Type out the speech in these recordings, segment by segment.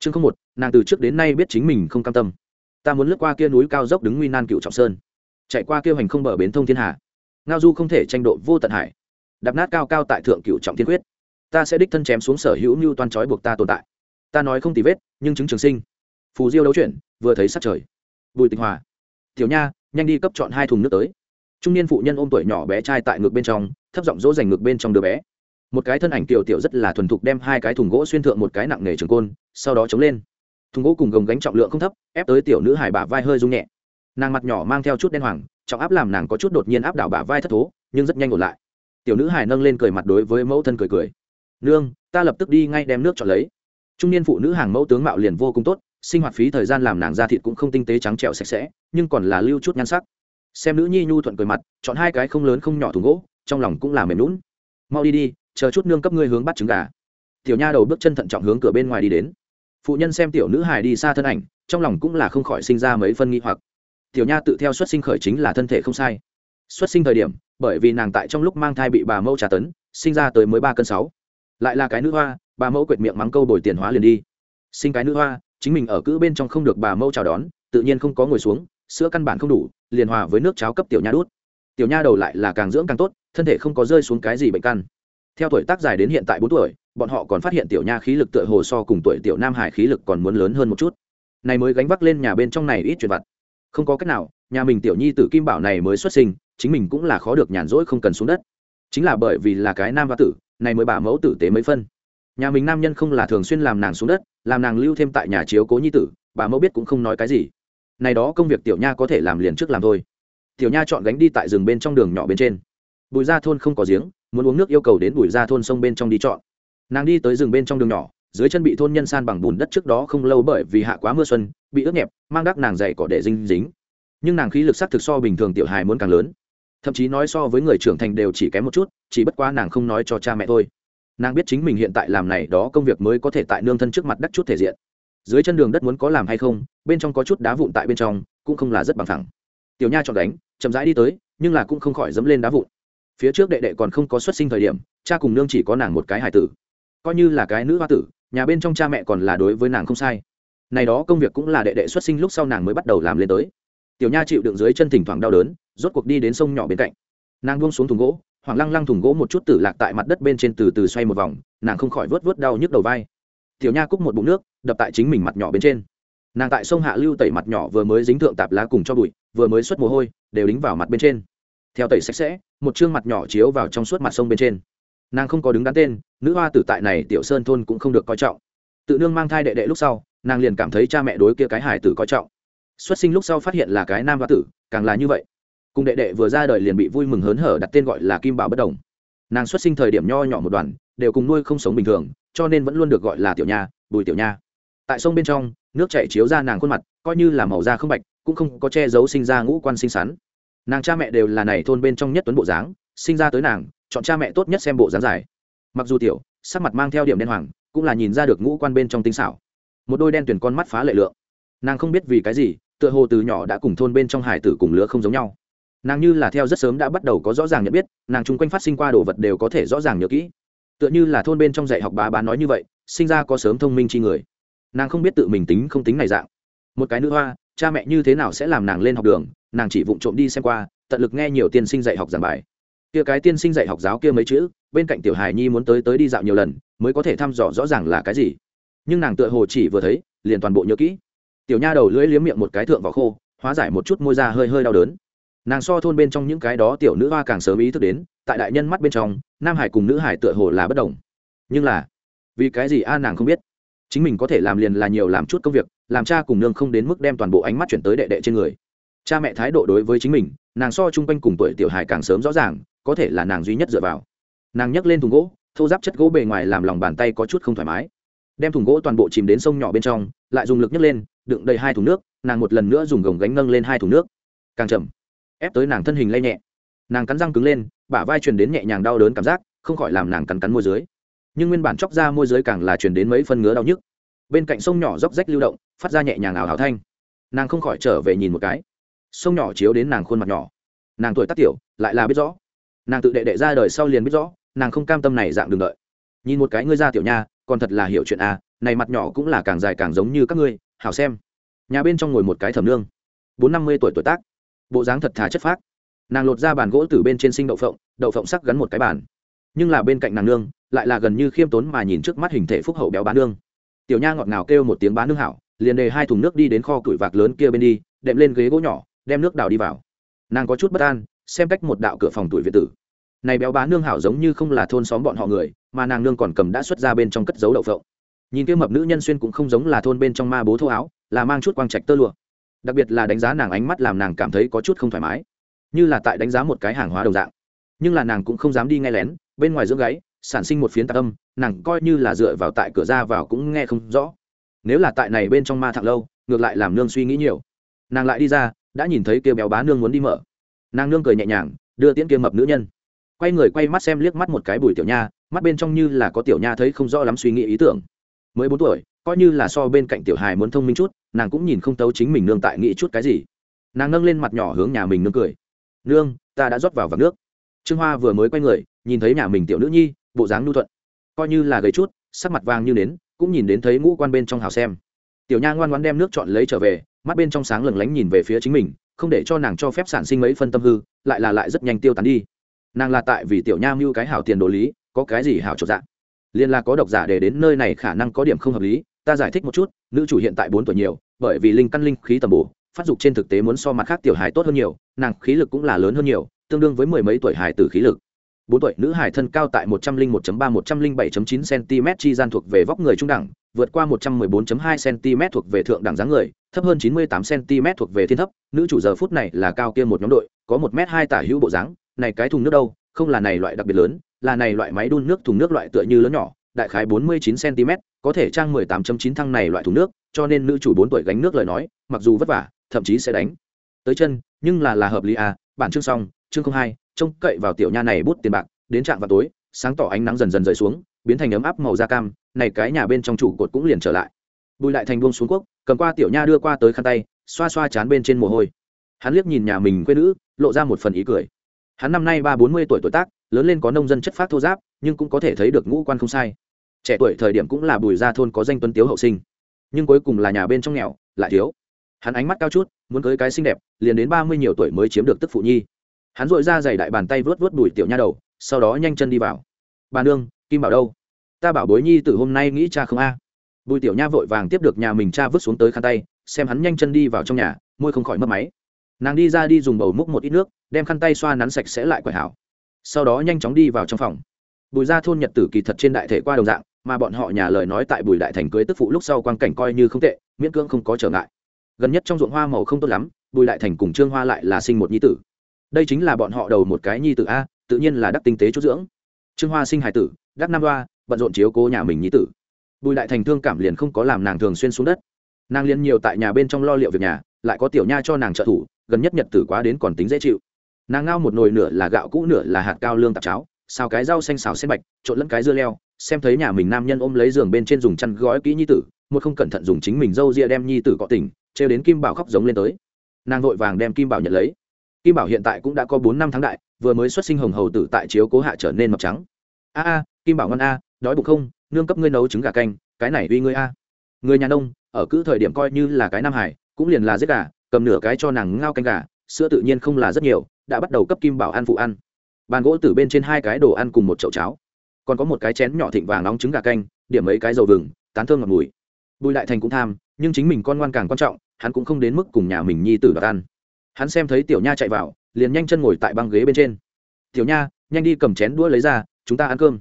chương không một, nàng từ trước đến nay biết chính mình không cam tâm. Ta muốn lướt qua kia núi cao dốc đứng nguy nan cựu trọng sơn. Chạy qua kia hành không bờ bến thông thiên hà. Ngao du không thể tranh độ vô tận hải. Đạp nát cao cao tại thượng cựu trọng thiên quyết. Ta sẽ đích thân chém xuống sở hữu như toan trói buộc ta tồn tại. Ta nói không tì vết, nhưng chứng trường sinh. Phù diêu đấu chuyển, vừa thấy sát trời. Bùi tịnh hòa. Tiểu nha, nhanh đi cấp chọn hai thùng nước tới. Trung niên phụ nhân ôm tuổi nhỏ bé trai tại ngực bên trong, thấp giọng dỗ dành ngực bên trong đứa bé một cái thân ảnh tiểu tiểu rất là thuần thục đem hai cái thùng gỗ xuyên thượng một cái nặng nề trường côn, sau đó chống lên. Thùng gỗ cùng gồng gánh trọng lượng không thấp, ép tới tiểu nữ hải bả vai hơi rung nhẹ. Nàng mặt nhỏ mang theo chút đen hoàng, trọng áp làm nàng có chút đột nhiên áp đảo bả vai thất thố, nhưng rất nhanh ổn lại. Tiểu nữ hải nâng lên cười mặt đối với mẫu thân cười cười. Nương, ta lập tức đi ngay đem nước chọn lấy. Trung niên phụ nữ hàng mẫu tướng mạo liền vô cùng tốt, sinh hoạt phí thời gian làm nàng da thịt cũng không tinh tế trắng trẹo sạch sẽ, nhưng còn là lưu chút nhan sắc. Xem nữ nhi nhu thuận cười mặt, chọn hai cái không lớn không nhỏ thùng gỗ, trong lòng cũng là mềm lún mau đi đi chờ chút nương cấp ngươi hướng bắt trứng gà. Tiểu nha đầu bước chân thận trọng hướng cửa bên ngoài đi đến. Phụ nhân xem tiểu nữ hài đi xa thân ảnh, trong lòng cũng là không khỏi sinh ra mấy phân nghi hoặc. Tiểu nha tự theo xuất sinh khởi chính là thân thể không sai. Xuất sinh thời điểm, bởi vì nàng tại trong lúc mang thai bị bà mẫu trà tấn, sinh ra tới mới ba cân sáu. Lại là cái nữ hoa, bà mẫu quệt miệng mắng câu bồi tiền hóa liền đi. Sinh cái nữ hoa, chính mình ở cữ bên trong không được bà mẫu chào đón, tự nhiên không có ngồi xuống, sữa căn bản không đủ, liền hòa với nước cháo cấp tiểu nha đút. Tiểu nha đầu lại là càng dưỡng càng tốt, thân thể không có rơi xuống cái gì bệnh căn theo tuổi tác dài đến hiện tại bốn tuổi, bọn họ còn phát hiện tiểu nha khí lực tựa hồ so cùng tuổi tiểu nam hải khí lực còn muốn lớn hơn một chút. Này mới gánh vác lên nhà bên trong này ít chuyện vặt. Không có cách nào, nhà mình tiểu nhi tử kim bảo này mới xuất sinh, chính mình cũng là khó được nhàn rỗi không cần xuống đất. Chính là bởi vì là cái nam và tử, này mới bà mẫu tử tế mấy phân. Nhà mình nam nhân không là thường xuyên làm nàng xuống đất, làm nàng lưu thêm tại nhà chiếu cố nhi tử, bà mẫu biết cũng không nói cái gì. Này đó công việc tiểu nha có thể làm liền trước làm thôi. Tiểu nha chọn gánh đi tại rừng bên trong đường nhỏ bên trên. Bùi ra thôn không có giếng muốn uống nước yêu cầu đến bùi ra thôn sông bên trong đi chọn. Nàng đi tới rừng bên trong đường nhỏ, dưới chân bị thôn nhân san bằng bùn đất trước đó không lâu bởi vì hạ quá mưa xuân, bị ướt nhẹp, mang đắc nàng dày cỏ để dinh dính. Nhưng nàng khí lực sắc thực so bình thường tiểu hài muốn càng lớn. Thậm chí nói so với người trưởng thành đều chỉ kém một chút, chỉ bất quá nàng không nói cho cha mẹ thôi. Nàng biết chính mình hiện tại làm này đó công việc mới có thể tại nương thân trước mặt đắc chút thể diện. Dưới chân đường đất muốn có làm hay không, bên trong có chút đá vụn tại bên trong, cũng không là rất bằng thẳng. Tiểu nha chọn đánh chậm rãi đi tới, nhưng là cũng không khỏi dẫm lên đá vụn phía trước đệ đệ còn không có xuất sinh thời điểm, cha cùng nương chỉ có nàng một cái hài tử. Coi như là cái nữ hoa tử, nhà bên trong cha mẹ còn là đối với nàng không sai. Này đó công việc cũng là đệ đệ xuất sinh lúc sau nàng mới bắt đầu làm lên tới. Tiểu nha chịu đựng dưới chân thỉnh thoảng đau đớn, rốt cuộc đi đến sông nhỏ bên cạnh. Nàng buông xuống thùng gỗ hoàng lăng lăng thùng gỗ một chút tử lạc tại mặt đất bên trên từ từ xoay một vòng, nàng không khỏi vớt vớt đau nhức đầu vai. Tiểu nha cúc một bụng nước, đập tại chính mình mặt nhỏ bên trên. Nàng tại sông hạ lưu tẩy mặt nhỏ vừa mới dính thượng tạp lá cùng cho bụi, vừa mới xuất mồ hôi, đều đính vào mặt bên trên theo tẩy sạch sẽ, một chương mặt nhỏ chiếu vào trong suốt mặt sông bên trên. Nàng không có đứng đắn tên, nữ hoa tử tại này tiểu sơn thôn cũng không được coi trọng. Tự nương mang thai đệ đệ lúc sau, nàng liền cảm thấy cha mẹ đối kia cái hải tử coi trọng. Xuất sinh lúc sau phát hiện là cái nam hoa tử, càng là như vậy. Cùng đệ đệ vừa ra đời liền bị vui mừng hớn hở đặt tên gọi là kim bảo bất đồng. Nàng xuất sinh thời điểm nho nhỏ một đoàn, đều cùng nuôi không sống bình thường, cho nên vẫn luôn được gọi là tiểu nha, bùi tiểu nha. Tại sông bên trong, nước chảy chiếu ra nàng khuôn mặt, coi như là màu da không bạch, cũng không có che giấu sinh ra ngũ quan xinh xắn nàng cha mẹ đều là này thôn bên trong nhất tuấn bộ dáng, sinh ra tới nàng, chọn cha mẹ tốt nhất xem bộ dáng dài. Mặc dù tiểu, sắc mặt mang theo điểm đen hoàng, cũng là nhìn ra được ngũ quan bên trong tinh xảo. Một đôi đen tuyển con mắt phá lệ lượng. Nàng không biết vì cái gì, tựa hồ từ nhỏ đã cùng thôn bên trong hải tử cùng lứa không giống nhau. Nàng như là theo rất sớm đã bắt đầu có rõ ràng nhận biết, nàng chung quanh phát sinh qua đồ vật đều có thể rõ ràng nhớ kỹ. Tựa như là thôn bên trong dạy học bá bá nói như vậy, sinh ra có sớm thông minh chi người. Nàng không biết tự mình tính không tính này dạng. Một cái nữ hoa cha mẹ như thế nào sẽ làm nàng lên học đường, nàng chỉ vụng trộm đi xem qua, tận lực nghe nhiều tiên sinh dạy học giảng bài. Kia cái tiên sinh dạy học giáo kia mấy chữ, bên cạnh tiểu hài nhi muốn tới tới đi dạo nhiều lần, mới có thể thăm dò rõ ràng là cái gì. Nhưng nàng tựa hồ chỉ vừa thấy, liền toàn bộ nhớ kỹ. Tiểu nha đầu lưỡi liếm miệng một cái thượng vào khô, hóa giải một chút môi da hơi hơi đau đớn. Nàng so thôn bên trong những cái đó tiểu nữ hoa càng sớm ý thức đến, tại đại nhân mắt bên trong, nam hải cùng nữ hải tựa hồ là bất đồng. Nhưng là, vì cái gì a nàng không biết? Chính mình có thể làm liền là nhiều làm chút công việc, làm cha cùng nương không đến mức đem toàn bộ ánh mắt chuyển tới đệ đệ trên người. Cha mẹ thái độ đối với chính mình, nàng so chung quanh cùng tuổi tiểu hài càng sớm rõ ràng, có thể là nàng duy nhất dựa vào. Nàng nhấc lên thùng gỗ, thô giáp chất gỗ bề ngoài làm lòng bàn tay có chút không thoải mái. Đem thùng gỗ toàn bộ chìm đến sông nhỏ bên trong, lại dùng lực nhấc lên, đựng đầy hai thùng nước, nàng một lần nữa dùng gồng gánh nâng lên hai thùng nước. Càng chậm, ép tới nàng thân hình lay nhẹ. Nàng cắn răng cứng lên, bả vai truyền đến nhẹ nhàng đau đớn cảm giác, không khỏi làm nàng cắn cắn môi dưới nhưng nguyên bản chóc ra môi dưới càng là truyền đến mấy phân ngứa đau nhức. Bên cạnh sông nhỏ róc rách lưu động, phát ra nhẹ nhàng ảo hảo thanh. Nàng không khỏi trở về nhìn một cái. Sông nhỏ chiếu đến nàng khuôn mặt nhỏ. Nàng tuổi tác tiểu, lại là biết rõ. Nàng tự đệ đệ ra đời sau liền biết rõ, nàng không cam tâm này dạng đường đợi. Nhìn một cái ngươi ra tiểu nha, còn thật là hiểu chuyện à này mặt nhỏ cũng là càng dài càng giống như các ngươi, hảo xem. Nhà bên trong ngồi một cái thẩm nương. Bốn năm mươi tuổi tuổi tác. Bộ dáng thật thà chất phác. Nàng lột ra bàn gỗ từ bên trên sinh đậu phộng đậu phộng sắc gắn một cái bàn nhưng là bên cạnh nàng nương, lại là gần như khiêm tốn mà nhìn trước mắt hình thể phúc hậu béo bán nương. Tiểu nha ngọt ngào kêu một tiếng bán nương hảo, liền đề hai thùng nước đi đến kho củi vạc lớn kia bên đi, đệm lên ghế gỗ nhỏ, đem nước đào đi vào. Nàng có chút bất an, xem cách một đạo cửa phòng tuổi việt tử. Này béo bá nương hảo giống như không là thôn xóm bọn họ người, mà nàng nương còn cầm đã xuất ra bên trong cất dấu đậu phộng. Nhìn kia mập nữ nhân xuyên cũng không giống là thôn bên trong ma bố thô áo, là mang chút quang trạch tơ lụa. Đặc biệt là đánh giá nàng ánh mắt làm nàng cảm thấy có chút không thoải mái. Như là tại đánh giá một cái hàng hóa đồng dạng. Nhưng là nàng cũng không dám đi nghe lén bên ngoài dưỡng gáy, sản sinh một phiến tạc âm, nàng coi như là dựa vào tại cửa ra vào cũng nghe không rõ. Nếu là tại này bên trong ma thạc lâu, ngược lại làm nương suy nghĩ nhiều. Nàng lại đi ra, đã nhìn thấy kia béo bá nương muốn đi mở. Nàng nương cười nhẹ nhàng, đưa tiễn kia mập nữ nhân. Quay người quay mắt xem liếc mắt một cái bùi tiểu nha, mắt bên trong như là có tiểu nha thấy không rõ lắm suy nghĩ ý tưởng. Mới bốn tuổi, coi như là so bên cạnh tiểu hài muốn thông minh chút, nàng cũng nhìn không tấu chính mình nương tại nghĩ chút cái gì. Nàng nâng lên mặt nhỏ hướng nhà mình nương cười. Nương, ta đã rót vào vạc nước. Trương hoa vừa mới quay người nhìn thấy nhà mình tiểu nữ nhi, bộ dáng nhu thuận. Coi như là gầy chút, sắc mặt vàng như nến, cũng nhìn đến thấy ngũ quan bên trong hào xem. Tiểu nha ngoan ngoan đem nước chọn lấy trở về, mắt bên trong sáng lừng lánh nhìn về phía chính mình, không để cho nàng cho phép sản sinh mấy phân tâm hư, lại là lại rất nhanh tiêu tán đi. Nàng là tại vì tiểu nha mưu cái hảo tiền đồ lý, có cái gì hảo trọt dạng liên là có độc giả để đến nơi này khả năng có điểm không hợp lý, ta giải thích một chút, nữ chủ hiện tại bốn tuổi nhiều, bởi vì linh căn linh khí tầm bổ, phát dục trên thực tế muốn so mặt khác tiểu hài tốt hơn nhiều, nàng khí lực cũng là lớn hơn nhiều, tương đương với mười mấy tuổi hài tử khí lực bốn tuổi nữ hải thân cao tại một trăm linh một ba một trăm linh bảy chín cm chi gian thuộc về vóc người trung đẳng, vượt qua một trăm mười bốn hai cm thuộc về thượng đẳng dáng người, thấp hơn chín mươi tám cm thuộc về thiên thấp. Nữ chủ giờ phút này là cao kia một nhóm đội, có một m hai tả hữu bộ dáng. Này cái thùng nước đâu? Không là này loại đặc biệt lớn, là này loại máy đun nước thùng nước loại tựa như lớn nhỏ, đại khái bốn mươi chín cm, có thể trang mười tám chín thăng này loại thùng nước, cho nên nữ chủ bốn tuổi gánh nước lời nói, mặc dù vất vả, thậm chí sẽ đánh. Tới chân, nhưng là là hợp lý à? Bản chương xong, chương không hai trông cậy vào tiểu nha này bút tiền bạc, đến trạng vào tối, sáng tỏ ánh nắng dần dần rời xuống, biến thành ấm áp màu da cam, này cái nhà bên trong trụ cột cũng liền trở lại. Bùi lại thành buông xuống quốc cầm qua tiểu nha đưa qua tới khăn tay, xoa xoa chán bên trên mồ hôi. Hắn liếc nhìn nhà mình quê nữ, lộ ra một phần ý cười. Hắn năm nay ba bốn mươi tuổi tuổi tác, lớn lên có nông dân chất phát thô giáp, nhưng cũng có thể thấy được ngũ quan không sai. Trẻ tuổi thời điểm cũng là bùi gia thôn có danh tuấn tiếu hậu sinh. Nhưng cuối cùng là nhà bên trong nghèo, lại thiếu. Hắn ánh mắt cao chút, muốn cưới cái xinh đẹp, liền đến ba mươi nhiều tuổi mới chiếm được tức phụ nhi hắn dội ra giày đại bàn tay vớt vớt đùi tiểu nha đầu, sau đó nhanh chân đi vào. Bà nương, kim bảo đâu? Ta bảo bối nhi từ hôm nay nghĩ cha không a. Bùi tiểu nha vội vàng tiếp được nhà mình cha vứt xuống tới khăn tay, xem hắn nhanh chân đi vào trong nhà, môi không khỏi mất máy. Nàng đi ra đi dùng bầu múc một ít nước, đem khăn tay xoa nắn sạch sẽ lại quậy hảo. Sau đó nhanh chóng đi vào trong phòng. Bùi ra thôn nhật tử kỳ thật trên đại thể qua đồng dạng, mà bọn họ nhà lời nói tại bùi đại thành cưới tức phụ lúc sau quang cảnh coi như không tệ, miễn cưỡng không có trở ngại. Gần nhất trong ruộng hoa màu không tốt lắm, bùi đại thành cùng trương hoa lại là sinh một nhi tử đây chính là bọn họ đầu một cái nhi tử a, tự nhiên là đắc tinh tế chút dưỡng. Trương hoa sinh hải tử, đắc nam đoa bận rộn chiếu cố nhà mình nhi tử. Bùi đại thành thương cảm liền không có làm nàng thường xuyên xuống đất. Nàng liền nhiều tại nhà bên trong lo liệu việc nhà, lại có tiểu nha cho nàng trợ thủ, gần nhất nhật tử quá đến còn tính dễ chịu. Nàng ngao một nồi nửa là gạo cũ nửa là hạt cao lương tạp cháo, xào cái rau xanh xào xen bạch, trộn lẫn cái dưa leo, xem thấy nhà mình nam nhân ôm lấy giường bên trên dùng chăn gói kỹ nhi tử, một không cẩn thận dùng chính mình dâu ria đem nhi tử cọ tỉnh, trêu đến kim bảo khóc giống lên tới. Nàng vội vàng đem kim bảo nhận lấy kim bảo hiện tại cũng đã có bốn năm tháng đại, vừa mới xuất sinh hồng hầu tử tại chiếu cố hạ trở nên mập trắng. A a, kim bảo ngon a, đói bụng không, nương cấp ngươi nấu trứng gà canh, cái này uy ngươi a. Người nhà nông, ở cứ thời điểm coi như là cái nam hải, cũng liền là giết gà, cầm nửa cái cho nàng ngao canh gà, sữa tự nhiên không là rất nhiều, đã bắt đầu cấp kim bảo ăn phụ ăn. Bàn gỗ từ bên trên hai cái đồ ăn cùng một chậu cháo. Còn có một cái chén nhỏ thịnh vàng nóng trứng gà canh, điểm mấy cái dầu vừng, tán thơm ngọt mùi bùi đại thành cũng tham, nhưng chính mình con ngoan càng quan trọng, hắn cũng không đến mức cùng nhà mình nhi tử đoạt ăn hắn xem thấy tiểu nha chạy vào, liền nhanh chân ngồi tại băng ghế bên trên. Tiểu nha, nhanh đi cầm chén đũa lấy ra, chúng ta ăn cơm.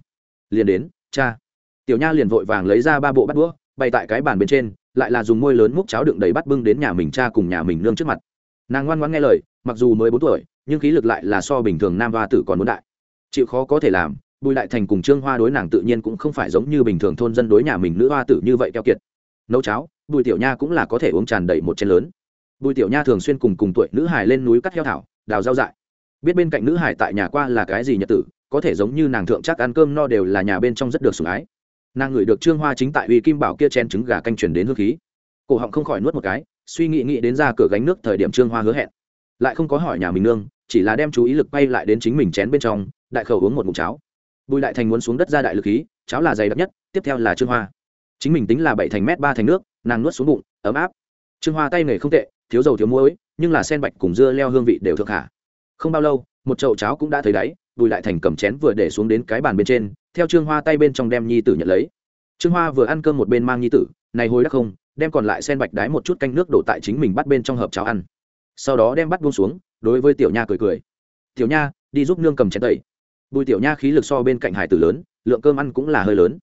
Liền đến, cha. Tiểu nha liền vội vàng lấy ra ba bộ bát đũa, bày tại cái bàn bên trên, lại là dùng môi lớn múc cháo đựng đầy bát bưng đến nhà mình cha cùng nhà mình nương trước mặt. Nàng ngoan ngoãn nghe lời, mặc dù mới bốn tuổi, nhưng khí lực lại là so bình thường nam hoa tử còn muốn đại. Chịu khó có thể làm, bùi đại thành cùng trương hoa đối nàng tự nhiên cũng không phải giống như bình thường thôn dân đối nhà mình nữ hoa tử như vậy keo kiệt. Nấu cháo, bùi tiểu nha cũng là có thể uống tràn đầy một chén lớn bùi tiểu nha thường xuyên cùng cùng tuổi nữ hải lên núi cắt heo thảo, đào rau dại. Biết bên cạnh nữ hải tại nhà qua là cái gì nhật tử, có thể giống như nàng thượng chắc ăn cơm no đều là nhà bên trong rất được sủng ái. Nàng ngửi được trương hoa chính tại uy kim bảo kia chen trứng gà canh truyền đến hương khí. Cổ họng không khỏi nuốt một cái, suy nghĩ nghĩ đến ra cửa gánh nước thời điểm trương hoa hứa hẹn. Lại không có hỏi nhà mình nương, chỉ là đem chú ý lực quay lại đến chính mình chén bên trong, đại khẩu uống một mụn cháo. Bùi đại thành muốn xuống đất ra đại lực khí, cháo là dày đặc nhất, tiếp theo là trương hoa. Chính mình tính là bảy thành mét ba thành nước, nàng nuốt xuống bụng, ấm áp. Trương hoa tay nghề không tệ thiếu dầu thiếu muối, nhưng là sen bạch cùng dưa leo hương vị đều thượng hạ. Không bao lâu, một chậu cháo cũng đã thấy đáy, bùi lại thành cầm chén vừa để xuống đến cái bàn bên trên, theo trương hoa tay bên trong đem nhi tử nhận lấy. Trương hoa vừa ăn cơm một bên mang nhi tử, này hồi đắc không, đem còn lại sen bạch đái một chút canh nước đổ tại chính mình bắt bên trong hộp cháo ăn. Sau đó đem bắt buông xuống, đối với tiểu nha cười cười. Tiểu nha, đi giúp nương cầm chén tẩy. Bùi tiểu nha khí lực so bên cạnh hải tử lớn, lượng cơm ăn cũng là hơi lớn.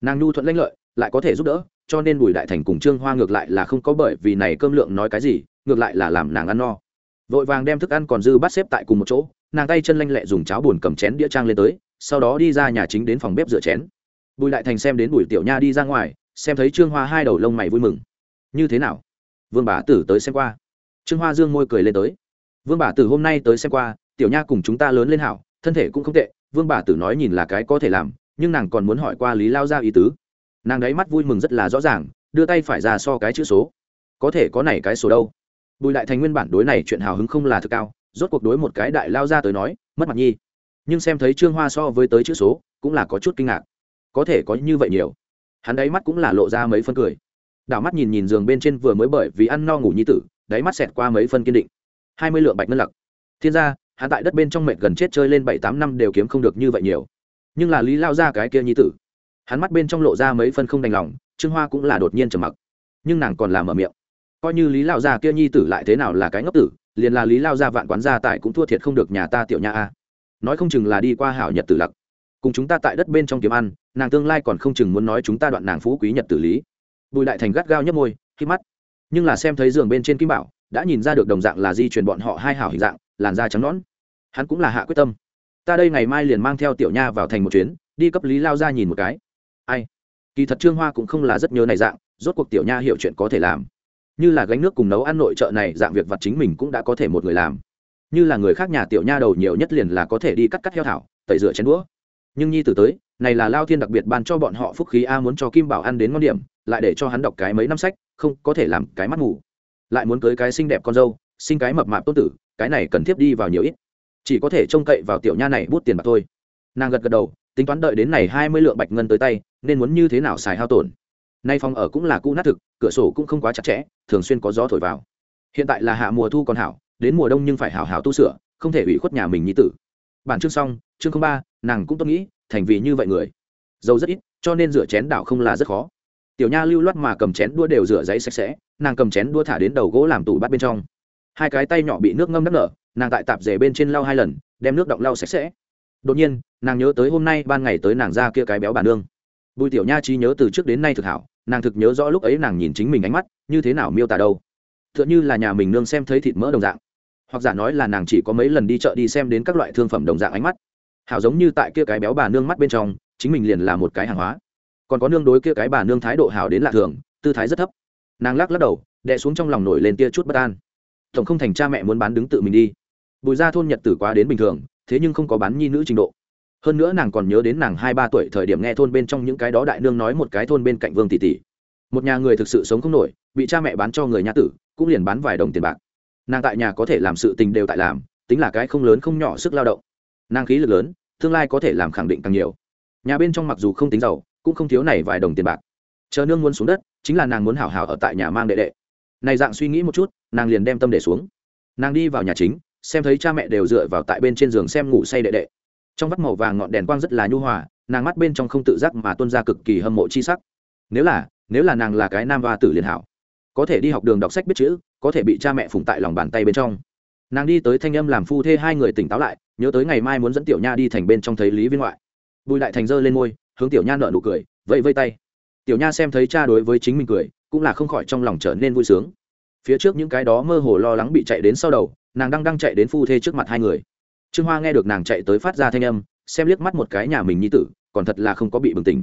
Nàng nhu thuận lanh lợi, lại có thể giúp đỡ, cho nên bùi đại thành cùng trương hoa ngược lại là không có bởi vì này cơm lượng nói cái gì ngược lại là làm nàng ăn no. Vội vàng đem thức ăn còn dư bắt xếp tại cùng một chỗ, nàng tay chân lanh lẹ dùng cháo buồn cầm chén đĩa trang lên tới, sau đó đi ra nhà chính đến phòng bếp rửa chén. Bùi đại thành xem đến bùi tiểu nha đi ra ngoài, xem thấy trương hoa hai đầu lông mày vui mừng. Như thế nào? Vương bà tử tới xem qua. Trương hoa dương môi cười lên tới. Vương bà tử hôm nay tới xem qua, tiểu nha cùng chúng ta lớn lên hảo, thân thể cũng không tệ, vương bà tử nói nhìn là cái có thể làm, nhưng nàng còn muốn hỏi qua lý lao ra ý tứ. Nàng đáy mắt vui mừng rất là rõ ràng, đưa tay phải ra so cái chữ số. Có thể có này cái số đâu? Bùi đại thành nguyên bản đối này chuyện hào hứng không là thực cao, rốt cuộc đối một cái đại lao ra tới nói, mất mặt nhi. Nhưng xem thấy trương hoa so với tới chữ số, cũng là có chút kinh ngạc. Có thể có như vậy nhiều. Hắn đáy mắt cũng là lộ ra mấy phân cười. Đảo mắt nhìn nhìn giường bên trên vừa mới bởi vì ăn no ngủ nhi tử, đáy mắt xẹt qua mấy phân kiên định. Hai mươi lượng bạch ngân lặc. Thiên gia, hắn tại đất bên trong mệt gần chết chơi lên bảy tám năm đều kiếm không được như vậy nhiều. Nhưng là lý lao ra cái kia nhi tử. Hắn mắt bên trong lộ ra mấy phân không đành lòng, trương hoa cũng là đột nhiên trầm mặc. Nhưng nàng còn làm ở miệng coi như lý lao gia kia nhi tử lại thế nào là cái ngốc tử, liền là lý lao gia vạn quán gia tại cũng thua thiệt không được nhà ta tiểu nha a. Nói không chừng là đi qua hảo nhật tử lặc. Cùng chúng ta tại đất bên trong kiếm ăn, nàng tương lai còn không chừng muốn nói chúng ta đoạn nàng phú quý nhật tử lý. Bùi đại thành gắt gao nhấp môi khi mắt. Nhưng là xem thấy giường bên trên kim bảo, đã nhìn ra được đồng dạng là di truyền bọn họ hai hảo hình dạng, làn da trắng nõn. Hắn cũng là hạ quyết tâm. Ta đây ngày mai liền mang theo tiểu nha vào thành một chuyến, đi cấp lý lao ra nhìn một cái. Ai? Kỳ thật trương hoa cũng không là rất nhớ này dạng, rốt cuộc tiểu nha hiểu chuyện có thể làm như là gánh nước cùng nấu ăn nội trợ này, dạng việc vặt chính mình cũng đã có thể một người làm. Như là người khác nhà tiểu nha đầu nhiều nhất liền là có thể đi cắt cắt heo thảo, tẩy rửa chén đũa. Nhưng nhi tử tới, này là lao thiên đặc biệt ban cho bọn họ phúc khí a muốn cho kim bảo ăn đến ngon điểm, lại để cho hắn đọc cái mấy năm sách, không có thể làm cái mắt ngủ lại muốn cưới cái xinh đẹp con dâu, sinh cái mập mạp tôn tử, cái này cần thiết đi vào nhiều ít. Chỉ có thể trông cậy vào tiểu nha này bút tiền bạc thôi. Nàng gật gật đầu, tính toán đợi đến này hai mươi lượng bạch ngân tới tay, nên muốn như thế nào xài hao tổn nay phòng ở cũng là cũ nát thực, cửa sổ cũng không quá chặt chẽ, thường xuyên có gió thổi vào. Hiện tại là hạ mùa thu còn hảo, đến mùa đông nhưng phải hảo hảo tu sửa, không thể ủy khuất nhà mình như tử. Bản chương xong, chương ba, nàng cũng tôi nghĩ, thành vì như vậy người. Dầu rất ít, cho nên rửa chén đảo không là rất khó. Tiểu nha lưu loát mà cầm chén đua đều rửa giấy sạch sẽ, nàng cầm chén đua thả đến đầu gỗ làm tủ bát bên trong. Hai cái tay nhỏ bị nước ngâm đắp nở, nàng tại tạp rể bên trên lau hai lần, đem nước động lau sạch sẽ. Đột nhiên, nàng nhớ tới hôm nay ban ngày tới nàng ra kia cái béo bà nương bùi tiểu nha trí nhớ từ trước đến nay thực hảo, nàng thực nhớ rõ lúc ấy nàng nhìn chính mình ánh mắt, như thế nào miêu tả đâu. T h ư ợ n như là nhà mình nương xem thấy thịt mỡ đồng dạng. Hoặc giả nói là nàng chỉ có mấy lần đi chợ đi xem đến các loại thương phẩm đồng dạng ánh mắt. Hảo giống như tại kia cái béo bà nương mắt bên trong, chính mình liền là một cái hàng hóa. Còn có nương đối kia cái bà nương thái độ hảo đến lạ thường, tư thái rất thấp. Nàng lắc lắc đầu, đè xuống trong lòng nổi lên tia chút bất an. Tổng không thành cha mẹ muốn bán đứng tự mình đi. Bùi ra thôn nhật tử quá đến bình thường, thế nhưng không có bán nhi nữ trình độ hơn nữa nàng còn nhớ đến nàng hai ba tuổi thời điểm nghe thôn bên trong những cái đó đại nương nói một cái thôn bên cạnh vương tỷ tỷ. Một nhà người thực sự sống không nổi, bị cha mẹ bán cho người nhà tử, cũng liền bán vài đồng tiền bạc. Nàng tại nhà có thể làm sự tình đều tại làm, tính là cái không lớn không nhỏ sức lao động. Nàng khí lực lớn, tương lai có thể làm khẳng định càng nhiều. Nhà bên trong mặc dù không tính giàu, cũng không thiếu này vài đồng tiền bạc. Chờ nương muốn xuống đất, chính là nàng muốn hảo hảo ở tại nhà mang đệ đệ. Này dạng suy nghĩ một chút, nàng liền đem tâm để xuống. Nàng đi vào nhà chính, xem thấy cha mẹ đều dựa vào tại bên trên giường xem ngủ say đệ đệ trong vắt màu vàng ngọn đèn quang rất là nhu hòa, nàng mắt bên trong không tự giác mà tuân ra cực kỳ hâm mộ chi sắc. Nếu là nếu là nàng là cái nam và tử liền hảo. Có thể đi học đường đọc sách biết chữ, có thể bị cha mẹ phùng tại lòng bàn tay bên trong. Nàng đi tới thanh âm làm phu thê hai người tỉnh táo lại, nhớ tới ngày mai muốn dẫn tiểu nha đi thành bên trong thấy lý viên ngoại. Bùi đại thành giơ lên môi, hướng tiểu nha nợ nụ cười, vẫy vây tay. Tiểu nha xem thấy cha đối với chính mình cười, cũng là không khỏi trong lòng trở nên vui sướng. Phía trước những cái đó mơ hồ lo lắng bị chạy đến sau đầu, nàng đang đang chạy đến phu thê trước mặt hai người trương hoa nghe được nàng chạy tới phát ra thanh âm, xem liếc mắt một cái nhà mình nhi tử, còn thật là không có bị bừng tỉnh.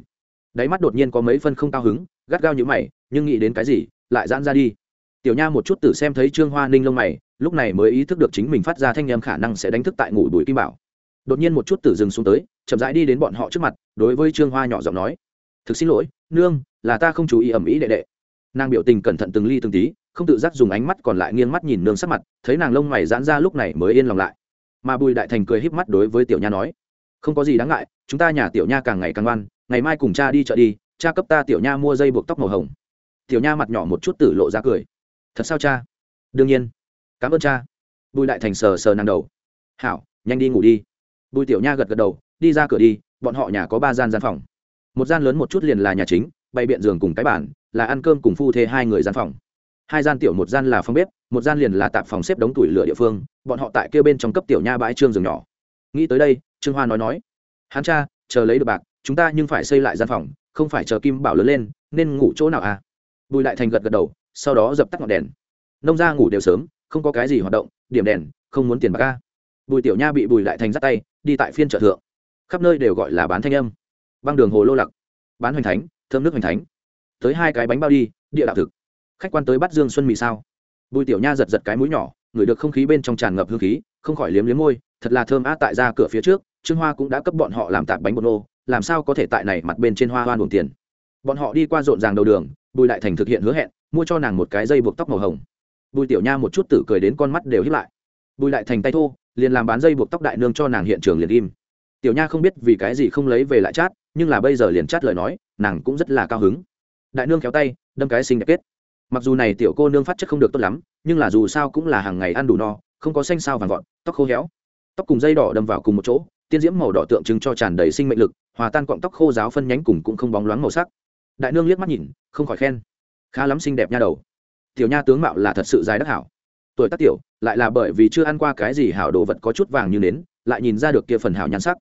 Đáy mắt đột nhiên có mấy phân không cao hứng, gắt gao như mày, nhưng nghĩ đến cái gì, lại giãn ra đi. Tiểu nha một chút tử xem thấy trương hoa ninh lông mày, lúc này mới ý thức được chính mình phát ra thanh âm khả năng sẽ đánh thức tại ngủ bùi kim bảo. Đột nhiên một chút tử dừng xuống tới, chậm rãi đi đến bọn họ trước mặt, đối với trương hoa nhỏ giọng nói, thực xin lỗi, nương, là ta không chú ý ẩm ý đệ đệ. Nàng biểu tình cẩn thận từng ly từng tí, không tự giác dùng ánh mắt còn lại nghiêng mắt nhìn nương sắc mặt, thấy nàng lông mày giãn ra lúc này mới yên lòng lại mà bùi đại thành cười híp mắt đối với tiểu nha nói, không có gì đáng ngại, chúng ta nhà tiểu nha càng ngày càng ngoan, ngày mai cùng cha đi chợ đi, cha cấp ta tiểu nha mua dây buộc tóc màu hồng. Tiểu nha mặt nhỏ một chút tử lộ ra cười, thật sao cha? Đương nhiên. Cảm ơn cha. Bùi đại thành sờ sờ nàng đầu, hảo, nhanh đi ngủ đi. Bùi tiểu nha gật gật đầu, đi ra cửa đi, bọn họ nhà có ba gian gian phòng. Một gian lớn một chút liền là nhà chính, bày biện giường cùng cái bàn, là ăn cơm cùng phu thê hai người gian phòng hai gian tiểu một gian là phòng bếp, một gian liền là tạp phòng xếp đống tủi lửa địa phương, bọn họ tại kia bên trong cấp tiểu nha bãi trương giường nhỏ. Nghĩ tới đây, trương hoa nói nói, hắn cha, chờ lấy được bạc, chúng ta nhưng phải xây lại gian phòng, không phải chờ kim bảo lớn lên, nên ngủ chỗ nào à? Bùi đại thành gật gật đầu, sau đó dập tắt ngọn đèn. Nông ra ngủ đều sớm, không có cái gì hoạt động, điểm đèn, không muốn tiền bạc ca bùi tiểu nha bị bùi đại thành dắt tay, đi tại phiên chợ thượng. Khắp nơi đều gọi là bán thanh âm. Băng đường hồ lô lặc, bán hoành thánh, thơm nước hoành thánh. Tới hai cái bánh bao đi, địa đạo thực khách quan tới bắt dương xuân mì sao? Bùi tiểu nha giật giật cái mũi nhỏ ngửi được không khí bên trong tràn ngập hương khí, không khỏi liếm liếm môi, thật là thơm á, tại ra cửa phía trước, trương hoa cũng đã cấp bọn họ làm tạp bánh bột nô, làm sao có thể tại này mặt bên trên hoa hoa buồn tiền? Bọn họ đi qua rộn ràng đầu đường, bùi đại thành thực hiện hứa hẹn, mua cho nàng một cái dây buộc tóc màu hồng. Bùi tiểu nha một chút tử cười đến con mắt đều hiếp lại. Bùi đại thành tay thô, liền làm bán dây buộc tóc đại nương cho nàng hiện trường liền im. Tiểu nha không biết vì cái gì không lấy về lại chát, nhưng là bây giờ liền chát lời nói, nàng cũng rất là cao hứng. Đại nương kéo tay, đâm cái sinh đẹp kết mặc dù này tiểu cô nương phát chất không được tốt lắm, nhưng là dù sao cũng là hàng ngày ăn đủ no, không có xanh sao vàng vọt, tóc khô héo. Tóc cùng dây đỏ đâm vào cùng một chỗ, tiên diễm màu đỏ tượng trưng cho tràn đầy sinh mệnh lực, hòa tan cọng tóc khô giáo phân nhánh cùng cũng không bóng loáng màu sắc. Đại nương liếc mắt nhìn, không khỏi khen. Khá lắm xinh đẹp nha đầu. Tiểu nha tướng mạo là thật sự dài đắc hảo. Tuổi tác tiểu, lại là bởi vì chưa ăn qua cái gì hảo đồ vật có chút vàng như nến, lại nhìn ra được kia phần hảo nhan sắc.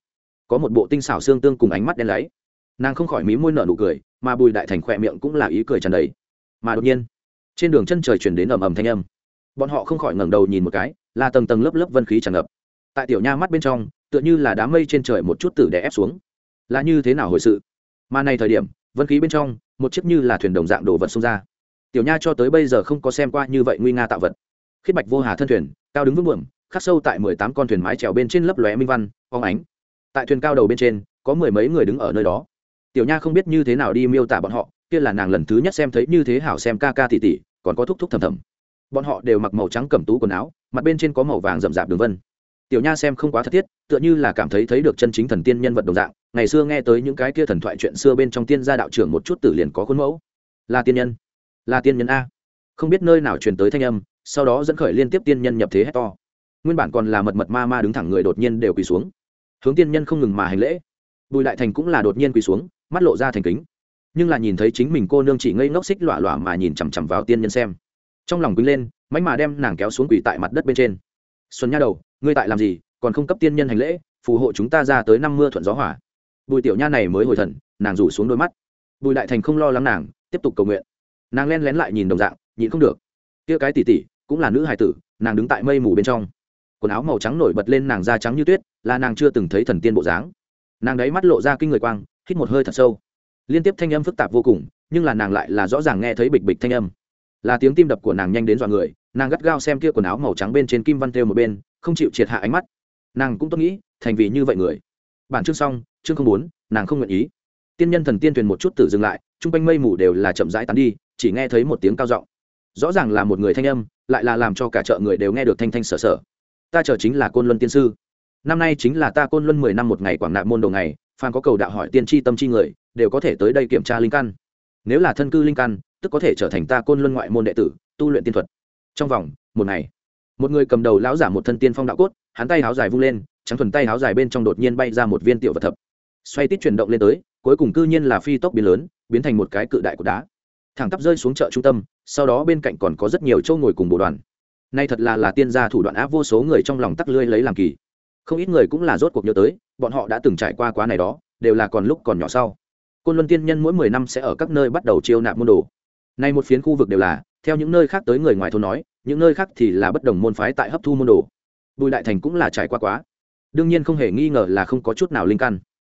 Có một bộ tinh xảo xương tương cùng ánh mắt đen láy. Nàng không khỏi mí môi nở nụ cười, mà bùi đại thành khỏe miệng cũng là ý cười tràn đầy. Mà đột nhiên trên đường chân trời chuyển đến ầm ầm thanh âm. Bọn họ không khỏi ngẩng đầu nhìn một cái, là tầng tầng lớp lớp vân khí tràn ngập. Tại tiểu nha mắt bên trong, tựa như là đám mây trên trời một chút tử đè ép xuống. Là như thế nào hồi sự? Mà này thời điểm, vân khí bên trong, một chiếc như là thuyền đồng dạng đồ vật xông ra. Tiểu nha cho tới bây giờ không có xem qua như vậy nguy nga tạo vật. Khiết bạch vô hà thân thuyền, cao đứng vững buồm khắc sâu tại mười tám con thuyền mái trèo bên trên lấp lóe minh văn phóng ánh. Tại thuyền cao đầu bên trên, có mười mấy người đứng ở nơi đó. Tiểu nha không biết như thế nào đi miêu tả bọn họ, kia là nàng lần thứ nhất xem thấy như thế hảo xem ca ca tỉ tỉ còn có thúc thúc thầm thầm. Bọn họ đều mặc màu trắng cẩm tú quần áo, mặt bên trên có màu vàng rậm rạp đường vân. Tiểu nha xem không quá thất thiết, tựa như là cảm thấy thấy được chân chính thần tiên nhân vật đồng dạng, ngày xưa nghe tới những cái kia thần thoại chuyện xưa bên trong tiên gia đạo trưởng một chút tử liền có khuôn mẫu. Là tiên nhân. Là tiên nhân a. Không biết nơi nào truyền tới thanh âm, sau đó dẫn khởi liên tiếp tiên nhân nhập thế hét to. Nguyên bản còn là mật mật ma ma đứng thẳng người đột nhiên đều quỳ xuống. Hướng tiên nhân không ngừng mà hành lễ. Bùi đại thành cũng là đột nhiên quỳ xuống, mắt lộ ra thành kính nhưng là nhìn thấy chính mình cô nương chỉ ngây ngốc xích lọa lọa mà nhìn chằm chằm vào tiên nhân xem. Trong lòng quýnh lên mánh mà đem nàng kéo xuống quỳ tại mặt đất bên trên. Xuân nha đầu, ngươi tại làm gì? Còn không cấp tiên nhân hành lễ, phù hộ chúng ta ra tới năm mưa thuận gió hỏa bùi tiểu nha này mới hồi thần, nàng rủ xuống đôi mắt. Bùi đại thành không lo lắng nàng, tiếp tục cầu nguyện. Nàng len lén lại nhìn đồng dạng, nhịn không được. Kia cái tỉ tỉ cũng là nữ hài tử, nàng đứng tại mây mù bên trong. Quần áo màu trắng nổi bật lên nàng da trắng như tuyết, là nàng chưa từng thấy thần tiên bộ dáng. Nàng đấy mắt lộ ra kinh người quang, hít một hơi thật sâu liên tiếp thanh âm phức tạp vô cùng, nhưng là nàng lại là rõ ràng nghe thấy bịch bịch thanh âm. Là tiếng tim đập của nàng nhanh đến dọa người, nàng gắt gao xem kia quần áo màu trắng bên trên kim văn thêu một bên, không chịu triệt hạ ánh mắt. Nàng cũng tốt nghĩ, thành vì như vậy người. Bản chương xong, chương không bốn, nàng không nguyện ý. Tiên nhân thần tiên thuyền một chút tử dừng lại, chung quanh mây mù đều là chậm rãi tán đi, chỉ nghe thấy một tiếng cao giọng. Rõ ràng là một người thanh âm, lại là làm cho cả chợ người đều nghe được thanh thanh sở sở. Ta chờ chính là côn luân tiên sư. Năm nay chính là ta côn luân mười năm một ngày quảng nạp môn đồ ngày phan có cầu đạo hỏi tiên tri tâm tri người đều có thể tới đây kiểm tra linh căn. Nếu là thân cư linh căn, tức có thể trở thành ta côn luân ngoại môn đệ tử, tu luyện tiên thuật. Trong vòng một ngày, một người cầm đầu lão giả một thân tiên phong đạo cốt, hắn tay háo dài vung lên, trắng thuần tay háo dài bên trong đột nhiên bay ra một viên tiểu vật thập. Xoay tít chuyển động lên tới, cuối cùng cư nhiên là phi tốc biến lớn, biến thành một cái cự đại của đá. Thẳng tắp rơi xuống chợ trung tâm, sau đó bên cạnh còn có rất nhiều châu ngồi cùng bộ đoàn. Nay thật là là tiên gia thủ đoạn áp vô số người trong lòng tắc lưới lấy làm kỳ. Không ít người cũng là rốt cuộc nhớ tới, bọn họ đã từng trải qua quá này đó, đều là còn lúc còn nhỏ sau côn luân tiên nhân mỗi mười năm sẽ ở các nơi bắt đầu chiêu nạp môn đồ. Nay một phiến khu vực đều là, theo những nơi khác tới người ngoài thôn nói, những nơi khác thì là bất đồng môn phái tại hấp thu môn đồ. Bùi đại thành cũng là trải qua quá. Đương nhiên không hề nghi ngờ là không có chút nào linh căn.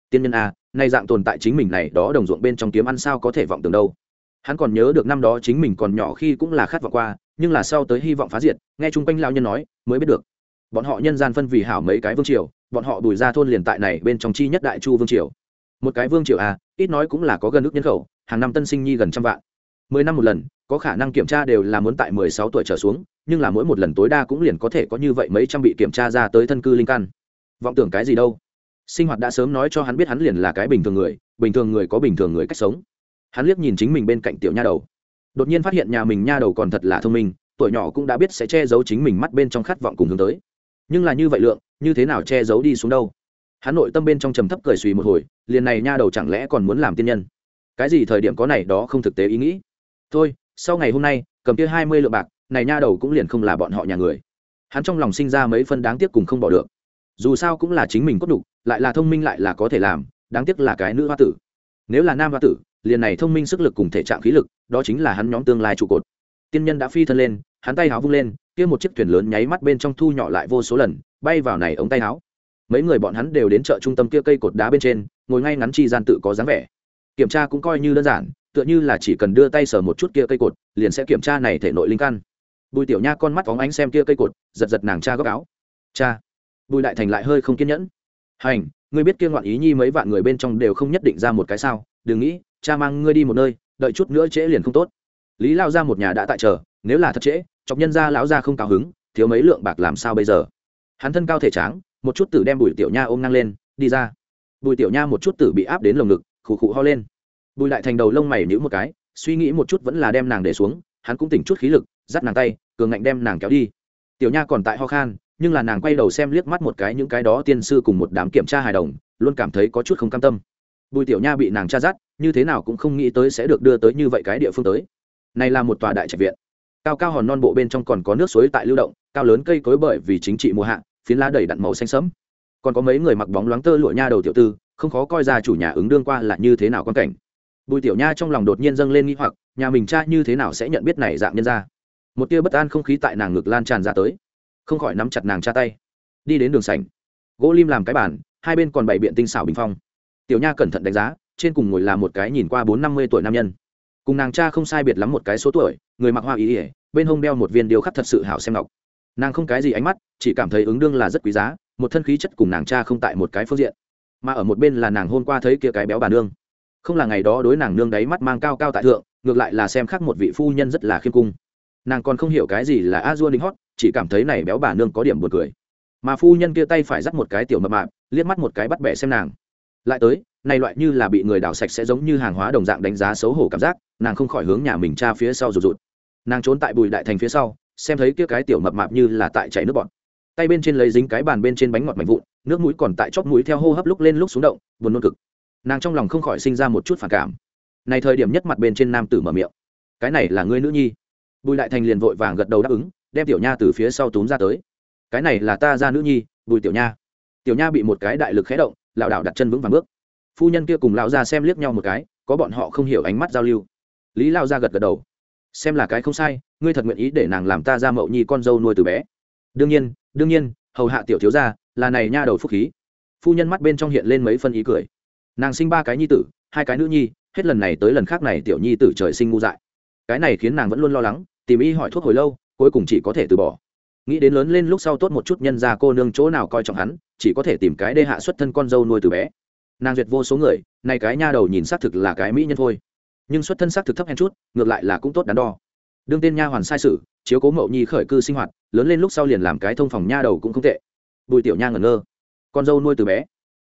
Tiên nhân a, nay dạng tồn tại chính mình này, đó đồng ruộng bên trong kiếm ăn sao có thể vọng tưởng đâu. Hắn còn nhớ được năm đó chính mình còn nhỏ khi cũng là khát vọng qua, nhưng là sau tới hy vọng phá diệt, nghe chung quanh lao nhân nói, mới biết được. Bọn họ nhân gian phân vì hảo mấy cái vương triều, bọn họ bùi ra thôn liền tại này bên trong chi nhất đại chu vương triều một cái vương triều a, ít nói cũng là có gần ước nhân khẩu, hàng năm tân sinh nhi gần trăm vạn. Mười năm một lần, có khả năng kiểm tra đều là muốn tại mười sáu tuổi trở xuống, nhưng là mỗi một lần tối đa cũng liền có thể có như vậy mấy trăm bị kiểm tra ra tới thân cư linh căn. Vọng tưởng cái gì đâu? Sinh hoạt đã sớm nói cho hắn biết hắn liền là cái bình thường người, bình thường người có bình thường người cách sống. Hắn liếc nhìn chính mình bên cạnh tiểu nha đầu. Đột nhiên phát hiện nhà mình nha đầu còn thật là thông minh, tuổi nhỏ cũng đã biết sẽ che giấu chính mình mắt bên trong khát vọng cùng hướng tới. Nhưng là như vậy lượng, như thế nào che giấu đi xuống đâu? Hắn nội tâm bên trong trầm thấp cười suy một hồi, liền này nha đầu chẳng lẽ còn muốn làm tiên nhân? Cái gì thời điểm có này đó không thực tế ý nghĩ? Thôi, sau ngày hôm nay, cầm kia hai mươi lượng bạc, này nha đầu cũng liền không là bọn họ nhà người. Hắn trong lòng sinh ra mấy phân đáng tiếc cùng không bỏ được. Dù sao cũng là chính mình cốt đục lại là thông minh lại là có thể làm, đáng tiếc là cái nữ hoa tử. Nếu là nam hoa tử, liền này thông minh sức lực cùng thể trạng khí lực, đó chính là hắn nhóm tương lai trụ cột. Tiên nhân đã phi thân lên, hắn tay háo vung lên, kia một chiếc thuyền lớn nháy mắt bên trong thu nhỏ lại vô số lần, bay vào này ống tay háo mấy người bọn hắn đều đến chợ trung tâm kia cây cột đá bên trên, ngồi ngay ngắn chi gian tự có dáng vẻ. Kiểm tra cũng coi như đơn giản, tựa như là chỉ cần đưa tay sờ một chút kia cây cột, liền sẽ kiểm tra này thể nội linh căn. Bùi tiểu nha con mắt phóng ánh xem kia cây cột, giật giật nàng cha góc áo. Cha. Bùi đại thành lại hơi không kiên nhẫn. Hành, ngươi biết kia ngoạn ý nhi mấy vạn người bên trong đều không nhất định ra một cái sao? Đừng nghĩ, cha mang ngươi đi một nơi, đợi chút nữa trễ liền không tốt. Lý lao ra một nhà đã tại chờ, nếu là thật trễ, chọc nhân ra lão ra không cao hứng, thiếu mấy lượng bạc làm sao bây giờ? Hắn thân cao thể tráng một chút tử đem bùi tiểu nha ôm ngang lên, đi ra. Bùi tiểu nha một chút tử bị áp đến lồng ngực, khụ khụ ho lên. Bùi lại thành đầu lông mày nhữ một cái, suy nghĩ một chút vẫn là đem nàng để xuống, hắn cũng tỉnh chút khí lực, dắt nàng tay, cường ngạnh đem nàng kéo đi. Tiểu nha còn tại ho khan, nhưng là nàng quay đầu xem liếc mắt một cái những cái đó tiên sư cùng một đám kiểm tra hài đồng, luôn cảm thấy có chút không cam tâm. Bùi tiểu nha bị nàng tra dắt, như thế nào cũng không nghĩ tới sẽ được đưa tới như vậy cái địa phương tới. Này là một tòa đại trạch viện. Cao cao hòn non bộ bên trong còn có nước suối tại lưu động, cao lớn cây cối bởi vì chính trị mùa hạ phiến lá đầy đặn màu xanh sẫm. Còn có mấy người mặc bóng loáng tơ lụa nha đầu tiểu tư, không khó coi ra chủ nhà ứng đương qua là như thế nào quan cảnh. Bùi tiểu nha trong lòng đột nhiên dâng lên nghi hoặc, nhà mình cha như thế nào sẽ nhận biết này dạng nhân ra một tia bất an không khí tại nàng ngực lan tràn ra tới. Không khỏi nắm chặt nàng cha tay. Đi đến đường sảnh. Gỗ lim làm cái bàn, hai bên còn bày biện tinh xảo bình phong. Tiểu nha cẩn thận đánh giá, trên cùng ngồi là một cái nhìn qua bốn năm mươi tuổi nam nhân. Cùng nàng cha không sai biệt lắm một cái số tuổi, người mặc hoa ý ỉa bên hông đeo một viên điêu khắc thật sự hảo xem ngọc nàng không cái gì ánh mắt, chỉ cảm thấy ứng đương là rất quý giá, một thân khí chất cùng nàng cha không tại một cái phương diện. Mà ở một bên là nàng hôm qua thấy kia cái béo bà nương. Không là ngày đó đối nàng nương đáy mắt mang cao cao tại thượng, ngược lại là xem khác một vị phu nhân rất là khiêm cung. Nàng còn không hiểu cái gì là a dua đính hót, chỉ cảm thấy này béo bà nương có điểm buồn cười. Mà phu nhân kia tay phải dắt một cái tiểu mập mạp, liếc mắt một cái bắt bẻ xem nàng. Lại tới, này loại như là bị người đào sạch sẽ giống như hàng hóa đồng dạng đánh giá xấu hổ cảm giác, nàng không khỏi hướng nhà mình cha phía sau rụt rụt. Nàng trốn tại bùi đại thành phía sau xem thấy kia cái tiểu mập mạp như là tại chảy nước bọt. Tay bên trên lấy dính cái bàn bên trên bánh ngọt mạnh vụn, nước mũi còn tại chóp mũi theo hô hấp lúc lên lúc xuống động, buồn nôn cực. Nàng trong lòng không khỏi sinh ra một chút phản cảm. Này thời điểm nhất mặt bên trên nam tử mở miệng. Cái này là ngươi nữ nhi? Bùi đại thành liền vội vàng gật đầu đáp ứng, đem tiểu nha từ phía sau túm ra tới. Cái này là ta ra nữ nhi, bùi tiểu nha. Tiểu nha bị một cái đại lực khé động, lảo đảo đặt chân vững vàng bước. Phu nhân kia cùng lão ra xem liếc nhau một cái, có bọn họ không hiểu ánh mắt giao lưu. Lý lao ra gật gật đầu xem là cái không sai, ngươi thật nguyện ý để nàng làm ta ra mậu nhi con dâu nuôi từ bé. Đương nhiên đương nhiên, hầu hạ tiểu thiếu gia, là này nha đầu phúc khí. Phu nhân mắt bên trong hiện lên mấy phân ý cười. Nàng sinh ba cái nhi tử, hai cái nữ nhi, hết lần này tới lần khác này tiểu nhi tử trời sinh ngu dại. Cái này khiến nàng vẫn luôn lo lắng, tìm y hỏi thuốc hồi lâu, cuối cùng chỉ có thể từ bỏ. Nghĩ đến lớn lên lúc sau tốt một chút nhân ra cô nương chỗ nào coi trọng hắn, chỉ có thể tìm cái đê hạ xuất thân con dâu nuôi từ bé. Nàng duyệt vô số người này cái nha đầu nhìn xác thực là cái mỹ nhân thôi nhưng xuất thân xác thực thấp hèn chút, ngược lại là cũng tốt đắn đo. Đương tên nha hoàn sai sự chiếu cố mậu nhi khởi cư sinh hoạt, lớn lên lúc sau liền làm cái thông phòng nha đầu cũng không tệ. Bùi tiểu nha ngẩn ngơ. Con dâu nuôi từ bé.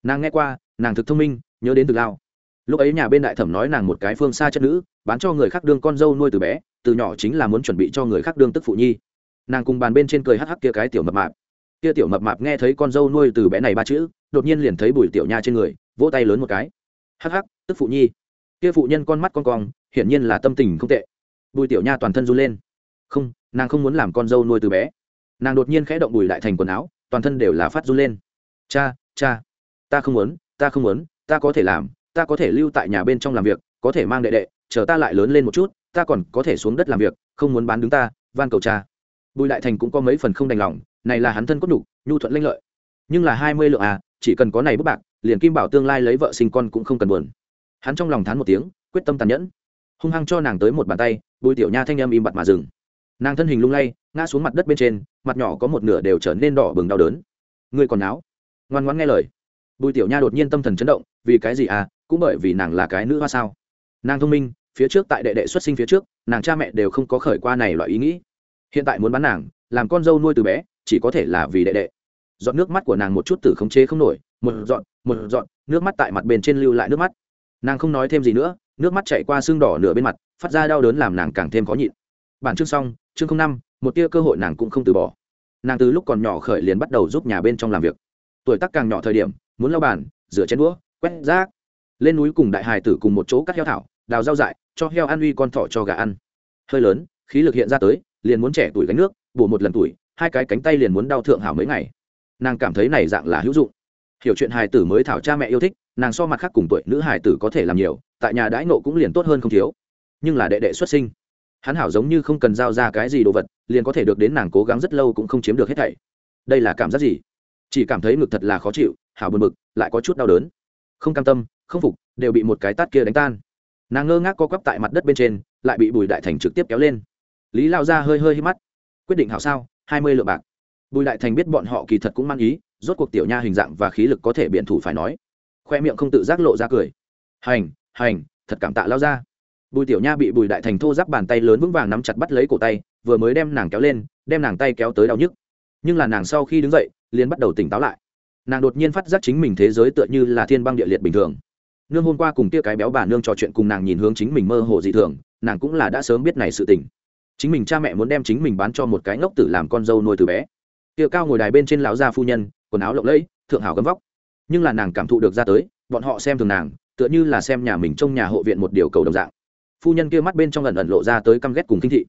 Nàng nghe qua, nàng thực thông minh, nhớ đến từ lao. Lúc ấy nhà bên đại thẩm nói nàng một cái phương xa chất nữ, bán cho người khác đương con dâu nuôi từ bé, từ nhỏ chính là muốn chuẩn bị cho người khác đương tức phụ nhi. Nàng cùng bàn bên trên cười hắc hắc kia cái tiểu mập mạp. Kia tiểu mập mạp nghe thấy con dâu nuôi từ bé này ba chữ, đột nhiên liền thấy bùi tiểu nha trên người, vỗ tay lớn một cái. Hắc hắc, tức phụ nhi kia phụ nhân con mắt con cong, hiển nhiên là tâm tình không tệ. Bùi tiểu nha toàn thân run lên. Không, nàng không muốn làm con dâu nuôi từ bé. Nàng đột nhiên khẽ động bùi lại thành quần áo, toàn thân đều là phát run lên. Cha cha, ta không muốn, ta không muốn, ta có thể làm, ta có thể lưu tại nhà bên trong làm việc, có thể mang đệ đệ, chờ ta lại lớn lên một chút, ta còn có thể xuống đất làm việc, không muốn bán đứng ta, van cầu cha. Bùi lại thành cũng có mấy phần không đành lòng, này là hắn thân cốt đủ, nhu thuận lanh lợi. Nhưng là hai mươi lượng à chỉ cần có này bức bạc, liền kim bảo tương lai lấy vợ sinh con cũng không cần buồn hắn trong lòng thán một tiếng, quyết tâm tàn nhẫn. Hung hăng cho nàng tới một bàn tay, bùi tiểu nha thanh em im bặt mà dừng. Nàng thân hình lung lay, ngã xuống mặt đất bên trên, mặt nhỏ có một nửa đều trở nên đỏ bừng đau đớn. Ngươi còn náo. Ngoan ngoãn nghe lời. Bùi tiểu nha đột nhiên tâm thần chấn động, vì cái gì à cũng bởi vì nàng là cái nữ hoa sao. Nàng thông minh, phía trước tại đệ đệ xuất sinh phía trước, nàng cha mẹ đều không có khởi qua này loại ý nghĩ. Hiện tại muốn bán nàng, làm con dâu nuôi từ bé, chỉ có thể là vì đệ đệ. Dọn nước mắt của nàng một chút từ khống chế không nổi, một dọn một dọn nước mắt tại mặt bên trên lưu lại nước mắt nàng không nói thêm gì nữa, nước mắt chạy qua xương đỏ nửa bên mặt, phát ra đau đớn làm nàng càng thêm khó nhịn. Bản chương xong, chương không năm, một tia cơ hội nàng cũng không từ bỏ. Nàng từ lúc còn nhỏ khởi liền bắt đầu giúp nhà bên trong làm việc. Tuổi tác càng nhỏ thời điểm, muốn lau bàn, rửa chén đũa, quét rác. Lên núi cùng đại hài tử cùng một chỗ cắt heo thảo, đào rau dại, cho heo ăn uy con thỏ cho gà ăn. Hơi lớn, khí lực hiện ra tới, liền muốn trẻ tuổi gánh nước, bổ một lần tuổi, hai cái cánh tay liền muốn đau thượng hảo mấy ngày. Nàng cảm thấy này dạng là hữu dụng hiểu chuyện hài tử mới thảo cha mẹ yêu thích, nàng so mặt khác cùng tuổi nữ hài tử có thể làm nhiều, tại nhà đãi nộ cũng liền tốt hơn không thiếu. Nhưng là đệ đệ xuất sinh, hắn hảo giống như không cần giao ra cái gì đồ vật, liền có thể được đến nàng cố gắng rất lâu cũng không chiếm được hết thảy. Đây là cảm giác gì? Chỉ cảm thấy ngực thật là khó chịu, hảo buồn bực, lại có chút đau đớn. Không cam tâm, không phục, đều bị một cái tát kia đánh tan. Nàng ngơ ngác co quắp tại mặt đất bên trên, lại bị bùi đại thành trực tiếp kéo lên. Lý lao ra hơi hơi hít mắt. Quyết định hảo sao? Hai mươi lượng bạc bùi đại thành biết bọn họ kỳ thật cũng mang ý, rốt cuộc tiểu nha hình dạng và khí lực có thể biện thủ phải nói. Khoe miệng không tự giác lộ ra cười. Hành hành, thật cảm tạ lao ra bùi tiểu nha bị bùi đại thành thô giáp bàn tay lớn vững vàng nắm chặt bắt lấy cổ tay, vừa mới đem nàng kéo lên, đem nàng tay kéo tới đau nhức. Nhưng là nàng sau khi đứng dậy, liền bắt đầu tỉnh táo lại. Nàng đột nhiên phát giác chính mình thế giới tựa như là thiên băng địa liệt bình thường. Nương hôm qua cùng tia cái béo bà nương trò chuyện cùng nàng nhìn hướng chính mình mơ hồ dị thường, nàng cũng là đã sớm biết này sự tình. Chính mình cha mẹ muốn đem chính mình bán cho một cái ngốc tử làm con dâu nuôi từ bé tia cao ngồi đài bên trên lão gia phu nhân, quần áo lộng lẫy, thượng hảo gấm vóc. Nhưng là nàng cảm thụ được ra tới, bọn họ xem thường nàng, tựa như là xem nhà mình trong nhà hộ viện một điều cầu đồng dạng. Phu nhân kia mắt bên trong lần ẩn lộ ra tới căm ghét cùng kinh thị.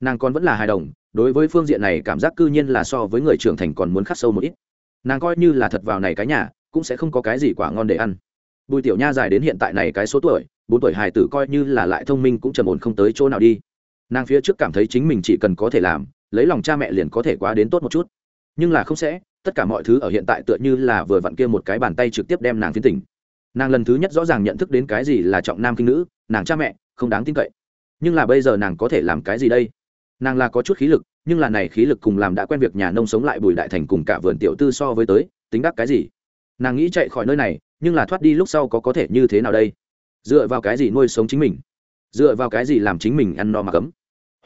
Nàng còn vẫn là hài đồng, đối với phương diện này cảm giác cư nhiên là so với người trưởng thành còn muốn khắc sâu một ít. Nàng coi như là thật vào này cái nhà, cũng sẽ không có cái gì quả ngon để ăn. Bùi tiểu nha dài đến hiện tại này cái số tuổi, bốn tuổi hài tử coi như là lại thông minh cũng trầm ổn không tới chỗ nào đi. Nàng phía trước cảm thấy chính mình chỉ cần có thể làm, lấy lòng cha mẹ liền có thể quá đến tốt một chút nhưng là không sẽ, tất cả mọi thứ ở hiện tại tựa như là vừa vặn kia một cái bàn tay trực tiếp đem nàng phiến tỉnh. Nàng lần thứ nhất rõ ràng nhận thức đến cái gì là trọng nam kinh nữ, nàng cha mẹ, không đáng tin cậy. Nhưng là bây giờ nàng có thể làm cái gì đây? Nàng là có chút khí lực, nhưng là này khí lực cùng làm đã quen việc nhà nông sống lại bùi đại thành cùng cả vườn tiểu tư so với tới, tính đắc cái gì? Nàng nghĩ chạy khỏi nơi này, nhưng là thoát đi lúc sau có có thể như thế nào đây? Dựa vào cái gì nuôi sống chính mình? Dựa vào cái gì làm chính mình ăn no mà cấm?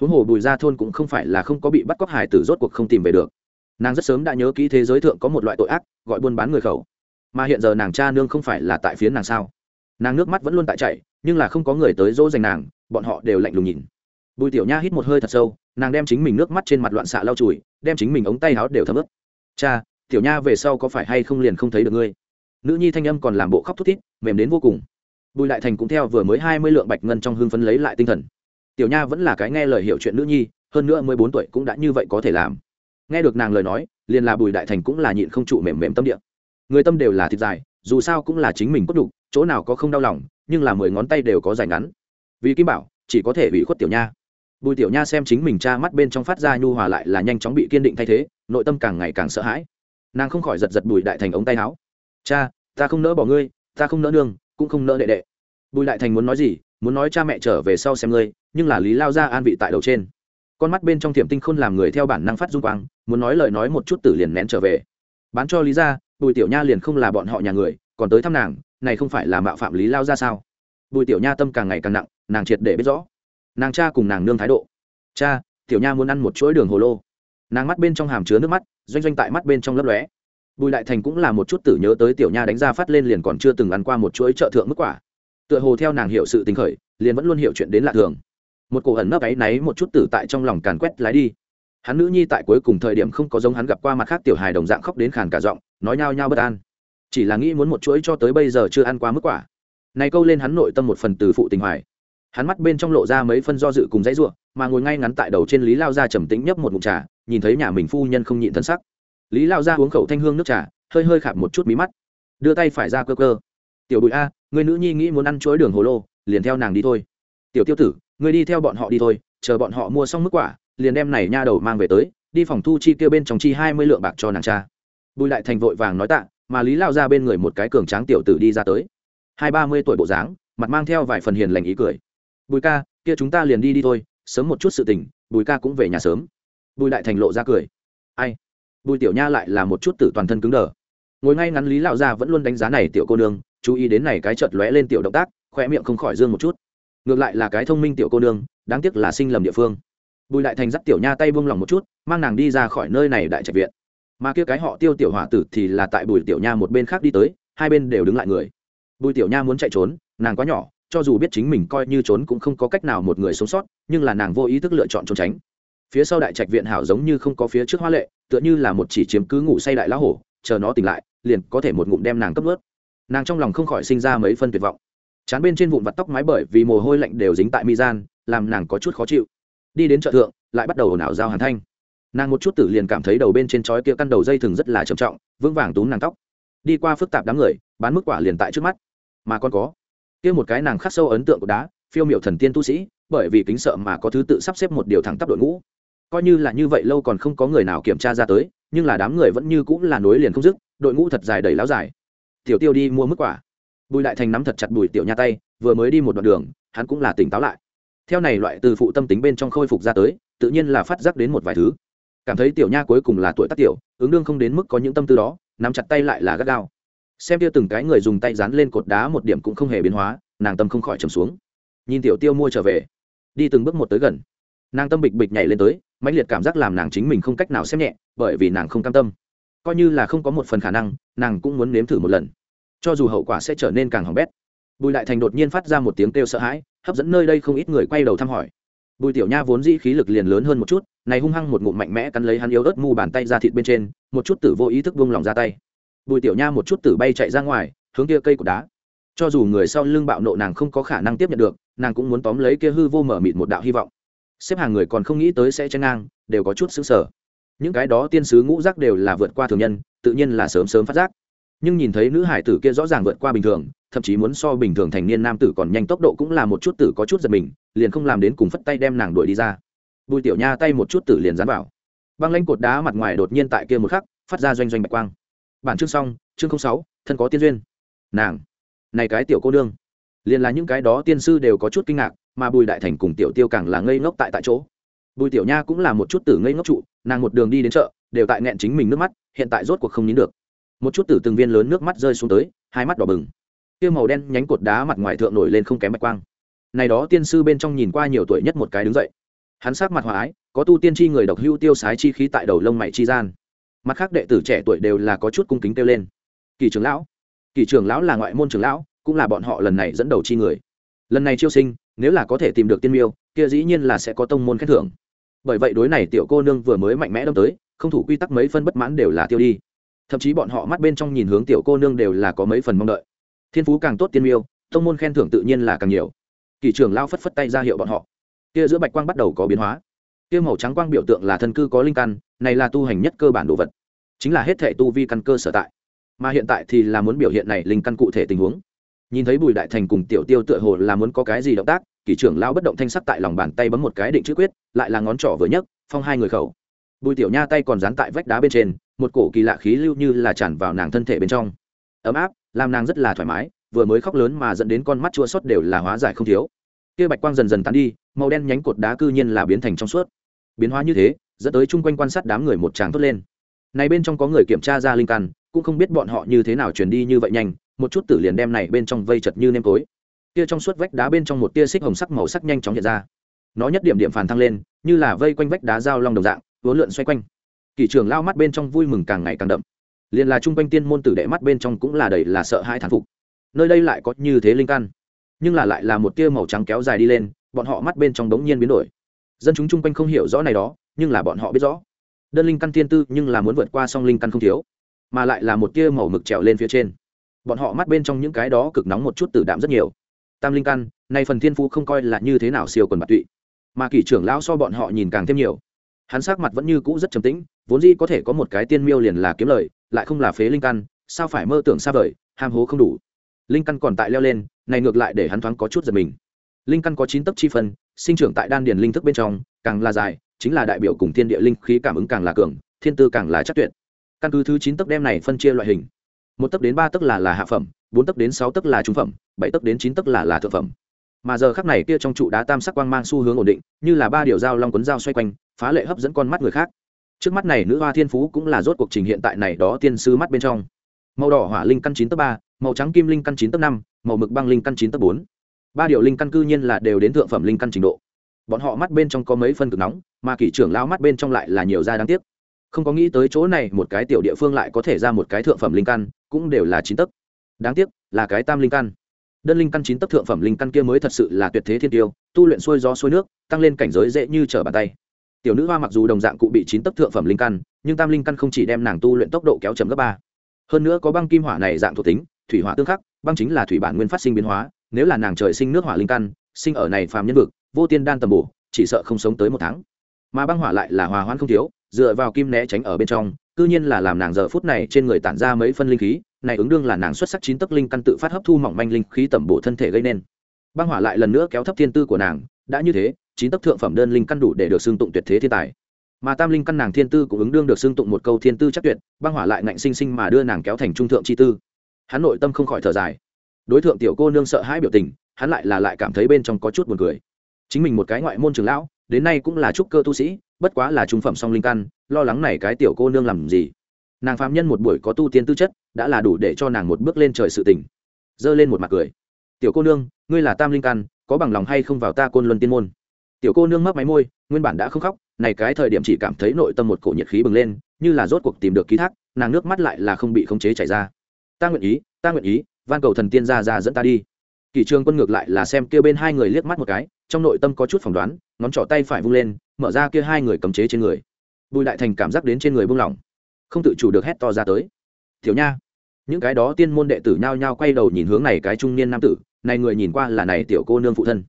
Huống hồ bùi gia thôn cũng không phải là không có bị bắt cóc hải tử rốt cuộc không tìm về được nàng rất sớm đã nhớ kỹ thế giới thượng có một loại tội ác, gọi buôn bán người khẩu. Mà hiện giờ nàng cha nương không phải là tại phía nàng sao? Nàng nước mắt vẫn luôn tại chạy nhưng là không có người tới dỗ dành nàng, bọn họ đều lạnh lùng nhìn. Bùi tiểu nha hít một hơi thật sâu, nàng đem chính mình nước mắt trên mặt loạn xạ lau chùi, đem chính mình ống tay áo đều thấm ướt. Cha, tiểu nha về sau có phải hay không liền không thấy được ngươi? Nữ nhi thanh âm còn làm bộ khóc thút thít, mềm đến vô cùng. Bùi lại thành cũng theo vừa mới hai mươi lượng bạch ngân trong hương phấn lấy lại tinh thần. Tiểu nha vẫn là cái nghe lời hiểu chuyện nữ nhi, hơn nữa mười bốn tuổi cũng đã như vậy có thể làm nghe được nàng lời nói, liền là bùi đại thành cũng là nhịn không trụ mềm mềm tâm địa. Người tâm đều là thịt dài, dù sao cũng là chính mình cốt đục chỗ nào có không đau lòng, nhưng là mười ngón tay đều có dài ngắn. Vì kim bảo, chỉ có thể bị khuất tiểu nha. Bùi tiểu nha xem chính mình cha mắt bên trong phát ra nhu hòa lại là nhanh chóng bị kiên định thay thế, nội tâm càng ngày càng sợ hãi. Nàng không khỏi giật giật bùi đại thành ống tay áo. Cha, ta không nỡ bỏ ngươi, ta không nỡ nương, cũng không nỡ đệ đệ. Bùi đại thành muốn nói gì, muốn nói cha mẹ trở về sau xem ngươi, nhưng là lý lao ra an vị tại đầu trên con mắt bên trong thiểm tinh khôn làm người theo bản năng phát dung quang, muốn nói lời nói một chút tử liền nén trở về. Bán cho lý ra bùi tiểu nha liền không là bọn họ nhà người, còn tới thăm nàng, này không phải là mạo phạm lý lao ra sao? Bùi tiểu nha tâm càng ngày càng nặng, nàng triệt để biết rõ. Nàng cha cùng nàng nương thái độ. Cha, tiểu nha muốn ăn một chuỗi đường hồ lô. Nàng mắt bên trong hàm chứa nước mắt, doanh doanh tại mắt bên trong lấp lóe. Bùi đại thành cũng là một chút tử nhớ tới tiểu nha đánh ra phát lên liền còn chưa từng ăn qua một chuỗi trợ thượng mức quả. Tựa hồ theo nàng hiểu sự tình khởi, liền vẫn luôn hiểu chuyện đến lạ thường một cổ ẩn nấp áy náy một chút tử tại trong lòng càn quét lái đi. Hắn nữ nhi tại cuối cùng thời điểm không có giống hắn gặp qua mặt khác tiểu hài đồng dạng khóc đến khàn cả giọng, nói nhao nhao bất an. Chỉ là nghĩ muốn một chuỗi cho tới bây giờ chưa ăn qua mức quả. Này câu lên hắn nội tâm một phần từ phụ tình hoài. Hắn mắt bên trong lộ ra mấy phân do dự cùng dãy ruộng mà ngồi ngay ngắn tại đầu trên lý lao ra trầm tĩnh nhấp một mụn trà, nhìn thấy nhà mình phu nhân không nhịn thân sắc. Lý lao ra uống khẩu thanh hương nước trà, hơi hơi khạp một chút mí mắt. Đưa tay phải ra cơ cơ. Tiểu bụi a người nữ nhi nghĩ muốn ăn chuỗi đường hồ lô, liền theo nàng đi thôi. Tiểu tiêu tử người đi theo bọn họ đi thôi, chờ bọn họ mua xong mức quả, liền đem này nha đầu mang về tới, đi phòng thu chi kia bên trong chi hai mươi lượng bạc cho nàng cha. Bùi lại thành vội vàng nói tạ, mà lý lao ra bên người một cái cường tráng tiểu tử đi ra tới. Hai ba mươi tuổi bộ dáng, mặt mang theo vài phần hiền lành ý cười. Bùi ca, kia chúng ta liền đi đi thôi, sớm một chút sự tình, bùi ca cũng về nhà sớm. Bùi đại thành lộ ra cười. Ai? Bùi tiểu nha lại là một chút tử toàn thân cứng đờ. Ngồi ngay ngắn lý lão gia vẫn luôn đánh giá này tiểu cô nương, chú ý đến này cái chợt lóe lên tiểu động tác khoe miệng không khỏi dương một chút ngược lại là cái thông minh tiểu cô nương, đáng tiếc là sinh lầm địa phương. Bùi đại thành dắt tiểu nha tay buông lỏng một chút, mang nàng đi ra khỏi nơi này đại trạch viện. Mà kia cái họ tiêu tiểu hỏa tử thì là tại bùi tiểu nha một bên khác đi tới, hai bên đều đứng lại người. Bùi tiểu nha muốn chạy trốn, nàng quá nhỏ, cho dù biết chính mình coi như trốn cũng không có cách nào một người sống sót, nhưng là nàng vô ý thức lựa chọn trốn tránh. Phía sau đại trạch viện hảo giống như không có phía trước hoa lệ, tựa như là một chỉ chiếm cứ ngủ say đại lá hổ, chờ nó tỉnh lại, liền có thể một ngụm đem nàng cấp ướt nàng trong lòng không khỏi sinh ra mấy phân tuyệt vọng chán bên trên vụn vặt tóc mái bởi vì mồ hôi lạnh đều dính tại mi gian, làm nàng có chút khó chịu. Đi đến chợ thượng, lại bắt đầu ồn ào giao hàn thanh. Nàng một chút tử liền cảm thấy đầu bên trên chói kia căn đầu dây thừng rất là trầm trọng, vững vàng túm nàng tóc. Đi qua phức tạp đám người, bán mức quả liền tại trước mắt. Mà còn có, kia một cái nàng khắc sâu ấn tượng của đá, phiêu miệu thần tiên tu sĩ, bởi vì kính sợ mà có thứ tự sắp xếp một điều thẳng tắp đội ngũ. Coi như là như vậy lâu còn không có người nào kiểm tra ra tới, nhưng là đám người vẫn như cũng là nối liền không dứt, đội ngũ thật dài đầy láo dài. Tiểu tiêu đi mua mức quả bùi đại thành nắm thật chặt bùi tiểu nha tay, vừa mới đi một đoạn đường, hắn cũng là tỉnh táo lại. Theo này loại từ phụ tâm tính bên trong khôi phục ra tới, tự nhiên là phát giác đến một vài thứ. Cảm thấy tiểu nha cuối cùng là tuổi tác tiểu, ứng đương không đến mức có những tâm tư đó, nắm chặt tay lại là gắt gao. Xem tiêu từng cái người dùng tay dán lên cột đá một điểm cũng không hề biến hóa, nàng tâm không khỏi trầm xuống. Nhìn tiểu tiêu mua trở về, đi từng bước một tới gần. Nàng tâm bịch bịch nhảy lên tới, mãnh liệt cảm giác làm nàng chính mình không cách nào xem nhẹ, bởi vì nàng không cam tâm. Coi như là không có một phần khả năng, nàng cũng muốn nếm thử một lần cho dù hậu quả sẽ trở nên càng hỏng bét. Bùi đại thành đột nhiên phát ra một tiếng kêu sợ hãi, hấp dẫn nơi đây không ít người quay đầu thăm hỏi. Bùi tiểu nha vốn dĩ khí lực liền lớn hơn một chút, này hung hăng một ngụm mạnh mẽ cắn lấy hắn yếu ớt mu bàn tay ra thịt bên trên, một chút tử vô ý thức vung lòng ra tay. Bùi tiểu nha một chút tử bay chạy ra ngoài, hướng kia cây cột đá. Cho dù người sau lưng bạo nộ nàng không có khả năng tiếp nhận được, nàng cũng muốn tóm lấy kia hư vô mở mịt một đạo hy vọng. Xếp hàng người còn không nghĩ tới sẽ chen ngang, đều có chút xứng sở những cái đó tiên sứ ngũ giác đều là vượt qua thường nhân, tự nhiên là sớm sớm phát giác nhưng nhìn thấy nữ hải tử kia rõ ràng vượt qua bình thường, thậm chí muốn so bình thường thành niên nam tử còn nhanh tốc độ cũng là một chút tử có chút giật mình, liền không làm đến cùng phất tay đem nàng đuổi đi ra. Bùi tiểu nha tay một chút tử liền dán vào. Băng lanh cột đá mặt ngoài đột nhiên tại kia một khắc, phát ra doanh doanh bạch quang. Bản chương xong, chương sáu, thân có tiên duyên. Nàng, này cái tiểu cô đương liền là những cái đó tiên sư đều có chút kinh ngạc, mà bùi đại thành cùng tiểu tiêu càng là ngây ngốc tại tại chỗ. Bùi tiểu nha cũng là một chút tử ngây ngốc trụ, nàng một đường đi đến chợ, đều tại nghẹn chính mình nước mắt, hiện tại rốt cuộc không nhín được một chút tử từng viên lớn nước mắt rơi xuống tới, hai mắt đỏ bừng. Kia màu đen nhánh cột đá mặt ngoài thượng nổi lên không kém bạch quang. Này đó tiên sư bên trong nhìn qua nhiều tuổi nhất một cái đứng dậy. Hắn sát mặt hòa ái, có tu tiên tri người độc hưu tiêu sái chi khí tại đầu lông mày chi gian. Mặt khác đệ tử trẻ tuổi đều là có chút cung kính kêu lên. Kỳ trưởng lão, kỳ trưởng lão là ngoại môn trưởng lão, cũng là bọn họ lần này dẫn đầu chi người. Lần này chiêu sinh, nếu là có thể tìm được tiên miêu, kia dĩ nhiên là sẽ có tông môn khen thưởng. Bởi vậy đối này tiểu cô nương vừa mới mạnh mẽ đâm tới, không thủ quy tắc mấy phân bất mãn đều là tiêu đi thậm chí bọn họ mắt bên trong nhìn hướng tiểu cô nương đều là có mấy phần mong đợi. Thiên phú càng tốt tiên miêu, tông môn khen thưởng tự nhiên là càng nhiều. Kỷ trưởng lao phất phất tay ra hiệu bọn họ. Kia giữa bạch quang bắt đầu có biến hóa. Kia màu trắng quang biểu tượng là thân cư có linh căn, này là tu hành nhất cơ bản đồ vật. Chính là hết thể tu vi căn cơ sở tại. Mà hiện tại thì là muốn biểu hiện này linh căn cụ thể tình huống. Nhìn thấy bùi đại thành cùng tiểu tiêu tựa hồ là muốn có cái gì động tác, kỷ trưởng lao bất động thanh sắc tại lòng bàn tay bấm một cái định chữ quyết, lại là ngón trỏ vừa nhấc, phong hai người khẩu. Bùi tiểu nha tay còn dán tại vách đá bên trên một cổ kỳ lạ khí lưu như là tràn vào nàng thân thể bên trong. Ấm áp, làm nàng rất là thoải mái, vừa mới khóc lớn mà dẫn đến con mắt chua sót đều là hóa giải không thiếu. Kia bạch quang dần dần tán đi, màu đen nhánh cột đá cư nhiên là biến thành trong suốt. Biến hóa như thế, dẫn tới chung quanh quan sát đám người một tràng thốt lên. Này bên trong có người kiểm tra ra linh căn, cũng không biết bọn họ như thế nào truyền đi như vậy nhanh, một chút tử liền đem này bên trong vây chật như nêm tối. Kia trong suốt vách đá bên trong một tia xích hồng sắc màu sắc nhanh chóng hiện ra. Nó nhất điểm điểm phản thăng lên, như là vây quanh vách đá dao long đồng dạng, vốn lượn xoay quanh kỷ trường lao mắt bên trong vui mừng càng ngày càng đậm. Liền là chung quanh tiên môn tử đệ mắt bên trong cũng là đầy là sợ hãi thán phục. Nơi đây lại có như thế linh căn. Nhưng là lại là một tia màu trắng kéo dài đi lên, bọn họ mắt bên trong đống nhiên biến đổi. Dân chúng chung quanh không hiểu rõ này đó, nhưng là bọn họ biết rõ. Đơn linh căn tiên tư nhưng là muốn vượt qua song linh căn không thiếu, mà lại là một tia màu mực trèo lên phía trên. Bọn họ mắt bên trong những cái đó cực nóng một chút tử đạm rất nhiều. Tam linh căn, nay phần thiên phú không coi là như thế nào siêu quần bạc tụy. Mà kỷ trưởng lão so bọn họ nhìn càng thêm nhiều hắn sắc mặt vẫn như cũ rất trầm tĩnh, vốn dĩ có thể có một cái tiên miêu liền là kiếm lời, lại không là phế linh căn, sao phải mơ tưởng xa vời, ham hố không đủ. Linh căn còn tại leo lên, này ngược lại để hắn thoáng có chút giật mình. Linh căn có chín tấc chi phân, sinh trưởng tại đan điền linh thức bên trong, càng là dài, chính là đại biểu cùng thiên địa linh khí cảm ứng càng là cường, thiên tư càng là chắc tuyệt. Căn cứ thứ chín tấc đem này phân chia loại hình. Một tấc đến ba tấc là là hạ phẩm, bốn tấc đến sáu tấc là trung phẩm, bảy tấc đến chín tấc là là thượng phẩm mà giờ khắc này kia trong trụ đá tam sắc quang mang xu hướng ổn định, như là ba điều dao long quấn dao xoay quanh, phá lệ hấp dẫn con mắt người khác. Trước mắt này nữ hoa thiên phú cũng là rốt cuộc trình hiện tại này đó tiên sư mắt bên trong. Màu đỏ hỏa linh căn chín tấc ba, màu trắng kim linh căn chín tấc năm, màu mực băng linh căn chín tấc bốn. Ba điều linh căn cư nhiên là đều đến thượng phẩm linh căn trình độ. Bọn họ mắt bên trong có mấy phân cực nóng, mà kỷ trưởng lao mắt bên trong lại là nhiều da đáng tiếc. Không có nghĩ tới chỗ này một cái tiểu địa phương lại có thể ra một cái thượng phẩm linh căn, cũng đều là chín tấc. Đáng tiếc là cái tam linh căn đơn linh căn chín tấc thượng phẩm linh căn kia mới thật sự là tuyệt thế thiên tiêu, tu luyện xuôi gió xuôi nước, tăng lên cảnh giới dễ như trở bàn tay. Tiểu nữ hoa mặc dù đồng dạng cụ bị chín tấc thượng phẩm linh căn, nhưng tam linh căn không chỉ đem nàng tu luyện tốc độ kéo chậm gấp ba. Hơn nữa có băng kim hỏa này dạng thuộc tính, thủy hỏa tương khắc, băng chính là thủy bản nguyên phát sinh biến hóa, nếu là nàng trời sinh nước hỏa linh căn, sinh ở này phàm nhân vực, vô tiên đan tầm bổ, chỉ sợ không sống tới một tháng. Mà băng hỏa lại là hòa hoãn không thiếu, dựa vào kim né tránh ở bên trong cư nhiên là làm nàng giờ phút này trên người tản ra mấy phân linh khí, này ứng đương là nàng xuất sắc chín tấc linh căn tự phát hấp thu mỏng manh linh khí tẩm bổ thân thể gây nên. Băng hỏa lại lần nữa kéo thấp thiên tư của nàng, đã như thế, chín tấc thượng phẩm đơn linh căn đủ để được xưng tụng tuyệt thế thiên tài. Mà tam linh căn nàng thiên tư cũng ứng đương được xưng tụng một câu thiên tư chắc tuyệt, băng hỏa lại ngạnh sinh sinh mà đưa nàng kéo thành trung thượng chi tư. Hắn nội tâm không khỏi thở dài. Đối tượng tiểu cô nương sợ hãi biểu tình, hắn lại là lại cảm thấy bên trong có chút buồn cười. Chính mình một cái ngoại môn trường lão, đến nay cũng là trúc cơ tu sĩ bất quá là trung phẩm song linh căn, lo lắng này cái tiểu cô nương làm gì. Nàng phạm nhân một buổi có tu tiên tư chất, đã là đủ để cho nàng một bước lên trời sự tỉnh giơ lên một mặt cười. Tiểu cô nương, ngươi là tam linh căn, có bằng lòng hay không vào ta côn luân tiên môn? Tiểu cô nương mấp máy môi, nguyên bản đã không khóc, này cái thời điểm chỉ cảm thấy nội tâm một cổ nhiệt khí bừng lên, như là rốt cuộc tìm được ký thác, nàng nước mắt lại là không bị khống chế chảy ra. Ta nguyện ý, ta nguyện ý, van cầu thần tiên ra ra dẫn ta đi. Kỷ trường quân ngược lại là xem kêu bên hai người liếc mắt một cái, trong nội tâm có chút phỏng đoán, ngón trỏ tay phải vung lên mở ra kia hai người cấm chế trên người. Bùi đại thành cảm giác đến trên người buông lỏng, không tự chủ được hét to ra tới. Thiếu nha. Những cái đó tiên môn đệ tử nhao nhao quay đầu nhìn hướng này cái trung niên nam tử, này người nhìn qua là này tiểu cô nương phụ thân.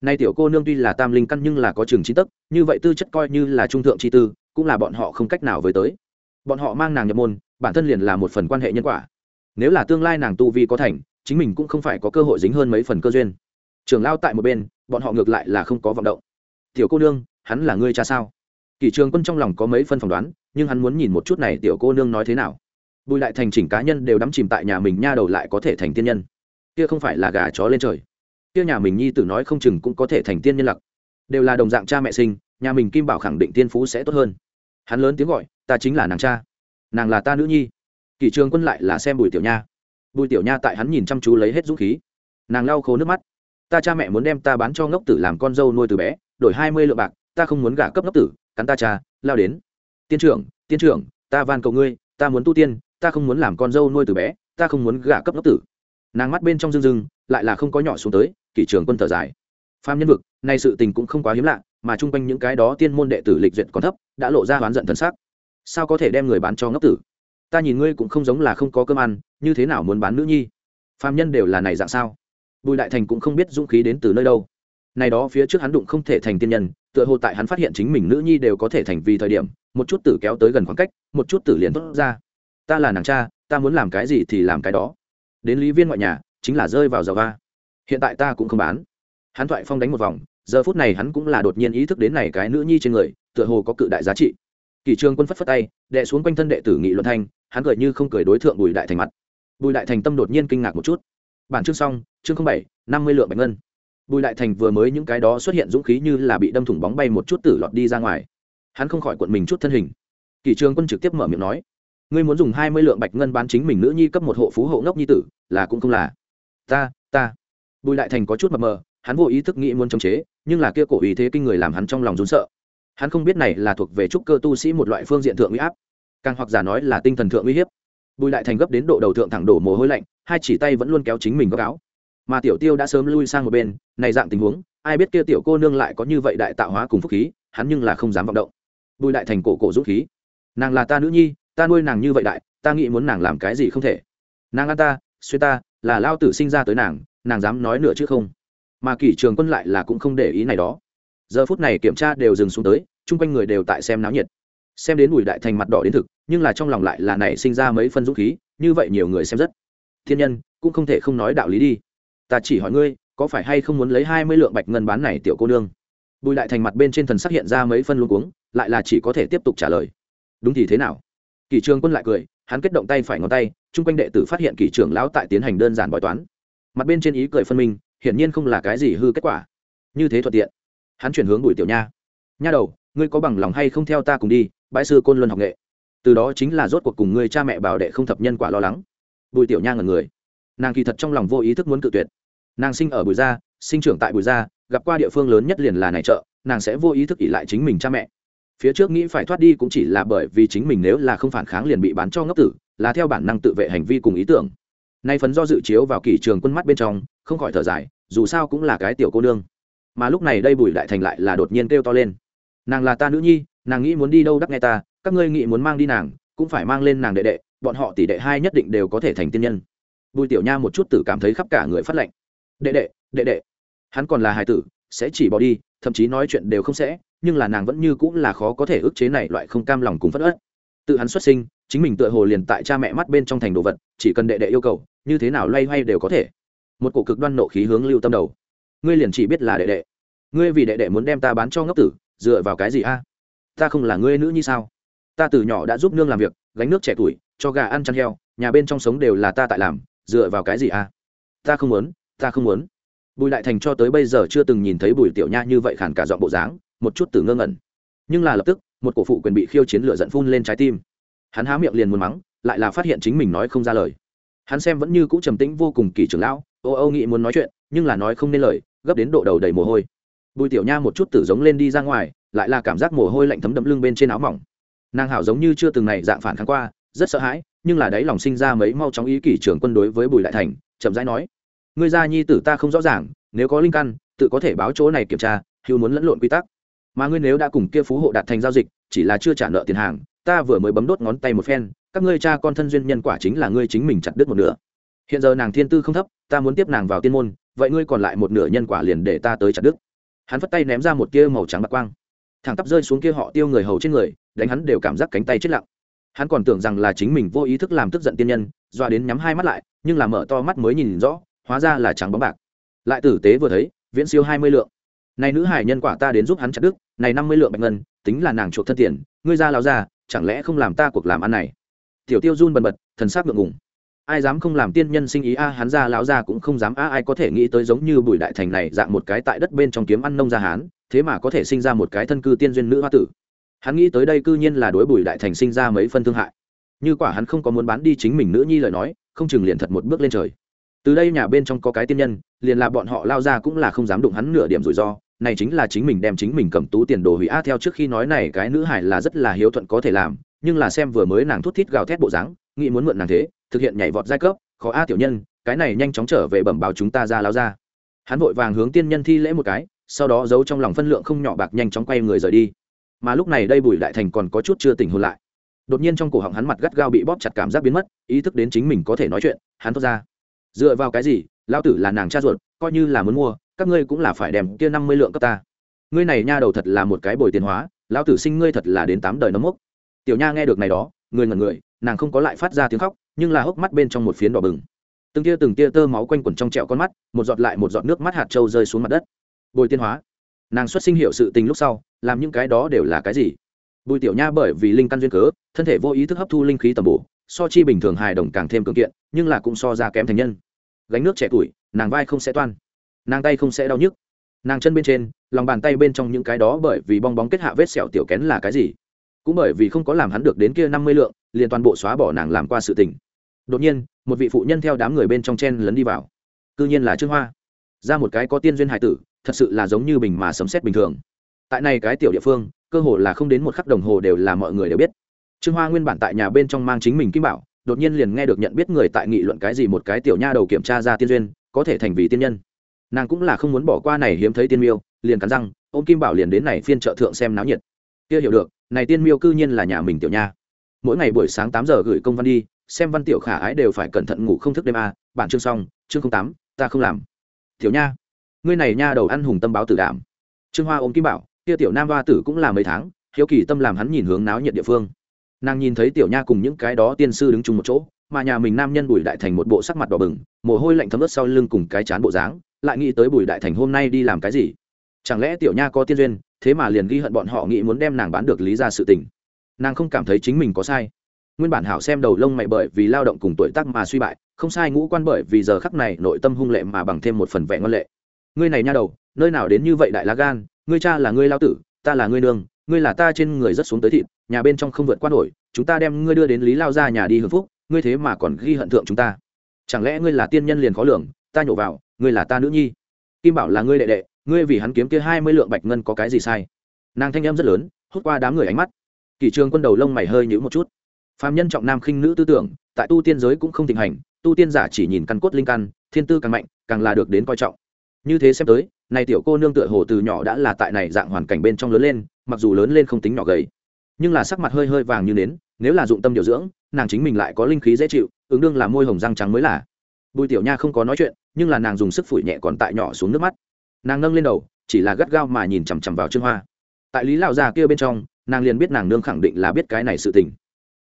Nay tiểu cô nương tuy là tam linh căn nhưng là có trường trí tấc như vậy tư chất coi như là trung thượng chi tư, cũng là bọn họ không cách nào với tới. Bọn họ mang nàng nhập môn, bản thân liền là một phần quan hệ nhân quả. Nếu là tương lai nàng tu vi có thành, chính mình cũng không phải có cơ hội dính hơn mấy phần cơ duyên. Trường lao tại một bên, bọn họ ngược lại là không có vọng động. Tiểu cô nương hắn là ngươi cha sao? Kỷ trường quân trong lòng có mấy phân phỏng đoán, nhưng hắn muốn nhìn một chút này tiểu cô nương nói thế nào. Bùi lại thành chỉnh cá nhân đều đắm chìm tại nhà mình nha đầu lại có thể thành tiên nhân. Kia không phải là gà chó lên trời. Kia nhà mình nhi tử nói không chừng cũng có thể thành tiên nhân lặc. Đều là đồng dạng cha mẹ sinh, nhà mình kim bảo khẳng định tiên phú sẽ tốt hơn. Hắn lớn tiếng gọi, ta chính là nàng cha. Nàng là ta nữ nhi. Kỷ trường quân lại là xem bùi tiểu nha. Bùi tiểu nha tại hắn nhìn chăm chú lấy hết dũng khí. Nàng lau khô nước mắt. Ta cha mẹ muốn đem ta bán cho ngốc tử làm con dâu nuôi từ bé, đổi hai mươi lượng bạc ta không muốn gả cấp ngốc tử, cắn ta cha, lao đến. Tiên trưởng tiên trưởng, ta van cầu ngươi, ta muốn tu tiên, ta không muốn làm con dâu nuôi từ bé, ta không muốn gả cấp ngốc tử. Nàng mắt bên trong rưng rưng, lại là không có nhỏ xuống tới, kỷ trường quân thở dài. Pham nhân vực, nay sự tình cũng không quá hiếm lạ, mà chung quanh những cái đó tiên môn đệ tử lịch duyệt còn thấp, đã lộ ra oán giận thần sắc. Sao có thể đem người bán cho ngốc tử? Ta nhìn ngươi cũng không giống là không có cơm ăn, như thế nào muốn bán nữ nhi? Phàm nhân đều là này dạng sao? Bùi đại thành cũng không biết dũng khí đến từ nơi đâu này đó phía trước hắn đụng không thể thành tiên nhân, tựa hồ tại hắn phát hiện chính mình nữ nhi đều có thể thành vì thời điểm, một chút tử kéo tới gần khoảng cách, một chút tử liền tốt ra. Ta là nàng cha, ta muốn làm cái gì thì làm cái đó. Đến lý viên ngoại nhà, chính là rơi vào dầu va. Hiện tại ta cũng không bán. Hắn thoại phong đánh một vòng, giờ phút này hắn cũng là đột nhiên ý thức đến này cái nữ nhi trên người, tựa hồ có cự đại giá trị. Kỷ trường quân phất phất tay đệ xuống quanh thân đệ tử nghị luận thanh, hắn cười như không cười đối tượng bùi đại thành mặt. Bùi đại thành tâm đột nhiên kinh ngạc một chút. Bản chương xong, chương bảy, năm mươi lượng bạch ngân bùi đại thành vừa mới những cái đó xuất hiện dũng khí như là bị đâm thủng bóng bay một chút tử lọt đi ra ngoài. Hắn không khỏi cuộn mình chút thân hình. Kỷ trường quân trực tiếp mở miệng nói, ngươi muốn dùng hai mươi lượng bạch ngân bán chính mình nữ nhi cấp một hộ phú hộ ngốc nhi tử, là cũng không là. Ta ta. Bùi đại thành có chút mập mờ, hắn vô ý thức nghĩ muốn chống chế, nhưng là kia cổ ý thế kinh người làm hắn trong lòng rốn sợ. Hắn không biết này là thuộc về trúc cơ tu sĩ một loại phương diện thượng uy áp, càng hoặc giả nói là tinh thần thượng uy hiếp. Bùi đại thành gấp đến độ đầu thượng thẳng đổ mồ hôi lạnh, hai chỉ tay vẫn luôn kéo chính mình góc áo mà tiểu tiêu đã sớm lui sang một bên, này dạng tình huống, ai biết kia tiểu cô nương lại có như vậy đại tạo hóa cùng phúc khí, hắn nhưng là không dám vọng động. Bùi đại thành cổ cổ dũng khí. Nàng là ta nữ nhi, ta nuôi nàng như vậy đại, ta nghĩ muốn nàng làm cái gì không thể. Nàng ăn ta xuyên ta, là lao tử sinh ra tới nàng nàng dám nói nữa chứ không. Mà kỷ trường quân lại là cũng không để ý này đó. Giờ phút này kiểm tra đều dừng xuống tới, chung quanh người đều tại xem náo nhiệt. Xem đến bùi đại thành mặt đỏ đến thực, nhưng là trong lòng lại là nảy sinh ra mấy phân dũng khí, như vậy nhiều người xem rất. Thiên nhân, cũng không thể không nói đạo lý đi ta chỉ hỏi ngươi, có phải hay không muốn lấy hai mươi lượng bạch ngân bán này tiểu cô nương? Bùi đại thành mặt bên trên thần sắc hiện ra mấy phân luôn cuống, lại là chỉ có thể tiếp tục trả lời. Đúng thì thế nào? Kỷ trường quân lại cười, hắn kết động tay phải ngón tay, chung quanh đệ tử phát hiện kỷ trưởng lão tại tiến hành đơn giản bói toán. Mặt bên trên ý cười phân minh, hiển nhiên không là cái gì hư kết quả. Như thế thuận tiện. Hắn chuyển hướng bùi tiểu nha. Nha đầu, ngươi có bằng lòng hay không theo ta cùng đi bãi sư côn luân học nghệ? Từ đó chính là rốt cuộc cùng ngươi cha mẹ bảo đệ không thập nhân quả lo lắng. Bùi tiểu nha ngần người nàng kỳ thật trong lòng vô ý thức muốn cự tuyệt. Nàng sinh ở bùi gia, sinh trưởng tại bùi gia, gặp qua địa phương lớn nhất liền là này chợ, nàng sẽ vô ý thức ỉ lại chính mình cha mẹ. Phía trước nghĩ phải thoát đi cũng chỉ là bởi vì chính mình nếu là không phản kháng liền bị bán cho ngốc tử, là theo bản năng tự vệ hành vi cùng ý tưởng. Nay phấn do dự chiếu vào kỷ trường quân mắt bên trong, không khỏi thở dài, dù sao cũng là cái tiểu cô nương. Mà lúc này đây bùi đại thành lại là đột nhiên kêu to lên. Nàng là ta nữ nhi, nàng nghĩ muốn đi đâu đắc nghe ta, các ngươi nghĩ muốn mang đi nàng, cũng phải mang lên nàng đệ đệ, bọn họ tỷ đệ hai nhất định đều có thể thành tiên nhân bùi tiểu nha một chút tử cảm thấy khắp cả người phát lạnh. Đệ đệ đệ đệ, hắn còn là hài tử, sẽ chỉ bỏ đi, thậm chí nói chuyện đều không sẽ, nhưng là nàng vẫn như cũng là khó có thể ức chế này loại không cam lòng cùng phất ớt tự hắn xuất sinh, chính mình tựa hồ liền tại cha mẹ mắt bên trong thành đồ vật, chỉ cần đệ đệ yêu cầu, như thế nào loay hoay đều có thể. Một cổ cực đoan nộ khí hướng lưu tâm đầu. Ngươi liền chỉ biết là đệ đệ. Ngươi vì đệ đệ muốn đem ta bán cho ngốc tử, dựa vào cái gì a? Ta không là ngươi nữ như sao? Ta từ nhỏ đã giúp nương làm việc, gánh nước trẻ tuổi, cho gà ăn chăn heo, nhà bên trong sống đều là ta tại làm dựa vào cái gì a ta không muốn, ta không muốn. Bùi đại thành cho tới bây giờ chưa từng nhìn thấy bùi tiểu nha như vậy khản cả dọn bộ dáng, một chút từ ngơ ngẩn. Nhưng là lập tức, một cổ phụ quyền bị khiêu chiến lửa giận phun lên trái tim. Hắn há miệng liền muốn mắng, lại là phát hiện chính mình nói không ra lời. Hắn xem vẫn như cũ trầm tĩnh vô cùng kỳ trưởng lão, ô ô nghĩ muốn nói chuyện, nhưng là nói không nên lời, gấp đến độ đầu đầy mồ hôi. Bùi tiểu nha một chút tử giống lên đi ra ngoài, lại là cảm giác mồ hôi lạnh thấm đẫm lưng bên trên áo mỏng. Nàng hảo giống như chưa từng này dạng phản kháng qua, rất sợ hãi nhưng là đấy lòng sinh ra mấy mau chóng ý kỷ trưởng quân đối với bùi lại thành, chậm rãi nói, ngươi gia nhi tử ta không rõ ràng, nếu có linh căn, tự có thể báo chỗ này kiểm tra hữu muốn lẫn lộn quy tắc. Mà ngươi nếu đã cùng kia phú hộ đạt thành giao dịch, chỉ là chưa trả nợ tiền hàng, ta vừa mới bấm đốt ngón tay một phen, các ngươi cha con thân duyên nhân quả chính là ngươi chính mình chặt đứt một nửa. Hiện giờ nàng thiên tư không thấp, ta muốn tiếp nàng vào tiên môn, vậy ngươi còn lại một nửa nhân quả liền để ta tới chặt đứt. Hắn phất tay ném ra một kia màu trắng bạc quang. Thẳng tắp rơi xuống kia họ tiêu người hầu trên người, đánh hắn đều cảm giác cánh tay chết lặng hắn còn tưởng rằng là chính mình vô ý thức làm tức giận tiên nhân doa đến nhắm hai mắt lại, nhưng là mở to mắt mới nhìn rõ, hóa ra là trắng bóng bạc. Lại tử tế vừa thấy, viễn siêu hai mươi lượng. Này nữ hải nhân quả ta đến giúp hắn chặt đức này năm mươi lượng bạch ngân, tính là nàng chuộc thân tiền, ngươi ra lao ra, chẳng lẽ không làm ta cuộc làm ăn này? Tiểu tiêu run bần bật, thần sắc ngượng ngùng. Ai dám không làm tiên nhân sinh ý a, hắn ra lão ra cũng không dám a, ai có thể nghĩ tới giống như bùi đại thành này dạng một cái tại đất bên trong kiếm ăn nông gia hán, thế mà có thể sinh ra một cái thân cư tiên duyên nữ hoa tử hắn nghĩ tới đây cư nhiên là đối bùi đại thành sinh ra mấy phân thương hại. Như quả hắn không có muốn bán đi chính mình nữ nhi lời nói, không chừng liền thật một bước lên trời. Từ đây nhà bên trong có cái tiên nhân, liền là bọn họ lao ra cũng là không dám đụng hắn nửa điểm rủi ro. Này chính là chính mình đem chính mình cầm tú tiền đồ hủy a theo trước khi nói này cái nữ hải là rất là hiếu thuận có thể làm, nhưng là xem vừa mới nàng thút thít gào thét bộ dáng, nghĩ muốn mượn nàng thế, thực hiện nhảy vọt giai cấp, khó a tiểu nhân, cái này nhanh chóng trở về bẩm báo chúng ta ra lao ra. Hắn vội vàng hướng tiên nhân thi lễ một cái, sau đó giấu trong lòng phân lượng không nhỏ bạc nhanh chóng quay người rời đi mà lúc này đây bùi đại thành còn có chút chưa tỉnh hồn lại. Đột nhiên trong cổ họng hắn mặt gắt gao bị bóp chặt cảm giác biến mất, ý thức đến chính mình có thể nói chuyện, hắn thốt ra. Dựa vào cái gì? Lao tử là nàng cha ruột, coi như là muốn mua, các ngươi cũng là phải đem kia năm mươi lượng cấp ta. Ngươi này nha đầu thật là một cái bồi tiền hóa lao tử sinh ngươi thật là đến tám đời nấm mốc. Tiểu nha nghe được này đó, người ngẩn người, nàng không có lại phát ra tiếng khóc, nhưng là hốc mắt bên trong một phiến đỏ bừng. Từng tia từng tia tơ máu quanh quẩn trong trẹo con mắt, một giọt lại một giọt nước mắt hạt trâu rơi xuống mặt đất. Bồi tiên hóa. Nàng xuất sinh hiệu sự tình lúc sau làm những cái đó đều là cái gì? Bùi tiểu nha bởi vì linh căn duyên cớ, thân thể vô ý thức hấp thu linh khí tầm bổ, so chi bình thường hài đồng càng thêm cường kiện, nhưng là cũng so ra kém thành nhân. Gánh nước trẻ tuổi, nàng vai không sẽ toan, nàng tay không sẽ đau nhức. Nàng chân bên trên, lòng bàn tay bên trong những cái đó bởi vì bong bóng kết hạ vết sẹo tiểu kén là cái gì? Cũng bởi vì không có làm hắn được đến kia năm mươi lượng, liền toàn bộ xóa bỏ nàng làm qua sự tình. Đột nhiên, một vị phụ nhân theo đám người bên trong chen lấn đi vào. Cư nhiên là trương hoa. Ra một cái có tiên duyên hải tử, thật sự là giống như bình mà sấm xét bình thường tại này cái tiểu địa phương cơ hồ là không đến một khắc đồng hồ đều là mọi người đều biết. Trương hoa nguyên bản tại nhà bên trong mang chính mình kim bảo đột nhiên liền nghe được nhận biết người tại nghị luận cái gì một cái tiểu nha đầu kiểm tra ra tiên duyên có thể thành vì tiên nhân. Nàng cũng là không muốn bỏ qua này hiếm thấy tiên miêu liền cắn răng ôm kim bảo liền đến này phiên trợ thượng xem náo nhiệt. Kia hiểu được này tiên miêu cư nhiên là nhà mình tiểu nha. Mỗi ngày buổi sáng tám giờ gửi công văn đi xem văn tiểu khả ái đều phải cẩn thận ngủ không thức đêm a à, bản chương xong chương tám ta không làm. Tiểu nha ngươi này nha đầu ăn hùng tâm báo tử đảm. Trương hoa ôm kim bảo kia tiểu nam hoa tử cũng là mấy tháng, hiếu kỳ tâm làm hắn nhìn hướng náo nhiệt địa phương. Nàng nhìn thấy tiểu nha cùng những cái đó tiên sư đứng chung một chỗ, mà nhà mình nam nhân bùi đại thành một bộ sắc mặt đỏ bừng, mồ hôi lạnh thấm ướt sau lưng cùng cái chán bộ dáng, lại nghĩ tới bùi đại thành hôm nay đi làm cái gì. Chẳng lẽ tiểu nha có tiên duyên, thế mà liền ghi hận bọn họ nghĩ muốn đem nàng bán được lý ra sự tình. Nàng không cảm thấy chính mình có sai. Nguyên bản hảo xem đầu lông mày bởi vì lao động cùng tuổi tác mà suy bại, không sai ngũ quan bởi vì giờ khắc này nội tâm hung lệ mà bằng thêm một phần vẻ ngon lệ. Ngươi này nha đầu, nơi nào đến như vậy đại lá gan ngươi cha là ngươi lao tử, ta là ngươi nương, ngươi là ta trên người rất xuống tới thịt, nhà bên trong không vượt qua nổi, chúng ta đem ngươi đưa đến lý lao ra nhà đi hưởng phúc, ngươi thế mà còn ghi hận thượng chúng ta. Chẳng lẽ ngươi là tiên nhân liền khó lường, ta nhổ vào, ngươi là ta nữ nhi. Kim bảo là ngươi đệ đệ, ngươi vì hắn kiếm kia hai mươi lượng bạch ngân có cái gì sai? Nàng thanh em rất lớn, hút qua đám người ánh mắt. Kỷ trường quân đầu lông mày hơi nhữ một chút. Phàm nhân trọng nam khinh nữ tư tưởng, tại tu tiên giới cũng không thịnh hành, tu tiên giả chỉ nhìn căn cốt linh căn, thiên tư càng mạnh, càng là được đến coi trọng. Như thế xem tới này tiểu cô nương tựa hồ từ nhỏ đã là tại này dạng hoàn cảnh bên trong lớn lên, mặc dù lớn lên không tính nhỏ gầy, nhưng là sắc mặt hơi hơi vàng như nến, nếu là dụng tâm điều dưỡng, nàng chính mình lại có linh khí dễ chịu, ứng đương là môi hồng răng trắng mới là. Bùi tiểu nha không có nói chuyện, nhưng là nàng dùng sức phủi nhẹ còn tại nhỏ xuống nước mắt. Nàng nâng lên đầu, chỉ là gắt gao mà nhìn chằm chằm vào trương hoa. Tại lý lão già kia bên trong, nàng liền biết nàng nương khẳng định là biết cái này sự tình.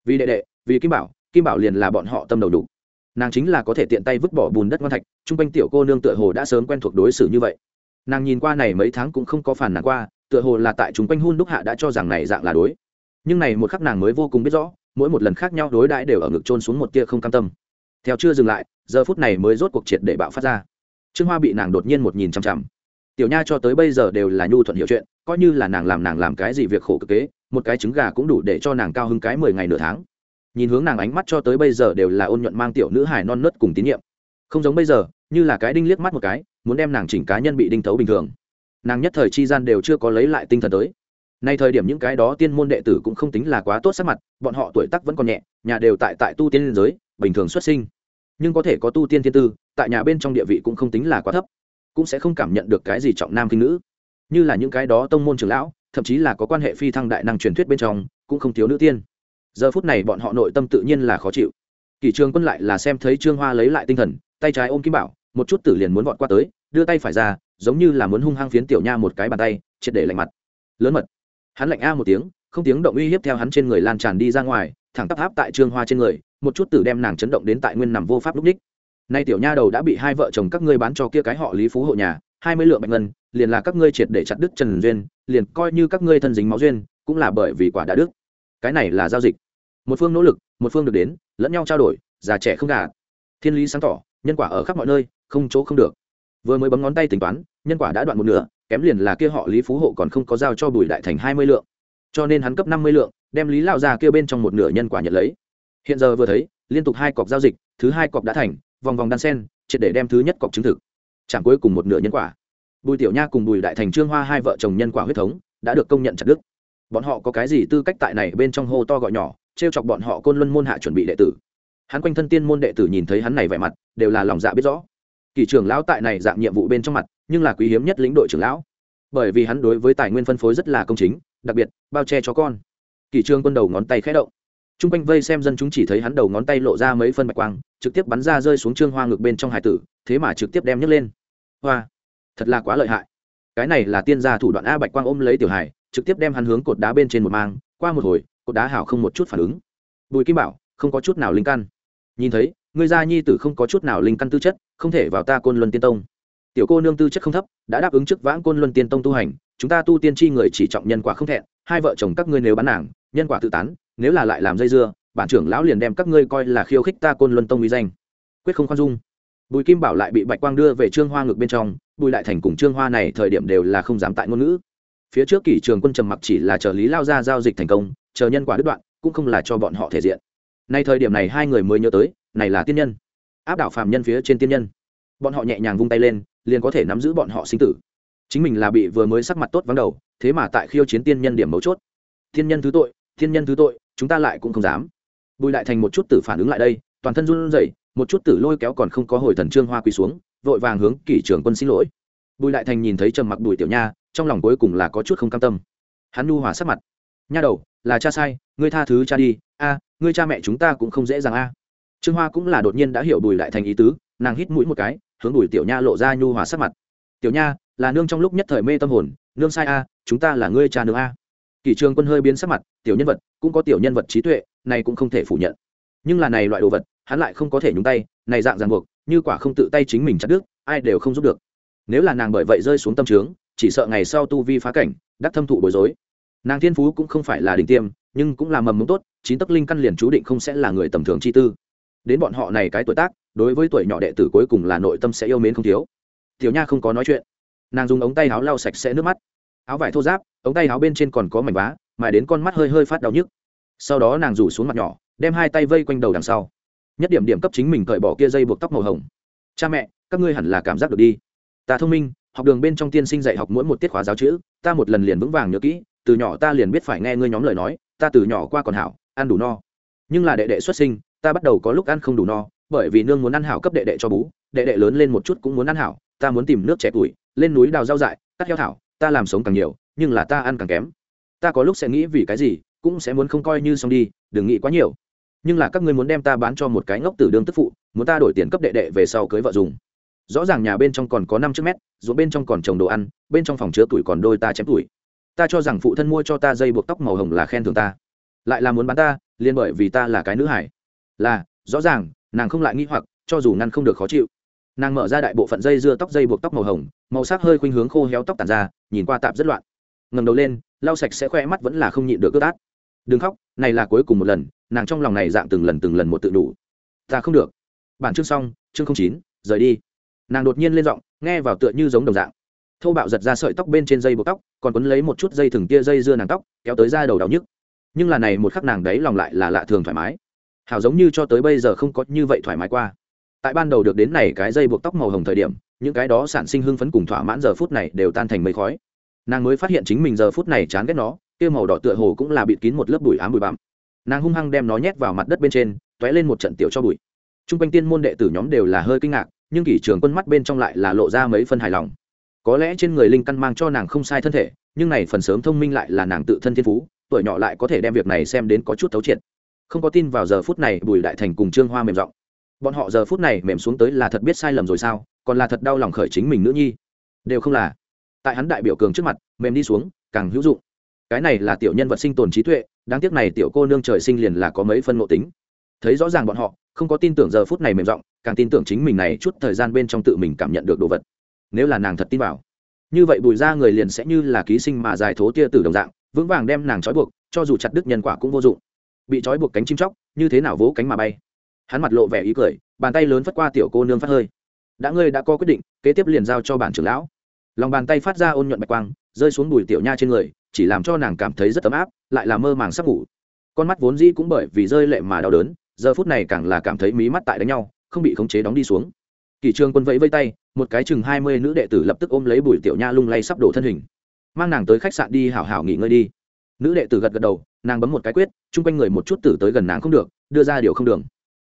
Vì đệ đệ, vì kim bảo kim bảo liền là bọn họ tâm đầu đủ. Nàng chính là có thể tiện tay vứt bỏ bùn đất ngon thạch chung quanh tiểu cô nương tựa hồ đã sớm quen thuộc đối xử như vậy nàng nhìn qua này mấy tháng cũng không có phản nàng qua, tựa hồ là tại chúng quanh hun đúc hạ đã cho rằng này dạng là đối. Nhưng này một khắc nàng mới vô cùng biết rõ, mỗi một lần khác nhau đối đãi đều ở ngực trôn xuống một tia không cam tâm. Theo chưa dừng lại, giờ phút này mới rốt cuộc triệt để bạo phát ra. Trương hoa bị nàng đột nhiên một nhìn chằm chằm. Tiểu nha cho tới bây giờ đều là nhu thuận hiểu chuyện, coi như là nàng làm nàng làm cái gì việc khổ cực kế, một cái trứng gà cũng đủ để cho nàng cao hứng cái mười ngày nửa tháng. Nhìn hướng nàng ánh mắt cho tới bây giờ đều là ôn nhuận mang tiểu nữ hài non nớt cùng tín nhiệm. Không giống bây giờ, như là cái đinh liếc mắt một cái muốn đem nàng chỉnh cá nhân bị đinh thấu bình thường. Nàng nhất thời chi gian đều chưa có lấy lại tinh thần tới. Nay thời điểm những cái đó tiên môn đệ tử cũng không tính là quá tốt sắc mặt, bọn họ tuổi tác vẫn còn nhẹ, nhà đều tại tại tu tiên liên giới, bình thường xuất sinh. Nhưng có thể có tu tiên thiên tư, tại nhà bên trong địa vị cũng không tính là quá thấp, cũng sẽ không cảm nhận được cái gì trọng nam kinh nữ. Như là những cái đó tông môn trưởng lão, thậm chí là có quan hệ phi thăng đại năng truyền thuyết bên trong, cũng không thiếu nữ tiên. Giờ phút này bọn họ nội tâm tự nhiên là khó chịu. Kỷ trường quân lại là xem thấy trương hoa lấy lại tinh thần, tay trái ôm kim bảo một chút tử liền muốn vọt qua tới, đưa tay phải ra, giống như là muốn hung hăng phiến tiểu nha một cái bàn tay, triệt để lạnh mặt. Lớn mật. Hắn lạnh a một tiếng, không tiếng động uy hiếp theo hắn trên người lan tràn đi ra ngoài, thẳng tắp tháp tại trương hoa trên người, một chút tử đem nàng chấn động đến tại nguyên nằm vô pháp lúc ních nay tiểu nha đầu đã bị hai vợ chồng các ngươi bán cho kia cái họ lý phú hộ nhà, hai mươi lượng bạch ngân, liền là các ngươi triệt để chặt đứt trần duyên, liền coi như các ngươi thân dính máu duyên, cũng là bởi vì quả đã đức cái này là giao dịch. Một phương nỗ lực, một phương được đến, lẫn nhau trao đổi, già trẻ không gà thiên lý sáng tỏ, nhân quả ở khắp mọi nơi không chỗ không được. Vừa mới bấm ngón tay tính toán, nhân quả đã đoạn một nửa, kém liền là kia họ lý phú hộ còn không có giao cho bùi đại thành hai mươi lượng. Cho nên hắn cấp năm mươi lượng, đem lý lao ra kia bên trong một nửa nhân quả nhận lấy. Hiện giờ vừa thấy, liên tục hai cọc giao dịch, thứ hai cọc đã thành, vòng vòng đan sen, triệt để đem thứ nhất cọc chứng thực. Chẳng cuối cùng một nửa nhân quả. Bùi tiểu nha cùng bùi đại thành, trương hoa hai vợ chồng nhân quả huyết thống, đã được công nhận chặt đức bọn họ có cái gì tư cách tại này bên trong hô to gọi nhỏ t r e o chọc bọn họ côn luân môn hạ chuẩn bị đệ tử. Hắn quanh thân tiên môn đệ tử nhìn thấy hắn này vẻ mặt, đều là lòng dạ biết rõ kỳ trưởng lão tại này dạng nhiệm vụ bên trong mặt, nhưng là quý hiếm nhất lĩnh đội trưởng lão. Bởi vì hắn đối với tài nguyên phân phối rất là công chính, đặc biệt, bao che cho con. Kỳ trương quân đầu ngón tay khẽ động. T r u n g quanh vây xem dân chúng chỉ thấy hắn đầu ngón tay lộ ra mấy phân bạch quang, trực tiếp bắn ra rơi xuống trương hoa ngực bên trong hải tử, thế mà trực tiếp đem nhấc lên. Hoa, thật là quá lợi hại. Cái này là tiên gia thủ đoạn a bạch quang ôm lấy tiểu hải, trực tiếp đem hắn hướng cột đá bên trên một mang, qua một hồi, cột đá hảo không một chút phản ứng. Bùi kim bảo, không có chút nào linh căn. Nhìn thấy người gia nhi tử không có chút nào linh căn tư chất không thể vào ta côn luân tiên tông. Tiểu cô nương tư chất không thấp, đã đáp ứng trước vãng côn luân tiên tông tu hành, chúng ta tu tiên tri người chỉ trọng nhân quả không thẹn, hai vợ chồng các ngươi nếu bán nàng, nhân quả tự tán, nếu là lại làm dây dưa, bản trưởng lão liền đem các ngươi coi là khiêu khích ta côn luân tông uy danh. Quyết không khoan dung. Bùi kim bảo lại bị bạch quang đưa về trương hoa ngực bên trong, bùi lại thành cùng trương hoa này thời điểm đều là không dám tại ngôn ngữ. Phía trước kỷ trường quân trầm mặc chỉ là chờ lý lao ra giao dịch thành công, chờ nhân quả đứt đoạn, cũng không là cho bọn họ thể diện. Nay thời điểm này hai người mới nhớ tới, này là tiên nhân áp đảo phàm nhân phía trên tiên nhân. Bọn họ nhẹ nhàng vung tay lên, liền có thể nắm giữ bọn họ sinh tử. Chính mình là bị vừa mới sắc mặt tốt vắng đầu, thế mà tại khiêu chiến tiên nhân điểm mấu chốt. Thiên nhân thứ tội thiên nhân thứ tội, chúng ta lại cũng không dám. Bùi lại thành một chút tử phản ứng lại đây, toàn thân run rẩy, một chút tử lôi kéo còn không có hồi thần trương hoa quỳ xuống, vội vàng hướng kỷ trưởng quân xin lỗi. Bùi lại thành nhìn thấy trầm mặc bùi tiểu nha, trong lòng cuối cùng là có chút không cam tâm. Hắn nu hòa sắc mặt. Nha đầu, là cha sai, ngươi tha thứ cha đi. A, ngươi cha mẹ chúng ta cũng không dễ dàng a trương hoa cũng là đột nhiên đã hiểu bùi lại thành ý tứ, nàng hít mũi một cái, hướng bùi tiểu nha lộ ra nhu hòa sắc mặt. Tiểu nha, là nương trong lúc nhất thời mê tâm hồn, nương sai a, chúng ta là ngươi cha nương a. Kỷ trường quân hơi biến sắc mặt, tiểu nhân vật, cũng có tiểu nhân vật trí tuệ, này cũng không thể phủ nhận. Nhưng là này loại đồ vật, hắn lại không có thể nhúng tay, này dạng ràng buộc, như quả không tự tay chính mình chặt đứt, ai đều không giúp được. Nếu là nàng bởi vậy rơi xuống tâm trướng, chỉ sợ ngày sau tu vi phá cảnh, đắc thâm thụ bối rối. Nàng thiên phú cũng không phải là đỉnh tiêm, nhưng cũng là mầm mống tốt, chín tấc linh căn liền chú định không sẽ là người tầm thường chi tư đến bọn họ này cái tuổi tác, đối với tuổi nhỏ đệ tử cuối cùng là nội tâm sẽ yêu mến không thiếu. Tiểu nha không có nói chuyện. Nàng dùng ống tay áo lau sạch sẽ nước mắt. Áo vải thô giáp ống tay áo bên trên còn có mảnh vá, mà đến con mắt hơi hơi phát đau nhức. Sau đó nàng rủ xuống mặt nhỏ, đem hai tay vây quanh đầu đằng sau. Nhất điểm điểm cấp chính mình cởi bỏ kia dây buộc tóc màu hồng. Cha mẹ, các ngươi hẳn là cảm giác được đi. Ta thông minh, học đường bên trong tiên sinh dạy học mỗi một tiết khóa giáo chữ, ta một lần liền vững vàng nhớ kỹ, từ nhỏ ta liền biết phải nghe ngươi nhóm lời nói, ta từ nhỏ qua còn hảo, ăn đủ no. Nhưng là đệ đệ xuất sinh ta bắt đầu có lúc ăn không đủ no, bởi vì nương muốn ăn hảo cấp đệ đệ cho bú, đệ đệ lớn lên một chút cũng muốn ăn hảo, ta muốn tìm nước trẻ tuổi, lên núi đào rau dại, cắt heo thảo, ta làm sống càng nhiều, nhưng là ta ăn càng kém. Ta có lúc sẽ nghĩ vì cái gì, cũng sẽ muốn không coi như xong đi, đừng nghĩ quá nhiều. Nhưng là các ngươi muốn đem ta bán cho một cái ngốc tử đương tức phụ, muốn ta đổi tiền cấp đệ đệ về sau cưới vợ dùng. Rõ ràng nhà bên trong còn có năm chiếc mét, ruộng bên trong còn trồng đồ ăn, bên trong phòng chứa tuổi còn đôi ta chém tuổi. Ta cho rằng phụ thân mua cho ta dây buộc tóc màu hồng là khen thưởng ta. Lại là muốn bán ta liên bởi vì ta là cái nữ hải là, rõ ràng, nàng không lại nghĩ hoặc, cho dù ngăn không được khó chịu. Nàng mở ra đại bộ phận dây dưa tóc dây buộc tóc màu hồng, màu sắc hơi khuynh hướng khô héo tóc tàn ra, nhìn qua tạp rất loạn. Ngầm đầu lên, lau sạch sẽ khoe mắt vẫn là không nhịn được ướt át. Đừng khóc, này là cuối cùng một lần, nàng trong lòng này dạng từng lần từng lần một tự đủ. Ta không được. Bản chương xong, chương không chín, rời đi. Nàng đột nhiên lên giọng, nghe vào tựa như giống đồng dạng. Thô bạo giật ra sợi tóc bên trên dây buộc tóc, còn quấn lấy một chút dây thừng tia dây dưa nàng tóc, kéo tới ra đầu đau nhức. Nhưng là này một khắc nàng đấy lòng lại là lạ thường thoải mái hảo giống như cho tới bây giờ không có như vậy thoải mái qua. Tại ban đầu được đến này cái dây buộc tóc màu hồng thời điểm, những cái đó sản sinh hưng phấn cùng thỏa mãn giờ phút này đều tan thành mây khói. Nàng mới phát hiện chính mình giờ phút này chán ghét nó, kia màu đỏ tựa hồ cũng là bịt kín một lớp bụi ám bụi bặm. Nàng hung hăng đem nó nhét vào mặt đất bên trên t ó é lên một trận tiểu cho bụi. T r u n g quanh tiên môn đệ tử nhóm đều là hơi kinh ngạc, nhưng kỷ trường quân mắt bên trong lại là lộ ra mấy phân hài lòng. Có lẽ trên người linh căn mang cho nàng không sai thân thể, nhưng này phần sớm thông minh lại là nàng tự thân thiên phú, tuổi nhỏ lại có thể đem việc này xem đến có chút thấu triệt không có tin vào giờ phút này bùi đại thành cùng trương hoa mềm giọng. Bọn họ giờ phút này mềm xuống tới là thật biết sai lầm rồi sao, còn là thật đau lòng khởi chính mình nữ nhi. Đều không là. Tại hắn đại biểu cường trước mặt, mềm đi xuống, càng hữu dụng. Cái này là tiểu nhân vật sinh tồn trí tuệ, đáng tiếc này tiểu cô nương trời sinh liền là có mấy phân ngộ tính. Thấy rõ ràng bọn họ, không có tin tưởng giờ phút này mềm giọng, càng tin tưởng chính mình này chút thời gian bên trong tự mình cảm nhận được đồ vật. Nếu là nàng thật tin vào, như vậy bùi ra người liền sẽ như là ký sinh mà dài thố tia tử đồng dạng, vững vàng đem nàng trói buộc, cho dù chặt đứt nhân quả cũng vô dụng bị trói buộc cánh chim chóc, như thế nào vỗ cánh mà bay? Hắn mặt lộ vẻ ý cười, bàn tay lớn phất qua tiểu cô nương phát hơi. Đã ngươi đã có quyết định, kế tiếp liền giao cho bản trưởng lão. Lòng bàn tay phát ra ôn nhuận bạch quang, rơi xuống bùi tiểu nha trên người, chỉ làm cho nàng cảm thấy rất ấm áp, lại là mơ màng sắp ngủ. Con mắt vốn dĩ cũng bởi vì rơi lệ mà đau đớn, giờ phút này càng là cảm thấy mí mắt tại đánh nhau, không bị khống chế đóng đi xuống. Kỳ trường quân vẫy vây tay, một cái chừng hai mươi nữ đệ tử lập tức ôm lấy bùi tiểu nha lung lay sắp đổ thân hình. Mang nàng tới khách sạn đi hảo hảo nghỉ ngơi đi nữ đệ tử gật gật đầu, nàng bấm một cái quyết, chung quanh người một chút tử tới gần nàng không được, đưa ra điều không đường.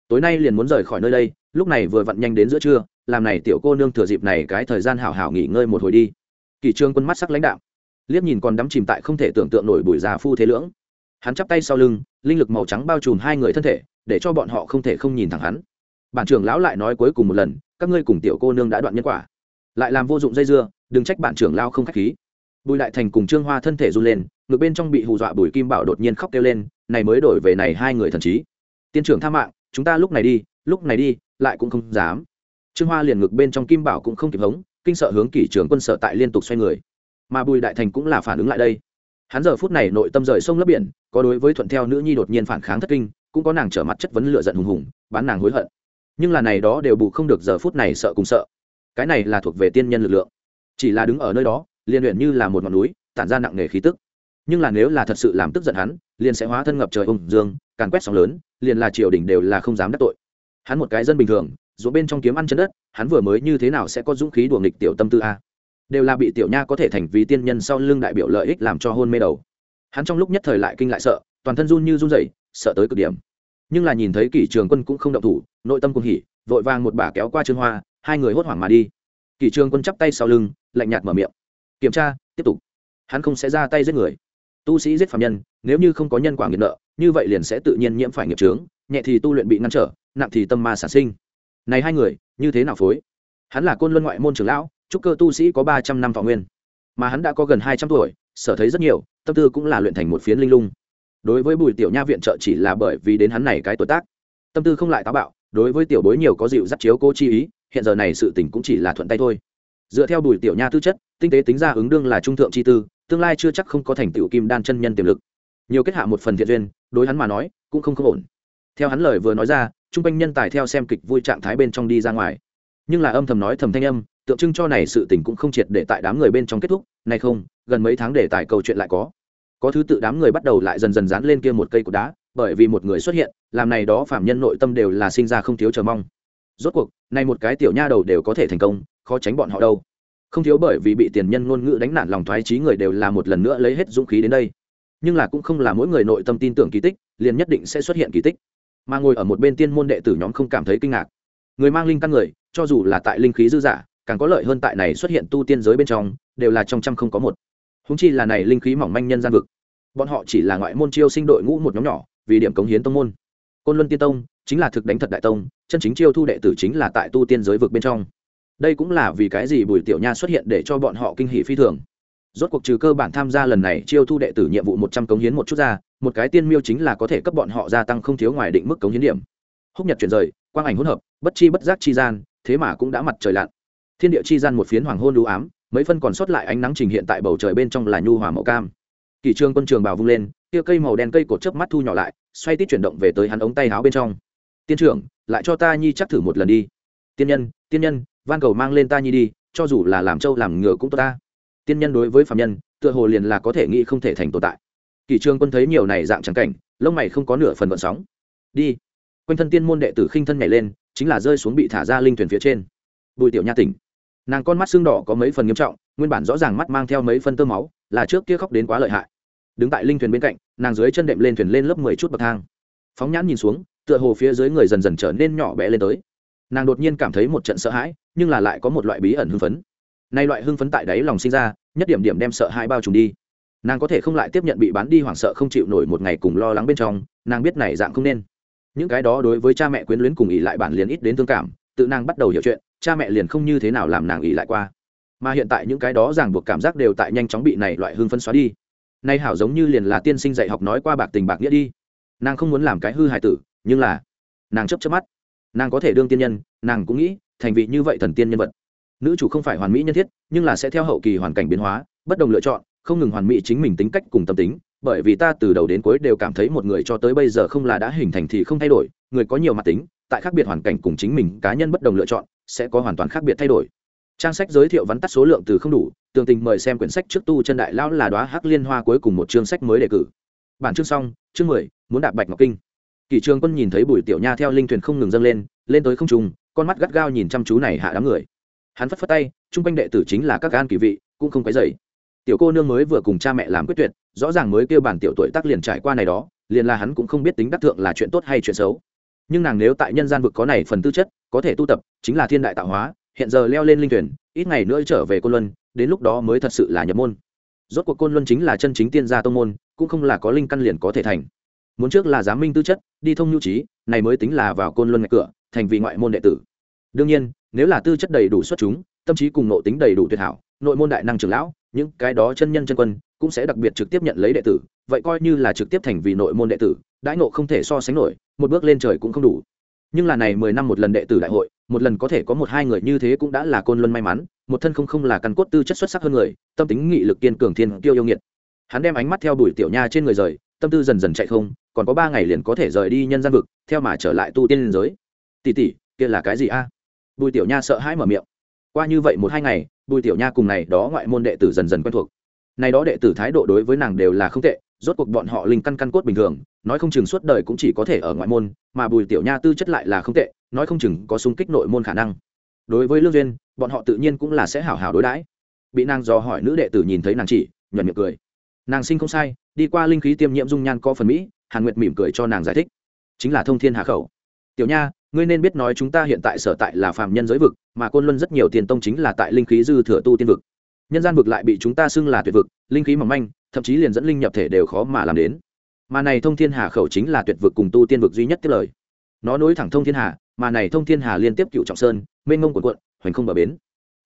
Tối nay liền muốn rời khỏi nơi đây, lúc này vừa vặn nhanh đến giữa trưa, làm này tiểu cô nương thừa dịp này cái thời gian hảo hảo nghỉ ngơi một hồi đi. Kỳ trương quân mắt sắc lãnh đạo liếc nhìn còn đắm chìm tại không thể tưởng tượng nổi bùi già phu thế lưỡng. Hắn chắp tay sau lưng, linh lực màu trắng bao trùm hai người thân thể, để cho bọn họ không thể không nhìn thẳng hắn. Bản trưởng lão lại nói cuối cùng một lần, các ngươi cùng tiểu cô nương đã đoạn nhân quả. Lại làm vô dụng dây dưa, đừng trách bản trưởng lao không khách khí. Bùi đại thành cùng trương hoa thân thể run lên ngược bên trong bị hù dọa bùi kim bảo đột nhiên khóc kêu lên, này mới đổi về này hai người thần trí. Tiên trưởng tha mạng, chúng ta lúc này đi, lúc này đi, lại cũng không dám. Trương hoa liền ngược bên trong kim bảo cũng không kịp hống, kinh sợ hướng kỷ trưởng quân sợ tại liên tục xoay người. Mà bùi đại thành cũng là phản ứng lại đây. Hắn giờ phút này nội tâm rời sông lấp biển, có đối với thuận theo nữ nhi đột nhiên phản kháng thất kinh, cũng có nàng trở mặt chất vấn lựa giận hùng hùng, bán nàng hối hận. Nhưng là này đó đều bù không được giờ phút này sợ cùng sợ. Cái này là thuộc về tiên nhân lực lượng. Chỉ là đứng ở nơi đó liên luyện như là một ngọn núi, tản ra nặng nề khí tức nhưng là nếu là thật sự làm tức giận hắn, liền sẽ hóa thân ngập trời ung dương, càn quét sóng lớn, liền là triều đình đều là không dám đắc tội. Hắn một cái dân bình thường dù bên trong kiếm ăn chân đất, hắn vừa mới như thế nào sẽ có dũng khí đùa nghịch tiểu tâm tư a? Đều là bị tiểu nha có thể thành vì tiên nhân sau lưng đại biểu lợi ích làm cho hôn mê đầu. Hắn trong lúc nhất thời lại kinh lại sợ, toàn thân run như run rẩy, sợ tới cực điểm. Nhưng là nhìn thấy kỷ trường quân cũng không động thủ, nội tâm cùng hỉ, vội vàng một bà kéo qua trương hoa, hai người hốt hoảng mà đi. Kỷ trường quân chắp tay sau lưng, lạnh nhạt mở miệng. Kiểm tra, tiếp tục. Hắn không sẽ ra tay giết người tu sĩ giết phạm nhân, nếu như không có nhân quả nghiệt nợ, như vậy liền sẽ tự nhiên nhiễm phải nghiệp trướng nhẹ thì tu luyện bị ngăn trở, nặng thì tâm ma sản sinh. Này hai người, như thế nào phối? Hắn là côn luân ngoại môn trưởng lão trúc cơ tu sĩ có ba trăm năm thọ nguyên. Mà hắn đã có gần hai trăm tuổi, sở thấy rất nhiều, tâm tư cũng là luyện thành một phiến linh lung. Đối với bùi tiểu nha viện trợ chỉ là bởi vì đến hắn này cái tuổi tác. Tâm tư không lại táo bạo, đối với tiểu bối nhiều có dịu dắt chiếu cô chi ý, hiện giờ này sự tình cũng chỉ là thuận tay thôi. Dựa theo bùi tiểu nha tư chất, tinh tế tính ra ứng đương là trung thượng chi tư tương lai chưa chắc không có thành tựu kim đan chân nhân tiềm lực. Nhiều kết hạ một phần thiện duyên, đối hắn mà nói, cũng không không ổn. Theo hắn lời vừa nói ra, trung quanh nhân tài theo xem kịch vui trạng thái bên trong đi ra ngoài. Nhưng là âm thầm nói thầm thanh âm, tượng trưng cho này sự tình cũng không triệt để tại đám người bên trong kết thúc. Này không, gần mấy tháng để tài câu chuyện lại có. Có thứ tự đám người bắt đầu lại dần dần dán lên kia một cây cột đá, bởi vì một người xuất hiện, làm này đó phạm nhân nội tâm đều là sinh ra không thiếu chờ mong. Rốt cuộc, này một cái tiểu nha đầu đều có thể thành công, khó tránh bọn họ đâu không thiếu bởi vì bị tiền nhân ngôn ngữ đánh nản lòng thoái trí người đều là một lần nữa lấy hết dũng khí đến đây. Nhưng là cũng không là mỗi người nội tâm tin tưởng kỳ tích, liền nhất định sẽ xuất hiện kỳ tích. Mà ngồi ở một bên tiên môn đệ tử nhóm không cảm thấy kinh ngạc. Người mang linh căn người, cho dù là tại linh khí dư giả, càng có lợi hơn tại này xuất hiện tu tiên giới bên trong, đều là trong trăm không có một. Húng chi là này linh khí mỏng manh nhân gian vực. Bọn họ chỉ là ngoại môn chiêu sinh đội ngũ một nhóm nhỏ, vì điểm cống hiến tông môn. Côn luân tiên tông chính là thực đánh thật đại tông, chân chính chiêu thu đệ tử chính là tại tu tiên giới vực bên trong đây cũng là vì cái gì bùi tiểu nha xuất hiện để cho bọn họ kinh hỷ phi thường. Rốt cuộc trừ cơ bản tham gia lần này chiêu thu đệ tử nhiệm vụ một trăm cống hiến một chút ra, một cái tiên miêu chính là có thể cấp bọn họ gia tăng không thiếu ngoài định mức cống hiến điểm. Húc nhật chuyển rời, quang ảnh hỗn hợp, bất chi bất giác chi gian, thế mà cũng đã mặt trời lặn. Thiên địa chi gian một phiến hoàng hôn đũ ám, mấy phân còn sót lại ánh nắng trình hiện tại bầu trời bên trong là nhu hòa màu cam. Kỳ trương quân trường bào vung lên kia cây màu đen cây cột chớp mắt thu nhỏ lại, xoay tít chuyển động về tới hắn ống tay áo bên trong. Tiên trưởng, lại cho ta nhi chắc thử một lần đi. Tiên nhân tiên nhân van cầu mang lên ta nhi đi, cho dù là làm trâu làm ngựa cũng tốt ta. Tiên nhân đối với phạm nhân, tựa hồ liền là có thể nghĩ không thể thành tồn tại. Kỷ trương quân thấy nhiều này dạng trắng cảnh, lông mày không có nửa phần vận sóng. Đi. Quanh thân tiên môn đệ tử khinh thân nhảy lên, chính là rơi xuống bị thả ra linh thuyền phía trên. Bùi tiểu nha tỉnh. Nàng con mắt xương đỏ có mấy phần nghiêm trọng, nguyên bản rõ ràng mắt mang theo mấy phân tơ máu, là trước kia khóc đến quá lợi hại. Đứng tại linh thuyền bên cạnh, nàng dưới chân đệm lên thuyền lên lớp mười chút bậc thang. Phóng nhãn nhìn xuống, tựa hồ phía dưới người dần dần trở nên nhỏ bé lên tới nàng đột nhiên cảm thấy một trận sợ hãi, nhưng là lại có một loại bí ẩn hưng phấn. Nay loại hưng phấn tại đáy lòng sinh ra, nhất điểm điểm đem sợ hãi bao trùm đi. Nàng có thể không lại tiếp nhận bị bán đi hoảng sợ không chịu nổi một ngày cùng lo lắng bên trong, nàng biết này dạng không nên. Những cái đó đối với cha mẹ quyến luyến cùng ỉ lại bản liền ít đến thương cảm, tự nàng bắt đầu hiểu chuyện, cha mẹ liền không như thế nào làm nàng ỉ lại qua. Mà hiện tại những cái đó ràng buộc cảm giác đều tại nhanh chóng bị này loại hưng phân xóa đi. Nay hảo giống như liền là tiên sinh dạy học nói qua bạc tình bạc nghĩa đi. Nàng không muốn làm cái hư hại tử, nhưng là nàng chấp chấp mắt nàng có thể đương tiên nhân, nàng cũng nghĩ, thành vị như vậy thần tiên nhân vật. Nữ chủ không phải hoàn mỹ nhân thiết, nhưng là sẽ theo hậu kỳ hoàn cảnh biến hóa, bất đồng lựa chọn, không ngừng hoàn mỹ chính mình tính cách cùng tâm tính, bởi vì ta từ đầu đến cuối đều cảm thấy một người cho tới bây giờ không là đã hình thành thì không thay đổi, người có nhiều mặt tính, tại khác biệt hoàn cảnh cùng chính mình cá nhân bất đồng lựa chọn, sẽ có hoàn toàn khác biệt thay đổi. Trang sách giới thiệu vắn tắt số lượng từ không đủ, tường tình mời xem quyển sách trước tu chân đại lão là đoá hắc liên hoa cuối cùng một chương sách mới đề cử. Bản chương xong, chương mười, muốn đạp bạch ngọc kinh kỷ trường quân nhìn thấy bùi tiểu nha theo linh thuyền không ngừng dâng lên lên tới không trùng con mắt gắt gao nhìn chăm chú này hạ đám người. Hắn phất phất tay, chung quanh đệ tử chính là các gan kỳ vị, cũng không cái dày tiểu cô nương mới vừa cùng cha mẹ làm quyết tuyệt, rõ ràng mới kêu bản tiểu tuổi tác liền trải qua này đó, liền là hắn cũng không biết tính đắc thượng là chuyện tốt hay chuyện xấu. Nhưng nàng nếu tại nhân gian vực có này phần tư chất, có thể tu tập, chính là thiên đại tạo hóa, hiện giờ leo lên linh thuyền, ít ngày nữa trở về côn luân, đến lúc đó mới thật sự là nhập môn. Rốt cuộc côn luân chính là chân chính tiên gia tông môn, cũng không là có linh căn liền có thể thành muốn trước là giám minh tư chất, đi thông nhu trí, này mới tính là vào côn luân ngạch cửa, thành vị ngoại môn đệ tử. Đương nhiên, nếu là tư chất đầy đủ xuất chúng, tâm trí cùng nội tính đầy đủ tuyệt hảo, nội môn đại năng trưởng lão, những cái đó chân nhân chân quân, cũng sẽ đặc biệt trực tiếp nhận lấy đệ tử, vậy coi như là trực tiếp thành vì nội môn đệ tử, đãi nộ không thể so sánh nổi, một bước lên trời cũng không đủ. Nhưng là này mười năm một lần đệ tử đại hội, một lần có thể có một hai người như thế cũng đã là côn luân may mắn, một thân không không là căn cốt tư chất xuất sắc hơn người, tâm tính nghị lực kiên cường thiên tiêu yêu nghiệt. Hắn đem ánh mắt theo đuổi tiểu nha trên người rời tâm tư dần dần chạy không, còn có ba ngày liền có thể rời đi nhân gian vực, theo mà trở lại tu tiên liên giới. Tỷ tỷ, kia là cái gì a? Bùi tiểu nha sợ hãi mở miệng. Qua như vậy một hai ngày, bùi tiểu nha cùng này đó ngoại môn đệ tử dần dần quen thuộc. Này đó đệ tử thái độ đối với nàng đều là không tệ, rốt cuộc bọn họ linh căn căn cốt bình thường, nói không chừng suốt đời cũng chỉ có thể ở ngoại môn, mà bùi tiểu nha tư chất lại là không tệ, nói không chừng có sung kích nội môn khả năng. Đối với lương duyên, bọn họ tự nhiên cũng là sẽ hảo hảo đối đãi. Bị nàng dò hỏi nữ đệ tử nhìn thấy nàng chỉ, nhuận miệng cười nàng sinh không sai, đi qua linh khí tiêm nhiễm dung nhan có phần mỹ, hàn nguyệt mỉm cười cho nàng giải thích. Chính là thông thiên hạ khẩu. Tiểu nha, ngươi nên biết nói chúng ta hiện tại sở tại là phàm nhân giới vực, mà côn luân rất nhiều tiền tông chính là tại linh khí dư thừa tu tiên vực. Nhân gian vực lại bị chúng ta xưng là tuyệt vực, linh khí mỏng manh, thậm chí liền dẫn linh nhập thể đều khó mà làm đến. Mà này thông thiên hà khẩu chính là tuyệt vực cùng tu tiên vực duy nhất tiết lời. Nó nối thẳng thông thiên hà, mà này thông thiên hà liên tiếp cựu trọng sơn, mênh mông quần quận hoành không bờ bến.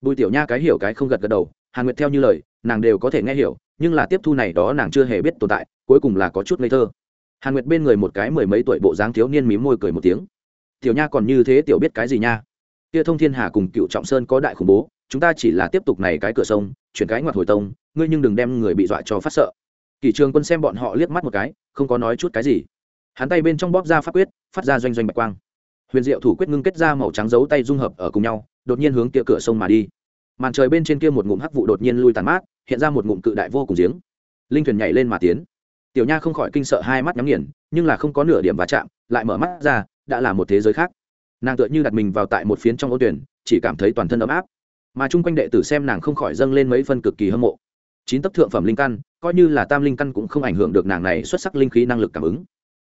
Bùi tiểu nha cái hiểu cái không gật gật đầu hàn nguyệt theo như lời, nàng đều có thể nghe hiểu, nhưng là tiếp thu này đó nàng chưa hề biết tồn tại, cuối cùng là có chút ngây thơ. Hàn nguyệt bên người một cái mười mấy tuổi bộ dáng thiếu niên mím môi cười một tiếng. Tiểu nha còn như thế tiểu biết cái gì nha? Kia thông thiên hà cùng cựu trọng sơn có đại khủng bố, chúng ta chỉ là tiếp tục này cái cửa sông, chuyển cái ngoặt hồi tông, ngươi nhưng đừng đem người bị dọa cho phát sợ. Kỷ trường quân xem bọn họ liếc mắt một cái, không có nói chút cái gì. Hắn tay bên trong bóp ra pháp quyết, phát ra doanh doanh bạch quang. Huyền diệu thủ quyết ngưng kết ra màu trắng giấu tay dung hợp ở cùng nhau, đột nhiên hướng kia cửa sông mà đi màn trời bên trên kia một ngụm hắc vụ đột nhiên lui tàn mát, hiện ra một ngụm cự đại vô cùng giếng. Linh thuyền nhảy lên mà tiến. Tiểu nha không khỏi kinh sợ hai mắt nhắm nghiền, nhưng là không có nửa điểm va chạm, lại mở mắt ra, đã là một thế giới khác. Nàng tựa như đặt mình vào tại một phiến trong ô tuyển, chỉ cảm thấy toàn thân ấm áp. Mà chung quanh đệ tử xem nàng không khỏi dâng lên mấy phân cực kỳ hâm mộ. Chín tấc thượng phẩm linh căn, coi như là tam linh căn cũng không ảnh hưởng được nàng này xuất sắc linh khí năng lực cảm ứng.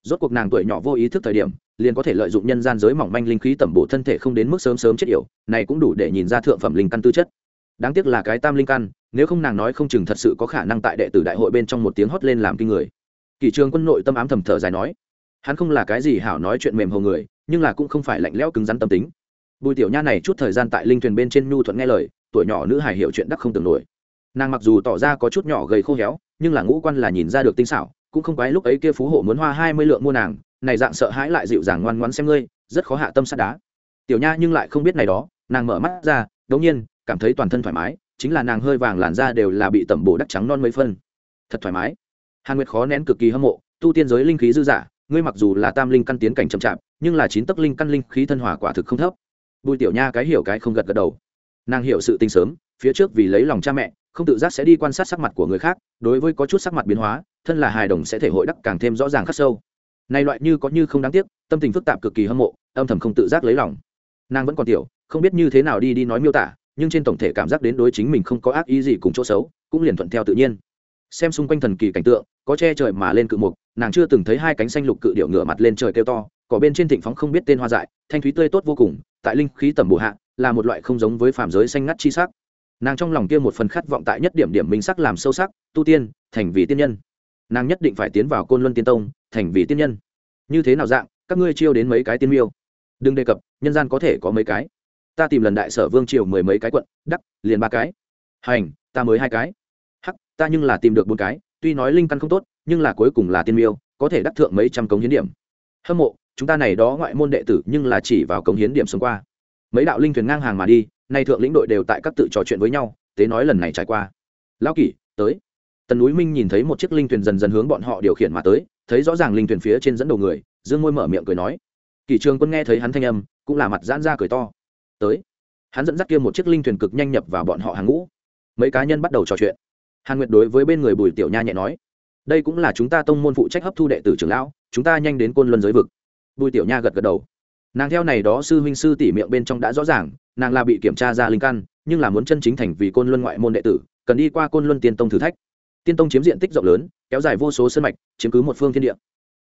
Rốt cuộc nàng tuổi nhỏ vô ý thức thời điểm liền có thể lợi dụng nhân gian giới mỏng manh linh khí tẩm bổ thân thể không đến mức sớm sớm chết yểu, này cũng đủ để nhìn ra thượng phẩm linh căn tư chất. Đáng tiếc là cái tam linh căn, nếu không nàng nói không chừng thật sự có khả năng tại đệ tử đại hội bên trong một tiếng hót lên làm kinh người. Kỷ trường quân nội tâm ám thầm thở dài nói, hắn không là cái gì hảo nói chuyện mềm hồ người, nhưng là cũng không phải lạnh lẽo cứng rắn tâm tính. Bùi tiểu nha này chút thời gian tại linh thuyền bên trên nhu thuận nghe lời, tuổi nhỏ nữ hài hiểu chuyện đắc không tưởng nổi. Nàng mặc dù tỏ ra có chút nhỏ gầy khô héo, nhưng là ngũ quan là nhìn ra được tinh xảo, cũng không quái lúc ấy kia phú hộ muốn hoa hai mươi lượng mua nàng này dạng sợ hãi lại dịu dàng ngoan ngoãn xem ngươi, rất khó hạ tâm sát đá. Tiểu nha nhưng lại không biết này đó, nàng mở mắt ra, đống nhiên, cảm thấy toàn thân thoải mái, chính là nàng hơi vàng làn da đều là bị tẩm bổ đắc trắng non mấy phân. Thật thoải mái. Hàn nguyệt khó nén cực kỳ hâm mộ, tu tiên giới linh khí dư giả, ngươi mặc dù là tam linh căn tiến cảnh chậm chạp, nhưng là chín tấc linh căn linh khí thân hòa quả thực không thấp. Bùi tiểu nha cái hiểu cái không gật gật đầu. Nàng hiểu sự tình sớm, phía trước vì lấy lòng cha mẹ, không tự giác sẽ đi quan sát sắc mặt của người khác, đối với có chút sắc mặt biến hóa, thân là hài đồng sẽ thể hội đắc càng thêm rõ ràng khắc sâu này loại như có như không đáng tiếc, tâm tình phức tạp cực kỳ hâm mộ, âm thầm không tự giác lấy lòng. Nàng vẫn còn tiểu, không biết như thế nào đi đi nói miêu tả, nhưng trên tổng thể cảm giác đến đối chính mình không có ác ý gì cùng chỗ xấu, cũng liền thuận theo tự nhiên. Xem xung quanh thần kỳ cảnh tượng, có che trời mà lên cự mục, nàng chưa từng thấy hai cánh xanh lục cự điệu ngửa mặt lên trời kêu to, cỏ bên trên thịnh phóng không biết tên hoa dại, thanh thúy tươi tốt vô cùng, tại linh khí tầm bổ hạ, là một loại không giống với phàm giới xanh ngắt chi sắc. Nàng trong lòng kia một phần khát vọng tại nhất điểm điểm minh sắc làm sâu sắc, tu tiên, thành vì tiên nhân nàng nhất định phải tiến vào côn luân tiên tông, thành vì tiên nhân. Như thế nào dạng, các ngươi chiêu đến mấy cái tiên miêu? Đừng đề cập, nhân gian có thể có mấy cái. Ta tìm lần đại sở vương triều mười mấy cái quận, đắc, liền ba cái. Hành, ta mới hai cái. Hắc, ta nhưng là tìm được bốn cái, tuy nói linh căn không tốt, nhưng là cuối cùng là tiên miêu, có thể đắc thượng mấy trăm cống hiến điểm. Hâm mộ, chúng ta này đó ngoại môn đệ tử nhưng là chỉ vào cống hiến điểm xung qua. Mấy đạo linh thuyền ngang hàng mà đi, nay thượng lĩnh đội đều tại các tự trò chuyện với nhau tế nói lần này trải qua. Lão kỷ, tới tần núi minh nhìn thấy một chiếc linh thuyền dần dần hướng bọn họ điều khiển mà tới, thấy rõ ràng linh thuyền phía trên dẫn đầu người, dương môi mở miệng cười nói. Kỷ trường quân nghe thấy hắn thanh âm, cũng là mặt giãn ra cười to. Tới. Hắn dẫn dắt kia một chiếc linh thuyền cực nhanh nhập vào bọn họ hàng ngũ. Mấy cá nhân bắt đầu trò chuyện. Hàn nguyệt đối với bên người bùi tiểu nha nhẹ nói. Đây cũng là chúng ta tông môn phụ trách hấp thu đệ tử trưởng lão, chúng ta nhanh đến côn luân giới vực. Bùi tiểu nha gật gật đầu. Nàng theo này đó sư huynh sư tỷ miệng bên trong đã rõ ràng, nàng là bị kiểm tra ra linh căn, nhưng là muốn chân chính thành vì côn luân ngoại môn đệ tử, cần đi qua côn luân tiên tông thử thách tiên tông chiếm diện tích rộng lớn, kéo dài vô số sân mạch, chiếm cứ một phương thiên địa.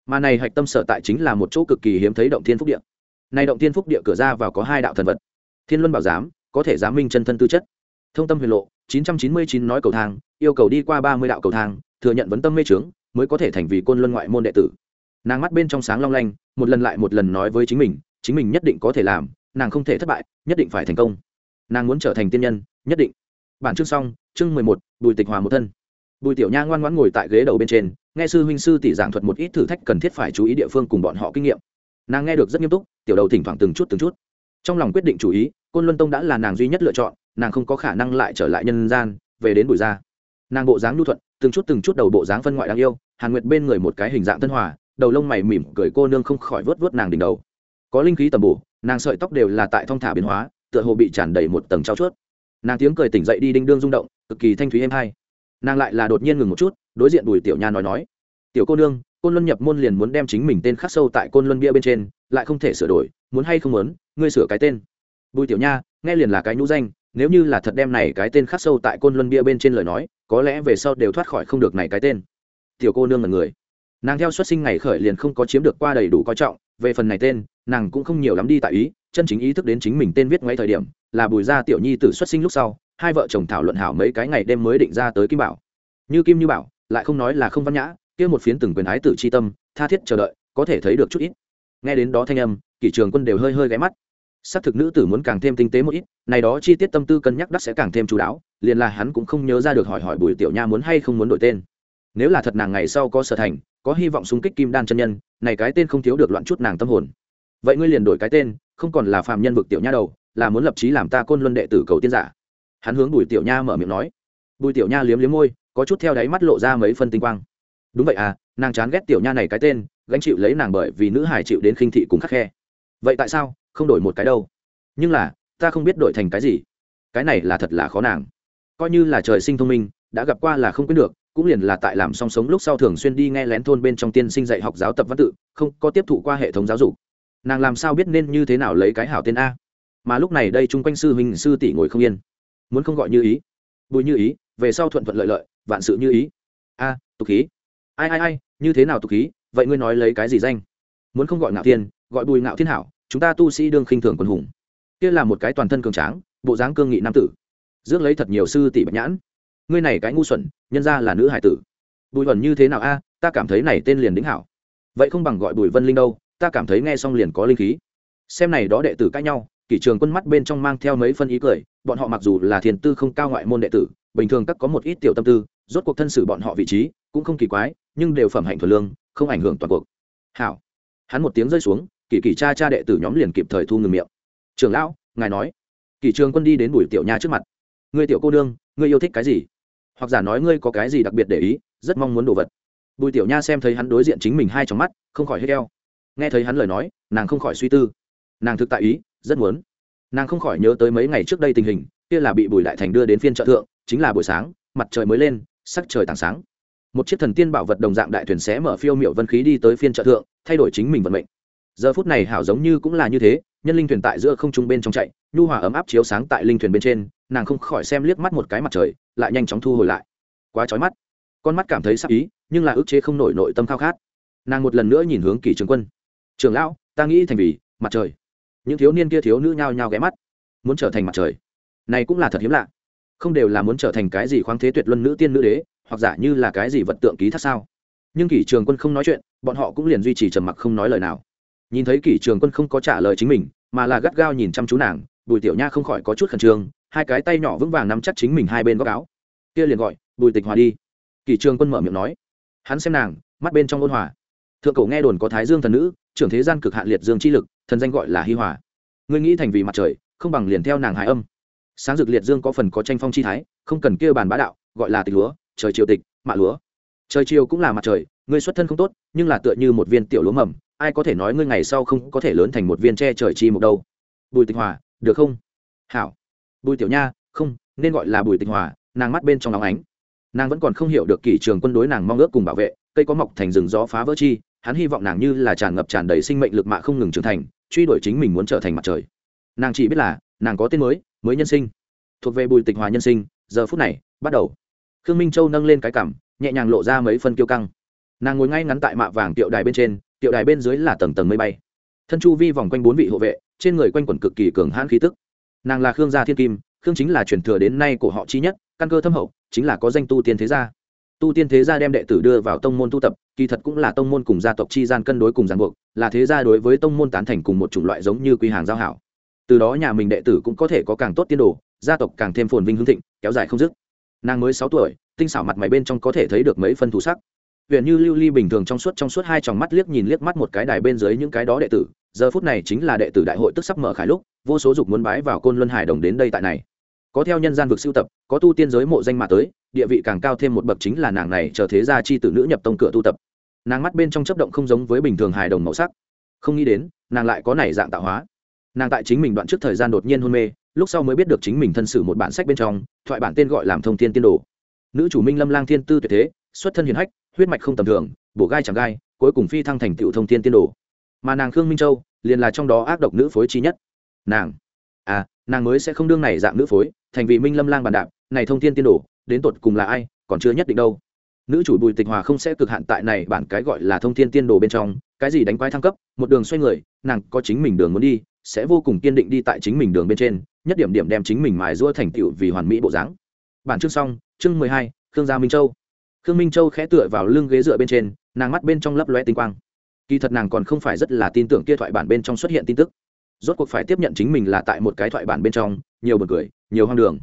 Mà này hạch tâm sở tại chính là một chỗ cực kỳ hiếm thấy động thiên phúc địa. Này động thiên phúc địa cửa ra vào có hai đạo thần vật. Thiên luân bảo giám, có thể giám minh chân thân tư chất. Thông tâm huyền lộ, chín trăm chín mươi chín nói cầu thang, yêu cầu đi qua ba mươi đạo cầu thang, thừa nhận vấn tâm mê trướng mới có thể thành vì côn luân ngoại môn đệ tử. Nàng mắt bên trong sáng long lanh, một lần lại một lần nói với chính mình chính mình nhất định có thể làm, nàng không thể thất bại, nhất định phải thành công. Nàng muốn trở thành tiên nhân, nhất định. Bản chương xong, chương mười một, bùi tịch hòa một thân bùi tiểu nha ngoan ngoãn ngồi tại ghế đầu bên trên, nghe sư huynh sư tỷ giảng thuật một ít thử thách cần thiết phải chú ý địa phương cùng bọn họ kinh nghiệm. Nàng nghe được rất nghiêm túc, tiểu đầu thỉnh thoảng từng chút từng chút. Trong lòng quyết định chủ ý, côn luân tông đã là nàng duy nhất lựa chọn, nàng không có khả năng lại trở lại nhân gian, về đến bùi gia. Nàng bộ dáng nhu thuận, từng chút từng chút đầu bộ dáng phân ngoại đáng yêu, hàn nguyệt bên người một cái hình dạng tân hòa, đầu lông mày mỉm cười cô nương không khỏi vớt vớt nàng đỉnh đầu. Có linh khí tầm bổ, nàng sợi tóc đều là tại thong thả biến hóa, tựa hồ bị tràn đầy một tầng trao chuốt. Nàng tiếng cười tỉnh dậy đi đinh đương rung động, cực kỳ thanh thúy êm hay nàng lại là đột nhiên ngừng một chút, đối diện bùi tiểu nha nói nói, tiểu cô nương, côn luân nhập môn liền muốn đem chính mình tên khắc sâu tại côn luân bia bên trên, lại không thể sửa đổi, muốn hay không muốn, ngươi sửa cái tên. Bùi tiểu nha, nghe liền là cái nhũ danh, nếu như là thật đem này cái tên khắc sâu tại côn luân bia bên trên lời nói, có lẽ về sau đều thoát khỏi không được này cái tên. Tiểu cô nương là người. Nàng theo xuất sinh ngày khởi liền không có chiếm được qua đầy đủ coi trọng, về phần này tên, nàng cũng không nhiều lắm đi tại ý, chân chính ý thức đến chính mình tên viết ngay thời điểm, là bùi gia tiểu nhi tử xuất sinh lúc sau hai vợ chồng thảo luận hảo mấy cái ngày đêm mới định ra tới kim bảo. Như kim như bảo, lại không nói là không văn nhã, kia một phiến từng quyền ái tử c h i tâm, tha thiết chờ đợi, có thể thấy được chút ít. Nghe đến đó thanh âm, kỷ trường quân đều hơi hơi ghé mắt. Xác thực nữ tử muốn càng thêm tinh tế một ít, này đó chi tiết tâm tư cân nhắc đắc sẽ càng thêm chú đáo, liền là hắn cũng không nhớ ra được hỏi hỏi bùi tiểu nha muốn hay không muốn đổi tên. Nếu là thật nàng ngày sau có sở thành, có hy vọng xung kích kim đan chân nhân, này cái tên không thiếu được loạn chút nàng tâm hồn. Vậy ngươi liền đổi cái tên, không còn là phạm nhân vực tiểu nha đầu, là muốn lập trí làm ta côn luân đệ tử cầu tiên giả hắn hướng bùi tiểu nha mở miệng nói. Bùi tiểu nha liếm liếm môi, có chút theo đáy mắt lộ ra mấy phân tinh quang. Đúng vậy à nàng chán ghét tiểu nha này cái tên, gánh chịu lấy nàng bởi vì nữ hải chịu đến khinh thị cùng khắc khe. Vậy tại sao, không đổi một cái đâu? Nhưng là, ta không biết đổi thành cái gì. Cái này là thật là khó nàng. Coi như là trời sinh thông minh, đã gặp qua là không quyết được, cũng liền là tại làm song sống lúc sau thường xuyên đi nghe lén thôn bên trong tiên sinh dạy học giáo tập văn tự, không có tiếp thụ qua hệ thống giáo dục. Nàng làm sao biết nên như thế nào lấy cái hảo tên a? Mà lúc này đây chung quanh sư huynh sư tỷ ngồi không yên muốn không gọi như ý. Bùi như ý về sau thuận thuận lợi lợi vạn sự như ý. A tục khí. Ai ai ai như thế nào tục khí? Vậy ngươi nói lấy cái gì danh? Muốn không gọi ngạo thiên, gọi bùi ngạo thiên hảo chúng ta tu sĩ đương khinh thường quân hùng. Kia là một cái toàn thân cường tráng bộ dáng cương nghị nam tử. Rước lấy thật nhiều sư tỷ bạch nhãn. Ngươi này cái ngu xuẩn nhân ra là nữ hải tử. Bùi vẩn như thế nào a? Ta cảm thấy này tên liền đính hảo. Vậy không bằng gọi bùi vân linh đâu ta cảm thấy nghe xong liền có linh khí. Xem này đó đệ tử cãi nhau kỷ trường quân mắt bên trong mang theo mấy phân ý cười bọn họ mặc dù là thiền tư không cao ngoại môn đệ tử, bình thường các có một ít tiểu tâm tư, rốt cuộc thân sự bọn họ vị trí cũng không kỳ quái, nhưng đều phẩm hạnh thuần lương, không ảnh hưởng toàn cuộc. Hảo. Hắn một tiếng rơi xuống kỳ kỳ cha cha đệ tử nhóm liền kịp thời thu ngừng miệng. Trường lão, ngài nói. Kỳ trường quân đi đến bùi tiểu nha trước mặt. Ngươi tiểu cô đương ngươi yêu thích cái gì? Hoặc giả nói ngươi có cái gì đặc biệt để ý, rất mong muốn đồ vật. Bùi tiểu nha xem thấy hắn đối diện chính mình hai trong mắt, không khỏi hết eo. Nghe thấy hắn lời nói, nàng không khỏi suy tư. Nàng thực tại ý, rất muốn nàng không khỏi nhớ tới mấy ngày trước đây tình hình, kia là bị bùi đại thành đưa đến phiên trợ thượng, chính là buổi sáng, mặt trời mới lên, sắc trời tảng sáng. Một chiếc thần tiên bảo vật đồng dạng đại thuyền xé mở phiêu miệu vân khí đi tới phiên trợ thượng, thay đổi chính mình vận mệnh. Giờ phút này hảo giống như cũng là như thế, nhân linh thuyền tại giữa không trung bên trong chạy, nhu hòa ấm áp chiếu sáng tại linh thuyền bên trên, nàng không khỏi xem liếc mắt một cái mặt trời, lại nhanh chóng thu hồi lại. Quá trói mắt. Con mắt cảm thấy sắc ý, nhưng là ức chế không nổi nội tâm khao khát. Nàng một lần nữa nhìn hướng kỷ trường quân. Trường lão, ta nghĩ thành vì, mặt trời những thiếu niên kia thiếu nữ nhao nhao ghé mắt, muốn trở thành mặt trời. Này cũng là thật hiếm lạ. Không đều là muốn trở thành cái gì khoáng thế tuyệt luân nữ tiên nữ đế, hoặc giả như là cái gì vật tượng ký thác sao? Nhưng kỷ trường quân không nói chuyện, bọn họ cũng liền duy trì trầm mặc không nói lời nào. Nhìn thấy kỷ trường quân không có trả lời chính mình, mà là gắt gao nhìn chăm chú nàng, bùi tiểu nha không khỏi có chút khẩn trương, hai cái tay nhỏ vững vàng nắm chắc chính mình hai bên góc áo. Kia liền gọi, bùi tịch hòa đi. Kỷ trường quân mở miệng nói. Hắn xem nàng, mắt bên trong ôn hòa. Thượng cổ nghe đồn có thái dương thần nữ, trưởng thế gian cực hạn liệt dương chi lực thần danh gọi là hi hòa. Ngươi nghĩ thành vì mặt trời, không bằng liền theo nàng hải âm. Sáng dực liệt dương có phần có tranh phong chi thái, không cần kia bàn bá đạo, gọi là tịch lúa, trời triều tịch, mạ lúa. Trời chiều cũng là mặt trời, ngươi xuất thân không tốt, nhưng là tựa như một viên tiểu lúa mầm, ai có thể nói ngươi ngày sau không có thể lớn thành một viên tre trời chi mục đâu. Bùi tịch hòa, được không? Hảo. Bùi tiểu nha, không, nên gọi là bùi tịch hòa, nàng mắt bên trong nóng ánh. Nàng vẫn còn không hiểu được kỷ trường quân đối nàng mong ước cùng bảo vệ, cây có mọc thành rừng gió phá vỡ chi hắn hy vọng nàng như là tràn ngập tràn đầy sinh mệnh lực mạ không ngừng trưởng thành, truy đuổi chính mình muốn trở thành mặt trời. Nàng chỉ biết là, nàng có tên mới mới nhân sinh. Thuộc về bùi tịch hòa nhân sinh, giờ phút này, bắt đầu. Khương minh châu nâng lên cái cảm nhẹ nhàng lộ ra mấy phân kiêu căng. Nàng ngồi ngay ngắn tại mạ vàng tiệu đài bên trên, tiệu đài bên dưới là tầng tầng mây bay. Thân chu vi vòng quanh bốn vị hộ vệ, trên người quanh quẩn cực kỳ cường hãn khí tức. Nàng là khương gia thiên kim, khương chính là truyền thừa đến nay của họ chi nhất, căn cơ thâm hậu, chính là có danh tu tiên thế gia tu tiên thế gia đem đệ tử đưa vào tông môn tu tập, kỳ thật cũng là tông môn cùng gia tộc chi gian cân đối cùng giàn buộc, là thế gia đối với tông môn tán thành cùng một chủng loại giống như quy hàng giao hảo. Từ đó nhà mình đệ tử cũng có thể có càng tốt tiên đồ, gia tộc càng thêm phồn vinh hương thịnh, kéo dài không dứt. Nàng mới sáu tuổi, tinh xảo mặt mày bên trong có thể thấy được mấy phân thủ sắc. Huyện như lưu ly bình thường trong suốt trong suốt hai tròng mắt liếc nhìn liếc mắt một cái đài bên dưới những cái đó đệ tử, giờ phút này chính là đệ tử đại hội tức sắp mở khải lúc, vô số dục muốn bái vào côn luân hải đồng đến đây tại này. Có theo nhân gian vực sưu tập, có tu tiên giới mộ danh mà tới địa vị càng cao thêm một bậc chính là nàng này chờ thế gia chi tử nữ nhập tông cửa tu tập. Nàng mắt bên trong chấp động không giống với bình thường hài đồng màu sắc. Không nghĩ đến, nàng lại có này dạng tạo hóa. Nàng tại chính mình đoạn trước thời gian đột nhiên hôn mê, lúc sau mới biết được chính mình thân sử một bản sách bên trong, thoại bản tên gọi làm thông thiên tiên đồ. Nữ chủ minh lâm lang thiên tư tuyệt thế, xuất thân hiền hách, huyết mạch không tầm thường, bổ gai chẳng gai, cuối cùng phi thăng thành tựu thông thiên tiên đồ. Mà nàng khương minh châu, liền là trong đó ác độc nữ phối chi nhất. Nàng à nàng mới sẽ không đương này dạng nữ phối, thành vì minh lâm lang bàn đạp, này thông thiên tiên đồ đến tột cùng là ai, còn chưa nhất định đâu. Nữ chủ bùi tịch hòa không sẽ cực hạn tại này bản cái gọi là thông thiên tiên đồ bên trong, cái gì đánh quái thăng cấp, một đường xoay người, nàng có chính mình đường muốn đi, sẽ vô cùng kiên định đi tại chính mình đường bên trên, nhất điểm điểm đem chính mình mài rua thành tựu vì hoàn mỹ bộ dáng. Bản chương xong, chương mười hai, khương gia minh châu. Khương minh châu khẽ tựa vào lưng ghế dựa bên trên, nàng mắt bên trong lấp loe tinh quang. Kỳ thật nàng còn không phải rất là tin tưởng kia thoại bản bên trong xuất hiện tin tức. Rốt cuộc phải tiếp nhận chính mình là tại một cái thoại bản bên trong, nhiều bật cười, nhiều hoang đường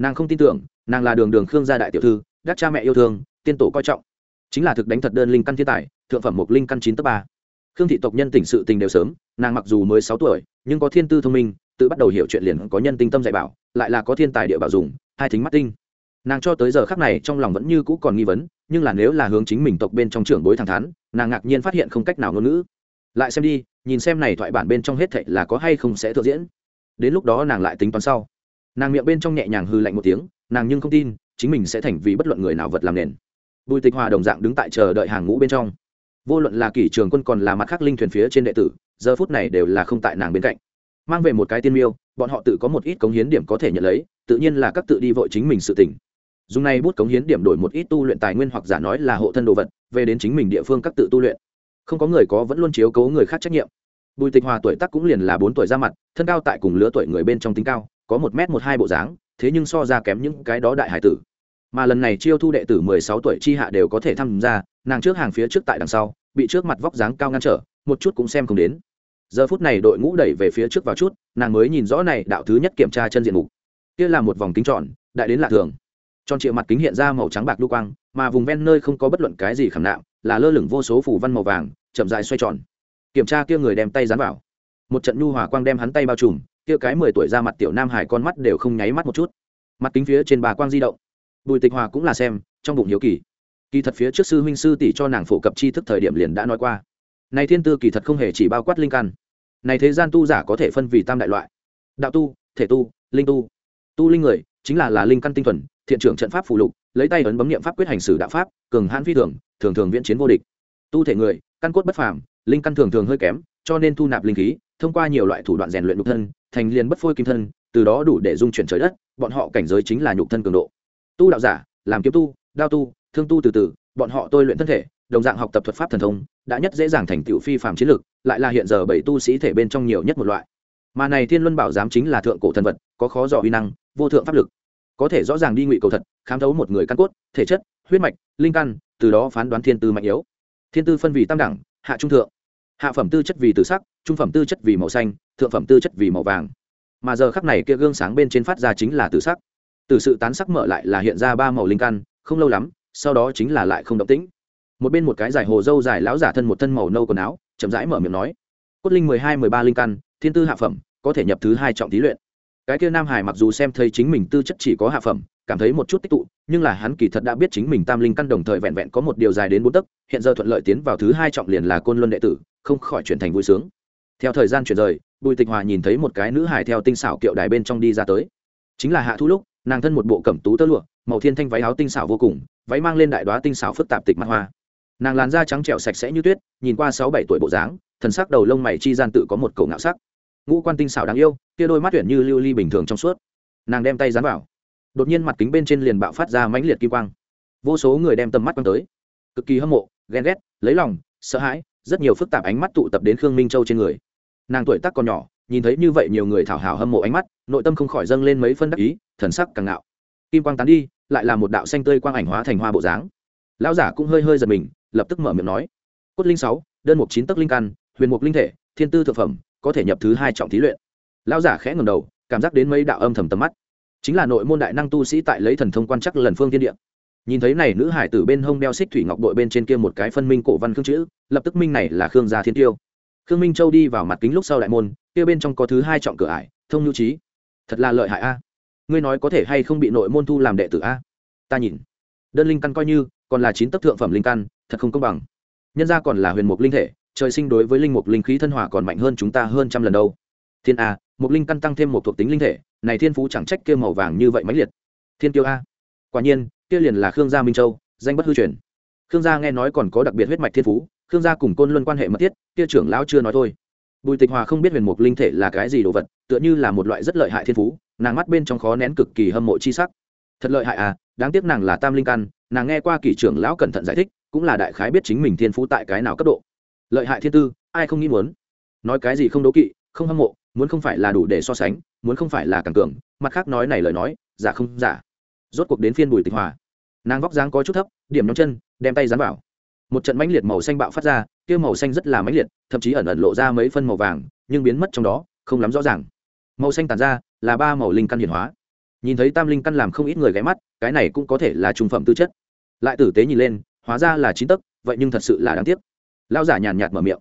nàng không tin tưởng, nàng là đường đường khương gia đại tiểu thư đắc cha mẹ yêu thương, tiên tổ coi trọng. Chính là thực đánh thật đơn linh căn thiên tài, thượng phẩm một linh căn chín tấp ba. Khương thị tộc nhân tỉnh sự tình đều sớm, nàng mặc dù mới sáu tuổi, nhưng có thiên tư thông minh, tự bắt đầu hiểu chuyện liền có nhân tinh tâm dạy bảo, lại là có thiên tài địa bảo dùng, hai thính mắt tinh. Nàng cho tới giờ khác này trong lòng vẫn như cũ còn nghi vấn, nhưng là nếu là hướng chính mình tộc bên trong trưởng bối thẳng thắn, nàng ngạc nhiên phát hiện không cách nào ngôn ngữ. Lại xem đi, nhìn xem này thoại bản bên trong hết thệ là có hay không sẽ thực diễn. Đến lúc đó nàng lại tính toán sau nàng miệng bên trong nhẹ nhàng hư lạnh một tiếng, nàng nhưng không tin, chính mình sẽ thành vì bất luận người nào vật làm nền. Bùi tịch hòa đồng dạng đứng tại chờ đợi hàng ngũ bên trong. Vô luận là kỷ trường quân còn là mặt khác linh thuyền phía trên đệ tử, giờ phút này đều là không tại nàng bên cạnh. Mang về một cái tiên miêu, bọn họ tự có một ít cống hiến điểm có thể nhận lấy, tự nhiên là các tự đi vội chính mình sự tỉnh dùng này bút cống hiến điểm đổi một ít tu luyện tài nguyên hoặc giả nói là hộ thân đồ vật, về đến chính mình địa phương các tự tu luyện. Không có người có vẫn luôn chiếu cố người khác trách nhiệm. Bùi tịch hòa tuổi tác cũng liền là bốn tuổi ra mặt, thân cao tại cùng lứa tuổi người bên trong tính cao có một m một hai bộ dáng, thế nhưng so ra kém những cái đó đại hải tử. Mà lần này chiêu thu đệ tử mười sáu tuổi chi hạ đều có thể tham gia, nàng trước hàng phía trước tại đằng sau, bị trước mặt vóc dáng cao ngăn trở, một chút cũng xem không đến. Giờ phút này đội ngũ đẩy về phía trước vào chút, nàng mới nhìn rõ này đạo thứ nhất kiểm tra chân diện mục. Kia là một vòng kính tròn, đại đến lạ thường. Tròn triệu mặt kính hiện ra màu trắng bạc lưu quang, mà vùng ven nơi không có bất luận cái gì khảm nạm, là lơ lửng vô số phủ văn màu vàng, chậm dài xoay tròn. Kiểm tra kia người đem tay dán vào. Một trận nhu hòa quang đem hắn tay bao trùm kia cái mười tuổi ra mặt tiểu nam hải con mắt đều không nháy mắt một chút. Mặt kính phía trên bà quang di động. Bùi tịch hòa cũng là xem, trong bụng hiếu kỳ. Kỳ thật phía trước sư huynh sư tỷ cho nàng phổ cập tri thức thời điểm liền đã nói qua. Này thiên tư kỳ thật không hề chỉ bao quát linh căn. Này thế gian tu giả có thể phân vì tam đại loại. Đạo tu, thể tu, linh tu. Tu linh người chính là là linh căn tinh thuần, thiện trưởng trận pháp phụ lục, lấy tay ấn bấm niệm pháp quyết hành xử đạo pháp, cường hãn phi thường thường thường viễn chiến vô địch. Tu thể người, căn cốt bất phàm, linh căn thường thường hơi kém, cho nên thu nạp linh khí, thông qua nhiều loại thủ đoạn rèn luyện nhục thân thành liền bất phôi kim thân, từ đó đủ để dung chuyển trời đất, bọn họ cảnh giới chính là nhục thân cường độ. Tu đạo giả, làm kiếm tu, đao tu, thương tu từ từ, bọn họ tôi luyện thân thể, đồng dạng học tập thuật pháp thần thông, đã nhất dễ dàng thành tựu phi phàm chiến lược, lại là hiện giờ bảy tu sĩ thể bên trong nhiều nhất một loại. Mà này thiên luân bảo giám chính là thượng cổ thần vật, có khó dò huy năng, vô thượng pháp lực. Có thể rõ ràng đi ngụy cầu thật, khám thấu một người căn cốt, thể chất, huyết mạch, linh căn, từ đó phán đoán thiên tư mạnh yếu. Thiên tư phân vì tam đẳng, hạ trung thượng hạ phẩm tư chất vì từ sắc, trung phẩm tư chất vì màu xanh, thượng phẩm tư chất vì màu vàng. Mà giờ khắc này kia gương sáng bên trên phát ra chính là từ sắc. Từ sự tán sắc mở lại là hiện ra ba màu linh căn, không lâu lắm, sau đó chính là lại không động tĩnh. Một bên một cái giải hồ dâu dài lão giả thân một thân màu nâu quần áo, chậm rãi mở miệng nói, cốt linh mười hai, mười ba linh căn, thiên tư hạ phẩm, có thể nhập thứ hai trọng thí luyện. Cái kia nam hải mặc dù xem thấy chính mình tư chất chỉ có hạ phẩm, cảm thấy một chút tích tụ, nhưng là hắn kỳ thật đã biết chính mình tam linh căn đồng thời vẹn vẹn có một điều dài đến bốn tấc, hiện giờ thuận lợi tiến vào thứ hai trọng liền là côn luân đệ tử không khỏi chuyển thành vui sướng. Theo thời gian chuyển rời, bùi tịch hòa nhìn thấy một cái nữ hải theo tinh xảo kiệu đài bên trong đi ra tới. Chính là hạ thu lúc, nàng thân một bộ cẩm tú tơ lụa, màu thiên thanh váy áo tinh xảo vô cùng, váy mang lên đại đoá tinh xảo phức tạp tịch mặt hoa. Nàng làn da trắng trẻo sạch sẽ như tuyết, nhìn qua sáu bảy tuổi bộ dáng, thần sắc đầu lông mày chi gian tự có một cầu ngạo sắc. Ngũ quan tinh xảo đáng yêu, kia đôi mắt tuyển như lưu ly bình thường trong suốt. Nàng đem tay dán vào. Đột nhiên mặt kính bên trên liền bạo phát ra mãnh liệt kim quang. Vô số người đem tầm mắt quăng tới. Cực kỳ hâm mộ, ghen ghét, lấy lòng, sợ hãi rất nhiều phức tạp ánh mắt tụ tập đến khương minh châu trên người. Nàng tuổi tác còn nhỏ, nhìn thấy như vậy nhiều người thảo hảo hâm mộ ánh mắt, nội tâm không khỏi dâng lên mấy phân đắc ý, thần sắc càng ngạo. Kim quang tán đi, lại là một đạo xanh tươi quang ảnh hóa thành hoa bộ dáng. Lão giả cũng hơi hơi giật mình, lập tức mở miệng nói, cốt linh sáu, đơn mục chín tấc linh căn, huyền mục linh thể, thiên tư thượng phẩm, có thể nhập thứ hai trọng thí luyện. Lão giả khẽ ngầm đầu, cảm giác đến mấy đạo âm thầm tầm mắt. Chính là nội môn đại năng tu sĩ tại lấy thần thông quan chắc lần phương thiên địa nhìn thấy này nữ hải tử bên hông đeo xích thủy ngọc đội bên trên kia một cái phân minh cổ văn khương chữ, lập tức minh này là khương gia thiên tiêu. Khương minh châu đi vào mặt kính lúc sau đại môn, kia bên trong có thứ hai trọng cửa ải, thông nhu trí. Thật là lợi hại a. Ngươi nói có thể hay không bị nội môn thu làm đệ tử a? Ta nhìn. Đơn linh căn coi như, còn là chín tấc thượng phẩm linh căn, thật không công bằng. Nhân ra còn là huyền mục linh thể, trời sinh đối với linh mục linh khí thân hòa còn mạnh hơn chúng ta hơn trăm lần đâu. Thiên a, mục linh căn tăng thêm một thuộc tính linh thể, này thiên phú chẳng trách kia màu vàng như vậy mãnh liệt. Thiên tiêu a. Quả nhiên kia liền là khương gia minh châu, danh bất hư truyền. Khương gia nghe nói còn có đặc biệt huyết mạch thiên phú, khương gia cùng côn luân quan hệ mật thiết, kia trưởng lão chưa nói thôi. Bùi tịch hòa không biết huyền mục linh thể là cái gì đồ vật, tựa như là một loại rất lợi hại thiên phú, nàng mắt bên trong khó nén cực kỳ hâm mộ chi sắc. Thật lợi hại à đáng tiếc nàng là tam linh căn, nàng nghe qua kỷ trưởng lão cẩn thận giải thích, cũng là đại khái biết chính mình thiên phú tại cái nào cấp độ. Lợi hại thiên tư, ai không nghĩ muốn? Nói cái gì không đố kỵ, không hâm mộ, muốn không phải là đủ để so sánh, muốn không phải là càng cường, mặt khác nói này lời nói, giả không giả rốt cuộc đến phiên bùi tịch hòa. Nàng vóc dáng có chút thấp, điểm nhóm chân, đem tay dán vào. Một trận mãnh liệt màu xanh bạo phát ra, kia màu xanh rất là mãnh liệt, thậm chí ẩn ẩn lộ ra mấy phân màu vàng, nhưng biến mất trong đó, không lắm rõ ràng. Màu xanh tàn ra, là ba màu linh căn hiển hóa. Nhìn thấy tam linh căn làm không ít người ghé mắt, cái này cũng có thể là trung phẩm tư chất. Lại tử tế nhìn lên, hóa ra là chín tấc, vậy nhưng thật sự là đáng tiếc. Lao giả nhàn nhạt mở miệng.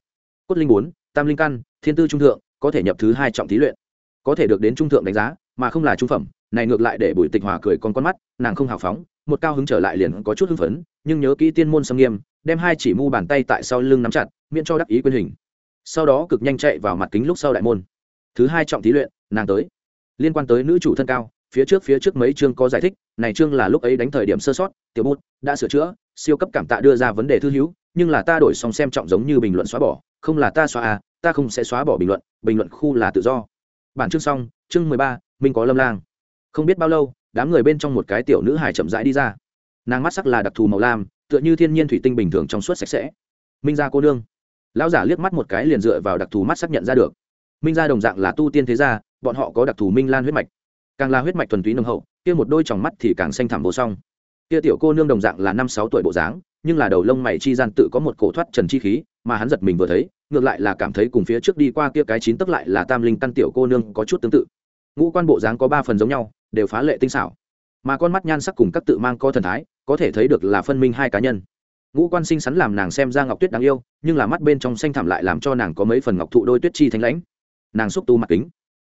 Cốt linh bốn, tam linh căn, thiên tư trung thượng, có thể nhập thứ hai trọng thí luyện. Có thể được đến trung thượng đánh giá, mà không là trung phẩm này ngược lại để bùi tịch hòa cười con con mắt, nàng không hào phóng, một cao hứng trở lại liền có chút hưng phấn, nhưng nhớ kỹ tiên môn xâm nghiêm, đem hai chỉ mu bàn tay tại sau lưng nắm chặt, miễn cho đắc ý quyền hình. Sau đó cực nhanh chạy vào mặt kính lúc sau đại môn. Thứ hai trọng thí luyện, nàng tới. Liên quan tới nữ chủ thân cao, phía trước phía trước mấy chương có giải thích, này chương là lúc ấy đánh thời điểm sơ sót, tiểu bút, đã sửa chữa, siêu cấp cảm tạ đưa ra vấn đề thư hữu, nhưng là ta đổi xong xem trọng giống như bình luận xóa bỏ, không là ta xóa à ta không sẽ xóa bỏ bình luận bình luận khu là tự do. Bản chương xong, chương mười ba, minh có lâm lang không biết bao lâu, đám người bên trong một cái tiểu nữ hài chậm rãi đi ra. Nàng mắt sắc là đặc thù màu lam, tựa như thiên nhiên thủy tinh bình thường trong suốt sạch sẽ. Minh gia cô nương. Lão giả liếc mắt một cái liền dựa vào đặc thù mắt xác nhận ra được. Minh gia đồng dạng là tu tiên thế gia, bọn họ có đặc thù minh lan huyết mạch. Càng là huyết mạch thuần túy nồng hậu, kia một đôi tròng mắt thì càng xanh thẳm vô song. Kia tiểu cô nương đồng dạng là năm sáu tuổi bộ dáng, nhưng là đầu lông mày chi gian tự có một cổ thoát trần chi khí, mà hắn giật mình vừa thấy, ngược lại là cảm thấy cùng phía trước đi qua kia cái chín tức lại là tam linh căn tiểu cô nương có chút tương tự. Ngũ quan bộ dáng có ba phần giống nhau đều phá lệ tinh xảo. Mà con mắt nhan sắc cùng các tự mang co thần thái, có thể thấy được là phân minh hai cá nhân. Ngũ quan sinh sắn làm nàng xem ra ngọc tuyết đáng yêu, nhưng là mắt bên trong xanh thẳm lại làm cho nàng có mấy phần ngọc thụ đôi tuyết chi thanh lãnh. Nàng xúc tu mặt kính.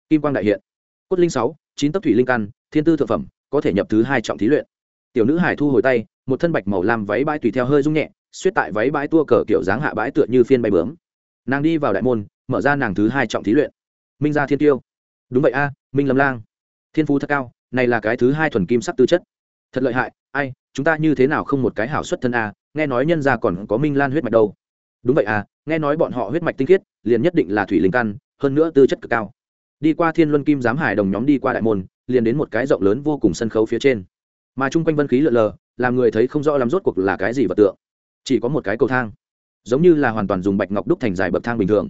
Kim quang đại hiện. Cốt linh sáu, chín tấc thủy linh căn, thiên tư thượng phẩm, có thể nhập thứ hai trọng thí luyện. Tiểu nữ hải thu hồi tay, một thân bạch màu làm váy bãi tùy theo hơi rung nhẹ suýt tại váy bãi tua cờ kiểu dáng hạ bãi tựa như phiên bay bướm. Nàng đi vào đại môn, mở ra nàng thứ hai trọng thí luyện. Minh gia thiên tiêu. Đúng vậy a, minh lâm lang thiên phú thật cao, này là cái thứ hai thuần kim sắc tư chất. Thật lợi hại, ai, chúng ta như thế nào không một cái hảo xuất thân a, nghe nói nhân gia còn có minh lan huyết mạch đâu. Đúng vậy à nghe nói bọn họ huyết mạch tinh khiết, liền nhất định là thủy linh căn, hơn nữa tư chất cực cao. Đi qua thiên luân kim giám hải đồng nhóm đi qua đại môn, liền đến một cái rộng lớn vô cùng sân khấu phía trên. Mà chung quanh vân khí lượn lờ, làm người thấy không rõ lắm rốt cuộc là cái gì vật tượng. Chỉ có một cái cầu thang, giống như là hoàn toàn dùng bạch ngọc đúc thành dài bậc thang bình thường.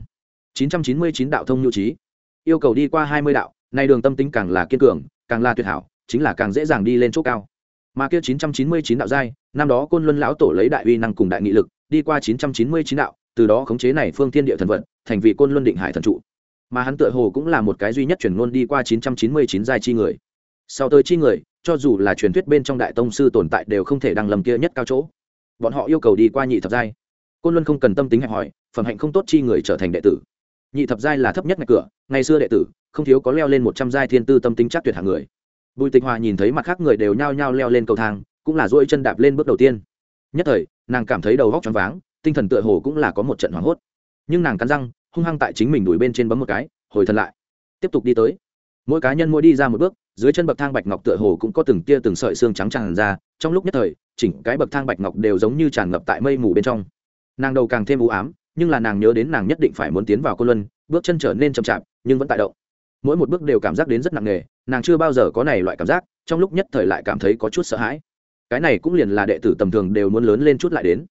999 đạo thông nhu trí. Yêu cầu đi qua 20 đạo nay đường tâm tính càng là kiên cường, càng là tuyệt hảo, chính là càng dễ dàng đi lên chỗ cao. Mà kia 999 đạo giai, năm đó côn luân lão tổ lấy đại uy năng cùng đại nghị lực, đi qua 999 đạo, từ đó khống chế này phương thiên địa thần vận, thành vị côn luân định hải thần trụ. Mà hắn tựa hồ cũng là một cái duy nhất chuyển ngôn đi qua 999 giai chi người. Sau tới chi người, cho dù là truyền thuyết bên trong đại tông sư tồn tại đều không thể đăng lầm kia nhất cao chỗ. Bọn họ yêu cầu đi qua nhị thập giai. Côn luân không cần tâm tính hẹp hỏi phẩm hạnh không tốt chi người trở thành đệ tử. Nhị thập giai là thấp nhất ngạch cửa, ngày xưa đệ tử không thiếu có leo lên một trăm giai thiên tư tâm tính chắc tuyệt hạng người. Bùi tịch hòa nhìn thấy mặt khác người đều nhao nhao leo lên cầu thang, cũng là dỗi chân đạp lên bước đầu tiên. Nhất thời, nàng cảm thấy đầu góc choáng váng, tinh thần tựa hồ cũng là có một trận hoảng hốt. Nhưng nàng cắn răng, hung hăng tại chính mình đuổi bên trên bấm một cái, hồi thần lại. Tiếp tục đi tới. Mỗi cá nhân mỗi đi ra một bước, dưới chân bậc thang bạch ngọc tựa hồ cũng có từng tia từng sợi xương trắng tràn ra, trong lúc nhất thời, chỉnh cái bậc thang bạch ngọc đều giống như tràn ngập tại mây mù bên trong. Nàng đầu càng thêm u ám, nhưng là nàng nhớ đến nàng nhất định phải muốn tiến vào cô luân, bước chân trở nên chậm chạp, nhưng vẫn tại động mỗi một bước đều cảm giác đến rất nặng nề, nàng chưa bao giờ có này loại cảm giác, trong lúc nhất thời lại cảm thấy có chút sợ hãi. Cái này cũng liền là đệ tử tầm thường đều muốn lớn lên chút lại đến.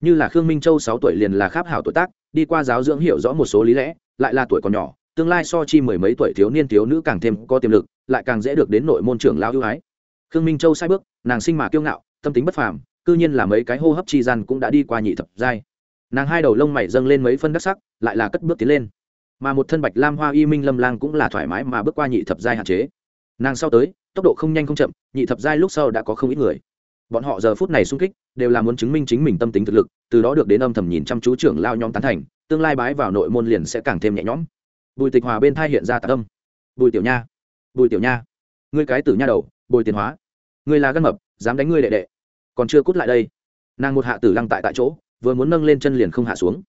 Như là khương minh châu sáu tuổi liền là kháp hảo tuổi tác, đi qua giáo dưỡng hiểu rõ một số lý lẽ, lại là tuổi còn nhỏ, tương lai so chi mười mấy tuổi thiếu niên thiếu nữ càng thêm có tiềm lực, lại càng dễ được đến nội môn trưởng lao ưu ái. Khương minh châu sai bước, nàng sinh mà kiêu ngạo, tâm tính bất phàm, cư nhiên là mấy cái hô hấp chi gian cũng đã đi qua nhị thập giai. Nàng hai đầu lông mày dâng lên mấy phân đắc sắc, lại là cất bước tiến lên mà một thân bạch lam hoa y minh lâm lang cũng là thoải mái mà bước qua nhị thập giai hạn chế. Nàng sau tới, tốc độ không nhanh không chậm, nhị thập giai lúc sau đã có không ít người. Bọn họ giờ phút này sung kích, đều là muốn chứng minh chính mình tâm tính thực lực, từ đó được đến âm thầm nhìn chăm chú trưởng lao nhóm tán thành, tương lai bái vào nội môn liền sẽ càng thêm nhẹ nhõm. Bùi tịch hòa bên thai hiện ra tạ tâm. Bùi tiểu nha, bùi tiểu nha, ngươi cái tử nha đầu bùi tiền hóa. Ngươi là gân mập, dám đánh ngươi đệ đệ. Còn chưa cút lại đây. Nàng một hạ tử lăng tại tại chỗ, vừa muốn nâng lên chân liền không hạ xuống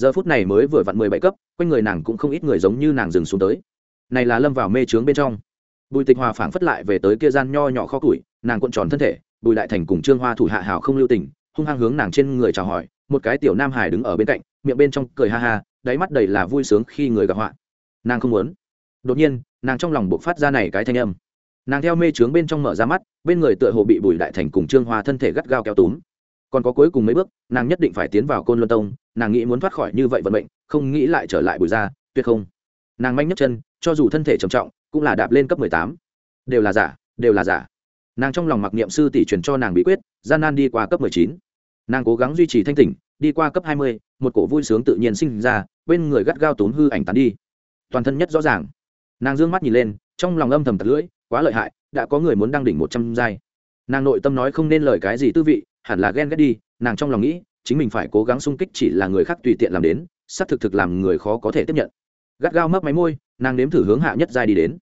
giờ phút này mới vừa vặn mười bảy cấp, quanh người nàng cũng không ít người giống như nàng dừng xuống tới. Này là lâm vào mê trướng bên trong. Bùi tịch hòa phảng phất lại về tới kia gian nho nhỏ kho củi, nàng cuộn tròn thân thể, bùi đại thành cùng trương hoa thủ hạ hào không lưu tình, hung hăng hướng nàng trên người chào hỏi, một cái tiểu nam hải đứng ở bên cạnh, miệng bên trong cười ha ha, đáy mắt đầy là vui sướng khi người gặp họa. Nàng không muốn. Đột nhiên, nàng trong lòng buộc phát ra này cái thanh âm. Nàng theo mê trướng bên trong mở ra mắt, bên người tựa hồ bị bùi đại thành cùng trương hoa thân thể gắt gao kéo túm còn có cuối cùng mấy bước, nàng nhất định phải tiến vào côn luân tông, nàng nghĩ muốn thoát khỏi như vậy vận mệnh, không nghĩ lại trở lại bùi ra tuyệt không. Nàng manh nhất chân, cho dù thân thể trầm trọng, cũng là đạp lên cấp mười tám. Đều là giả, đều là giả. Nàng trong lòng mặc niệm sư tỷ truyền cho nàng bí quyết, gian nan đi qua cấp mười chín. Nàng cố gắng duy trì thanh tỉnh, đi qua cấp hai mươi, một cổ vui sướng tự nhiên sinh ra, bên người gắt gao tốn hư ảnh tán đi. Toàn thân nhất rõ ràng. Nàng d ư ơ n g mắt nhìn lên, trong lòng âm thầm tật lưỡi, quá lợi hại, đã có người muốn đăng đỉnh một trăm giai. Nàng nội tâm nói không nên lời cái gì tư vị hẳn là ghen ghét đi, nàng trong lòng nghĩ, chính mình phải cố gắng sung kích chỉ là người khác tùy tiện làm đến sắp thực thực làm người khó có thể tiếp nhận. Gắt gao mấp máy môi, nàng nếm thử hướng hạ nhất giai đi đến.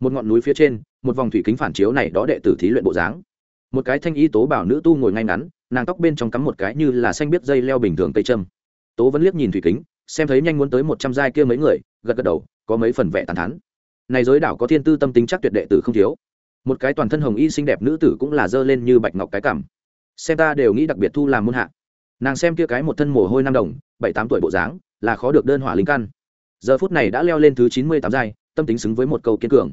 Một ngọn núi phía trên, một vòng thủy kính phản chiếu này đó đệ tử thí luyện bộ dáng. Một cái thanh y tố bảo nữ tu ngồi ngay ngắn, nàng tóc bên trong cắm một cái như là xanh biết dây leo bình thường cây châm. Tố vẫn liếc nhìn thủy kính, xem thấy nhanh muốn tới một trăm giai kia mấy người, gật gật đầu, có mấy phần vẻ tàn thắn này giới đảo có thiên tư tâm tính chắc tuyệt đệ tử không thiếu. Một cái toàn thân hồng y xinh đẹp nữ tử cũng là dơ lên như bạch ngọc cái cảm xem ta đều nghĩ đặc biệt thu làm môn hạ. Nàng xem kia cái một thân mồ hôi năm đồng, bảy tám tuổi bộ dáng, là khó được đơn hỏa linh căn. Giờ phút này đã leo lên thứ chín mươi tám giai, tâm tính xứng với một câu kiên cường.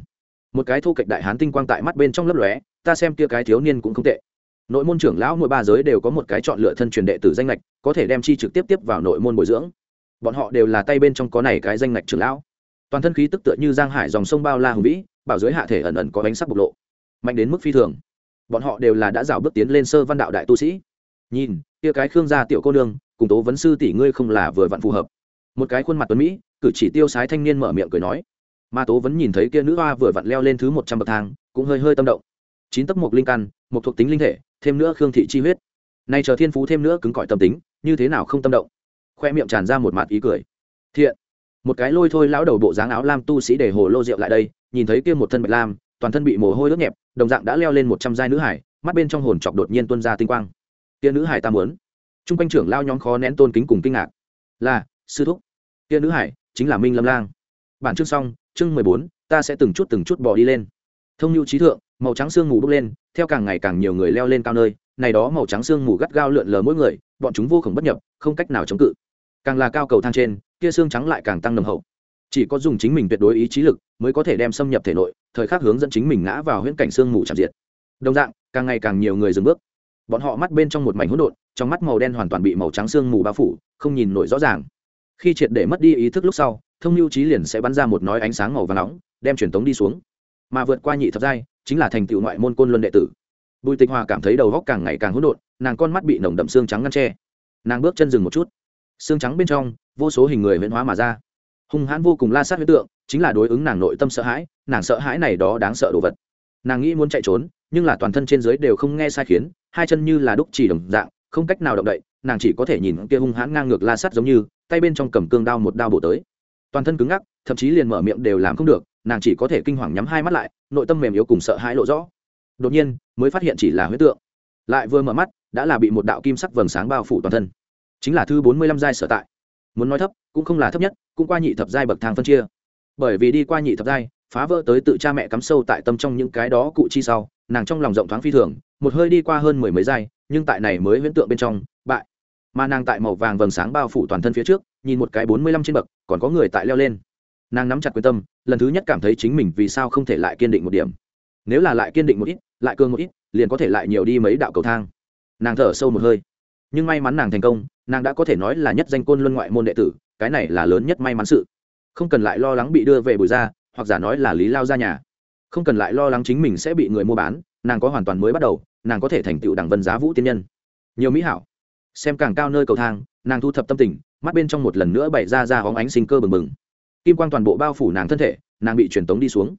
Một cái thu kịch đại hán tinh quang tại mắt bên trong lấp lóe, ta xem kia cái thiếu niên cũng không tệ. Nội môn trưởng lão mỗi ba giới đều có một cái chọn lựa thân truyền đệ tử danh lệch có thể đem chi trực tiếp tiếp vào nội môn bồi dưỡng. Bọn họ đều là tay bên trong có này cái danh lệch trưởng lão. Toàn thân khí tức tựa như giang hải dòng sông bao la hùng vĩ, bảo dưới hạ thể ẩn ẩn có bánh sắc bộc lộ, mạnh đến mức phi thường bọn họ đều là đã rào bước tiến lên sơ văn đạo đại tu sĩ. Nhìn, kia cái khương gia tiểu cô nương, cùng tố vấn sư tỷ ngươi không là vừa vặn phù hợp. Một cái khuôn mặt tuấn mỹ, cử chỉ tiêu sái thanh niên mở miệng cười nói. Mà tố vẫn nhìn thấy kia nữ hoa vừa vặn leo lên thứ một trăm bậc thang, cũng hơi hơi tâm động. Chín tấc một linh căn, một thuộc tính linh thể, thêm nữa khương thị chi huyết. Nay chờ thiên phú thêm nữa cứng cỏi tâm tính, như thế nào không tâm động? Khoe miệng tràn ra một mặt ý cười. Thiện. Một cái lôi thôi lão đầu bộ dáng áo lam tu sĩ để hồ lô rượu lại đây, nhìn thấy kia một thân bạch lam toàn thân bị mồ hôi ướt nhẹp, đồng dạng đã leo lên một trăm giai nữ hải, mắt bên trong hồn chọc đột nhiên tuôn ra tinh quang. Tia nữ hải ta muốn. T r u n g quanh trưởng lao nhóm khó nén tôn kính cùng kinh ngạc. Là, sư thúc. Tia nữ hải chính là minh lâm lang. Bản chương xong, chương mười bốn, ta sẽ từng chút từng chút bỏ đi lên. Thông lưu trí thượng, màu trắng sương mù bốc lên, theo càng ngày càng nhiều người leo lên cao nơi, này đó màu trắng sương mù gắt gao lượn lờ mỗi người, bọn chúng vô khổng bất nhập, không cách nào chống cự. Càng là cao cầu thang trên kia xương trắng lại càng tăng nồng hậu chỉ có dùng chính mình tuyệt đối ý chí lực mới có thể đem xâm nhập thể nội, thời khắc hướng dẫn chính mình ngã vào huyễn cảnh xương mù chạm diệt. Đồng dạng, càng ngày càng nhiều người dừng bước. Bọn họ mắt bên trong một mảnh hỗn độn, trong mắt màu đen hoàn toàn bị màu trắng xương mù bao phủ, không nhìn nổi rõ ràng. Khi triệt để mất đi ý thức lúc sau, thông lưu trí liền sẽ bắn ra một nói ánh sáng màu và nóng, đem truyền tống đi xuống. Mà vượt qua nhị thập giai, chính là thành tựu ngoại môn côn luân đệ tử. Bùi tịch hòa cảm thấy đầu góc càng ngày càng hỗn độn, nàng con mắt bị nồng đậm xương trắng ngăn tre nàng bước chân dừng một chút. Xương trắng bên trong, vô số hình người huyễn hóa mà ra hung hãn vô cùng la sát huyết tượng, chính là đối ứng nàng nội tâm sợ hãi, nàng sợ hãi này đó đáng sợ đồ vật. Nàng nghĩ muốn chạy trốn, nhưng là toàn thân trên dưới đều không nghe sai khiến, hai chân như là đúc chỉ đồng dạng, không cách nào động đậy, nàng chỉ có thể nhìn kia hung hãn ngang ngược la sát giống như, tay bên trong cầm cương đao một đao bổ tới. Toàn thân cứng ngắc, thậm chí liền mở miệng đều làm không được, nàng chỉ có thể kinh hoàng nhắm hai mắt lại, nội tâm mềm yếu cùng sợ hãi lộ rõ. Đột nhiên, mới phát hiện chỉ là huyết tượng. Lại vừa mở mắt, đã là bị một đạo kim sắc vầng sáng bao phủ toàn thân. Chính là thứ bốn mươi lăm giai sở tại muốn nói thấp, cũng không là thấp nhất, cũng qua nhị thập giai bậc thang phân chia. Bởi vì đi qua nhị thập giai, phá vỡ tới tự cha mẹ cắm sâu tại tâm trong những cái đó cụ chi sau, nàng trong lòng rộng thoáng phi thường, một hơi đi qua hơn mười mấy giai, nhưng tại này mới huyễn tượng bên trong, bại. Mà nàng tại màu vàng vầng sáng bao phủ toàn thân phía trước, nhìn một cái bốn mươi lăm trên bậc, còn có người tại leo lên. Nàng nắm chặt quyết tâm, lần thứ nhất cảm thấy chính mình vì sao không thể lại kiên định một điểm. Nếu là lại kiên định một ít, lại cương một ít, liền có thể lại nhiều đi mấy đạo cầu thang. Nàng thở sâu một hơi. Nhưng may mắn nàng thành công nàng đã có thể nói là nhất danh côn luân ngoại môn đệ tử, cái này là lớn nhất may mắn sự. Không cần lại lo lắng bị đưa về bùi ra hoặc giả nói là lý lao ra nhà. Không cần lại lo lắng chính mình sẽ bị người mua bán, nàng có hoàn toàn mới bắt đầu, nàng có thể thành tựu đẳng vân giá vũ tiên nhân. Nhiều mỹ hảo. Xem càng cao nơi cầu thang, nàng thu thập tâm tình, mắt bên trong một lần nữa bày ra ra hóng ánh sinh cơ bừng bừng. Kim quang toàn bộ bao phủ nàng thân thể, nàng bị truyền tống đi xuống.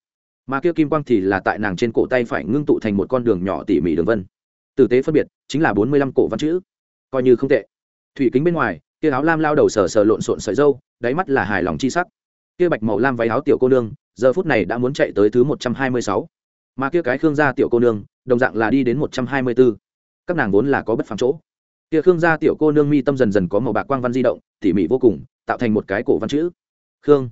Mà kia kim quang thì là tại nàng trên cổ tay phải ngưng tụ thành một con đường nhỏ tỉ mỉ đường vân. Tử tế phân biệt, chính là bốn mươi lăm cổ văn chữ. Coi như không tệ thủy kính bên ngoài, kia áo lam lao đầu sờ sờ lộn xộn sợi dâu, đáy mắt là hài lòng chi sắc. Kia bạch màu lam váy áo tiểu cô nương, giờ phút này đã muốn chạy tới thứ một trăm hai mươi sáu. Mà kia cái khương gia tiểu cô nương, đồng dạng là đi đến một trăm hai mươi b ố các nàng vốn là có bất phẳng chỗ. Kia khương gia tiểu cô nương mi tâm dần dần có màu bạc quang văn di động, tỉ mỉ vô cùng, tạo thành một cái cổ văn chữ. Khương.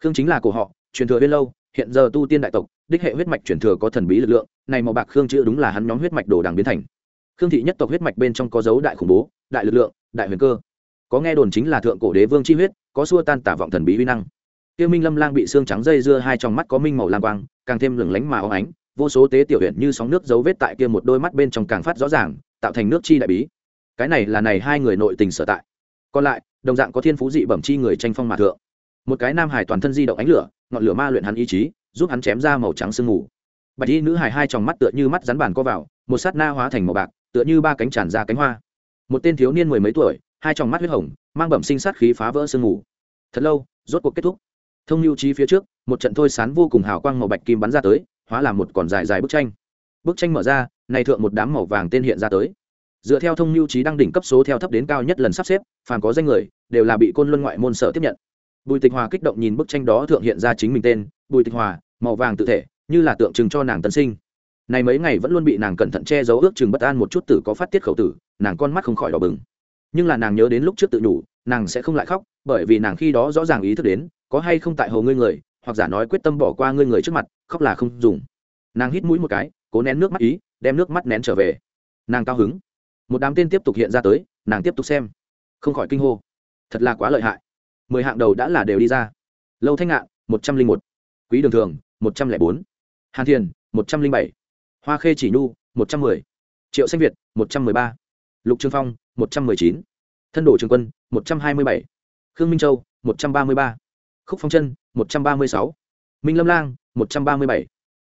Khương chính là cổ họ, truyền thừa bên lâu, hiện giờ tu tiên đại tộc, đích hệ huyết mạch truyền thừa có thần bí lực lượng, này màu bạc khương chữ đúng là hắn nhóm huyết mạch đồ đằng biến thành. Khương thị nhất tộc huyết mạch bên trong có dấu đại khủng bố, đại lực lượng đại huyền cơ. Có nghe đồn chính là thượng cổ đế vương chi huyết, có xua tan tả vọng thần bí uy năng. Tiêu minh lâm lang bị xương trắng dây dưa hai trong mắt có minh màu lam quang, càng thêm lửng lánh mà óng ánh, vô số tế tiểu huyện như sóng nước dấu vết tại kia một đôi mắt bên trong càng phát rõ ràng, tạo thành nước chi đại bí. Cái này là này hai người nội tình sở tại. Còn lại, đồng dạng có thiên phú dị bẩm chi người tranh phong mà thượng. Một cái nam hải toàn thân di động ánh lửa, ngọn lửa ma luyện hắn ý chí, giúp hắn chém ra màu trắng sương mù. Bạch y nữ hải hai tròng mắt tựa như mắt rắn bàn co vào, một sát na hóa thành màu bạc, tựa như ba cánh tràn ra cánh hoa một tên thiếu niên mười mấy tuổi, hai tròng mắt huyết hồng, mang bẩm sinh sát khí phá vỡ sương mù. Thật lâu, rốt cuộc kết thúc. Thông lưu trí phía trước, một trận thôi sán vô cùng hào quang màu bạch kim bắn ra tới, hóa làm một còn dài dài bức tranh. Bức tranh mở ra, này thượng một đám màu vàng tên hiện ra tới. Dựa theo thông lưu trí đăng đỉnh cấp số theo thấp đến cao nhất lần sắp xếp, phàm có danh người, đều là bị côn luân ngoại môn sở tiếp nhận. Bùi tịch hòa kích động nhìn bức tranh đó thượng hiện ra chính mình tên, bùi tịch hòa, màu vàng tự thể, như là tượng trưng cho nàng tân sinh này mấy ngày vẫn luôn bị nàng cẩn thận che giấu ước chừng bất an một chút tử có phát tiết khẩu tử, nàng con mắt không khỏi đỏ bừng. Nhưng là nàng nhớ đến lúc trước tự nhủ, nàng sẽ không lại khóc, bởi vì nàng khi đó rõ ràng ý thức đến, có hay không tại hồ ngươi người, hoặc giả nói quyết tâm bỏ qua ngươi người trước mặt, khóc là không dùng. Nàng hít mũi một cái, cố nén nước mắt ý, đem nước mắt nén trở về. Nàng cao hứng. Một đám tên tiếp tục hiện ra tới, nàng tiếp tục xem. Không khỏi kinh hô. Thật là quá lợi hại. Mười hạng đầu đã là đều đi ra. Lâu thanh ngạn, một trăm linh một. Quý đường thường, một trăm lẻ bốn. Hàn thiền, một trăm linh bảy hoa khê chỉ nhu, một trăm mười. Triệu xanh việt, một trăm mười ba. Lục trương phong, một trăm mười chín. Thân đồ trường quân, một trăm hai mươi bảy. Khương minh châu, một trăm ba mươi ba. Khúc phong chân một trăm ba mươi sáu. Minh lâm lang, một trăm ba mươi bảy.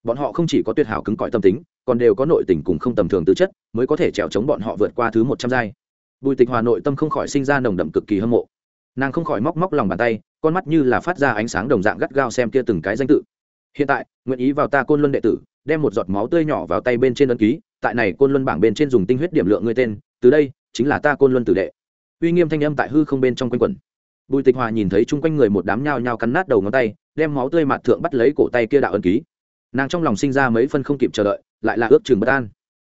Bọn họ không chỉ có tuyệt hảo cứng cỏi tâm tính, còn đều có nội tình cùng không tầm thường tư chất, mới có thể trèo chống bọn họ vượt qua thứ một trăm giai. Bùi tịch hòa nội tâm không khỏi sinh ra nồng đậm cực kỳ hâm mộ. Nàng không khỏi móc móc lòng bàn tay, con mắt như là phát ra ánh sáng đồng dạng gắt gao xem kia từng cái danh tự. Hiện tại, nguyện ý vào ta côn luân đệ tử đem một giọt máu tươi nhỏ vào tay bên trên ấn ký, tại này côn luân bảng bên trên dùng tinh huyết điểm lượng ngươi tên, từ đây, chính là ta côn luân tử đệ. Uy nghiêm thanh âm tại hư không bên trong quanh quẩn. Bùi tịch hòa nhìn thấy chung quanh người một đám nhao nhao cắn nát đầu ngón tay, đem máu tươi mặt thượng bắt lấy cổ tay kia đạo ân ký. Nàng trong lòng sinh ra mấy phân không kịp chờ đợi, lại là ước chừng bất an.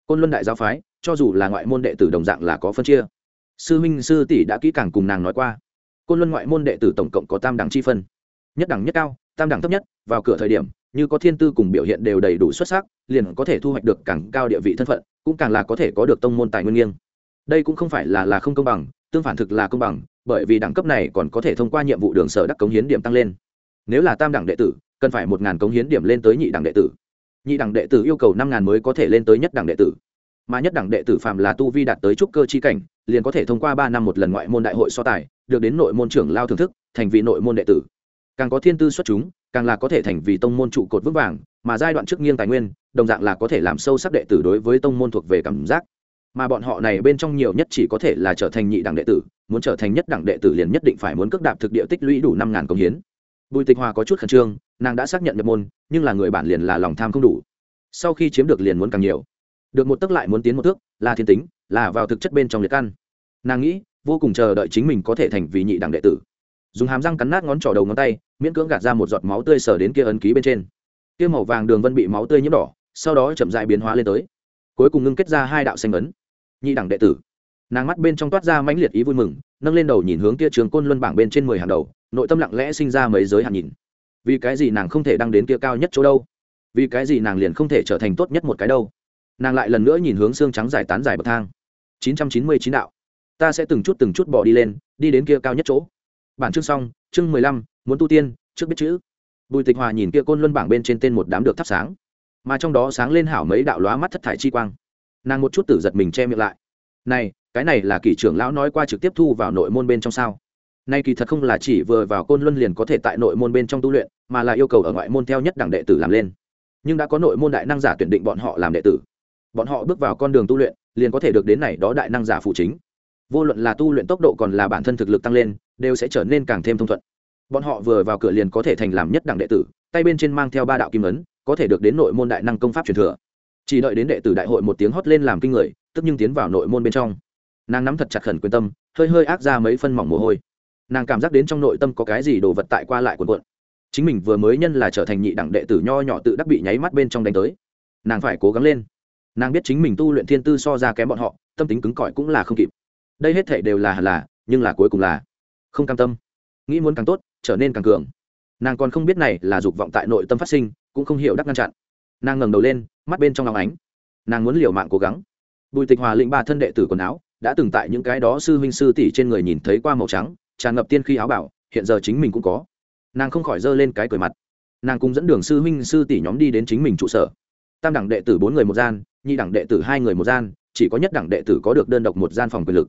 Côn luân đại giáo phái, cho dù là ngoại môn đệ tử đồng dạng là có phân chia. Sư minh sư tỷ đã kỹ càng cùng nàng nói qua. Côn luân ngoại môn đệ tử tổng cộng có tam đẳng chi phân. Nhất đẳng nhất cao, tam đẳng thấp nhất, vào cửa thời điểm như có thiên tư cùng biểu hiện đều đầy đủ xuất sắc, liền có thể thu hoạch được càng cao địa vị thân phận, cũng càng là có thể có được tông môn tài nguyên nghiêng. Đây cũng không phải là là không công bằng, tương phản thực là công bằng, bởi vì đẳng cấp này còn có thể thông qua nhiệm vụ đường sở đắc cống hiến điểm tăng lên. Nếu là tam đẳng đệ tử, cần phải một ngàn cống hiến điểm lên tới nhị đẳng đệ tử. Nhị đẳng đệ tử yêu cầu năm ngàn mới có thể lên tới nhất đẳng đệ tử. Mà nhất đẳng đệ tử phạm là tu vi đạt tới trúc cơ chi cảnh, liền có thể thông qua ba năm một lần ngoại môn đại hội so tài, được đến nội môn trưởng lao thưởng thức, thành vị nội môn đệ tử. Càng có thiên tư xuất chúng càng là có thể thành vì tông môn trụ cột vững vàng, mà giai đoạn trước nghiêng tài nguyên, đồng dạng là có thể làm sâu sắc đệ tử đối với tông môn thuộc về cảm giác. Mà bọn họ này bên trong nhiều nhất chỉ có thể là trở thành nhị đẳng đệ tử, muốn trở thành nhất đẳng đệ tử liền nhất định phải muốn cước đạp thực địa tích lũy đủ năm ngàn công hiến. Bùi tịch hòa có chút khẩn trương, nàng đã xác nhận nhập môn, nhưng là người bản liền là lòng tham không đủ. Sau khi chiếm được liền muốn càng nhiều. Được một tấc lại muốn tiến một thước là thiên tính, là vào thực chất bên trong liệt căn. Nàng nghĩ, vô cùng chờ đợi chính mình có thể thành vì nhị đẳng đệ tử dùng hàm răng cắn nát ngón trỏ đầu ngón tay, miễn cưỡng gạt ra một giọt máu tươi sờ đến kia ấn ký bên trên. Kia màu vàng đường vân bị máu tươi nhiễm đỏ, sau đó chậm dại biến hóa lên tới. Cuối cùng ngưng kết ra hai đạo xanh ấn. Nhị đẳng đệ tử. Nàng mắt bên trong toát ra mãnh liệt ý vui mừng, nâng lên đầu nhìn hướng kia trường côn luân bảng bên trên mười hàng đầu, nội tâm lặng lẽ sinh ra mấy giới hạn nhìn. Vì cái gì nàng không thể đăng đến kia cao nhất chỗ đâu? Vì cái gì nàng liền không thể trở thành tốt nhất một cái đâu? Nàng lại lần nữa nhìn hướng xương trắng giải tán giải bậc thang. Chín trăm chín mươi chín đạo. Ta sẽ từng chút từng chút bỏ đi lên, đi đến kia cao nhất chỗ bản chương xong, chương mười lăm, muốn tu tiên, trước biết chữ. Bùi tịch hòa nhìn kia côn luân bảng bên trên tên một đám được thắp sáng. Mà trong đó sáng lên hảo mấy đạo lóa mắt thất thải chi quang. Nàng một chút tử giật mình che miệng lại. Này, cái này là kỷ trưởng lão nói qua trực tiếp thu vào nội môn bên trong sao? Nay kỳ thật không là chỉ vừa vào côn luân liền có thể tại nội môn bên trong tu luyện, mà là yêu cầu ở ngoại môn theo nhất đẳng đệ tử làm lên. Nhưng đã có nội môn đại năng giả tuyển định bọn họ làm đệ tử. Bọn họ bước vào con đường tu luyện, liền có thể được đến này đó đại năng giả phụ chính. Vô luận là tu luyện tốc độ còn là bản thân thực lực tăng lên đều sẽ trở nên càng thêm thông thuận. Bọn họ vừa vào cửa liền có thể thành làm nhất đẳng đệ tử, tay bên trên mang theo ba đạo kim ấn, có thể được đến nội môn đại năng công pháp truyền thừa. Chỉ đợi đến đệ tử đại hội một tiếng hót lên làm kinh người, tức nhưng tiến vào nội môn bên trong. Nàng nắm thật chặt khẩn quyền tâm, hơi hơi ác ra mấy phân mỏng mồ hôi. Nàng cảm giác đến trong nội tâm có cái gì đồ vật tại qua lại cuộn cuộn. Chính mình vừa mới nhân là trở thành nhị đẳng đệ tử nho nhỏ tự đắc bị nháy mắt bên trong đánh tới. Nàng phải cố gắng lên. Nàng biết chính mình tu luyện thiên tư so ra kém bọn họ, tâm tính cứng cỏi cũng là không kịp. Đây hết thể đều là là, nhưng là cuối cùng là không cam tâm. Nghĩ muốn càng tốt, trở nên càng cường. Nàng còn không biết này là dục vọng tại nội tâm phát sinh, cũng không hiểu đắc ngăn chặn. Nàng ngẩng đầu lên, mắt bên trong lòng ánh. Nàng muốn liều mạng cố gắng. Bùi tịch hòa lĩnh ba thân đệ tử quần áo, đã từng tại những cái đó sư huynh sư tỷ trên người nhìn thấy qua màu trắng, tràn ngập tiên khi áo bảo, hiện giờ chính mình cũng có. Nàng không khỏi giơ lên cái cười mặt. Nàng cũng dẫn đường sư huynh sư tỷ nhóm đi đến chính mình trụ sở. Tam đẳng đệ tử bốn người một gian, nhị đẳng đệ tử hai người một gian, chỉ có nhất đẳng đệ tử có được đơn độc một gian phòng quyền lực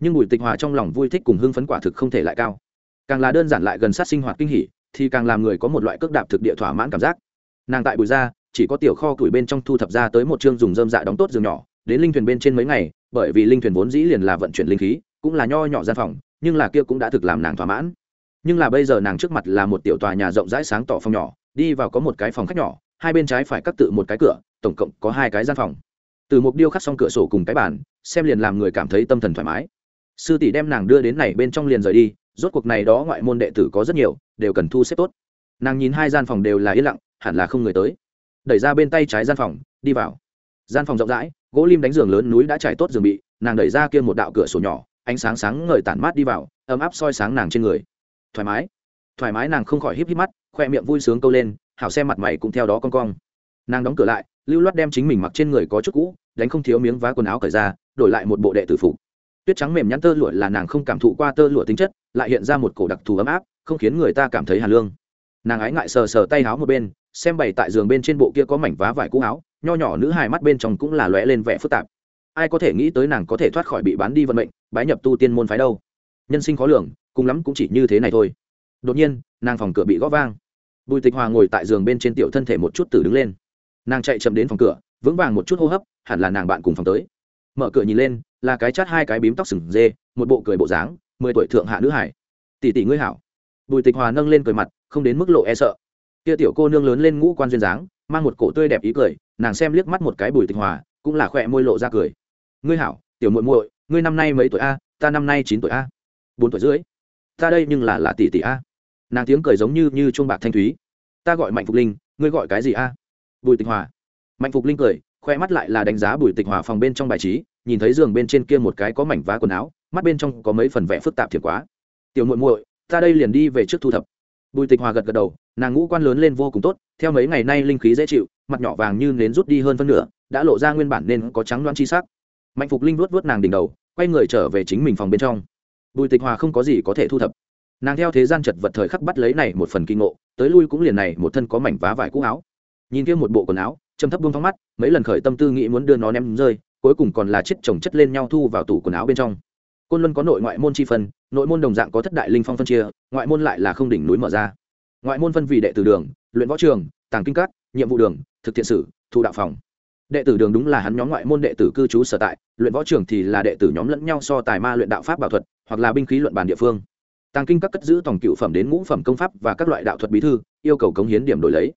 nhưng bùi tịch hòa trong lòng vui thích cùng hưng phấn quả thực không thể lại cao. Càng là đơn giản lại gần sát sinh hoạt kinh hỉ, thì càng làm người có một loại cước đạp thực địa thỏa mãn cảm giác. Nàng tại bùi gia, chỉ có tiểu kho củi bên trong thu thập ra tới một chương dùng dơm dạ đóng tốt giường nhỏ, đến linh thuyền bên trên mấy ngày, bởi vì linh thuyền vốn dĩ liền là vận chuyển linh khí, cũng là nho nhỏ gian phòng, nhưng là kia cũng đã thực làm nàng thỏa mãn. Nhưng là bây giờ nàng trước mặt là một tiểu tòa nhà rộng rãi sáng tỏ phòng nhỏ, đi vào có một cái phòng khách nhỏ, hai bên trái phải cắt tự một cái cửa, tổng cộng có hai cái gian phòng. Từ một điêu khắc xong cửa sổ cùng cái bàn, xem liền làm người cảm thấy tâm thần thoải mái sư tỷ đem nàng đưa đến này bên trong liền rời đi, rốt cuộc này đó ngoại môn đệ tử có rất nhiều, đều cần thu xếp tốt. Nàng nhìn hai gian phòng đều là yên lặng, hẳn là không người tới. Đẩy ra bên tay trái gian phòng, đi vào. Gian phòng rộng rãi, gỗ lim đánh giường lớn núi đã trải tốt giường bị, nàng đẩy ra kia một đạo cửa sổ nhỏ, ánh sáng sáng ngời tản mát đi vào, ấm áp soi sáng nàng trên người. Thoải mái. Thoải mái nàng không khỏi híp híp mắt, khoe miệng vui sướng câu lên, hảo xem mặt mày cũng theo đó con cong. Nàng đóng cửa lại, lưu loát đem chính mình mặc trên người có chút cũ, đánh không thiếu miếng vá quần áo cởi ra, đổi lại một bộ đệ tử phục tuyết trắng mềm nhắn tơ lụa là nàng không cảm thụ qua tơ lụa tính chất, lại hiện ra một cổ đặc thù ấm áp, không khiến người ta cảm thấy hàn lương. Nàng ái ngại sờ sờ tay áo một bên, xem bày tại giường bên trên bộ kia có mảnh vá vải cũ áo, nho nhỏ nữ hài mắt bên trong cũng là lóe lên vẻ phức tạp. Ai có thể nghĩ tới nàng có thể thoát khỏi bị bán đi vận mệnh, bái nhập tu tiên môn phái đâu. Nhân sinh khó lường, cùng lắm cũng chỉ như thế này thôi. Đột nhiên, nàng phòng cửa bị gõ vang. Bùi tịch hòa ngồi tại giường bên trên tiểu thân thể một chút từ đứng lên. Nàng chạy chậm đến phòng cửa, vững vàng một chút hô hấp, hẳn là nàng bạn cùng phòng tới mở cửa nhìn lên, là cái chát hai cái bím tóc sừng dê, một bộ cười bộ dáng, mười tuổi thượng hạ nữ hải. Tỷ tỷ ngươi hảo. Bùi tịch hòa nâng lên cười mặt, không đến mức lộ e sợ. Kia tiểu cô nương lớn lên ngũ quan duyên dáng, mang một cổ tươi đẹp ý cười, nàng xem liếc mắt một cái bùi tịch hòa, cũng là khỏe môi lộ ra cười. Ngươi hảo, tiểu muội muội, ngươi năm nay mấy tuổi a? Ta năm nay chín tuổi a. Bốn tuổi rưỡi. Ta đây nhưng là là tỷ tỷ a. Nàng tiếng cười giống như như chuông bạc thanh thúy. Ta gọi mạnh phục linh, ngươi gọi cái gì a? Bùi tịch hòa. Mạnh phục linh cười, khoe mắt lại là đánh giá bùi tịch hòa phòng bên trong bài trí nhìn thấy giường bên trên kia một cái có mảnh vá quần áo, mắt bên trong có mấy phần vẽ phức tạp thiệt quá. Tiểu muội muội, ta đây liền đi về trước thu thập. Bùi tịch hòa gật gật đầu, nàng ngũ quan lớn lên vô cùng tốt, theo mấy ngày nay linh khí dễ chịu, mặt nhỏ vàng như nến rút đi hơn phân nửa, đã lộ ra nguyên bản nên có trắng loan chi sắc. Mạnh phục linh vuốt vuốt nàng đỉnh đầu, quay người trở về chính mình phòng bên trong. Bùi tịch hòa không có gì có thể thu thập. Nàng theo thế gian chật vật thời khắc bắt lấy này một phần kinh ngộ, tới lui cũng liền này một thân có mảnh vá vải cũ áo. Nhìn kia một bộ quần áo châm thấp buông thóng mắt, mấy lần khởi tâm tư nghĩ muốn đưa nó ném rơi cuối cùng còn là chiếc chồng chất lên nhau thu vào tủ quần áo bên trong. Côn luân có nội ngoại môn chi phân, nội môn đồng dạng có thất đại linh phong phân chia, ngoại môn lại là không đỉnh núi mở ra. Ngoại môn phân vì đệ tử đường, luyện võ trường, tàng kinh cát nhiệm vụ đường, thực thiện sử thụ đạo phòng. Đệ tử đường đúng là hắn nhóm ngoại môn đệ tử cư trú sở tại, luyện võ trường thì là đệ tử nhóm lẫn nhau so tài ma luyện đạo pháp bảo thuật, hoặc là binh khí luận bàn địa phương. Tàng kinh các cất giữ tổng cựu phẩm đến ngũ phẩm công pháp và các loại đạo thuật bí thư, yêu cầu cống hiến điểm đổi lấy.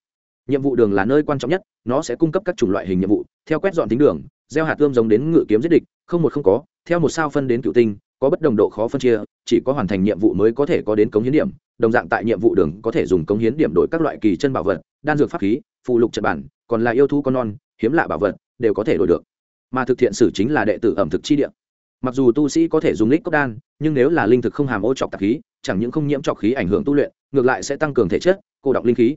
Nhiệm vụ đường là nơi quan trọng nhất, nó sẽ cung cấp các chủng loại hình nhiệm vụ, theo quét dọn tính đường gieo hạt tương giống đến ngự kiếm giết địch, không một không có, theo một sao phân đến cựu tinh, có bất đồng độ khó phân chia, chỉ có hoàn thành nhiệm vụ mới có thể có đến cống hiến điểm, đồng dạng tại nhiệm vụ đường có thể dùng cống hiến điểm đổi các loại kỳ chân bảo vật, đan dược pháp khí phụ lục trật bản, còn là yêu thú con non, hiếm lạ bảo vật, đều có thể đổi được. Mà thực thiện sử chính là đệ tử ẩm thực chi địa. Mặc dù tu sĩ có thể dùng lích cốc đan, nhưng nếu là linh thực không hàm ô trọc tạp khí, chẳng những không nhiễm trọc khí ảnh hưởng tu luyện, ngược lại sẽ tăng cường thể chất, cô đọc linh khí.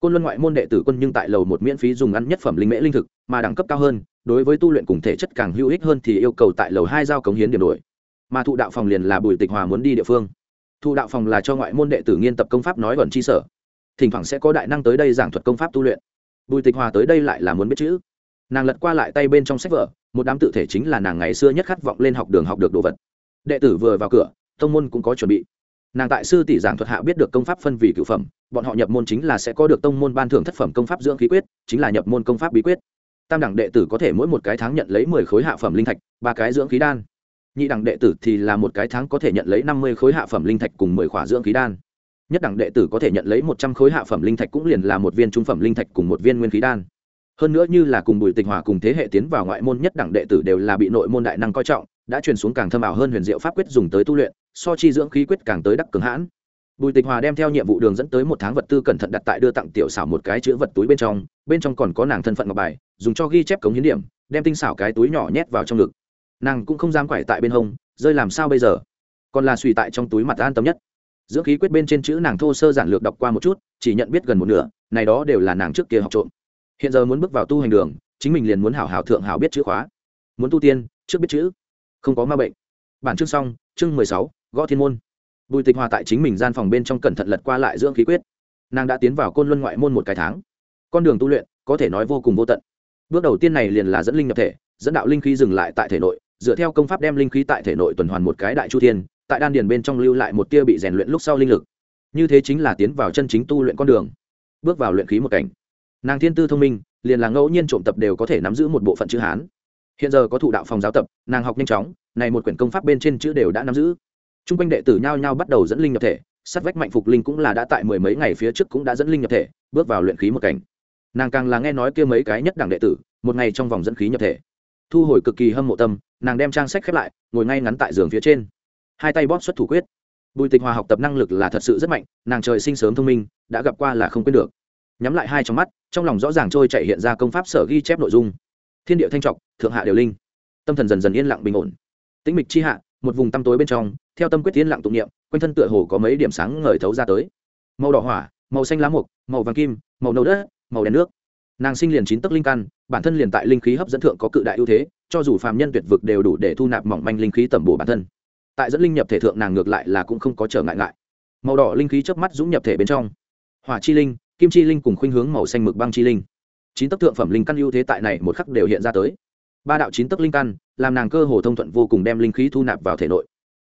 Côn luân ngoại môn đệ tử quân nhưng tại lầu một miễn phí dùng ăn nhất phẩm linh mễ linh thực, mà đẳng cấp cao hơn đối với tu luyện cùng thể chất càng hữu ích hơn thì yêu cầu tại lầu hai giao cống hiến điểm đổi. Mà thụ đạo phòng liền là bùi tịch hòa muốn đi địa phương. Thụ đạo phòng là cho ngoại môn đệ tử nghiên tập công pháp nói vẩn chi sở. Thỉnh thoảng sẽ có đại năng tới đây giảng thuật công pháp tu luyện. Bùi tịch hòa tới đây lại là muốn biết chữ. Nàng lật qua lại tay bên trong sách vở, một đám tự thể chính là nàng ngày xưa nhất khát vọng lên học đường học được đồ vật. Đệ tử vừa vào cửa, tông môn cũng có chuẩn bị. Nàng tại sư tỷ giảng thuật hạ biết được công pháp phân vì cựu phẩm, bọn họ nhập môn chính là sẽ có được tông môn ban thưởng thất phẩm công pháp dưỡng khí quyết, chính là nhập môn công pháp bí quyết tam đẳng đệ tử có thể mỗi một cái tháng nhận lấy mười khối hạ phẩm linh thạch, ba cái dưỡng khí đan. Nhị đẳng đệ tử thì là một cái tháng có thể nhận lấy năm mươi khối hạ phẩm linh thạch cùng mười khỏa dưỡng khí đan. Nhất đẳng đệ tử có thể nhận lấy một trăm khối hạ phẩm linh thạch cũng liền là một viên trung phẩm linh thạch cùng một viên nguyên khí đan. Hơn nữa như là cùng bùi tịch hòa cùng thế hệ tiến vào ngoại môn nhất đẳng đệ tử đều là bị nội môn đại năng coi trọng, đã truyền xuống càng thâm ảo hơn huyền diệu pháp quyết dùng tới tu luyện, so chi dưỡng khí quyết càng tới đắc cường hãn bùi tịch hòa đem theo nhiệm vụ đường dẫn tới một tháng vật tư cẩn thận đặt tại đưa tặng tiểu xảo một cái chữ vật túi bên trong bên trong còn có nàng thân phận ngọc bài, dùng cho ghi chép cống hiến điểm, đem tinh xảo cái túi nhỏ nhét vào trong ngực. Nàng cũng không dám quải tại bên hông, rơi làm sao bây giờ? Còn là suy tại trong túi mặt an tâm nhất. Dưỡng khí quyết bên trên chữ nàng thô sơ giản lược đọc qua một chút, chỉ nhận biết gần một nửa, này đó đều là nàng trước kia học trộm. Hiện giờ muốn bước vào tu hành đường, chính mình liền muốn hảo hảo thượng hảo biết chữ khóa. Muốn tu tiên, trước biết chữ. Không có ma bệnh. Bản chương xong, chương mười sáu, gõ thiên môn bùi tịch hòa tại chính mình gian phòng bên trong cẩn thận lật qua lại dưỡng khí quyết. Nàng đã tiến vào côn luân ngoại môn một cái tháng. Con đường tu luyện, có thể nói vô cùng vô tận. Bước đầu tiên này liền là dẫn linh nhập thể, dẫn đạo linh khí dừng lại tại thể nội, dựa theo công pháp đem linh khí tại thể nội tuần hoàn một cái đại chu thiên, tại đan điền bên trong lưu lại một tia bị rèn luyện lúc sau linh lực. Như thế chính là tiến vào chân chính tu luyện con đường. Bước vào luyện khí một cảnh. Nàng thiên tư thông minh, liền là ngẫu nhiên trộm tập đều có thể nắm giữ một bộ phận chữ hán. Hiện giờ có thụ đạo phòng giáo tập, nàng học nhanh chóng, này một quyển công pháp bên trên chữ đều đã nắm giữ t r u n g quanh đệ tử nhao nhao bắt đầu dẫn linh nhập thể sắt vách mạnh phục linh cũng là đã tại mười mấy ngày phía trước cũng đã dẫn linh nhập thể, bước vào luyện khí một cảnh. Nàng càng là nghe nói kia mấy cái nhất đẳng đệ tử, một ngày trong vòng dẫn khí nhập thể. Thu hồi cực kỳ hâm mộ tâm, nàng đem trang sách khép lại, ngồi ngay ngắn tại giường phía trên. Hai tay bóp xuất thủ quyết. Bùi tịch hòa học tập năng lực là thật sự rất mạnh, nàng trời sinh sớm thông minh, đã gặp qua là không quên được. Nhắm lại hai trong mắt, trong lòng rõ ràng trôi chạy hiện ra công pháp sở ghi chép nội dung. Thiên địa thanh trọc, thượng hạ đều linh. Tâm thần dần dần yên lặng bình ổn. Tĩnh mịch chi hạ, một vùng tăm tối bên trong theo tâm quyết tiến lặng tụng niệm, quanh thân tựa hồ có mấy điểm sáng ngời thấu ra tới. Màu đỏ hỏa, màu xanh lá mục, màu vàng kim, màu nâu đất, màu đen nước. Nàng sinh liền chín tấc linh căn, bản thân liền tại linh khí hấp dẫn thượng có cự đại ưu thế, cho dù phàm nhân tuyệt vực đều đủ để thu nạp mỏng manh linh khí tẩm bổ bản thân. Tại dẫn linh nhập thể thượng nàng ngược lại là cũng không có trở ngại ngại. Màu đỏ linh khí chớp mắt dũng nhập thể bên trong. Hỏa chi linh, kim chi linh cùng khuynh hướng màu xanh mực băng chi linh. Chín tấc thượng phẩm linh căn ưu thế tại này một khắc đều hiện ra tới. Ba đạo chín tấc linh căn, làm nàng cơ hồ thông thuận vô cùng đem linh khí thu nạp vào thể nội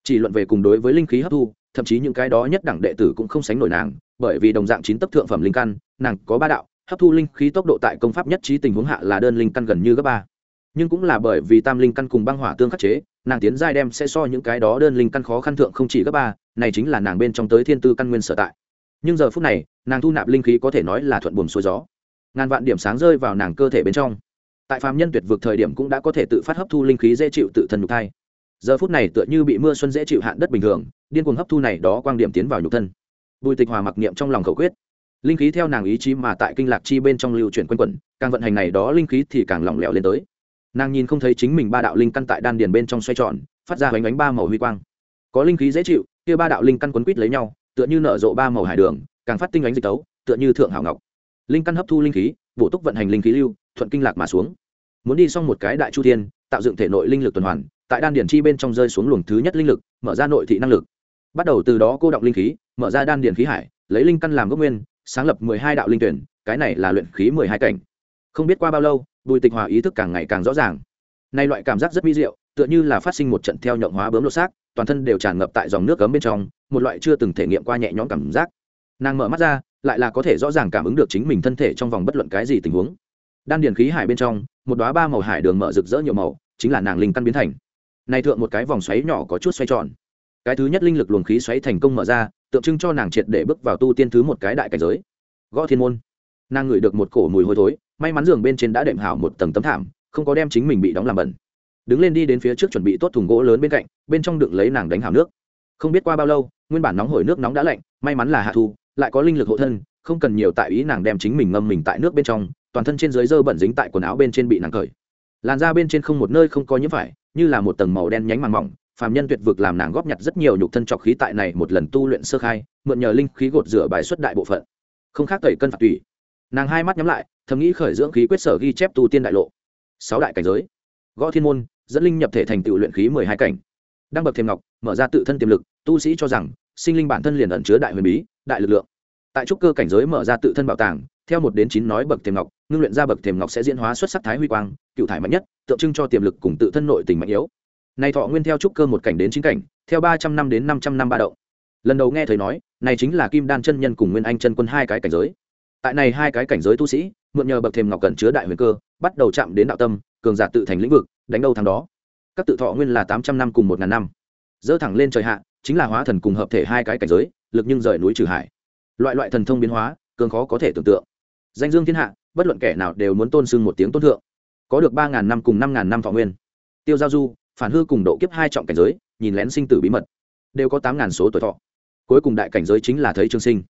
chỉ luận về cùng đối với linh khí hấp thu, thậm chí những cái đó nhất đẳng đệ tử cũng không sánh nổi nàng, bởi vì đồng dạng chín tấp thượng phẩm linh căn, nàng có ba đạo, hấp thu linh khí tốc độ tại công pháp nhất trí tình huống hạ là đơn linh căn gần như gấp ba. Nhưng cũng là bởi vì tam linh căn cùng băng hỏa tương khắc chế, nàng tiến giai đem sẽ so những cái đó đơn linh căn khó khăn thượng không chỉ gấp ba, này chính là nàng bên trong tới thiên tư căn nguyên sở tại. Nhưng giờ phút này, nàng thu nạp linh khí có thể nói là thuận buồm xuôi gió. Ngàn vạn điểm sáng rơi vào nàng cơ thể bên trong. Tại phàm nhân tuyệt vực thời điểm cũng đã có thể tự phát hấp thu linh khí dễ chịu tự thân nhục thai giờ phút này tựa như bị mưa xuân dễ chịu hạn đất bình thường, điên cuồng hấp thu này đó quang điểm tiến vào nhục thân. Bùi tịch hòa mặc niệm trong lòng khẩu quyết. Linh khí theo nàng ý chí mà tại kinh lạc chi bên trong lưu chuyển quanh quẩn, càng vận hành này đó linh khí thì càng lỏng lẻo lên tới. Nàng nhìn không thấy chính mình ba đạo linh căn tại đan điền bên trong xoay tròn, phát ra bánh bánh ba màu huy quang. Có linh khí dễ chịu, kia ba đạo linh căn quấn quýt lấy nhau, tựa như nở rộ ba màu hải đường, càng phát tinh ánh dịch tấu, tựa như thượng hảo ngọc. Linh căn hấp thu linh khí, bổ túc vận hành linh khí lưu, thuận kinh lạc mà xuống. Muốn đi xong một cái đại chu thiên tạo dựng thể nội linh lực tuần hoàn, tại đan điển chi bên trong rơi xuống luồng thứ nhất linh lực, mở ra nội thị năng lực. Bắt đầu từ đó cô động linh khí, mở ra đan điển khí hải, lấy linh căn làm gốc nguyên, sáng lập mười hai đạo linh tuyển, cái này là luyện khí mười hai cảnh. Không biết qua bao lâu, bùi tịch hòa ý thức càng ngày càng rõ ràng. Nay loại cảm giác rất vi diệu, tựa như là phát sinh một trận theo nhộng hóa bướm lột xác, toàn thân đều tràn ngập tại dòng nước cấm bên trong, một loại chưa từng thể nghiệm qua nhẹ nhõm cảm giác. Nàng mở mắt ra, lại là có thể rõ ràng cảm ứng được chính mình thân thể trong vòng bất luận cái gì tình huống. Đan điền khí hải bên trong một đoá ba màu hải đường mở rực rỡ nhiều màu, chính là nàng linh căn biến thành. Này thượng một cái vòng xoáy nhỏ có chút xoay tròn. Cái thứ nhất linh lực luồng khí xoáy thành công mở ra, tượng trưng cho nàng triệt để bước vào tu tiên thứ một cái đại cảnh giới. Gõ thiên môn. Nàng ngửi được một cổ mùi hôi thối, may mắn giường bên trên đã đệm hảo một tầng tấm thảm, không có đem chính mình bị đóng làm bẩn. Đứng lên đi đến phía trước chuẩn bị tốt thùng gỗ lớn bên cạnh, bên trong đựng lấy nàng đánh hảo nước. Không biết qua bao lâu, nguyên bản nóng hổi nước nóng đã lạnh, may mắn là hạ thu, lại có linh lực hộ thân, không cần nhiều tại ý nàng đem chính mình ngâm mình tại nước bên trong toàn thân trên dưới dơ bẩn dính tại quần áo bên trên bị nàng cởi. Làn da bên trên không một nơi không có nhiễm phải, như là một tầng màu đen nhánh màng mỏng, phàm nhân tuyệt vực làm nàng góp nhặt rất nhiều nhục thân trọc khí tại này một lần tu luyện sơ khai, mượn nhờ linh khí gột rửa bài xuất đại bộ phận. Không khác tẩy cân phạt tùy nàng hai mắt nhắm lại, thầm nghĩ khởi dưỡng khí quyết sở ghi chép tu tiên đại lộ. Sáu đại cảnh giới. Gõ thiên môn, dẫn linh nhập thể thành tựu luyện khí mười hai cảnh. Đăng bậc thêm ngọc, mở ra tự thân tiềm lực, tu sĩ cho rằng, sinh linh bản thân liền ẩn chứa đại huyền bí, đại lực lượng. Tại trúc cơ cảnh giới mở ra tự thân bảo tàng theo một đến chín nói bậc thềm ngọc, ngưng luyện ra bậc thềm ngọc sẽ diễn hóa xuất sắc thái huy quang, cựu thải mạnh nhất, tượng trưng cho tiềm lực cùng tự thân nội tình mạnh yếu. Này thọ nguyên theo trúc cơ một cảnh đến chín cảnh, theo ba trăm năm đến năm trăm năm ba động. Lần đầu nghe thầy nói, này chính là kim đan chân nhân cùng nguyên anh chân quân hai cái cảnh giới. Tại này hai cái cảnh giới tu sĩ, mượn nhờ bậc thềm ngọc cần chứa đại huyền cơ, bắt đầu chạm đến đạo tâm, cường giả tự thành lĩnh vực, đánh đâu thằng đó. Các tự thọ nguyên là tám trăm năm cùng một ngàn năm. Dỡ thẳng lên trời hạ, chính là hóa thần cùng hợp thể hai cái cảnh giới, lực nhưng rời núi trừ hải. Loại loại thần thông biến hóa, cường khó có thể tưởng tượng danh dương thiên hạ, bất luận kẻ nào đều muốn tôn sưng một tiếng tôn thượng. Có được ba ngàn năm cùng năm ngàn năm thọ nguyên. Tiêu giao du, phản hư cùng độ kiếp hai trọng cảnh giới, nhìn lén sinh tử bí mật. Đều có tám ngàn số tuổi thọ. Cuối cùng đại cảnh giới chính là thấy trương sinh.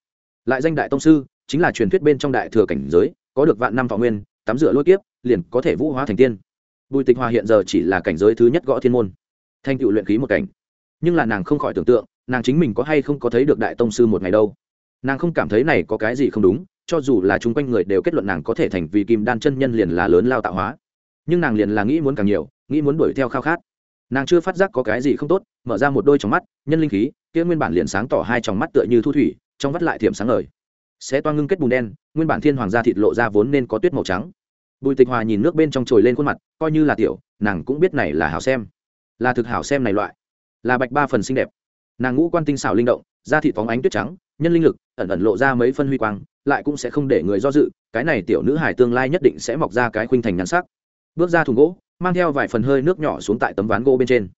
Lại danh đại tông sư, chính là truyền thuyết bên trong đại thừa cảnh giới, có được vạn năm thọ nguyên, tắm rửa lôi kiếp, liền có thể vũ hóa thành tiên. Bùi tịch hòa hiện giờ chỉ là cảnh giới thứ nhất gõ thiên môn. Thanh tựu luyện khí một cảnh. Nhưng là nàng không khỏi tưởng tượng, nàng chính mình có hay không có thấy được đại tông sư một ngày đâu. Nàng không cảm thấy này có cái gì không đúng cho dù là chung quanh người đều kết luận nàng có thể thành vì kim đan chân nhân liền là lớn lao tạo hóa. Nhưng nàng liền là nghĩ muốn càng nhiều, nghĩ muốn đuổi theo khao khát. Nàng chưa phát giác có cái gì không tốt, mở ra một đôi trong mắt, nhân linh khí, kia nguyên bản liền sáng tỏ hai trong mắt tựa như thu thủy, trong vắt lại thiểm sáng ngời. Sẽ toan ngưng kết bùn đen, nguyên bản thiên hoàng gia thịt lộ ra vốn nên có tuyết màu trắng. Bùi tịch hòa nhìn nước bên trong trồi lên khuôn mặt, coi như là tiểu, nàng cũng biết này là hảo xem. Là thực hảo xem này loại. Là bạch ba phần xinh đẹp. Nàng ngũ quan tinh xảo linh động, da thịt phóng ánh tuyết trắng, nhân linh lực, ẩn ẩn lộ ra mấy phân huy quang lại cũng sẽ không để người do dự, cái này tiểu nữ hải tương lai nhất định sẽ mọc ra cái khuynh thành nhắn sắc. Bước ra thùng gỗ, mang theo vài phần hơi nước nhỏ xuống tại tấm ván gỗ bên trên.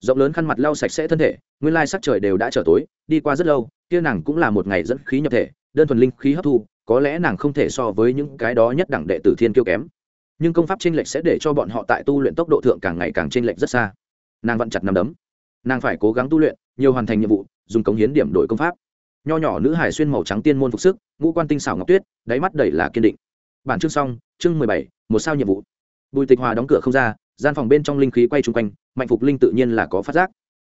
Rộng lớn khăn mặt lau sạch sẽ thân thể, nguyên lai sắc trời đều đã trở tối, đi qua rất lâu, kia nàng cũng là một ngày dẫn khí nhập thể, đơn thuần linh khí hấp thu, có lẽ nàng không thể so với những cái đó nhất đẳng đệ tử thiên kiêu kém. Nhưng công pháp chênh lệch sẽ để cho bọn họ tại tu luyện tốc độ thượng càng ngày càng chênh lệch rất xa. Nàng vặn chặt nằm đấm. Nàng phải cố gắng tu luyện, nhiều hoàn thành nhiệm vụ, dùng cống hiến điểm đổi công pháp nho nhỏ nữ hải xuyên màu trắng tiên môn phục sức, ngũ quan tinh xảo ngọc tuyết, đáy mắt đầy là kiên định. Bản chương xong, chương mười bảy, một sao nhiệm vụ. Bùi tịch hòa đóng cửa không ra, gian phòng bên trong linh khí quay chung quanh, mạnh phục linh tự nhiên là có phát giác.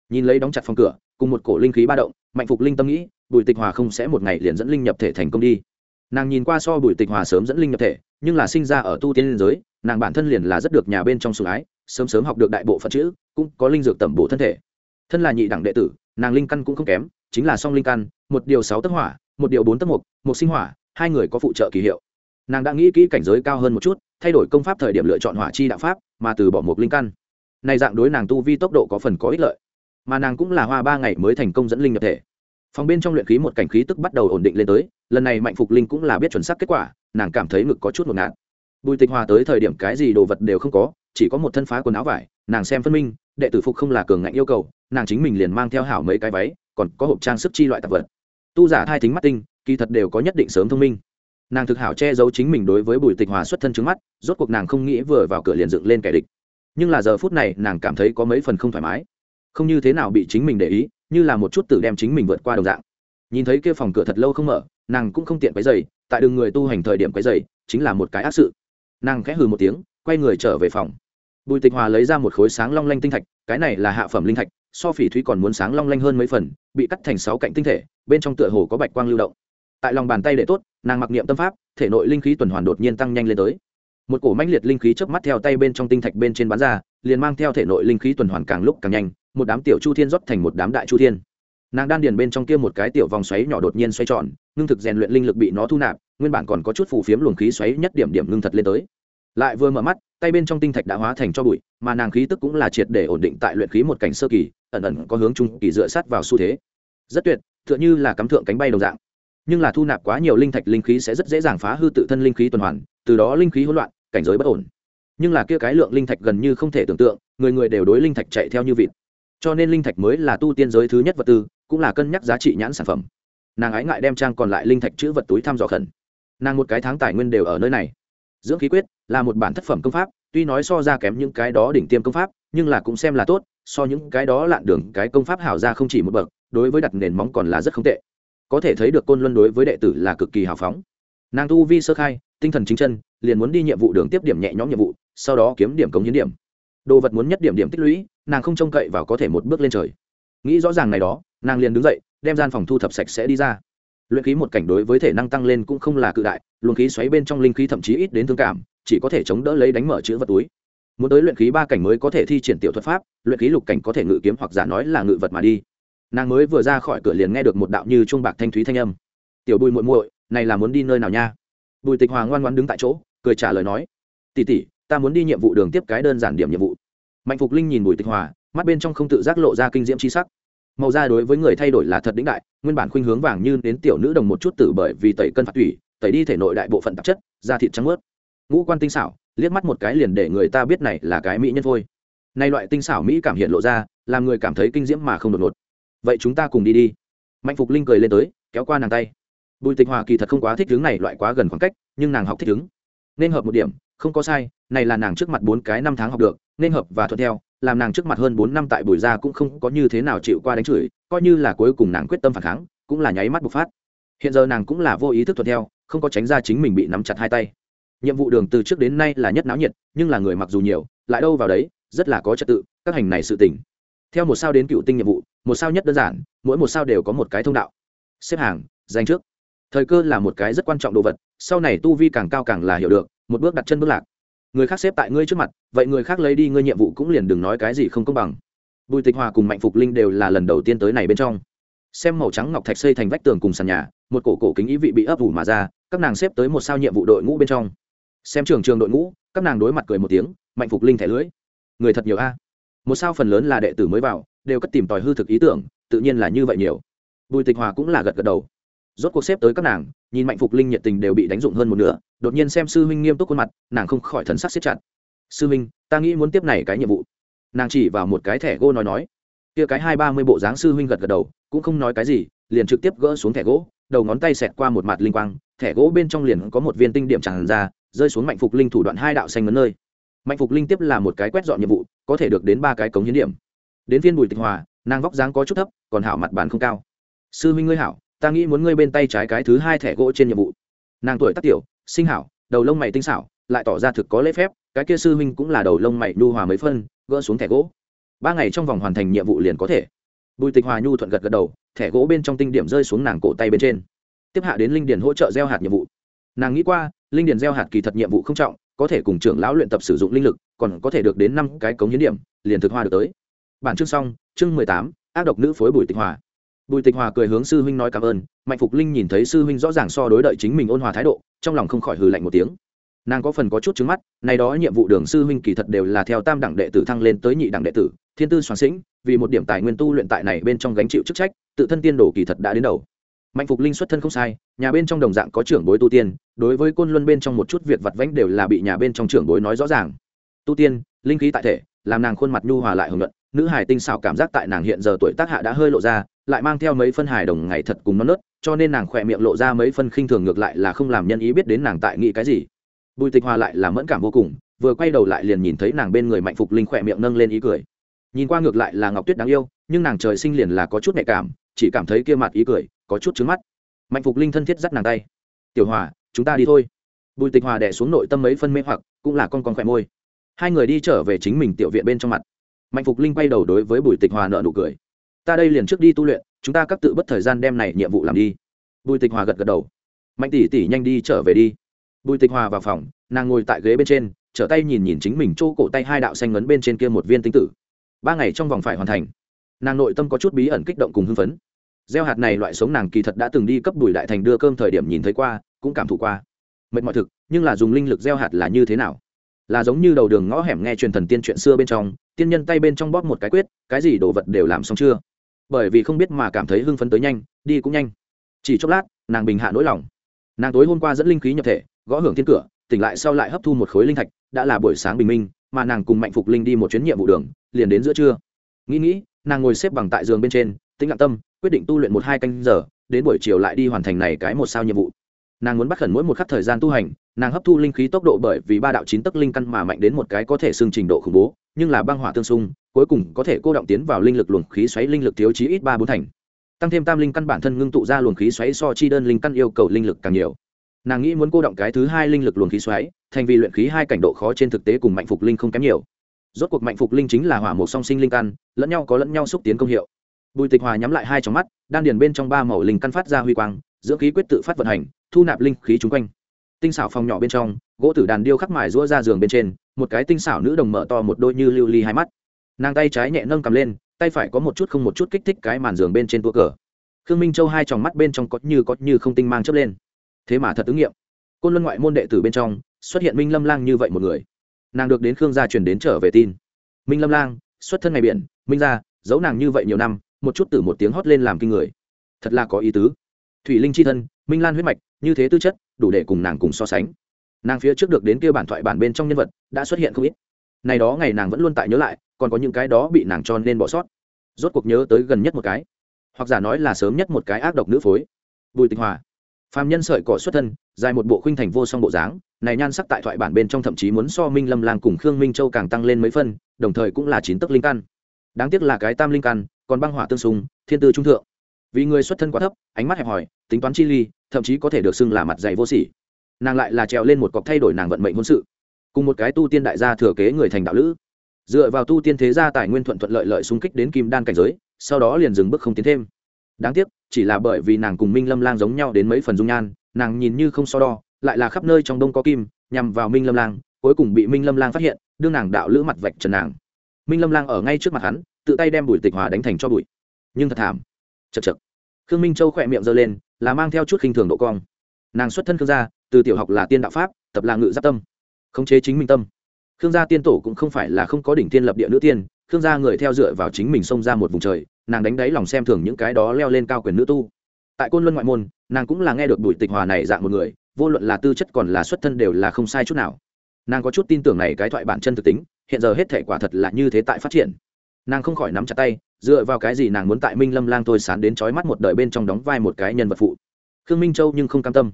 Nhìn lấy đóng chặt phòng cửa, cùng một cổ linh khí ba động, mạnh phục linh tâm nghĩ, bùi tịch hòa không sẽ một ngày liền dẫn linh nhập thể thành công đi. Nàng nhìn qua so bùi tịch hòa sớm dẫn linh nhập thể, nhưng là sinh ra ở tu tiên liên giới, nàng bản thân liền là rất được nhà bên trong sủng ái, sớm sớm học được đại bộ phận chữ, cũng có linh dược tẩm bổ thân thể. Thân là nhị đẳng đệ tử, nàng linh căn cũng không kém chính là song linh căn, một điều sáu tấc hỏa, một điều bốn tấc mục một sinh hỏa, hai người có phụ trợ kỳ hiệu. Nàng đã nghĩ kỹ cảnh giới cao hơn một chút, thay đổi công pháp thời điểm lựa chọn hỏa chi đạo pháp, mà từ bỏ một linh căn. Này dạng đối nàng tu vi tốc độ có phần có ích lợi. Mà nàng cũng là hoa ba ngày mới thành công dẫn linh nhập thể. Phòng bên trong luyện khí một cảnh khí tức bắt đầu ổn định lên tới, lần này mạnh phục linh cũng là biết chuẩn xác kết quả, nàng cảm thấy ngực có chút một ngạt. Bùi tịch hòa tới thời điểm cái gì đồ vật đều không có, chỉ có một thân phá quần áo vải, nàng xem phân minh, đệ tử phục không là cường ngạnh yêu cầu, nàng chính mình liền mang theo hảo mấy cái váy còn có hộp trang sức chi loại tạp vật. Tu giả thai thính mắt tinh, kỳ thật đều có nhất định sớm thông minh. Nàng thực hảo che giấu chính mình đối với bùi tịch hòa xuất thân trứng mắt, rốt cuộc nàng không nghĩ vừa vào cửa liền dựng lên kẻ địch. Nhưng là giờ phút này, nàng cảm thấy có mấy phần không thoải mái. Không như thế nào bị chính mình để ý, như là một chút tự đem chính mình vượt qua đồng dạng. Nhìn thấy kia phòng cửa thật lâu không mở, nàng cũng không tiện quấy dày tại đường người tu hành thời điểm quấy dày chính là một cái ác sự. Nàng khẽ hừ một tiếng, quay người trở về phòng. Bùi tịch hòa lấy ra một khối sáng long lanh tinh thạch, cái này là hạ phẩm linh thạch so phỉ thúy còn muốn sáng long lanh hơn mấy phần, bị cắt thành sáu cạnh tinh thể, bên trong tựa hồ có bạch quang lưu động. Tại lòng bàn tay để tốt, nàng mặc niệm tâm pháp, thể nội linh khí tuần hoàn đột nhiên tăng nhanh lên tới. Một cổ mãnh liệt linh khí chớp mắt theo tay bên trong tinh thạch bên trên bán ra, liền mang theo thể nội linh khí tuần hoàn càng lúc càng nhanh, một đám tiểu chu thiên rót thành một đám đại chu thiên. Nàng đan điền bên trong kia một cái tiểu vòng xoáy nhỏ đột nhiên xoay tròn, ngưng thực rèn luyện linh lực bị nó thu nạp, nguyên bản còn có chút phù phiếm luồng khí xoáy nhất điểm điểm ngưng thật lên tới. Lại vừa mở mắt, tay bên trong tinh thạch đã hóa thành cho bụi, mà nàng khí tức cũng là triệt để ổn định tại luyện khí một cảnh sơ kỳ ẩn ẩn có hướng trung kỳ dựa sát vào xu thế. Rất tuyệt, tựa như là cắm thượng cánh bay đồng dạng. Nhưng là thu nạp quá nhiều linh thạch linh khí sẽ rất dễ dàng phá hư tự thân linh khí tuần hoàn, từ đó linh khí hỗn loạn, cảnh giới bất ổn. Nhưng là kia cái lượng linh thạch gần như không thể tưởng tượng, người người đều đối linh thạch chạy theo như vịt. Cho nên linh thạch mới là tu tiên giới thứ nhất vật tư, cũng là cân nhắc giá trị nhãn sản phẩm. Nàng ái ngại đem trang còn lại linh thạch chữ vật túi thăm dò khẩn. Nàng một cái tháng tài nguyên đều ở nơi này. Dưỡng khí quyết là một bản thất phẩm công pháp, tuy nói so ra kém những cái đó đỉnh tiêm công pháp nhưng là cũng xem là tốt, so những cái đó lạn đường, cái công pháp hảo ra không chỉ một bậc, đối với đặt nền móng còn là rất không tệ. Có thể thấy được côn luân đối với đệ tử là cực kỳ hào phóng. Nàng tu vi sơ khai, tinh thần chính chân, liền muốn đi nhiệm vụ đường tiếp điểm nhẹ nhõm nhiệm vụ, sau đó kiếm điểm cống hiến điểm. Đồ vật muốn nhất điểm điểm tích lũy, nàng không trông cậy vào có thể một bước lên trời. Nghĩ rõ ràng này đó, nàng liền đứng dậy, đem gian phòng thu thập sạch sẽ đi ra. Luyện khí một cảnh đối với thể năng tăng lên cũng không là cự đại, luồng khí xoáy bên trong linh khí thậm chí ít đến thương cảm, chỉ có thể chống đỡ lấy đánh mở chữ vật túi muốn tới luyện khí ba cảnh mới có thể thi triển tiểu thuật pháp, luyện khí lục cảnh có thể ngự kiếm hoặc giả nói là ngự vật mà đi. Nàng mới vừa ra khỏi cửa liền nghe được một đạo như trung bạc thanh thúy thanh âm. Tiểu bùi muội muội, này là muốn đi nơi nào nha? Bùi tịch hòa ngoan ngoan đứng tại chỗ, cười trả lời nói tỉ tỉ ta muốn đi nhiệm vụ đường tiếp cái đơn giản điểm nhiệm vụ. Mạnh phục linh nhìn bùi tịch hòa, mắt bên trong không tự giác lộ ra kinh diễm c h i sắc. Màu da đối với người thay đổi là thật đĩnh đại, nguyên bản khuynh hướng vàng như đến tiểu nữ đồng một chút tử bởi vì tẩy cân phạt thủy tẩy đi thể nội đại bộ phận tạp chất, da thịt trắng ướt ngũ quan tinh xảo liếc mắt một cái liền để người ta biết này là cái mỹ nhân thôi nay loại tinh xảo mỹ cảm hiện lộ ra, làm người cảm thấy kinh diễm mà không đột ngột. Vậy chúng ta cùng đi đi. Mạnh phục linh cười lên tới, kéo qua nàng tay. Bùi tịch hòa kỳ thật không quá thích hướng này loại quá gần khoảng cách, nhưng nàng học thích hướng nên hợp một điểm, không có sai, này là nàng trước mặt bốn cái năm tháng học được, nên hợp và thuận theo, làm nàng trước mặt hơn bốn năm tại buổi ra cũng không có như thế nào chịu qua đánh chửi, coi như là cuối cùng nàng quyết tâm phản kháng, cũng là nháy mắt bộc phát. Hiện giờ nàng cũng là vô ý thức thuận theo, không có tránh ra chính mình bị nắm chặt hai tay nhiệm vụ đường từ trước đến nay là nhất náo nhiệt, nhưng là người mặc dù nhiều, lại đâu vào đấy, rất là có trật tự, các hành này sự tỉnh theo một sao đến cựu tinh nhiệm vụ, một sao nhất đơn giản, mỗi một sao đều có một cái thông đạo. Xếp hàng danh trước. Thời cơ là một cái rất quan trọng đồ vật, sau này tu vi càng cao càng là hiểu được, một bước đặt chân bước lạc. Người khác xếp tại ngươi trước mặt, vậy người khác lấy đi ngươi nhiệm vụ cũng liền đừng nói cái gì không công bằng. Bùi tịch hòa cùng mạnh phục linh đều là lần đầu tiên tới này bên trong. Xem màu trắng ngọc thạch xây thành vách tường cùng sàn nhà, một cổ cổ kính ý vị bị ấp ủ mà ra, các nàng xếp tới một sao nhiệm vụ đội ngũ bên trong xem trường trường đội ngũ, các nàng đối mặt cười một tiếng, mạnh phục linh thẻ lưỡi người thật nhiều a. Một sao phần lớn là đệ tử mới vào, đều cất tìm tòi hư thực ý tưởng, tự nhiên là như vậy nhiều. Bùi tịch hòa cũng là gật gật đầu. Rốt cuộc xếp tới các nàng, nhìn mạnh phục linh nhiệt tình đều bị đánh dụng hơn một nửa, đột nhiên xem sư huynh nghiêm túc khuôn mặt, nàng không khỏi thần sắc siết chặt. Sư huynh, ta nghĩ muốn tiếp này cái nhiệm vụ. Nàng chỉ vào một cái thẻ gỗ nói nói. Kia cái hai ba mươi bộ dáng sư huynh gật gật đầu, cũng không nói cái gì, liền trực tiếp gỡ xuống thẻ gỗ, đầu ngón tay xẹt qua một mặt linh quang, thẻ gỗ bên trong liền có một viên tinh điểm tràn ra rơi xuống mạnh phục linh thủ đoạn hai đạo xanh ngấn nơi. Mạnh phục linh tiếp là một cái quét dọn nhiệm vụ, có thể được đến ba cái cống hiến điểm. Đến viên bùi tịch hòa, nàng vóc dáng có chút thấp, còn hảo mặt bàn không cao. Sư huynh ngươi hảo, ta nghĩ muốn ngươi bên tay trái cái thứ hai thẻ gỗ trên nhiệm vụ. Nàng tuổi tác tiểu sinh hảo, đầu lông mày tinh xảo, lại tỏ ra thực có lễ phép, cái kia sư huynh cũng là đầu lông mày nhu hòa mấy phân, gỡ xuống thẻ gỗ. Ba ngày trong vòng hoàn thành nhiệm vụ liền có thể. Bùi tịch hòa nhu thuận gật gật đầu, thẻ gỗ bên trong tinh điểm rơi xuống nàng cổ tay bên trên. Tiếp hạ đến linh điền hỗ trợ gieo hạt nhiệm vụ. Nàng nghĩ qua linh điền gieo hạt kỳ thật nhiệm vụ không trọng, có thể cùng trưởng lão luyện tập sử dụng linh lực, còn có thể được đến năm cái cống hiến điểm, liền thực hoa được tới. Bản chương xong, chương mười tám, ác độc nữ phối bùi tịch hòa. Bùi tịch hòa cười hướng sư huynh nói cảm ơn, mạnh phục linh nhìn thấy sư huynh rõ ràng so đối đợi chính mình ôn hòa thái độ, trong lòng không khỏi hừ lạnh một tiếng. Nàng có phần có chút trứng mắt, này đó nhiệm vụ đường sư huynh kỳ thật đều là theo tam đẳng đệ tử thăng lên tới nhị đẳng đệ tử, thiên tư soạn sĩnh, vì một điểm tài nguyên tu luyện tại này bên trong gánh chịu chức trách, tự thân tiên đồ kỳ thật đã đến đầu mạnh phục linh xuất thân không sai, nhà bên trong đồng dạng có trưởng bối tu tiên, đối với côn luân bên trong một chút việc vặt vãnh đều là bị nhà bên trong trưởng bối nói rõ ràng. Tu tiên, linh khí tại thể, làm nàng khuôn mặt nhu hòa lại hưởng luận nữ Hải tinh xảo cảm giác tại nàng hiện giờ tuổi tác hạ đã hơi lộ ra, lại mang theo mấy phân hài đồng ngày thật cùng non nớt, cho nên nàng khỏe miệng lộ ra mấy phân khinh thường ngược lại là không làm nhân ý biết đến nàng tại nghĩ cái gì. Bùi tịch hòa lại là mẫn cảm vô cùng, vừa quay đầu lại liền nhìn thấy nàng bên người mạnh phục linh khỏe miệng nâng lên ý cười. Nhìn qua ngược lại là ngọc tuyết đáng yêu, nhưng nàng trời sinh liền là có chút nhạy cảm, chỉ cảm thấy kia mặt ý cười có chút trứng mắt. Mạnh phục linh thân thiết dắt nàng tay. Tiểu hòa, chúng ta đi thôi. Bùi tịch hòa đẻ xuống nội tâm mấy phân mê hoặc, cũng là con con khỏe môi. Hai người đi trở về chính mình tiểu viện bên trong mặt. Mạnh phục linh quay đầu đối với bùi tịch hòa nợ nụ cười. Ta đây liền trước đi tu luyện, chúng ta các tự bất thời gian đem này nhiệm vụ làm đi. Bùi tịch hòa gật gật đầu. Mạnh tỷ tỷ nhanh đi trở về đi. Bùi tịch hòa vào phòng, nàng ngồi tại ghế bên trên, trở tay nhìn nhìn chính mình chỗ cổ tay hai đạo xanh ngấn bên trên kia một viên tinh tử. Ba ngày trong vòng phải hoàn thành. Nàng nội tâm có chút bí ẩn kích động cùng hưng phấn gieo hạt này loại sống nàng kỳ thật đã từng đi cấp đùi đại thành đưa cơm thời điểm nhìn thấy qua, cũng cảm thụ qua. Mệt mọi thực, nhưng là dùng linh lực gieo hạt là như thế nào? Là giống như đầu đường ngõ hẻm nghe truyền thần tiên chuyện xưa bên trong, tiên nhân tay bên trong bóp một cái quyết, cái gì đồ vật đều làm xong chưa? Bởi vì không biết mà cảm thấy hưng phấn tới nhanh, đi cũng nhanh. Chỉ chốc lát, nàng bình hạ nỗi lòng. Nàng tối hôm qua dẫn linh khí nhập thể, gõ hưởng thiên cửa, tỉnh lại sau lại hấp thu một khối linh thạch, đã là buổi sáng bình minh, mà nàng cùng mạnh phục linh đi một chuyến nhiệm vụ đường, liền đến giữa trưa. Nghĩ nghĩ, nàng ngồi xếp bằng tại giường bên trên, tĩnh lặng tâm quyết định tu luyện một hai canh giờ, đến buổi chiều lại đi hoàn thành này cái một sao nhiệm vụ. Nàng muốn bắt khẩn mỗi một khắc thời gian tu hành, nàng hấp thu linh khí tốc độ bởi vì ba đạo chín tấc linh căn mà mạnh đến một cái có thể xương trình độ khủng bố, nhưng là băng hỏa tương xung, cuối cùng có thể cô động tiến vào linh lực luồng khí xoáy linh lực thiếu chí ít ba bốn thành. Tăng thêm tam linh căn bản thân ngưng tụ ra luồng khí xoáy so chi đơn linh căn yêu cầu linh lực càng nhiều. Nàng nghĩ muốn cô động cái thứ hai linh lực luồng khí xoáy, thành vì luyện khí hai cảnh độ khó trên thực tế cùng mạnh phục linh không kém nhiều. Rốt cuộc mạnh phục linh chính là hỏa một song sinh linh căn, lẫn nhau có lẫn nhau xúc tiến công hiệu bùi tịch hòa nhắm lại hai trong mắt, đan điền bên trong ba màu linh căn phát ra huy quang, dưỡng khí quyết tự phát vận hành, thu nạp linh khí chung quanh. Tinh xảo phòng nhỏ bên trong, gỗ tử đàn điêu khắc mài rũa ra giường bên trên, một cái tinh xảo nữ đồng mở to một đôi như lưu ly hai mắt. Nàng tay trái nhẹ nâng cầm lên, tay phải có một chút không một chút kích thích cái màn giường bên trên tua cờ. Khương minh châu hai tròng mắt bên trong có như có như không tinh mang chớp lên. Thế mà thật ứng nghiệm. Côn luân ngoại môn đệ tử bên trong, xuất hiện minh lâm lang như vậy một người. Nàng được đến khương gia truyền đến trở về tin. Minh lâm lang, xuất thân ngày biển, minh gia, giấu nàng như vậy nhiều năm một chút từ một tiếng hót lên làm kinh người. Thật là có ý tứ. Thủy linh c h i thân, minh lan huyết mạch, như thế tư chất, đủ để cùng nàng cùng so sánh. Nàng phía trước được đến kia bản thoại bản bên trong nhân vật, đã xuất hiện không ít. Này đó ngày nàng vẫn luôn tại nhớ lại, còn có những cái đó bị nàng cho nên bỏ sót. Rốt cuộc nhớ tới gần nhất một cái. Hoặc giả nói là sớm nhất một cái ác độc nữ phối. Bùi tịch hòa. Phàm nhân sợi cỏ xuất thân, dài một bộ khuynh thành vô song bộ dáng, này nhan sắc tại thoại bản bên trong thậm chí muốn so minh lâm lang cùng khương minh châu càng tăng lên mấy phân, đồng thời cũng là chín tức linh căn. Đáng tiếc là cái tam linh căn còn băng hỏa tương xung, thiên tư trung thượng. Vì người xuất thân quá thấp, ánh mắt hẹp hòi, tính toán chi ly, thậm chí có thể được xưng là mặt dày vô sỉ. Nàng lại là trèo lên một cọc thay đổi nàng vận mệnh hôn sự. Cùng một cái tu tiên đại gia thừa kế người thành đạo lữ. Dựa vào tu tiên thế gia tài nguyên thuận thuận lợi lợi xung kích đến kim đan cảnh giới, sau đó liền dừng bước không tiến thêm. Đáng tiếc, chỉ là bởi vì nàng cùng minh lâm lang giống nhau đến mấy phần dung nhan, nàng nhìn như không so đo, lại là khắp nơi trong đông có kim, nhằm vào minh lâm lang, cuối cùng bị minh lâm lang phát hiện, đương nàng đạo lữ mặt vạch trần nàng. Minh lâm lang ở ngay trước mặt hắn tự tay đem bùi tịch hòa đánh thành cho bụi. Nhưng thật thảm. Chật chật khương minh châu khỏe miệng giơ lên, là mang theo chút khinh thường độ cong. Nàng xuất thân khương gia, từ tiểu học là tiên đạo pháp, tập là ngự giáp tâm. Khống chế chính minh tâm. Khương gia tiên tổ cũng không phải là không có đỉnh tiên lập địa nữ tiên, khương gia người theo dựa vào chính mình xông ra một vùng trời, nàng đánh đáy lòng xem thường những cái đó leo lên cao quyền nữ tu. Tại côn luân ngoại môn, nàng cũng là nghe được bùi tịch hòa này dạng một người, vô luận là tư chất còn là xuất thân đều là không sai chút nào. Nàng có chút tin tưởng này cái thoại bản chân thực tính, hiện giờ hết thể quả thật là như thế tại phát triển nàng không khỏi nắm chặt tay, dựa vào cái gì nàng muốn tại minh lâm lang tôi sán đến trói mắt một đời bên trong đóng vai một cái nhân vật phụ. Khương minh châu nhưng không cam tâm.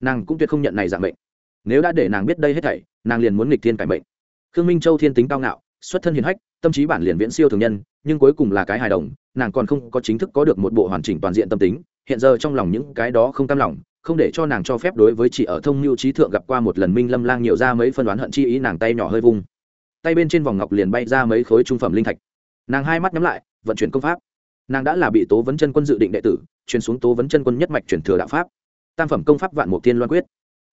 Nàng cũng tuyệt không nhận này dạng mệnh. Nếu đã để nàng biết đây hết thảy, nàng liền muốn nghịch thiên cải mệnh. Khương minh châu thiên tính cao ngạo, xuất thân hiền hách, tâm trí bản liền viễn siêu thường nhân, nhưng cuối cùng là cái hài đồng, nàng còn không có chính thức có được một bộ hoàn chỉnh toàn diện tâm tính, hiện giờ trong lòng những cái đó không cam lòng, không để cho nàng cho phép đối với chị ở thông mưu trí thượng gặp qua một lần minh lâm lang nhiều ra mấy phân đoán hận chi ý nàng tay nhỏ hơi vung. Tay bên trên vòng ngọc liền bay ra mấy khối trung phẩm linh thạch nàng hai mắt nhắm lại, vận chuyển công pháp. Nàng đã là bị tố vấn chân quân dự định đệ tử, truyền xuống tố vấn chân quân nhất mạch truyền thừa đạo pháp. Tam phẩm công pháp vạn mục tiên loan quyết.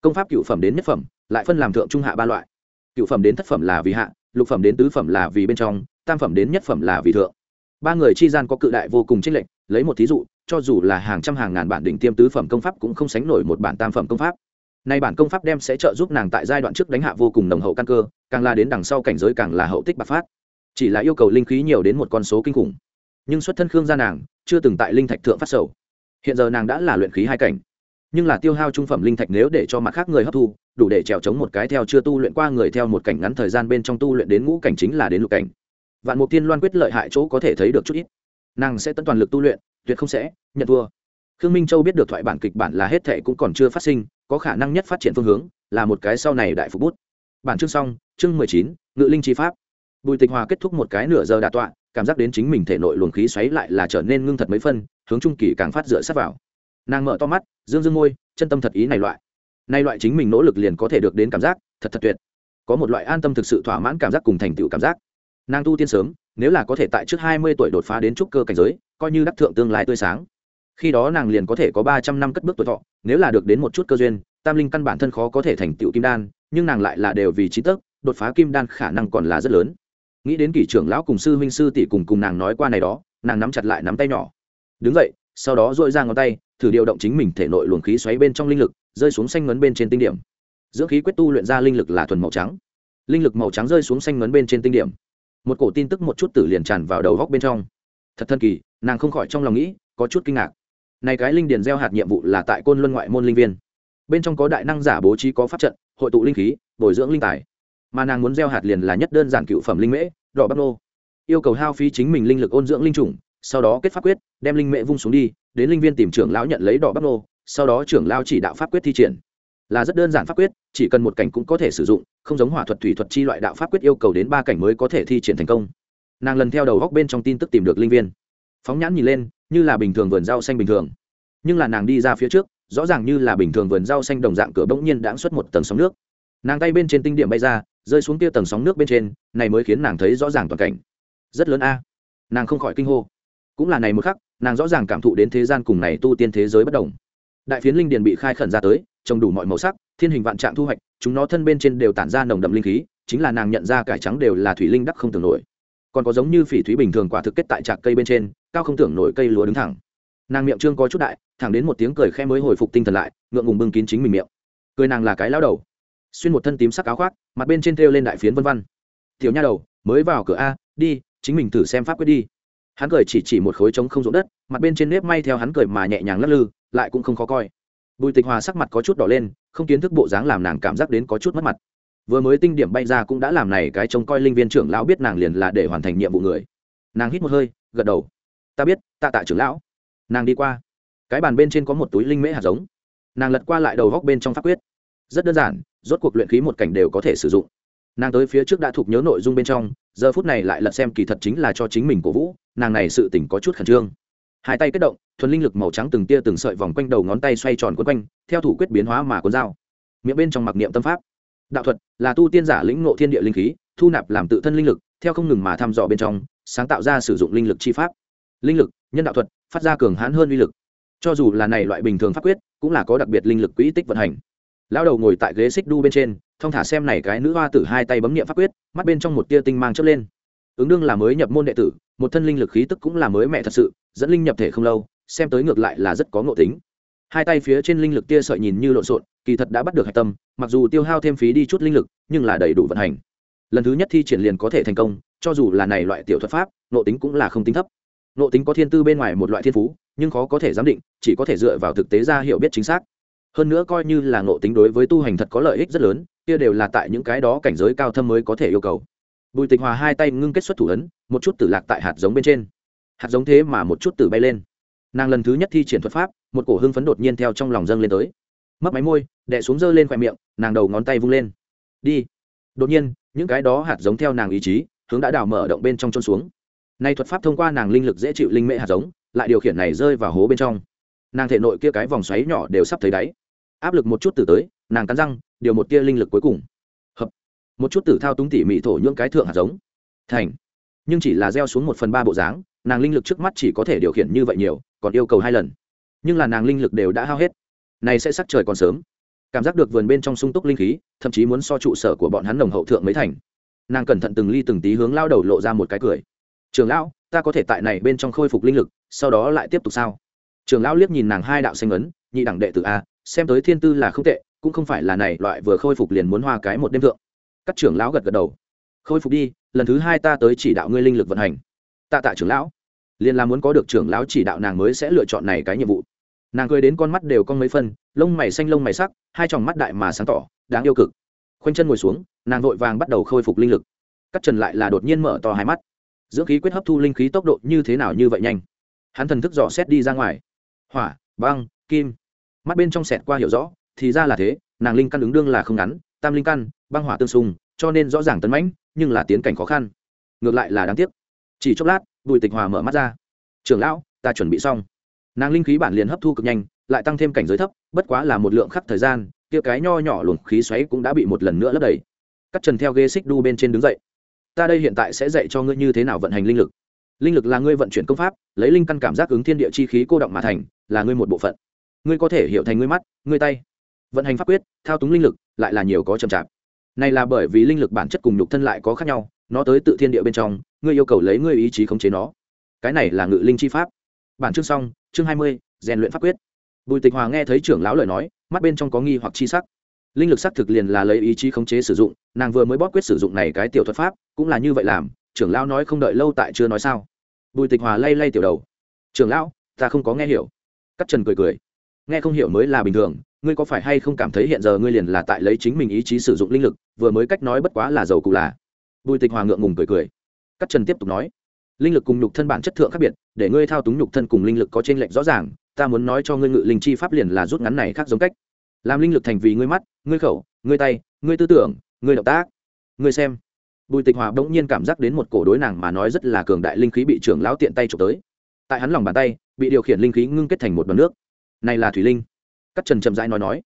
Công pháp cựu phẩm đến nhất phẩm, lại phân làm thượng trung hạ ba loại. Cựu phẩm đến thất phẩm là vì hạ, lục phẩm đến tứ phẩm là vì bên trong, tam phẩm đến nhất phẩm là vì thượng. Ba người chi gian có cự đại vô cùng chênh lệch, lấy một thí dụ, cho dù là hàng trăm hàng ngàn bản đỉnh tiêm tứ phẩm công pháp cũng không sánh nổi một bản tam phẩm công pháp. Nay bản công pháp đem sẽ trợ giúp nàng tại giai đoạn trước đánh hạ vô cùng nồng hậu căn cơ, càng là đến đằng sau cảnh giới càng là hậu tích bạc phát chỉ là yêu cầu linh khí nhiều đến một con số kinh khủng. Nhưng xuất thân khương gia nàng, chưa từng tại linh thạch thượng phát sầu. Hiện giờ nàng đã là luyện khí hai cảnh. Nhưng là tiêu hao trung phẩm linh thạch nếu để cho mặt khác người hấp thu, đủ để trèo chống một cái theo chưa tu luyện qua người theo một cảnh ngắn thời gian bên trong tu luyện đến ngũ cảnh chính là đến lục cảnh. Vạn mục tiên loan quyết lợi hại chỗ có thể thấy được chút ít. Nàng sẽ tận toàn lực tu luyện, tuyệt không sẽ nhận thua. Khương minh châu biết được thoại bản kịch bản là hết thệ cũng còn chưa phát sinh, có khả năng nhất phát triển phương hướng là một cái sau này đại phục bút. Bản chương xong, chương mười chín, ngự linh chi pháp bùi tịch hòa kết thúc một cái nửa giờ đà tọa, cảm giác đến chính mình thể nội luồng khí xoáy lại là trở nên ngưng thật mấy phân, hướng trung kỳ càng phát dựa sát vào. Nàng mở to mắt, dương dương môi, chân tâm thật ý này loại. Nay loại chính mình nỗ lực liền có thể được đến cảm giác, thật thật tuyệt. Có một loại an tâm thực sự thỏa mãn cảm giác cùng thành tựu cảm giác. Nàng tu tiên sớm, nếu là có thể tại trước hai mươi tuổi đột phá đến trúc cơ cảnh giới, coi như đắc thượng tương lai tươi sáng. Khi đó nàng liền có thể có ba trăm năm cất bước tuổi thọ, nếu là được đến một chút cơ duyên, tam linh căn bản thân khó có thể thành tựu kim đan, nhưng nàng lại là đều vì trí tấc đột phá kim đan khả năng còn là rất lớn nghĩ đến kỷ trưởng lão cùng sư huynh sư tỷ cùng cùng nàng nói qua này đó, nàng nắm chặt lại nắm tay nhỏ. Đứng vậy sau đó dội ra ngón tay, thử điều động chính mình thể nội luồng khí xoáy bên trong linh lực, rơi xuống xanh ngấn bên trên tinh điểm. Dưỡng khí quyết tu luyện ra linh lực là thuần màu trắng. Linh lực màu trắng rơi xuống xanh ngấn bên trên tinh điểm. Một cổ tin tức một chút tử liền tràn vào đầu góc bên trong. Thật thần kỳ, nàng không khỏi trong lòng nghĩ, có chút kinh ngạc. Này cái linh điền gieo hạt nhiệm vụ là tại côn luân ngoại môn linh viên. Bên trong có đại năng giả bố trí có pháp trận, hội tụ linh khí, bồi dưỡng linh tài mà nàng muốn gieo hạt liền là nhất đơn giản cựu phẩm linh mễ, đỏ bắp nô. Yêu cầu hao phí chính mình linh lực ôn dưỡng linh trùng sau đó kết pháp quyết, đem linh mễ vung xuống đi, đến linh viên tìm trưởng lão nhận lấy đỏ bắp nô, sau đó trưởng lão chỉ đạo pháp quyết thi triển. Là rất đơn giản pháp quyết, chỉ cần một cảnh cũng có thể sử dụng, không giống hỏa thuật thủy thuật chi loại đạo pháp quyết yêu cầu đến ba cảnh mới có thể thi triển thành công. Nàng lần theo đầu góc bên trong tin tức tìm được linh viên. Phóng nhãn nhìn lên, như là bình thường vườn rau xanh bình thường. Nhưng là nàng đi ra phía trước, rõ ràng như là bình thường vườn rau xanh đồng dạng cửa bỗng nhiên đãng xuất một tầng sóng nước. Nàng tay bên trên tinh điểm bay ra rơi xuống kia tầng sóng nước bên trên, này mới khiến nàng thấy rõ ràng toàn cảnh. Rất lớn a. Nàng không khỏi kinh hô. Cũng là này một khắc, nàng rõ ràng cảm thụ đến thế gian cùng này tu tiên thế giới bất đồng. Đại phiến linh điền bị khai khẩn ra tới, trồng đủ mọi màu sắc, thiên hình vạn trạng thu hoạch, chúng nó thân bên trên đều tản ra nồng đậm linh khí, chính là nàng nhận ra cải trắng đều là thủy linh đắc không tưởng nổi. Còn có giống như phỉ thúy bình thường quả thực kết tại trạc cây bên trên, cao không tưởng nổi cây lúa đứng thẳng. Nàng miệng trương có chút đại, thẳng đến một tiếng cười khe mới hồi phục tinh thần lại, ngượng ngùng bưng kín chính mình miệng. Cười nàng là cái lao đầu xuyên một thân tím sắc áo khoác, mặt bên trên thêu lên đại phiến vân văn tiểu nha đầu, mới vào cửa a, đi, chính mình thử xem pháp quyết đi. Hắn cười chỉ chỉ một khối trống không ruộng đất, mặt bên trên nếp may theo hắn cười mà nhẹ nhàng lắc lư, lại cũng không khó coi. Bùi tịch hòa sắc mặt có chút đỏ lên, không kiến thức bộ dáng làm nàng cảm giác đến có chút mất mặt. Vừa mới tinh điểm bay ra cũng đã làm này cái trông coi linh viên trưởng lão biết nàng liền là để hoàn thành nhiệm vụ người. Nàng hít một hơi, gật đầu. Ta biết, tạ tạ trưởng lão. Nàng đi qua. Cái bàn bên trên có một túi linh mễ hạt giống. Nàng lật qua lại đầu góc bên trong pháp quyết. Rất đơn giản rốt cuộc luyện khí một cảnh đều có thể sử dụng. Nàng tới phía trước đã thuộc nhớ nội dung bên trong, giờ phút này lại lật xem kỳ thật chính là cho chính mình cổ vũ, nàng này sự tỉnh có chút khẩn trương. Hai tay kết động, thuần linh lực màu trắng từng tia từng sợi vòng quanh đầu ngón tay xoay tròn quấn quanh, theo thủ quyết biến hóa mà cuốn dao. Miệng bên trong mặc niệm tâm pháp. Đạo thuật, là tu tiên giả lĩnh ngộ thiên địa linh khí, thu nạp làm tự thân linh lực, theo không ngừng mà thăm dò bên trong, sáng tạo ra sử dụng linh lực chi pháp. Linh lực, nhân đạo thuật, phát ra cường hãn hơn uy lực. Cho dù là này loại bình thường pháp quyết, cũng là có đặc biệt linh lực quỹ tích vận hành lão đầu ngồi tại ghế xích đu bên trên thông thả xem này cái nữ hoa tử hai tay bấm nghiệm pháp quyết, mắt bên trong một tia tinh mang chớp lên. Ứng đương là mới nhập môn đệ tử, một thân linh lực khí tức cũng là mới mẹ thật sự, dẫn linh nhập thể không lâu, xem tới ngược lại là rất có ngộ tính. Hai tay phía trên linh lực tia sợi nhìn như lộn xộn, kỳ thật đã bắt được hạch tâm, mặc dù tiêu hao thêm phí đi chút linh lực, nhưng là đầy đủ vận hành. Lần thứ nhất thi triển liền có thể thành công, cho dù là này loại tiểu thuật pháp nộ tính cũng là không tính thấp. Nộ tính có thiên tư bên ngoài một loại thiên phú, nhưng khó có thể giám định, chỉ có thể dựa vào thực tế ra hiểu biết chính xác hơn nữa coi như là ngộ tính đối với tu hành thật có lợi ích rất lớn, kia đều là tại những cái đó cảnh giới cao thâm mới có thể yêu cầu. Bùi tịch hòa hai tay ngưng kết xuất thủ ấn, một chút tử lạc tại hạt giống bên trên. Hạt giống thế mà một chút tử bay lên. Nàng lần thứ nhất thi triển thuật pháp, một cổ hưng phấn đột nhiên theo trong lòng dâng lên tới. Mất máy môi đẻ xuống dơ lên khoe miệng, nàng đầu ngón tay vung lên. Đi. Đột nhiên, những cái đó hạt giống theo nàng ý chí, hướng đã đào mở động bên trong trôn xuống. Nay thuật pháp thông qua nàng linh lực dễ chịu linh mệ hạt giống, lại điều khiển này rơi vào hố bên trong nàng thể nội kia cái vòng xoáy nhỏ đều sắp thấy đáy. Áp lực một chút từ tới, nàng cắn răng, điều một tia linh lực cuối cùng. Hợp. Một chút tử thao túng tỉ mỉ thổ nhưỡng cái thượng hạt giống. Thành. Nhưng chỉ là gieo xuống một phần ba bộ dáng, nàng linh lực trước mắt chỉ có thể điều khiển như vậy nhiều, còn yêu cầu hai lần. Nhưng là nàng linh lực đều đã hao hết. Này sẽ sắc trời còn sớm. Cảm giác được vườn bên trong sung túc linh khí, thậm chí muốn so trụ sở của bọn hắn nồng hậu thượng mấy thành. Nàng cẩn thận từng ly từng tí hướng lao đầu lộ ra một cái cười. Trường lão, ta có thể tại này bên trong khôi phục linh lực, sau đó lại tiếp tục sao? Trường lão liếc nhìn nàng hai đạo xanh ấn, nhị đẳng đệ tử a, xem tới thiên tư là không tệ, cũng không phải là này, loại vừa khôi phục liền muốn hoa cái một đêm thượng. Các trưởng lão gật gật đầu. Khôi phục đi, lần thứ hai ta tới chỉ đạo ngươi linh lực vận hành. Tạ tạ trưởng lão. Liền là muốn có được trưởng lão chỉ đạo nàng mới sẽ lựa chọn này cái nhiệm vụ. Nàng cười đến con mắt đều con mấy phân, lông mày xanh lông mày sắc, hai tròng mắt đại mà sáng tỏ, đáng yêu cực. Khoanh chân ngồi xuống, nàng vội vàng bắt đầu khôi phục linh lực. Cắt trần lại là đột nhiên mở to hai mắt. Dưỡng khí quyết hấp thu linh khí tốc độ như thế nào như vậy nhanh? Hắn thần thức dò xét đi ra ngoài hỏa, băng, kim. Mắt bên trong sẹt qua hiểu rõ, thì ra là thế, nàng linh căn ứng đương là không ngắn, tam linh căn, băng hỏa tương xung, cho nên rõ ràng tấn mãnh, nhưng là tiến cảnh khó khăn. Ngược lại là đáng tiếc. Chỉ chốc lát, bùi tịch hòa mở mắt ra. Trưởng lão, ta chuẩn bị xong. Nàng linh khí bản liền hấp thu cực nhanh, lại tăng thêm cảnh giới thấp, bất quá là một lượng khắc thời gian, kia cái nho nhỏ luồng khí xoáy cũng đã bị một lần nữa lấp đầy. Cắt trần theo ghế xích đu bên trên đứng dậy. Ta đây hiện tại sẽ dạy cho ngươi như thế nào vận hành linh lực. Linh lực là ngươi vận chuyển công pháp, lấy linh căn cảm giác ứng thiên địa chi khí cô động mà thành là ngươi một bộ phận. Ngươi có thể hiểu thành ngươi mắt, ngươi tay. Vận hành pháp quyết, thao túng linh lực, lại là nhiều có chậm chạp. Này là bởi vì linh lực bản chất cùng nhục thân lại có khác nhau, nó tới tự thiên địa bên trong, ngươi yêu cầu lấy ngươi ý chí khống chế nó. Cái này là ngự linh chi pháp. Bản chương xong, chương hai mươi, rèn luyện pháp quyết. Bùi tịch hòa nghe thấy trưởng lão lời nói, mắt bên trong có nghi hoặc chi sắc. Linh lực sắc thực liền là lấy ý chí khống chế sử dụng, nàng vừa mới bóp quyết sử dụng này cái tiểu thuật pháp, cũng là như vậy làm, trưởng lão nói không đợi lâu tại chưa nói sao. Bùi tịch hòa lay lay tiểu đầu. Trưởng lão, ta không có nghe hiểu cắt trần cười cười. Nghe không hiểu mới là bình thường, ngươi có phải hay không cảm thấy hiện giờ ngươi liền là tại lấy chính mình ý chí sử dụng linh lực, vừa mới cách nói bất quá là giàu cụ là. Bùi tịch hòa ngượng ngùng cười cười. Cắt trần tiếp tục nói, linh lực cùng nhục thân bản chất thượng khác biệt, để ngươi thao túng nhục thân cùng linh lực có t r ê n lệch rõ ràng, ta muốn nói cho ngươi ngự linh chi pháp liền là rút ngắn này khác giống cách. Làm linh lực thành vì ngươi mắt, ngươi khẩu, ngươi tay, ngươi tư tưởng, ngươi động tác, ngươi xem. Bùi tịch hòa bỗng nhiên cảm giác đến một cổ đối nàng mà nói rất là cường đại linh khí bị trưởng lão tiện tay trộm tới. Tại hắn lòng bàn tay bị điều khiển linh khí ngưng kết thành một đoàn nước. Này là thủy linh. Cắt trần chậm rãi nói nói,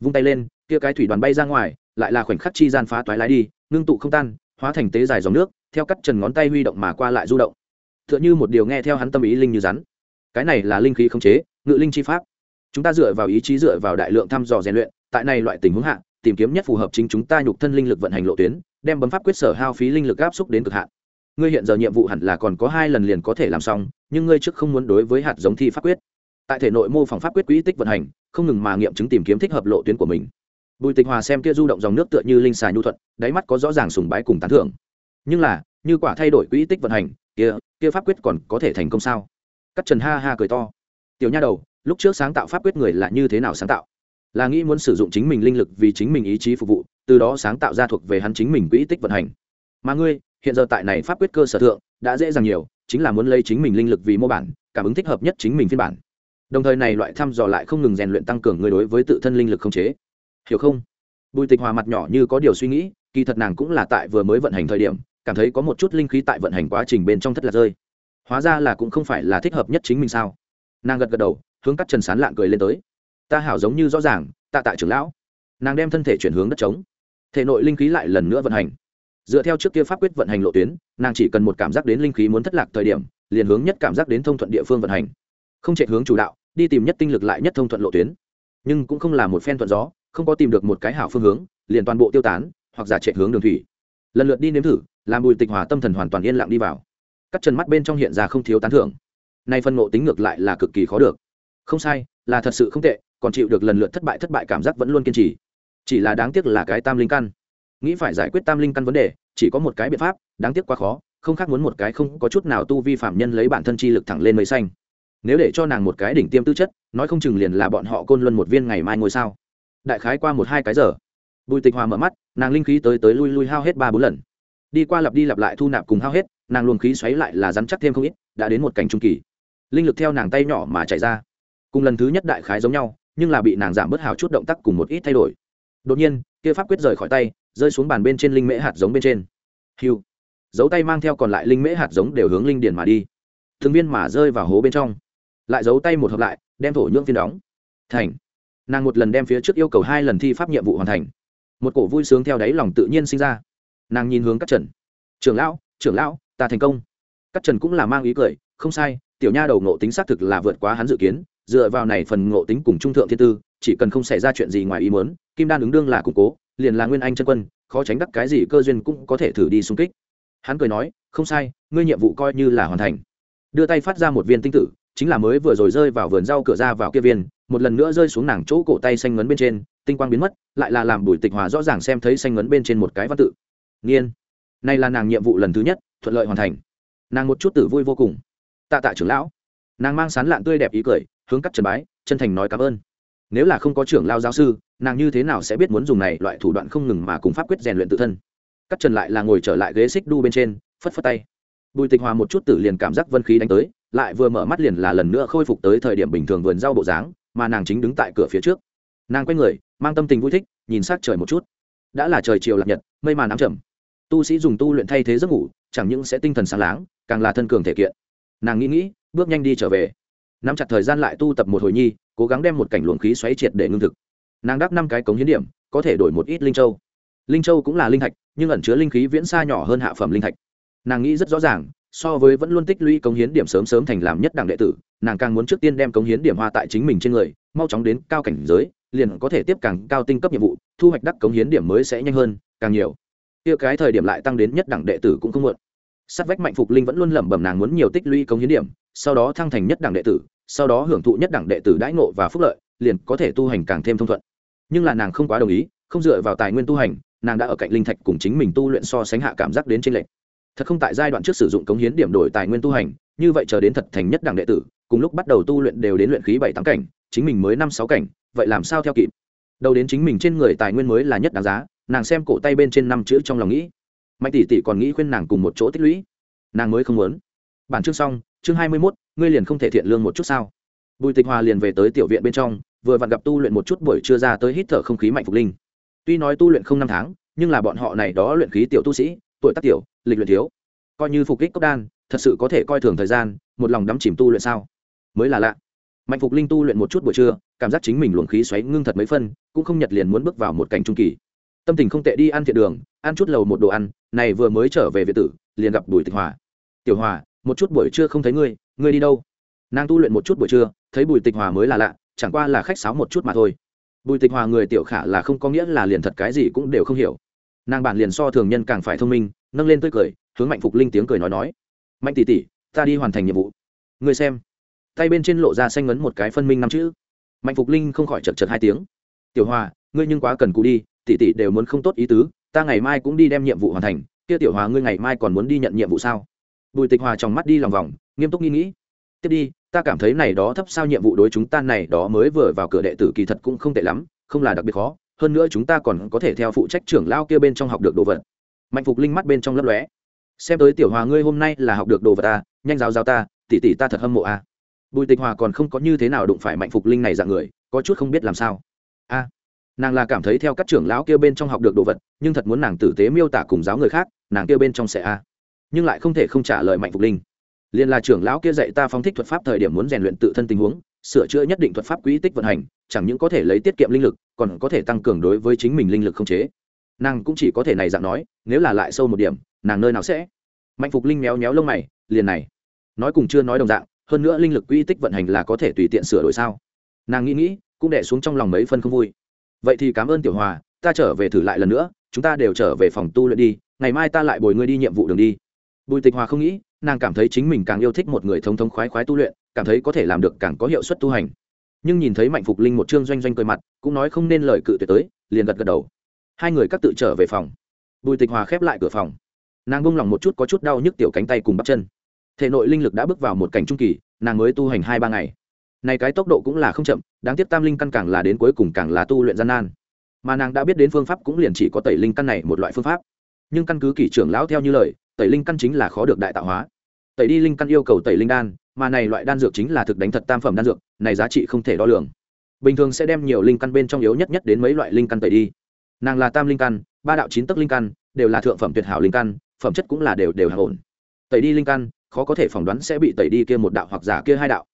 vung tay lên, kia cái thủy đoàn bay ra ngoài, lại là khoảnh khắc chi gian phá toái lái đi, ngưng tụ không tan, hóa thành tế dài dòng nước, theo cắt trần ngón tay huy động mà qua lại du động. T h ư ợ n h ư một điều nghe theo hắn tâm ý linh như rắn. Cái này là linh khí không chế, ngự linh chi pháp. Chúng ta dựa vào ý chí dựa vào đại lượng thăm dò rèn luyện, tại này loại tình huống hạ, tìm kiếm nhất phù hợp chính chúng ta nhục thân linh lực vận hành lộ tuyến, đem bấm pháp quyết sở hao phí linh lực áp xúc đến cực hạn. Ngươi hiện giờ nhiệm vụ hẳn là còn có hai lần liền có thể làm xong nhưng ngươi trước không muốn đối với hạt giống thi pháp quyết. Tại thể nội mô phỏng pháp quyết quỹ tích vận hành, không ngừng mà nghiệm chứng tìm kiếm thích hợp lộ tuyến của mình. Bùi tịch hòa xem kia du động dòng nước tựa như linh xà nhu thuận, đáy mắt có rõ ràng sùng bái cùng tán thưởng. Nhưng là, như quả thay đổi quỹ tích vận hành, kia kia pháp quyết còn có thể thành công sao? Cắt trần ha ha cười to. Tiểu nha đầu, lúc trước sáng tạo pháp quyết người là như thế nào sáng tạo? Là nghĩ muốn sử dụng chính mình linh lực vì chính mình ý chí phục vụ, từ đó sáng tạo ra thuộc về hắn chính mình quỹ tích vận hành. Mà ngươi, hiện giờ tại này pháp quyết cơ sở thượng, đã dễ dàng nhiều chính là muốn lấy chính mình linh lực vì mô bản, cảm ứng thích hợp nhất chính mình phiên bản. Đồng thời này loại thăm dò lại không ngừng rèn luyện tăng cường người đối với tự thân linh lực không chế. Hiểu không? Bùi tịch hòa mặt nhỏ như có điều suy nghĩ, kỳ thật nàng cũng là tại vừa mới vận hành thời điểm, cảm thấy có một chút linh khí tại vận hành quá trình bên trong thất lạc rơi. Hóa ra là cũng không phải là thích hợp nhất chính mình sao? Nàng gật gật đầu, hướng cắt trần sán lạng cười lên tới. Ta hảo giống như rõ ràng, tạ tại trưởng lão. Nàng đem thân thể chuyển hướng đất trống. Thể nội linh khí lại lần nữa vận hành dựa theo trước kia pháp quyết vận hành lộ tuyến, nàng chỉ cần một cảm giác đến linh khí muốn thất lạc thời điểm, liền hướng nhất cảm giác đến thông thuận địa phương vận hành. Không chạy hướng chủ đạo, đi tìm nhất tinh lực lại nhất thông thuận lộ tuyến. Nhưng cũng không là một phen thuận gió, không có tìm được một cái hảo phương hướng, liền toàn bộ tiêu tán, hoặc giả chạy hướng đường thủy. Lần lượt đi nếm thử, làm bùi tịch hòa tâm thần hoàn toàn yên lặng đi vào. Các chân mắt bên trong hiện ra không thiếu tán thưởng. Nay phân ngộ tính ngược lại là cực kỳ khó được. Không sai, là thật sự không tệ, còn chịu được lần lượt thất bại thất bại cảm giác vẫn luôn kiên trì. Chỉ là đáng tiếc là cái tam linh căn nghĩ phải giải quyết tam linh căn vấn đề, chỉ có một cái biện pháp, đáng tiếc quá khó, không khác muốn một cái không có chút nào tu vi phạm nhân lấy bản thân chi lực thẳng lên mây xanh. Nếu để cho nàng một cái đỉnh tiêm tư chất, nói không chừng liền là bọn họ côn luân một viên ngày mai ngôi sao. Đại khái qua một hai cái giờ. Bùi tịch hòa mở mắt, nàng linh khí tới tới lui lui hao hết ba bốn lần. Đi qua lặp đi lặp lại thu nạp cùng hao hết, nàng luồng khí xoáy lại là rắn chắc thêm không ít, đã đến một cảnh trung kỳ. Linh lực theo nàng tay nhỏ mà chạy ra. Cùng lần thứ nhất đại khái giống nhau, nhưng là bị nàng giảm bớt hào chút động tác cùng một ít thay đổi. Đột nhiên, kia pháp quyết rời khỏi tay rơi xuống bàn bên trên linh mễ hạt giống bên trên. Hiu. Dấu tay mang theo còn lại linh mễ hạt giống đều hướng linh điển mà đi. Thường viên mà rơi vào hố bên trong. Lại giấu tay một hợp lại, đem thổ nhưỡng viên đóng. Thành. Nàng một lần đem phía trước yêu cầu hai lần thi pháp nhiệm vụ hoàn thành. Một cổ vui sướng theo đáy lòng tự nhiên sinh ra. Nàng nhìn hướng các trần. Trưởng lão trưởng lão, ta thành công. Các trần cũng là mang ý cười, không sai, tiểu nha đầu ngộ tính xác thực là vượt quá hắn dự kiến, dựa vào này phần ngộ tính cùng trung thượng thiên tư, chỉ cần không xảy ra chuyện gì ngoài ý muốn, kim đan ứng đương là củng cố liền là nguyên anh chân quân, khó tránh đắc cái gì cơ duyên cũng có thể thử đi xung kích. Hắn cười nói, không sai, ngươi nhiệm vụ coi như là hoàn thành. Đưa tay phát ra một viên tinh tử, chính là mới vừa rồi rơi vào vườn rau cửa ra vào kia viên, một lần nữa rơi xuống nàng chỗ cổ tay xanh ngấn bên trên, tinh quang biến mất, lại là làm bùi tịch hòa rõ ràng xem thấy xanh ngấn bên trên một cái văn tự. Nghiên này là nàng nhiệm vụ lần thứ nhất, thuận lợi hoàn thành. Nàng một chút tử vui vô cùng. Tạ tạ trưởng lão. Nàng mang sán lạn tươi đẹp ý cười, hướng cắt trần bái, chân thành nói cảm ơn. Nếu là không có trưởng lao giáo sư nàng như thế nào sẽ biết muốn dùng này loại thủ đoạn không ngừng mà cùng pháp quyết rèn luyện tự thân? Cắt trần lại là ngồi trở lại ghế xích đu bên trên, phất phất tay. Bùi tịch hòa một chút tử liền cảm giác vân khí đánh tới, lại vừa mở mắt liền là lần nữa khôi phục tới thời điểm bình thường vườn rau bộ dáng, mà nàng chính đứng tại cửa phía trước. Nàng quay người, mang tâm tình vui thích, nhìn sát trời một chút. Đã là trời chiều lạc nhật, mây màn ám trầm. Tu sĩ dùng tu luyện thay thế giấc ngủ, chẳng những sẽ tinh thần sáng láng, càng là thân cường thể kiện. Nàng nghĩ nghĩ, bước nhanh đi trở về. Nắm chặt thời gian lại tu tập một hồi nhi, cố gắng đem một cảnh luồng khí xoáy triệt để ngưng thực nàng đắp năm cái cống hiến điểm, có thể đổi một ít linh châu. Linh châu cũng là linh thạch, nhưng ẩn chứa linh khí viễn xa nhỏ hơn hạ phẩm linh thạch. Nàng nghĩ rất rõ ràng, so với vẫn luôn tích lũy cống hiến điểm sớm sớm thành làm nhất đảng đệ tử, nàng càng muốn trước tiên đem cống hiến điểm hoa tại chính mình trên người, mau chóng đến cao cảnh giới, liền có thể tiếp càng cao tinh cấp nhiệm vụ, thu hoạch đắc cống hiến điểm mới sẽ nhanh hơn, càng nhiều. Kia cái thời điểm lại tăng đến nhất đẳng đệ tử cũng không muộn. Sát vách mạnh phục linh vẫn luôn lẩm bẩm nàng muốn nhiều tích lũy cống hiến điểm, sau đó thăng thành nhất đẳng đệ tử, sau đó hưởng thụ nhất đẳng đệ tử đãi ngộ và phúc lợi, liền có thể tu hành càng thêm thông thuận nhưng là nàng không quá đồng ý, không dựa vào tài nguyên tu hành, nàng đã ở cạnh linh thạch cùng chính mình tu luyện so sánh hạ cảm giác đến trên lệch. thật không tại giai đoạn trước sử dụng cống hiến điểm đổi tài nguyên tu hành, như vậy chờ đến thật thành nhất đẳng đệ tử, cùng lúc bắt đầu tu luyện đều đến luyện khí bảy tám cảnh, chính mình mới năm sáu cảnh, vậy làm sao theo kịp? Đầu đến chính mình trên người tài nguyên mới là nhất đáng giá, nàng xem cổ tay bên trên năm chữ trong lòng nghĩ. Mạnh tỷ tỷ còn nghĩ khuyên nàng cùng một chỗ tích lũy. Nàng mới không muốn. Bản chương xong, chương hai mươi mốt, ngươi liền không thể thiện lương một chút sao? Bùi tịch hòa liền về tới tiểu viện bên trong vừa vặn gặp tu luyện một chút buổi trưa ra tới hít thở không khí mạnh phục linh. Tuy nói tu luyện không năm tháng, nhưng là bọn họ này đó luyện khí tiểu tu sĩ, tuổi tác tiểu, lịch luyện thiếu. Coi như phục kích cốc đan, thật sự có thể coi thường thời gian, một lòng đắm chìm tu luyện sao? Mới là lạ. Mạnh phục linh tu luyện một chút buổi trưa, cảm giác chính mình luồng khí xoáy ngưng thật mấy phân, cũng không nhật liền muốn bước vào một cảnh trung kỳ. Tâm tình không tệ đi ăn thiện đường, ăn chút lầu một đồ ăn, này vừa mới trở về việt tử, liền gặp bùi tịch hòa. Tiểu hòa, một chút buổi trưa không thấy ngươi ngươi đi đâu? Nàng tu luyện một chút buổi trưa, thấy bùi tịch hòa mới là lạ chẳng qua là khách sáo một chút mà thôi. Bùi tịch hòa người tiểu khả là không có nghĩa là liền thật cái gì cũng đều không hiểu. Nàng bản liền so thường nhân càng phải thông minh, nâng lên tươi cười, hướng mạnh phục linh tiếng cười nói nói. Mạnh tỷ tỷ, ta đi hoàn thành nhiệm vụ. Người xem. Tay bên trên lộ ra xanh ngấn một cái phân minh năm chữ. Mạnh phục linh không khỏi chật chật hai tiếng. Tiểu hòa, ngươi nhưng quá cần cụ đi, tỷ tỷ đều muốn không tốt ý tứ, ta ngày mai cũng đi đem nhiệm vụ hoàn thành, kia tiểu hòa ngươi ngày mai còn muốn đi nhận nhiệm vụ sao? Bùi tịch hòa trong mắt đi lòng vòng, nghiêm túc nghĩ nghĩ. Tiếp đi ta cảm thấy này đó thấp sao nhiệm vụ đối chúng ta này đó mới vừa vào cửa đệ tử kỳ thật cũng không tệ lắm, không là đặc biệt khó, hơn nữa chúng ta còn có thể theo phụ trách trưởng lao kia bên trong học được đồ vật. Mạnh phục linh mắt bên trong lấp lóe. Xem tới tiểu hòa ngươi hôm nay là học được đồ vật ta nhanh giáo giáo ta, tỷ tỷ ta thật hâm mộ a bùi tịch hòa còn không có như thế nào đụng phải mạnh phục linh này dạng người, có chút không biết làm sao. A nàng là cảm thấy theo các trưởng lão kia bên trong học được đồ vật, nhưng thật muốn nàng tử tế miêu tả cùng giáo người khác, nàng kia bên trong sẽ a nhưng lại không thể không trả lời mạnh phục linh liền là trưởng lão kia dạy ta phong thích thuật pháp thời điểm muốn rèn luyện tự thân tình huống, sửa chữa nhất định thuật pháp quỹ tích vận hành, chẳng những có thể lấy tiết kiệm linh lực, còn có thể tăng cường đối với chính mình linh lực không chế. Nàng cũng chỉ có thể này dạng nói, nếu là lại sâu một điểm, nàng nơi nào sẽ? Mạnh phục linh méo méo lông mày, liền này. Nói cùng chưa nói đồng dạng, hơn nữa linh lực quỹ tích vận hành là có thể tùy tiện sửa đổi sao? Nàng nghĩ nghĩ, cũng đẻ xuống trong lòng mấy phân không vui. Vậy thì cảm ơn tiểu hòa, ta trở về thử lại lần nữa, chúng ta đều trở về phòng tu luyện đi, ngày mai ta lại bồi ngươi đi nhiệm vụ đường đi. Bùi tịch hòa không nghĩ nàng cảm thấy chính mình càng yêu thích một người thống thống khoái khoái tu luyện, cảm thấy có thể làm được càng có hiệu suất tu hành. Nhưng nhìn thấy mạnh phục linh một chương doanh doanh cười mặt, cũng nói không nên lời cự tuyệt tới, liền gật gật đầu. Hai người các tự trở về phòng. Bùi tịch hòa khép lại cửa phòng. Nàng bông lòng một chút có chút đau nhức tiểu cánh tay cùng bắp chân. Thể nội linh lực đã bước vào một cảnh trung kỳ, nàng mới tu hành hai ba ngày. Này cái tốc độ cũng là không chậm, đáng tiếc tam linh căn càng là đến cuối cùng càng là tu luyện gian nan. Mà nàng đã biết đến phương pháp cũng liền chỉ có tẩy linh căn này một loại phương pháp. Nhưng căn cứ kỷ trưởng lão theo như lời tẩy linh căn chính là khó được đại tạo hóa. Tẩy đi linh căn yêu cầu tẩy linh đan, mà này loại đan dược chính là thực đánh thật tam phẩm đan dược, này giá trị không thể đo lường. Bình thường sẽ đem nhiều linh căn bên trong yếu nhất nhất đến mấy loại linh căn tẩy đi. Nàng là tam linh căn, ba đạo chín tức linh căn, đều là thượng phẩm tuyệt hảo linh căn, phẩm chất cũng là đều đều hạ ổn. Tẩy đi linh căn, khó có thể phỏng đoán sẽ bị tẩy đi kia một đạo hoặc giả kia hai đạo.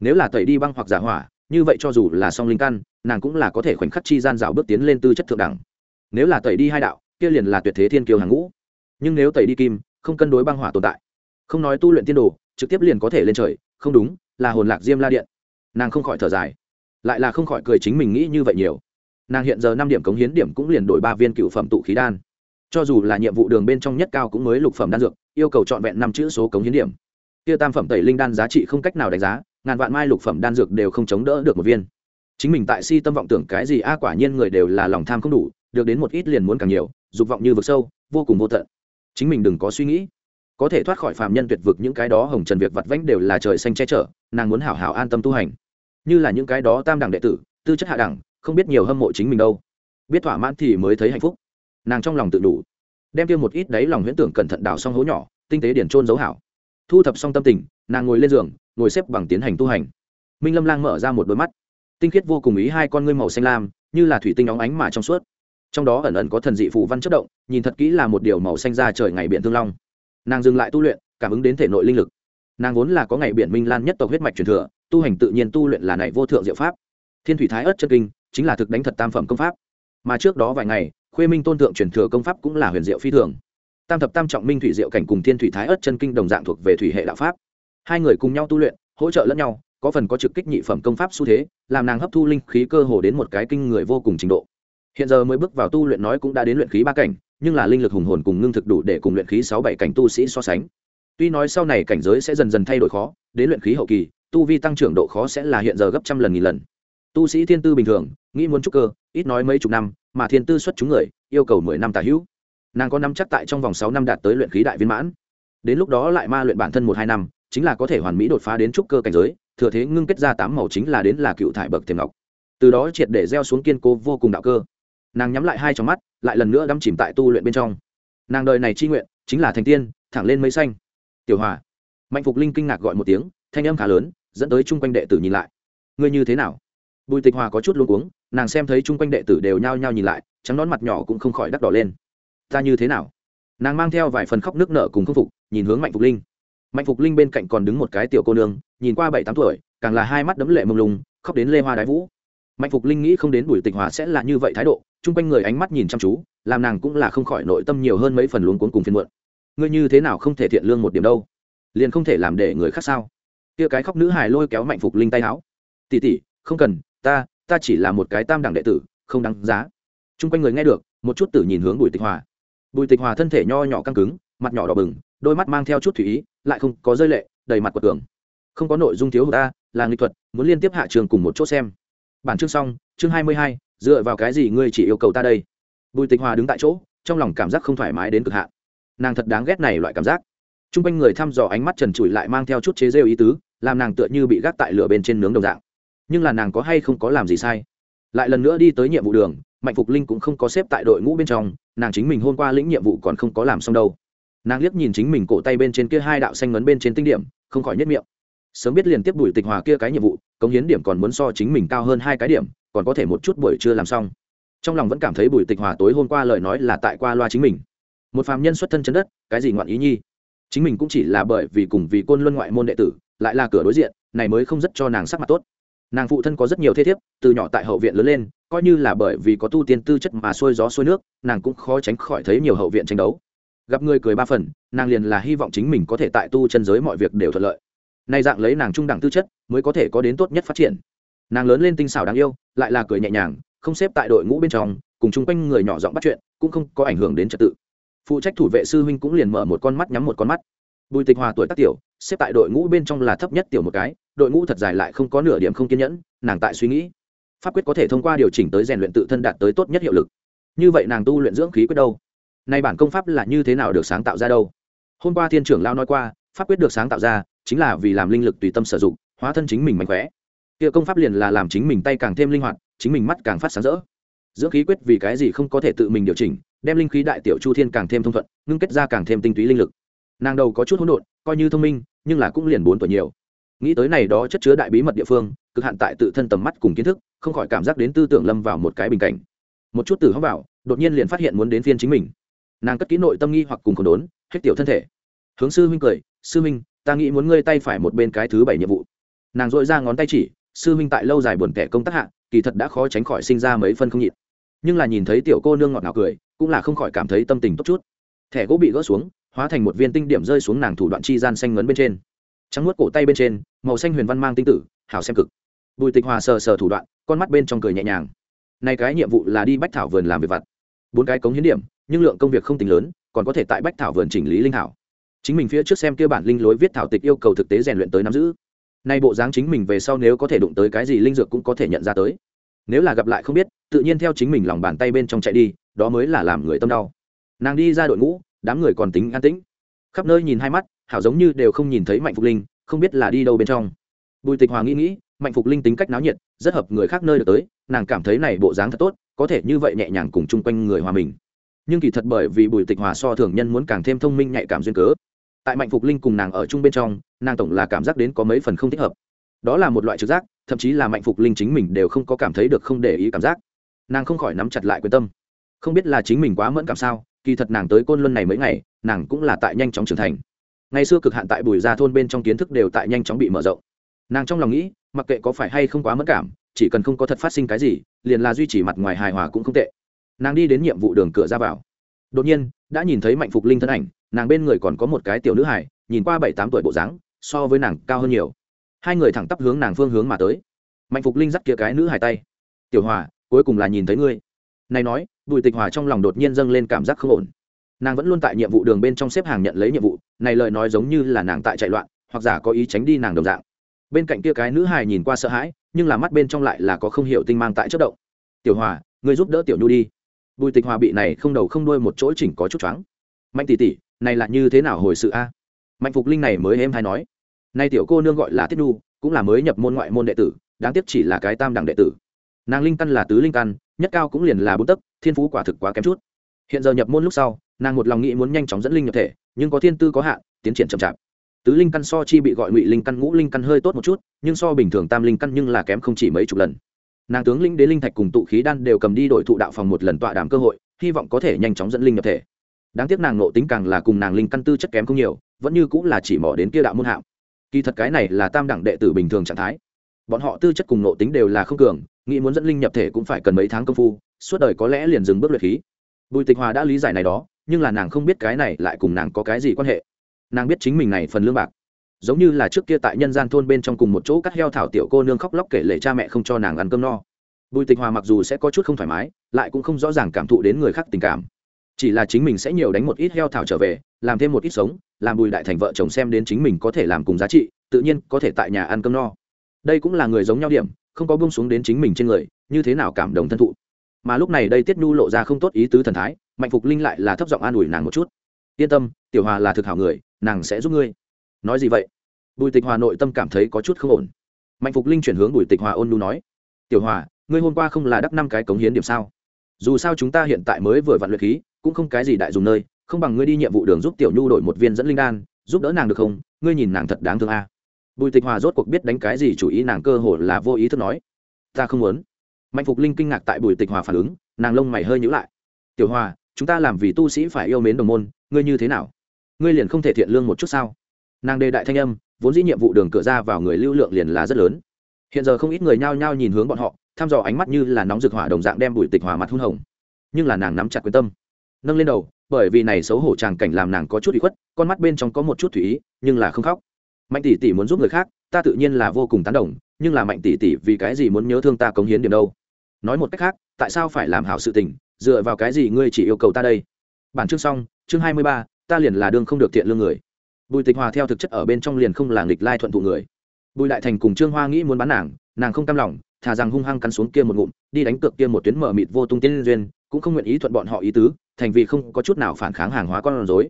Nếu là tẩy đi băng hoặc giả hỏa, như vậy cho dù là song linh căn, nàng cũng là có thể khoảnh khắc chi gian rào bước tiến lên tư chất thượng đẳng. Nếu là tẩy đi hai đạo, kia liền là tuyệt thế thiên kiều hàng ngũ. Nhưng nếu tẩy đi kim không cân đối băng hỏa tồn tại. Không nói tu luyện tiên đồ, trực tiếp liền có thể lên trời, không đúng, là hồn lạc diêm la điện. Nàng không khỏi thở dài. Lại là không khỏi cười chính mình nghĩ như vậy nhiều. Nàng hiện giờ năm điểm cống hiến điểm cũng liền đổi ba viên cựu phẩm tụ khí đan. Cho dù là nhiệm vụ đường bên trong nhất cao cũng mới lục phẩm đan dược, yêu cầu trọn vẹn năm chữ số cống hiến điểm. Kia tam phẩm tẩy linh đan giá trị không cách nào đánh giá, ngàn vạn mai lục phẩm đan dược đều không chống đỡ được một viên. Chính mình tại si tâm vọng tưởng cái gì, a quả nhiên người đều là lòng tham không đủ, được đến một ít liền muốn càng nhiều, dục vọng như vực sâu, vô cùng vô tận chính mình đừng có suy nghĩ. Có thể thoát khỏi phạm nhân tuyệt vực, những cái đó hồng trần việc vặt vãnh đều là trời xanh che chở, nàng muốn hảo hảo an tâm tu hành. Như là những cái đó tam đẳng đệ tử, tư chất hạ đẳng, không biết nhiều hâm mộ chính mình đâu. Biết thỏa mãn thì mới thấy hạnh phúc. Nàng trong lòng tự đủ. Đem tiêu một ít đấy lòng huyễn tưởng cẩn thận đào xong hố nhỏ, tinh tế điển trôn dấu hảo. Thu thập xong tâm tình, nàng ngồi lên giường, ngồi xếp bằng tiến hành tu hành. Minh lâm lang mở ra một đôi mắt. Tinh khiết vô cùng ý hai con ngươi màu xanh lam, như là thủy tinh óng ánh mà trong suốt trong đó ẩn ẩn có thần dị phù văn chất động, nhìn thật kỹ là một điều màu xanh ra trời ngày biển thương long. Nàng dừng lại tu luyện, cảm ứng đến thể nội linh lực. Nàng vốn là có ngày biển minh lan nhất tộc huyết mạch truyền thừa, tu hành tự nhiên tu luyện là này vô thượng diệu pháp. Thiên thủy thái ớt chân kinh, chính là thực đánh thật tam phẩm công pháp. Mà trước đó vài ngày, khuê minh tôn thượng truyền thừa công pháp cũng là huyền diệu phi thường. Tam thập tam trọng minh thủy diệu cảnh cùng thiên thủy thái ớt chân kinh đồng dạng thuộc về thủy hệ đạo pháp. Hai người cùng nhau tu luyện, hỗ trợ lẫn nhau, có phần có trực kích nhị phẩm công pháp xu thế, làm nàng hấp thu linh khí cơ hồ đến một cái kinh người vô cùng trình độ hiện giờ mới bước vào tu luyện nói cũng đã đến luyện khí ba cảnh, nhưng là linh lực hùng hồn cùng ngưng thực đủ để cùng luyện khí sáu bảy cảnh tu sĩ so sánh. Tuy nói sau này cảnh giới sẽ dần dần thay đổi khó, đến luyện khí hậu kỳ, tu vi tăng trưởng độ khó sẽ là hiện giờ gấp trăm lần nghìn lần. Tu sĩ thiên tư bình thường, nghĩ muốn trúc cơ, ít nói mấy chục năm, mà thiên tư xuất chúng người, yêu cầu mười năm tà hữu. Nàng có năm chắc tại trong vòng sáu năm đạt tới luyện khí đại viên mãn. Đến lúc đó lại ma luyện bản thân một hai năm, chính là có thể hoàn mỹ đột phá đến trúc cơ cảnh giới, thừa thế ngưng kết ra tám màu chính là đến là cựu thải bậc thềm ngọc. Từ đó triệt để gieo xuống kiên cố vô cùng đạo cơ nàng nhắm lại hai trong mắt, lại lần nữa đắm chìm tại tu luyện bên trong. Nàng đời này chi nguyện chính là thành tiên, thẳng lên mây xanh. Tiểu hòa, mạnh phục linh kinh ngạc gọi một tiếng, thanh âm khá lớn, dẫn tới chung quanh đệ tử nhìn lại. Ngươi như thế nào? Bùi tịch hòa có chút luôn cuống, nàng xem thấy chung quanh đệ tử đều nhao nhao nhìn lại, trắng nón mặt nhỏ cũng không khỏi đắt đỏ lên. Ta như thế nào? Nàng mang theo vài phần khóc nước nợ cùng khâm phục, nhìn hướng mạnh phục linh. Mạnh phục linh bên cạnh còn đứng một cái tiểu cô nương, nhìn qua bảy tám tuổi, càng là hai mắt đấm lệ mông lung, khóc đến lê hoa đái vũ mạnh phục linh nghĩ không đến bùi tịch hòa sẽ là như vậy thái độ, chung quanh người ánh mắt nhìn chăm chú, làm nàng cũng là không khỏi nội tâm nhiều hơn mấy phần luống cuốn cùng phiên muộn. Ngươi như thế nào không thể thiện lương một điểm đâu? Liền không thể làm để người khác sao? Kia cái khóc nữ hài lôi kéo mạnh phục linh tay áo. Tỉ tỉ không cần, ta ta chỉ là một cái tam đẳng đệ tử, không đáng giá. Chung quanh người nghe được, một chút tử nhìn hướng bùi tịch hòa. Bùi tịch hòa thân thể nho nhỏ căng cứng, mặt nhỏ đỏ bừng, đôi mắt mang theo chút thủy ý, lại không có rơi lệ, đầy mặt của tường không có nội dung thiếu ta, là nghệ thuật, muốn liên tiếp hạ trường cùng một chỗ xem bản chương xong, chương hai mươi hai, dựa vào cái gì ngươi chỉ yêu cầu ta đây? Bùi tịch hòa đứng tại chỗ, trong lòng cảm giác không thoải mái đến cực hạn. Nàng thật đáng ghét này loại cảm giác. T r u n g quanh người thăm dò ánh mắt trần trụi lại mang theo chút chế rêu ý tứ, làm nàng tựa như bị gác tại lửa bên trên nướng đồng dạng. Nhưng là nàng có hay không có làm gì sai? Lại lần nữa đi tới nhiệm vụ đường, mạnh phục linh cũng không có xếp tại đội ngũ bên trong, nàng chính mình hôm qua lĩnh nhiệm vụ còn không có làm xong đâu. Nàng liếc nhìn chính mình cổ tay bên trên kia hai đạo xanh ngấn bên trên tinh điểm, không khỏi nhất miệng sớm biết liền tiếp đuổi tịch hòa kia cái nhiệm vụ, cống hiến điểm còn muốn so chính mình cao hơn hai cái điểm, còn có thể một chút buổi chưa làm xong. Trong lòng vẫn cảm thấy bùi tịch hòa tối hôm qua lời nói là tại qua loa chính mình. Một phàm nhân xuất thân chân đất, cái gì ngoạn ý nhi? Chính mình cũng chỉ là bởi vì cùng vì côn luân ngoại môn đệ tử, lại là cửa đối diện, này mới không rất cho nàng sắc mặt tốt. Nàng phụ thân có rất nhiều thế thiếp, từ nhỏ tại hậu viện lớn lên, coi như là bởi vì có tu tiên tư chất mà xuôi gió xuôi nước, nàng cũng khó tránh khỏi thấy nhiều hậu viện tranh đấu. Gặp người cười ba phần, nàng liền là hy vọng chính mình có thể tại tu chân giới mọi việc đều thuận lợi nay dạng lấy nàng trung đẳng tư chất, mới có thể có đến tốt nhất phát triển. Nàng lớn lên tinh xảo đáng yêu, lại là cười nhẹ nhàng, không xếp tại đội ngũ bên trong, cùng chung quanh người nhỏ giọng bắt chuyện, cũng không có ảnh hưởng đến trật tự. Phụ trách thủ vệ sư huynh cũng liền mở một con mắt nhắm một con mắt. Bùi tịch hòa tuổi tác tiểu, xếp tại đội ngũ bên trong là thấp nhất tiểu một cái, đội ngũ thật dài lại không có nửa điểm không kiên nhẫn, nàng tại suy nghĩ. Pháp quyết có thể thông qua điều chỉnh tới rèn luyện tự thân đạt tới tốt nhất hiệu lực. Như vậy nàng tu luyện dưỡng khí quyết đâu? Nay bản công pháp là như thế nào được sáng tạo ra đâu? Hôm qua thiên trưởng lao nói qua, pháp quyết được sáng tạo ra chính là vì làm linh lực tùy tâm sử dụng, hóa thân chính mình mạnh khỏe. Kia công pháp liền là làm chính mình tay càng thêm linh hoạt, chính mình mắt càng phát sáng rỡ. Dưỡng khí quyết vì cái gì không có thể tự mình điều chỉnh, đem linh khí đại tiểu chu thiên càng thêm thông thuận, ngưng kết ra càng thêm tinh túy linh lực. Nàng đầu có chút hỗn độn, coi như thông minh, nhưng là cũng liền bốn tuổi nhiều. Nghĩ tới này đó chất chứa đại bí mật địa phương, cực hạn tại tự thân tầm mắt cùng kiến thức, không khỏi cảm giác đến tư tưởng lâm vào một cái bình cảnh. Một chút từ hóng vào, đột nhiên liền phát hiện muốn đến phiên chính mình. Nàng cất kỹ nội tâm nghi hoặc cùng khổ đốn, hết tiểu thân thể. Hướng sư huynh cười, sư huynh ta nghĩ muốn ngươi tay phải một bên cái thứ bảy nhiệm vụ. Nàng dội ra ngón tay chỉ, sư huynh tại lâu dài buồn kẻ công tác hạ, kỳ thật đã khó tránh khỏi sinh ra mấy phân không nhịn. Nhưng là nhìn thấy tiểu cô nương ngọt ngào cười, cũng là không khỏi cảm thấy tâm tình tốt chút. Thẻ gỗ bị gỡ xuống, hóa thành một viên tinh điểm rơi xuống nàng thủ đoạn chi gian xanh ngấn bên trên. Trắng nuốt cổ tay bên trên, màu xanh huyền văn mang tinh tử, hảo xem cực. Bùi tịch hòa sờ sờ thủ đoạn, con mắt bên trong cười nhẹ nhàng. Nay cái nhiệm vụ là đi bách thảo vườn làm việc vặt. Bốn cái cống hiến điểm, nhưng lượng công việc không tính lớn, còn có thể tại bách thảo vườn chỉnh lý linh thảo chính mình phía trước xem kia bản linh lối viết thảo tịch yêu cầu thực tế rèn luyện tới nắm giữ. Nay bộ dáng chính mình về sau nếu có thể đụng tới cái gì linh dược cũng có thể nhận ra tới. Nếu là gặp lại không biết, tự nhiên theo chính mình lòng bàn tay bên trong chạy đi, đó mới là làm người tâm đau. Nàng đi ra đội ngũ, đám người còn tính an tĩnh. Khắp nơi nhìn hai mắt, hảo giống như đều không nhìn thấy mạnh phục linh, không biết là đi đâu bên trong. Bùi tịch hòa nghĩ nghĩ, mạnh phục linh tính cách náo nhiệt, rất hợp người khác nơi được tới, nàng cảm thấy này bộ dáng thật tốt, có thể như vậy nhẹ nhàng cùng chung quanh người hòa mình. Nhưng kỳ thật bởi vì bùi tịch hòa so thường nhân muốn càng thêm thông minh nhạy cảm duyên cớ tại mạnh phục linh cùng nàng ở chung bên trong, nàng tổng là cảm giác đến có mấy phần không thích hợp. Đó là một loại trực giác, thậm chí là mạnh phục linh chính mình đều không có cảm thấy được không để ý cảm giác. Nàng không khỏi nắm chặt lại quyết tâm. Không biết là chính mình quá mẫn cảm sao, kỳ thật nàng tới côn luân này mấy ngày, nàng cũng là tại nhanh chóng trưởng thành. Ngày xưa cực hạn tại bùi gia thôn bên trong kiến thức đều tại nhanh chóng bị mở rộng. Nàng trong lòng nghĩ, mặc kệ có phải hay không quá mẫn cảm, chỉ cần không có thật phát sinh cái gì, liền là duy trì mặt ngoài hài hòa cũng không tệ. Nàng đi đến nhiệm vụ đường cửa ra vào. Đột nhiên, đã nhìn thấy mạnh phục linh thân ảnh nàng bên người còn có một cái tiểu nữ hải nhìn qua bảy tám tuổi bộ dáng, so với nàng cao hơn nhiều. Hai người thẳng tắp hướng nàng phương hướng mà tới. Mạnh phục linh dắt kia cái nữ hải tay. Tiểu hòa, cuối cùng là nhìn thấy ngươi. Này nói, bùi tịch hòa trong lòng đột nhiên dâng lên cảm giác không ổn. Nàng vẫn luôn tại nhiệm vụ đường bên trong xếp hàng nhận lấy nhiệm vụ, này lời nói giống như là nàng tại chạy loạn, hoặc giả có ý tránh đi nàng đồng dạng. Bên cạnh kia cái nữ hài nhìn qua sợ hãi, nhưng là mắt bên trong lại là có không hiểu tinh mang tại chất động. Tiểu hòa người giúp đỡ tiểu nhu đi. Bùi tịch hòa bị này không đầu không đuôi một chỗ chỉnh có chút choáng. Mạnh tỷ tỷ này là như thế nào hồi sự a? Mạnh phục linh này mới em hay nói. Nay tiểu cô nương gọi là tiết nu cũng là mới nhập môn ngoại môn đệ tử, đáng tiếc chỉ là cái tam đẳng đệ tử. Nàng linh căn là tứ linh căn, nhất cao cũng liền là bốn tấc, thiên phú quả thực quá kém chút. Hiện giờ nhập môn lúc sau, nàng một lòng nghĩ muốn nhanh chóng dẫn linh nhập thể, nhưng có thiên tư có hạn, tiến triển chậm chạp. Tứ linh căn so chi bị gọi ngụy linh căn, ngũ linh căn hơi tốt một chút, nhưng so bình thường tam linh căn nhưng là kém không chỉ mấy chục lần. Nàng tướng linh đến linh thạch cùng tụ khí đan đều cầm đi đổi thụ đạo phòng một lần tọa đàm cơ hội, hy vọng có thể nhanh chóng dẫn linh nhập thể đáng tiếc nàng nộ tính càng là cùng nàng linh căn tư chất kém không nhiều, vẫn như cũng là chỉ mỏ đến kia đạo môn hạo. kỳ thật cái này là tam đẳng đệ tử bình thường trạng thái. Bọn họ tư chất cùng nộ tính đều là không cường, nghĩ muốn dẫn linh nhập thể cũng phải cần mấy tháng công phu, suốt đời có lẽ liền dừng bước luyện khí. Bùi tịch hòa đã lý giải này đó, nhưng là nàng không biết cái này lại cùng nàng có cái gì quan hệ. Nàng biết chính mình này phần lương bạc. Giống như là trước kia tại nhân gian thôn bên trong cùng một chỗ cắt heo thảo tiểu cô nương khóc lóc kể lệ cha mẹ không cho nàng ăn cơm no. Bùi tịch hòa mặc dù sẽ có chút không thoải mái, lại cũng không rõ ràng cảm thụ đến người khác tình cảm chỉ là chính mình sẽ nhiều đánh một ít heo thảo trở về, làm thêm một ít sống, làm bùi đại thành vợ chồng xem đến chính mình có thể làm cùng giá trị, tự nhiên có thể tại nhà ăn cơm no. Đây cũng là người giống nhau điểm, không có bông xuống đến chính mình trên người, như thế nào cảm động thân thụ. Mà lúc này đây tiết nhu lộ ra không tốt ý tứ thần thái, mạnh phục linh lại là thấp giọng an ủi nàng một chút. Yên tâm, tiểu hòa là thực hảo người, nàng sẽ giúp ngươi. Nói gì vậy? Bùi tịch hòa nội tâm cảm thấy có chút không ổn. Mạnh phục linh chuyển hướng bùi tịch hòa ôn nu nói, tiểu hòa, ngươi hôm qua không là đắp năm cái cống hiến điểm sao? Dù sao chúng ta hiện tại mới vừa vặn luyện khí cũng không cái gì đại dùng nơi, không bằng ngươi đi nhiệm vụ đường giúp tiểu nhu đổi một viên dẫn linh đan, giúp đỡ nàng được không? Ngươi nhìn nàng thật đáng thương a. À. bùi tịch hòa rốt cuộc biết đánh cái gì chủ ý, nàng cơ hồ là vô ý thức nói, ta không muốn. Mạnh phục linh kinh ngạc tại bùi tịch hòa phản ứng, nàng lông mày hơi nhữ lại. Tiểu hòa, chúng ta làm vì tu sĩ phải yêu mến đồng môn, ngươi như thế nào? Ngươi liền không thể thiện lương một chút sao? Nàng đề đại thanh âm, vốn dĩ nhiệm vụ đường cửa ra vào người lưu lượng liền là rất lớn. Hiện giờ không ít người nhao nhao nhìn hướng bọn họ, thăm dò ánh mắt như là nóng rực hỏa đồng dạng đem bùi tịch hòa mặt hung hồng. Nhưng là nàng nắm chặt quyết tâm nâng lên đầu, bởi vì này xấu hổ tràng cảnh làm nàng có chút bị khuất, con mắt bên trong có một chút thủy ý, nhưng là không khóc. Mạnh tỷ tỷ muốn giúp người khác, ta tự nhiên là vô cùng tán đồng, nhưng là mạnh tỷ tỷ vì cái gì muốn nhớ thương ta cống hiến điểm đâu? Nói một cách khác, tại sao phải làm hảo sự tình, dựa vào cái gì ngươi chỉ yêu cầu ta đây? Bản chương xong, chương hai mươi ba, ta liền là đương không được thiện lương người. Bùi tịch hòa theo thực chất ở bên trong liền không là nghịch lai thuận thụ người. Bùi đại thành cùng trương hoa nghĩ muốn bán nàng nàng không cam lòng thà rằng hung hăng cắn xuống kia một ngụm, đi đánh cược kia một tuyến mở mịt vô tung tiên duyên, cũng không nguyện ý thuận bọn họ ý tứ thành vì không có chút nào phản kháng hàng hóa con rối.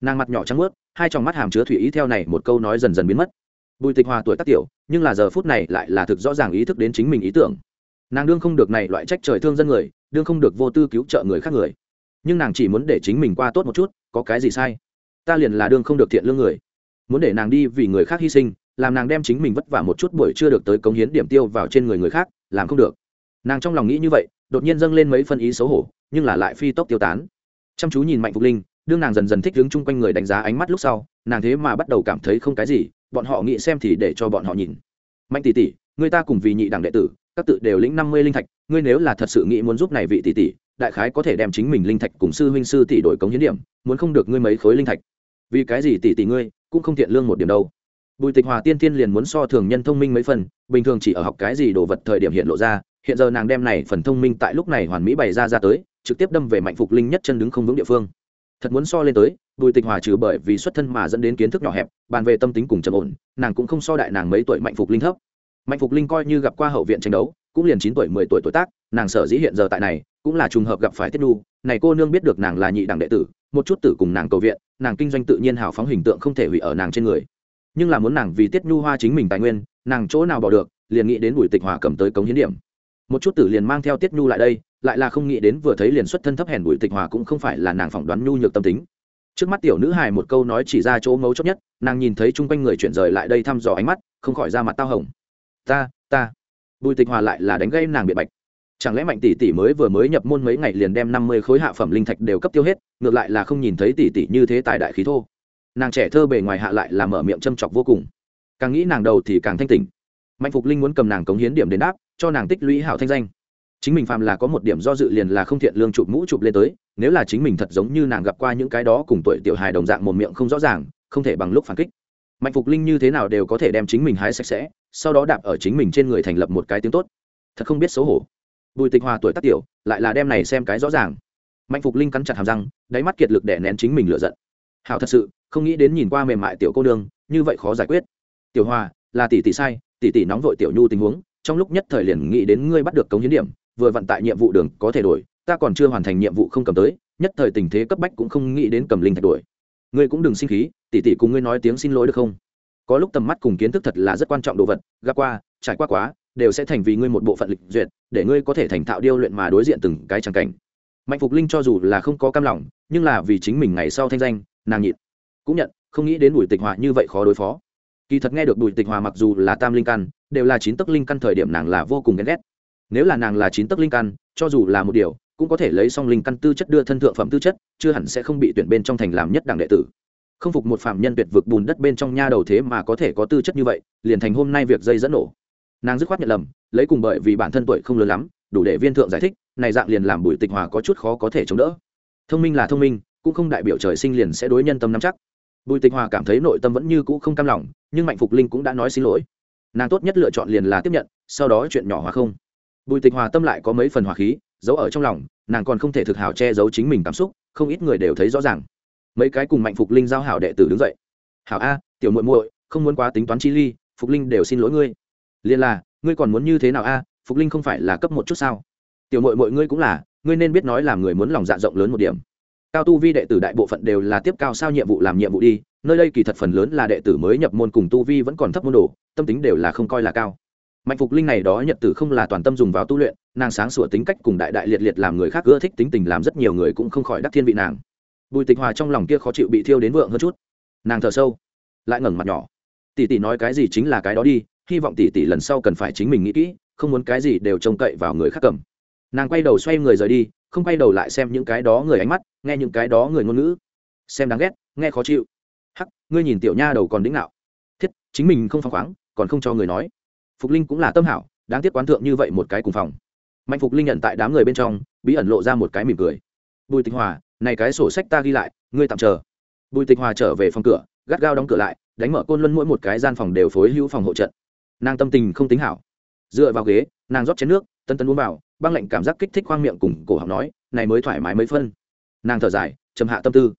Nàng mặt nhỏ trắng ướt hai tròng mắt hàm chứa thủy ý theo này một câu nói dần dần biến mất. Bùi tịch hòa tuổi tác tiểu, nhưng là giờ phút này lại là thực rõ ràng ý thức đến chính mình ý tưởng. Nàng đương không được này loại trách trời thương dân người, đương không được vô tư cứu trợ người khác người. Nhưng nàng chỉ muốn để chính mình qua tốt một chút, có cái gì sai? Ta liền là đương không được thiện lương người. Muốn để nàng đi vì người khác hy sinh, làm nàng đem chính mình vất vả một chút buổi chưa được tới cống hiến điểm tiêu vào trên người người khác, làm không được. Nàng trong lòng nghĩ như vậy, đột nhiên dâng lên mấy phân ý xấu hổ nhưng là lại phi tốc tiêu tán. Chăm chú nhìn mạnh phục linh, đương nàng dần dần thích đứng chung quanh người đánh giá ánh mắt lúc sau, nàng thế mà bắt đầu cảm thấy không cái gì, bọn họ nghĩ xem thì để cho bọn họ nhìn. Mạnh tỷ tỷ, người ta cùng vì nhị đẳng đệ tử, các tự đều lĩnh năm mươi linh thạch, ngươi nếu là thật sự nghĩ muốn giúp này vị tỷ tỷ, đại khái có thể đem chính mình linh thạch cùng sư huynh sư tỷ đổi cống hiến điểm, muốn không được ngươi mấy khối linh thạch. Vì cái gì tỷ tỷ ngươi, cũng không thiện lương một điểm đâu. Bùi tịch hòa tiên tiên liền muốn so thường nhân thông minh mấy phần, bình thường chỉ ở học cái gì đồ vật thời điểm hiện lộ ra, hiện giờ nàng đem này phần thông minh tại lúc này hoàn mỹ bày ra ra tới trực tiếp đâm về mạnh phục linh nhất chân đứng không vững địa phương. Thật muốn so lên tới, bùi tịch hòa trừ bởi vì xuất thân mà dẫn đến kiến thức nhỏ hẹp, bàn về tâm tính cùng trầm ổn, nàng cũng không so đại nàng mấy tuổi mạnh phục linh thấp. Mạnh phục linh coi như gặp qua hậu viện tranh đấu, cũng liền chín tuổi, mười tuổi tuổi tác, nàng sở dĩ hiện giờ tại này, cũng là trùng hợp gặp phải tiết đu này cô nương biết được nàng là nhị đẳng đệ tử, một chút tử cùng nàng cầu viện, nàng kinh doanh tự nhiên hào phóng hình tượng không thể hủy ở nàng trên người. Nhưng là muốn nàng vì tiết nhu hoa chính mình tài nguyên, nàng chỗ nào bỏ được, liền nghĩ đến bùi tịch hòa cầm tới cống hiến điểm. Một chút tử liền mang theo tiết nhu lại đây lại là không nghĩ đến vừa thấy liền xuất thân thấp hèn bùi tịch hòa cũng không phải là nàng phỏng đoán nhu nhược tâm tính. Trước mắt tiểu nữ hài một câu nói chỉ ra chỗ mấu chốt nhất, nàng nhìn thấy chung quanh người chuyển rời lại đây thăm dò ánh mắt, không khỏi ra mặt tao hồng. Ta ta. Bùi tịch hòa lại là đánh gây nàng bị bạch. Chẳng lẽ mạnh tỷ tỷ mới vừa mới nhập môn mấy ngày liền đem năm mươi khối hạ phẩm linh thạch đều cấp tiêu hết, ngược lại là không nhìn thấy tỷ tỷ như thế tài đại khí thô. Nàng trẻ thơ bề ngoài hạ lại là mở miệng châm chọc vô cùng. Càng nghĩ nàng đầu thì càng thanh tỉnh. Mạnh phục linh muốn cầm nàng cống hiến điểm đến đáp, cho nàng tích lũy hảo thanh danh chính mình phàm là có một điểm do dự liền là không thiện lương chụp mũ chụp lên tới, nếu là chính mình thật giống như nàng gặp qua những cái đó cùng tuổi tiểu hài đồng dạng một miệng không rõ ràng, không thể bằng lúc phản kích. Mạnh phục linh như thế nào đều có thể đem chính mình hái sạch sẽ, sau đó đạp ở chính mình trên người thành lập một cái tiếng tốt. Thật không biết xấu hổ. Bùi tịch hòa tuổi tác tiểu, lại là đem này xem cái rõ ràng. Mạnh phục linh cắn chặt hàm răng, đáy mắt kiệt lực để nén chính mình lựa giận. Hào thật sự, không nghĩ đến nhìn qua mềm mại tiểu cô nương, như vậy khó giải quyết. Tiểu hòa, là tỷ tỷ sai, tỷ tỷ nóng vội tiểu nhu tình huống, trong lúc nhất thời liền nghĩ đến ngươi bắt được cống hiến điểm vừa vận tại nhiệm vụ đường có thể đổi, ta còn chưa hoàn thành nhiệm vụ không cầm tới, nhất thời tình thế cấp bách cũng không nghĩ đến cầm linh thạch đổi. Ngươi cũng đừng sinh khí, tỷ tỷ cùng ngươi nói tiếng xin lỗi được không? Có lúc tầm mắt cùng kiến thức thật là rất quan trọng đồ vật, gặp qua, trải qua quá, đều sẽ thành vì ngươi một bộ phận lịch duyệt, để ngươi có thể thành thạo điêu luyện mà đối diện từng cái tràng cảnh. Mạnh phục linh cho dù là không có cam lòng, nhưng là vì chính mình ngày sau thanh danh, nàng nhịn. Cũng nhận, không nghĩ đến bùi tịch hòa như vậy khó đối phó. Kỳ thật nghe được bùi tịch hòa mặc dù là tam linh căn, đều là chín tấc linh căn thời điểm nàng là vô cùng ghét ghét nếu là nàng là chín tấc linh căn, cho dù là một điều, cũng có thể lấy xong linh căn tư chất đưa thân thượng phẩm tư chất, chưa hẳn sẽ không bị tuyển bên trong thành làm nhất đảng đệ tử. Không phục một phạm nhân tuyệt vực bùn đất bên trong nha đầu thế mà có thể có tư chất như vậy, liền thành hôm nay việc dây dẫn nổ. Nàng dứt khoát nhận lầm, lấy cùng bởi vì bản thân tuổi không lớn lắm, đủ để viên thượng giải thích, này dạng liền làm bùi tịch hòa có chút khó có thể chống đỡ. Thông minh là thông minh, cũng không đại biểu trời sinh liền sẽ đối nhân tâm nắm chắc. Bùi tịch hòa cảm thấy nội tâm vẫn như cũ không cam lòng, nhưng mạnh phục linh cũng đã nói xin lỗi. Nàng tốt nhất lựa chọn liền là tiếp nhận, sau đó chuyện nhỏ hòa không bùi tịch hòa tâm lại có mấy phần hòa khí, giấu ở trong lòng, nàng còn không thể thực hảo che giấu chính mình cảm xúc, không ít người đều thấy rõ ràng. Mấy cái cùng mạnh phục linh giao hảo đệ tử đứng dậy. Hảo a, tiểu muội muội, không muốn quá tính toán chi ly, phục linh đều xin lỗi ngươi. Liên là, ngươi còn muốn như thế nào a, phục linh không phải là cấp một chút sao? Tiểu muội muội ngươi cũng là, ngươi nên biết nói làm người muốn lòng dạ rộng lớn một điểm. Cao tu vi đệ tử đại bộ phận đều là tiếp cao sao nhiệm vụ làm nhiệm vụ đi, nơi đây kỳ thật phần lớn là đệ tử mới nhập môn cùng tu vi vẫn còn thấp môn đồ, tâm tính đều là không coi là cao mạnh phục linh này đó nhật tử không là toàn tâm dùng vào tu luyện, nàng sáng sủa tính cách cùng đại đại liệt liệt làm người khác ưa thích tính tình làm rất nhiều người cũng không khỏi đắc thiên vị nàng. Bùi tịch hòa trong lòng kia khó chịu bị thiêu đến vượng hơn chút. Nàng thở sâu, lại ngẩng mặt nhỏ. Tỷ tỷ nói cái gì chính là cái đó đi, hy vọng tỷ tỷ lần sau cần phải chính mình nghĩ kỹ, không muốn cái gì đều trông cậy vào người khác cầm. Nàng quay đầu xoay người rời đi, không quay đầu lại xem những cái đó người ánh mắt, nghe những cái đó người ngôn ngữ. Xem đáng ghét, nghe khó chịu. Hắc, ngươi nhìn tiểu nha đầu còn đĩnh nào thiết, chính mình không phăng khoáng, còn không cho người nói phục linh cũng là tâm hảo đáng tiếc quán thượng như vậy một cái cùng phòng. Mạnh phục linh nhận tại đám người bên trong bí ẩn lộ ra một cái mỉm cười. Bùi tịch hòa này cái sổ sách ta ghi lại ngươi tạm chờ. Bùi tịch hòa trở về phòng cửa gắt gao đóng cửa lại đánh mở côn luân mỗi một cái gian phòng đều phối hữu phòng hộ trận. Nàng tâm tình không tính hảo. Dựa vào ghế nàng rót chén nước tân tân uống vào băng lạnh cảm giác kích thích khoang miệng cùng cổ học nói này mới thoải mái mấy phân. Nàng thở dài trầm hạ tâm tư.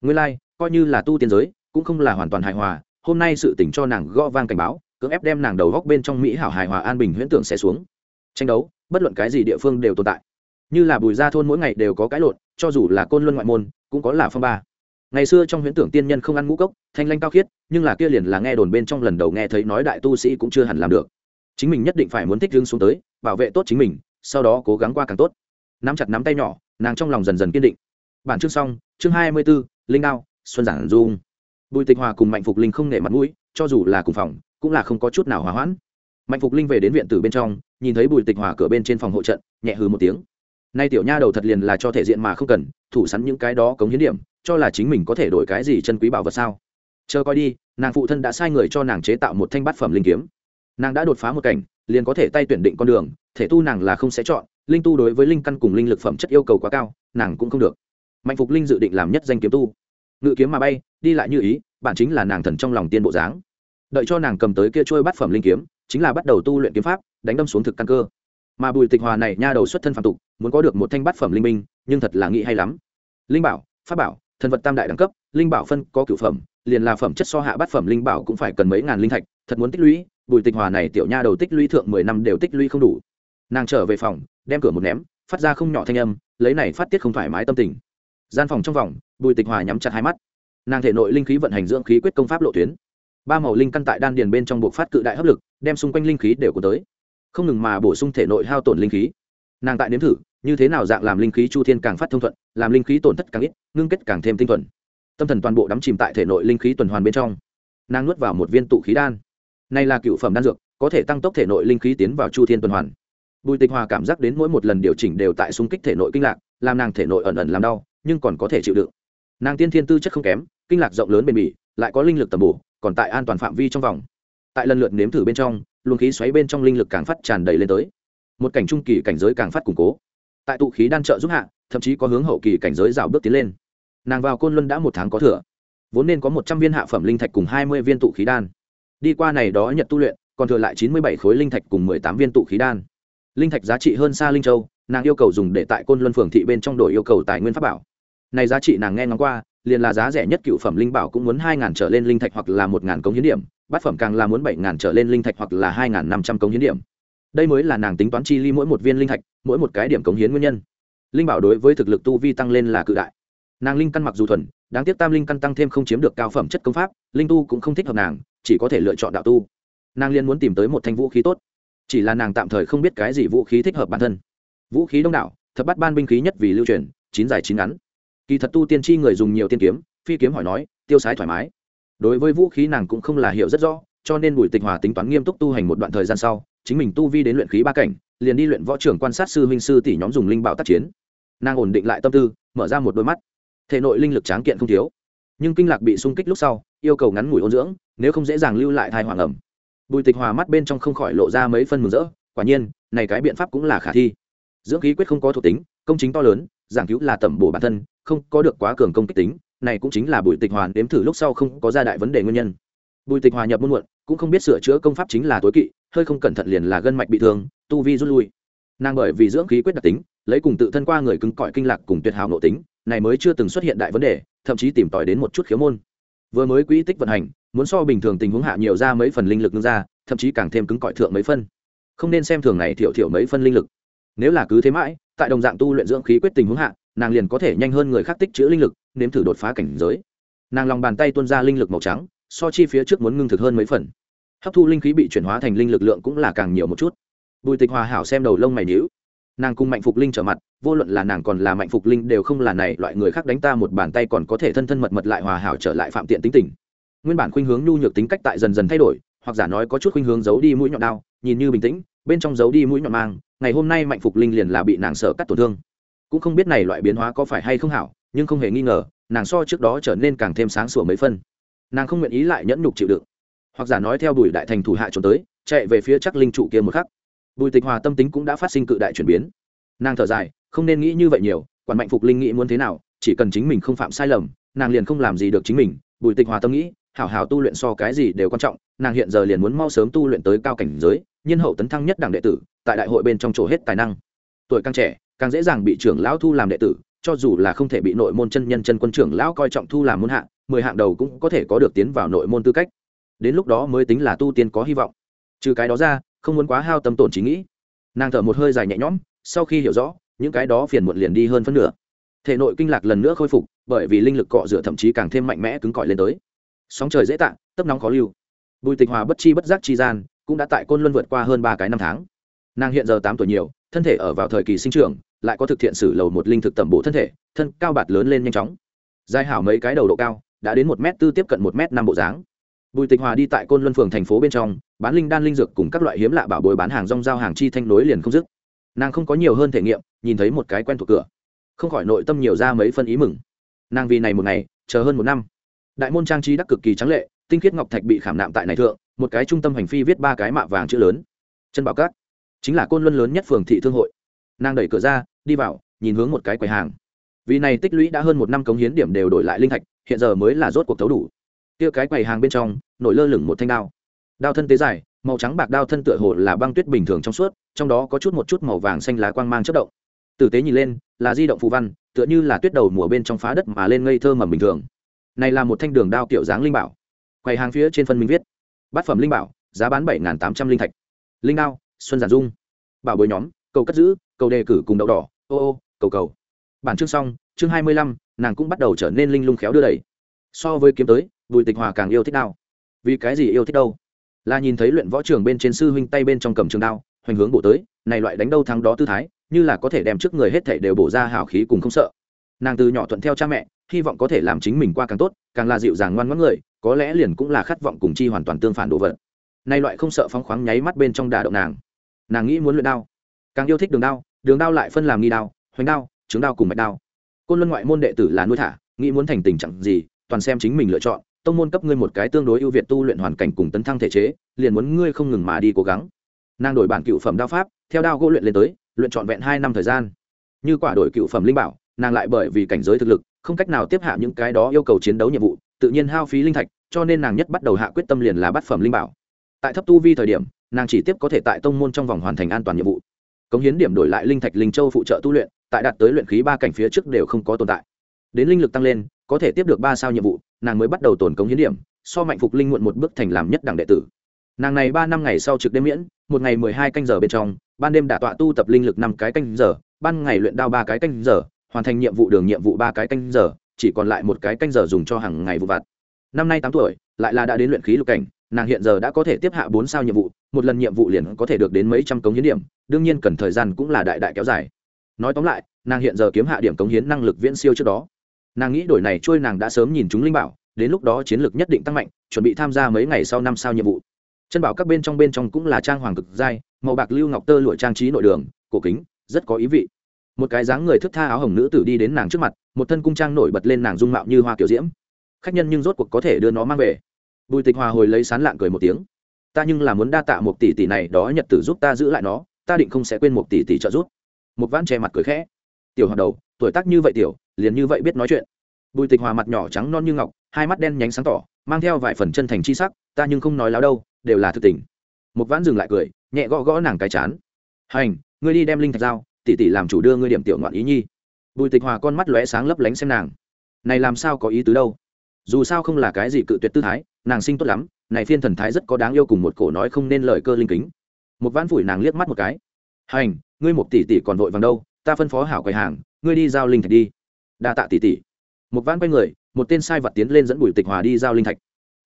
Nguyên lai、like, coi như là tu tiên giới cũng không là hoàn toàn hài hòa hôm nay sự tỉnh cho nàng gõ vang cảnh báo cưỡng ép đem nàng đầu góc bên trong mỹ hảo hài hòa an bình huyễn tưởng sẽ xuống. Tranh đấu, bất luận cái gì địa phương đều tồn tại. Như là bùi gia thôn mỗi ngày đều có cái lộn, cho dù là côn luân ngoại môn, cũng có là phong ba. Ngày xưa trong huyễn tưởng tiên nhân không ăn ngũ cốc, thanh lanh cao khiết, nhưng là kia liền là nghe đồn bên trong lần đầu nghe thấy nói đại tu sĩ cũng chưa hẳn làm được. Chính mình nhất định phải muốn thích lương xuống tới, bảo vệ tốt chính mình, sau đó cố gắng qua càng tốt. Nắm chặt nắm tay nhỏ, nàng trong lòng dần dần kiên định. Bản chương xong, chương hai mươi b ố linh đao, xuân giản dung. Bùi tịch hòa cùng mạnh phục linh không nể mặt mũi, cho dù là cùng phòng cũng là không có chút nào hòa hoãn. Mạnh phục linh về đến viện từ bên trong, nhìn thấy bùi tịch hòa cửa bên trên phòng hộ trận, nhẹ hừ một tiếng. Nay tiểu nha đầu thật liền là cho thể diện mà không cần, thủ sẵn những cái đó cống hiến điểm, cho là chính mình có thể đổi cái gì chân quý bảo vật sao? Chờ coi đi, nàng phụ thân đã sai người cho nàng chế tạo một thanh bát phẩm linh kiếm. Nàng đã đột phá một cảnh, liền có thể tay tuyển định con đường, thể tu nàng là không sẽ chọn, linh tu đối với linh căn cùng linh lực phẩm chất yêu cầu quá cao, nàng cũng không được. Mạnh phục linh dự định làm nhất danh kiếm tu. Ngự kiếm mà bay, đi lại như ý bản chính là nàng thần trong lòng tiên bộ dáng đợi cho nàng cầm tới kia trôi bát phẩm linh kiếm, chính là bắt đầu tu luyện kiếm pháp, đánh đâm xuống thực căn cơ. Mà bùi tịch hòa này nha đầu xuất thân phản tục, muốn có được một thanh bát phẩm linh minh, nhưng thật là nghĩ hay lắm. Linh bảo, pháp bảo, thần vật tam đại đẳng cấp, linh bảo phân có cửu phẩm, liền là phẩm chất so hạ bát phẩm linh bảo cũng phải cần mấy ngàn linh thạch, thật muốn tích lũy, bùi tịch hòa này tiểu nha đầu tích lũy thượng mười năm đều tích lũy không đủ. Nàng trở về phòng, đem cửa một ném, phát ra không nhỏ thanh âm, lấy này phát tiết không thoải mái tâm tình. Gian phòng trong vòng, bùi tịch hòa nhắm chặt hai mắt. Nàng thể nội linh khí vận hành dưỡng khí quyết công pháp lộ tuyến ba màu linh căn tại đan điền bên trong buộc phát cự đại hấp lực, đem xung quanh linh khí đều có tới. Không ngừng mà bổ sung thể nội hao tổn linh khí. Nàng tại nếm thử, như thế nào dạng làm linh khí chu thiên càng phát thông thuận, làm linh khí tổn thất càng ít, ngưng kết càng thêm tinh thuần. Tâm thần toàn bộ đắm chìm tại thể nội linh khí tuần hoàn bên trong. Nàng nuốt vào một viên tụ khí đan. Này là cựu phẩm đan dược, có thể tăng tốc thể nội linh khí tiến vào chu thiên tuần hoàn. Bùi tịch hòa cảm giác đến mỗi một lần điều chỉnh đều tại xung kích thể nội kinh lạc, làm nàng thể nội ẩn ẩn làm đau, nhưng còn có thể chịu đựng. Nàng tiên thiên tư chất không kém, kinh lạc rộng lớn bền bỉ, lại có linh lực tầm bổ còn tại an toàn phạm vi trong vòng. Tại lần lượt nếm thử bên trong, luồng khí xoáy bên trong linh lực càng phát tràn đầy lên tới. Một cảnh trung kỳ cảnh giới càng phát củng cố. Tại tụ khí đan trợ giúp hạ, thậm chí có hướng hậu kỳ cảnh giới rào bước tiến lên. Nàng vào côn luân đã một tháng có thừa. Vốn nên có một trăm viên hạ phẩm linh thạch cùng hai mươi viên tụ khí đan. Đi qua này đó nhận tu luyện, còn thừa lại chín mươi bảy khối linh thạch cùng mười tám viên tụ khí đan. Linh thạch giá trị hơn xa linh châu, nàng yêu cầu dùng để tại côn luân phường thị bên trong đổi yêu cầu tài nguyên pháp bảo. Này giá trị nàng nghe ngóng qua liền là giá rẻ nhất cựu phẩm linh bảo cũng muốn hai ngàn trở lên linh thạch hoặc là một ngàn công hiến điểm, bát phẩm càng là muốn bảy ngàn trở lên linh thạch hoặc là hai ngàn năm trăm công hiến điểm. Đây mới là nàng tính toán chi ly mỗi một viên linh thạch, mỗi một cái điểm cống hiến nguyên nhân. Linh bảo đối với thực lực tu vi tăng lên là cự đại. Nàng linh căn mặc dù thuần, đáng tiếc tam linh căn tăng thêm không chiếm được cao phẩm chất công pháp, linh tu cũng không thích hợp nàng, chỉ có thể lựa chọn đạo tu. Nàng liên muốn tìm tới một thanh vũ khí tốt. Chỉ là nàng tạm thời không biết cái gì vũ khí thích hợp bản thân. Vũ khí đông đảo, thập bắt ban binh khí nhất vì lưu truyền, chín dài chín ngắn kỳ thật tu tiên tri người dùng nhiều tiên kiếm, phi kiếm hỏi nói, tiêu sái thoải mái. Đối với vũ khí nàng cũng không là hiểu rất rõ, cho nên bùi tịch hòa tính toán nghiêm túc tu hành một đoạn thời gian sau, chính mình tu vi đến luyện khí ba cảnh, liền đi luyện võ trưởng quan sát sư huynh sư tỷ nhóm dùng linh bảo tác chiến. Nàng ổn định lại tâm tư, mở ra một đôi mắt. Thể nội linh lực tráng kiện không thiếu, nhưng kinh lạc bị sung kích lúc sau, yêu cầu ngắn ngủi ôn dưỡng, nếu không dễ dàng lưu lại thai hoàng ẩm. Bùi tịch hòa mắt bên trong không khỏi lộ ra mấy phân mừng rỡ, quả nhiên, này cái biện pháp cũng là khả thi. Dưỡng khí quyết không có thuộc tính, công chính to lớn, giảng cứu là tẩm bổ bản thân không có được quá cường công kích tính, này cũng chính là bùi tịch hòa đếm thử lúc sau không có ra đại vấn đề nguyên nhân. Bùi tịch hòa nhập muôn muộn, cũng không biết sửa chữa công pháp chính là tối kỵ, hơi không cẩn thận liền là gân mạch bị thương, tu vi rút lui. Nàng bởi vì dưỡng khí quyết đặc tính, lấy cùng tự thân qua người cứng cỏi kinh lạc cùng tuyệt hào nội tính, này mới chưa từng xuất hiện đại vấn đề, thậm chí tìm tòi đến một chút khiếu môn. Vừa mới quỹ tích vận hành, muốn so bình thường tình huống hạ nhiều ra mấy phần linh lực ngưng ra, thậm chí càng thêm cứng cỏi thượng mấy phân. Không nên xem thường này thiểu thiểu mấy phân linh lực. Nếu là cứ thế mãi, tại đồng dạng tu luyện dưỡng khí quyết tình huống hạ nàng liền có thể nhanh hơn người khác tích chữ linh lực, nếm thử đột phá cảnh giới. Nàng lòng bàn tay tuôn ra linh lực màu trắng, so chi phía trước muốn ngưng thực hơn mấy phần. Hấp thu linh khí bị chuyển hóa thành linh lực lượng cũng là càng nhiều một chút. Bùi tịch hòa hảo xem đầu lông mày nhíu. Nàng cùng mạnh phục linh trở mặt, vô luận là nàng còn là mạnh phục linh đều không là này, loại người khác đánh ta một bàn tay còn có thể thân thân mật mật lại hòa hảo trở lại phạm tiện tính tình. Nguyên bản khuynh hướng nhu nhược tính cách tại dần dần thay đổi, hoặc giả nói có chút khuynh hướng giấu đi mũi nhọn đao nhìn như bình tĩnh, bên trong giấu đi mũi nhọn mang, ngày hôm nay mạnh phục linh liền là bị nàng sợ cắt tổn thương cũng không biết này loại biến hóa có phải hay không hảo, nhưng không hề nghi ngờ, nàng so trước đó trở nên càng thêm sáng sủa mấy phân. Nàng không nguyện ý lại nhẫn nhục chịu đựng. Hoặc giả nói theo bùi đại thành thủ hạ trốn tới, chạy về phía chắc linh trụ kia một khắc. Bùi tịch hòa tâm tính cũng đã phát sinh cự đại chuyển biến. Nàng thở dài, không nên nghĩ như vậy nhiều, quản mạnh phục linh nghĩ muốn thế nào, chỉ cần chính mình không phạm sai lầm, nàng liền không làm gì được chính mình. Bùi tịch hòa tâm nghĩ, hảo hảo tu luyện so cái gì đều quan trọng, nàng hiện giờ liền muốn mau sớm tu luyện tới cao cảnh giới nhân hậu tấn thăng nhất đảng đệ tử, tại đại hội bên trong chỗ hết tài năng. Tuổi càng trẻ càng dễ dàng bị trưởng lão thu làm đệ tử, cho dù là không thể bị nội môn chân nhân chân quân trưởng lão coi trọng thu làm môn hạ mười hạng đầu cũng có thể có được tiến vào nội môn tư cách. Đến lúc đó mới tính là tu tiên có hy vọng. Trừ cái đó ra, không muốn quá hao tâm tổn trí nghĩ. Nàng thở một hơi dài nhẹ nhõm, sau khi hiểu rõ, những cái đó phiền muộn liền đi hơn phân nửa. Thể nội kinh lạc lần nữa khôi phục, bởi vì linh lực cọ rửa thậm chí càng thêm mạnh mẽ cứng cỏi lên tới. Sóng trời dễ tạng, tấp nóng khó lưu. Bùi tịch hòa bất chi bất giác chi gian, cũng đã tại côn luân vượt qua hơn ba cái năm tháng. Nàng hiện giờ tám tuổi nhiều thân thể ở vào thời kỳ sinh trưởng, lại có thực thiện sử lầu một linh thực tẩm bổ thân thể, thân cao bạt lớn lên nhanh chóng. Dài hảo mấy cái đầu độ cao, đã đến một m tư tiếp cận một m năm bộ dáng. Bùi tịch hòa đi tại côn luân phường thành phố bên trong, bán linh đan linh dược cùng các loại hiếm lạ bảo bối bán hàng rong giao hàng chi thanh nối liền không dứt. Nàng không có nhiều hơn thể nghiệm, nhìn thấy một cái quen thuộc cửa. Không khỏi nội tâm nhiều ra mấy phân ý mừng. Nàng vì này một ngày, chờ hơn một năm. Đại môn trang trí đắc cực kỳ trắng lệ, tinh khiết ngọc thạch bị khảm nạm tại này thượng, một cái trung tâm hành phi viết ba cái mạ vàng chữ lớn. Chân bảo cát chính là côn luân lớn nhất phường thị thương hội. Nàng đẩy cửa ra, đi vào, nhìn hướng một cái quầy hàng. Vì này tích lũy đã hơn một năm cống hiến điểm đều đổi lại linh thạch, hiện giờ mới là rốt cuộc thấu đủ. Kia cái quầy hàng bên trong, nổi lơ lửng một thanh đao. Đao thân tế dài, màu trắng bạc đao thân tựa hồ là băng tuyết bình thường trong suốt, trong đó có chút một chút màu vàng xanh lá quang mang chất động. Tử tế nhìn lên, là di động phù văn, tựa như là tuyết đầu mùa bên trong phá đất mà lên ngây thơ mầm bình thường. Này là một thanh đường đao kiểu dáng linh bảo. Quầy hàng phía trên phân minh viết, bát phẩm linh bảo, giá bán bảy tám trăm linh thạch. Linh đao xuân giản dung, bảo bối nhóm, cầu cất giữ, cầu đề cử cùng đậu đỏ, ô ô, cầu cầu. Bản chương xong, chương hai mươi lăm, nàng cũng bắt đầu trở nên linh lung khéo đưa đẩy. So với kiếm tới, bùi tịch hòa càng yêu thích đao. Vì cái gì yêu thích đâu? Là nhìn thấy luyện võ trường bên trên sư huynh tay bên trong cầm trường đao, hoành hướng bộ tới, này loại đánh đâu thắng đó tư thái, như là có thể đem trước người hết thể đều bổ ra hào khí cùng không sợ. Nàng từ nhỏ thuận theo cha mẹ, hy vọng có thể làm chính mình qua càng tốt, càng là dịu dàng ngoan ngoãn người, có lẽ liền cũng là khát vọng cùng chi hoàn toàn tương phản đồ vật. Nay loại không sợ phóng khoáng nháy mắt bên trong đà động nàng nàng nghĩ muốn luyện đao. Càng yêu thích đường đao đường đao lại phân làm nghi đao, hoành đao trứng đao cùng mạch đao. Côn luân ngoại môn đệ tử là nuôi thả, nghĩ muốn thành tình trạng gì, toàn xem chính mình lựa chọn, tông môn cấp ngươi một cái tương đối ưu việt tu luyện hoàn cảnh cùng tấn thăng thể chế, liền muốn ngươi không ngừng mà đi cố gắng. Nàng đổi bản cựu phẩm đao pháp, theo đao gỗ luyện lên tới, luyện trọn vẹn hai năm thời gian. Như quả đổi cựu phẩm linh bảo, nàng lại bởi vì cảnh giới thực lực, không cách nào tiếp hạ những cái đó yêu cầu chiến đấu nhiệm vụ, tự nhiên hao phí linh thạch, cho nên nàng nhất bắt đầu hạ quyết tâm liền là bắt phẩm linh bảo. Tại thấp tu vi thời điểm nàng chỉ tiếp có thể tại tông môn trong vòng hoàn thành an toàn nhiệm vụ. Cống hiến điểm đổi lại linh thạch linh châu phụ trợ tu luyện, tại đạt tới luyện khí ba cảnh phía trước đều không có tồn tại. Đến linh lực tăng lên, có thể tiếp được ba sao nhiệm vụ, nàng mới bắt đầu tồn cống hiến điểm, so mạnh phục linh muộn một bước thành làm nhất đẳng đệ tử. Nàng này ba năm ngày sau trực đêm miễn, một ngày mười hai canh giờ bên trong, ban đêm đả tọa tu tập linh lực năm cái canh giờ, ban ngày luyện đao ba cái canh giờ, hoàn thành nhiệm vụ đường nhiệm vụ ba cái canh giờ, chỉ còn lại một cái canh giờ dùng cho hàng ngày vụ vặt. Năm nay tám tuổi, lại là đã đến luyện khí lục cảnh nàng hiện giờ đã có thể tiếp hạ bốn sao nhiệm vụ, một lần nhiệm vụ liền có thể được đến mấy trăm cống hiến điểm, đương nhiên cần thời gian cũng là đại đại kéo dài. Nói tóm lại, nàng hiện giờ kiếm hạ điểm cống hiến năng lực viễn siêu trước đó. Nàng nghĩ đổi này trôi nàng đã sớm nhìn chúng linh bảo, đến lúc đó chiến lược nhất định tăng mạnh, chuẩn bị tham gia mấy ngày sau năm sao nhiệm vụ. Chân bảo các bên trong bên trong cũng là trang hoàng cực giai màu bạc lưu ngọc tơ lụa trang trí nội đường, cổ kính, rất có ý vị. Một cái dáng người thức tha áo hồng nữ tử đi đến nàng trước mặt, một thân cung trang nổi bật lên nàng dung mạo như hoa kiểu diễm. Khách nhân nhưng rốt cuộc có thể đưa nó mang về bùi tịch hòa hồi lấy sán lạng cười một tiếng. Ta nhưng là muốn đa tạ một tỷ tỷ này đó nhật tử giúp ta giữ lại nó ta định không sẽ quên một tỷ tỷ trợ giúp. Một vãn che mặt cười khẽ. Tiểu hoạt đầu tuổi tác như vậy tiểu liền như vậy biết nói chuyện. Bùi tịch hòa mặt nhỏ trắng non như ngọc hai mắt đen nhánh sáng tỏ mang theo vài phần chân thành chi sắc ta nhưng không nói láo đâu đều là thực tình. Một vãn dừng lại cười nhẹ gõ gõ nàng cái chán. Hành ngươi đi đem linh thạch giao, tỷ tỷ làm chủ đưa ngươi điểm tiểu ngoạn ý nhi. Bùi tịch hòa con mắt lóe sáng lấp lánh xem nàng. Này làm sao có ý tứ đâu? Dù sao không là cái gì cự tuyệt tư thái nàng sinh tốt lắm, này phiên thần thái rất có đáng yêu cùng một cổ nói không nên lời cơ linh kính. Một vãn phủi nàng liếc mắt một cái. Hành, ngươi một tỷ tỷ còn vội vàng đâu, ta phân phó hảo quầy hàng, ngươi đi giao linh thạch đi. Đa tạ tỷ tỷ. Một vãn quay người, một tên sai vật tiến lên dẫn bùi tịch hòa đi giao linh thạch.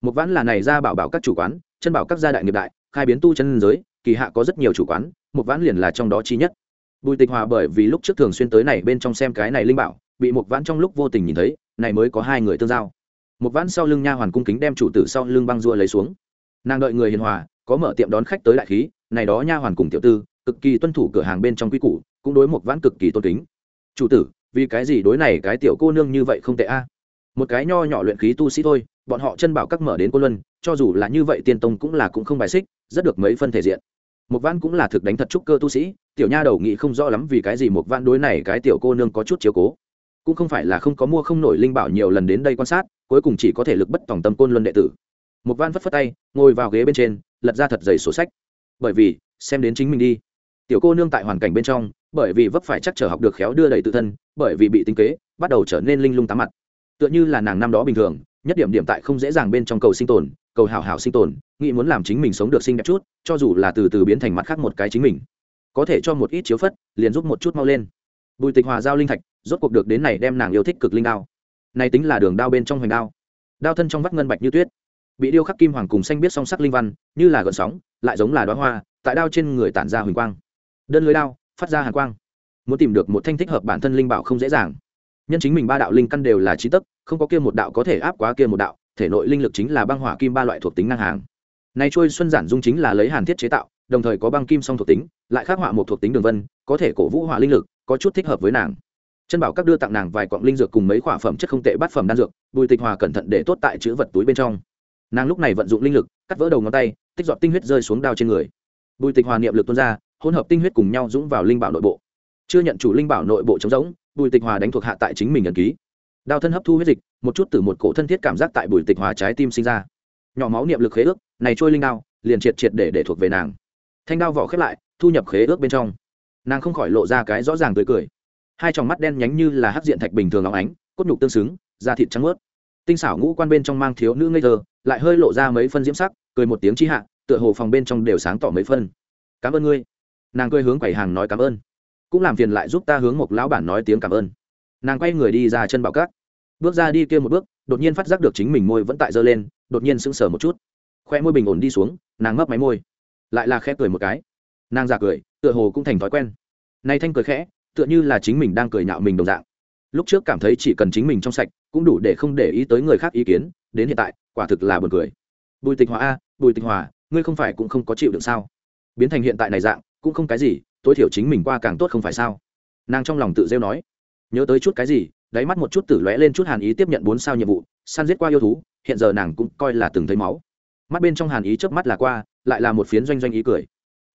Một vãn là này ra bảo bảo các chủ quán, chân bảo các gia đại nghiệp đại, khai biến tu chân giới, kỳ hạ có rất nhiều chủ quán, một vãn liền là trong đó chi nhất. Bùi tịch hòa bởi vì lúc trước thường xuyên tới này bên trong xem cái này linh bảo, bị một vãn trong lúc vô tình nhìn thấy, này mới có hai người tương giao một vãn sau lưng nha hoàn cung kính đem chủ tử sau lưng băng rua lấy xuống. Nàng đợi người hiền hòa, có mở tiệm đón khách tới đại khí, này đó nha hoàn cùng tiểu tư, cực kỳ tuân thủ cửa hàng bên trong quy củ, cũng đối một vãn cực kỳ tôn kính. Chủ tử, vì cái gì đối này cái tiểu cô nương như vậy không tệ a? Một cái nho nhỏ luyện khí tu sĩ thôi, bọn họ chân bảo các mở đến cô luân, cho dù là như vậy tiên tông cũng là cũng không bài xích, rất được mấy phân thể diện. Một vãn cũng là thực đánh thật trúc cơ tu sĩ, tiểu nha đầu nghĩ không rõ lắm vì cái gì một vãn đối này cái tiểu cô nương có chút chiếu cố. Cũng không phải là không có mua không nổi linh bảo nhiều lần đến đây quan sát cuối cùng chỉ có thể lực bất tòng tâm côn luân đệ tử. Một van phất phất tay, ngồi vào ghế bên trên, lật ra thật dày sổ sách. Bởi vì, xem đến chính mình đi. Tiểu cô nương tại hoàn cảnh bên trong, bởi vì vấp phải chắc trở học được khéo đưa đẩy tự thân, bởi vì bị tính kế, bắt đầu trở nên linh lung tám mặt. Tựa như là nàng năm đó bình thường, nhất điểm điểm tại không dễ dàng bên trong cầu sinh tồn, cầu hảo hảo sinh tồn, nghĩ muốn làm chính mình sống được xinh đẹp chút, cho dù là từ từ biến thành mặt khác một cái chính mình. Có thể cho một ít chiếu phất, liền giúp một chút mau lên. Bùi tịch hòa giao linh thạch, rốt cuộc được đến này đem nàng yêu thích cực linh đao này tính là đường đao bên trong hoành đao. Đao thân trong vắt ngân bạch như tuyết. Bị điêu khắc kim hoàng cùng xanh biết song sắc linh văn, như là gợn sóng, lại giống là đoá hoa, tại đao trên người tản ra huỳnh quang. Đơn lưới đao, phát ra hàn quang. Muốn tìm được một thanh thích hợp bản thân linh bảo không dễ dàng. Nhân chính mình ba đạo linh căn đều là trí tấc, không có kia một đạo có thể áp quá kia một đạo, thể nội linh lực chính là băng hỏa kim ba loại thuộc tính năng hàng. Này trôi xuân giản dung chính là lấy hàn thiết chế tạo, đồng thời có băng kim song thuộc tính, lại khắc họa một thuộc tính đường vân, có thể cổ vũ hỏa linh lực, có chút thích hợp với nàng chân bảo các đưa tặng nàng vài quặng linh dược cùng mấy khoả phẩm chất không tệ bát phẩm đan dược, bùi tịch hòa cẩn thận để tốt tại chữ vật túi bên trong. Nàng lúc này vận dụng linh lực, cắt vỡ đầu ngón tay, tích giọt tinh huyết rơi xuống đao trên người. Bùi tịch hòa niệm lực tuôn ra, hỗn hợp tinh huyết cùng nhau dũng vào linh bảo nội bộ. Chưa nhận chủ linh bảo nội bộ chống rỗng, bùi tịch hòa đánh thuộc hạ tại chính mình ẩn ký. Đao thân hấp thu huyết dịch, một chút từ một cổ thân thiết cảm giác tại bùi tịch hòa trái tim sinh ra. Nhỏ máu niệm lực khế ước, này trôi linh đao, liền triệt triệt để để thuộc về nàng. Thanh đao vỏ khép lại, thu nhập khế ước bên trong. Nàng không khỏi lộ ra cái rõ ràng tươi cười hai tròng mắt đen nhánh như là hắc diện thạch bình thường óng ánh, cốt nhục tương xứng, da thịt trắng ướt tinh xảo ngũ quan bên trong mang thiếu nữ ngây thơ, lại hơi lộ ra mấy phân diễm sắc, cười một tiếng chi hạ, tựa hồ phòng bên trong đều sáng tỏ mấy phân. Cảm ơn ngươi. Nàng cười hướng quầy hàng nói cảm ơn. Cũng làm phiền lại giúp ta hướng một lão bản nói tiếng cảm ơn. Nàng quay người đi ra chân bảo cát. Bước ra đi kia một bước, đột nhiên phát giác được chính mình môi vẫn tại giơ lên, đột nhiên sững sờ một chút. Khoe môi bình ổn đi xuống, nàng mấp máy môi. Lại là khẽ cười một cái. Nàng giả cười, tựa hồ cũng thành thói quen. Nay thanh cười khẽ tựa như là chính mình đang cười nhạo mình đồng dạng. Lúc trước cảm thấy chỉ cần chính mình trong sạch, cũng đủ để không để ý tới người khác ý kiến, đến hiện tại, quả thực là buồn cười. Bùi tịch hòa a, bùi tịch hòa, ngươi không phải cũng không có chịu được sao? Biến thành hiện tại này dạng, cũng không cái gì, tối thiểu chính mình qua càng tốt không phải sao? Nàng trong lòng tự rêu nói. Nhớ tới chút cái gì, đáy mắt một chút tử lóe lên chút hàn ý tiếp nhận bốn sao nhiệm vụ, săn giết qua yêu thú, hiện giờ nàng cũng coi là từng thấy máu. Mắt bên trong hàn ý chớp mắt là qua, lại là một phiến doanh doanh ý cười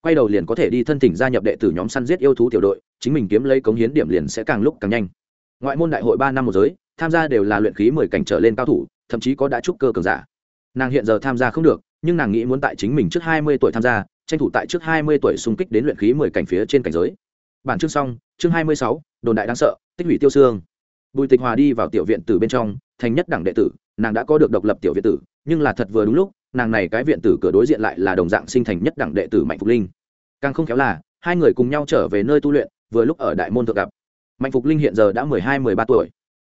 quay đầu liền có thể đi thân thỉnh gia nhập đệ tử nhóm săn giết yêu thú tiểu đội, chính mình kiếm lấy cống hiến điểm liền sẽ càng lúc càng nhanh. Ngoại môn đại hội ba năm một giới, tham gia đều là luyện khí mười cảnh trở lên cao thủ, thậm chí có đã trúc cơ cường giả. Nàng hiện giờ tham gia không được, nhưng nàng nghĩ muốn tại chính mình trước hai mươi tuổi tham gia, tranh thủ tại trước hai mươi tuổi xung kích đến luyện khí mười cảnh phía trên cảnh giới. Bản chương xong, chương hai mươi sáu, đồn đại đáng sợ, tích hủy tiêu xương. Bùi tịch hòa đi vào tiểu viện tử bên trong, thành nhất đẳng đệ tử, nàng đã có được độc lập tiểu viện tử, nhưng là thật vừa đúng lúc nàng này cái viện tử cửa đối diện lại là đồng dạng sinh thành nhất đẳng đệ tử mạnh phục linh. Càng không khéo là, hai người cùng nhau trở về nơi tu luyện, vừa lúc ở đại môn thượng gặp. Mạnh phục linh hiện giờ đã mười hai, mười ba tuổi.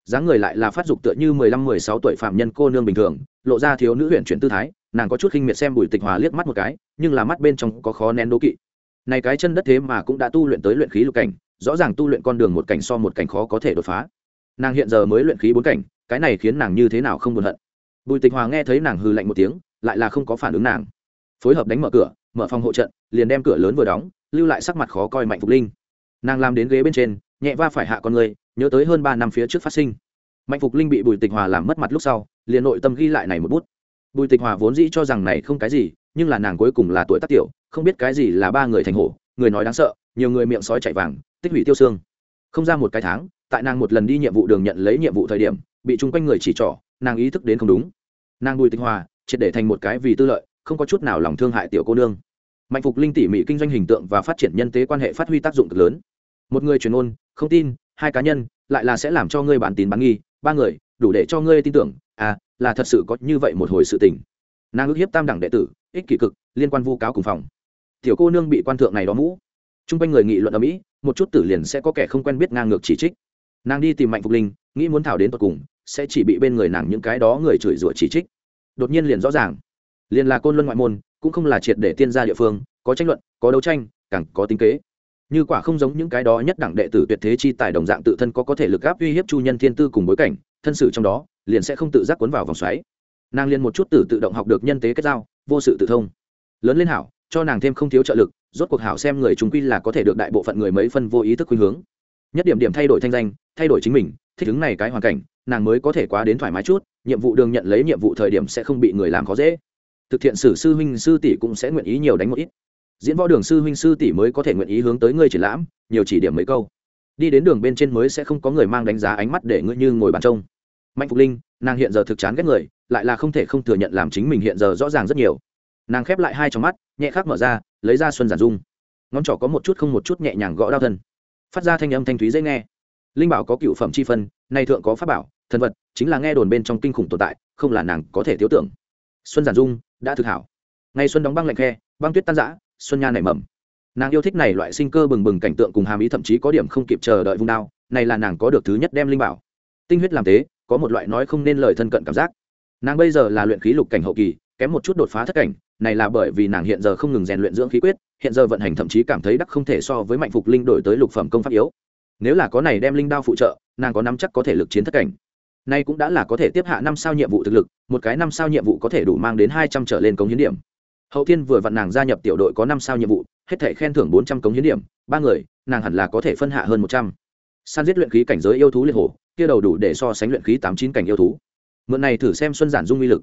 Dáng người lại là phát dục tựa như mười lăm, mười sáu tuổi phạm nhân cô nương bình thường, lộ ra thiếu nữ huyện chuyển tư thái, nàng có chút khinh miệt xem bùi tịch hòa liếc mắt một cái, nhưng là mắt bên trong có khó nén đố kỵ. Này cái chân đất thế mà cũng đã tu luyện tới luyện khí lục cảnh, rõ ràng tu luyện con đường một cảnh so một cảnh khó có thể đột phá. Nàng hiện giờ mới luyện khí bốn cảnh, cái này khiến nàng như thế nào không buồn hận. Bùi tịch hòa nghe thấy nàng hư lạnh một tiếng lại là không có phản ứng nàng. Phối hợp đánh mở cửa, mở phòng hộ trận, liền đem cửa lớn vừa đóng, lưu lại sắc mặt khó coi mạnh phục linh. Nàng làm đến ghế bên trên, nhẹ va phải hạ con người, nhớ tới hơn ba năm phía trước phát sinh. Mạnh phục linh bị bùi tịch hòa làm mất mặt lúc sau, liền nội tâm ghi lại này một bút. Bùi tịch hòa vốn dĩ cho rằng này không cái gì, nhưng là nàng cuối cùng là tuổi tác tiểu, không biết cái gì là ba người thành hổ, người nói đáng sợ, nhiều người miệng sói chạy vàng, tích hủy tiêu xương. Không ra một cái tháng, tại nàng một lần đi nhiệm vụ đường nhận lấy nhiệm vụ thời điểm, bị chung quanh người chỉ trỏ, nàng ý thức đến không đúng. Nàng bùi tịch hòa triệt để thành một cái vì tư lợi, không có chút nào lòng thương hại tiểu cô nương. Mạnh phục linh tỉ mỉ kinh doanh hình tượng và phát triển nhân tế quan hệ phát huy tác dụng cực lớn. Một người truyền ôn không tin, hai cá nhân, lại là sẽ làm cho ngươi bản tín bán nghi, ba người, đủ để cho ngươi tin tưởng à là thật sự có như vậy một hồi sự tình. Nàng ước hiếp tam đẳng đệ tử, ích kỷ cực, liên quan vu cáo cùng phòng. Tiểu cô nương bị quan thượng này đó mũ. T r u n g quanh người nghị luận ở mỹ, một chút tử liền sẽ có kẻ không quen biết ngang ngược chỉ trích. Nàng đi tìm mạnh phục linh, nghĩ muốn thảo đến tột cùng, sẽ chỉ bị bên người nàng những cái đó người chửi rủa chỉ trích đột nhiên liền rõ ràng. Liền là côn luân ngoại môn, cũng không là triệt để tiên gia địa phương, có tranh luận, có đấu tranh, càng có tính kế. Như quả không giống những cái đó nhất đẳng đệ tử tuyệt thế chi tài đồng dạng tự thân có có thể lực gáp uy hiếp chu nhân thiên tư cùng bối cảnh, thân sự trong đó, liền sẽ không tự giác cuốn vào vòng xoáy. Nàng liền một chút tử tự động học được nhân tế kết giao, vô sự tự thông. Lớn lên hảo, cho nàng thêm không thiếu trợ lực, rốt cuộc hảo xem người chúng quy là có thể được đại bộ phận người mấy phân vô ý thức khuynh hướng. Nhất điểm điểm thay đổi thanh danh, thay đổi chính mình thích ứng này cái hoàn cảnh, nàng mới có thể quá đến thoải mái chút, nhiệm vụ đường nhận lấy nhiệm vụ thời điểm sẽ không bị người làm khó dễ. Thực thiện sử sư huynh sư tỷ cũng sẽ nguyện ý nhiều đánh một ít. Diễn võ đường sư huynh sư tỷ mới có thể nguyện ý hướng tới ngươi triển lãm, nhiều chỉ điểm mấy câu. Đi đến đường bên trên mới sẽ không có người mang đánh giá ánh mắt để ngươi như ngồi bàn trông. Mạnh phục linh, nàng hiện giờ thực chán ghét người, lại là không thể không thừa nhận làm chính mình hiện giờ rõ ràng rất nhiều. Nàng khép lại hai trong mắt, nhẹ khắc mở ra, lấy ra xuân giản dung. Ngón trỏ có một chút không một chút nhẹ nhàng gõ đau thân. Phát ra thanh âm thanh thúy dễ nghe linh bảo có cựu phẩm chi phân nay thượng có pháp bảo thần vật chính là nghe đồn bên trong kinh khủng tồn tại không là nàng có thể thiếu tưởng. Xuân giản dung đã thực hảo. Ngày xuân đóng băng lạnh khe băng tuyết tan giã xuân nha nảy mầm. Nàng yêu thích này loại sinh cơ bừng bừng cảnh tượng cùng hàm ý thậm chí có điểm không kịp chờ đợi vung đao này là nàng có được thứ nhất đem linh bảo. Tinh huyết làm thế, có một loại nói không nên lời thân cận cảm giác. Nàng bây giờ là luyện khí lục cảnh hậu kỳ kém một chút đột phá thất cảnh này là bởi vì nàng hiện giờ không ngừng rèn luyện dưỡng khí quyết hiện giờ vận hành thậm chí cảm thấy đắc không thể so với mạnh phục linh đổi tới lục phẩm công pháp yếu nếu là có này đem linh đao phụ trợ, nàng có năm chắc có thể lực chiến thất cảnh. Nay cũng đã là có thể tiếp hạ năm sao nhiệm vụ thực lực, một cái năm sao nhiệm vụ có thể đủ mang đến hai trăm trở lên cống hiến điểm. Hậu thiên vừa vặn nàng gia nhập tiểu đội có năm sao nhiệm vụ, hết thể khen thưởng bốn trăm cống hiến điểm, ba người, nàng hẳn là có thể phân hạ hơn một trăm. San giết luyện khí cảnh giới yêu thú liệt hổ, kia đầu đủ để so sánh luyện khí tám chín cảnh yêu thú. Mượn này thử xem xuân giản dung uy lực.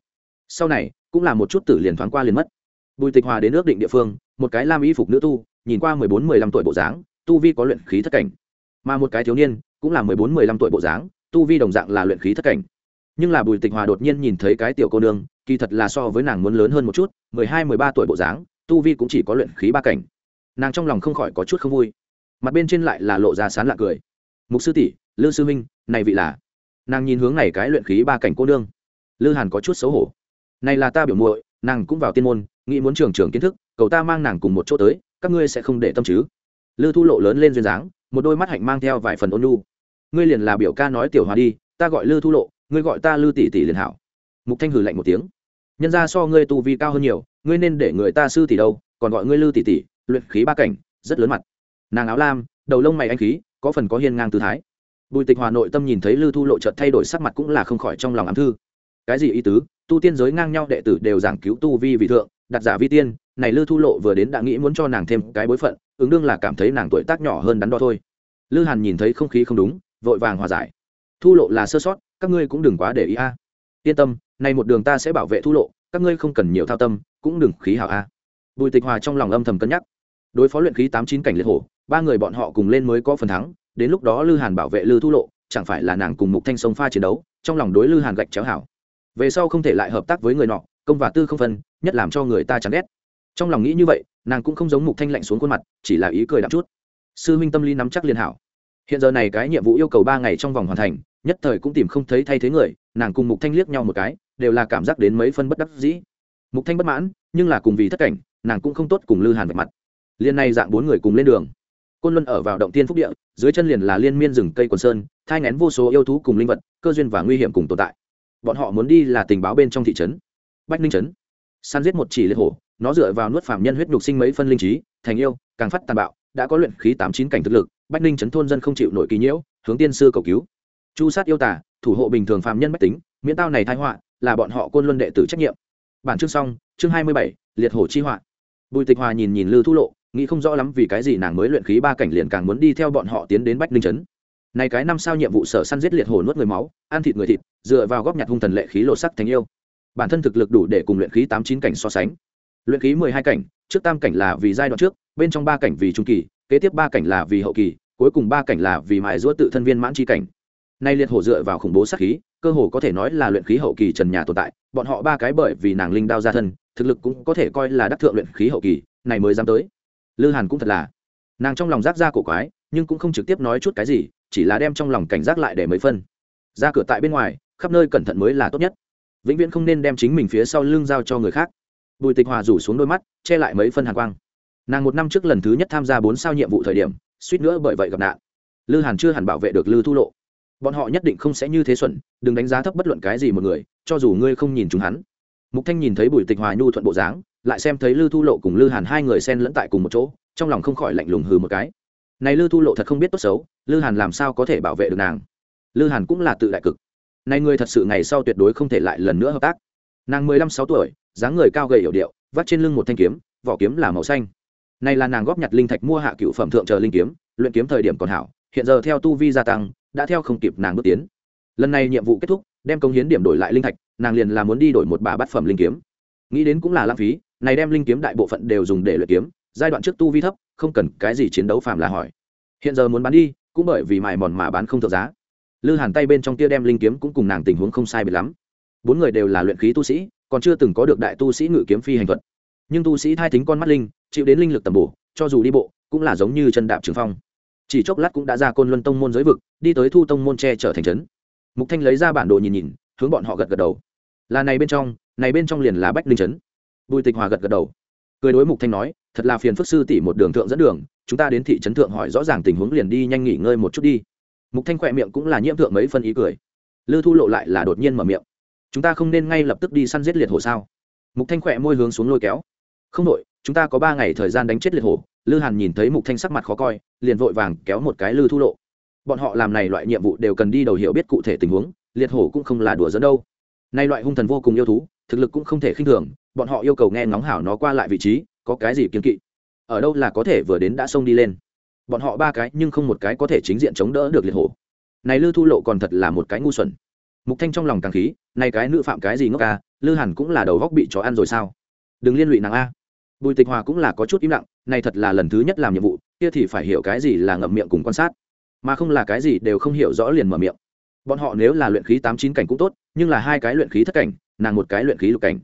Sau này, cũng là một chút tử liền thoáng qua liền mất. Bùi tịch hòa đến ước định địa phương, một cái lam y phục nữ tu, nhìn qua mười bốn mười lăm tuổi bộ dáng, tu vi có luyện khí thất cảnh mà một cái thiếu niên, cũng là mười bốn, mười lăm tuổi bộ dáng, tu vi đồng dạng là luyện khí thất cảnh. Nhưng là bùi tịch hòa đột nhiên nhìn thấy cái tiểu cô nương, kỳ thật là so với nàng muốn lớn hơn một chút, mười hai, mười ba tuổi bộ dáng, tu vi cũng chỉ có luyện khí ba cảnh. Nàng trong lòng không khỏi có chút không vui. Mặt bên trên lại là lộ ra sán lạ cười. Mục sư tỷ, lư sư minh này vị là? Nàng nhìn hướng này cái luyện khí ba cảnh cô nương. Lư hàn có chút xấu hổ. Này là ta biểu muội, nàng cũng vào tiên môn, nghĩ muốn trường trường kiến thức, cầu ta mang nàng cùng một chỗ tới, các ngươi sẽ không để tâm chứ? Lư thu lộ lớn lên duyên dáng một đôi mắt hạnh mang theo vài phần ôn nhu. Ngươi liền là biểu ca nói tiểu hòa đi, ta gọi lư thu lộ, ngươi gọi ta lư tỷ tỷ liền hảo. Mục thanh hử lạnh một tiếng. Nhân ra so ngươi tu vi cao hơn nhiều, ngươi nên để người ta sư tỷ đâu, còn gọi ngươi lư tỷ tỷ, luyện khí ba cảnh, rất lớn mặt. Nàng áo lam, đầu lông mày anh khí, có phần có hiên ngang tư thái. Bùi tịch hòa nội tâm nhìn thấy lư thu lộ chợt thay đổi sắc mặt cũng là không khỏi trong lòng ám thư. Cái gì ý tứ? Tu tiên giới ngang nhau đệ tử đều giảng cứu tu vi vị thượng, đặt giả vi tiên, này lư thu lộ vừa đến đã nghĩ muốn cho nàng thêm cái bối phận ứng đương là cảm thấy nàng tuổi tác nhỏ hơn đắn đo thôi. Lư hàn nhìn thấy không khí không đúng, vội vàng hòa giải. Thu lộ là sơ sót, các ngươi cũng đừng quá để ý a. Yên tâm nay một đường ta sẽ bảo vệ thu lộ, các ngươi không cần nhiều thao tâm, cũng đừng khí hảo a. Bùi tịch hòa trong lòng âm thầm cân nhắc. Đối phó luyện khí tám chín cảnh liệt hổ, ba người bọn họ cùng lên mới có phần thắng, đến lúc đó lư hàn bảo vệ lư thu lộ, chẳng phải là nàng cùng mục thanh sông pha chiến đấu, trong lòng đối lư hàn gạch chéo hảo. Về sau không thể lại hợp tác với người nọ, công và tư không phân, nhất làm cho người ta chán ghét trong lòng nghĩ như vậy, nàng cũng không giống mục thanh lạnh xuống khuôn mặt, chỉ là ý cười đắm chút. Sư minh tâm lý nắm chắc liên hảo. Hiện giờ này cái nhiệm vụ yêu cầu ba ngày trong vòng hoàn thành, nhất thời cũng tìm không thấy thay thế người, nàng cùng mục thanh liếc nhau một cái, đều là cảm giác đến mấy phân bất đắc dĩ. Mục thanh bất mãn, nhưng là cùng vì thất cảnh, nàng cũng không tốt cùng lư hàn vạch mặt. Liên này dạng bốn người cùng lên đường. Côn luân ở vào động tiên phúc địa, dưới chân liền là liên miên rừng cây quần sơn, thai ngén vô số yêu thú cùng linh vật, cơ duyên và nguy hiểm cùng tồn tại. Bọn họ muốn đi là tình báo bên trong thị trấn. Bách ninh trấn. Săn giết một chỉ liệt hổ nó dựa vào nuốt phạm nhân huyết nhục sinh mấy phân linh trí, thành yêu, càng phát tàn bạo, đã có luyện khí tám chín cảnh thực lực, bách ninh chấn thôn dân không chịu nổi kỳ nhiễu, hướng tiên sư cầu cứu. Chu sát yêu tả thủ hộ bình thường phạm nhân bách tính, miễn tao này thái họa, là bọn họ côn luân đệ tử trách nhiệm. Bản chương xong, chương hai mươi bảy, liệt hổ chi họa. Bùi tịch hòa nhìn nhìn lư thu lộ, nghĩ không rõ lắm vì cái gì nàng mới luyện khí ba cảnh liền càng muốn đi theo bọn họ tiến đến bách ninh trấn này cái năm sao nhiệm vụ sở săn giết liệt hổ nuốt người máu, ăn thịt người thịt, dựa vào góp nhặt hung thần lệ khí lộ sắc thành yêu. Bản thân thực lực đủ để cùng luyện khí tám chín cảnh so sánh luyện khí mười hai cảnh, trước tam cảnh là vì giai đoạn trước, bên trong ba cảnh vì trung kỳ, kế tiếp ba cảnh là vì hậu kỳ, cuối cùng ba cảnh là vì mài giũa tự thân viên mãn chi cảnh. Nay liệt hổ dựa vào khủng bố sát khí, cơ hồ có thể nói là luyện khí hậu kỳ trần nhà tồn tại, bọn họ ba cái bởi vì nàng linh đao ra thân, thực lực cũng có thể coi là đắc thượng luyện khí hậu kỳ, này mới dám tới. Lư hàn cũng thật là, nàng trong lòng giác ra cổ quái, nhưng cũng không trực tiếp nói chút cái gì, chỉ là đem trong lòng cảnh giác lại để mấy phân. Ra cửa tại bên ngoài, khắp nơi cẩn thận mới là tốt nhất. Vĩnh viễn không nên đem chính mình phía sau lưng giao cho người khác bùi tịch hòa rủ xuống đôi mắt, che lại mấy phân hàn quang. Nàng một năm trước lần thứ nhất tham gia bốn sao nhiệm vụ thời điểm, suýt nữa bởi vậy gặp nạn. Lư hàn chưa hẳn bảo vệ được lư thu lộ. Bọn họ nhất định không sẽ như thế xuẩn, đừng đánh giá thấp bất luận cái gì một người, cho dù ngươi không nhìn chúng hắn. Mục thanh nhìn thấy bùi tịch hòa nhu thuận bộ dáng, lại xem thấy lư thu lộ cùng lư hàn hai người xen lẫn tại cùng một chỗ, trong lòng không khỏi lạnh lùng hừ một cái. Này lư thu lộ thật không biết tốt xấu, lư hàn làm sao có thể bảo vệ được nàng? Lư hàn cũng là tự đại cực. Này người thật sự ngày sau tuyệt đối không thể lại lần nữa hợp tác. Nàng mười lăm sáu tuổi dáng người cao gầy hiểu điệu, vắt trên lưng một thanh kiếm, vỏ kiếm là màu xanh. Này là nàng góp nhặt linh thạch mua hạ cựu phẩm thượng chờ linh kiếm, luyện kiếm thời điểm còn hảo, hiện giờ theo tu vi gia tăng, đã theo không kịp nàng bước tiến. Lần này nhiệm vụ kết thúc, đem công hiến điểm đổi lại linh thạch, nàng liền là muốn đi đổi một bà bát phẩm linh kiếm. Nghĩ đến cũng là lãng phí, này đem linh kiếm đại bộ phận đều dùng để luyện kiếm, giai đoạn trước tu vi thấp, không cần cái gì chiến đấu phàm là hỏi. Hiện giờ muốn bán đi, cũng bởi vì mài mòn mà bán không thượng giá. Lư hàn tay bên trong kia đem linh kiếm cũng cùng nàng tình huống không sai biệt lắm. Bốn người đều là luyện khí tu sĩ còn chưa từng có được đại tu sĩ ngự kiếm phi hành thuật. Nhưng tu sĩ thai thính con mắt linh, chịu đến linh lực tầm bổ, cho dù đi bộ, cũng là giống như chân đạp trường phong. Chỉ chốc lát cũng đã ra côn luân tông môn giới vực, đi tới thu tông môn che trở thành trấn. Mục thanh lấy ra bản đồ nhìn nhìn, hướng bọn họ gật gật đầu. Là này bên trong, này bên trong liền là bách linh trấn. Bùi tịch hòa gật gật đầu. Cười đối mục thanh nói, thật là phiền phức sư tỷ một đường thượng dẫn đường, chúng ta đến thị trấn thượng hỏi rõ ràng tình huống liền đi nhanh nghỉ ngơi một chút đi. Mục thanh khỏe miệng cũng là nhiễm thượng mấy phân ý cười. Lư thu lộ lại là đột nhiên mở miệng chúng ta không nên ngay lập tức đi săn giết liệt hổ sao? Mục thanh khỏe môi hướng xuống lôi kéo. Không đội, chúng ta có ba ngày thời gian đánh chết liệt hổ. Lư hàn nhìn thấy mục thanh sắc mặt khó coi, liền vội vàng kéo một cái lư thu lộ. Bọn họ làm này loại nhiệm vụ đều cần đi đầu hiểu biết cụ thể tình huống, liệt hổ cũng không là đùa dẫn đâu. Nay loại hung thần vô cùng yêu thú, thực lực cũng không thể khinh thường, bọn họ yêu cầu nghe ngóng hảo nó qua lại vị trí, có cái gì kiên kỵ? Ở đâu là có thể vừa đến đã xông đi lên. Bọn họ ba cái nhưng không một cái có thể chính diện chống đỡ được liệt hổ. Này lư thu lộ còn thật là một cái ngu xuẩn mục thanh trong lòng càng khí, này cái nữ phạm cái gì ngốc ca, lư Hàn cũng là đầu góc bị chó ăn rồi sao? Đừng liên lụy nàng a. Bùi tịch hòa cũng là có chút im lặng, này thật là lần thứ nhất làm nhiệm vụ, kia thì phải hiểu cái gì là ngậm miệng cùng quan sát, mà không là cái gì đều không hiểu rõ liền mở miệng. Bọn họ nếu là luyện khí tám chín cảnh cũng tốt, nhưng là hai cái luyện khí thất cảnh, nàng một cái luyện khí lục cảnh.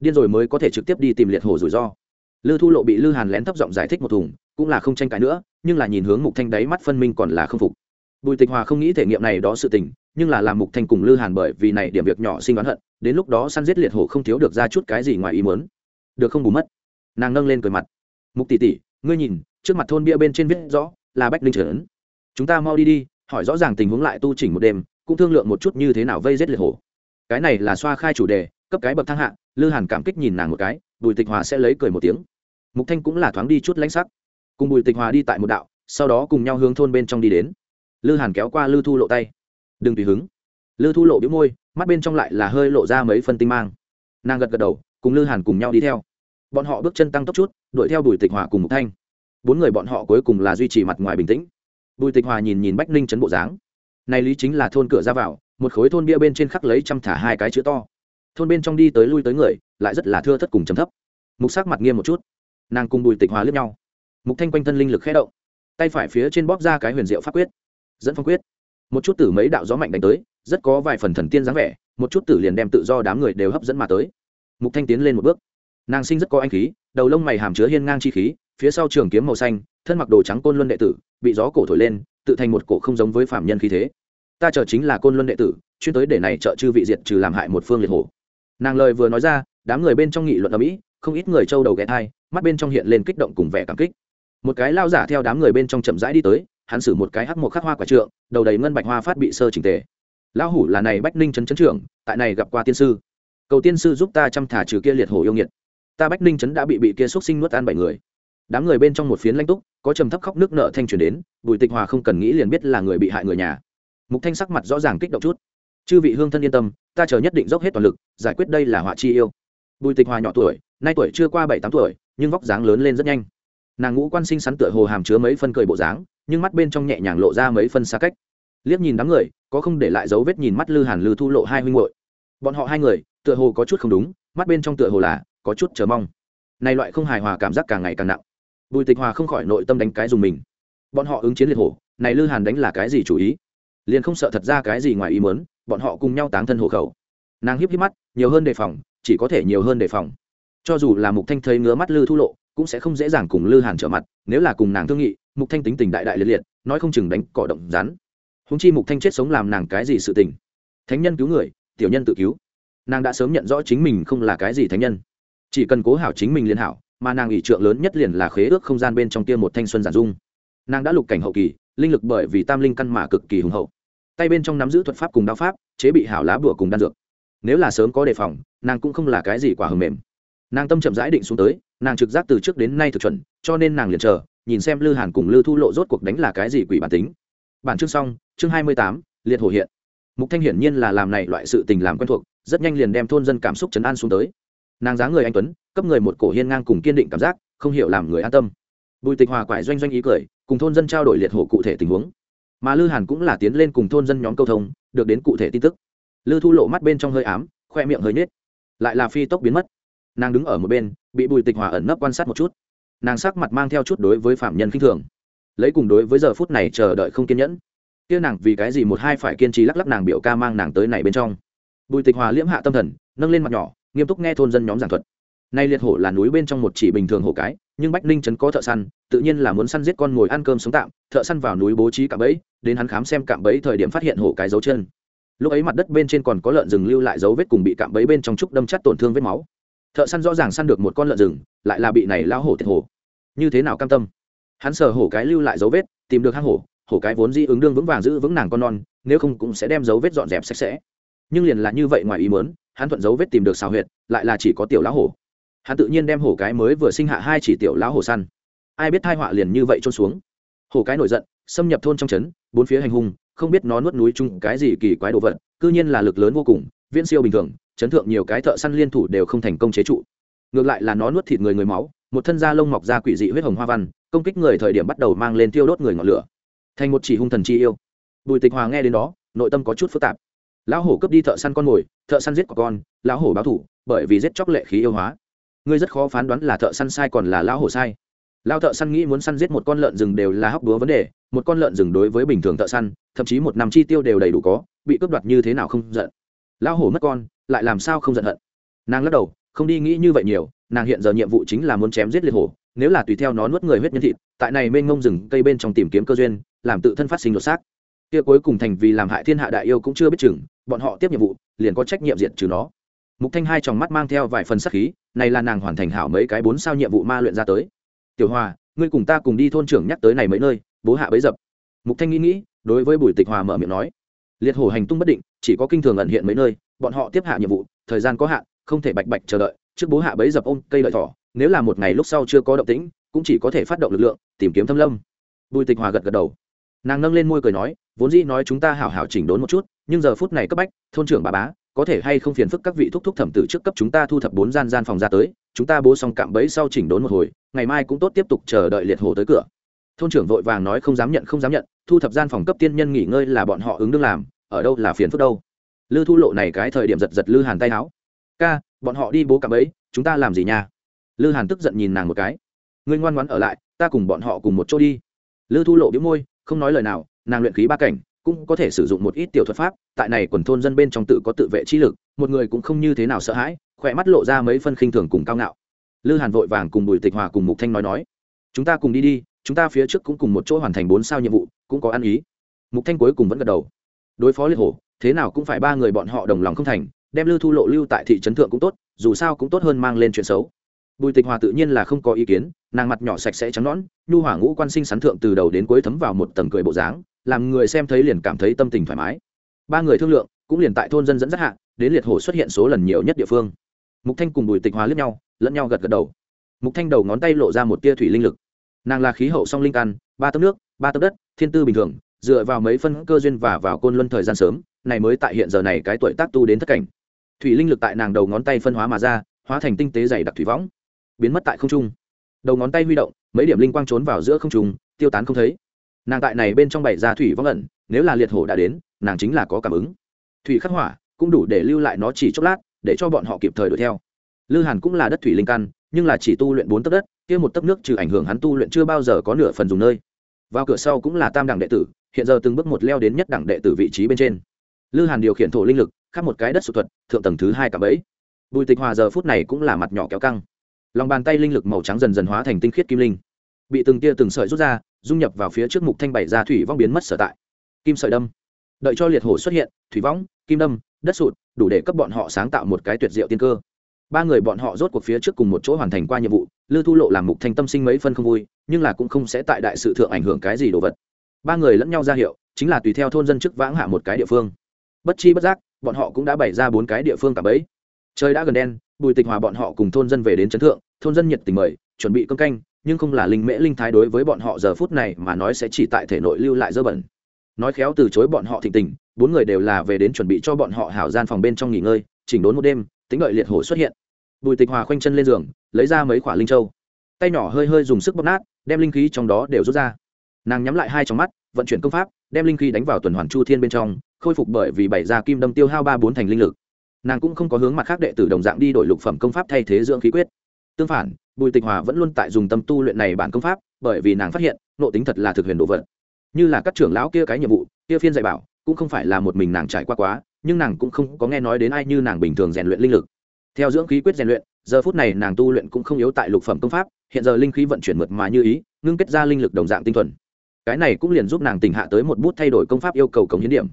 Điên rồi mới có thể trực tiếp đi tìm liệt hổ rủi ro. Lư thu lộ bị lư hàn lén thấp giọng giải thích một thùng, cũng là không tranh cãi nữa, nhưng là nhìn hướng mục thanh đáy mắt phân minh còn là không phục. Bùi tịch hòa không nghĩ thể nghiệm này đó sự tình nhưng là làm mục thanh cùng lư hàn bởi vì này điểm việc nhỏ sinh oán hận, đến lúc đó săn giết liệt hổ không thiếu được ra chút cái gì ngoài ý muốn. Được không bù mất? Nàng nâng lên cười mặt. Mục tỷ tỷ, ngươi nhìn, trước mặt thôn bia bên trên viết rõ là bách linh trấn. Chúng ta mau đi đi, hỏi rõ ràng tình huống lại tu chỉnh một đêm, cũng thương lượng một chút như thế nào vây giết liệt hổ. Cái này là xoa khai chủ đề, cấp cái bậc thang hạ, lư hàn cảm kích nhìn nàng một cái, bùi tịch hòa sẽ lấy cười một tiếng. Mục thanh cũng là thoáng đi chút lãnh sắc. Cùng bùi tịch hòa đi tại một đạo, sau đó cùng nhau hướng thôn bên trong đi đến. Lư hàn kéo qua lư thu lộ tay đừng tùy hứng. Lư thu lộ biếu môi, mắt bên trong lại là hơi lộ ra mấy phân tinh mang. Nàng gật gật đầu, cùng lư hàn cùng nhau đi theo. Bọn họ bước chân tăng tốc chút, đuổi theo bùi tịch hòa cùng mục thanh. Bốn người bọn họ cuối cùng là duy trì mặt ngoài bình tĩnh. Bùi tịch hòa nhìn nhìn bách ninh chấn bộ dáng. Này lý chính là thôn cửa ra vào, một khối thôn bia bên trên khắc lấy trăm thả hai cái chữ to. Thôn bên trong đi tới lui tới người, lại rất là thưa thất cùng chấm thấp. Mục sắc mặt nghiêm một chút. Nàng cùng bùi tịch hòa lướt nhau. Mục thanh quanh thân linh lực khẽ động. Tay phải phía trên bóp ra cái huyền diệu pháp quyết. Dẫn phong quyết một chút tử mấy đạo gió mạnh đánh tới, rất có vài phần thần tiên dáng vẻ, một chút tử liền đem tự do đám người đều hấp dẫn mà tới. Mục thanh tiến lên một bước. Nàng sinh rất có anh khí, đầu lông mày hàm chứa hiên ngang chi khí, phía sau trường kiếm màu xanh, thân mặc đồ trắng côn luân đệ tử, bị gió cổ thổi lên, tự thành một cổ không giống với phạm nhân khí thế. Ta chờ chính là côn luân đệ tử, chuyên tới để này trợ chư vị diệt trừ làm hại một phương liệt hổ. Nàng lời vừa nói ra, đám người bên trong nghị luận ở mỹ, không ít người trâu đầu ghé thai mắt bên trong hiện lên kích động cùng vẻ cảm kích. Một cái lao giả theo đám người bên trong chậm rãi đi tới hắn xử một cái hắc một khắc hoa quả trượng, đầu đầy ngân bạch hoa phát bị sơ trình tề. Lão hủ là này bách ninh trấn trấn trưởng, tại này gặp qua tiên sư. Cầu tiên sư giúp ta chăm thả trừ kia liệt hổ yêu nghiệt. Ta bách ninh trấn đã bị bị kia xúc sinh nuốt ăn bảy người. Đám người bên trong một phiến lanh túc, có trầm thấp khóc nước nợ thanh truyền đến, bùi tịch hòa không cần nghĩ liền biết là người bị hại người nhà. Mục thanh sắc mặt rõ ràng kích động chút. Chư vị hương thân yên tâm, ta chờ nhất định dốc hết toàn lực, giải quyết đây là họa chi yêu. Bùi tịch hòa nhỏ tuổi, nay tuổi chưa qua bảy tám tuổi, nhưng vóc dáng lớn lên rất nhanh nàng ngũ quan sinh sắn tựa hồ hàm chứa mấy phân cười bộ dáng, nhưng mắt bên trong nhẹ nhàng lộ ra mấy phân xa cách. Liếc nhìn đám người, có không để lại dấu vết nhìn mắt lư hàn lư thu lộ hai huynh hội bọn họ hai người, tựa hồ có chút không đúng, mắt bên trong tựa hồ là có chút chờ mong. Này loại không hài hòa cảm giác càng ngày càng nặng. Bùi tịch hòa không khỏi nội tâm đánh cái dùng mình. Bọn họ ứng chiến liệt hổ, này lư hàn đánh là cái gì chủ ý? Liền không sợ thật ra cái gì ngoài ý mớn bọn họ cùng nhau táng thân hộ khẩu. Nàng hiếp hiếp mắt, nhiều hơn đề phòng, chỉ có thể nhiều hơn đề phòng. Cho dù là mục thanh thấy ngứa mắt lư thu lộ cũng sẽ không dễ dàng cùng lư hàn trở mặt, nếu là cùng nàng thương nghị, mục thanh tính tình đại đại liệt liệt, nói không chừng đánh cỏ động rắn. Húng chi mục thanh chết sống làm nàng cái gì sự tình? Thánh nhân cứu người, tiểu nhân tự cứu. Nàng đã sớm nhận rõ chính mình không là cái gì thánh nhân. Chỉ cần cố hảo chính mình liên hảo, mà nàng ủy trượng lớn nhất liền là khế ước không gian bên trong kia một thanh xuân giản dung. Nàng đã lục cảnh hậu kỳ, linh lực bởi vì tam linh căn mà cực kỳ hùng hậu. Tay bên trong nắm giữ thuật pháp cùng đao pháp, chế bị hảo lá bùa cùng đan dược. Nếu là sớm có đề phòng, nàng cũng không là cái gì quả hầm mềm. Nàng tâm chậm rãi định xuống tới nàng trực giác từ trước đến nay thực chuẩn, cho nên nàng liền chờ, nhìn xem lư hàn cùng lư thu lộ rốt cuộc đánh là cái gì quỷ bản tính. Bản chương xong, chương hai mươi tám, liệt hồ hiện. Mục thanh hiển nhiên là làm này loại sự tình làm quen thuộc, rất nhanh liền đem thôn dân cảm xúc chấn an xuống tới. Nàng dáng người anh tuấn, cấp người một cổ hiên ngang cùng kiên định cảm giác, không hiểu làm người an tâm. Bùi tịch hòa quải doanh doanh ý cười, cùng thôn dân trao đổi liệt hổ cụ thể tình huống. Mà lư hàn cũng là tiến lên cùng thôn dân nhóm câu thông, được đến cụ thể tin tức. Lư thu lộ mắt bên trong hơi ám, khoe miệng hơi nết lại là phi tốc biến mất. Nàng đứng ở một bên bị bùi tịch hòa ẩn nấp quan sát một chút. Nàng sắc mặt mang theo chút đối với phạm nhân k i n h thường. Lấy cùng đối với giờ phút này chờ đợi không kiên nhẫn. Kia nàng vì cái gì một hai phải kiên trì lắc lắc nàng biểu ca mang nàng tới này bên trong. Bùi tịch hòa liễm hạ tâm thần, nâng lên mặt nhỏ, nghiêm túc nghe thôn dân nhóm giảng thuật. Nay liệt hổ là núi bên trong một chỉ bình thường hổ cái, nhưng bách ninh trấn có thợ săn, tự nhiên là muốn săn giết con ngồi ăn cơm sống tạm, thợ săn vào núi bố trí cạm bẫy, đến hắn khám xem cạm bẫy thời điểm phát hiện hổ cái dấu chân. Lúc ấy mặt đất bên trên còn có lợn rừng lưu lại dấu vết cùng bị cạm bẫy bên trong trúc đâm chắt tổn thương vết máu thợ săn rõ ràng săn được một con lợn rừng, lại là bị này lao hổ thiệt hổ. Như thế nào cam tâm? Hắn sờ hổ cái lưu lại dấu vết, tìm được hang hổ hổ cái vốn dĩ ứng đương vững vàng giữ vững nàng con non, nếu không cũng sẽ đem dấu vết dọn dẹp sạch sẽ. Nhưng liền là như vậy ngoài ý mớn hắn thuận dấu vết tìm được xào huyệt, lại là chỉ có tiểu lão hổ. Hắn tự nhiên đem hổ cái mới vừa sinh hạ hai chỉ tiểu lão hổ săn. Ai biết thai họa liền như vậy trôn xuống. Hổ cái nổi giận, xâm nhập thôn trong trấn, bốn phía hành hung, không biết nó nuốt núi chung cái gì kỳ quái đồ vật, cư nhiên là lực lớn vô cùng, viễn siêu bình thường chấn thượng nhiều cái thợ săn liên thủ đều không thành công chế trụ. Ngược lại là nó nuốt thịt người người máu, một thân da lông mọc ra quỷ dị huyết hồng hoa văn, công kích người thời điểm bắt đầu mang lên tiêu đốt người ngọn lửa. Thành một chỉ hung thần chi yêu. Bùi tịch hòa nghe đến đó, nội tâm có chút phức tạp. Lão hổ cướp đi thợ săn con mồi, thợ săn giết quả con, lão hổ báo thủ, bởi vì giết chóc lệ khí yêu hóa. Ngươi rất khó phán đoán là thợ săn sai còn là lão hổ sai. Lao thợ săn nghĩ muốn săn giết một con lợn rừng đều là hóc búa vấn đề, một con lợn rừng đối với bình thường thợ săn, thậm chí một năm chi tiêu đều đầy đủ có, bị cướp đoạt như thế nào không giận lão hổ mất con, lại làm sao không giận hận? Nàng lắc đầu, không đi nghĩ như vậy nhiều, nàng hiện giờ nhiệm vụ chính là muốn chém giết liệt hổ, nếu là tùy theo nó nuốt người huyết nhân thịt, tại này mênh ngông rừng cây bên trong tìm kiếm cơ duyên, làm tự thân phát sinh đột xác. Kia cuối cùng thành vì làm hại thiên hạ đại yêu cũng chưa biết chừng, bọn họ tiếp nhiệm vụ, liền có trách nhiệm diện trừ nó. Mục thanh hai tròng mắt mang theo vài phần sắc khí, này là nàng hoàn thành hảo mấy cái bốn sao nhiệm vụ ma luyện ra tới. Tiểu hòa, ngươi cùng ta cùng đi thôn trưởng nhắc tới này mấy nơi, bố hạ bấy dập. Mục thanh nghĩ nghĩ, đối với bùi tịch hòa mở miệng nói liệt hổ hành tung bất định, chỉ có kinh thường ẩn hiện mấy nơi, bọn họ tiếp hạ nhiệm vụ, thời gian có hạn, không thể bạch bạch chờ đợi, trước bố hạ bấy dập ôm cây lợi thỏ, nếu là một ngày lúc sau chưa có động tĩnh, cũng chỉ có thể phát động lực lượng, tìm kiếm thâm lâm. Bùi tịch hòa gật gật đầu. Nàng nâng lên môi cười nói, vốn dĩ nói chúng ta hảo hảo chỉnh đốn một chút, nhưng giờ phút này cấp bách, thôn trưởng bà bá, có thể hay không phiền phức các vị thúc thúc thẩm tử trước cấp chúng ta thu thập bốn gian gian phòng ra tới, chúng ta bố xong cạm bẫy sau chỉnh đốn một hồi, ngày mai cũng tốt tiếp tục chờ đợi liệt hồ tới cửa. Thôn trưởng vội vàng nói, không dám nhận, không dám nhận, thu thập gian phòng cấp tiên nhân nghỉ ngơi là bọn họ ứng đương làm ở đâu là phiền phức đâu. Lư thu lộ này cái thời điểm giật giật lư hàn tay áo ca, bọn họ đi bố cạm ấy, chúng ta làm gì nha? Lư hàn tức giận nhìn nàng một cái. Ngươi ngoan ngoãn ở lại, ta cùng bọn họ cùng một chỗ đi. Lư thu lộ biếu môi, không nói lời nào, nàng luyện khí ba cảnh, cũng có thể sử dụng một ít tiểu thuật pháp, tại này quần thôn dân bên trong tự có tự vệ chi lực, một người cũng không như thế nào sợ hãi, khỏe mắt lộ ra mấy phân khinh thường cùng cao ngạo. Lư hàn vội vàng cùng bùi tịch hòa cùng mục thanh nói nói, chúng ta cùng đi đi, chúng ta phía trước cũng cùng một chỗ hoàn thành bốn sao nhiệm vụ, cũng có ăn ý. Mục thanh cuối cùng vẫn gật đầu đối phó liệt hổ, thế nào cũng phải ba người bọn họ đồng lòng không thành, đem lư thu lộ lưu tại thị trấn thượng cũng tốt, dù sao cũng tốt hơn mang lên chuyện xấu. Bùi tịch hòa tự nhiên là không có ý kiến, nàng mặt nhỏ sạch sẽ trắng nõn, nhu hỏa ngũ quan sinh sắn thượng từ đầu đến cuối thấm vào một tầng cười bộ dáng, làm người xem thấy liền cảm thấy tâm tình thoải mái. Ba người thương lượng, cũng liền tại thôn dân dẫn dắt hạ, đến liệt hổ xuất hiện số lần nhiều nhất địa phương. Mục thanh cùng bùi tịch hòa lướt nhau, lẫn nhau gật gật đầu. Mục thanh đầu ngón tay lộ ra một tia thủy linh lực. Nàng là khí hậu song linh căn, ba tấc nước, ba tấc đất, thiên tư bình thường dựa vào mấy phân cơ duyên và vào côn luân thời gian sớm, này mới tại hiện giờ này cái tuổi tác tu đến thất cảnh. Thủy linh lực tại nàng đầu ngón tay phân hóa mà ra, hóa thành tinh tế dày đặc thủy võng, biến mất tại không trung. Đầu ngón tay huy động, mấy điểm linh quang trốn vào giữa không trung, tiêu tán không thấy. Nàng tại này bên trong bảy ra thủy võng ẩn, nếu là liệt hổ đã đến, nàng chính là có cảm ứng. Thủy khắc hỏa cũng đủ để lưu lại nó chỉ chốc lát, để cho bọn họ kịp thời đuổi theo. Lư hàn cũng là đất thủy linh căn, nhưng là chỉ tu luyện bốn tấc đất, kia một tấc nước trừ ảnh hưởng hắn tu luyện chưa bao giờ có nửa phần dùng nơi vào cửa sau cũng là tam đẳng đệ tử, hiện giờ từng bước một leo đến nhất đẳng đệ tử vị trí bên trên. Lư hàn điều khiển thổ linh lực khắc một cái đất sụt thuật, thượng tầng thứ hai cả bẫy. Bùi tịch hòa giờ phút này cũng là mặt nhỏ kéo căng. Lòng bàn tay linh lực màu trắng dần dần hóa thành tinh khiết kim linh. Bị từng tia từng sợi rút ra, dung nhập vào phía trước mục thanh bảy ra thủy vong biến mất sở tại. Kim sợi đâm. Đợi cho liệt hổ xuất hiện, thủy vong, kim đâm, đất sụt, đủ để cấp bọn họ sáng tạo một cái tuyệt diệu tiên cơ ba người bọn họ rốt cuộc phía trước cùng một chỗ hoàn thành qua nhiệm vụ, lư thu lộ làm mục thanh tâm sinh mấy phân không vui, nhưng là cũng không sẽ tại đại sự thượng ảnh hưởng cái gì đồ vật. Ba người lẫn nhau ra hiệu, chính là tùy theo thôn dân chức vãng hạ một cái địa phương. Bất chi bất giác, bọn họ cũng đã bày ra bốn cái địa phương cả bấy. Trời đã gần đen, bùi tịch hòa bọn họ cùng thôn dân về đến trấn thượng, thôn dân nhiệt tình mời, chuẩn bị cơm canh, nhưng không là linh mễ linh thái đối với bọn họ giờ phút này mà nói sẽ chỉ tại thể nội lưu lại dơ bẩn. Nói khéo từ chối bọn họ thịnh tình, bốn người đều là về đến chuẩn bị cho bọn họ hảo gian phòng bên trong nghỉ ngơi, chỉnh đốn một đêm, tính đợi liệt hổ xuất hiện bùi tịch hòa khoanh chân lên giường, lấy ra mấy khoả linh châu. Tay nhỏ hơi hơi dùng sức bóp nát, đem linh khí trong đó đều rút ra. Nàng nhắm lại hai trong mắt, vận chuyển công pháp, đem linh khí đánh vào tuần hoàn chu thiên bên trong, khôi phục bởi vì bảy gia kim đâm tiêu hao ba bốn thành linh lực. Nàng cũng không có hướng mặt khác đệ tử đồng dạng đi đổi lục phẩm công pháp thay thế dưỡng khí quyết. Tương phản, bùi tịch hòa vẫn luôn tại dùng tâm tu luyện này bản công pháp, bởi vì nàng phát hiện nộ tính thật là thực huyền đồ vật. Như là các trưởng lão kia cái nhiệm vụ, kia phiên dạy bảo, cũng không phải là một mình nàng trải qua quá, nhưng nàng cũng không có nghe nói đến ai như nàng bình thường rèn luyện linh lực theo dưỡng khí quyết rèn luyện, giờ phút này nàng tu luyện cũng không yếu tại lục phẩm công pháp, hiện giờ linh khí vận chuyển mượt mà như ý, ngưng kết ra linh lực đồng dạng tinh thuần. Cái này cũng liền giúp nàng tỉnh hạ tới một bút thay đổi công pháp yêu cầu cống hiến điểm.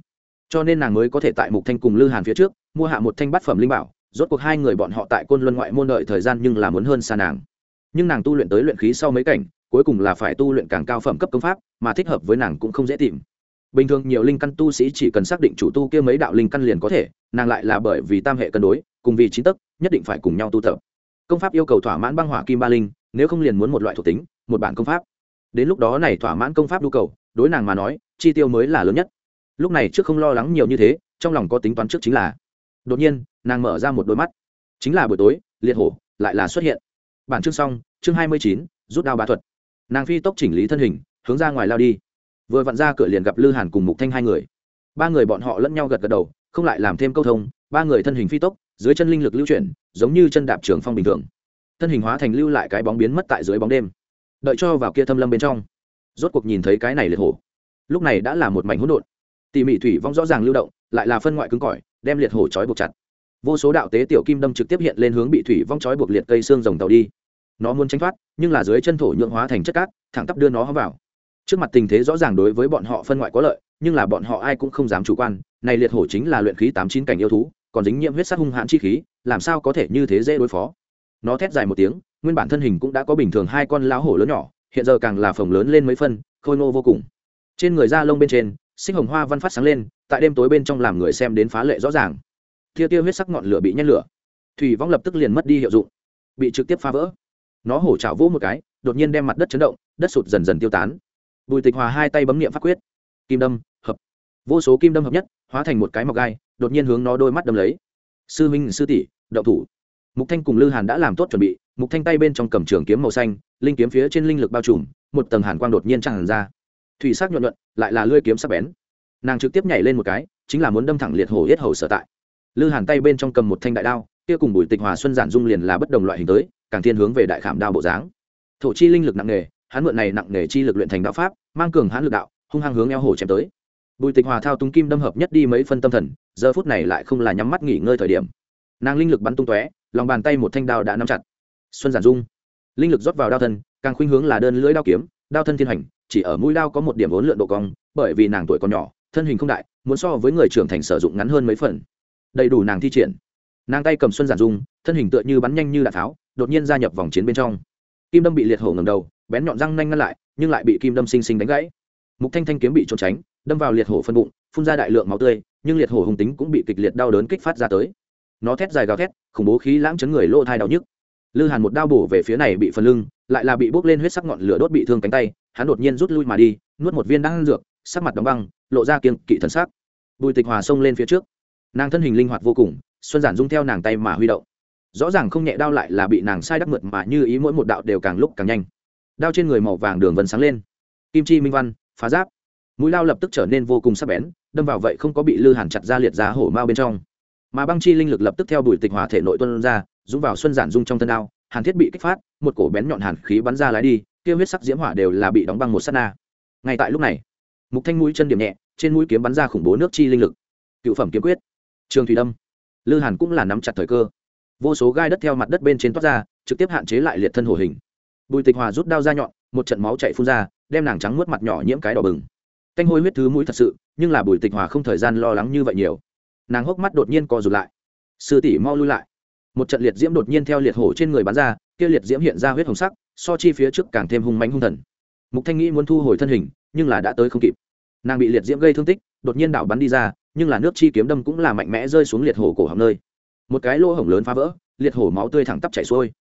Cho nên nàng mới có thể tại mục thanh cùng lư hàn phía trước, mua hạ một thanh bát phẩm linh bảo, rốt cuộc hai người bọn họ tại côn luân ngoại môn đợi thời gian nhưng là muốn hơn xa nàng. Nhưng nàng tu luyện tới luyện khí sau mấy cảnh, cuối cùng là phải tu luyện càng cao phẩm cấp công pháp, mà thích hợp với nàng cũng không dễ tìm bình thường nhiều linh căn tu sĩ chỉ cần xác định chủ tu kia mấy đạo linh căn liền có thể, nàng lại là bởi vì tam hệ cân đối, cùng vì chín tấc, nhất định phải cùng nhau tu tập. Công pháp yêu cầu thỏa mãn băng hỏa kim ba linh, nếu không liền muốn một loại thuộc tính, một bản công pháp. Đến lúc đó này thỏa mãn công pháp nhu cầu, đối nàng mà nói, chi tiêu mới là lớn nhất. Lúc này trước không lo lắng nhiều như thế, trong lòng có tính toán trước chính là. Đột nhiên, nàng mở ra một đôi mắt. Chính là buổi tối, liệt hổ, lại là xuất hiện. Bản chương xong, chương hai mươi chín, rút đao bá thuật. Nàng phi tốc chỉnh lý thân hình, hướng ra ngoài lao đi vừa vặn ra cửa liền gặp lư hàn cùng mục thanh hai người. Ba người bọn họ lẫn nhau gật gật đầu, không lại làm thêm câu thông, ba người thân hình phi tốc, dưới chân linh lực lưu chuyển, giống như chân đạp trường phong bình thường. Thân hình hóa thành lưu lại cái bóng biến mất tại dưới bóng đêm. Đợi cho vào kia thâm lâm bên trong, rốt cuộc nhìn thấy cái này liệt hổ. Lúc này đã là một mảnh hỗn độn. Tỉ mỉ thủy vong rõ ràng lưu động, lại là phân ngoại cứng cỏi, đem liệt hổ trói buộc chặt. Vô số đạo tế tiểu kim đâm trực tiếp hiện lên hướng bị thủy vong trói buộc liệt cây xương rồng tàu đi. Nó muốn tránh thoát, nhưng là dưới chân thổ nhượng hóa thành chất cát, thẳng tắp đưa nó vào trước mặt tình thế rõ ràng đối với bọn họ phân ngoại có lợi, nhưng là bọn họ ai cũng không dám chủ quan. Này liệt hổ chính là luyện khí tám chín cảnh yêu thú, còn dính nhiễm huyết sắc hung hãn chi khí, làm sao có thể như thế dễ đối phó? Nó thét dài một tiếng, nguyên bản thân hình cũng đã có bình thường hai con lão hổ lớn nhỏ, hiện giờ càng là phồng lớn lên mấy phân, khôi ngô vô cùng. Trên người da lông bên trên sinh hồng hoa văn phát sáng lên, tại đêm tối bên trong làm người xem đến phá lệ rõ ràng. Tia tia huyết sắc ngọn lửa bị nhét lửa. Thủy vong lập tức liền mất đi hiệu dụng, bị trực tiếp phá vỡ. Nó hổ trào vỗ một cái, đột nhiên đem mặt đất chấn động, đất sụt dần dần tiêu tán bùi tịch hòa hai tay bấm nghiệm pháp quyết. Kim đâm, hợp. Vô số kim đâm hợp nhất, hóa thành một cái mọc gai, đột nhiên hướng nó đôi mắt đâm lấy. Sư minh, sư tỷ, động thủ. Mục thanh cùng lư hàn đã làm tốt chuẩn bị, mục thanh tay bên trong cầm trường kiếm màu xanh, linh kiếm phía trên linh lực bao trùm, một tầng hàn quang đột nhiên tràn ra. Thủy sắc nhuận nhuận, lại là lưỡi kiếm sắc bén. Nàng trực tiếp nhảy lên một cái, chính là muốn đâm thẳng liệt hổ yết hầu sở tại. Lư hàn tay bên trong cầm một thanh đại đao, kia cùng bùi tịch hòa xuân giản dung liền là bất đồng loại hình tới, càng thiên hướng về đại khảm đao bộ dáng. Thổ chi linh lực nặng nề hắn mượn này nặng nề chi lực luyện thành đạo pháp, mang cường hãn lực đạo, hung hăng hướng eo hổ chém tới. Bùi tịch hòa thao túng kim đâm hợp nhất đi mấy phân tâm thần, giờ phút này lại không là nhắm mắt nghỉ ngơi thời điểm. Nàng linh lực bắn tung tóe, lòng bàn tay một thanh đao đã nắm chặt. Xuân giản dung. Linh lực rót vào đao thân, càng khuynh hướng là đơn lưỡi đao kiếm, đao thân thiên hành, chỉ ở mũi đao có một điểm vốn lượn độ cong, bởi vì nàng tuổi còn nhỏ, thân hình không đại, muốn so với người trưởng thành sử dụng ngắn hơn mấy phần. Đầy đủ nàng thi triển. Nàng tay cầm xuân giản dung, thân hình tựa như bắn nhanh như đạn tháo đột nhiên gia nhập vòng chiến bên trong. Kim đâm bị liệt hổ ngầm đầu bén nhọn răng nanh ngăn lại, nhưng lại bị kim đâm xinh xinh đánh gãy. Mục thanh thanh kiếm bị trốn tránh, đâm vào liệt hổ phân bụng, phun ra đại lượng máu tươi, nhưng liệt hổ hung tính cũng bị kịch liệt đau đớn kích phát ra tới. Nó thét dài gào thét, khủng bố khí lãng chấn người lộ thai đau nhức. Lư hàn một đao bổ về phía này bị phần lưng, lại là bị bốc lên huyết sắc ngọn lửa đốt bị thương cánh tay, hắn đột nhiên rút lui mà đi, nuốt một viên đan dược, sắc mặt đóng băng, lộ ra kiên kỵ thần sắc. Bùi tịch hòa xông lên phía trước. Nàng thân hình linh hoạt vô cùng, xuân giản dung theo nàng tay mà huy động. Rõ ràng không nhẹ đao lại là bị nàng sai đắc mượt mà như ý mỗi một đạo đều càng lúc càng nhanh đao trên người màu vàng đường vân sáng lên. Kim chi minh văn, phá giáp. Mũi lao lập tức trở nên vô cùng sắc bén, đâm vào vậy không có bị lư hàn chặt ra liệt ra hổ mao bên trong. Mà băng chi linh lực lập tức theo đuổi tịch hòa thể nội tuân ra, dũng vào xuân giản dung trong thân đao, hàn thiết bị kích phát, một cổ bén nhọn hàn khí bắn ra lái đi tiêu huyết sắc diễm hỏa đều là bị đóng băng một sát na. Ngay tại lúc này, mục thanh mũi chân điểm nhẹ, trên mũi kiếm bắn ra khủng bố nước chi linh lực. Cựu phẩm kiếm quyết. Trường thủy đâm. Lư hàn cũng là nắm chặt thời cơ. Vô số gai đất theo mặt đất bên trên toát ra, trực tiếp hạn chế lại liệt thân hổ hình bùi tịch hòa rút đao ra nhọn, một trận máu chạy phun ra, đem nàng trắng muốt mặt nhỏ nhiễm cái đỏ bừng. Canh hôi huyết thứ mũi thật sự, nhưng là bùi tịch hòa không thời gian lo lắng như vậy nhiều. Nàng hốc mắt đột nhiên co rụt lại. Sư tỷ mau lui lại. Một trận liệt diễm đột nhiên theo liệt hổ trên người bắn ra, kia liệt diễm hiện ra huyết hồng sắc, so chi phía trước càng thêm hung mánh hung thần. Mục thanh nghĩ muốn thu hồi thân hình, nhưng là đã tới không kịp. Nàng bị liệt diễm gây thương tích, đột nhiên đảo bắn đi ra, nhưng là nước chi kiếm đâm cũng là mạnh mẽ rơi xuống liệt hổ cổ họng nơi. Một cái lỗ hổng lớn phá vỡ, liệt hổ máu tươi thẳng tắp chảy xuôi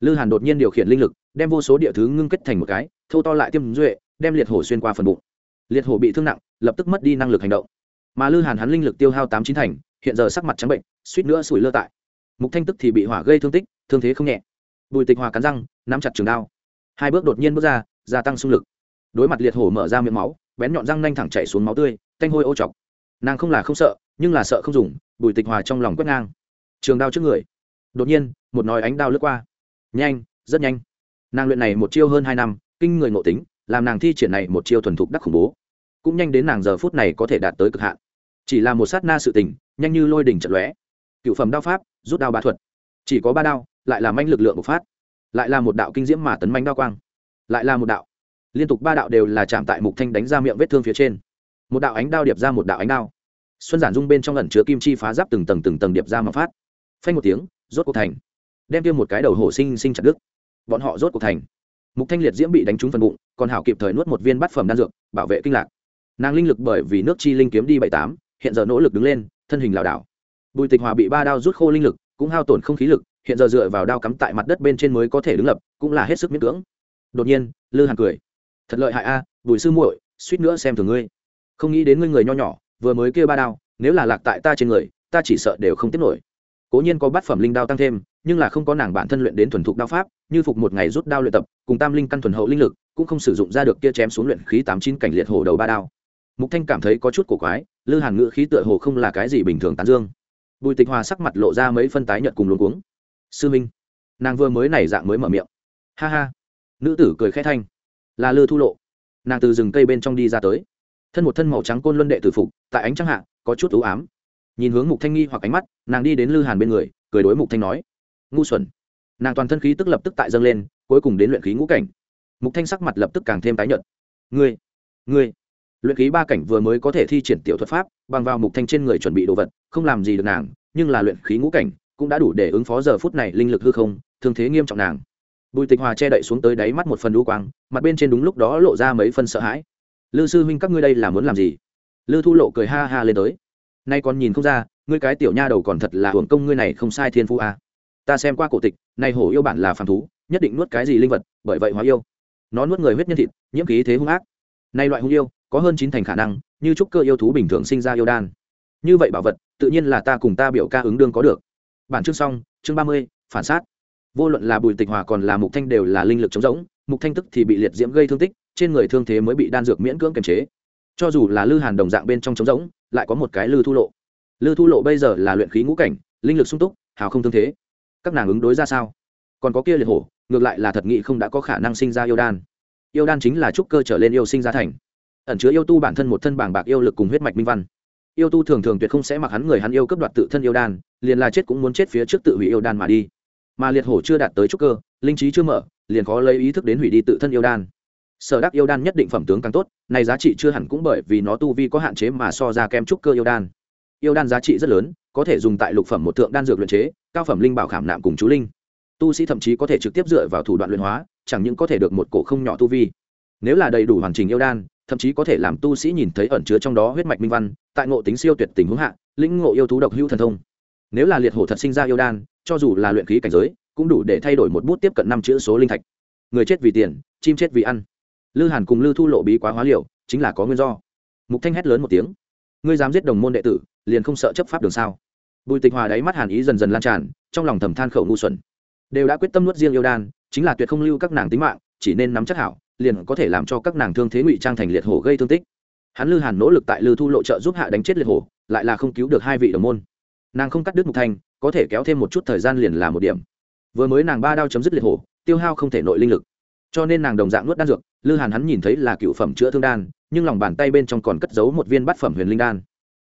lư hàn đột nhiên điều khiển linh lực, đem vô số địa thứ ngưng kết thành một cái, thâu to lại tiêm duệ, đem liệt hổ xuyên qua phần bụng. Liệt hổ bị thương nặng, lập tức mất đi năng lực hành động. Mà lư hàn hắn linh lực tiêu hao tám chín thành, hiện giờ sắc mặt trắng bệnh, suýt nữa sủi lơ tại. Mục thanh tức thì bị hỏa gây thương tích, thương thế không nhẹ. Bùi tịch hòa cắn răng, nắm chặt trường đao. Hai bước đột nhiên bước ra, gia tăng xung lực. Đối mặt liệt hổ mở ra miệng máu, bén nhọn răng nanh thẳng chảy xuống máu tươi tanh hôi ô chọc nàng không là không sợ, nhưng là sợ không dùng, bùi tịch hòa trong lòng quét ngang. Trường đao trước người. Đột nhiên, một nói ánh đao lướt qua nhanh, rất nhanh. Nàng luyện này một chiêu hơn hai năm, kinh người ngộ tính, làm nàng thi triển này một chiêu thuần thục đắc khủng bố. Cũng nhanh đến nàng giờ phút này có thể đạt tới cực hạn. Chỉ là một sát na sự tình, nhanh như lôi đỉnh trận lóe. Cựu phẩm đao pháp, rút đao bá thuật. Chỉ có ba đao, lại là manh lực lượng bộc phát. Lại là một đạo kinh diễm mà tấn manh đao quang. Lại là một đạo. Liên tục ba đạo đều là chạm tại mục thanh đánh ra miệng vết thương phía trên. Một đạo ánh đao điệp ra một đạo ánh đao. Xuân giản dung bên trong lần chứa kim chi phá giáp từng tầng từng tầng điệp ra mà phát. Phanh một tiếng, rốt cuộc thành đem kia một cái đầu hổ sinh sinh chặt đứt. Bọn họ rốt cuộc thành. Mục thanh liệt diễm bị đánh trúng phần bụng, còn hảo kịp thời nuốt một viên bát phẩm đan dược, bảo vệ kinh lạc. Nàng linh lực bởi vì nước chi linh kiếm đi bảy tám, hiện giờ nỗ lực đứng lên, thân hình lảo đảo. Bùi tịch hòa bị ba đao rút khô linh lực, cũng hao tổn không khí lực, hiện giờ dựa vào đao cắm tại mặt đất bên trên mới có thể đứng lập, cũng là hết sức miễn cưỡng. Đột nhiên, lư hàn cười. Thật lợi hại a, bùi sư muội, suýt nữa xem thường ngươi. Không nghĩ đến ngươi người nho nhỏ, vừa mới kia ba đao, nếu là lạc tại ta trên người, ta chỉ sợ đều không tiếp nổi. Cố nhiên có bát phẩm linh đao tăng thêm nhưng là không có nàng bản thân luyện đến thuần thục đao pháp, như phục một ngày rút đao luyện tập, cùng tam linh căn thuần hậu linh lực, cũng không sử dụng ra được kia chém xuống luyện khí tám chín cảnh liệt hổ đầu ba đao. Mục thanh cảm thấy có chút cổ quái, lư hàn ngữ khí tựa hồ không là cái gì bình thường tán dương. Bùi tịch hòa sắc mặt lộ ra mấy phân tái nhợt cùng luống cuống. Sư minh. Nàng vừa mới này dạng mới mở miệng. Ha ha. Nữ tử cười khẽ thanh. Là lư thu lộ. Nàng từ rừng cây bên trong đi ra tới. Thân một thân màu trắng côn luân đệ tử phục, tại ánh trăng hạ, có chút ưu ám. Nhìn hướng mục thanh nghi hoặc ánh mắt, nàng đi đến lư hàn bên người, cười đối mục thanh nói ngu xuẩn. Nàng toàn thân khí tức lập tức tại dâng lên, cuối cùng đến luyện khí ngũ cảnh. Mục thanh sắc mặt lập tức càng thêm tái nhợt. Ngươi ngươi. Luyện khí ba cảnh vừa mới có thể thi triển tiểu thuật pháp, bằng vào mục thanh trên người chuẩn bị đồ vật, không làm gì được nàng, nhưng là luyện khí ngũ cảnh cũng đã đủ để ứng phó giờ phút này linh lực hư không, thương thế nghiêm trọng nàng. Bùi tịch hòa che đậy xuống tới đáy mắt một phần đu quang, mặt bên trên đúng lúc đó lộ ra mấy phân sợ hãi. Lư sư huynh, các ngươi đây là muốn làm gì? Lư thu lộ cười ha ha lên tới. Nay còn nhìn không ra, ngươi cái tiểu nha đầu còn thật là hưởng công ngươi này không sai thiên phu a à ta xem qua cổ tịch, này hổ yêu bản là phàm thú, nhất định nuốt cái gì linh vật, bởi vậy hóa yêu. Nó nuốt người huyết nhân thịt, nhiễm khí thế hung ác. Nay loại hung yêu, có hơn chín thành khả năng, như trúc cơ yêu thú bình thường sinh ra yêu đan. Như vậy bảo vật, tự nhiên là ta cùng ta biểu ca ứng đương có được. Bản chương xong, chương ba mươi, phản sát vô luận là bùi tịch hòa còn là mục thanh đều là linh lực chống rỗng, mục thanh tức thì bị liệt diễm gây thương tích, trên người thương thế mới bị đan dược miễn cưỡng kiềm chế. Cho dù là lư hàn đồng dạng bên trong chống rỗng, lại có một cái lư thu lộ. Lư thu lộ bây giờ là luyện khí ngũ cảnh, linh lực sung túc, hào không thương thế các nàng ứng đối ra sao? Còn có kia liệt hổ, ngược lại là thật nghị không đã có khả năng sinh ra yêu đan. Yêu đan chính là trúc cơ trở lên yêu sinh ra thành. Ẩn chứa yêu tu bản thân một thân bảng bạc yêu lực cùng huyết mạch minh văn. Yêu tu thường thường tuyệt không sẽ mặc hắn người hắn yêu cấp đoạt tự thân yêu đan, liền là chết cũng muốn chết phía trước tự hủy yêu đan mà đi. Mà liệt hổ chưa đạt tới trúc cơ, linh trí chưa mở, liền khó lấy ý thức đến hủy đi tự thân yêu đan. Sở đắc yêu đan nhất định phẩm tướng càng tốt, này giá trị chưa hẳn cũng bởi vì nó tu vi có hạn chế mà so ra kem trúc cơ yêu đan yêu đan giá trị rất lớn, có thể dùng tại lục phẩm một thượng đan dược luyện chế, cao phẩm linh bảo khảm nạm cùng chú linh. Tu sĩ thậm chí có thể trực tiếp dựa vào thủ đoạn luyện hóa, chẳng những có thể được một cổ không nhỏ tu vi. Nếu là đầy đủ hoàn chỉnh yêu đan, thậm chí có thể làm tu sĩ nhìn thấy ẩn chứa trong đó huyết mạch minh văn, tại ngộ tính siêu tuyệt tình huống hạ, lĩnh ngộ yêu thú độc hữu thần thông. Nếu là liệt hổ thật sinh ra yêu đan, cho dù là luyện khí cảnh giới, cũng đủ để thay đổi một bút tiếp cận năm chữ số linh thạch. Người chết vì tiền, chim chết vì ăn. Lư hàn cùng lư thu lộ bí quá hóa liệu chính là có nguyên do. Mục thanh hét lớn một tiếng ngươi dám giết đồng môn đệ tử, liền không sợ chấp pháp đường sao? Bùi tịch hòa đáy mắt hàn ý dần dần lan tràn, trong lòng thầm than khẩu ngu xuẩn. Đều đã quyết tâm nuốt riêng yêu đan, chính là tuyệt không lưu các nàng tính mạng, chỉ nên nắm chắc hảo, liền có thể làm cho các nàng thương thế ngụy trang thành liệt hổ gây thương tích. Hắn lư hàn nỗ lực tại lư thu lộ trợ giúp hạ đánh chết liệt hổ, lại là không cứu được hai vị đồng môn. Nàng không cắt đứt mục thanh có thể kéo thêm một chút thời gian liền là một điểm. Vừa mới nàng ba đao chấm dứt liệt hổ, tiêu hao không thể nội linh lực. Cho nên nàng đồng dạng nuốt đan dược, lư hàn hắn nhìn thấy là cựu phẩm chữa thương đan nhưng lòng bàn tay bên trong còn cất giấu một viên bát phẩm huyền linh đan.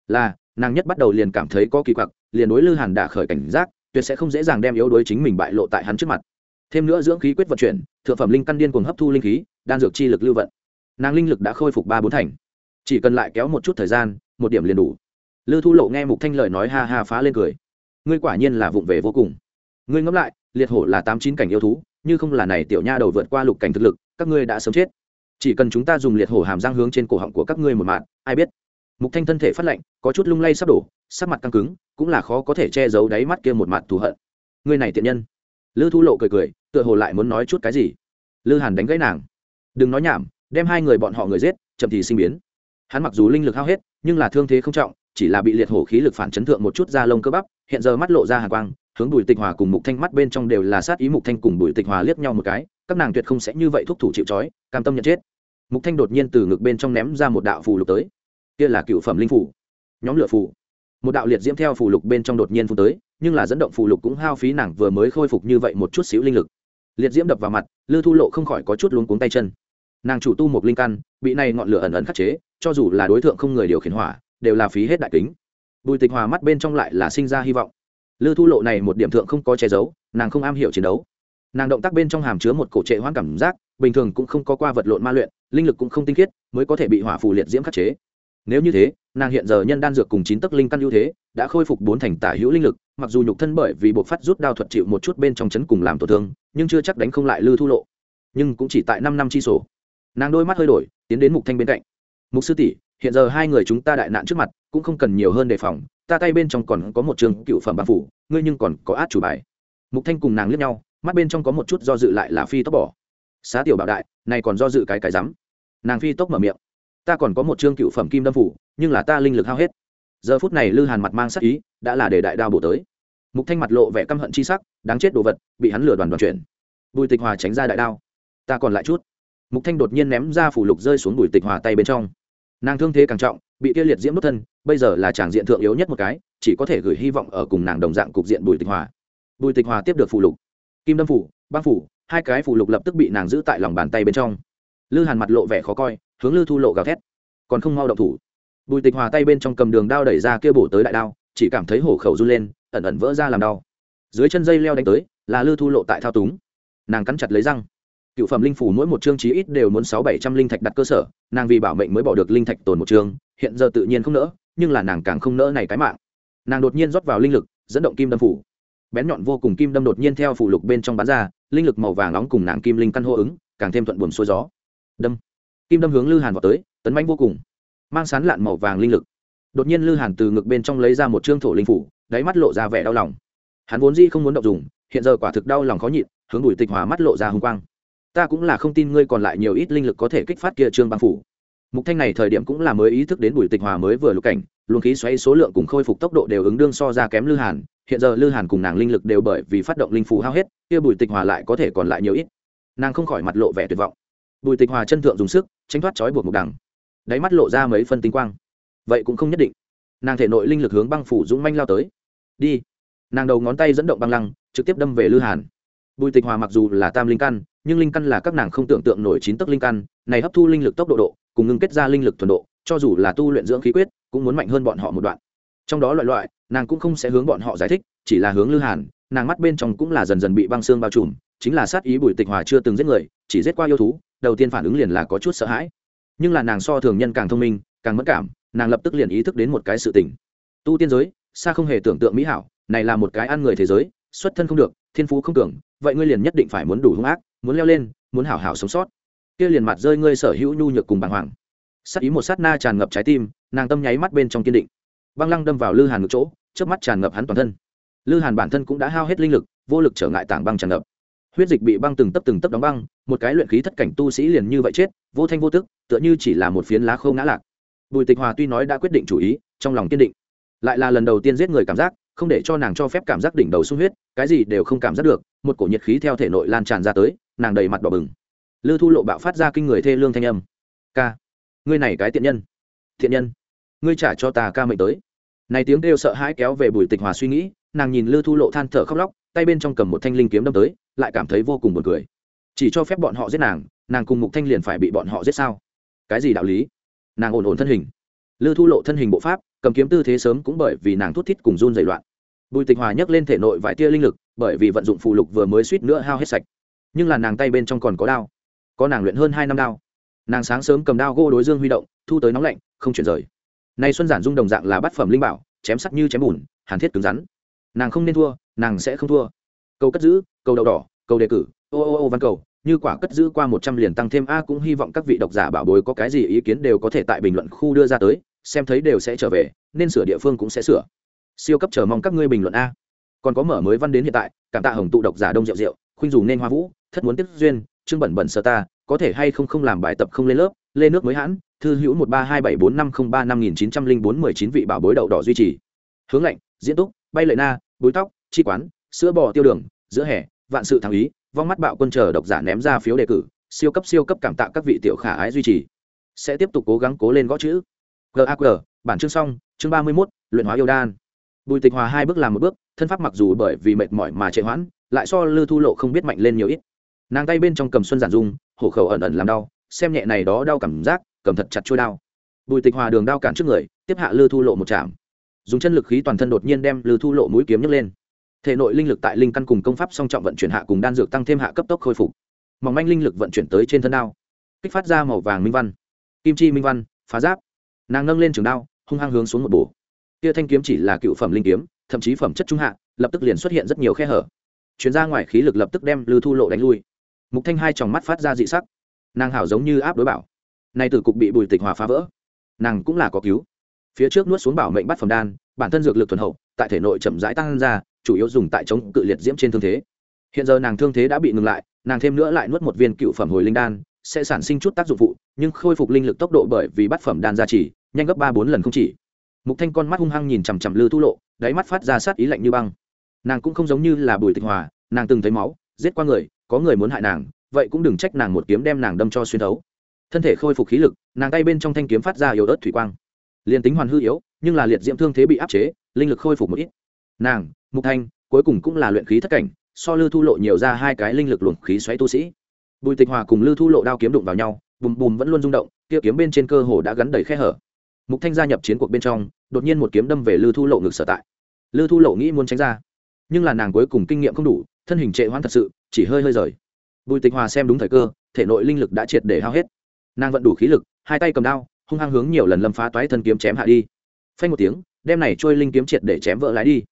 Là, nàng nhất bắt đầu liền cảm thấy có kỳ quặc, liền đối lư hàn đã khởi cảnh giác, tuyệt sẽ không dễ dàng đem yếu đối chính mình bại lộ tại hắn trước mặt. Thêm nữa dưỡng khí quyết vận chuyển, thượng phẩm linh căn điên cuồng hấp thu linh khí, đan dược chi lực lưu vận. Nàng linh lực đã khôi phục ba bốn thành. Chỉ cần lại kéo một chút thời gian, một điểm liền đủ. Lư thu lộ nghe mục thanh lời nói ha ha phá lên cười. Ngươi quả nhiên là vụng về vô cùng. Ngươi ngẫm lại, liệt hổ là tám chín cảnh yêu thú, như không là này tiểu nha đầu vượt qua lục cảnh thực lực, các ngươi đã sớm chết chỉ cần chúng ta dùng liệt hổ hàm răng hướng trên cổ họng của các ngươi một mạng, ai biết. Mục thanh thân thể phát lạnh, có chút lung lay sắp đổ, sắc mặt căng cứng, cũng là khó có thể che giấu đáy mắt kia một mặt thù hận. Ngươi này tiện nhân. Lư thu lộ cười cười, tựa hồ lại muốn nói chút cái gì. Lư hàn đánh gãy nàng. Đừng nói nhảm, đem hai người bọn họ người giết, chậm thì sinh biến. Hắn mặc dù linh lực hao hết, nhưng là thương thế không trọng, chỉ là bị liệt hổ khí lực phản chấn thượng một chút da lông cơ bắp, hiện giờ mắt lộ ra hàng quang, hướng bùi tịch hòa cùng mục thanh mắt bên trong đều là sát ý mục thanh cùng bùi tịch hòa liếc nhau một cái, các nàng tuyệt không sẽ như vậy thúc thủ chịu trói, cam tâm nhận chết mục thanh đột nhiên từ ngực bên trong ném ra một đạo phù lục tới. Kia là cựu phẩm linh phủ nhóm lửa phù. Một đạo liệt diễm theo phù lục bên trong đột nhiên phù tới, nhưng là dẫn động phù lục cũng hao phí nàng vừa mới khôi phục như vậy một chút xíu linh lực. Liệt diễm đập vào mặt, lư thu lộ không khỏi có chút luống cuống tay chân. Nàng chủ tu một linh căn, bị này ngọn lửa ẩn ẩn khắc chế, cho dù là đối tượng không người điều khiển hỏa, đều là phí hết đại kính. Bùi tịch hòa mắt bên trong lại là sinh ra hy vọng. Lư thu lộ này một điểm thượng không có che giấu, nàng không am hiểu chiến đấu. Nàng động tác bên trong hàm chứa một cổ trệ hoãn cảm giác, bình thường cũng không có qua vật lộn ma luyện linh lực cũng không tinh khiết, mới có thể bị hỏa phù liệt diễm khắc chế. Nếu như thế, nàng hiện giờ nhân đan dược cùng chín tấc linh căn ưu thế, đã khôi phục bốn thành tả hữu linh lực, mặc dù nhục thân bởi vì buộc phát rút đao thuật chịu một chút bên trong chấn cùng làm tổn thương, nhưng chưa chắc đánh không lại lư thu lộ. Nhưng cũng chỉ tại năm năm chi sổ. Nàng đôi mắt hơi đổi, tiến đến mục thanh bên cạnh. Mục sư tỷ, hiện giờ hai người chúng ta đại nạn trước mặt, cũng không cần nhiều hơn đề phòng, ta tay bên trong còn có một trường cựu phẩm bạc phủ, ngươi nhưng còn có át chủ bài. Mục thanh cùng nàng liếc nhau, mắt bên trong có một chút do dự lại là phi tốc bỏ. Xá tiểu bảo đại, này còn do dự cái cái rắm nàng phi tốc mở miệng. Ta còn có một chương cựu phẩm kim đâm phủ, nhưng là ta linh lực hao hết. Giờ phút này lư hàn mặt mang sắc ý, đã là để đại đao bổ tới. Mục thanh mặt lộ vẻ căm hận chi sắc, đáng chết đồ vật, bị hắn lừa đoàn đoàn chuyển. Bùi tịch hòa tránh ra đại đao. Ta còn lại chút. Mục thanh đột nhiên ném ra phủ lục rơi xuống bùi tịch hòa tay bên trong. Nàng thương thế càng trọng, bị kia liệt diễm đốt thân, bây giờ là chàng diện thượng yếu nhất một cái, chỉ có thể gửi hy vọng ở cùng nàng đồng dạng cục diện bùi tịch hòa. Bùi tịch hòa tiếp được phủ lục. Kim đâm phủ, băng phủ, hai cái phủ lục lập tức bị nàng giữ tại lòng bàn tay bên trong lư hàn mặt lộ vẻ khó coi, hướng lư thu lộ gào thét. Còn không mau động thủ. Bùi tịch hòa tay bên trong cầm đường đao đẩy ra kia bổ tới đại đao, chỉ cảm thấy hổ khẩu run lên, ẩn ẩn vỡ ra làm đau. Dưới chân dây leo đánh tới, là lư thu lộ tại thao túng. Nàng cắn chặt lấy răng. Cựu phẩm linh phủ mỗi một chương chí ít đều muốn sáu bảy trăm linh thạch đặt cơ sở, nàng vì bảo mệnh mới bỏ được linh thạch tồn một chương, hiện giờ tự nhiên không nỡ, nhưng là nàng càng không nỡ này cái mạng. Nàng đột nhiên rót vào linh lực, dẫn động kim đâm phủ. Bén nhọn vô cùng kim đâm đột nhiên theo phủ lục bên trong bán ra, linh lực màu vàng nóng cùng nàng kim linh căn hô ứng, càng thêm thuận buồm xuôi gió đâm. Kim đâm hướng lư hàn vào tới, tấn manh vô cùng. Mang sán lạn màu vàng linh lực. Đột nhiên lư hàn từ ngực bên trong lấy ra một trương thổ linh phủ, đáy mắt lộ ra vẻ đau lòng. Hắn vốn dĩ không muốn động dùng, hiện giờ quả thực đau lòng khó nhịn, hướng bùi tịch hòa mắt lộ ra hung quang. Ta cũng là không tin ngươi còn lại nhiều ít linh lực có thể kích phát kia trương băng phủ. Mục thanh này thời điểm cũng là mới ý thức đến bùi tịch hòa mới vừa lục cảnh, luồng khí xoáy số lượng cùng khôi phục tốc độ đều ứng đương so ra kém lư hàn, hiện giờ lư hàn cùng nàng linh lực đều bởi vì phát động linh phù hao hết, kia bùi tịch hòa lại có thể còn lại nhiều ít. Nàng không khỏi mặt lộ vẻ tuyệt vọng bùi tịch hòa chân thượng dùng sức, tránh thoát trói buộc một đằng. Đáy mắt lộ ra mấy phân tinh quang. Vậy cũng không nhất định. Nàng thể nội linh lực hướng băng phủ dũng manh lao tới. Đi. Nàng đầu ngón tay dẫn động băng lăng, trực tiếp đâm về lư hàn. Bùi tịch hòa mặc dù là tam linh căn, nhưng linh căn là các nàng không tưởng tượng nổi chín tấc linh căn, này hấp thu linh lực tốc độ độ, cùng ngưng kết ra linh lực thuần độ, cho dù là tu luyện dưỡng khí quyết, cũng muốn mạnh hơn bọn họ một đoạn. Trong đó loại loại, nàng cũng không sẽ hướng bọn họ giải thích, chỉ là hướng lư hàn, nàng mắt bên trong cũng là dần dần bị băng xương bao trùm, chính là sát ý bùi tịch hòa chưa từng giết người, chỉ giết qua yêu thú đầu tiên phản ứng liền là có chút sợ hãi. Nhưng là nàng so thường nhân càng thông minh, càng mất cảm, nàng lập tức liền ý thức đến một cái sự tình. Tu tiên giới, xa không hề tưởng tượng mỹ hảo, này là một cái ăn người thế giới, xuất thân không được, thiên phú không tưởng vậy ngươi liền nhất định phải muốn đủ hung ác, muốn leo lên, muốn hảo hảo sống sót. Kia liền mặt rơi ngươi sở hữu nhu nhược cùng bàng hoàng. Sát ý một sát na tràn ngập trái tim, nàng tâm nháy mắt bên trong kiên định. Băng lăng đâm vào lư hàn ngực chỗ trước mắt tràn ngập hắn toàn thân. Lư hàn bản thân cũng đã hao hết linh lực, vô lực trở ngại tảng băng tràn ngập huyết dịch bị băng từng tấp từng tấp đóng băng, một cái luyện khí thất cảnh tu sĩ liền như vậy chết, vô thanh vô tức, tựa như chỉ là một phiến lá khô ngã lạc. Bùi tịch hòa tuy nói đã quyết định chủ ý, trong lòng kiên định, lại là lần đầu tiên giết người cảm giác, không để cho nàng cho phép cảm giác đỉnh đầu sung huyết, cái gì đều không cảm giác được, một cổ nhiệt khí theo thể nội lan tràn ra tới, nàng đầy mặt đỏ bừng. Lư thu lộ bạo phát ra kinh người thê lương thanh âm. Ca, ngươi này cái tiện nhân, thiện nhân, ngươi trả cho ta ca mệnh tới. Này tiếng kêu sợ hãi kéo về bùi tịch hòa suy nghĩ, nàng nhìn lư thu lộ than thở khóc lóc, tay bên trong cầm một thanh linh kiếm đâm tới lại cảm thấy vô cùng buồn cười. Chỉ cho phép bọn họ giết nàng nàng cùng mục thanh liền phải bị bọn họ giết sao? Cái gì đạo lý? Nàng ổn ổn thân hình. Lư thu lộ thân hình bộ pháp, cầm kiếm tư thế sớm cũng bởi vì nàng thút thít cùng run dày loạn. Bùi tịch hòa nhấc lên thể nội vài tia linh lực, bởi vì vận dụng phù lục vừa mới suýt nữa hao hết sạch. Nhưng là nàng tay bên trong còn có đao. Có nàng luyện hơn hai năm đao. Nàng sáng sớm cầm đao gô đối dương huy động, thu tới nóng lạnh, không chuyển rời. Nay xuân giản dung đồng dạng là bát phẩm linh bảo, chém sắc như chém bùn, hàn thiết cứng rắn. Nàng không nên thua, nàng sẽ không thua cầu cất giữ, cầu đậu đỏ, cầu đề cử, ô ô ô văn cầu, như quả cất giữ qua một trăm liền tăng thêm a cũng hy vọng các vị độc giả bảo bối có cái gì ý kiến đều có thể tại bình luận khu đưa ra tới, xem thấy đều sẽ trở về, nên sửa địa phương cũng sẽ sửa. Siêu cấp chờ mong các ngươi bình luận a. Còn có mở mới văn đến hiện tại, cảm tạ hồng tụ độc giả đông rượu rượu khuynh dù nên hoa vũ, thất muốn tiếp duyên trương bẩn bẩn sơ ta, có thể hay không không làm bài tập không lên lớp, lên nước mới hãn, thư hữu một ba hai bảy bốn năm không ba năm nghìn chín trăm linh bốn mười chín vị bảo bối đậu đỏ duy trì. Hướng lạnh diễn túc, bay lệ na, búi tóc, chi quán sữa bò tiêu đường, giữa hè, vạn sự thắng ý, vong mắt bạo quân chờ độc giả ném ra phiếu đề cử, siêu cấp siêu cấp cảm tạ các vị tiểu khả ái duy trì. Sẽ tiếp tục cố gắng cố lên gõ chữ. Gaq bản chương xong, chương ba mươi mốt, luyện hóa yêu đan. Bùi tịch hòa hai bước làm một bước, thân pháp mặc dù bởi vì mệt mỏi mà trệ hoãn, lại so lư thu lộ không biết mạnh lên nhiều ít. Nàng tay bên trong cầm xuân giản dung, hổ khẩu ẩn ẩn làm đau, xem nhẹ này đó đau cảm giác, cầm thật chặt trôi đau bùi tịch hòa đường đau cản trước người, tiếp hạ lư thu lộ một chạm dùng chân lực khí toàn thân đột nhiên đem lư thu lộ mũi kiếm nhấc lên thể nội linh lực tại linh căn cùng công pháp song trọng vận chuyển hạ cùng đan dược tăng thêm hạ cấp tốc khôi phục. Mỏng manh linh lực vận chuyển tới trên thân đao, kích phát ra màu vàng minh văn, kim chi minh văn, phá giáp. Nàng nâng lên trường đao, hung hăng hướng xuống một bổ. Kia thanh kiếm chỉ là cựu phẩm linh kiếm, thậm chí phẩm chất trung hạ, lập tức liền xuất hiện rất nhiều khe hở. Chuyến ra ngoài khí lực lập tức đem lư thu lộ đánh lui. Mục thanh hai tròng mắt phát ra dị sắc. Nàng hảo giống như áp đối bảo. Nay từ cục bị bùi tịch hòa phá vỡ. Nàng cũng là có cứu. Phía trước nuốt xuống bảo mệnh bắt phẩm đan, bản thân dược lực thuần hậu, tại thể nội chậm rãi tăng ra chủ yếu dùng tại chống cự liệt diễm trên thương thế. Hiện giờ nàng thương thế đã bị ngừng lại, nàng thêm nữa lại nuốt một viên cựu phẩm hồi linh đan, sẽ sản sinh chút tác dụng phụ, nhưng khôi phục linh lực tốc độ bởi vì bát phẩm đan gia trì, nhanh gấp ba bốn lần không chỉ. Mục thanh con mắt hung hăng nhìn chằm chằm lư thu lộ, đáy mắt phát ra sát ý lạnh như băng. Nàng cũng không giống như là bùi tịch hòa, nàng từng thấy máu, giết qua người, có người muốn hại nàng, vậy cũng đừng trách nàng một kiếm đem nàng đâm cho xuyên thấu. Thân thể khôi phục khí lực, nàng tay bên trong thanh kiếm phát ra yếu ớt thủy quang. Liền tính hoàn hư yếu, nhưng là liệt diễm thương thế bị áp chế, linh lực khôi phục một ít. Nàng mục thanh, cuối cùng cũng là luyện khí thất cảnh, so lư thu lộ nhiều ra hai cái linh lực luồng khí xoáy tu sĩ. Bùi tịch hòa cùng lư thu lộ đao kiếm đụng vào nhau, bùm bùm vẫn luôn rung động, kia kiếm bên trên cơ hồ đã gắn đầy khe hở. Mục thanh gia nhập chiến cuộc bên trong, đột nhiên một kiếm đâm về lư thu lộ ngực sở tại. Lư thu lộ nghĩ muốn tránh ra, nhưng là nàng cuối cùng kinh nghiệm không đủ, thân hình trệ hoãn thật sự, chỉ hơi hơi rời. Bùi tịch hòa xem đúng thời cơ, thể nội linh lực đã triệt để hao hết. Nàng vận đủ khí lực, hai tay cầm đao, hung hăng hướng nhiều lần lâm phá toái thân kiếm chém hạ đi. Phanh một tiếng, đem này trôi linh kiếm triệt để chém vỡ lái đi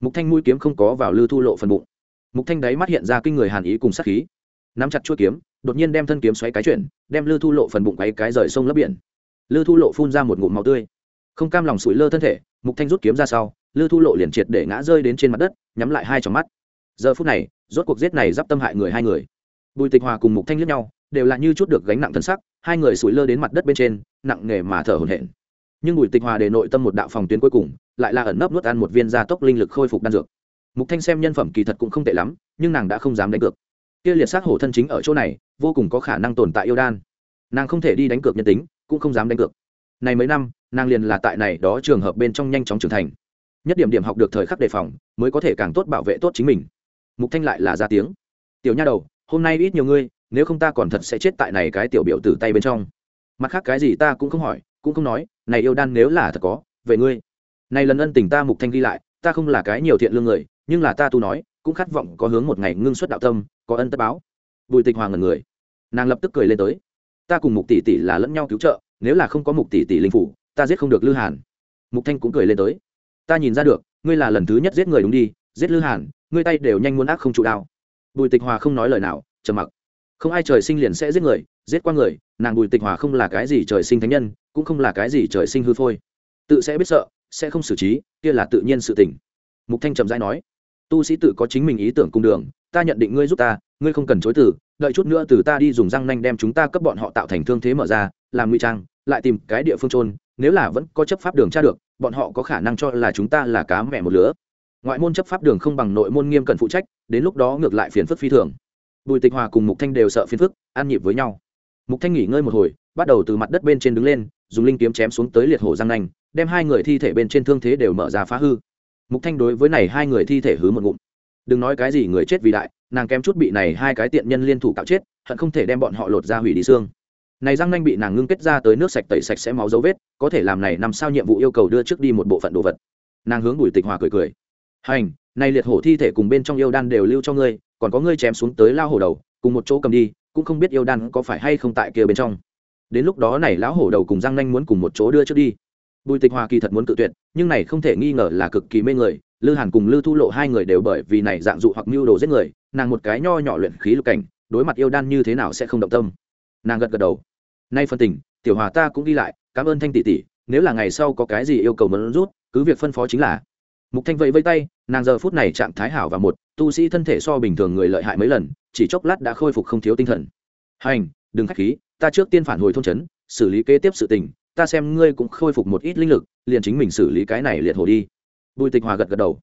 mục thanh mũi kiếm không có vào lư thu lộ phần bụng. Mục thanh đáy mắt hiện ra kinh người hàn ý cùng sát khí. Nắm chặt chuôi kiếm, đột nhiên đem thân kiếm xoáy cái chuyển, đem lư thu lộ phần bụng quấy cái rời sông lấp biển. Lư thu lộ phun ra một ngụm máu tươi. Không cam lòng sủi lơ thân thể, mục thanh rút kiếm ra sau, lư thu lộ liền triệt để ngã rơi đến trên mặt đất, nhắm lại hai tròng mắt. Giờ phút này, rốt cuộc giết này d tâm hại người hai người. Bùi tịch hòa cùng mục thanh liếc nhau, đều là như chút được gánh nặng thân sắc hai người sủi lơ đến mặt đất bên trên, nặng nề mà thở hổn hển nhưng bùi tịch hòa để nội tâm một đạo phòng tuyến cuối cùng, lại là ẩn nấp nuốt ăn một viên gia tốc linh lực khôi phục đan dược. Mục thanh xem nhân phẩm kỳ thật cũng không tệ lắm, nhưng nàng đã không dám đánh cược. Kia liệt sát hổ thân chính ở chỗ này, vô cùng có khả năng tồn tại yêu đan. Nàng không thể đi đánh cược nhân tính, cũng không dám đánh cược. Này mấy năm, nàng liền là tại này đó trường hợp bên trong nhanh chóng trưởng thành. Nhất điểm điểm học được thời khắc đề phòng, mới có thể càng tốt bảo vệ tốt chính mình. Mục thanh lại là ra tiếng. Tiểu nha đầu, hôm nay ít nhiều ngươi, nếu không ta còn thật sẽ chết tại này cái tiểu biểu tử tay bên trong. Mặt khác cái gì ta cũng không hỏi, cũng không nói này yêu đan nếu là thật có, về ngươi. Này lần ân tình ta mục thanh ghi lại, ta không là cái nhiều thiện lương người, nhưng là ta tu nói, cũng khát vọng có hướng một ngày ngưng xuất đạo tâm, có ân tất báo. Bùi tịch hoàng ngần người. Nàng lập tức cười lên tới. Ta cùng mục tỷ tỷ là lẫn nhau cứu trợ, nếu là không có mục tỷ tỷ linh phủ, ta giết không được lư hàn. Mục thanh cũng cười lên tới. Ta nhìn ra được, ngươi là lần thứ nhất giết người đúng đi, giết lư hàn, ngươi tay đều nhanh muốn ác không trụ đao bùi tịch hòa không nói lời nào, trầm mặc không ai trời sinh liền sẽ giết người, giết qua người, nàng bùi tịch hòa không là cái gì trời sinh thánh nhân, cũng không là cái gì trời sinh hư phôi. Tự sẽ biết sợ, sẽ không xử trí, kia là tự nhiên sự tình. Mục thanh trầm rãi nói, tu sĩ tự có chính mình ý tưởng cung đường, ta nhận định ngươi giúp ta, ngươi không cần chối từ, đợi chút nữa từ ta đi dùng răng nanh đem chúng ta cấp bọn họ tạo thành thương thế mở ra, làm ngụy trang, lại tìm cái địa phương trôn nếu là vẫn có chấp pháp đường tra được, bọn họ có khả năng cho là chúng ta là cá mẹ một lứa. Ngoại môn chấp pháp đường không bằng nội môn nghiêm cần phụ trách, đến lúc đó ngược lại phiền phức phi thường bùi tịch hòa cùng mục thanh đều sợ phiền phức an nhịp với nhau. Mục thanh nghỉ ngơi một hồi, bắt đầu từ mặt đất bên trên đứng lên, dùng linh kiếm chém xuống tới liệt hổ răng nanh, đem hai người thi thể bên trên thương thế đều mở ra phá hư. Mục thanh đối với này hai người thi thể hứ một ngụm. Đừng nói cái gì người chết vì đại, nàng kém chút bị này hai cái tiện nhân liên thủ cạo chết, hận không thể đem bọn họ lột ra hủy đi xương. Này răng nanh bị nàng ngưng kết ra tới nước sạch tẩy sạch sẽ máu dấu vết, có thể làm này nằm sao nhiệm vụ yêu cầu đưa trước đi một bộ phận đồ vật. Nàng hướng bùi tịch hòa cười cười. Hành, này liệt hổ thi thể cùng bên trong yêu đan đều lưu cho ngươi còn có ngươi chém xuống tới lao hổ đầu, cùng một chỗ cầm đi, cũng không biết yêu đan có phải hay không tại kia bên trong. Đến lúc đó này lão hổ đầu cùng giang nanh muốn cùng một chỗ đưa trước đi. Bùi tịch hòa kỳ thật muốn cự tuyệt, nhưng này không thể nghi ngờ là cực kỳ mê người, lư hàn cùng lư thu lộ hai người đều bởi vì này dạng dụ hoặc mưu đồ giết người, nàng một cái nho nhỏ luyện khí lục cảnh, đối mặt yêu đan như thế nào sẽ không động tâm. Nàng gật gật đầu. Nay phân tình, tiểu hòa ta cũng đi lại, cảm ơn thanh tỷ tỷ, nếu là ngày sau có cái gì yêu cầu muốn rút, cứ việc phân phó chính là mục thanh vẫy vây tay nàng giờ phút này trạng thái hảo và một tu sĩ thân thể so bình thường người lợi hại mấy lần chỉ chốc lát đã khôi phục không thiếu tinh thần. Hành đừng khách khí ta trước tiên phản hồi thôn trấn xử lý kế tiếp sự tình ta xem ngươi cũng khôi phục một ít linh lực liền chính mình xử lý cái này liệt hồ đi. Bùi tịch hòa gật gật đầu.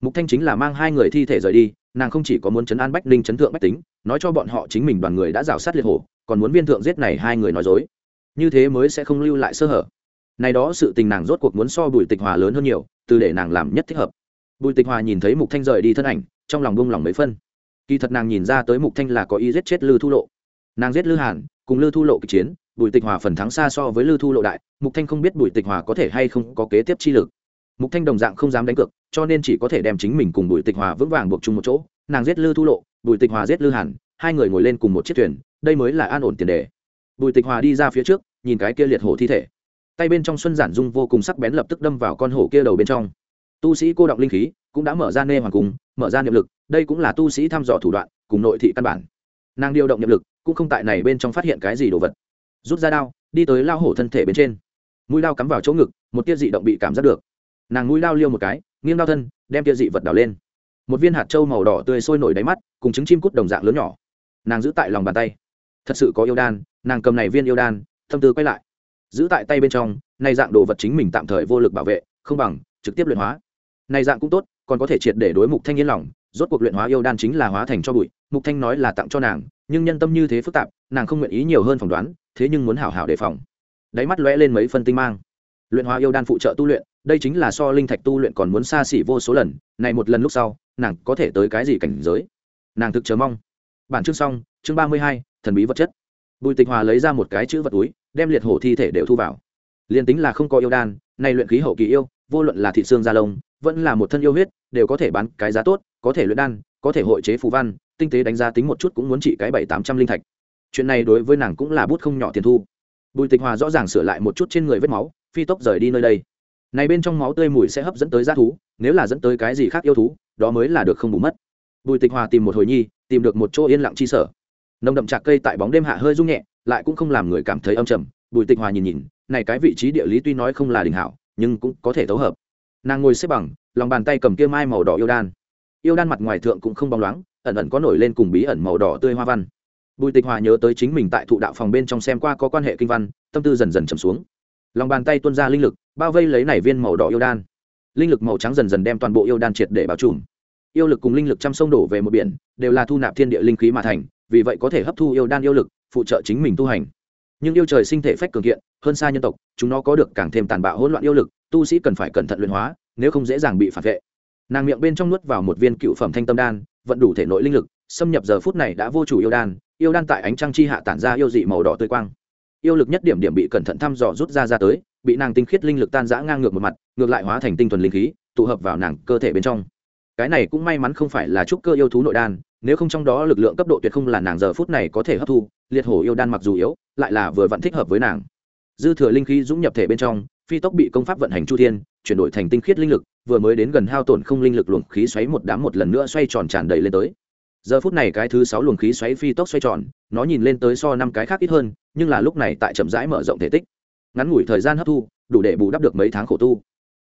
Mục thanh chính là mang hai người thi thể rời đi nàng không chỉ có muốn chấn an bách ninh chấn thượng bách tính nói cho bọn họ chính mình đoàn người đã rào sát liệt hồ, còn muốn viên thượng giết này hai người nói dối. Như thế mới sẽ không lưu lại sơ hở này đó sự tình nàng rốt cuộc muốn so bùi tịch hòa lớn hơn nhiều, từ để nàng làm nhất thích hợp. Bùi tịch hòa nhìn thấy mục thanh rời đi thân ảnh, trong lòng bông lòng mấy phân. Kỳ thật nàng nhìn ra tới mục thanh là có ý giết chết lư thu lộ. Nàng giết lư hàn, cùng lư thu lộ kịch chiến, bùi tịch hòa phần thắng xa so với lư thu lộ đại, mục thanh không biết bùi tịch hòa có thể hay không có kế tiếp chi lực. Mục thanh đồng dạng không dám đánh cược, cho nên chỉ có thể đem chính mình cùng bùi tịch hòa vững vàng buộc chung một chỗ. Nàng giết lư thu lộ, bùi tịch hòa giết lư hàn, hai người ngồi lên cùng một chiếc thuyền, đây mới là an ổn tiền đề. Bùi tịch hòa đi ra phía trước, nhìn cái kia liệt hổ thi thể tay bên trong xuân giản dung vô cùng sắc bén lập tức đâm vào con hổ kia đầu bên trong. Tu sĩ cô động linh khí cũng đã mở ra nê hoàng cung, mở ra niệm lực, đây cũng là tu sĩ thăm dò thủ đoạn, cùng nội thị căn bản. Nàng điều động niệm lực, cũng không tại này bên trong phát hiện cái gì đồ vật. Rút ra đao, đi tới lao hổ thân thể bên trên. Mũi lao cắm vào chỗ ngực, một tia dị động bị cảm giác được. Nàng mũi lao liêu một cái, nghiêng đao thân, đem tia dị vật đào lên. Một viên hạt trâu màu đỏ tươi sôi nổi đáy mắt, cùng trứng chim cút đồng dạng lớn nhỏ. Nàng giữ tại lòng bàn tay. Thật sự có yêu đan, nàng cầm này viên yêu đan, tâm tư quay lại giữ tại tay bên trong, nay dạng đồ vật chính mình tạm thời vô lực bảo vệ, không bằng trực tiếp luyện hóa. Này dạng cũng tốt, còn có thể triệt để đối mục thanh yên lòng, rốt cuộc luyện hóa yêu đan chính là hóa thành cho bụi, mục thanh nói là tặng cho nàng, nhưng nhân tâm như thế phức tạp, nàng không nguyện ý nhiều hơn phỏng đoán, thế nhưng muốn hảo hảo đề phòng. Đáy mắt lóe lên mấy phân tinh mang. Luyện hóa yêu đan phụ trợ tu luyện, đây chính là so linh thạch tu luyện còn muốn xa xỉ vô số lần này một lần lúc sau, nàng có thể tới cái gì cảnh giới? Nàng thực chờ mong. Bản chương xong, chương ba mươi hai, thần bí vật chất bùi tịch hòa lấy ra một cái chữ vật túi, đem liệt hổ thi thể đều thu vào. Liền tính là không có yêu đan, nay luyện khí hậu kỳ yêu, vô luận là thị xương gia lông, vẫn là một thân yêu huyết, đều có thể bán cái giá tốt, có thể luyện đan, có thể hội chế phù văn, tinh tế đánh giá tính một chút cũng muốn trị cái bảy tám trăm linh thạch. Chuyện này đối với nàng cũng là bút không nhỏ tiền thu. Bùi tịch hòa rõ ràng sửa lại một chút trên người vết máu, phi tốc rời đi nơi đây. Này bên trong máu tươi mùi sẽ hấp dẫn tới g thú, nếu là dẫn tới cái gì khác yêu thú, đó mới là được không bù mất. Bùi tịch hòa tìm một hồi nhi, tìm được một chỗ yên lặng chi sở nồng đậm trạc cây tại bóng đêm hạ hơi rung nhẹ, lại cũng không làm người cảm thấy âm trầm. Bùi tịch hòa nhìn nhìn, này cái vị trí địa lý tuy nói không là đỉnh hảo, nhưng cũng có thể tấu hợp. Nàng ngồi xếp bằng, lòng bàn tay cầm kia mai màu đỏ yêu đan. Yêu đan mặt ngoài thượng cũng không bóng loáng, ẩn ẩn có nổi lên cùng bí ẩn màu đỏ tươi hoa văn. Bùi tịch hòa nhớ tới chính mình tại thụ đạo phòng bên trong xem qua có quan hệ kinh văn, tâm tư dần dần trầm xuống. Lòng bàn tay tuôn ra linh lực, bao vây lấy nảy viên màu đỏ yêu đan. Linh lực màu trắng dần dần đem toàn bộ yêu đan triệt để bao trùm. Yêu lực cùng linh lực chăm sông đổ về một biển, đều là thu nạp thiên địa linh khí mà thành vì vậy có thể hấp thu yêu đan yêu lực, phụ trợ chính mình tu hành. Nhưng yêu trời sinh thể phách cường kiện, hơn xa nhân tộc, chúng nó có được càng thêm tàn bạo hỗn loạn yêu lực, tu sĩ cần phải cẩn thận luyện hóa, nếu không dễ dàng bị phản vệ. Nàng miệng bên trong nuốt vào một viên cựu phẩm thanh tâm đan, vận đủ thể nội linh lực, xâm nhập giờ phút này đã vô chủ yêu đan yêu đan tại ánh trăng chi hạ tản ra yêu dị màu đỏ tươi quang. Yêu lực nhất điểm điểm bị cẩn thận thăm dò rút ra ra tới, bị nàng tinh khiết linh lực tan rã ngang ngược một mặt, ngược lại hóa thành tinh thuần linh khí, tụ hợp vào nàng cơ thể bên trong. Cái này cũng may mắn không phải là trúc cơ yêu thú nội đan nếu không trong đó lực lượng cấp độ tuyệt không là nàng giờ phút này có thể hấp thu, liệt hổ yêu đan mặc dù yếu, lại là vừa vẫn thích hợp với nàng. Dư thừa linh khí dũng nhập thể bên trong, phi tốc bị công pháp vận hành chu thiên, chuyển đổi thành tinh khiết linh lực, vừa mới đến gần hao tổn không linh lực luồng khí xoáy một đám một lần nữa xoay tròn tràn đầy lên tới. Giờ phút này cái thứ sáu luồng khí xoáy phi tốc xoay tròn, nó nhìn lên tới so năm cái khác ít hơn, nhưng là lúc này tại chậm rãi mở rộng thể tích. Ngắn ngủi thời gian hấp thu, đủ để bù đắp được mấy tháng khổ tu.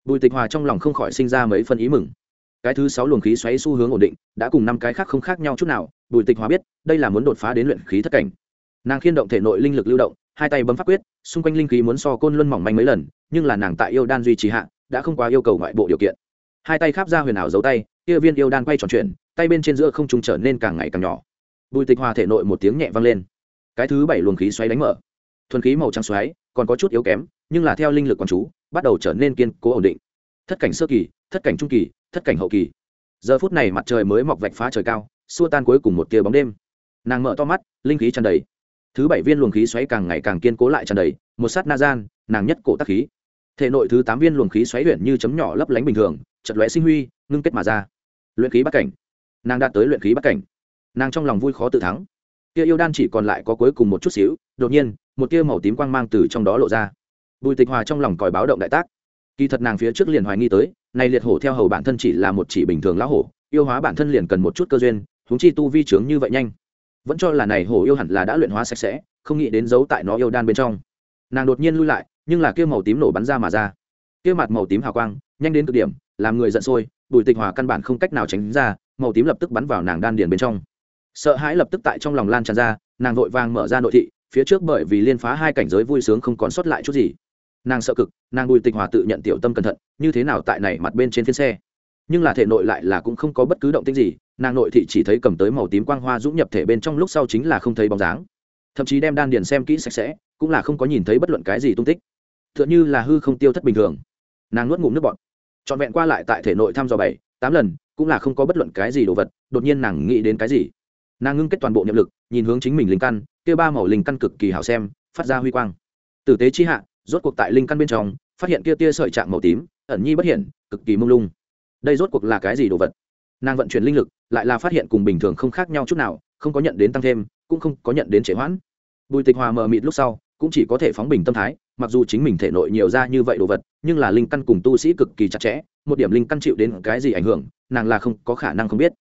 Bùi tịch hòa trong lòng không khỏi sinh ra mấy phân ý mừng cái thứ sáu luồng khí xoáy xu hướng ổn định, đã cùng năm cái khác không khác nhau chút nào, bùi tịch hóa biết, đây là muốn đột phá đến luyện khí thất cảnh. Nàng khiên động thể nội linh lực lưu động, hai tay bấm pháp quyết, xung quanh linh khí muốn so côn luân mỏng manh mấy lần, nhưng là nàng tại yêu đan duy trì hạ, đã không quá yêu cầu ngoại bộ điều kiện. Hai tay kháp ra huyền ảo giấu tay, kia viên yêu đan quay tròn chuyển, tay bên trên giữa không trung trở nên càng ngày càng nhỏ. Bùi tịch hòa thể nội một tiếng nhẹ vang lên. Cái thứ bảy luồng khí xoáy đánh mở. Thuần khí màu trắng xoáy, còn có chút yếu kém, nhưng là theo linh lực quán chú, bắt đầu trở nên kiên cố ổn định. Thất cảnh sơ kỳ, thất cảnh trung kỳ thất cảnh hậu kỳ. Giờ phút này mặt trời mới mọc vạch phá trời cao, xua tan cuối cùng một tia bóng đêm. Nàng mở to mắt, linh khí tràn đầy. Thứ bảy viên luồng khí xoáy càng ngày càng kiên cố lại tràn đầy, một sát na gian, nàng nhất cổ tắc khí. Thể nội thứ tám viên luồng khí xoáy huyện như chấm nhỏ lấp lánh bình thường chật lóe sinh huy, ngưng kết mà ra. Luyện khí bắt cảnh. Nàng đạt tới luyện khí bắt cảnh. Nàng trong lòng vui khó tự thắng. Tia yêu đan chỉ còn lại có cuối cùng một chút xíu, đột nhiên, một tia màu tím quang mang từ trong đó lộ ra. Bùi tịch hòa trong lòng còi báo động đại tác kỳ thật nàng phía trước liền hoài nghi tới này liệt hổ theo hầu bản thân chỉ là một chỉ bình thường lão hổ, yêu hóa bản thân liền cần một chút cơ duyên húng chi tu vi trướng như vậy nhanh. Vẫn cho là này hổ yêu hẳn là đã luyện hóa sạch sẽ, không nghĩ đến giấu tại nó yêu đan bên trong. Nàng đột nhiên lui lại, nhưng là kia màu tím nổ bắn ra mà ra. Kia mặt màu tím hào quang, nhanh đến cực điểm, làm người giận sôi, bùi tịch hòa căn bản không cách nào tránh ra, màu tím lập tức bắn vào nàng đan điền bên trong. Sợ hãi lập tức tại trong lòng lan tràn ra, nàng vội vàng mở ra nội thị, phía trước bởi vì liên phá hai cảnh giới vui sướng không còn sót lại chút gì nàng sợ cực, nàng bùi tịch hòa tự nhận tiểu tâm cẩn thận, như thế nào tại này mặt bên trên phiên xe. Nhưng là thể nội lại là cũng không có bất cứ động tích gì, nàng nội thị chỉ thấy cầm tới màu tím quang hoa dũng nhập thể bên trong lúc sau chính là không thấy bóng dáng. Thậm chí đem đan điền xem kỹ sạch sẽ, cũng là không có nhìn thấy bất luận cái gì tung tích. T h ư ợ n h ư là hư không tiêu thất bình thường. Nàng nuốt ngụm nước bọt. Trọn vẹn qua lại tại thể nội thăm dò bảy, tám lần, cũng là không có bất luận cái gì đồ vật, đột nhiên nàng nghĩ đến cái gì? Nàng ngưng kết toàn bộ niệm lực, nhìn hướng chính mình linh căn kêu ba màu linh căn cực kỳ hảo xem, phát ra huy quang. Tử tế chi hạ rốt cuộc tại linh căn bên trong, phát hiện kia tia sợi trạng màu tím, ẩn nhi bất hiển, cực kỳ mông lung. Đây rốt cuộc là cái gì đồ vật? Nàng vận chuyển linh lực, lại là phát hiện cùng bình thường không khác nhau chút nào, không có nhận đến tăng thêm, cũng không có nhận đến trễ hoãn. Bùi tịch hòa mờ mịt lúc sau, cũng chỉ có thể phóng bình tâm thái, mặc dù chính mình thể nội nhiều ra như vậy đồ vật, nhưng là linh căn cùng tu sĩ cực kỳ chặt chẽ, một điểm linh căn chịu đến cái gì ảnh hưởng, nàng là không có khả năng không biết.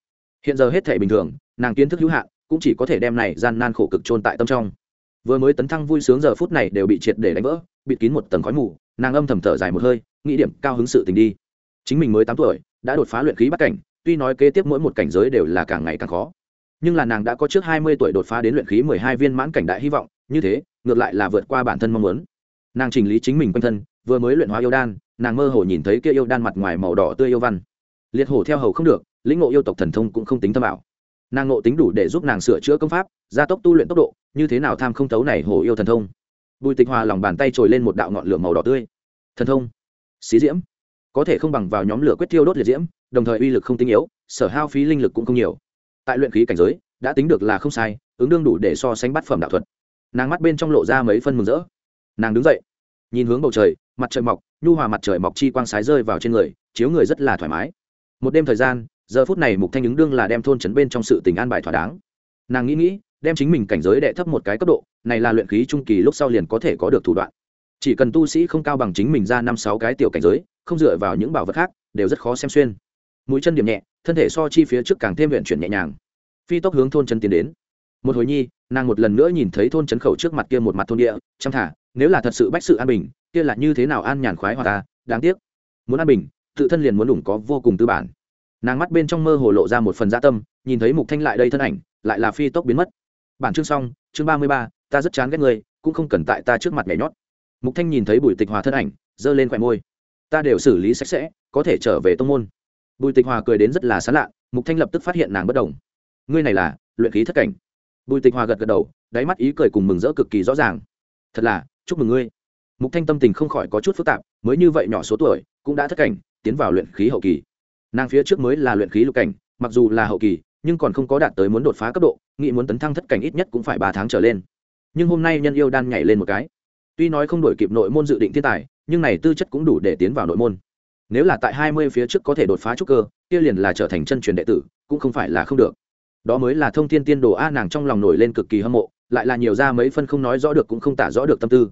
Hiện giờ hết thể bình thường, nàng kiến thức hữu hạn, cũng chỉ có thể đem này gian nan khổ cực trôn tại tâm trong vừa mới tấn thăng vui sướng giờ phút này đều bị triệt để đánh vỡ, bịt kín một tầng khói mù, nàng âm thầm thở dài một hơi, nghĩ điểm cao hứng sự tình đi. Chính mình mới tám tuổi, đã đột phá luyện khí bắt cảnh, tuy nói kế tiếp mỗi một cảnh giới đều là càng ngày càng khó. Nhưng là nàng đã có trước hai mươi tuổi đột phá đến luyện khí mười hai viên mãn cảnh đại hy vọng, như thế, ngược lại là vượt qua bản thân mong muốn. Nàng chỉnh lý chính mình quanh thân, vừa mới luyện hóa yêu đan, nàng mơ hồ nhìn thấy kia yêu đan mặt ngoài màu đỏ tươi yêu văn. Liệt hổ theo hầu không được, lĩnh ngộ yêu tộc thần thông cũng không tính thâm ảo. Nàng ngộ tính đủ để giúp nàng sửa chữa công pháp, gia tốc tu luyện tốc độ như thế nào tham không tấu này hổ yêu thần thông? Bùi tịch hòa lòng bàn tay trồi lên một đạo ngọn lửa màu đỏ tươi. Thần thông? Xí diễm. Có thể không bằng vào nhóm lửa quyết tiêu đốt liệt diễm, đồng thời uy lực không tinh yếu, sở hao phí linh lực cũng không nhiều. Tại luyện khí cảnh giới, đã tính được là không sai, ứng đương đủ để so sánh bát phẩm đạo thuật. Nàng mắt bên trong lộ ra mấy phân mừng rỡ. Nàng đứng dậy, nhìn hướng bầu trời, mặt trời mọc, nhu hòa mặt trời mọc chi quang sái rơi vào trên người, chiếu người rất là thoải mái. Một đêm thời gian, giờ phút này mục thanh ứng đương là đem thôn trấn bên trong sự tình an bài thỏa đáng. Nàng nghĩ nghĩ đem chính mình cảnh giới đệ thấp một cái cấp độ, này là luyện khí trung kỳ lúc sau liền có thể có được thủ đoạn. Chỉ cần tu sĩ không cao bằng chính mình ra năm sáu cái tiểu cảnh giới, không dựa vào những bảo vật khác, đều rất khó xem xuyên. Mũi chân điểm nhẹ, thân thể so chi phía trước càng thêm luyện chuyển nhẹ nhàng. Phi tốc hướng thôn chân tiến đến. Một hồi nhi, nàng một lần nữa nhìn thấy thôn trấn khẩu trước mặt kia một mặt thôn địa, chăm thả, nếu là thật sự bách sự an bình, kia là như thế nào an nhàn khoái hoặc ta à, đáng tiếc. Muốn an bình, tự thân liền muốn đủng có vô cùng tư bản. Nàng mắt bên trong mơ hồ lộ ra một phần gia tâm, nhìn thấy mục thanh lại đây thân ảnh, lại là phi tốc biến mất bản chương xong, chương ba mươi ba, ta rất chán ghét người cũng không cần tại ta trước mặt nhảy nhót. Mục thanh nhìn thấy bùi tịch hòa thân ảnh, giơ lên khỏe môi. Ta đều xử lý sạch sẽ, có thể trở về tông môn. Bùi tịch hòa cười đến rất là sán lạ, mục thanh lập tức phát hiện nàng bất đồng. Ngươi này là, luyện khí thất cảnh. Bùi tịch hòa gật gật đầu, đáy mắt ý cười cùng mừng rỡ cực kỳ rõ ràng. Thật là, chúc mừng ngươi. Mục thanh tâm tình không khỏi có chút phức tạp, mới như vậy nhỏ số tuổi, cũng đã thất cảnh, tiến vào luyện khí hậu kỳ. Nàng phía trước mới là luyện khí lục cảnh, mặc dù là hậu kỳ nhưng còn không có đạt tới muốn đột phá cấp độ, nghĩ muốn tấn thăng thất cảnh ít nhất cũng phải ba tháng trở lên. Nhưng hôm nay nhân yêu đan nhảy lên một cái. Tuy nói không đổi kịp nội môn dự định thiên tài, nhưng này tư chất cũng đủ để tiến vào nội môn. Nếu là tại hai mươi phía trước có thể đột phá trúc cơ, kia liền là trở thành chân truyền đệ tử, cũng không phải là không được. Đó mới là thông thiên tiên đồ a nàng trong lòng nổi lên cực kỳ hâm mộ, lại là nhiều ra mấy phân không nói rõ được cũng không tả rõ được tâm tư.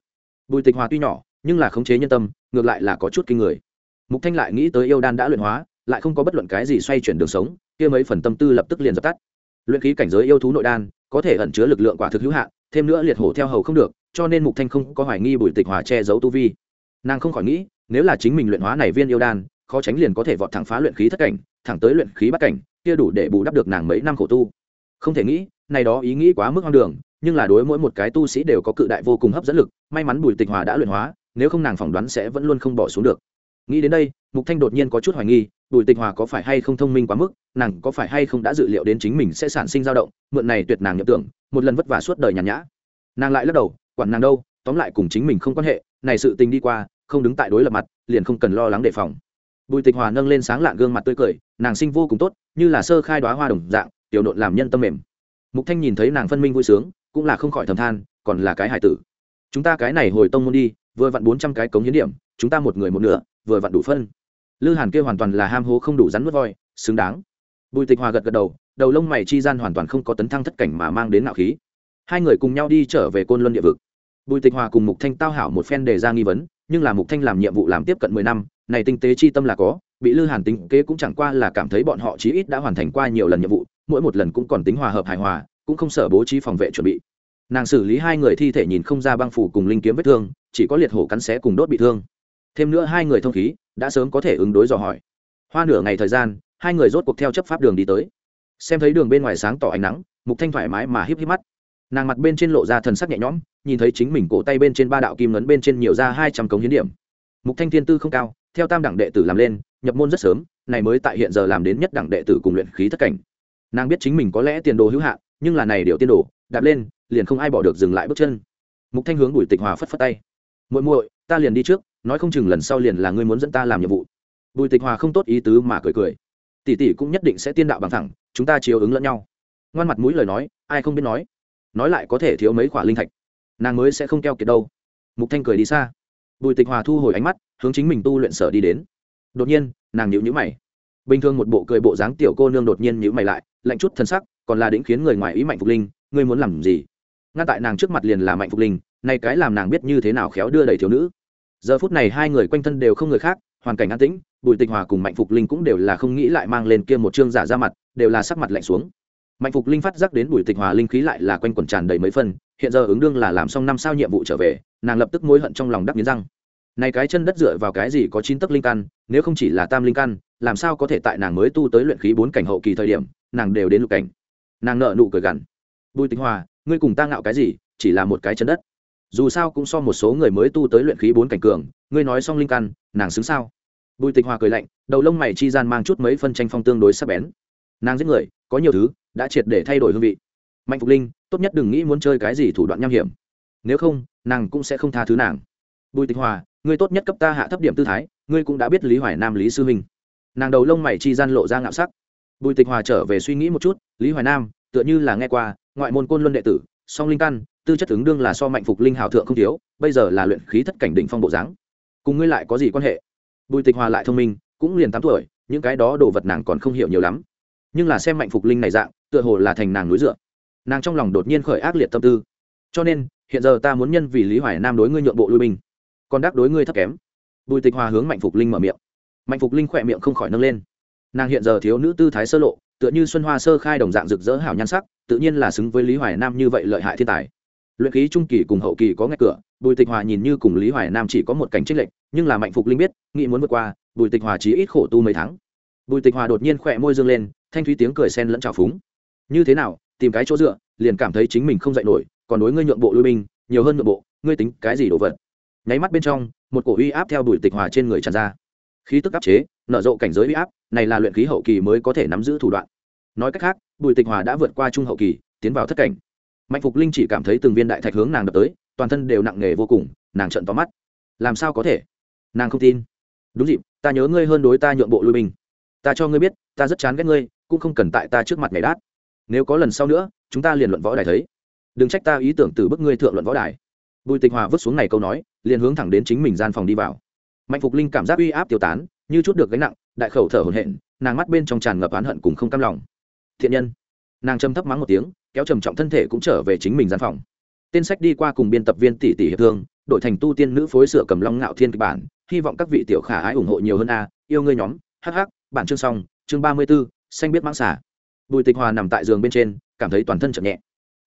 Bùi tịch hòa tuy nhỏ, nhưng là khống chế nhân tâm, ngược lại là có chút kinh người. Mục thanh lại nghĩ tới yêu đan đã luyện hóa, lại không có bất luận cái gì xoay chuyển đường sống kia mấy phần tâm tư lập tức liền dập tắt. Luyện khí cảnh giới yêu thú nội đan, có thể ẩn chứa lực lượng quả thực hữu hạn, thêm nữa liệt hổ theo hầu không được, cho nên mục thanh không có hoài nghi bùi tịch hòa che giấu tu vi. Nàng không khỏi nghĩ, nếu là chính mình luyện hóa này viên yêu đan, khó tránh liền có thể vọt thẳng phá luyện khí thất cảnh, thẳng tới luyện khí bắt cảnh, kia đủ để bù đắp được nàng mấy năm khổ tu. Không thể nghĩ, này đó ý nghĩ quá mức hoang đường, nhưng là đối mỗi một cái tu sĩ đều có cự đại vô cùng hấp dẫn lực, may mắn bùi tịch hòa đã luyện hóa, nếu không nàng phỏng đoán sẽ vẫn luôn không bỏ xuống được nghĩ đến đây, mục thanh đột nhiên có chút hoài nghi, bùi tịch hòa có phải hay không thông minh quá mức, nàng có phải hay không đã dự liệu đến chính mình sẽ sản sinh dao động, mượn này tuyệt nàng nhập tưởng, một lần vất vả suốt đời nhàn nhã. Nàng lại lắc đầu, quản nàng đâu, tóm lại cùng chính mình không quan hệ, này sự tình đi qua, không đứng tại đối lập mặt, liền không cần lo lắng đề phòng. Bùi tịch hòa nâng lên sáng lạng gương mặt tươi cười, nàng sinh vô cùng tốt, như là sơ khai đoá hoa đồng dạng, tiểu nộn làm nhân tâm mềm. Mục thanh nhìn thấy nàng phân minh vui sướng, cũng là không khỏi thầm than, còn là cái hải tử. Chúng ta cái này hồi tông môn đi, vừa vặn bốn trăm cái cống hiến điểm, chúng ta một người một nửa vừa vặn đủ phân. Lư hàn kia hoàn toàn là ham hố không đủ rắn mất voi, xứng đáng. Bùi tịch hòa gật gật đầu đầu lông mày chi gian hoàn toàn không có tấn thăng thất cảnh mà mang đến nạo khí. Hai người cùng nhau đi trở về côn luân địa vực. Bùi tịch hòa cùng mục thanh tao hảo một phen đề ra nghi vấn, nhưng là mục thanh làm nhiệm vụ làm tiếp cận mười năm, này tinh tế chi tâm là có, bị lư hàn tính kế cũng chẳng qua là cảm thấy bọn họ chí ít đã hoàn thành qua nhiều lần nhiệm vụ, mỗi một lần cũng còn tính hòa hợp hài hòa, cũng không sợ bố trí phòng vệ chuẩn bị. Nàng xử lý hai người thi thể nhìn không ra băng phủ cùng linh kiếm vết thương, chỉ có liệt hổ cắn xé cùng đốt bị thương thêm nữa hai người thông khí, đã sớm có thể ứng đối dò hỏi. Hoa nửa ngày thời gian, hai người rốt cuộc theo chấp pháp đường đi tới. Xem thấy đường bên ngoài sáng tỏ ánh nắng, mục thanh thoải mái mà híp híp mắt. Nàng mặt bên trên lộ ra thần sắc nhẹ nhõm, nhìn thấy chính mình cổ tay bên trên ba đạo kim ngấn bên trên nhiều ra hai trăm cống hiến điểm. Mục thanh thiên tư không cao, theo tam đẳng đệ tử làm lên, nhập môn rất sớm, này mới tại hiện giờ làm đến nhất đẳng đệ tử cùng luyện khí thất cảnh. Nàng biết chính mình có lẽ tiền đồ hữu hạn, nhưng là này điều tiên đồ, đạp lên, liền không ai bỏ được dừng lại bước chân. Mục thanh hướng bùi tịch hòa phất phất tay. Muội muội, ta liền đi trước nói không chừng lần sau liền là ngươi muốn dẫn ta làm nhiệm vụ. Bùi tịch hòa không tốt ý tứ mà cười cười. Tỷ tỷ cũng nhất định sẽ tiên đạo bằng thẳng, chúng ta chiều ứng lẫn nhau. Ngoan mặt mũi lời nói, ai không biết nói. Nói lại có thể thiếu mấy khoả linh thạch. Nàng mới sẽ không keo kiệt đâu. Mục thanh cười đi xa. Bùi tịch hòa thu hồi ánh mắt, hướng chính mình tu luyện sở đi đến. Đột nhiên, nàng nhíu nhíu mày. Bình thường một bộ cười bộ dáng tiểu cô nương đột nhiên nhíu mày lại, lạnh chút thân sắc, còn là đĩnh khiến người ngoài ý mạnh phục linh, ngươi muốn làm gì? Ngay tại nàng trước mặt liền là mạnh phục linh, nay cái làm nàng biết như thế nào khéo đưa đẩy thiếu nữ giờ phút này hai người quanh thân đều không người khác, hoàn cảnh an tĩnh, bùi tịch hòa cùng mạnh phục linh cũng đều là không nghĩ lại mang lên kia một chương giả ra mặt, đều là sắc mặt lạnh xuống. Mạnh phục linh phát giác đến bùi tịch hòa linh khí lại là quanh quẩn tràn đầy mấy phân hiện giờ ứng đương là làm xong năm sao nhiệm vụ trở về, nàng lập tức mối hận trong lòng đắc nghiến răng. Này cái chân đất dựa vào cái gì có chín tấc linh căn, nếu không chỉ là tam linh căn, làm sao có thể tại nàng mới tu tới luyện khí bốn cảnh hậu kỳ thời điểm, nàng đều đến lục cảnh. Nàng nợ nụ cười gằn. Bùi tịch hòa, ngươi cùng ta ngạo cái gì, chỉ là một cái chân đất dù sao cũng so một số người mới tu tới luyện khí bốn cảnh cường, ngươi nói xong linh căn, nàng xứng sao? Bùi tịch hòa cười lạnh, đầu lông mày chi gian mang chút mấy phân tranh phong tương đối sắc bén. Nàng giết người, có nhiều thứ, đã triệt để thay đổi hương vị. Mạnh phục linh, tốt nhất đừng nghĩ muốn chơi cái gì thủ đoạn nham hiểm. Nếu không, nàng cũng sẽ không tha thứ nàng. Bùi tịch hòa, ngươi tốt nhất cấp ta hạ thấp điểm tư thái, ngươi cũng đã biết lý hoài nam, lý sư huynh nàng đầu lông mày chi gian lộ ra ngạo sắc. Bùi tịch hòa trở về suy nghĩ một chút, lý hoài nam, tựa như là nghe qua, ngoại môn côn luân đệ tử, song linh căn tư chất ứng đương là so mạnh phục linh hào thượng không thiếu, bây giờ là luyện khí thất cảnh đỉnh phong bộ dáng. Cùng ngươi lại có gì quan hệ? Bùi tịch hòa lại thông minh, cũng liền tám tuổi, những cái đó đồ vật nàng còn không hiểu nhiều lắm. Nhưng là xem mạnh phục linh này dạng, tựa hồ là thành nàng núi dựa. Nàng trong lòng đột nhiên khởi ác liệt tâm tư. Cho nên, hiện giờ ta muốn nhân vì lý hoài nam đối ngươi nhượng bộ lui binh, còn đắc đối ngươi thấp kém. Bùi tịch hòa hướng mạnh phục linh mở miệng. Mạnh phục linh khỏe miệng không khỏi nâng lên. Nàng hiện giờ thiếu nữ tư thái sơ lộ, tựa như xuân hoa sơ khai đồng dạng rực rỡ hảo nhan sắc, tự nhiên là xứng với lý hoài nam như vậy lợi hại thiên tài luyện khí trung kỳ cùng hậu kỳ có ngay cửa, bùi tịch hòa nhìn như cùng lý hoài nam chỉ có một cảnh trích lệnh nhưng là mạnh phục linh biết, nghĩ muốn vượt qua, bùi tịch hòa chỉ ít khổ tu mấy tháng. Bùi tịch hòa đột nhiên khỏe môi dương lên, thanh thúy tiếng cười sen lẫn trào phúng. Như thế nào, tìm cái chỗ dựa, liền cảm thấy chính mình không dạy nổi, còn đối ngươi nhượng bộ lui binh, nhiều hơn nhượng bộ, ngươi tính cái gì đồ vật? Nháy mắt bên trong, một cổ uy áp theo bùi tịch hòa trên người tràn ra. Khí tức áp chế, nở rộ cảnh giới uy áp, này là luyện khí hậu kỳ mới có thể nắm giữ thủ đoạn. Nói cách khác, bùi tịch hòa đã vượt qua trung hậu kỳ, tiến vào thất cảnh mạnh phục linh chỉ cảm thấy từng viên đại thạch hướng nàng đập tới, toàn thân đều nặng nề vô cùng, nàng trận tóm mắt. Làm sao có thể? Nàng không tin. Đúng dịp, ta nhớ ngươi hơn đối ta nhượng bộ lui binh. Ta cho ngươi biết, ta rất chán ghét ngươi, cũng không cần tại ta trước mặt ngày đát. Nếu có lần sau nữa, chúng ta liền luận võ đài thấy. Đừng trách ta ý tưởng từ bức ngươi thượng luận võ đài. Bùi tịch hòa vứt xuống này câu nói, liền hướng thẳng đến chính mình gian phòng đi vào. Mạnh phục linh cảm giác uy áp tiêu tán, như chút được gánh nặng, đại khẩu thở hổn hển, nàng mắt bên trong tràn ngập oán hận cùng không cam lòng. Thiện nhân. Nàng châm thấp mắng một tiếng kéo trầm trọng thân thể cũng trở về chính mình gian phòng. Tên sách đi qua cùng biên tập viên tỷ tỷ hiệp thương đổi thành tu tiên nữ phối sửa cầm long ngạo thiên kịch bản, hy vọng các vị tiểu khả ái ủng hộ nhiều hơn a. Yêu ngươi nhóm hh bản chương xong, chương ba mươi b ố xanh biết mãng xả bùi tịch hòa nằm tại giường bên trên, cảm thấy toàn thân chậm nhẹ.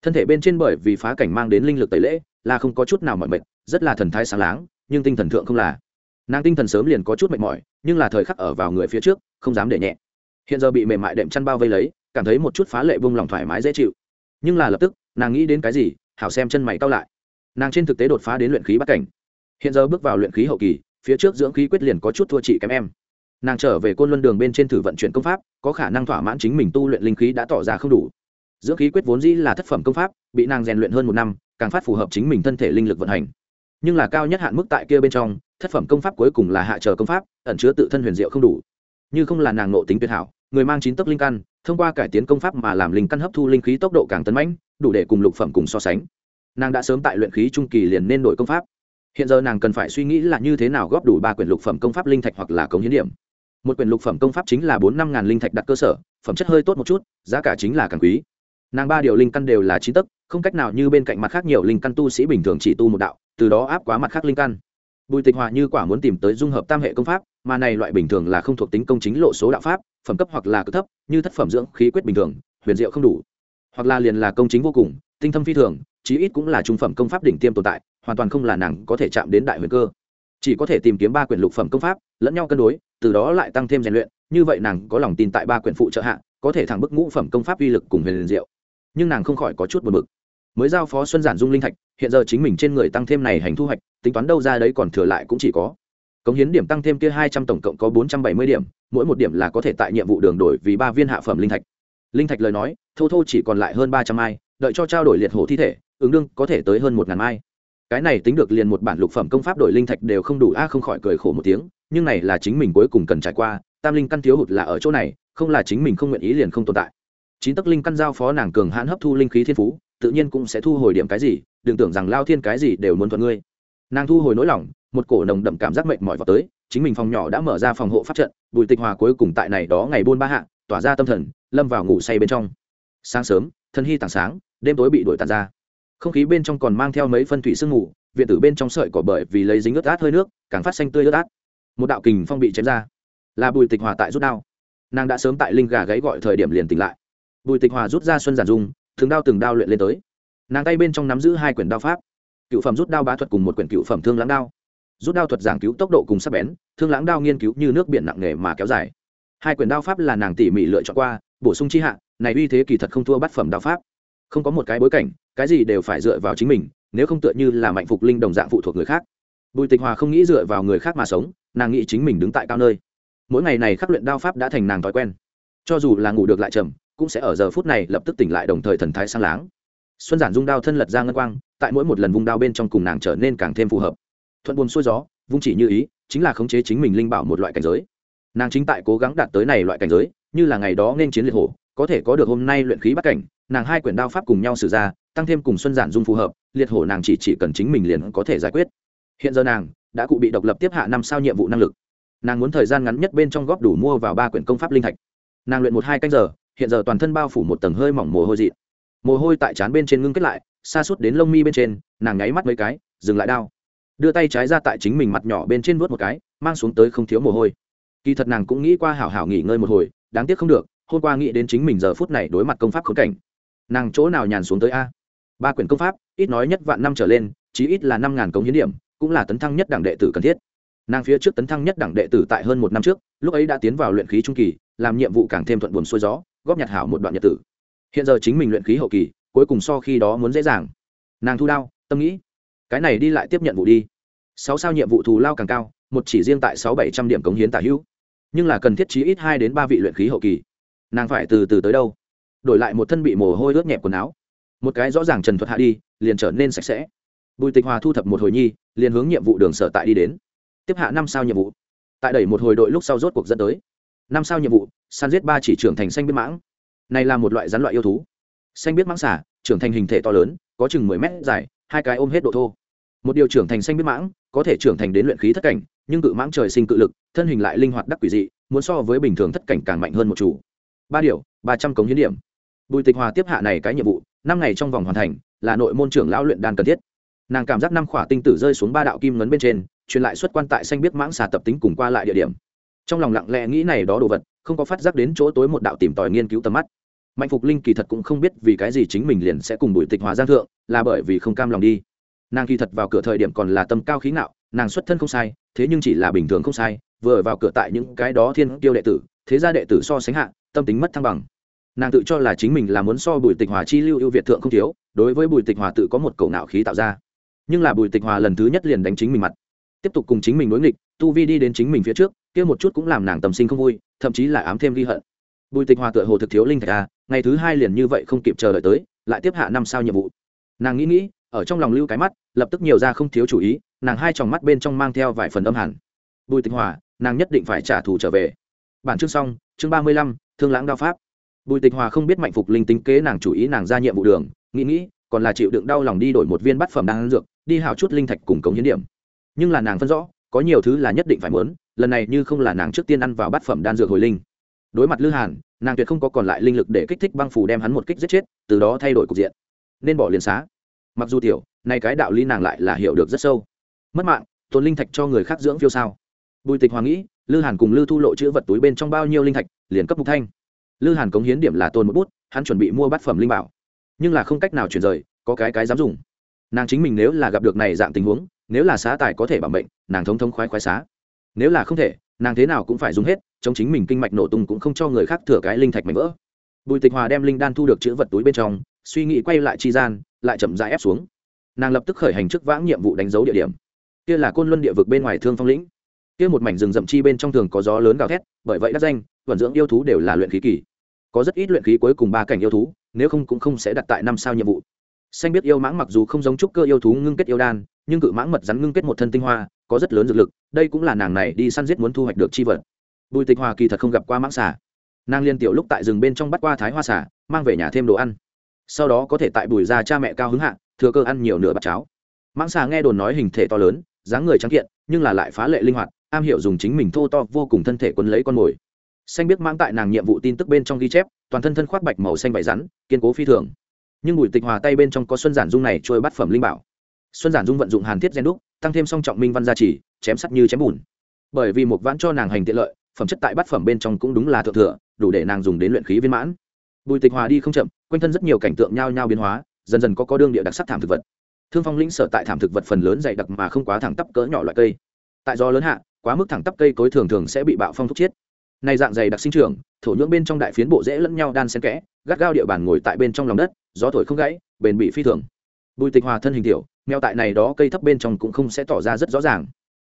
Thân thể bên trên bởi vì phá cảnh mang đến linh lực tẩy lễ, là không có chút nào mọi mệt, rất là thần thái sáng láng, nhưng tinh thần thượng không là. Nàng tinh thần sớm liền có chút mệt mỏi, nhưng là thời khắc ở vào người phía trước, không dám để nhẹ. Hiện giờ bị mềm mại đệm chăn bao vây lấy, cảm thấy một chút phá lệ vung lòng thoải mái dễ chịu nhưng là lập tức, nàng nghĩ đến cái gì, hảo xem chân mày cao lại. Nàng trên thực tế đột phá đến luyện khí bắt cảnh. Hiện giờ bước vào luyện khí hậu kỳ, phía trước dưỡng khí quyết liền có chút thua chị kém em. Nàng trở về côn luân đường bên trên thử vận chuyển công pháp, có khả năng thỏa mãn chính mình tu luyện linh khí đã tỏ ra không đủ. Dưỡng khí quyết vốn dĩ là thất phẩm công pháp, bị nàng rèn luyện hơn một năm, càng phát phù hợp chính mình thân thể linh lực vận hành. Nhưng là cao nhất hạn mức tại kia bên trong, thất phẩm công pháp cuối cùng là hạ chờ công pháp, ẩn chứa tự thân huyền diệu không đủ. Như không là nàng nộ tính tuyệt hảo người mang chín tấc linh căn, thông qua cải tiến công pháp mà làm linh căn hấp thu linh khí tốc độ càng tấn mãnh, đủ để cùng lục phẩm cùng so sánh. Nàng đã sớm tại luyện khí trung kỳ liền nên đổi công pháp. Hiện giờ nàng cần phải suy nghĩ là như thế nào góp đủ ba quyển lục phẩm công pháp linh thạch hoặc là cống hiến điểm. Một quyển lục phẩm công pháp chính là bốn năm ngàn linh thạch đặt cơ sở, phẩm chất hơi tốt một chút, giá cả chính là càng quý. Nàng ba điều linh căn đều là chín tấc, không cách nào như bên cạnh mặt khác nhiều linh căn tu sĩ bình thường chỉ tu một đạo, từ đó áp quá mặt khác linh căn. Bùi tịch hòa như quả muốn tìm tới dung hợp tam hệ công pháp, mà này loại bình thường là không thuộc tính công chính lộ số đạo pháp phẩm cấp hoặc là cực thấp, như thất phẩm dưỡng khí quyết bình thường, huyền diệu không đủ. Hoặc là liền là công chính vô cùng, tinh thâm phi thường, chí ít cũng là trung phẩm công pháp đỉnh tiêm tồn tại, hoàn toàn không là nàng có thể chạm đến đại huyền cơ. Chỉ có thể tìm kiếm ba quyển lục phẩm công pháp, lẫn nhau cân đối, từ đó lại tăng thêm rèn luyện, như vậy nàng có lòng tin tại ba quyển phụ trợ hạ, có thể thẳng bức ngũ phẩm công pháp uy lực cùng huyền diệu. Nhưng nàng không khỏi có chút buồn bực. Mới giao phó xuân giản dung linh thạch, hiện giờ chính mình trên người tăng thêm này hành thu hoạch, tính toán đâu ra đấy còn thừa lại cũng chỉ có cống hiến điểm tăng thêm kia hai trăm tổng cộng có bốn trăm bảy mươi điểm, mỗi một điểm là có thể tại nhiệm vụ đường đổi vì ba viên hạ phẩm linh thạch. Linh thạch lời nói, thô thô chỉ còn lại hơn ba trăm mai, đợi cho trao đổi liệt hổ thi thể, ứng đương có thể tới hơn một ngàn mai. Cái này tính được liền một bản lục phẩm công pháp đổi linh thạch đều không đủ, a, không khỏi cười khổ một tiếng, nhưng này là chính mình cuối cùng cần trải qua, tam linh căn thiếu hụt là ở chỗ này, không là chính mình không nguyện ý liền không tồn tại. Chín tấc linh căn giao phó nàng cường hãn hấp thu linh khí thiên phú, tự nhiên cũng sẽ thu hồi điểm cái gì, đừng tưởng rằng lao thiên cái gì đều muốn thuận ngươi. Nàng thu hồi nỗi lòng một cổ nồng đậm cảm giác mệt mỏi vào tới chính mình phòng nhỏ đã mở ra phòng hộ pháp trận bùi tịch hòa cuối cùng tại này đó ngày buôn ba hạ tỏa ra tâm thần lâm vào ngủ say bên trong. Sáng sớm thân hy tảng sáng đêm tối bị đuổi tàn ra. Không khí bên trong còn mang theo mấy phân thủy sương ngủ, viện tử bên trong sợi cỏ bởi vì lấy dính ướt át hơi nước càng phát xanh tươi ướt át. Một đạo kình phong bị chém ra. Là bùi tịch hòa tại rút đao. Nàng đã sớm tại linh gà gáy gọi thời điểm liền tỉnh lại. Bùi tịch hòa rút ra xuân giản dung thường đao từng đao luyện lên tới. Nàng tay bên trong nắm giữ hai quyển đao pháp. Cựu phẩm rút đao bá thuật cùng một quyển cựu phẩm thương lãng đao rút đao thuật giảng cứu tốc độ cùng sắc bén, thương lãng đao nghiên cứu như nước biển nặng nề mà kéo dài. Hai quyển đao pháp là nàng tỉ mỉ lựa chọn qua, bổ sung chi hạ, này uy thế kỳ thật không thua bát phẩm đao pháp. Không có một cái bối cảnh, cái gì đều phải dựa vào chính mình, nếu không tựa như là mạnh phục linh đồng dạng phụ thuộc người khác. Bùi tịch hòa không nghĩ dựa vào người khác mà sống, nàng nghĩ chính mình đứng tại cao nơi. Mỗi ngày này khắc luyện đao pháp đã thành nàng thói quen. Cho dù là ngủ được lại trầm, cũng sẽ ở giờ phút này lập tức tỉnh lại đồng thời thần thái sang láng. Xuân giản dung đao thân lật ra ngân quang, tại mỗi một lần vung đao bên trong cùng nàng trở nên càng thêm phù hợp thuận buồn xuôi gió, vung chỉ như ý, chính là khống chế chính mình linh bảo một loại cảnh giới. Nàng chính tại cố gắng đạt tới này loại cảnh giới, như là ngày đó nên chiến liệt hổ, có thể có được hôm nay luyện khí bắt cảnh, nàng hai quyển đao pháp cùng nhau sử ra, tăng thêm cùng xuân giản dung phù hợp, liệt hổ nàng chỉ chỉ cần chính mình liền có thể giải quyết. Hiện giờ nàng đã cụ bị độc lập tiếp hạ năm sao nhiệm vụ năng lực. Nàng muốn thời gian ngắn nhất bên trong góp đủ mua vào ba quyển công pháp linh thạch. Nàng luyện một hai canh giờ, hiện giờ toàn thân bao phủ một tầng hơi mỏng mồ hôi dị. Mồ hôi tại trán bên trên ngưng kết lại xa suốt đến lông mi bên trên, nàng nháy mắt mấy cái, dừng lại đao đưa tay trái ra tại chính mình mặt nhỏ bên trên vuốt một cái, mang xuống tới không thiếu mồ hôi. Kỳ thật nàng cũng nghĩ qua hảo hảo nghỉ ngơi một hồi, đáng tiếc không được, hôm qua nghĩ đến chính mình giờ phút này đối mặt công pháp khốn cảnh. Nàng chỗ nào nhàn xuống tới a? Ba quyển công pháp, ít nói nhất vạn năm trở lên, chí ít là năm ngàn cống hiến điểm, cũng là tấn thăng nhất đẳng đệ tử cần thiết. Nàng phía trước tấn thăng nhất đẳng đệ tử tại hơn một năm trước, lúc ấy đã tiến vào luyện khí trung kỳ, làm nhiệm vụ càng thêm thuận buồn xuôi gió, góp nhặt hảo một đoạn nhật tử. Hiện giờ chính mình luyện khí hậu kỳ, cuối cùng so khi đó muốn dễ dàng. Nàng thu đao, tâm nghĩ cái này đi lại tiếp nhận vụ đi. Sáu sao nhiệm vụ thù lao càng cao, một chỉ riêng tại sáu bảy trăm điểm cống hiến tả hữu. Nhưng là cần thiết chí ít hai đến ba vị luyện khí hậu kỳ. Nàng phải từ từ tới đâu? Đổi lại một thân bị mồ hôi ướt nhẹp quần áo. Một cái rõ ràng trần thuật hạ đi, liền trở nên sạch sẽ. Bùi tịch hòa thu thập một hồi nhi, liền hướng nhiệm vụ đường sở tại đi đến. Tiếp hạ năm sao nhiệm vụ. Tại đẩy một hồi đội lúc sau rốt cuộc dẫn tới. Năm sao nhiệm vụ săn giết ba chỉ trưởng thành xanh biết mãng. Này là một loại rắn loại yêu thú. Xanh biết mãng xả, trưởng thành hình thể to lớn, có chừng mười mét dài hai cái ôm hết độ thô. Một điều trưởng thành xanh biết mãng, có thể trưởng thành đến luyện khí thất cảnh, nhưng cự mãng trời sinh cự lực, thân hình lại linh hoạt đắc quỷ dị, muốn so với bình thường thất cảnh càng mạnh hơn một chủ. Ba điều, ba trăm cống hiến điểm. Bùi tịch hòa tiếp hạ này cái nhiệm vụ, năm ngày trong vòng hoàn thành, là nội môn trưởng lão luyện đan cần thiết. Nàng cảm giác năm khỏa tinh tử rơi xuống ba đạo kim ngấn bên trên, truyền lại xuất quan tại xanh biết mãng xà tập tính cùng qua lại địa điểm. Trong lòng lặng lẽ nghĩ này đó đồ vật, không có phát giác đến chỗ tối một đạo tìm tòi nghiên cứu tầm mắt mạnh phục linh kỳ thật cũng không biết vì cái gì chính mình liền sẽ cùng bùi tịch hòa giang thượng, là bởi vì không cam lòng đi. Nàng kỳ thật vào cửa thời điểm còn là tâm cao khí ngạo, nàng xuất thân không sai, thế nhưng chỉ là bình thường không sai, vừa vào cửa tại những cái đó thiên tiêu đệ tử, thế gia đệ tử so sánh hạ, tâm tính mất thăng bằng. Nàng tự cho là chính mình là muốn so bùi tịch hòa chi lưu ưu việt thượng không thiếu, đối với bùi tịch hòa tự có một cầu nạo khí tạo ra. Nhưng là bùi tịch hòa lần thứ nhất liền đánh chính mình mặt. Tiếp tục cùng chính mình đối nghịch, tu vi đi đến chính mình phía trước, kia một chút cũng làm nàng tâm sinh không vui, thậm chí là ám thêm ghi hận bùi tịch hòa tựa hồ thực thiếu linh thạch a ngày thứ hai liền như vậy không kịp chờ đợi tới, lại tiếp hạ năm sao nhiệm vụ. Nàng nghĩ nghĩ, ở trong lòng lưu cái mắt, lập tức nhiều ra không thiếu chủ ý, nàng hai tròng mắt bên trong mang theo vài phần âm hẳn. Bùi tịch hòa, nàng nhất định phải trả thù trở về. Bản chương xong, chương ba mươi lăm, thương lãng đao pháp. Bùi tịch hòa không biết mạnh phục linh tính kế nàng chủ ý nàng ra nhiệm vụ đường, nghĩ nghĩ, còn là chịu đựng đau lòng đi đổi một viên bát phẩm đang dược, đi hào chút linh thạch cùng cống hiến điểm. Nhưng là nàng phân rõ, có nhiều thứ là nhất định phải muốn, lần này như không là nàng trước tiên ăn vào bát phẩm đan dược hồi linh đối mặt lư hàn, nàng tuyệt không có còn lại linh lực để kích thích băng phủ đem hắn một kích giết chết, từ đó thay đổi cục diện. Nên bỏ liền xá. Mặc dù tiểu, nay cái đạo lý nàng lại là hiểu được rất sâu. Mất mạng, tồn linh thạch cho người khác dưỡng phiêu sao? Bùi tịch hoàng nghĩ, lư hàn cùng lư thu lộ chữ vật túi bên trong bao nhiêu linh thạch, liền cấp mục thanh. Lư hàn cống hiến điểm là tồn một bút, hắn chuẩn bị mua bát phẩm linh bảo. Nhưng là không cách nào chuyển rời, có cái cái dám dùng. Nàng chính mình nếu là gặp được này dạng tình huống, nếu là xá tài có thể bảo mệnh, nàng thống thống khoái khoái xá. Nếu là không thể, nàng thế nào cũng phải dùng hết chống chính mình kinh mạch nổ tung cũng không cho người khác thừa cái linh thạch mảnh vỡ. Bùi tịch hòa đem linh đan thu được chữ vật túi bên trong, suy nghĩ quay lại chi gian, lại chậm rãi ép xuống. Nàng lập tức khởi hành trước vãng nhiệm vụ đánh dấu địa điểm. Kia là côn luân địa vực bên ngoài thương phong lĩnh. Kia một mảnh rừng rậm chi bên trong thường có gió lớn gào thét, bởi vậy đắc danh, vận dưỡng yêu thú đều là luyện khí kỳ. Có rất ít luyện khí cuối cùng ba cảnh yêu thú, nếu không cũng không sẽ đặt tại năm sao nhiệm vụ. Xanh biết yêu mãng mặc dù không giống trúc cơ yêu thú ngưng kết yêu đan, nhưng cự mãng mật rắn ngưng kết một thân tinh hoa, có rất lớn dược lực, đây cũng là nàng này đi săn giết muốn thu hoạch được chi vật bùi tịch hòa kỳ thật không gặp qua mãng xà. Nàng liên tiểu lúc tại rừng bên trong bắt qua thái hoa xà, mang về nhà thêm đồ ăn. Sau đó có thể tại bùi ra cha mẹ cao hứng hạ, thừa cơ ăn nhiều nửa bát cháo. Mãng xà nghe đồn nói hình thể to lớn, dáng người trắng kiện, nhưng là lại phá lệ linh hoạt, am hiểu dùng chính mình thô to vô cùng thân thể quấn lấy con mồi. Xanh biết mãng tại nàng nhiệm vụ tin tức bên trong ghi chép, toàn thân thân khoác bạch màu xanh vải rắn, kiên cố phi thường. Nhưng bùi tịch hòa tay bên trong có xuân giản dung này trôi bắt phẩm linh bảo. Xuân giản dung vận dụng hàn thiết gen đúc, tăng thêm song trọng minh văn gia trì, chém sắt như chém bùn. Bởi vì một vãn cho nàng hành tiện lợi phẩm chất tại bát phẩm bên trong cũng đúng là thượng thừa, đủ để nàng dùng đến luyện khí viên mãn. Bùi tịch hòa đi không chậm, quanh thân rất nhiều cảnh tượng nhao nhao biến hóa, dần dần có có đương địa đặc sắc thảm thực vật. Thương phong lĩnh sở tại thảm thực vật phần lớn dày đặc mà không quá thẳng tắp cỡ nhỏ loại cây. Tại do lớn hạ, quá mức thẳng tắp cây cối thường thường sẽ bị bạo phong thúc chiết này dạng dày đặc sinh trưởng, thổ nhưỡng bên trong đại phiến bộ dễ lẫn nhau đan xen kẽ, gắt gao địa bàn ngồi tại bên trong lòng đất, gió thổi không gãy, bền bị phi thường. Bùi tịch hòa thân hình tiểu, mèo tại này đó cây thấp bên trong cũng không sẽ tỏ ra rất rõ ràng.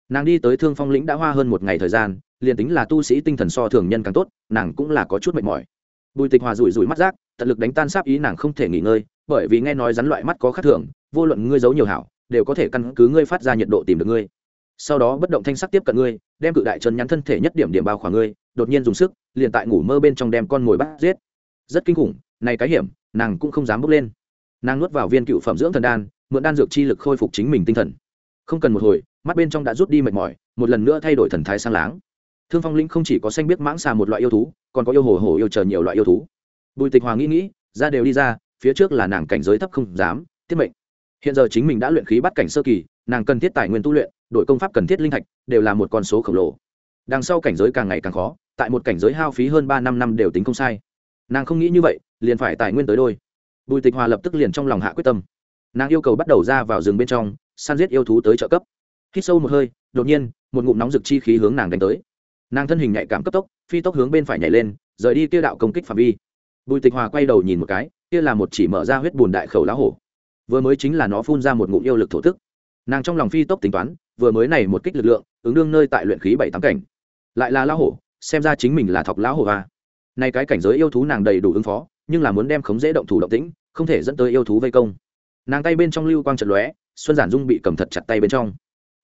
Nàng đi tới thương phong lĩnh đã hoa hơn một ngày thời gian liền tính là tu sĩ tinh thần so thường nhân càng tốt, nàng cũng là có chút mệt mỏi. Bùi tịch hòa rủi rủi mắt rác, tận lực đánh tan sáp ý nàng không thể nghỉ ngơi, bởi vì nghe nói rắn loại mắt có khác thường, vô luận ngươi giấu nhiều hảo, đều có thể căn cứ ngươi phát ra nhiệt độ tìm được ngươi. Sau đó bất động thanh sắc tiếp cận ngươi, đem cự đại chân nhắn thân thể nhất điểm điểm bao khoảng ngươi, đột nhiên dùng sức, liền tại ngủ mơ bên trong đem con mồi bắt giết. Rất kinh khủng, này cái hiểm, nàng cũng không dám bước lên. Nàng nuốt vào viên cựu phẩm dưỡng thần đan, mượn đan dược chi lực khôi phục chính mình tinh thần. Không cần một hồi, mắt bên trong đã rút đi mệt mỏi, một lần nữa thay đổi thần thái sang láng thương phong linh không chỉ có xanh biết mãng xà một loại yêu thú, còn có yêu hồ hồ yêu chờ nhiều loại yêu thú. Bùi tịch hòa nghĩ nghĩ, ra đều đi ra, phía trước là nàng cảnh giới thấp không dám tiết mệnh. Hiện giờ chính mình đã luyện khí bắt cảnh sơ kỳ, nàng cần thiết tài nguyên tu luyện, đội công pháp cần thiết linh thạch, đều là một con số khổng lồ. Đằng sau cảnh giới càng ngày càng khó, tại một cảnh giới hao phí hơn ba năm năm đều tính không sai. Nàng không nghĩ như vậy, liền phải tài nguyên tới đôi. Bùi tịch hòa lập tức liền trong lòng hạ quyết tâm. Nàng yêu cầu bắt đầu ra vào rừng bên trong, săn giết yêu thú tới trợ cấp. Hít sâu một hơi, đột nhiên, một ngụm nóng rực chi khí hướng nàng đánh tới nàng thân hình nhạy cảm cấp tốc, phi tốc hướng bên phải nhảy lên, rời đi kia đạo công kích phạm vi. Bùi tịch hòa quay đầu nhìn một cái, kia là một chỉ mở ra huyết bùn đại khẩu lá hổ. Vừa mới chính là nó phun ra một ngụm yêu lực thổ tức. Nàng trong lòng phi tốc tính toán, vừa mới này một kích lực lượng, ứng đương nơi tại luyện khí bảy tám cảnh. Lại là lá hổ, xem ra chính mình là thọc lá hổ à? nay cái cảnh giới yêu thú nàng đầy đủ ứng phó, nhưng là muốn đem khống dễ động thủ động tĩnh, không thể dẫn tới yêu thú vây công. Nàng tay bên trong lưu quang trận lóe, xuân giản dung bị cầm thật chặt tay bên trong.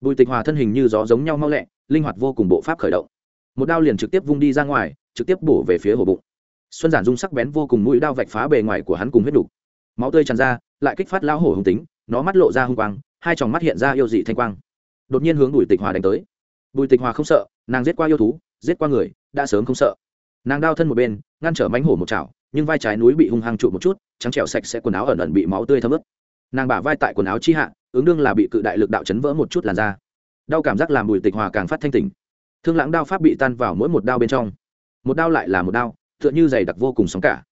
Bùi tịch hòa thân hình như gió giống nhau mau lẹ, linh hoạt vô cùng bộ pháp khởi động một đao liền trực tiếp vung đi ra ngoài, trực tiếp bổ về phía hổ bụng. Xuân giản dung sắc bén vô cùng mũi đao vạch phá bề ngoài của hắn cùng huyết đục. Máu tươi tràn ra, lại kích phát lão hổ hung tính, nó mắt lộ ra hung quang, hai tròng mắt hiện ra yêu dị thanh quang. Đột nhiên hướng bùi tịch hòa đánh tới. Bùi tịch hòa không sợ, nàng giết qua yêu thú, giết qua người, đã sớm không sợ. Nàng đao thân một bên, ngăn trở mánh hổ một chảo, nhưng vai trái núi bị hung hăng trụ một chút, trắng trẻo sạch sẽ quần áo ẩn ẩn bị máu tươi thấm ướt. Nàng bả vai tại quần áo chi hạ, ứng đương là bị cự đại lực đạo chấn vỡ một chút làn da. Đau cảm giác làm bùi tịch hòa càng phát thanh tỉnh thương lãng đao pháp bị tan vào mỗi một đao bên trong. Một đao lại là một đao, tựa như dày đặc vô cùng sóng cả.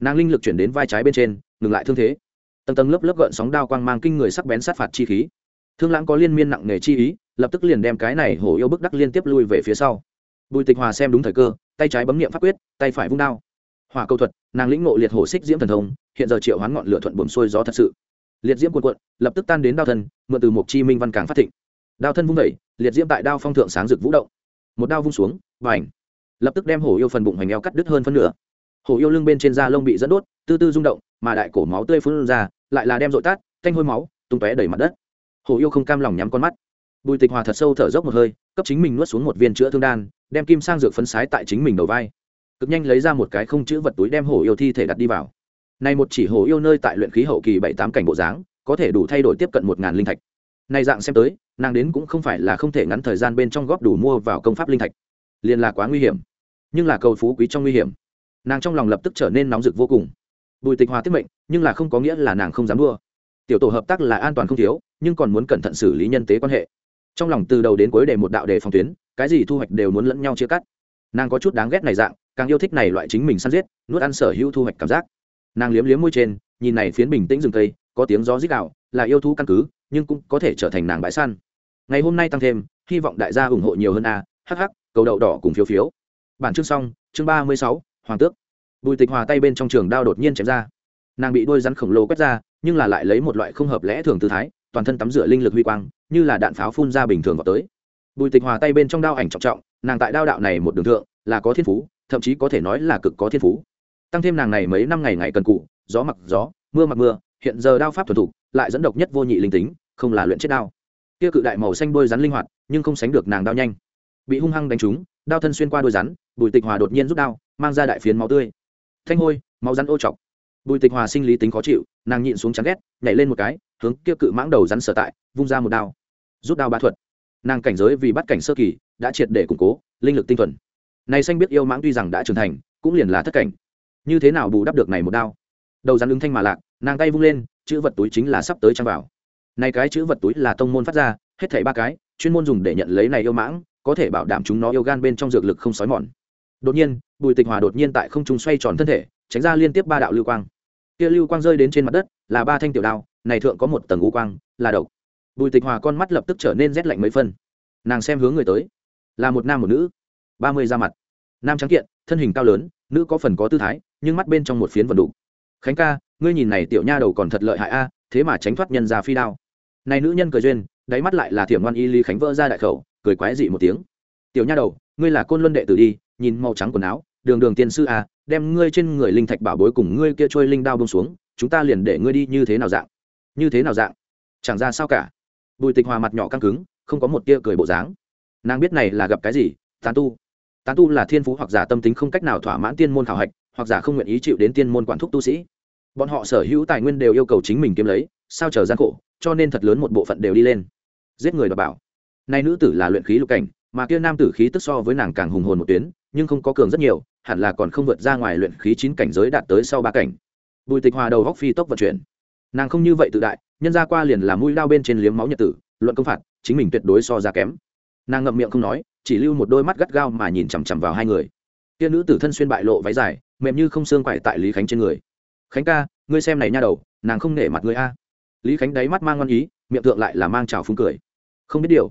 Nàng linh lực chuyển đến vai trái bên trên, ngừng lại thương thế. Tầng tầng lớp lớp gợn sóng đao quang mang kinh người sắc bén sát phạt chi khí. Thương lãng có liên miên nặng nề chi ý, lập tức liền đem cái này hổ yêu bức đắc liên tiếp lui về phía sau. Bùi tịch hòa xem đúng thời cơ, tay trái bấm nghiệm pháp quyết, tay phải vung đao. Hỏa câu thuật, nàng lĩnh ngộ liệt hổ xích diễm thần thông, hiện giờ triệu hoán ngọn lửa thuận buồm xuôi gió thật sự. Liệt diễm cuộn cuộn, lập tức tan đến đao thân, mượn từ một chi minh văn càng phát thịnh. Đao thân vung vẩy liệt diễm tại đao phong thượng sáng rực vũ động một đao vung xuống và ảnh lập tức đem hổ yêu phần bụng hoành eo cắt đứt hơn phân nửa. Hổ yêu lưng bên trên da lông bị dẫn đốt, tư tư rung động, mà đại cổ máu tươi phun ra, lại là đem dội tát, thanh hôi máu, tung tóe đầy mặt đất. Hổ yêu không cam lòng nhắm con mắt. Bùi tịch hòa thật sâu thở dốc một hơi, cấp chính mình nuốt xuống một viên chữa thương đan, đem kim sang dược phấn sái tại chính mình đầu vai. Cực nhanh lấy ra một cái không chữ vật túi đem hổ yêu thi thể đặt đi vào. Này một chỉ hổ yêu nơi tại luyện khí hậu kỳ bảy tám cảnh bộ dáng, có thể đủ thay đổi tiếp cận một ngàn linh thạch này dạng xem tới, nàng đến cũng không phải là không thể ngắn thời gian bên trong góp đủ mua vào công pháp linh thạch. Liền là quá nguy hiểm, nhưng là cầu phú quý trong nguy hiểm. Nàng trong lòng lập tức trở nên nóng rực vô cùng. Bùi tịch hòa tiết mệnh, nhưng là không có nghĩa là nàng không dám đua. Tiểu tổ hợp tác là an toàn không thiếu, nhưng còn muốn cẩn thận xử lý nhân tế quan hệ. Trong lòng từ đầu đến cuối đề một đạo đề phòng tuyến, cái gì thu hoạch đều muốn lẫn nhau chia cắt. Nàng có chút đáng ghét này dạng, càng yêu thích này loại chính mình săn giết, nuốt ăn sở hữu thu hoạch cảm giác. Nàng liếm liếm môi trên, nhìn này phiến bình tĩnh rừng cây, có tiếng gió rít đạo là yêu thú căn cứ nhưng cũng có thể trở thành nàng bãi săn. Ngày hôm nay tăng thêm, hy vọng đại gia ủng hộ nhiều hơn a. Hh cầu đậu đỏ cùng phiếu phiếu. Bản chương xong, chương ba mươi sáu, hoàng tước. Bùi tịch hòa tay bên trong trường đao đột nhiên chém ra. Nàng bị đôi rắn khổng lồ quét ra, nhưng là lại lấy một loại không hợp lẽ thường tư thái, toàn thân tắm rửa linh lực huy quang, như là đạn pháo phun ra bình thường vào tới. Bùi tịch hòa tay bên trong đao ảnh trọng trọng, nàng tại đao đạo này một đường thượng, là có thiên phú, thậm chí có thể nói là cực có thiên phú. Tăng thêm nàng này mấy năm ngày ngày cần cụ, gió mặc gió, mưa mặc mưa hiện giờ đao pháp thuần thục, lại dẫn độc nhất vô nhị linh tính, không là luyện chết đao. Kia cự đại màu xanh đôi rắn linh hoạt, nhưng không sánh được nàng đao nhanh. Bị hung hăng đánh trúng, đao thân xuyên qua đôi rắn, bùi tịch hòa đột nhiên rút đao, mang ra đại phiến máu tươi. Thanh hôi, máu rắn ô chọc bùi tịch hòa sinh lý tính khó chịu, nàng nhịn xuống chán ghét, nhảy lên một cái, hướng kia cự mãng đầu rắn sở tại, vung ra một đao. Rút đao bá thuật. Nàng cảnh giới vì bắt cảnh sơ kỳ, đã triệt để củng cố, linh lực tinh thuần. Này xanh biết yêu mãng tuy rằng đã trưởng thành, cũng liền là thất cảnh. Như thế nào bù đắp được này một đao? Đầu rắn ứng thanh mà lạc nàng tay vung lên, chữ vật túi chính là sắp tới trang vào. Này cái chữ vật túi là tông môn phát ra, hết thảy ba cái, chuyên môn dùng để nhận lấy này yêu mãng, có thể bảo đảm chúng nó yêu gan bên trong dược lực không sói mòn. Đột nhiên, bùi tịch hòa đột nhiên tại không trung xoay tròn thân thể, tránh ra liên tiếp ba đạo lưu quang. Kia lưu quang rơi đến trên mặt đất, là ba thanh tiểu đao, này thượng có một tầng u quang, là độc. Bùi tịch hòa con mắt lập tức trở nên rét lạnh mấy phân nàng xem hướng người tới. Là một nam một nữ. Ba mươi da mặt. Nam trắng kiện, thân hình cao lớn, nữ có phần có tư thái, nhưng mắt bên trong một phiến vần đục khánh ca ngươi nhìn này tiểu nha đầu còn thật lợi hại a, thế mà tránh thoát nhân ra phi đao. Này nữ nhân cười duyên, đáy mắt lại là thiểm ngoan y lý khánh vỡ ra đại khẩu, cười quái dị một tiếng. Tiểu nha đầu, ngươi là côn luân đệ tử đi, nhìn màu trắng quần áo, đường đường tiên sư a, đem ngươi trên người linh thạch bảo bối cùng ngươi kia trôi linh đao bông xuống, chúng ta liền để ngươi đi như thế nào dạng? Như thế nào dạng? Chẳng ra sao cả. Bùi tịch hòa mặt nhỏ căng cứng, không có một tia cười bộ dáng. Nàng biết này là gặp cái gì? Tán tu. Tán tu là thiên phú hoặc giả tâm tính không cách nào thỏa mãn tiên môn khảo hạch, hoặc giả không nguyện ý chịu đến tiên môn quản thúc tu sĩ bọn họ sở hữu tài nguyên đều yêu cầu chính mình kiếm lấy, sao chờ gian khổ, cho nên thật lớn một bộ phận đều đi lên. Giết người đọc bảo. Nay nữ tử là luyện khí lục cảnh, mà kia nam tử khí tức so với nàng càng hùng hồn một tuyến, nhưng không có cường rất nhiều, hẳn là còn không vượt ra ngoài luyện khí chín cảnh giới đạt tới sau ba cảnh. Bùi tịch hòa đầu góc phi tốc vận chuyển. Nàng không như vậy tự đại, nhân ra qua liền là mũi đao bên trên liếm máu nhật tử, luận công phạt, chính mình tuyệt đối so ra kém. Nàng ngậm miệng không nói, chỉ lưu một đôi mắt gắt gao mà nhìn chằm chằm vào hai người. Kia nữ tử thân xuyên bại lộ váy dài, mềm như không xương quải tại lý khánh trên người khánh ca, ngươi xem này nha đầu, nàng không nể mặt ngươi a. Lý khánh đáy mắt mang ngon ý, miệng thượng lại là mang trào phúng cười. Không biết điều.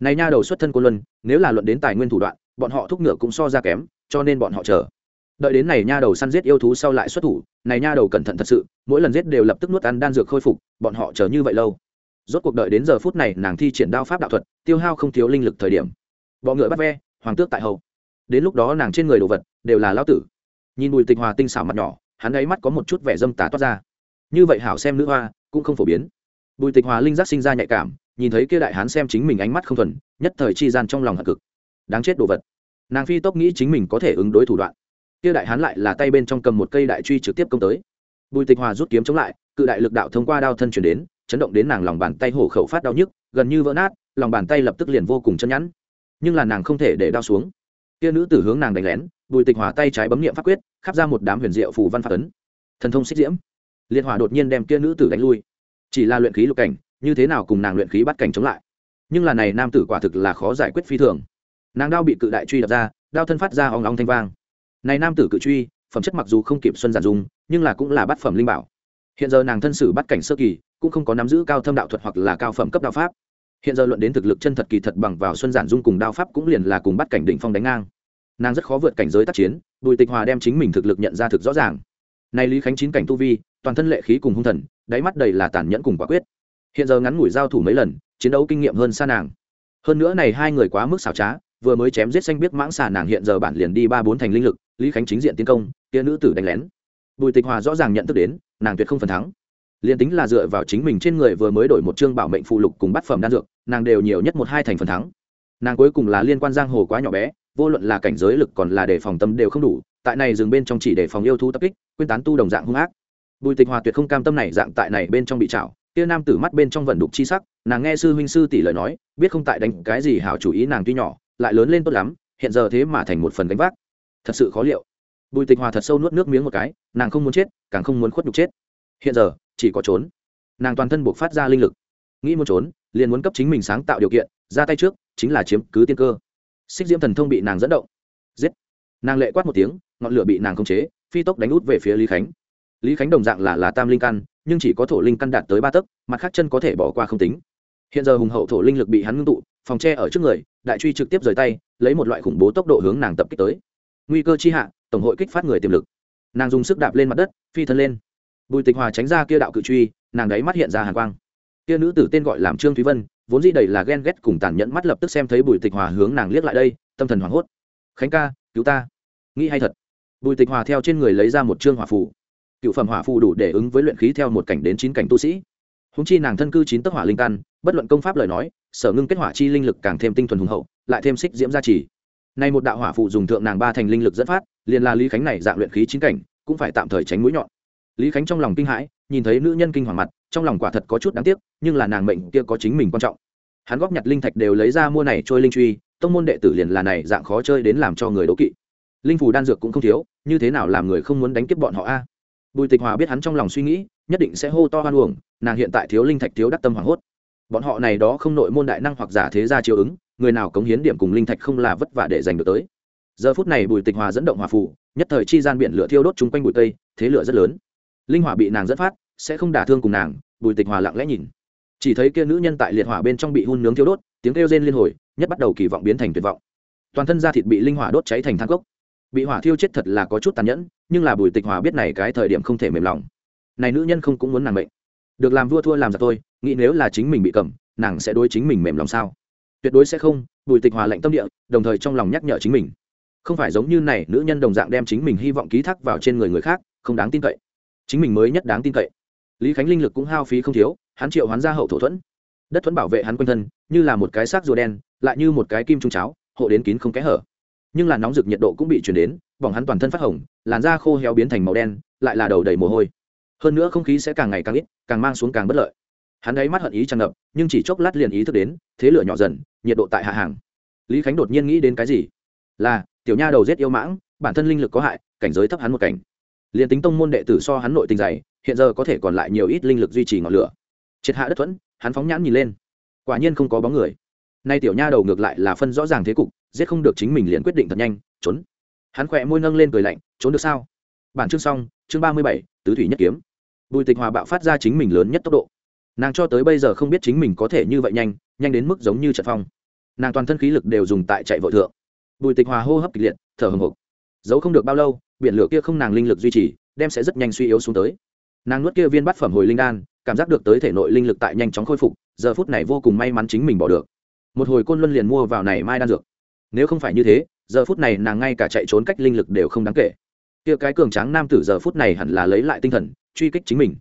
Này nha đầu xuất thân cô luân, nếu là luận đến tài nguyên thủ đoạn, bọn họ thúc ngựa cũng so ra kém, cho nên bọn họ chờ. Đợi đến này nha đầu săn giết yêu thú sau lại xuất thủ, này nha đầu cẩn thận thật sự, mỗi lần giết đều lập tức nuốt ăn đan dược khôi phục, bọn họ chờ như vậy lâu. Rốt cuộc đợi đến giờ phút này, nàng thi triển đao pháp đạo thuật, tiêu hao không thiếu linh lực thời điểm. Bọ ngựa bắt ve, hoàng tước tại hậu đến lúc đó nàng trên người đồ vật đều là lao tử. Nhìn bùi tịch hòa tinh xảo mặt nhỏ hắn ấy mắt có một chút vẻ dâm tà toát ra. Như vậy hảo xem nữ hoa, cũng không phổ biến. Bùi tịch hòa linh giác sinh ra nhạy cảm, nhìn thấy kia đại hán xem chính mình ánh mắt không thuần, nhất thời chi gian trong lòng hận cực. Đáng chết đồ vật. Nàng phi tốc nghĩ chính mình có thể ứng đối thủ đoạn. Kia đại hán lại là tay bên trong cầm một cây đại truy trực tiếp công tới. Bùi tịch hòa rút kiếm chống lại, cự đại lực đạo thông qua đao thân chuyển đến, chấn động đến nàng lòng bàn tay hổ khẩu phát đau nhức, gần như vỡ nát, lòng bàn tay lập tức liền vô cùng chân nhẵn. Nhưng là nàng không thể để đao xuống. Kia nữ tử hướng nàng đánh lén, bùi tịch hòa tay trái bấm nghiệm pháp quyết khắp ra một đám huyền diệu phù văn pháp ấn. Thần thông xích diễm. Liệt hỏa đột nhiên đem kia nữ tử đánh lui. Chỉ là luyện khí lục cảnh, như thế nào cùng nàng luyện khí bắt cảnh chống lại? Nhưng là này nam tử quả thực là khó giải quyết phi thường. Nàng đao bị cự đại truy đập ra, đao thân phát ra ong ong thanh vang. Này nam tử cự truy, phẩm chất mặc dù không kịp xuân giản dung nhưng là cũng là bát phẩm linh bảo. Hiện giờ nàng thân sử bắt cảnh sơ kỳ, cũng không có nắm giữ cao thâm đạo thuật hoặc là cao phẩm cấp đạo pháp. Hiện giờ luận đến thực lực chân thật kỳ thật bằng vào xuân giản dung cùng đao pháp cũng liền là cùng bắt cảnh đỉnh phong đánh ngang. Nàng rất khó vượt cảnh giới tác chiến bùi tịch hòa đem chính mình thực lực nhận ra thực rõ ràng. Này lý khánh chín cảnh tu vi, toàn thân lệ khí cùng hung thần, đáy mắt đầy là tàn nhẫn cùng quả quyết. Hiện giờ ngắn ngủi giao thủ mấy lần, chiến đấu kinh nghiệm hơn xa nàng. Hơn nữa này hai người quá mức xảo trá, vừa mới chém giết xanh biết mãng xà nàng hiện giờ bản liền đi ba bốn thành linh lực, lý khánh chính diện tiến công tia nữ tử đánh lén. Bùi tịch hòa rõ ràng nhận thức đến, nàng tuyệt không phần thắng. Liền tính là dựa vào chính mình trên người vừa mới đổi một chương bảo mệnh phụ lục cùng bát phẩm đan dược, nàng đều nhiều nhất một hai thành phần thắng. Nàng cuối cùng là liên quan giang hồ quá nhỏ bé vô luận là cảnh giới lực còn là để phòng tâm đều không đủ, tại này dừng bên trong chỉ để phòng yêu thú tập kích quyên tán tu đồng dạng hung ác. Bùi tịch hòa tuyệt không cam tâm này dạng tại này bên trong bị chảo kia nam tử mắt bên trong vận đục chi sắc, nàng nghe sư huynh sư tỷ lời nói, biết không tại đánh cái gì hảo chủ ý nàng tuy nhỏ, lại lớn lên tốt lắm, hiện giờ thế mà thành một phần gánh vác. Thật sự khó liệu. Bùi tịch hòa thật sâu nuốt nước miếng một cái, nàng không muốn chết, càng không muốn khuất nhục chết. Hiện giờ, chỉ có trốn. Nàng toàn thân buộc phát ra linh lực. Nghĩ muốn trốn, liền muốn cấp chính mình sáng tạo điều kiện, ra tay trước, chính là chiếm cứ tiên cơ xích diễm thần thông bị nàng dẫn động. Giết. Nàng lệ quát một tiếng, ngọn lửa bị nàng khống chế, phi tốc đánh út về phía lý khánh. Lý khánh đồng dạng là là tam linh căn, nhưng chỉ có thổ linh căn đạt tới ba tấc, mặt khác chân có thể bỏ qua không tính. Hiện giờ hùng hậu thổ linh lực bị hắn ngưng tụ, phòng tre ở trước người, đại truy trực tiếp rời tay, lấy một loại khủng bố tốc độ hướng nàng tập kích tới. Nguy cơ chi hạ, tổng hội kích phát người tiềm lực. Nàng dùng sức đạp lên mặt đất, phi thân lên. Bùi tịch hòa tránh ra kia đạo cự truy, nàng đáy mắt hiện ra hàn quang. Kia nữ tử tên gọi làm trương thúy vân vốn dĩ đầy là ghen ghét cùng tàn nhẫn mắt lập tức xem thấy bùi tịch hòa hướng nàng liếc lại đây, tâm thần hoảng hốt. Khánh ca, cứu ta. Nghĩ hay thật. Bùi tịch hòa theo trên người lấy ra một trương hỏa phù. Cựu phẩm hỏa phù đủ để ứng với luyện khí theo một cảnh đến chín cảnh tu sĩ. Húng chi nàng thân cư chín tấc hỏa linh căn, bất luận công pháp lời nói, sở ngưng kết hỏa chi linh lực càng thêm tinh thuần hùng hậu, lại thêm xích diễm gia trì. Nay một đạo hỏa phù dùng thượng nàng ba thành linh lực dẫn phát, liền là lý khánh này dạng luyện khí chín cảnh, cũng phải tạm thời tránh mũi nhọn. Lý khánh trong lòng kinh hãi, nhìn thấy nữ nhân kinh hoàng mặt trong lòng quả thật có chút đáng tiếc, nhưng là nàng mệnh kia có chính mình quan trọng. Hắn góp nhặt linh thạch đều lấy ra mua này trôi linh truy, tông môn đệ tử liền là này dạng khó chơi đến làm cho người đố kỵ. Linh phù đan dược cũng không thiếu, như thế nào làm người không muốn đánh kiếp bọn họ a? Bùi tịch hòa biết hắn trong lòng suy nghĩ, nhất định sẽ hô to hoan uổng, nàng hiện tại thiếu linh thạch thiếu đắc tâm hoảng hốt. Bọn họ này đó không nội môn đại năng hoặc giả thế gia chiếu ứng, người nào cống hiến điểm cùng linh thạch không là vất vả để giành được tới. Giờ phút này bùi tịch hòa dẫn động hòa phủ nhất thời chi gian biển lửa thiêu đốt chung quanh bụi tây, thế lửa rất lớn. Linh hỏa bị nàng dẫn phát sẽ không đả thương cùng nàng, bùi tịch hòa lặng lẽ nhìn. Chỉ thấy kia nữ nhân tại liệt hỏa bên trong bị hun nướng thiêu đốt, tiếng kêu rên liên hồi, nhất bắt đầu kỳ vọng biến thành tuyệt vọng. Toàn thân da thịt bị linh hỏa đốt cháy thành thang gốc bị hỏa thiêu chết thật là có chút tàn nhẫn, nhưng là bùi tịch hòa biết này cái thời điểm không thể mềm lòng. Này nữ nhân không cũng muốn nàng mệnh. Được làm vua thua làm giặc tôi, nghĩ nếu là chính mình bị cầm, nàng sẽ đối chính mình mềm lòng sao? Tuyệt đối sẽ không, bùi tịch hòa lệnh tâm địa, đồng thời trong lòng nhắc nhở chính mình. Không phải giống như này, nữ nhân đồng dạng đem chính mình hy vọng ký thác vào trên người người khác, không đáng tin cậy. Chính mình mới nhất đáng tin cậy lý khánh linh lực cũng hao phí không thiếu, hắn triệu hoán ra hậu thổ thuẫn. Đất thuẫn bảo vệ hắn quanh thân, như là một cái xác rùa đen, lại như một cái kim trung cháo, hộ đến kín không kẽ hở. Nhưng là nóng rực nhiệt độ cũng bị chuyển đến, bỏng hắn toàn thân phát hồng, làn da khô héo biến thành màu đen, lại là đầu đầy mồ hôi. Hơn nữa không khí sẽ càng ngày càng ít, càng mang xuống càng bất lợi. Hắn ấy mắt hận ý tràn ngập, nhưng chỉ chốc lát liền ý thức đến, thế lửa nhỏ dần, nhiệt độ tại hạ hàng. Lý khánh đột nhiên nghĩ đến cái gì? Là, tiểu nha đầu giết yêu mãng, bản thân linh lực có hại, cảnh giới thấp hắn một cảnh. Liền tính tông môn đệ tử so hắn nội tình dày hiện giờ có thể còn lại nhiều ít linh lực duy trì ngọn lửa. Triệt hạ đất thuẫn, hắn phóng nhãn nhìn lên. Quả nhiên không có bóng người. Nay tiểu nha đầu ngược lại là phân rõ ràng thế cục, giết không được chính mình liền quyết định thật nhanh, trốn. Hắn khỏe môi nâng lên cười lạnh, trốn được sao? Bản chương xong, chương ba mươi bảy, tứ thủy nhất kiếm. Bùi tịch hòa bạo phát ra chính mình lớn nhất tốc độ. Nàng cho tới bây giờ không biết chính mình có thể như vậy nhanh nhanh đến mức giống như trận phong. Nàng toàn thân khí lực đều dùng tại chạy vội thượng. Bùi tịch hòa hô hấp kịch liệt, thở hồng hộc. Giấu không được bao lâu, biển lửa kia không nàng linh lực duy trì, đem sẽ rất nhanh suy yếu xuống tới nàng nuốt kia viên bát phẩm hồi linh đan, cảm giác được tới thể nội linh lực tại nhanh chóng khôi phục, giờ phút này vô cùng may mắn chính mình bỏ được. Một hồi côn luân liền mua vào này mai đan dược. Nếu không phải như thế, giờ phút này nàng ngay cả chạy trốn cách linh lực đều không đáng kể. Kia cái cường tráng nam tử giờ phút này hẳn là lấy lại tinh thần, truy kích chính mình.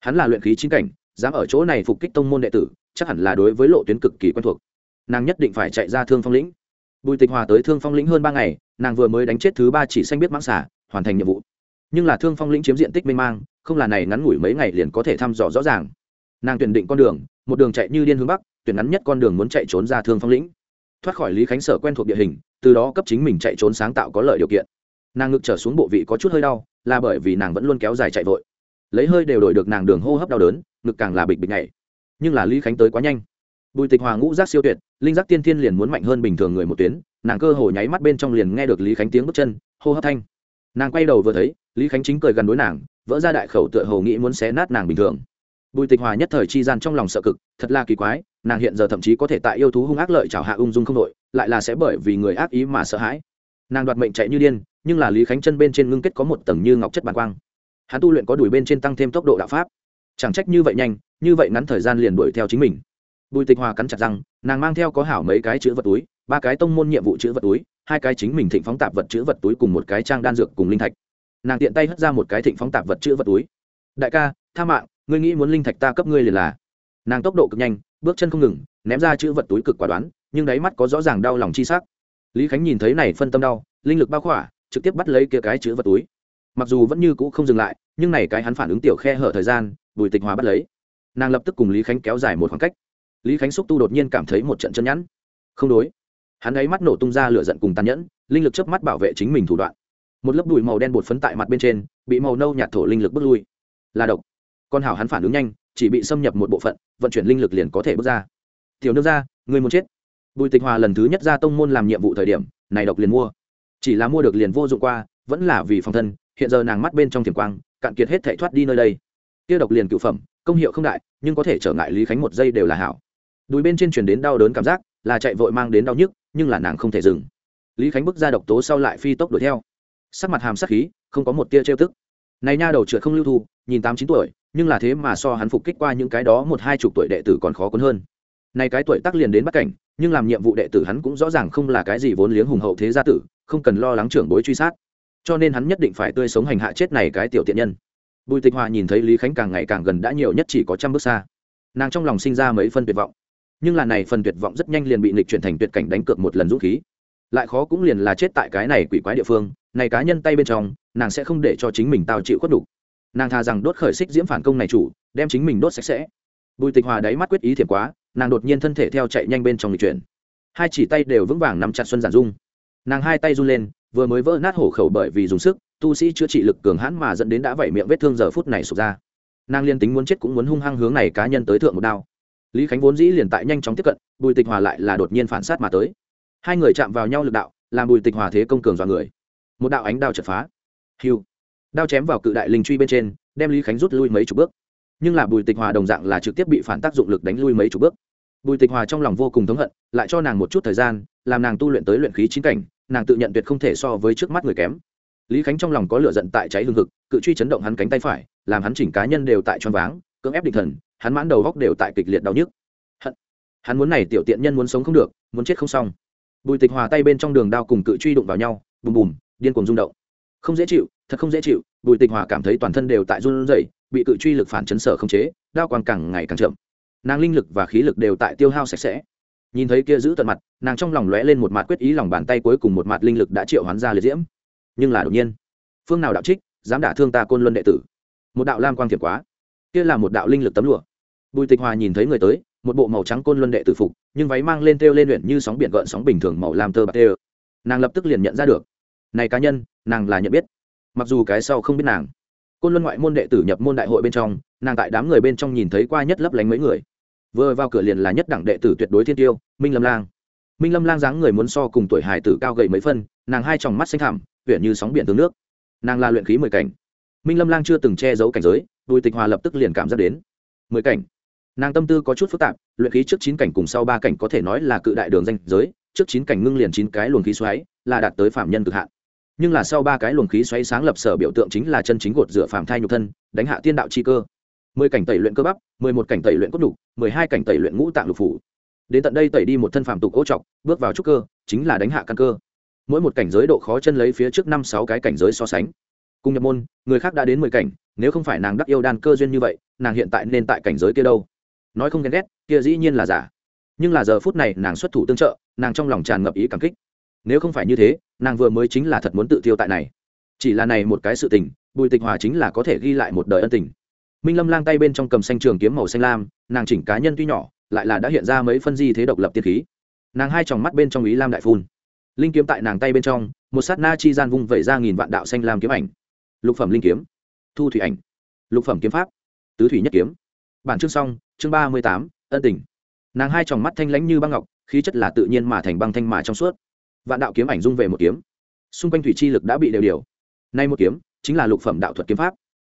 Hắn là luyện khí chính cảnh, dám ở chỗ này phục kích tông môn đệ tử, chắc hẳn là đối với lộ tuyến cực kỳ quen thuộc. Nàng nhất định phải chạy ra thương phong lĩnh. Bùi tịch hòa tới thương phong lĩnh hơn ba ngày, nàng vừa mới đánh chết thứ ba chỉ xanh biết mãng xả hoàn thành nhiệm vụ. Nhưng là thương phong lĩnh chiếm diện tích mênh mang không là này ngắn ngủi mấy ngày liền có thể thăm dò rõ ràng. Nàng tuyển định con đường, một đường chạy như điên hướng bắc, tuyển ngắn nhất con đường muốn chạy trốn ra thương phong lĩnh. Thoát khỏi lý khánh sở quen thuộc địa hình, từ đó cấp chính mình chạy trốn sáng tạo có lợi điều kiện. Nàng ngực trở xuống bộ vị có chút hơi đau, là bởi vì nàng vẫn luôn kéo dài chạy vội. Lấy hơi đều đổi được nàng đường hô hấp đau đớn, ngực càng là bịch bịch nhảy. Nhưng là lý khánh tới quá nhanh. Bùi tịch hòa ngũ giác siêu tuyệt, linh giác tiên thiên liền muốn mạnh hơn bình thường người một tuyến, nàng cơ hồ nháy mắt bên trong liền nghe được lý khánh tiếng bước chân, hô hấp thanh. Nàng quay đầu vừa thấy, lý khánh chính cười gần đối nàng vỡ ra đại khẩu tựa hồ nghĩ muốn xé nát nàng bình thường. Bùi tịch hòa nhất thời chi gian trong lòng sợ cực, thật là kỳ quái, nàng hiện giờ thậm chí có thể tại yêu thú hung ác lợi chào hạ ung dung không đội lại là sẽ bởi vì người ác ý mà sợ hãi. Nàng đoạt mệnh chạy như điên, nhưng là lý khánh chân bên trên ngưng kết có một tầng như ngọc chất bàn quang. Hắn tu luyện có đuổi bên trên tăng thêm tốc độ đạo pháp. Chẳng trách như vậy nhanh, như vậy ngắn thời gian liền đuổi theo chính mình. Bùi tịch hòa cắn chặt răng, nàng mang theo có hảo mấy cái chữ vật túi, ba cái tông môn nhiệm vụ chữ vật túi, hai cái chính mình thịnh phóng tạp vật chữ vật túi cùng một cái trang đan dược cùng linh thạch nàng tiện tay hất ra một cái thịnh phóng tạp vật chữ vật túi. Đại ca, tha mạng, ngươi nghĩ muốn linh thạch ta cấp ngươi liền là. Nàng tốc độ cực nhanh, bước chân không ngừng, ném ra chữ vật túi cực quả đoán, nhưng đáy mắt có rõ ràng đau lòng chi sắc. Lý khánh nhìn thấy này phân tâm đau, linh lực bao khỏa, trực tiếp bắt lấy kia cái chữ vật túi. Mặc dù vẫn như cũ không dừng lại, nhưng này cái hắn phản ứng tiểu khe hở thời gian, bùi tịch hòa bắt lấy. Nàng lập tức cùng lý khánh kéo dài một khoảng cách. Lý khánh xúc tu đột nhiên cảm thấy một trận chân nhẵn không đối. Hắn ấy mắt nổ tung ra lửa giận cùng tàn nhẫn, linh lực chớp mắt bảo vệ chính mình thủ đoạn một lớp bụi màu đen bột phấn tại mặt bên trên, bị màu nâu nhạt thổ linh lực bước lui. Là độc. Con hảo hắn phản ứng nhanh, chỉ bị xâm nhập một bộ phận, vận chuyển linh lực liền có thể bước ra. Tiểu nước ra người muốn chết. Bùi tịch hòa lần thứ nhất ra tông môn làm nhiệm vụ thời điểm, này độc liền mua. Chỉ là mua được liền vô dụng qua, vẫn là vì phòng thân, hiện giờ nàng mắt bên trong tiềm quang, cạn kiệt hết thể thoát đi nơi đây. Tiêu độc liền cựu phẩm, công hiệu không đại, nhưng có thể trở ngại lý khánh một giây đều là hảo. Đùi bên trên chuyển đến đau đớn cảm giác, là chạy vội mang đến đau nhức, nhưng là nàng không thể dừng. Lý khánh bước ra độc tố sau lại phi tốc đuổi theo sắc mặt hàm sắc khí, không có một tia trêu tức. Này nha đầu trượt không lưu thu, nhìn tám chín tuổi, nhưng là thế mà so hắn phục kích qua những cái đó một hai chục tuổi đệ tử còn khó cuốn hơn. Này cái tuổi tác liền đến bắt cảnh, nhưng làm nhiệm vụ đệ tử hắn cũng rõ ràng không là cái gì vốn liếng hùng hậu thế gia tử, không cần lo lắng trưởng bối truy sát. Cho nên hắn nhất định phải tươi sống hành hạ chết này cái tiểu tiện nhân. Bùi tịch hòa nhìn thấy lý khánh càng ngày càng gần đã nhiều nhất chỉ có trăm bước xa. Nàng trong lòng sinh ra mấy phân tuyệt vọng. Nhưng là này phần tuyệt vọng rất nhanh liền bị nịch chuyển thành tuyệt cảnh đánh cược một lần dũng khí lại khó cũng liền là chết tại cái này quỷ quái địa phương, này cá nhân tay bên trong, nàng sẽ không để cho chính mình tao chịu khuất đủ nàng thà rằng đốt khởi xích diễm phản công này chủ, đem chính mình đốt sạch sẽ. Bùi tịch hòa đáy mắt quyết ý thiệt quá, nàng đột nhiên thân thể theo chạy nhanh bên trong lịch chuyển. Hai chỉ tay đều vững vàng nắm chặt xuân giản dung. Nàng hai tay run lên, vừa mới vỡ nát hổ khẩu bởi vì dùng sức, tu sĩ chữa trị lực cường hãn mà dẫn đến đã vẩy miệng vết thương giờ phút này sụp ra. Nàng liên tính muốn chết cũng muốn hung hăng hướng này cá nhân tới thượng một đao. Lý khánh vốn dĩ liền tại nhanh chóng tiếp cận, bùi tịch hòa lại là đột nhiên phản sát mà tới hai người chạm vào nhau lực đạo, làm bùi tịch hòa thế công cường dọa người. Một đạo ánh đao chật phá. Hiu. Đao chém vào cự đại linh truy bên trên, đem lý khánh rút lui mấy chục bước. Nhưng là bùi tịch hòa đồng dạng là trực tiếp bị phản tác dụng lực đánh lui mấy chục bước. Bùi tịch hòa trong lòng vô cùng thống hận, lại cho nàng một chút thời gian, làm nàng tu luyện tới luyện khí chính cảnh, nàng tự nhận tuyệt không thể so với trước mắt người kém. Lý khánh trong lòng có lửa giận tại cháy hương thực cự truy chấn động hắn cánh tay phải, làm hắn chỉnh cá nhân đều tại choáng váng, cưỡng ép định thần, hắn mãn đầu góc đều tại kịch liệt đau nhức. Hận. Hắn muốn này tiểu tiện nhân muốn sống không được, muốn chết không xong bùi tịch hòa tay bên trong đường đao cùng cự truy đụng vào nhau, bùm bùm, điên cuồng rung động. Không dễ chịu, thật không dễ chịu, bùi tịch hòa cảm thấy toàn thân đều tại run rẩy, bị cự truy lực phản chấn sở không chế, đao quang càng ngày càng chậm. Nàng linh lực và khí lực đều tại tiêu hao sạch sẽ. Nhìn thấy kia giữ tận mặt, nàng trong lòng lóe lên một mặt quyết ý lòng bàn tay cuối cùng một mặt linh lực đã triệu hoán ra liệt diễm. Nhưng là đột nhiên, phương nào đạo trích, dám đả thương ta côn luân đệ tử. Một đạo lam quang thiệt quá. Kia là một đạo linh lực tấm lụa. Bùi tịch hòa nhìn thấy người tới, một bộ màu trắng côn luân đệ tử phục nhưng váy mang lên têu lên luyện như sóng biển gợn sóng bình thường màu lam tơ bạc tê nàng lập tức liền nhận ra được. Này cá nhân, nàng là nhận biết. Mặc dù cái sau không biết nàng. Côn luân ngoại môn đệ tử nhập môn đại hội bên trong, nàng tại đám người bên trong nhìn thấy qua nhất lấp lánh mấy người. Vừa vào cửa liền là nhất đẳng đệ tử tuyệt đối thiên tiêu, minh lâm lang. Minh lâm lang dáng người muốn so cùng tuổi hải tử cao gầy mấy phân, nàng hai tròng mắt xanh thẳm huyện như sóng biển tướng nước. Nàng là luyện khí mười cảnh. Minh lâm lang chưa từng che giấu cảnh giới, bùi tịch hòa lập tức liền cảm giác đến. Mười cảnh? Nàng tâm tư có chút phức tạp, luyện khí trước chín cảnh cùng sau ba cảnh có thể nói là cự đại đường danh giới, trước chín cảnh ngưng liền chín cái luồng khí xoáy, là đạt tới phạm nhân cực hạn. Nhưng là sau ba cái luồng khí xoáy sáng lập sở biểu tượng chính là chân chính gột rửa phạm thai nhục thân, đánh hạ tiên đạo chi cơ. Mười cảnh tẩy luyện cơ bắp, mười một cảnh tẩy luyện cốt đục mười hai cảnh tẩy luyện ngũ tạng lục phủ. Đến tận đây tẩy đi một thân phạm tục ô trọc, bước vào trúc cơ, chính là đánh hạ căn cơ. Mỗi một cảnh giới độ khó chân lấy phía trước năm sáu cái cảnh giới so sánh. Cùng nhập môn, người khác đã đến mười cảnh, nếu không phải nàng đắc yêu đan cơ duyên như vậy, nàng hiện tại nên tại cảnh giới kia đâu? Nói không ghen ghét, kia dĩ nhiên là giả. Nhưng là giờ phút này nàng xuất thủ tương trợ, nàng trong lòng tràn ngập ý cảm kích. Nếu không phải như thế, nàng vừa mới chính là thật muốn tự tiêu tại này. Chỉ là này một cái sự tình, bùi tịch hòa chính là có thể ghi lại một đời ân tình. Minh lâm lang tay bên trong cầm xanh trường kiếm màu xanh lam, nàng chỉnh cá nhân tuy nhỏ, lại là đã hiện ra mấy phân di thế độc lập tiên khí. Nàng hai tròng mắt bên trong ý lam đại phun. Linh kiếm tại nàng tay bên trong, một sát na chi gian vung vẩy ra nghìn vạn đạo xanh lam kiếm ảnh. Lục phẩm linh kiếm. Thu thủy ảnh. Lục phẩm kiếm pháp. Tứ thủy nhất kiếm. Bản chương xong chương ba mươi tám, ân tình. Nàng hai tròng mắt thanh lãnh như băng ngọc, khí chất là tự nhiên mà thành băng thanh mà trong suốt. Vạn đạo kiếm ảnh dung về một kiếm. Xung quanh thủy chi lực đã bị đều điều. Nay một kiếm chính là lục phẩm đạo thuật kiếm pháp.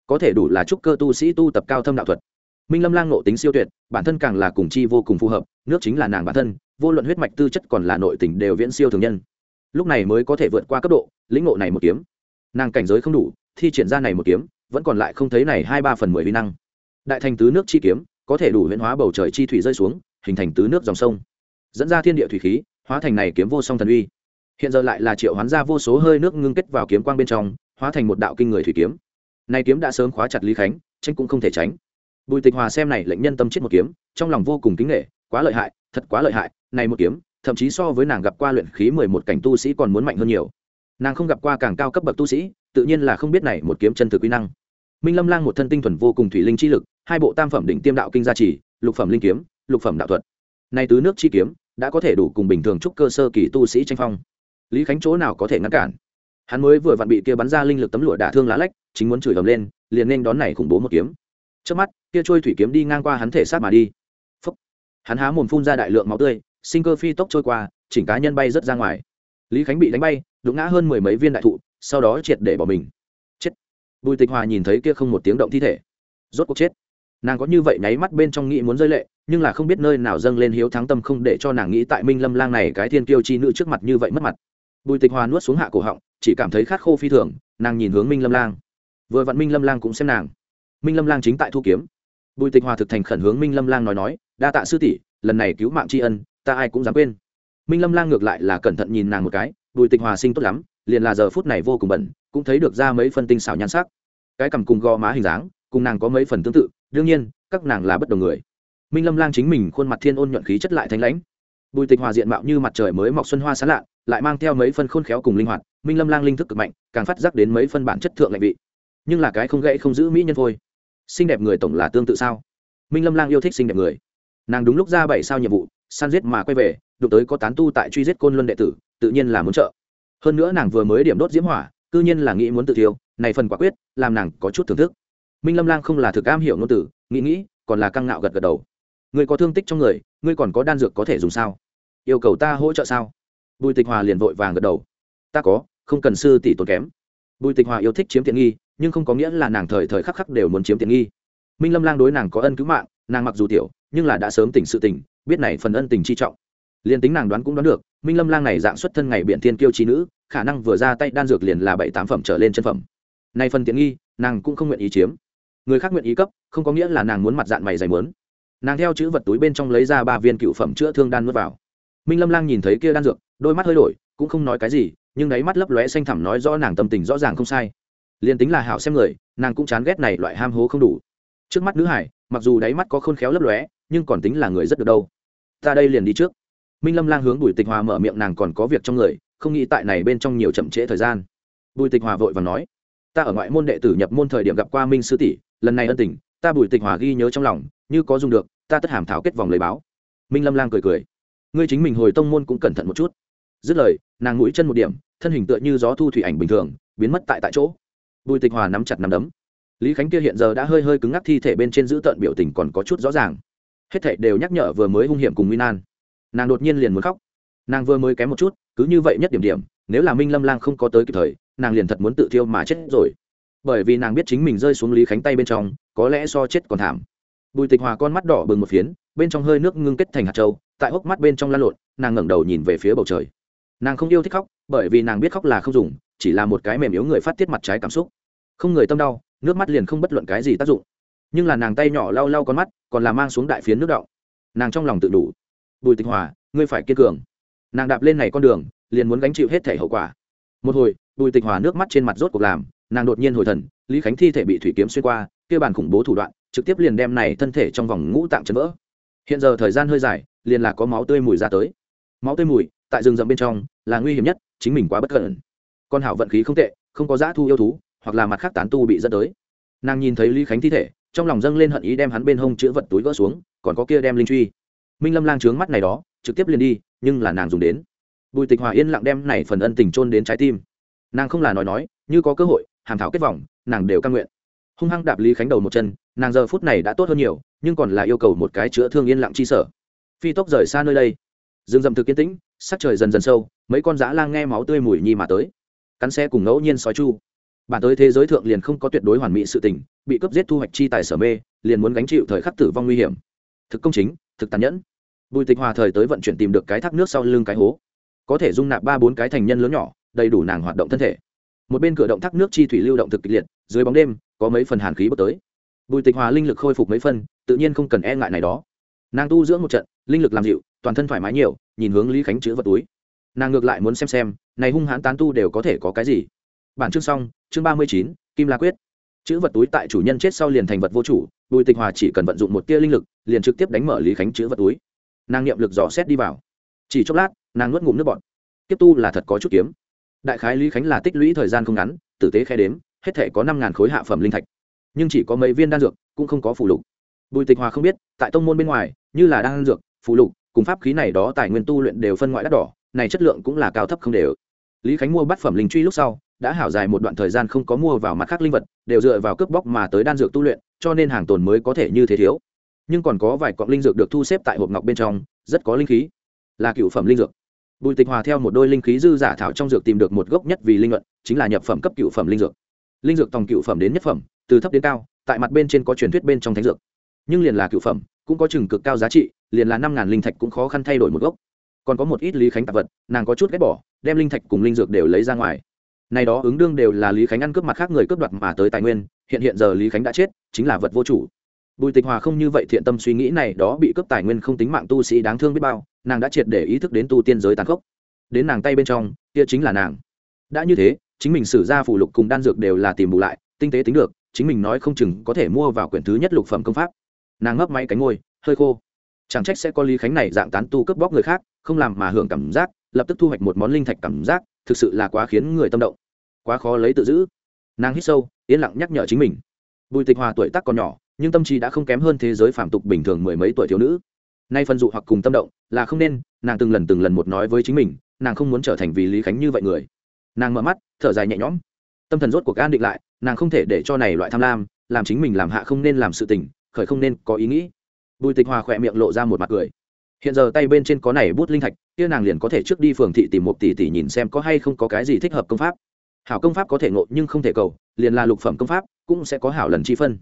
Có thể đủ là trúc cơ tu sĩ tu tập cao thâm đạo thuật. Minh lâm lang nộ tính siêu tuyệt, bản thân càng là cùng chi vô cùng phù hợp, nước chính là nàng bản thân, vô luận huyết mạch tư chất còn là nội tình đều viễn siêu thường nhân. Lúc này mới có thể vượt qua cấp độ, lĩnh ngộ này một kiếm. Nàng cảnh giới không đủ, thi triển ra này một kiếm, vẫn còn lại không thấy này hai ba phần mười vi năng. Đại thành tứ nước chi kiếm có thể đủ huyễn hóa bầu trời chi thủy rơi xuống, hình thành tứ nước dòng sông. Dẫn ra thiên địa thủy khí, hóa thành này kiếm vô song thần uy. Hiện giờ lại là triệu hoán ra vô số hơi nước ngưng kết vào kiếm quang bên trong, hóa thành một đạo kinh người thủy kiếm. Này kiếm đã sớm khóa chặt lý khánh, tranh cũng không thể tránh. Bùi tịch hòa xem này lệnh nhân tâm chết một kiếm, trong lòng vô cùng kính nghệ quá lợi hại, thật quá lợi hại, này một kiếm, thậm chí so với nàng gặp qua luyện khí mười một cảnh tu sĩ còn muốn mạnh hơn nhiều. Nàng không gặp qua càng cao cấp bậc tu sĩ, tự nhiên là không biết này một kiếm chân thực quy năng minh lâm lang một thân tinh thuần vô cùng thủy linh chi lực, hai bộ tam phẩm đỉnh tiêm đạo kinh gia trì, lục phẩm linh kiếm, lục phẩm đạo thuật. Nay tứ nước chi kiếm đã có thể đủ cùng bình thường trúc cơ sơ kỳ tu sĩ tranh phong. Lý khánh chỗ nào có thể ngăn cản? Hắn mới vừa vặn bị kia bắn ra linh lực tấm lụa đả thương lá lách, chính muốn chửi ầm lên, liền nên đón này khủng bố một kiếm. Trước mắt, kia trôi thủy kiếm đi ngang qua hắn thể sát mà đi. Phúc. hắn há mồm phun ra đại lượng máu tươi, sinh cơ phi tốc trôi qua, chỉnh cá nhân bay rớt ra ngoài. Lý khánh bị đánh bay, đụng ngã hơn mười mấy viên đại thụ, sau đó triệt để bỏ mình bùi tịch hòa nhìn thấy kia không một tiếng động thi thể. Rốt cuộc chết. Nàng có như vậy nháy mắt bên trong nghĩ muốn rơi lệ, nhưng là không biết nơi nào dâng lên hiếu thắng tâm không để cho nàng nghĩ tại minh lâm lang này cái thiên kiêu chi nữ trước mặt như vậy mất mặt. Bùi tịch hòa nuốt xuống hạ cổ họng, chỉ cảm thấy khát khô phi thường, nàng nhìn hướng minh lâm lang. Vừa vặn minh lâm lang cũng xem nàng. Minh lâm lang chính tại thu kiếm. Bùi tịch hòa thực thành khẩn hướng minh lâm lang nói nói, đa tạ sư tỷ, lần này cứu mạng tri ân, ta ai cũng dám quên. Minh lâm lang ngược lại là cẩn thận nhìn nàng một cái, bùi tịch hòa sinh tốt lắm, liền là giờ phút này vô cùng bẩn cũng thấy được ra mấy phân tinh xảo nhan sắc. Cái cằm cùng gò má hình dáng, cùng nàng có mấy phần tương tự, đương nhiên, các nàng là bất đồng người. Minh lâm lang chính mình khuôn mặt thiên ôn nhuận khí chất lại thanh lãnh. Bùi tịch hòa diện mạo như mặt trời mới mọc xuân hoa sán lạ, lại mang theo mấy phân khôn khéo cùng linh hoạt, minh lâm lang linh thức cực mạnh, càng phát giác đến mấy phân bản chất thượng lạnh vị. Nhưng là cái không gãy không giữ mỹ nhân thôi. Xinh đẹp người tổng là tương tự sao? Minh lâm lang yêu thích xinh đẹp người. Nàng đúng lúc ra bảy sao nhiệm vụ săn giết mà quay về, đụng tới có tán tu tại truy giết côn luân đệ tử, tự nhiên là muốn trợ. Hơn nữa nàng vừa mới điểm đốt diễm hỏa cư nhiên là nghĩ muốn tự thiêu, này phần quả quyết, làm nàng có chút thưởng thức. Minh lâm lang không là thực am hiểu ngôn tử nghĩ nghĩ, còn là căng ngạo gật gật đầu. Người có thương tích trong người, ngươi còn có đan dược có thể dùng sao? Yêu cầu ta hỗ trợ sao? Bùi tịch hòa liền vội vàng gật đầu. Ta có, không cần sư tỷ tốn kém. Bùi tịch hòa yêu thích chiếm tiện nghi, nhưng không có nghĩa là nàng thời thời khắc khắc đều muốn chiếm tiện nghi. Minh lâm lang đối nàng có ân cứu mạng, nàng mặc dù tiểu, nhưng là đã sớm tỉnh sự tỉnh, biết này phần ân tình chi trọng. Liền tính nàng đoán cũng đoán được, minh lâm lang này dạng xuất thân ngày biện thiên kiêu trí nữ khả năng vừa ra tay đan dược liền là bảy tám phẩm trở lên chân phẩm. Nay phần tiện nghi, nàng cũng không nguyện ý chiếm. Người khác nguyện ý cấp, không có nghĩa là nàng muốn mặt dạng mày dày mướn. nàng theo chữ vật túi bên trong lấy ra ba viên cựu phẩm chữa thương đan nuốt vào. Minh lâm lang nhìn thấy kia đan dược, đôi mắt hơi đổi, cũng không nói cái gì, nhưng đáy mắt lấp lóe xanh thẳm nói rõ nàng tâm tình rõ ràng không sai. Liền tính là hảo xem người, nàng cũng chán ghét này loại ham hố không đủ. Trước mắt nữ hải, mặc dù đáy mắt có khôn khéo lấp lóe, nhưng còn tính là người rất được đâu. Ta đây liền đi trước. Minh lâm lang hướng bùi tịch hòa mở miệng nàng còn có việc trong người không nghĩ tại này bên trong nhiều chậm trễ thời gian. Bùi tịch hòa vội và nói, ta ở ngoại môn đệ tử nhập môn thời điểm gặp qua minh sư tỷ, lần này ân tình, ta bùi tịch hòa ghi nhớ trong lòng, như có dùng được, ta tất hàm thảo kết vòng lời báo. Minh lâm lang cười cười, ngươi chính mình hồi tông môn cũng cẩn thận một chút. Dứt lời, nàng mũi chân một điểm, thân hình tựa như gió thu thủy ảnh bình thường, biến mất tại tại chỗ. Bùi tịch hòa nắm chặt nắm đấm. Lý khánh kia hiện giờ đã hơi hơi cứng ngắc thi thể bên trên giữ tợn biểu tình còn có chút rõ ràng. Hết thảy đều nhắc nhở vừa mới hung hiểm cùng nguy nan. Nàng đột nhiên liền muốn khóc. Nàng vừa mới kém một chút cứ như vậy nhất điểm điểm, nếu là minh lâm lang không có tới kịp thời, nàng liền thật muốn tự thiêu mà chết rồi. Bởi vì nàng biết chính mình rơi xuống lý khánh tay bên trong, có lẽ so chết còn thảm. Bùi tịch hòa con mắt đỏ bừng một phiến, bên trong hơi nước ngưng kết thành hạt trâu tại hốc mắt bên trong lan lộn, nàng ngẩng đầu nhìn về phía bầu trời. Nàng không yêu thích khóc, bởi vì nàng biết khóc là không dùng, chỉ là một cái mềm yếu người phát tiết mặt trái cảm xúc. Không người tâm đau, nước mắt liền không bất luận cái gì tác dụng. Nhưng là nàng tay nhỏ lau lau con mắt, còn là mang xuống đại phiến nước đọng. Nàng trong lòng tự đủ. Bùi tịch hòa, ngươi phải kiên cường nàng đạp lên này con đường, liền muốn gánh chịu hết thể hậu quả. Một hồi, bùi tịch hòa nước mắt trên mặt rốt cuộc làm, nàng đột nhiên hồi thần, lý khánh thi thể bị thủy kiếm xuyên qua, kia bản khủng bố thủ đoạn, trực tiếp liền đem này thân thể trong vòng ngũ tạng chấn vỡ. Hiện giờ thời gian hơi dài, liền là có máu tươi mùi ra tới. Máu tươi mùi, tại rừng rậm bên trong, là nguy hiểm nhất, chính mình quá bất cẩn. Con hảo vận khí không tệ, không có dã thu yêu thú, hoặc là mặt khác tán tu bị dẫn tới. Nàng nhìn thấy lý khánh thi thể, trong lòng dâng lên hận ý đem hắn bên hông chữ vật túi gỡ xuống, còn có kia đem linh truy. Minh lâm lang trướng mắt này đó trực tiếp liền đi, nhưng là nàng dùng đến. Bùi tịch hòa yên lặng đem này phần ân tình trôn đến trái tim. Nàng không là nói nói, như có cơ hội, hàm thảo kết vòng nàng đều căn nguyện. Hung hăng đạp lý khánh đầu một chân, nàng giờ phút này đã tốt hơn nhiều, nhưng còn là yêu cầu một cái chữa thương yên lặng chi sở. Phi tốc rời xa nơi đây. Dương dầm thực kiến tĩnh, sắc trời dần dần sâu, mấy con dã lang nghe máu tươi mùi nhi mà tới. Cắn xe cùng ngẫu nhiên sói chu. Bản tới thế giới thượng liền không có tuyệt đối hoàn mỹ sự tình, bị cướp giết thu hoạch chi tài sở mê, liền muốn gánh chịu thời khắc tử vong nguy hiểm. Thực công chính, thực tàn nhẫn bùi tịch hòa thời tới vận chuyển tìm được cái thác nước sau lưng cái hố. Có thể dung nạp ba bốn cái thành nhân lớn nhỏ, đầy đủ nàng hoạt động thân thể. Một bên cửa động thác nước chi thủy lưu động thực kịch liệt, dưới bóng đêm, có mấy phần hàn khí bước tới. Bùi tịch hòa linh lực khôi phục mấy phân tự nhiên không cần e ngại này đó. Nàng tu dưỡng một trận, linh lực làm dịu, toàn thân thoải mái nhiều, nhìn hướng lý khánh chữ vật túi. Nàng ngược lại muốn xem xem, này hung hãn tán tu đều có thể có cái gì. Bản chương xong, chương ba mươi chín, kim la quyết. Chữ vật túi tại chủ nhân chết sau liền thành vật vô chủ, bùi tịch hòa chỉ cần vận dụng một tia linh lực, liền trực tiếp đánh mở lý khánh chữ vật túi nàng niệm lực dò xét đi vào. Chỉ chốc lát, nàng nuốt ngụm nước bọt. Tiếp tu là thật có chút kiếm. Đại khái lý khánh là tích lũy thời gian không ngắn, tử tế khe đếm, hết thể có năm ngàn khối hạ phẩm linh thạch. Nhưng chỉ có mấy viên đan dược, cũng không có phụ lục. Bùi tịch hòa không biết, tại tông môn bên ngoài, như là đan dược phụ lục, cùng pháp khí này đó tài nguyên tu luyện đều phân ngoại đắt đỏ, này chất lượng cũng là cao thấp không đều. Lý khánh mua bát phẩm linh truy lúc sau, đã hảo dài một đoạn thời gian không có mua vào mặt khác linh vật, đều dựa vào cướp bóc mà tới đan dược tu luyện, cho nên hàng tồn mới có thể như thế thiếu nhưng còn có vài cọng linh dược được thu xếp tại hộp ngọc bên trong, rất có linh khí. Là cựu phẩm linh dược. Bùi tịch hòa theo một đôi linh khí dư giả thảo trong dược tìm được một gốc nhất vì linh luận, chính là nhập phẩm cấp cựu phẩm linh dược. Linh dược tòng cựu phẩm đến nhất phẩm, từ thấp đến cao, tại mặt bên trên có truyền thuyết bên trong thánh dược. Nhưng liền là cựu phẩm, cũng có chừng cực cao giá trị, liền là năm ngàn linh thạch cũng khó khăn thay đổi một gốc. Còn có một ít lý khánh tạp vật, nàng có chút ghét bỏ, đem linh thạch cùng linh dược đều lấy ra ngoài. Này đó ứng đương đều là lý khánh ăn cướp mặt khác người cướp đoạt mà tới tài nguyên, hiện hiện giờ lý khánh đã chết, chính là vật vô chủ bùi tịch hòa không như vậy thiện tâm suy nghĩ này, đó bị cướp tài nguyên không tính mạng tu sĩ đáng thương biết bao, nàng đã triệt để ý thức đến tu tiên giới tàn khốc. Đến nàng tay bên trong, kia chính là nàng. Đã như thế, chính mình sử ra phụ lục cùng đan dược đều là tìm bù lại, tinh tế tính được, chính mình nói không chừng có thể mua vào quyển thứ nhất lục phẩm công pháp. Nàng ngấp máy cánh ngôi, hơi khô. Chẳng trách sẽ có lý khánh này dạng tán tu cướp bóc người khác, không làm mà hưởng cảm giác, lập tức thu hoạch một món linh thạch cảm giác, thực sự là quá khiến người tâm động. Quá khó lấy tự giữ. Nàng hít sâu, yên lặng nhắc nhở chính mình. Bùi tịch hòa tuổi tác còn nhỏ nhưng tâm trí đã không kém hơn thế giới phạm tục bình thường mười mấy tuổi thiếu nữ. Nay phân dụ hoặc cùng tâm động là không nên, nàng từng lần từng lần một nói với chính mình, nàng không muốn trở thành vì lý khánh như vậy người. Nàng mở mắt, thở dài nhẹ nhõm. Tâm thần rốt cuộc an định lại, nàng không thể để cho này loại tham lam, làm chính mình làm hạ không nên làm sự tình, khởi không nên có ý nghĩ. Bùi tịch hòa khỏe miệng lộ ra một mặt cười. Hiện giờ tay bên trên có này bút linh thạch, kia nàng liền có thể trước đi phường thị tìm một tỷ tỷ nhìn xem có hay không có cái gì thích hợp công pháp. Hảo công pháp có thể ngộ nhưng không thể cầu, liền là lục phẩm công pháp, cũng sẽ có hảo lần chi phân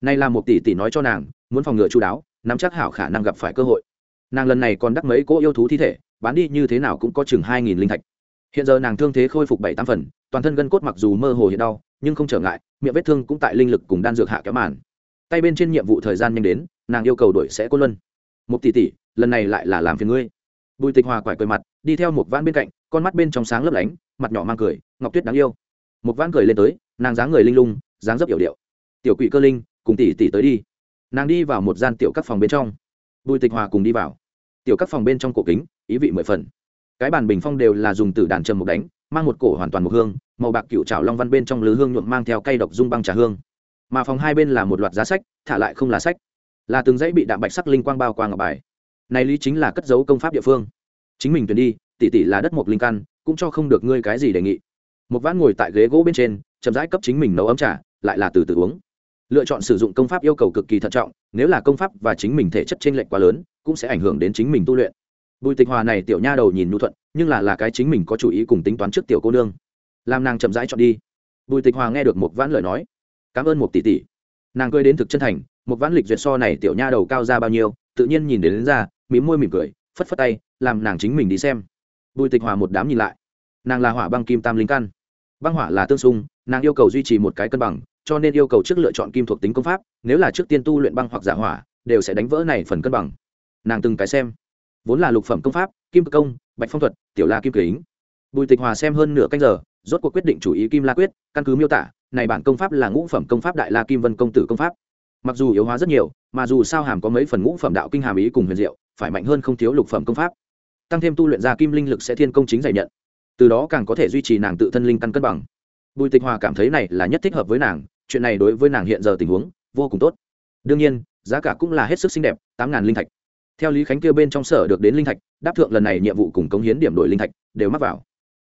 nay là một tỷ tỷ nói cho nàng, muốn phòng ngừa chú đáo, nắm chắc hảo khả năng gặp phải cơ hội. Nàng lần này còn đắc mấy cỗ yêu thú thi thể, bán đi như thế nào cũng có chừng hai nghìn linh thạch. Hiện giờ nàng thương thế khôi phục bảy tám phần, toàn thân gân cốt mặc dù mơ hồ hiện đau, nhưng không trở ngại, miệng vết thương cũng tại linh lực cùng đan dược hạ kéo màn. Tay bên trên nhiệm vụ thời gian nhanh đến, nàng yêu cầu đổi sẽ cô luân. Một tỷ tỷ, lần này lại là làm phiền ngươi. Bùi tịch hòa quải cười mặt, đi theo một vãn bên cạnh, con mắt bên trong sáng lấp lánh, mặt nhỏ mang cười, ngọc tuyết đáng yêu. Một vãn cười lên tới, nàng dáng người linh lung, dáng dấp hiểu điệu. Tiểu quỷ cơ linh cùng tỷ tỷ tới đi. Nàng đi vào một gian tiểu các phòng bên trong. Bùi tịch hòa cùng đi vào. Tiểu các phòng bên trong cổ kính, ý vị mười phần. Cái bàn bình phong đều là dùng từ đàn trầm mục đánh, mang một cổ hoàn toàn một hương, màu bạc cựu trào long văn bên trong lứ hương nhuộm mang theo cây độc dung băng trà hương. Mà phòng hai bên là một loạt giá sách, thả lại không là sách. Là từng dãy bị đạm bạch sắc linh quang bao qua ngọc bài. Này lý chính là cất giấu công pháp địa phương. Chính mình tuyển đi, tỷ tỷ là đất mộc linh căn, cũng cho không được ngươi cái gì đề nghị. Một ván ngồi tại ghế gỗ bên trên, chậm rãi cấp chính mình nấu ấm trà, lại là từ từ uống lựa chọn sử dụng công pháp yêu cầu cực kỳ thận trọng nếu là công pháp và chính mình thể chất t r ê n lệch quá lớn cũng sẽ ảnh hưởng đến chính mình tu luyện. Bùi tịch hòa này tiểu nha đầu nhìn nhu thuận nhưng là là cái chính mình có chủ ý cùng tính toán trước tiểu cô nương. Làm nàng chậm rãi chọn đi. Bùi tịch hòa nghe được một vãn lời nói. Cảm ơn một tỷ tỷ. Nàng cười đến thực chân thành một vãn lịch duyệt so này tiểu nha đầu cao ra bao nhiêu tự nhiên nhìn đến, đến ra mím môi mỉm cười phất phất tay làm nàng chính mình đi xem. Bùi tịch hòa một đám nhìn lại. Nàng là hỏa băng kim tam linh căn. Băng hỏa là tương xung nàng yêu cầu duy trì một cái cân bằng cho nên yêu cầu trước lựa chọn kim thuộc tính công pháp, nếu là trước tiên tu luyện băng hoặc giả hỏa, đều sẽ đánh vỡ này phần cân bằng. Nàng từng cái xem. Vốn là lục phẩm công pháp, kim công bạch phong thuật, tiểu la kim kính. Bùi tịch hòa xem hơn nửa canh giờ, rốt cuộc quyết định chủ ý kim la quyết, căn cứ miêu tả, này bản công pháp là ngũ phẩm công pháp đại la kim vân công tử công pháp. Mặc dù yếu hóa rất nhiều, mà dù sao hàm có mấy phần ngũ phẩm đạo kinh hàm ý cùng huyền diệu, phải mạnh hơn không thiếu lục phẩm công pháp. Tăng thêm tu luyện ra kim linh lực sẽ thiên công chính giải nhận. Từ đó càng có thể duy trì nàng tự thân linh căn cân bằng. Bùi tịch hòa cảm thấy này là nhất thích hợp với nàng chuyện này đối với nàng hiện giờ tình huống vô cùng tốt. Đương nhiên, giá cả cũng là hết sức xinh đẹp, tám ngàn linh thạch. Theo lý khánh kia bên trong sở được đến linh thạch, đáp thượng lần này nhiệm vụ cùng cống hiến điểm đổi linh thạch đều mắc vào.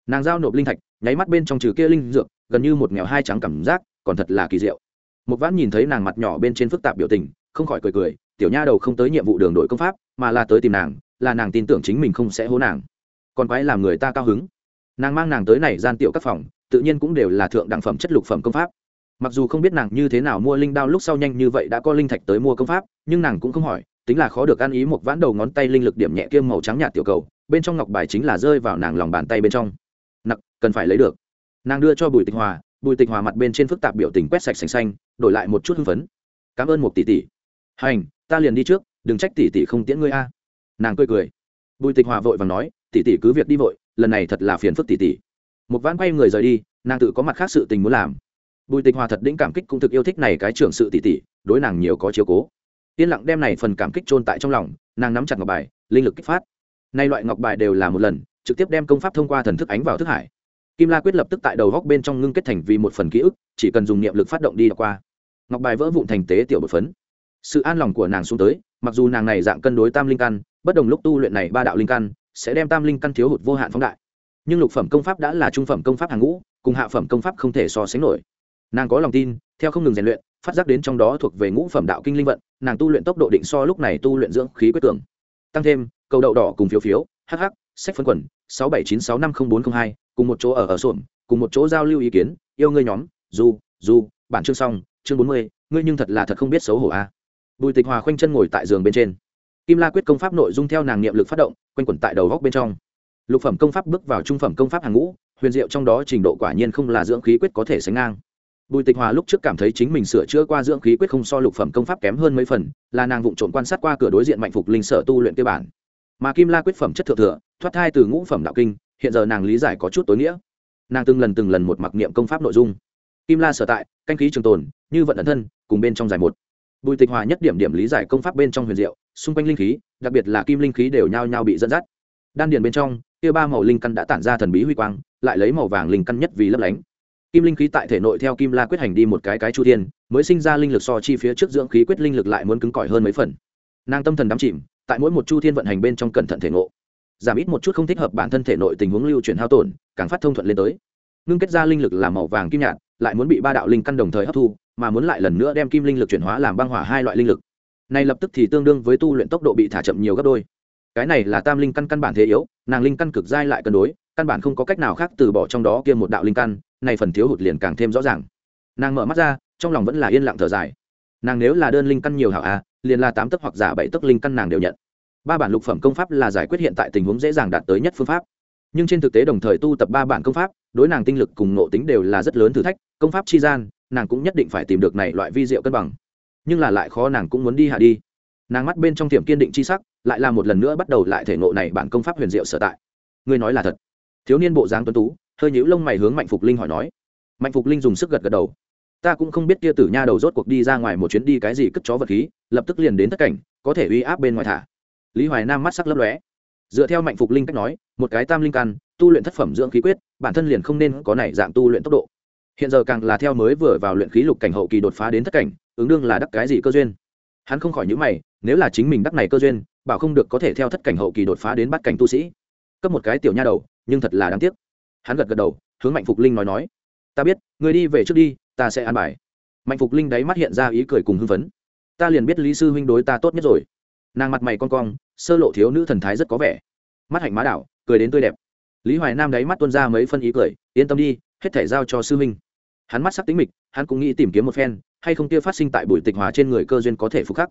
Nàng giao nộp linh thạch, nháy mắt bên trong trừ kia linh dược, gần như một nghèo hai trắng cảm giác, còn thật là kỳ diệu. Một vãn nhìn thấy nàng mặt nhỏ bên trên phức tạp biểu tình, không khỏi cười cười, tiểu nha đầu không tới nhiệm vụ đường đội công pháp, mà là tới tìm nàng, là nàng tin tưởng chính mình không sẽ hố nàng. Còn quái làm người ta cao hứng. Nàng mang nàng tới này gian tiểu các phòng, tự nhiên cũng đều là thượng đẳng phẩm chất lục phẩm công pháp mặc dù không biết nàng như thế nào mua linh đao lúc sau nhanh như vậy đã có linh thạch tới mua công pháp, nhưng nàng cũng không hỏi, tính là khó được ăn ý một vãn đầu ngón tay linh lực điểm nhẹ kiêm màu trắng nhạt tiểu cầu, bên trong ngọc bài chính là rơi vào nàng lòng bàn tay bên trong. Nặc, cần phải lấy được. Nàng đưa cho bùi tịch hòa, bùi tịch hòa mặt bên trên phức tạp biểu tình quét sạch xanh xanh, đổi lại một chút hưng phấn. Cảm ơn một tỷ tỷ. Hành, ta liền đi trước, đừng trách tỷ tỷ không tiễn ngươi a. Nàng cười cười. Bùi tịch hòa vội và nói, tỷ tỷ cứ việc đi vội, lần này thật là phiền phức tỷ tỷ. Một vãn quay người rời đi, nàng tự có mặt khác sự tình muốn làm bùi tịch hòa thật đĩnh cảm kích cũng thực yêu thích này cái trưởng sự tỷ tỷ, đối nàng nhiều có chiếu cố. Yên lặng đem này phần cảm kích chôn tại trong lòng, nàng nắm chặt ngọc bài, linh lực kích phát. Nay loại ngọc bài đều là một lần, trực tiếp đem công pháp thông qua thần thức ánh vào thức hải. Kim la quyết lập tức tại đầu góc bên trong ngưng kết thành vì một phần ký ức, chỉ cần dùng niệm lực phát động đi qua. Ngọc bài vỡ vụn thành tế tiểu bột phấn. Sự an lòng của nàng xuống tới, mặc dù nàng này dạng cân đối tam linh căn, bất đồng lúc tu luyện này ba đạo linh căn, sẽ đem tam linh căn thiếu hụt vô hạn phóng đại. Nhưng lục phẩm công pháp đã là trung phẩm công pháp hàng ngũ, cùng hạ phẩm công pháp không thể so sánh nổi nàng có lòng tin, theo không ngừng rèn luyện, phát giác đến trong đó thuộc về ngũ phẩm đạo kinh linh vận, nàng tu luyện tốc độ định so lúc này tu luyện dưỡng khí quyết tưởng tăng thêm, cầu đậu đỏ cùng phiếu phiếu hh sách phân quần, sáu bảy chín sáu năm không bốn không hai, cùng một chỗ ở ở sổm cùng một chỗ giao lưu ý kiến, yêu ngươi nhóm, du du, bản chương xong, chương bốn mươi, ngươi nhưng thật là thật không biết xấu hổ a à. bùi tịch hòa khoanh chân ngồi tại giường bên trên. Kim la quyết công pháp nội dung theo nàng niệm lực phát động, quanh quẩn tại đầu góc bên trong. Lục phẩm công pháp bước vào trung phẩm công pháp hàng ngũ, huyền diệu trong đó trình độ quả nhiên không là dưỡng khí quyết có thể sánh ngang bùi tịch hòa lúc trước cảm thấy chính mình sửa chữa qua dưỡng khí quyết không so lục phẩm công pháp kém hơn mấy phần, là nàng vụng trộm quan sát qua cửa đối diện mạnh phục linh sở tu luyện cơ bản. Mà kim la quyết phẩm chất thượng thừa, thoát thai từ ngũ phẩm đạo kinh, hiện giờ nàng lý giải có chút tối nghĩa. Nàng từng lần từng lần một mặc niệm công pháp nội dung. Kim la sở tại, canh khí trường tồn, như vận ẩn thân, cùng bên trong giải một. Bùi tịch hòa nhất điểm điểm lý giải công pháp bên trong huyền diệu, xung quanh linh khí, đặc biệt là kim linh khí đều nhao nhao bị dẫn dắt. Đan điền bên trong, kia ba màu linh căn đã tản ra thần bí huy quang, lại lấy màu vàng linh căn nhất vì lấp lánh kim linh khí tại thể nội theo kim la quyết hành đi một cái cái chu thiên, mới sinh ra linh lực so chi phía trước dưỡng khí quyết linh lực lại muốn cứng cỏi hơn mấy phần. Nàng tâm thần đắm chìm, tại mỗi một chu thiên vận hành bên trong cẩn thận thể ngộ. Giảm ít một chút không thích hợp bản thân thể nội tình huống lưu chuyển hao tổn, càng phát thông thuận lên tới. Ngưng kết ra linh lực làm màu vàng kim nhạt, lại muốn bị ba đạo linh căn đồng thời hấp thu, mà muốn lại lần nữa đem kim linh lực chuyển hóa làm băng hỏa hai loại linh lực. Này lập tức thì tương đương với tu luyện tốc độ bị thả chậm nhiều gấp đôi. Cái này là tam linh căn căn bản thế yếu, nàng linh căn cực dai lại cân đối, căn bản không có cách nào khác từ bỏ trong đó kia một đạo linh căn này phần thiếu hụt liền càng thêm rõ ràng. Nàng mở mắt ra, trong lòng vẫn là yên lặng thở dài. Nàng nếu là đơn linh căn nhiều hảo a liền là tám tấc hoặc giả bảy tấc linh căn nàng đều nhận. Ba bản lục phẩm công pháp là giải quyết hiện tại tình huống dễ dàng đạt tới nhất phương pháp. Nhưng trên thực tế đồng thời tu tập ba bản công pháp, đối nàng tinh lực cùng nộ tính đều là rất lớn thử thách, công pháp chi gian, nàng cũng nhất định phải tìm được này loại vi diệu cân bằng. Nhưng là lại khó nàng cũng muốn đi hạ đi. Nàng mắt bên trong tiềm kiên định chi sắc, lại là một lần nữa bắt đầu lại thể ngộ này bản công pháp huyền diệu sở tại. Ngươi nói là thật. Thiếu niên bộ dáng tuấn tú hơi nhũ lông mày hướng mạnh phục linh hỏi nói. Mạnh phục linh dùng sức gật gật đầu. Ta cũng không biết kia tử nha đầu rốt cuộc đi ra ngoài một chuyến đi cái gì cất chó vật khí, lập tức liền đến tất cảnh, có thể uy áp bên ngoài thả. Lý hoài nam mắt sắc lấp lóe. Dựa theo mạnh phục linh cách nói, một cái tam linh căn, tu luyện thất phẩm dưỡng khí quyết, bản thân liền không nên có này dạng tu luyện tốc độ. Hiện giờ càng là theo mới vừa vào luyện khí lục cảnh hậu kỳ đột phá đến thất cảnh, ứng đương là đắc cái gì cơ duyên. Hắn không khỏi nhữ mày, nếu là chính mình đắc này cơ duyên, bảo không được có thể theo thất cảnh hậu kỳ đột phá đến bắt cảnh tu sĩ. Cấp một cái tiểu nha đầu, nhưng thật là đáng tiếc hắn gật gật đầu, hướng mạnh phục linh nói nói, ta biết, người đi về trước đi, ta sẽ an bài. Mạnh phục linh đáy mắt hiện ra ý cười cùng hưng phấn. Ta liền biết lý sư huynh đối ta tốt nhất rồi. Nàng mặt mày con cong, sơ lộ thiếu nữ thần thái rất có vẻ. Mắt hạnh má đảo, cười đến tươi đẹp. Lý hoài nam đáy mắt tuân ra mấy phân ý cười, yên tâm đi, hết thể giao cho sư huynh. Hắn mắt sắc tính mịch, hắn cũng nghĩ tìm kiếm một phen, hay không kia phát sinh tại buổi tịch hòa trên người cơ duyên có thể phục khắc.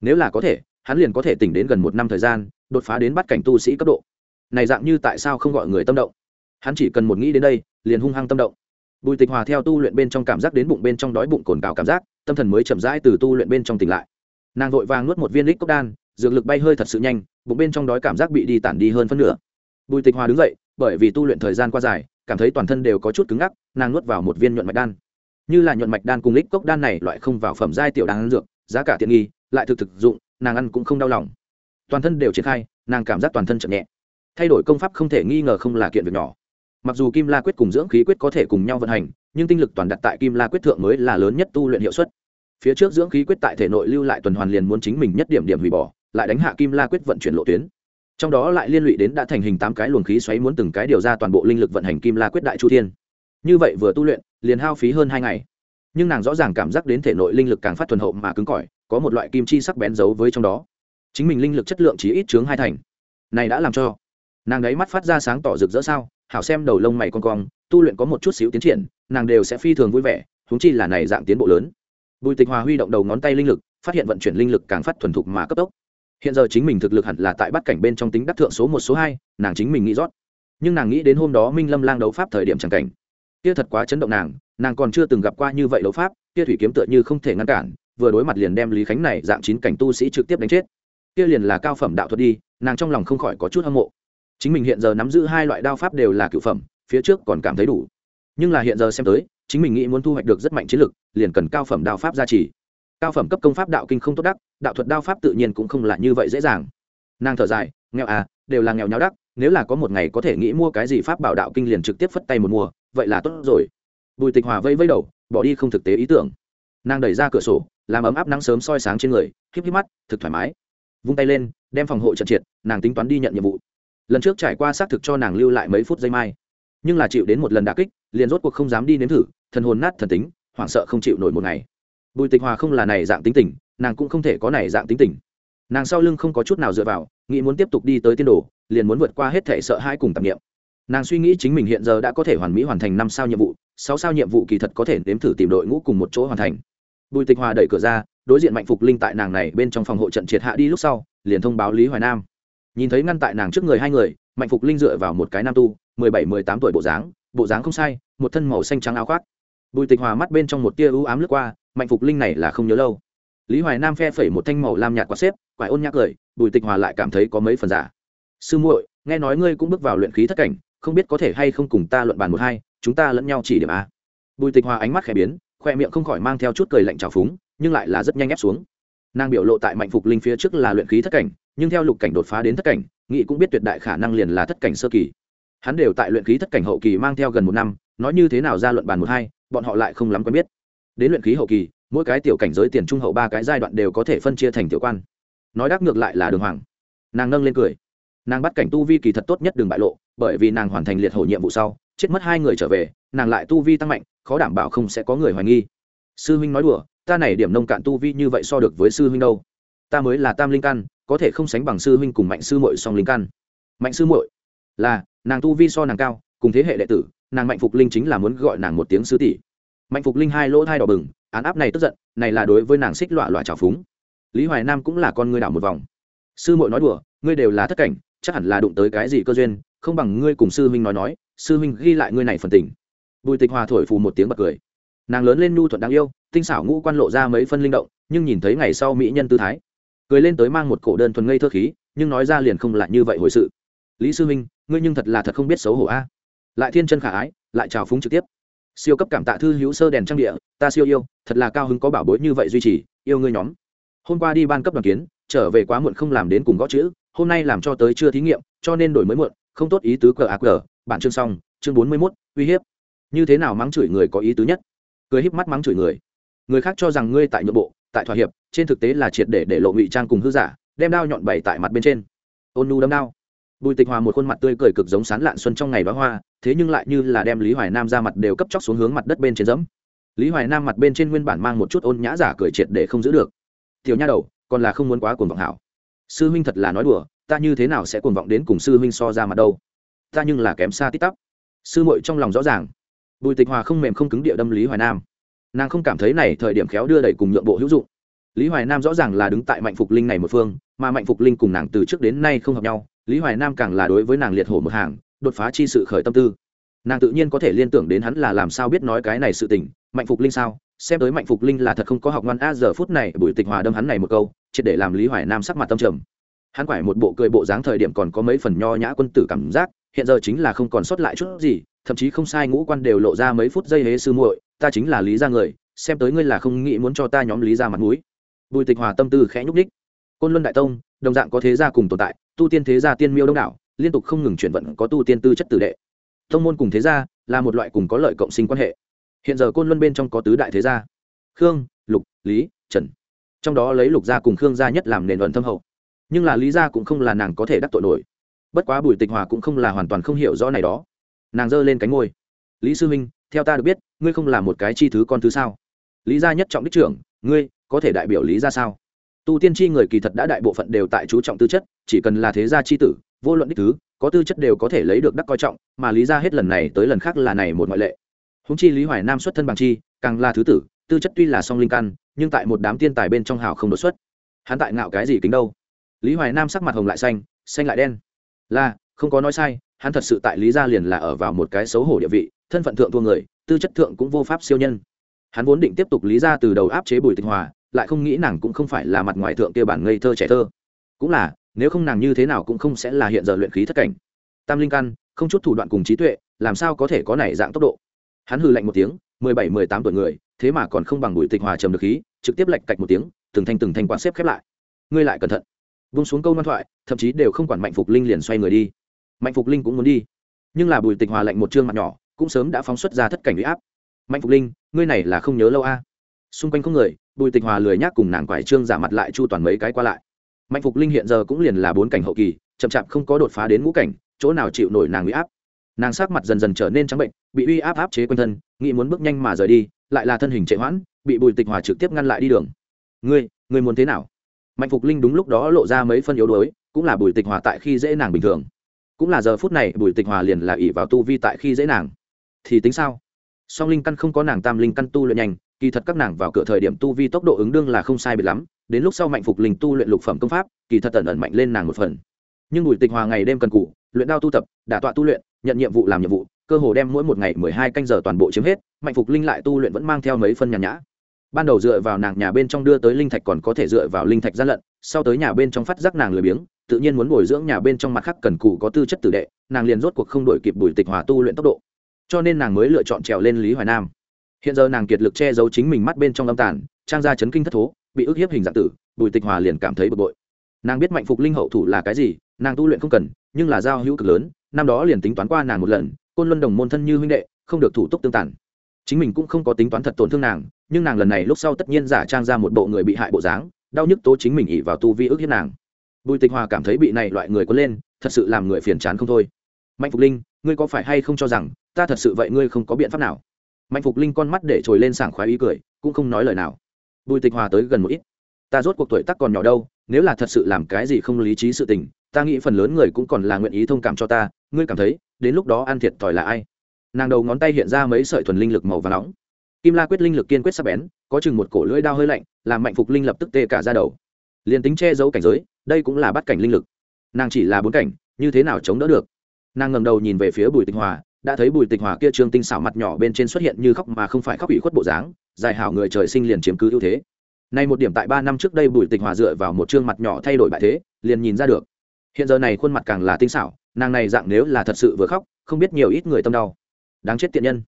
Nếu là có thể, hắn liền có thể tỉnh đến gần một năm thời gian, đột phá đến bắt cảnh tu sĩ cấp độ. Này dạng như tại sao không gọi người tâm động? Hắn chỉ cần một nghĩ đến đây, liền hung hăng tâm động. Bùi tịch hòa theo tu luyện bên trong cảm giác đến bụng bên trong đói bụng cồn cào cảm giác, tâm thần mới chậm rãi từ tu luyện bên trong tỉnh lại. Nàng vội vàng nuốt một viên lít cốc đan, dược lực bay hơi thật sự nhanh, bụng bên trong đói cảm giác bị đi tản đi hơn phân nửa. Bùi tịch hòa đứng dậy, bởi vì tu luyện thời gian qua dài, cảm thấy toàn thân đều có chút cứng ngắc, nàng nuốt vào một viên nhuận mạch đan. Như là nhuận mạch đan cùng lít cốc đan này loại không vào phẩm giai tiểu đan dược, giá cả tiện nghi, lại thực thực dụng, nàng ăn cũng không đau lòng. Toàn thân đều triển khai, nàng cảm giác toàn thân chậm nhẹ. Thay đổi công pháp không thể nghi ngờ không là kiện việc nhỏ mặc dù kim la quyết cùng dưỡng khí quyết có thể cùng nhau vận hành, nhưng tinh lực toàn đặt tại kim la quyết thượng mới là lớn nhất tu luyện hiệu suất. Phía trước dưỡng khí quyết tại thể nội lưu lại tuần hoàn liền muốn chính mình nhất điểm điểm hủy bỏ, lại đánh hạ kim la quyết vận chuyển lộ tuyến. Trong đó lại liên lụy đến đã thành hình tám cái luồng khí xoáy muốn từng cái điều ra toàn bộ linh lực vận hành kim la quyết đại chu thiên. Như vậy vừa tu luyện, liền hao phí hơn hai ngày. Nhưng nàng rõ ràng cảm giác đến thể nội linh lực càng phát thuần hậu mà cứng cỏi, có một loại kim chi sắc bén giấu với trong đó. Chính mình linh lực chất lượng chỉ ít chướng hai thành. Này đã làm cho nàng đấy mắt phát ra sáng tỏ rực rỡ sao? Hảo xem đầu lông mày con cong, tu luyện có một chút xíu tiến triển, nàng đều sẽ phi thường vui vẻ húng chi là này dạng tiến bộ lớn. Bùi tịch hòa huy động đầu ngón tay linh lực, phát hiện vận chuyển linh lực càng phát thuần thục mà cấp tốc. Hiện giờ chính mình thực lực hẳn là tại bắt cảnh bên trong tính đắc thượng số một số hai, nàng chính mình nghĩ rót. Nhưng nàng nghĩ đến hôm đó minh lâm lang đấu pháp thời điểm c cảnh. Kia thật quá chấn động nàng nàng còn chưa từng gặp qua như vậy đấu pháp, kia thủy kiếm tựa như không thể ngăn cản, vừa đối mặt liền đem lý khánh này dạng chín cảnh tu sĩ trực tiếp đánh chết. Kia liền là cao phẩm đạo thuật đi, nàng trong lòng không khỏi có chút hâm mộ chính mình hiện giờ nắm giữ hai loại đao pháp đều là cựu phẩm, phía trước còn cảm thấy đủ. Nhưng là hiện giờ xem tới, chính mình nghĩ muốn thu hoạch được rất mạnh chiến lực, liền cần cao phẩm đao pháp gia trì. Cao phẩm cấp công pháp đạo kinh không tốt đắc, đạo thuật đao pháp tự nhiên cũng không là như vậy dễ dàng. Nàng thở dài, nghèo à đều là nghèo nháo đắc, nếu là có một ngày có thể nghĩ mua cái gì pháp bảo đạo kinh liền trực tiếp phất tay một mua vậy là tốt rồi. Bùi tịch hòa vây vây đầu, bỏ đi không thực tế ý tưởng. Nàng đẩy ra cửa sổ, làm ấm áp nắng sớm soi sáng trên người, híp híp mắt, thực thoải mái. Vung tay lên, đem phòng hộ trận triệt, nàng tính toán đi nhận nhiệm vụ lần trước trải qua xác thực cho nàng lưu lại mấy phút giây mai. Nhưng là chịu đến một lần đà kích, liền rốt cuộc không dám đi nếm thử, thần hồn nát thần tính, hoảng sợ không chịu nổi một ngày. Bùi tịch hòa không là này dạng tính tình, nàng cũng không thể có này dạng tính tình. Nàng sau lưng không có chút nào dựa vào, nghĩ muốn tiếp tục đi tới tiên đồ, liền muốn vượt qua hết thể sợ hãi cùng tạp nghiệm nàng suy nghĩ chính mình hiện giờ đã có thể hoàn mỹ hoàn thành năm sao nhiệm vụ, sáu sao nhiệm vụ kỳ thật có thể nếm thử tìm đội ngũ cùng một chỗ hoàn thành. Bùi tịch hòa đẩy cửa ra, đối diện mạnh phục linh tại nàng này bên trong phòng hộ trận triệt hạ đi lúc sau, liền thông báo lý hoài nam nhìn thấy ngăn tại nàng trước người hai người, mạnh phục linh dựa vào một cái nam tu, mười bảy, mười tám tuổi bộ dáng bộ dáng không sai, một thân màu xanh trắng áo khoác. Bùi tịch hòa mắt bên trong một tia ưu ám lướt qua, mạnh phục linh này là không nhớ lâu. Lý hoài nam phe phẩy một thanh màu lam nhạt quạt xếp, quải ôn nhắc cười, bùi tịch hòa lại cảm thấy có mấy phần giả. Sư muội, nghe nói ngươi cũng bước vào luyện khí thất cảnh, không biết có thể hay không cùng ta luận bàn một hai, chúng ta lẫn nhau chỉ điểm a. Bùi tịch hòa ánh mắt khẽ biến, khoe miệng không khỏi mang theo chút cười lạnh trào phúng, nhưng lại là rất nhanh ép xuống nàng biểu lộ tại mạnh phục linh phía trước là luyện khí thất cảnh, nhưng theo lục cảnh đột phá đến thất cảnh nghị cũng biết tuyệt đại khả năng liền là thất cảnh sơ kỳ. Hắn đều tại luyện khí thất cảnh hậu kỳ mang theo gần một năm, nói như thế nào ra luận bàn một hai, bọn họ lại không lắm quen biết. Đến luyện khí hậu kỳ, mỗi cái tiểu cảnh giới tiền trung hậu ba cái giai đoạn đều có thể phân chia thành tiểu quan. Nói đắc ngược lại là đường hoàng. Nàng nâng lên cười. Nàng bắt cảnh tu vi kỳ thật tốt nhất đường bại lộ, bởi vì nàng hoàn thành liệt hổ nhiệm vụ sau, chết mất hai người trở về, nàng lại tu vi tăng mạnh, khó đảm bảo không sẽ có người hoài nghi. Sư huynh nói đùa ta này điểm nông cạn tu vi như vậy so được với sư huynh đâu. Ta mới là tam linh căn, có thể không sánh bằng sư huynh cùng mạnh sư muội song linh căn. Mạnh sư muội? Là, nàng tu vi so nàng cao, cùng thế hệ đệ tử, nàng mạnh phục linh chính là muốn gọi nàng một tiếng sư tỷ. Mạnh phục linh hai lỗ thai đỏ bừng, án áp này tức giận, này là đối với nàng xích loạ loạ trào phúng. Lý hoài nam cũng là con ngươi đảo một vòng. Sư muội nói đùa, ngươi đều là thất cảnh, chắc hẳn là đụng tới cái gì cơ duyên, không bằng ngươi cùng sư huynh nói nói, sư huynh ghi lại ngươi này phần tình. Bùi tịch hòa thổi phù một tiếng bật cười nàng lớn lên nhu thuận đáng yêu, tinh xảo ngũ quan lộ ra mấy phân linh động, nhưng nhìn thấy ngày sau mỹ nhân tư thái, cười lên tới mang một cổ đơn thuần ngây thơ khí, nhưng nói ra liền không lại như vậy hồi sự. Lý sư Minh ngươi nhưng thật là thật không biết xấu hổ a. Lại thiên chân khả ái, lại trào phúng trực tiếp. Siêu cấp cảm tạ thư hữu sơ đèn trang địa, ta siêu yêu, thật là cao hứng có bảo bối như vậy duy trì, yêu ngươi nhóm. Hôm qua đi ban cấp đoàn kiến, trở về quá muộn không làm đến cùng gõ chữ, hôm nay làm cho tới chưa thí nghiệm, cho nên đổi mới muộn, không tốt ý tứ cờ ác cờ. Bản chương xong, chương bốn mươi mốt, uy hiếp. Như thế nào mắng chửi người có ý tứ nhất? Cười híp mắt mắng chửi người. Người khác cho rằng ngươi tại nhượng bộ, tại thỏa hiệp, trên thực tế là triệt để để lộ ngụy trang cùng hư giả, đem đao nhọn bày tại mặt bên trên. Ôn nu đâm đao. Bùi tịch hòa một khuôn mặt tươi cười cực giống sán lạn xuân trong ngày đó hoa, thế nhưng lại như là đem lý hoài nam ra mặt đều cấp chóc xuống hướng mặt đất bên trên dẫm lý hoài nam mặt bên trên nguyên bản mang một chút ôn nhã giả cười triệt để không giữ được. Tiểu nha đầu, còn là không muốn quá cuồng vọng hảo. Sư huynh thật là nói đùa, ta như thế nào sẽ cuồng vọng đến cùng sư huynh so ra mặt đâu? Ta nhưng là kém xa tít tắp. Sư muội trong lòng rõ ràng bùi tịch hòa không mềm không cứng địa đâm lý hoài nam. Nàng không cảm thấy này thời điểm khéo đưa đẩy cùng nhượng bộ hữu dụng. Lý hoài nam rõ ràng là đứng tại mạnh phục linh này một phương, mà mạnh phục linh cùng nàng từ trước đến nay không hợp nhau, lý hoài nam càng là đối với nàng liệt hổ một hàng, đột phá chi sự khởi tâm tư. Nàng tự nhiên có thể liên tưởng đến hắn là làm sao biết nói cái này sự tình, mạnh phục linh sao? Xem tới mạnh phục linh là thật không có học ngoan a, giờ phút này bùi tịch hòa đâm hắn này một câu, triệt để làm lý hoài nam sắc mặt tâm trầm. Hắn quải một bộ cười bộ dáng thời điểm còn có mấy phần nho nhã quân tử cảm giác hiện giờ chính là không còn sót lại chút gì, thậm chí không sai, ngũ quan đều lộ ra mấy phút giây hế sư muội, ta chính là lý gia người, xem tới ngươi là không nghĩ muốn cho ta nhóm lý gia mặt mũi. Bùi tịch hòa tâm tư khẽ nhúc nhích. côn luân đại tông, đồng dạng có thế gia cùng tồn tại, tu tiên thế gia tiên miêu đông đảo, liên tục không ngừng chuyển vận có tu tiên tư chất tử đệ. Thông môn cùng thế gia là một loại cùng có lợi cộng sinh quan hệ. Hiện giờ côn luân bên trong có tứ đại thế gia. Khương, lục, lý, trần. Trong đó lấy lục gia cùng khương gia nhất làm nền luận thâm hậu. Nhưng là lý gia cũng không là nàng có thể đắc tội nổi bất quá bùi tịch hòa cũng không là hoàn toàn không hiểu rõ này đó. Nàng giơ lên cánh ngôi lý sư minh theo ta được biết, ngươi không là một cái chi thứ con thứ sao? Lý gia nhất trọng đích trưởng, ngươi có thể đại biểu lý gia sao? Tu tiên chi người kỳ thật đã đại bộ phận đều tại chú trọng tư chất, chỉ cần là thế gia chi tử, vô luận đích thứ, có tư chất đều có thể lấy được đắc coi trọng, mà lý gia hết lần này tới lần khác là này một ngoại lệ. Húng chi lý hoài nam xuất thân bằng chi, càng là thứ tử, tư chất tuy là song linh căn, nhưng tại một đám tiên tài bên trong hào không đột xuất. Hắn tại ngạo cái gì kính đâu? Lý hoài nam sắc mặt hồng lại xanh xanh lại đen là, không có nói sai, hắn thật sự tại lý gia liền là ở vào một cái xấu hổ địa vị, thân phận thượng thua người, tư chất thượng cũng vô pháp siêu nhân. Hắn vốn định tiếp tục lý ra từ đầu áp chế bùi tịch hòa, lại không nghĩ nàng cũng không phải là mặt ngoài thượng kia bản ngây thơ trẻ thơ. Cũng là, nếu không nàng như thế nào cũng không sẽ là hiện giờ luyện khí thất cảnh. Tam linh căn, không chút thủ đoạn cùng trí tuệ, làm sao có thể có này dạng tốc độ? Hắn hừ lạnh một tiếng, mười bảy, mười tám tuổi người, thế mà còn không bằng bùi tịch hòa trầm được khí, trực tiếp lạch cạch một tiếng, từng thanh từng thanh quán xếp khép lại. Ngươi lại cẩn thận vung xuống câu ngoan thoại, thậm chí đều không quản mạnh phục linh liền xoay người đi. Mạnh phục linh cũng muốn đi. Nhưng là bùi tịch hòa lạnh một chương mặt nhỏ, cũng sớm đã phóng xuất ra thất cảnh huy áp. Mạnh phục linh, ngươi này là không nhớ lâu a? Xung quanh không người, bùi tịch hòa lười nhác cùng nàng quải trương giả mặt lại chu toàn mấy cái qua lại. Mạnh phục linh hiện giờ cũng liền là bốn cảnh hậu kỳ, chậm chạp không có đột phá đến ngũ cảnh, chỗ nào chịu nổi nàng huy áp? Nàng sắc mặt dần dần trở nên trắng bệnh, bị uy áp áp chế quanh thân, nghĩ muốn bước nhanh mà rời đi, lại là thân hình trệ hoãn, bị bùi tịch hòa trực tiếp ngăn lại đi đường. Ngươi ngươi muốn thế nào? Mạnh phục linh đúng lúc đó lộ ra mấy phân yếu đuối, cũng là bùi tịch hòa tại khi dễ nàng bình thường. Cũng là giờ phút này, bùi tịch hòa liền là ỷ vào tu vi tại khi dễ nàng. Thì tính sao? Song linh căn không có nàng tam linh căn tu luyện nhanh, kỳ thật các nàng vào cửa thời điểm tu vi tốc độ ứng đương là không sai biệt lắm, đến lúc sau mạnh phục linh tu luyện lục phẩm công pháp, kỳ thật tần ẩn mạnh lên nàng một phần. Nhưng bùi tịch hòa ngày đêm cần cụ, luyện đao tu tập, đả tọa tu luyện, nhận nhiệm vụ làm nhiệm vụ, cơ hồ đem mỗi một ngày mười hai canh giờ toàn bộ chiếm hết, mạnh phục linh lại tu luyện vẫn mang theo mấy phân nhàn nhã ban đầu dựa vào nàng nhà bên trong đưa tới linh thạch còn có thể dựa vào linh thạch gian lận, sau tới nhà bên trong phát giác nàng lười biếng, tự nhiên muốn bồi dưỡng nhà bên trong mặt khác cần cù có tư chất tử đệ, nàng liền rốt cuộc không đổi kịp bùi tịch hòa tu luyện tốc độ. Cho nên nàng mới lựa chọn trèo lên lý hoài nam. Hiện giờ nàng kiệt lực che giấu chính mình mắt bên trong âm tàn, trang ra chấn kinh thất thố, bị ức hiếp hình dạng tử, bùi tịch hòa liền cảm thấy bực bội. Nàng biết mạnh phục linh hậu thủ là cái gì, nàng tu luyện không cần, nhưng là giao hữu cực lớn, năm đó liền tính toán qua nàng một lần, côn luân đồng môn thân như huynh đệ, không được thủ tục tương tản chính mình cũng không có tính toán thật tổn thương nàng nhưng nàng lần này lúc sau tất nhiên giả trang ra một bộ người bị hại bộ dáng, đau nhức tố chính mình ỉ vào tu vi ức hiếp nàng. Bùi tịch hòa cảm thấy bị này loại người có lên, thật sự làm người phiền chán không thôi. Mạnh phục linh, ngươi có phải hay không cho rằng, ta thật sự vậy ngươi không có biện pháp nào? Mạnh phục linh con mắt để trồi lên sảng khoái ý cười, cũng không nói lời nào. Bùi tịch hòa tới gần một ít. Ta rốt cuộc tuổi tắc còn nhỏ đâu, nếu là thật sự làm cái gì không lý trí sự tình, ta nghĩ phần lớn người cũng còn là nguyện ý thông cảm cho ta, ngươi cảm thấy, đến lúc đó ăn thiệt thòi là ai? Nàng đầu ngón tay hiện ra mấy sợi thuần linh lực màu và nóng kim la quyết linh lực kiên quyết sắp bén, có chừng một cổ lưỡi đao hơi lạnh, làm mạnh phục linh lập tức tê cả ra đầu. Liền tính che giấu cảnh giới, đây cũng là bắt cảnh linh lực. Nàng chỉ là bốn cảnh, như thế nào chống đỡ được? Nàng ngầm đầu nhìn về phía bùi tịch hòa, đã thấy bùi tịch hòa kia trương tinh xảo mặt nhỏ bên trên xuất hiện như khóc mà không phải khóc ủy khuất bộ dáng, dài hảo người trời sinh liền chiếm cứ ưu thế. Nay một điểm tại ba năm trước đây bùi tịch hòa dựa vào một trương mặt nhỏ thay đổi bại thế, liền nhìn ra được. Hiện giờ này khuôn mặt càng là tinh xảo, nàng này dạng nếu là thật sự vừa khóc, không biết nhiều ít người tâm đau. Đáng chết tiện nhân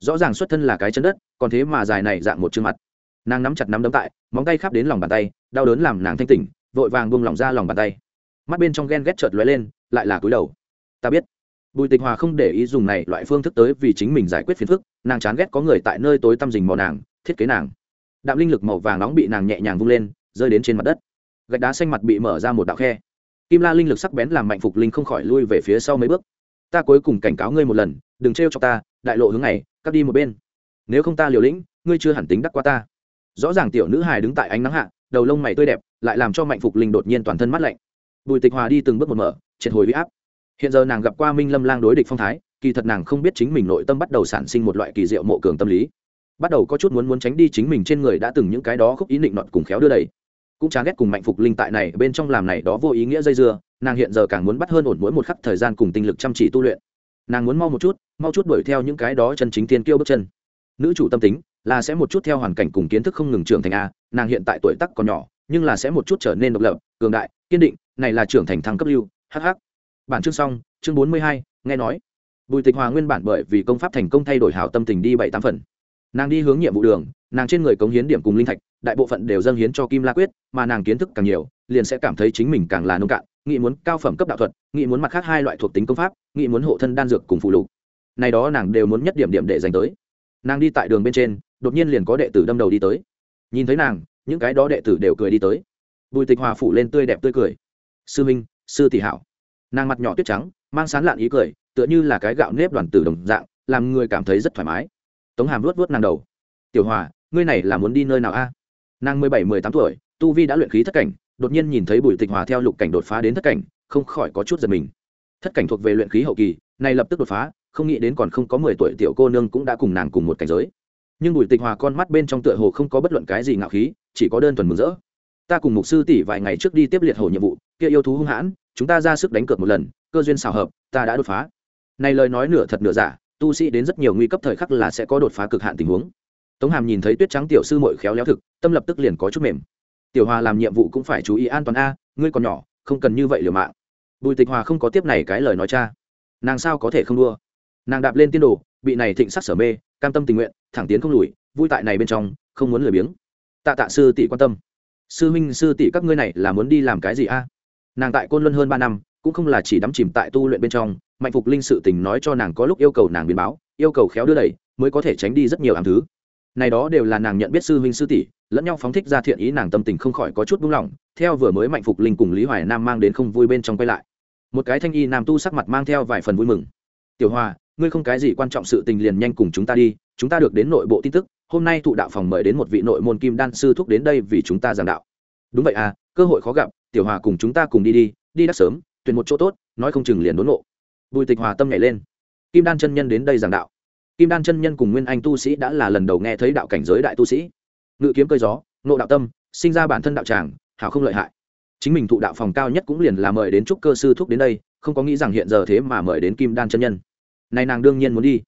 rõ ràng xuất thân là cái chân đất, còn thế mà dài này dạng một chương mặt. Nàng nắm chặt nắm đấm tại, móng tay khắp đến lòng bàn tay, đau đớn làm nàng thanh tỉnh, vội vàng buông lỏng ra lòng bàn tay. Mắt bên trong ghen ghét chợt lóe lên, lại là cúi đầu. Ta biết. Bùi tịch hòa không để ý dùng này loại phương thức tới vì chính mình giải quyết phiền phức, nàng chán ghét có người tại nơi tối tăm rình mò nàng, thiết kế nàng. Đạm linh lực màu vàng nóng bị nàng nhẹ nhàng vung lên, rơi đến trên mặt đất. Gạch đá xanh mặt bị mở ra một đạo khe. Kim la linh lực sắc bén làm mạnh phục linh không khỏi lui về phía sau mấy bước. Ta cuối cùng cảnh cáo ngươi một lần, đừng trêu cho ta, đại lộ hướng này cắt đi một bên. Nếu không ta liều lĩnh, ngươi chưa hẳn tính đắc qua ta. Rõ ràng tiểu nữ hài đứng tại ánh nắng hạ, đầu lông mày tươi đẹp, lại làm cho mạnh phục linh đột nhiên toàn thân mắt lạnh. Bùi tịch hòa đi từng bước một mở, triệt hồi huy áp. Hiện giờ nàng gặp qua minh lâm lang đối địch phong thái, kỳ thật nàng không biết chính mình nội tâm bắt đầu sản sinh một loại kỳ diệu mộ cường tâm lý. Bắt đầu có chút muốn muốn tránh đi chính mình trên người đã từng những cái đó khúc ý định nọt cùng khéo đưa đẩy. Cũng chán ghét cùng mạnh phục linh tại này, bên trong làm này đó vô ý nghĩa dây dưa, nàng hiện giờ càng muốn bắt hơn ổn mỗi một khắc thời gian cùng tinh lực chăm chỉ tu luyện nàng muốn mau một chút, mau chút đuổi theo những cái đó chân chính tiên kiêu bước chân. Nữ chủ tâm tính là sẽ một chút theo hoàn cảnh cùng kiến thức không ngừng trưởng thành a, nàng hiện tại tuổi tắc còn nhỏ, nhưng là sẽ một chút trở nên độc lập, cường đại, kiên định, này là trưởng thành thăng cấp lưu hh bản chương xong, chương bốn mươi hai, nghe nói. Bùi tịch hòa nguyên bản bởi vì công pháp thành công thay đổi hảo tâm tình đi bảy tám phần. Nàng đi hướng nhiệm vụ đường, nàng trên người cống hiến điểm cùng linh thạch, đại bộ phận đều dâng hiến cho kim la quyết, mà nàng kiến thức càng nhiều, liền sẽ cảm thấy chính mình càng là nông cạn nghị muốn cao phẩm cấp đạo thuật, nghị muốn mặt khác hai loại thuộc tính công pháp, nghị muốn hộ thân đan dược cùng phụ lục. Này đó nàng đều muốn nhất điểm điểm để dành tới. Nàng đi tại đường bên trên, đột nhiên liền có đệ tử đâm đầu đi tới. Nhìn thấy nàng, những cái đó đệ tử đều cười đi tới. Bùi tịch hòa phủ lên tươi đẹp tươi cười. Sư minh, sư tỷ hảo. Nàng mặt nhỏ tuyết trắng, mang sán lạn ý cười, tựa như là cái gạo nếp đoàn tử đồng dạng, làm người cảm thấy rất thoải mái. Tống hàm luốt vớt nàng đầu. Tiểu hòa, ngươi này là muốn đi nơi nào a? Nàng mười bảy, mười tám tuổi, tu vi đã luyện khí thất cảnh đột nhiên nhìn thấy bùi tịch hòa theo lục cảnh đột phá đến thất cảnh, không khỏi có chút giật mình. Thất cảnh thuộc về luyện khí hậu kỳ này lập tức đột phá, không nghĩ đến còn không có mười tuổi tiểu cô nương cũng đã cùng nàng cùng một cảnh giới. Nhưng bùi tịch hòa con mắt bên trong tựa hồ không có bất luận cái gì ngạo khí, chỉ có đơn thuần mừng rỡ. Ta cùng mục sư tỷ vài ngày trước đi tiếp liệt hồ nhiệm vụ, kia yêu thú hung hãn, chúng ta ra sức đánh cược một lần, cơ duyên xào hợp, ta đã đột phá. Này lời nói nửa thật nửa giả, tu sĩ đến rất nhiều nguy cấp thời khắc là sẽ có đột phá cực hạn tình huống. Tống hàm nhìn thấy tuyết trắng tiểu sư mội khéo léo thực, tâm lập tức liền có chút mềm tiểu hòa làm nhiệm vụ cũng phải chú ý an toàn a, ngươi còn nhỏ, không cần như vậy liều mạng. Bùi tịch hòa không có tiếp này cái lời nói cha. Nàng sao có thể không đua? Nàng đạp lên tiên đồ, bị này thịnh sắc sở mê, cam tâm tình nguyện, thẳng tiến không lùi, vui tại này bên trong, không muốn lười biếng. Tạ tạ sư tỷ quan tâm. Sư minh sư tỷ các ngươi này là muốn đi làm cái gì a? Nàng tại côn luân hơn ba năm, cũng không là chỉ đắm chìm tại tu luyện bên trong, mạnh phục linh sự tình nói cho nàng có lúc yêu cầu nàng biến báo, yêu cầu khéo đưa đẩy, mới có thể tránh đi rất nhiều ám thứ này đó đều là nàng nhận biết sư huynh sư tỷ, lẫn nhau phóng thích ra thiện ý nàng tâm tình không khỏi có chút buông lỏng, theo vừa mới mạnh phục linh cùng lý hoài nam mang đến không vui bên trong quay lại. Một cái thanh y nam tu sắc mặt mang theo vài phần vui mừng. Tiểu hòa, ngươi không cái gì quan trọng sự tình liền nhanh cùng chúng ta đi, chúng ta được đến nội bộ tin tức, hôm nay thụ đạo phòng mời đến một vị nội môn kim đan sư thúc đến đây vì chúng ta giảng đạo. Đúng vậy à cơ hội khó gặp, tiểu hòa cùng chúng ta cùng đi đi đi đắc sớm, tuyển một chỗ tốt, nói không chừng liền đốn ngộ. Bùi tịch hòa tâm nhảy lên. Kim đan chân nhân đến đây giảng đạo kim đan chân nhân cùng nguyên anh tu sĩ đã là lần đầu nghe thấy đạo cảnh giới đại tu sĩ. Ngự kiếm cơi gió nộ đạo tâm, sinh ra bản thân đạo tràng, hảo không lợi hại. Chính mình thụ đạo phòng cao nhất cũng liền là mời đến trúc cơ sư thúc đến đây, không có nghĩ rằng hiện giờ thế mà mời đến kim đan chân nhân. Nay nàng đương nhiên muốn đi.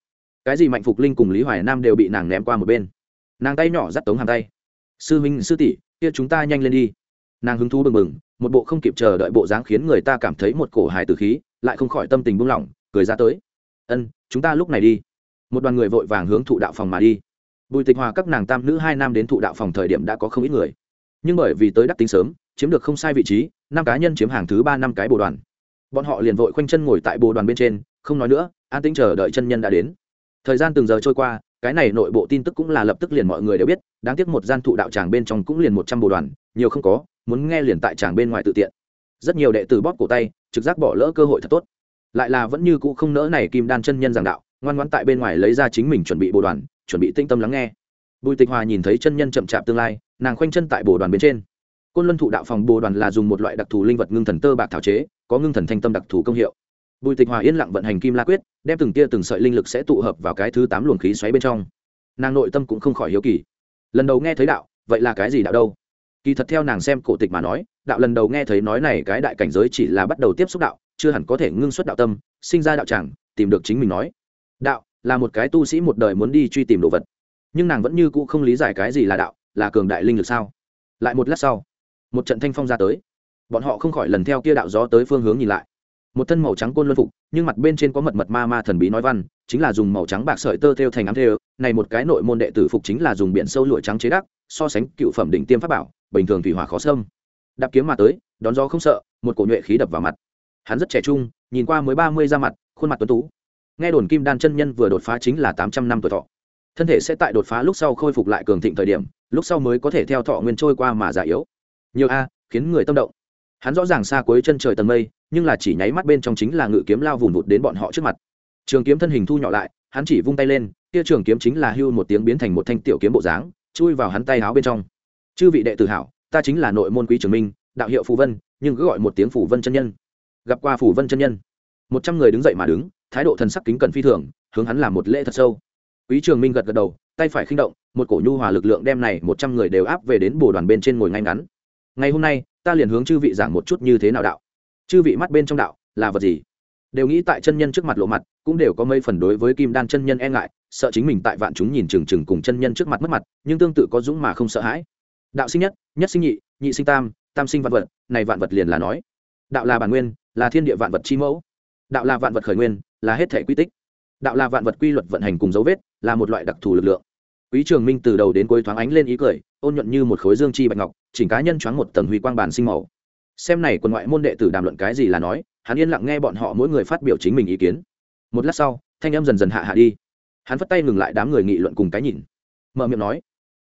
Cái gì mạnh phục linh cùng lý hoài nam đều bị nàng ném qua một bên. Nàng tay nhỏ dắt tống hàng tay. Sư minh sư tỷ, kia chúng ta nhanh lên đi. Nàng hứng thú bừng bừng, một bộ không kịp chờ đợi bộ dáng khiến người ta cảm thấy một cổ hài từ khí, lại không khỏi tâm tình buông lỏng, cười ra tới. Ân, chúng ta lúc này đi một đoàn người vội vàng hướng thụ đạo phòng mà đi. Bùi tịch hòa các nàng tam nữ hai nam đến thụ đạo phòng thời điểm đã có không ít người. Nhưng bởi vì tới đắc tính sớm, chiếm được không sai vị trí, năm cá nhân chiếm hàng thứ ba năm cái bồ đoàn. Bọn họ liền vội khoanh chân ngồi tại bồ đoàn bên trên, không nói nữa, an tĩnh chờ đợi chân nhân đã đến. Thời gian từng giờ trôi qua, cái này nội bộ tin tức cũng là lập tức liền mọi người đều biết, đáng tiếc một gian thụ đạo tràng bên trong cũng liền một trăm bồ đoàn, nhiều không có, muốn nghe liền tại tràng bên ngoài tự tiện. Rất nhiều đệ tử bóp cổ tay, trực giác bỏ lỡ cơ hội thật tốt. Lại là vẫn như cũ không nỡ này kim đan chân nhân giảng đạo ngoan ngoãn tại bên ngoài lấy ra chính mình chuẩn bị bồ đoàn, chuẩn bị tinh tâm lắng nghe. Bùi tịch hòa nhìn thấy chân nhân chậm chạp tương lai, nàng khoanh chân tại bồ đoàn bên trên. Côn luân thụ đạo phòng bồ đoàn là dùng một loại đặc thù linh vật ngưng thần tơ bạc thảo chế, có ngưng thần thanh tâm đặc thù công hiệu. Bùi tịch hòa yên lặng vận hành kim la quyết, đem từng tia từng sợi linh lực sẽ tụ hợp vào cái thứ tám luồng khí xoáy bên trong. Nàng nội tâm cũng không khỏi hiếu kỳ. Lần đầu nghe thấy đạo, vậy là cái gì đạo đâu? Kỳ thật theo nàng xem cổ tịch mà nói, đạo lần đầu nghe thấy nói này cái đại cảnh giới chỉ là bắt đầu tiếp xúc đạo, chưa hẳn có thể ngưng xuất đạo tâm, sinh ra đạo tràng tìm được chính mình nói đạo, là một cái tu sĩ một đời muốn đi truy tìm đồ vật. Nhưng nàng vẫn như cũ không lý giải cái gì là đạo, là cường đại linh lực sao? Lại một lát sau, một trận thanh phong ra tới. Bọn họ không khỏi lần theo kia đạo gió tới phương hướng nhìn lại. Một thân màu trắng côn luân phục, nhưng mặt bên trên có mật mật ma ma thần bí nói văn, chính là dùng màu trắng bạc sợi tơ theo thành ám thêu. Này một cái nội môn đệ tử phục chính là dùng biển sâu lụa trắng chế đắc, so sánh cựu phẩm đỉnh tiêm pháp bảo, bình thường thủy hỏa khó xâm. Đạp kiếm mà tới, đón gió không sợ, một cổ nhuệ khí đập vào mặt. Hắn rất trẻ trung, nhìn qua mới ba mươi ra mặt, khuôn mặt tuấn tú nghe đồn kim đan chân nhân vừa đột phá chính là tám trăm năm tuổi thọ. Thân thể sẽ tại đột phá lúc sau khôi phục lại cường thịnh thời điểm, lúc sau mới có thể theo thọ nguyên trôi qua mà già yếu. Nhiều a, khiến người tâm động. Hắn rõ ràng xa cuối chân trời tầng mây, nhưng là chỉ nháy mắt bên trong chính là ngự kiếm lao vùn vụt đến bọn họ trước mặt. Trường kiếm thân hình thu nhỏ lại, hắn chỉ vung tay lên, kia trường kiếm chính là hưu một tiếng biến thành một thanh tiểu kiếm bộ dáng, chui vào hắn tay áo bên trong. Chư vị đệ tử hảo, ta chính là nội môn quý trường minh, đạo hiệu phù vân, nhưng cứ gọi một tiếng phù vân chân nhân. Gặp qua phù vân chân nhân, một trăm người đứng dậy mà đứng thái độ thần sắc kính cẩn phi thường, hướng hắn làm một lễ thật sâu. Quý trường minh gật gật đầu, tay phải khinh động, một cổ nhu hòa lực lượng đem này một trăm người đều áp về đến bồ đoàn bên trên ngồi ngay ngắn. Ngày hôm nay, ta liền hướng chư vị giảng một chút như thế nào đạo. Chư vị mắt bên trong đạo, là vật gì? Đều nghĩ tại chân nhân trước mặt lộ mặt, cũng đều có mấy phần đối với kim đan chân nhân e ngại, sợ chính mình tại vạn chúng nhìn chừng chừng cùng chân nhân trước mặt mất mặt, nhưng tương tự có dũng mà không sợ hãi. Đạo sinh nhất nhất sinh nhị nhị sinh tam tam sinh vạn vật, này vạn vật liền là nói. Đạo là bản nguyên, là thiên địa vạn vật chi mẫu. Đạo là vạn vật khởi nguyên là hết thể quy tích. Đạo là vạn vật quy luật vận hành cùng dấu vết, là một loại đặc thù lực lượng. Quý trường minh từ đầu đến cuối thoáng ánh lên ý cười, ôn nhuận như một khối dương chi bạch ngọc, chỉnh cá nhân choáng một tầng huy quang bản sinh màu. Xem này quần ngoại môn đệ tử đàm luận cái gì là nói, hắn yên lặng nghe bọn họ mỗi người phát biểu chính mình ý kiến. Một lát sau, thanh âm dần dần hạ hạ đi. Hắn vất tay ngừng lại đám người nghị luận cùng cái nhìn. Mở miệng nói,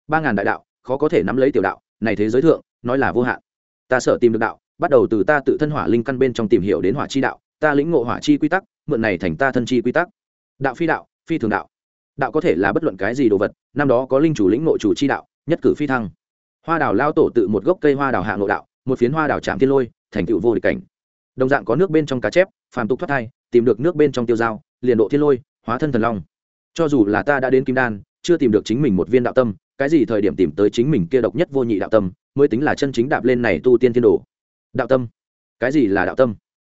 ba ngàn đại đạo, khó có thể nắm lấy tiểu đạo, này thế giới thượng, nói là vô hạn. Ta sợ tìm được đạo, bắt đầu từ ta tự thân hỏa linh căn bên trong tìm hiểu đến hỏa chi đạo, ta lĩnh ngộ hỏa chi quy tắc mượn này thành ta thân chi quy tắc. Đạo phi đạo, phi thường đạo. Đạo có thể là bất luận cái gì đồ vật, năm đó có linh chủ lĩnh nội chủ chi đạo, nhất cử phi thăng. Hoa đào lao tổ tự một gốc cây hoa đào hạ nội đạo, một phiến hoa đào chạm thiên lôi, thành tựu vô địch cảnh. Đồng dạng có nước bên trong cá chép, phàm tục thoát thai, tìm được nước bên trong tiêu dao, liền độ thiên lôi, hóa thân thần long. Cho dù là ta đã đến kim đan, chưa tìm được chính mình một viên đạo tâm, cái gì thời điểm tìm tới chính mình kia độc nhất vô nhị đạo tâm, mới tính là chân chính đạp lên này tu tiên thiên đồ. Đạo tâm? Cái gì là đạo tâm?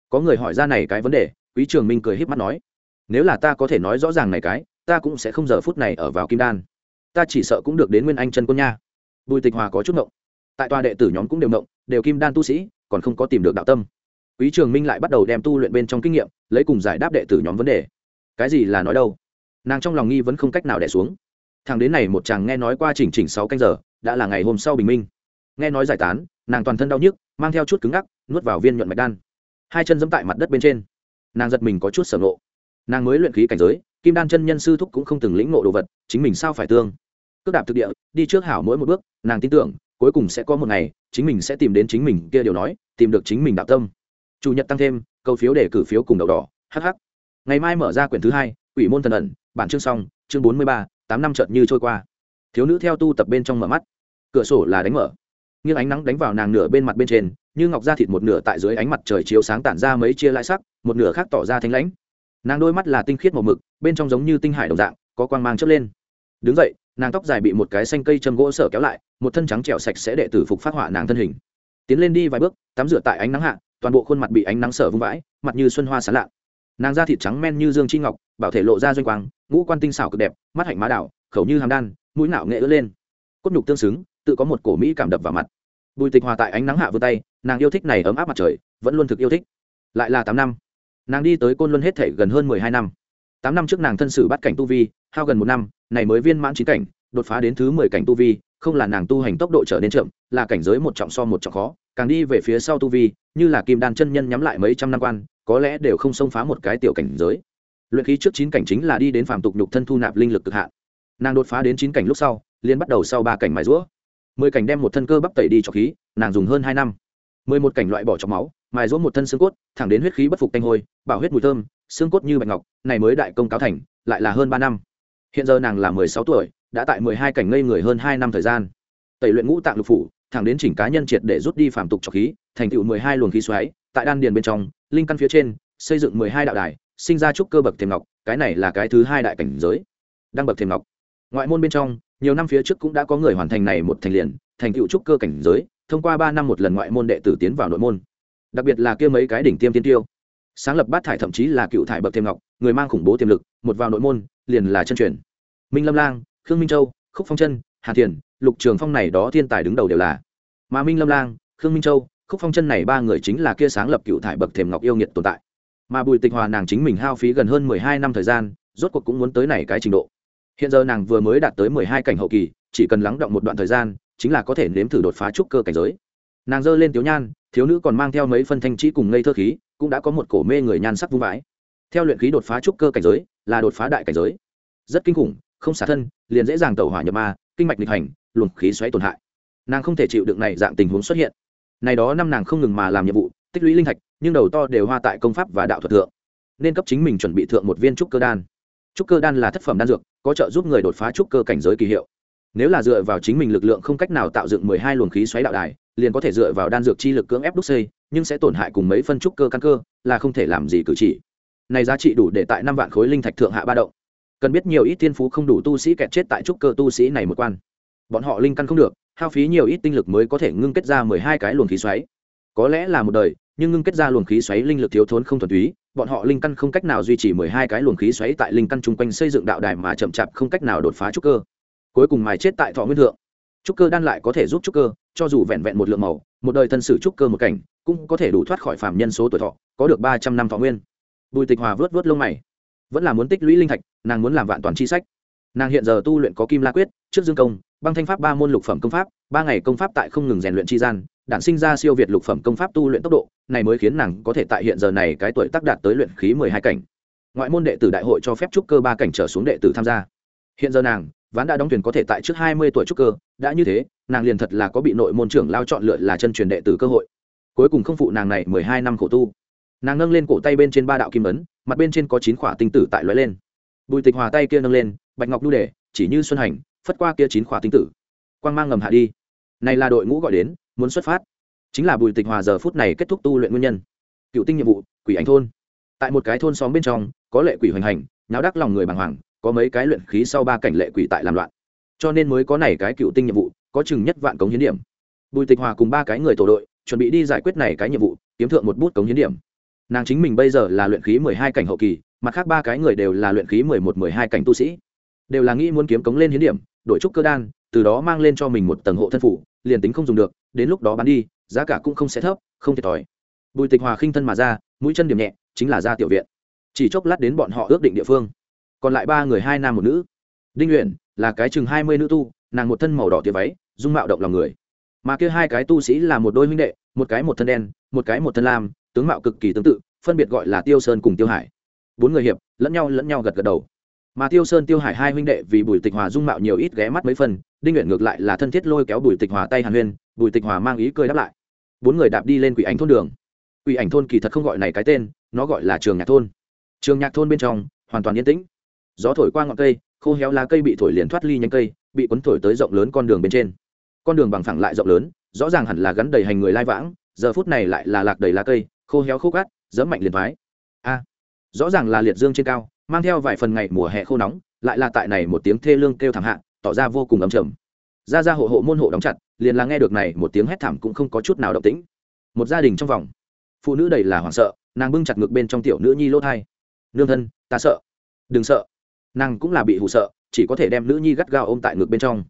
Có người hỏi ra này cái vấn đề quý trường minh cười híp mắt nói, nếu là ta có thể nói rõ ràng này cái, ta cũng sẽ không giờ phút này ở vào kim đan. Ta chỉ sợ cũng được đến nguyên anh chân quân nha. Bùi tịch hòa có chút ngộng. Tại tòa đệ tử nhóm cũng đều ngộng, đều kim đan tu sĩ, còn không có tìm được đạo tâm. Quý trường minh lại bắt đầu đem tu luyện bên trong kinh nghiệm, lấy cùng giải đáp đệ tử nhóm vấn đề. Cái gì là nói đâu? Nàng trong lòng nghi vẫn không cách nào đẻ xuống. Thằng đến này một chàng nghe nói qua chỉnh chỉnh sáu canh giờ, đã là ngày hôm sau bình minh. Nghe nói giải tán, nàng toàn thân đau nhức, mang theo chút cứng ngắc, nuốt vào viên nhuận mạch đan. Hai chân giẫm tại mặt đất bên trên nàng giật mình có chút sở ngộ. Nàng mới luyện khí cảnh giới, kim đan chân nhân sư thúc cũng không từng lĩnh ngộ đồ vật, chính mình sao phải tương? Cước đạp thực địa, đi trước hảo mỗi một bước, nàng tin tưởng, cuối cùng sẽ có một ngày, chính mình sẽ tìm đến chính mình, kia điều nói, tìm được chính mình đạo tâm. Chủ nhật tăng thêm, câu phiếu để cử phiếu cùng đậu đỏ hh ngày mai mở ra quyển thứ hai, quỷ môn thần ẩn, bản chương xong, chương bốn mươi ba, tám năm chợt như trôi qua. Thiếu nữ theo tu tập bên trong mở mắt. Cửa sổ là đánh mở. Nghiêng ánh nắng đánh vào nàng nửa bên mặt bên trên như ngọc da thịt một nửa tại dưới ánh mặt trời chiếu sáng tản ra mấy chia lại sắc, một nửa khác tỏ ra thanh lãnh. Nàng đôi mắt là tinh khiết màu mực, bên trong giống như tinh hải đồng dạng, có quang mang chớp lên. Đứng dậy, nàng tóc dài bị một cái xanh cây châm gỗ sở kéo lại, một thân trắng trẻo sạch sẽ đệ tử phục phát họa nàng thân hình. Tiến lên đi vài bước, tắm rửa tại ánh nắng hạ, toàn bộ khuôn mặt bị ánh nắng sở vung vãi, mặt như xuân hoa sán lạ. Nàng da thịt trắng men như dương chi ngọc, bảo thể lộ ra doanh quang, ngũ quan tinh xảo cực đẹp, mắt hạnh má đảo, khẩu như hàm đan, mũi nạo nghệ ướt lên. Cốt nhục tương xứng, tự có một cổ mỹ cảm đập vào mặt bùi tịch hòa tại ánh nắng hạ vươn tay, nàng yêu thích này ấm áp mặt trời, vẫn luôn thực yêu thích. Lại là tám năm, nàng đi tới côn luân hết thể gần hơn mười hai năm. Tám năm trước nàng thân sử bắt cảnh tu vi, hao gần một năm, này mới viên mãn trí cảnh, đột phá đến thứ mười cảnh tu vi, không là nàng tu hành tốc độ trở nên chậm, là cảnh giới một trọng so một trọng khó, càng đi về phía sau tu vi, như là kim đan chân nhân nhắm lại mấy trăm năm quan, có lẽ đều không xông phá một cái tiểu cảnh giới. Luyện khí trước chín cảnh chính là đi đến phàm tục nhục thân thu nạp linh lực cực hạn. Nàng đột phá đến chín cảnh lúc sau liên bắt đầu sau ba cảnh mài rũa mười cảnh đem một thân cơ bắp tẩy đi cho khí, nàng dùng hơn hai năm. Mười một cảnh loại bỏ trong máu, mài rỗ một thân xương cốt, thẳng đến huyết khí bất phục tanh hôi, bảo huyết mùi thơm, xương cốt như bạch ngọc, này mới đại công cáo thành, lại là hơn ba năm. Hiện giờ nàng là mười sáu tuổi, đã tại mười hai cảnh ngây người hơn hai năm thời gian. Tẩy luyện ngũ tạng lục phủ, thẳng đến chỉnh cá nhân triệt để rút đi phàm tục trọc khí, thành tựu mười hai luồng khí xoáy, tại đan điền bên trong, linh căn phía trên, xây dựng mười hai đạo đài, sinh ra trúc cơ bậc thềm ngọc, cái này là cái thứ hai đại cảnh giới. Đăng bậc thềm ngọc. Ngoại môn bên trong nhiều năm phía trước cũng đã có người hoàn thành này một thành liền, thành tựu trúc cơ cảnh giới, thông qua ba năm một lần ngoại môn đệ tử tiến vào nội môn. Đặc biệt là kia mấy cái đỉnh tiêm tiên tiêu. Sáng lập bát thải thậm chí là cựu thải bậc thêm ngọc, người mang khủng bố tiềm lực, một vào nội môn, liền là chân truyền. Minh lâm lang, khương minh châu, khúc phong chân, hà thiền, lục trường phong này đó thiên tài đứng đầu đều là. Mà minh lâm lang, khương minh châu, khúc phong chân này ba người chính là kia sáng lập cựu thải bậc thềm ngọc yêu nghiệt tồn tại. Mà bùi tịch hòa nàng chính mình hao phí gần hơn mười hai năm thời gian, rốt cuộc cũng muốn tới này cái trình độ hiện giờ nàng vừa mới đạt tới mười hai cảnh hậu kỳ, chỉ cần lắng động một đoạn thời gian, chính là có thể nếm thử đột phá trúc cơ cảnh giới. Nàng giơ lên tiếu nhan, thiếu nữ còn mang theo mấy phân thanh trí cùng ngây thơ khí, cũng đã có một cổ mê người nhan sắc vung vãi. Theo luyện khí đột phá trúc cơ cảnh giới, là đột phá đại cảnh giới. Rất kinh khủng, không xả thân, liền dễ dàng tẩu hỏa nhập ma, kinh mạch nghịch hành, luồng khí xoáy tổn hại. Nàng không thể chịu đựng này dạng tình huống xuất hiện. Này đó năm nàng không ngừng mà làm nhiệm vụ, tích lũy linh thạch, nhưng đầu to đều hoa tại công pháp và đạo thuật thượng. Nên cấp chính mình chuẩn bị thượng một viên trúc cơ đan trúc cơ đan là thất phẩm đan dược, có trợ giúp người đột phá trúc cơ cảnh giới kỳ hiệu. Nếu là dựa vào chính mình lực lượng không cách nào tạo dựng mười hai luồng khí xoáy đạo đài, liền có thể dựa vào đan dược chi lực cưỡng ép đúc xây, nhưng sẽ tổn hại cùng mấy phân trúc cơ căn cơ, là không thể làm gì cử chỉ. Này giá trị đủ để tại năm vạn khối linh thạch thượng hạ ba động. Cần biết nhiều ít tiên phú không đủ tu sĩ kẹt chết tại trúc cơ tu sĩ này một quan. Bọn họ linh căn không được, hao phí nhiều ít tinh lực mới có thể ngưng kết ra mười hai cái luồng khí xoáy. Có lẽ là một đời, nhưng ngưng kết ra luồng khí xoáy linh lực thiếu thốn không thuần túy bọn họ linh căn không cách nào duy trì mười hai cái luồng khí xoáy tại linh căn chung quanh xây dựng đạo đài mà chậm chạp không cách nào đột phá trúc cơ. Cuối cùng mài chết tại thọ nguyên thượng. Trúc cơ đan lại có thể giúp trúc cơ, cho dù vẹn vẹn một lượng màu, một đời thân sử trúc cơ một cảnh, cũng có thể đủ thoát khỏi phạm nhân số tuổi thọ, có được ba trăm năm thọ nguyên. Bùi tịch hòa vớt vớt lông mày. Vẫn là muốn tích lũy linh thạch, nàng muốn làm vạn toàn chi sách. Nàng hiện giờ tu luyện có kim la quyết, trước dương công, băng thanh pháp ba môn lục phẩm công pháp, ba ngày công pháp tại không ngừng rèn luyện chi gian đản sinh ra siêu việt lục phẩm công pháp tu luyện tốc độ, này mới khiến nàng có thể tại hiện giờ này cái tuổi tác đạt tới luyện khí mười hai cảnh. Ngoại môn đệ tử đại hội cho phép trúc cơ ba cảnh trở xuống đệ tử tham gia. Hiện giờ nàng, ván đã đóng thuyền có thể tại trước hai mươi tuổi trúc cơ, đã như thế, nàng liền thật là có bị nội môn trưởng lao chọn lựa là chân truyền đệ tử cơ hội. Cuối cùng không phụ nàng này mười hai năm khổ tu. Nàng nâng lên cổ tay bên trên ba đạo kim ấn, mặt bên trên có chín khỏa tinh tử tại loại lên. Bùi tịch hòa tay kia nâng lên, bạch ngọc đu đề, chỉ như xuân hành, phất qua kia chín khỏa tinh tử. Quang mang ngầm hạ đi. Này là đội ngũ gọi đến muốn xuất phát. Chính là bùi tịch hòa giờ phút này kết thúc tu luyện nguyên nhân. Cựu tinh nhiệm vụ, quỷ ảnh thôn. Tại một cái thôn xóm bên trong, có lệ quỷ hoành hành nháo đắc lòng người bàng hoàng, có mấy cái luyện khí sau ba cảnh lệ quỷ tại làm loạn. Cho nên mới có này cái cựu tinh nhiệm vụ, có chừng nhất vạn cống hiến điểm. Bùi tịch hòa cùng ba cái người tổ đội, chuẩn bị đi giải quyết này cái nhiệm vụ, kiếm thượng một bút cống hiến điểm. Nàng chính mình bây giờ là luyện khí mười hai cảnh hậu kỳ, mặt khác ba cái người đều là luyện khí mười một, mười hai cảnh tu sĩ. Đều là nghĩ muốn kiếm cống lên hiến điểm, đổi trúc cơ đan, từ đó mang lên cho mình một tầng hộ thân phủ liền tính không dùng được, đến lúc đó bán đi, giá cả cũng không sẽ thấp, không thiệt thòi. Bùi tịch hòa khinh thân mà ra, mũi chân điểm nhẹ, chính là ra tiểu viện. Chỉ chốc lát đến bọn họ ước định địa phương. Còn lại ba người hai nam một nữ. Đinh luyện là cái chừng hai mươi nữ tu, nàng một thân màu đỏ tiệp váy, dung mạo động lòng người. Mà kia hai cái tu sĩ là một đôi huynh đệ, một cái một thân đen, một cái một thân lam, tướng mạo cực kỳ tương tự, phân biệt gọi là tiêu sơn cùng tiêu hải. Bốn người hiệp, lẫn nhau lẫn nhau gật gật đầu. Mà tiêu sơn, tiêu hải hai huynh đệ vì bùi tịch hòa dung mạo nhiều ít ghé mắt mấy phần đinh nguyện ngược lại là thân thiết lôi kéo bùi tịch hòa tay hàn huyên, bùi tịch hòa mang ý cười đáp lại. Bốn người đạp đi lên quỷ ảnh thôn đường. Quỷ ảnh thôn kỳ thật không gọi này cái tên, nó gọi là trường nhạc thôn. Trường nhạc thôn bên trong, hoàn toàn yên tĩnh. Gió thổi qua ngọn cây, khô héo lá cây bị thổi liền thoát ly nhánh cây, bị cuốn thổi tới rộng lớn con đường bên trên. Con đường bằng phẳng lại rộng lớn, rõ ràng hẳn là gắn đầy hành người lai vãng, giờ phút này lại là lạc đầy lá cây, khô héo khô cát dẫm mạnh liền thoái. A, rõ ràng là liệt dương trên cao, mang theo vài phần ngày mùa hè khô nóng, lại là tại này một tiếng thê lương kêu thảm hạ tỏ ra vô cùng ấm trầm ra ra hộ hộ môn hộ đóng chặt, liền là nghe được này một tiếng hét thảm cũng không có chút nào động tĩnh. Một gia đình trong vòng, phụ nữ đầy là hoảng sợ, nàng bưng chặt ngực bên trong tiểu nữ nhi lỗ thai. Nương thân, ta sợ. Đừng sợ. Nàng cũng là bị hụ sợ, chỉ có thể đem nữ nhi gắt gao ôm tại ngực bên trong.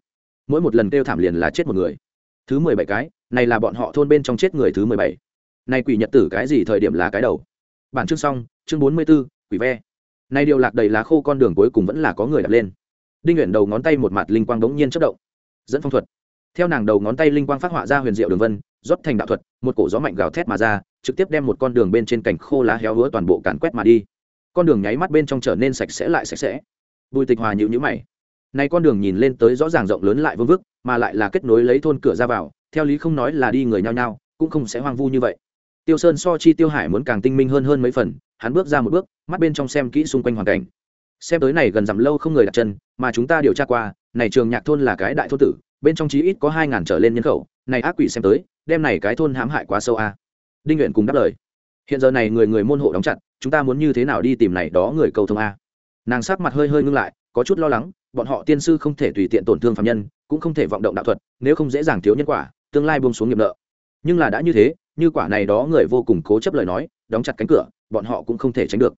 Mỗi một lần kêu thảm liền là chết một người. Thứ mười bảy cái, này là bọn họ thôn bên trong chết người thứ mười bảy. Nay quỷ nhật tử cái gì thời điểm là cái đầu? Bản chương xong, chương bốn mươi b ố quỷ ve. Nay điều lạc đầy lá khô con đường cuối cùng vẫn là có người đặt lên đinh nguyện đầu ngón tay một mặt linh quang đống nhiên chất động, dẫn phong thuật. Theo nàng đầu ngón tay linh quang phát họa ra huyền diệu đường vân, rót thành đạo thuật, một cổ gió mạnh gào thét mà ra, trực tiếp đem một con đường bên trên cành khô lá héo hứa toàn bộ càn quét mà đi. Con đường nháy mắt bên trong trở nên sạch sẽ lại sạch sẽ. Bùi tịch hòa nhịu nhữ mày. Nay con đường nhìn lên tới rõ ràng rộng lớn lại vương vức, mà lại là kết nối lấy thôn cửa ra vào, theo lý không nói là đi người nhao nhao, cũng không sẽ hoang vu như vậy. Tiêu sơn so chi tiêu hải muốn càng tinh minh hơn hơn mấy phần, hắn bước ra một bước, mắt bên trong xem kỹ xung quanh hoàn cảnh xem tới này gần dặm lâu không người đặt chân, mà chúng ta điều tra qua, này trường nhạc thôn là cái đại thôn tử, bên trong chí ít có hai ngàn trở lên nhân khẩu, này ác quỷ xem tới, đem này cái thôn hãm hại quá sâu a. À. đinh nguyện cùng đáp lời. Hiện giờ này người người môn hộ đóng chặt, chúng ta muốn như thế nào đi tìm này đó người cầu thông a? Nàng sắc mặt hơi hơi ngưng lại, có chút lo lắng, bọn họ tiên sư không thể tùy tiện tổn thương phạm nhân, cũng không thể vọng động đạo thuật, nếu không dễ dàng thiếu nhân quả, tương lai buông xuống nghiệp nợ. Nhưng là đã như thế, như quả này đó người vô cùng cố chấp lời nói, đóng chặt cánh cửa, bọn họ cũng không thể tránh được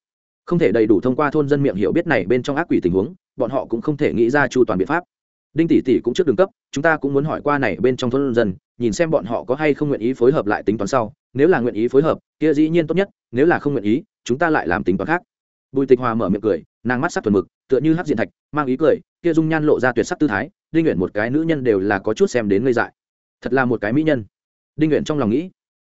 không thể đầy đủ thông qua thôn dân miệng hiểu biết này bên trong ác quỷ tình huống, bọn họ cũng không thể nghĩ ra chu toàn biện pháp. Đinh tỷ tỷ cũng trước đường cấp, chúng ta cũng muốn hỏi qua này bên trong thôn dân, nhìn xem bọn họ có hay không nguyện ý phối hợp lại tính toán sau. Nếu là nguyện ý phối hợp, kia dĩ nhiên tốt nhất, nếu là không nguyện ý, chúng ta lại làm tính toán khác. Bùi tịch hòa mở miệng cười, nàng mắt sắc thuần mực, tựa như hắc diện thạch, mang ý cười, kia dung nhan lộ ra tuyệt sắc tư thái, đinh nguyện một cái nữ nhân đều là có chút xem đến ngây dại. Thật là một cái mỹ nhân. Đinh nguyện trong lòng nghĩ,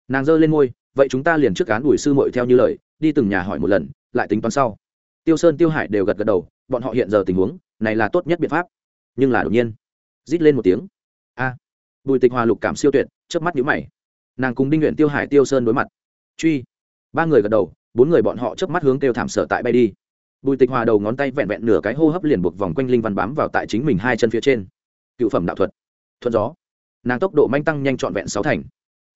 nàng giơ lên ngôi vậy chúng ta liền trước cán đuổi sư muội theo như lời đi từng nhà hỏi một lần, lại tính toán sau. Tiêu sơn, tiêu hải đều gật gật đầu, bọn họ hiện giờ tình huống, này là tốt nhất biện pháp. Nhưng là đột nhiên, rít lên một tiếng. A, bùi tịch hòa lục cảm siêu tuyệt, chớp mắt nhíu mày. Nàng cùng đinh nguyện tiêu hải, tiêu sơn đối mặt. Truy. Ba người gật đầu, bốn người bọn họ chớp mắt hướng tiêu thảm sở tại bay đi. Bùi tịch hòa đầu ngón tay vẹn vẹn nửa cái hô hấp liền buộc vòng quanh linh văn bám vào tại chính mình hai chân phía trên. Cựu phẩm đạo thuật. Thuận gió. Nàng tốc độ manh tăng nhanh trọn vẹn sáu thành.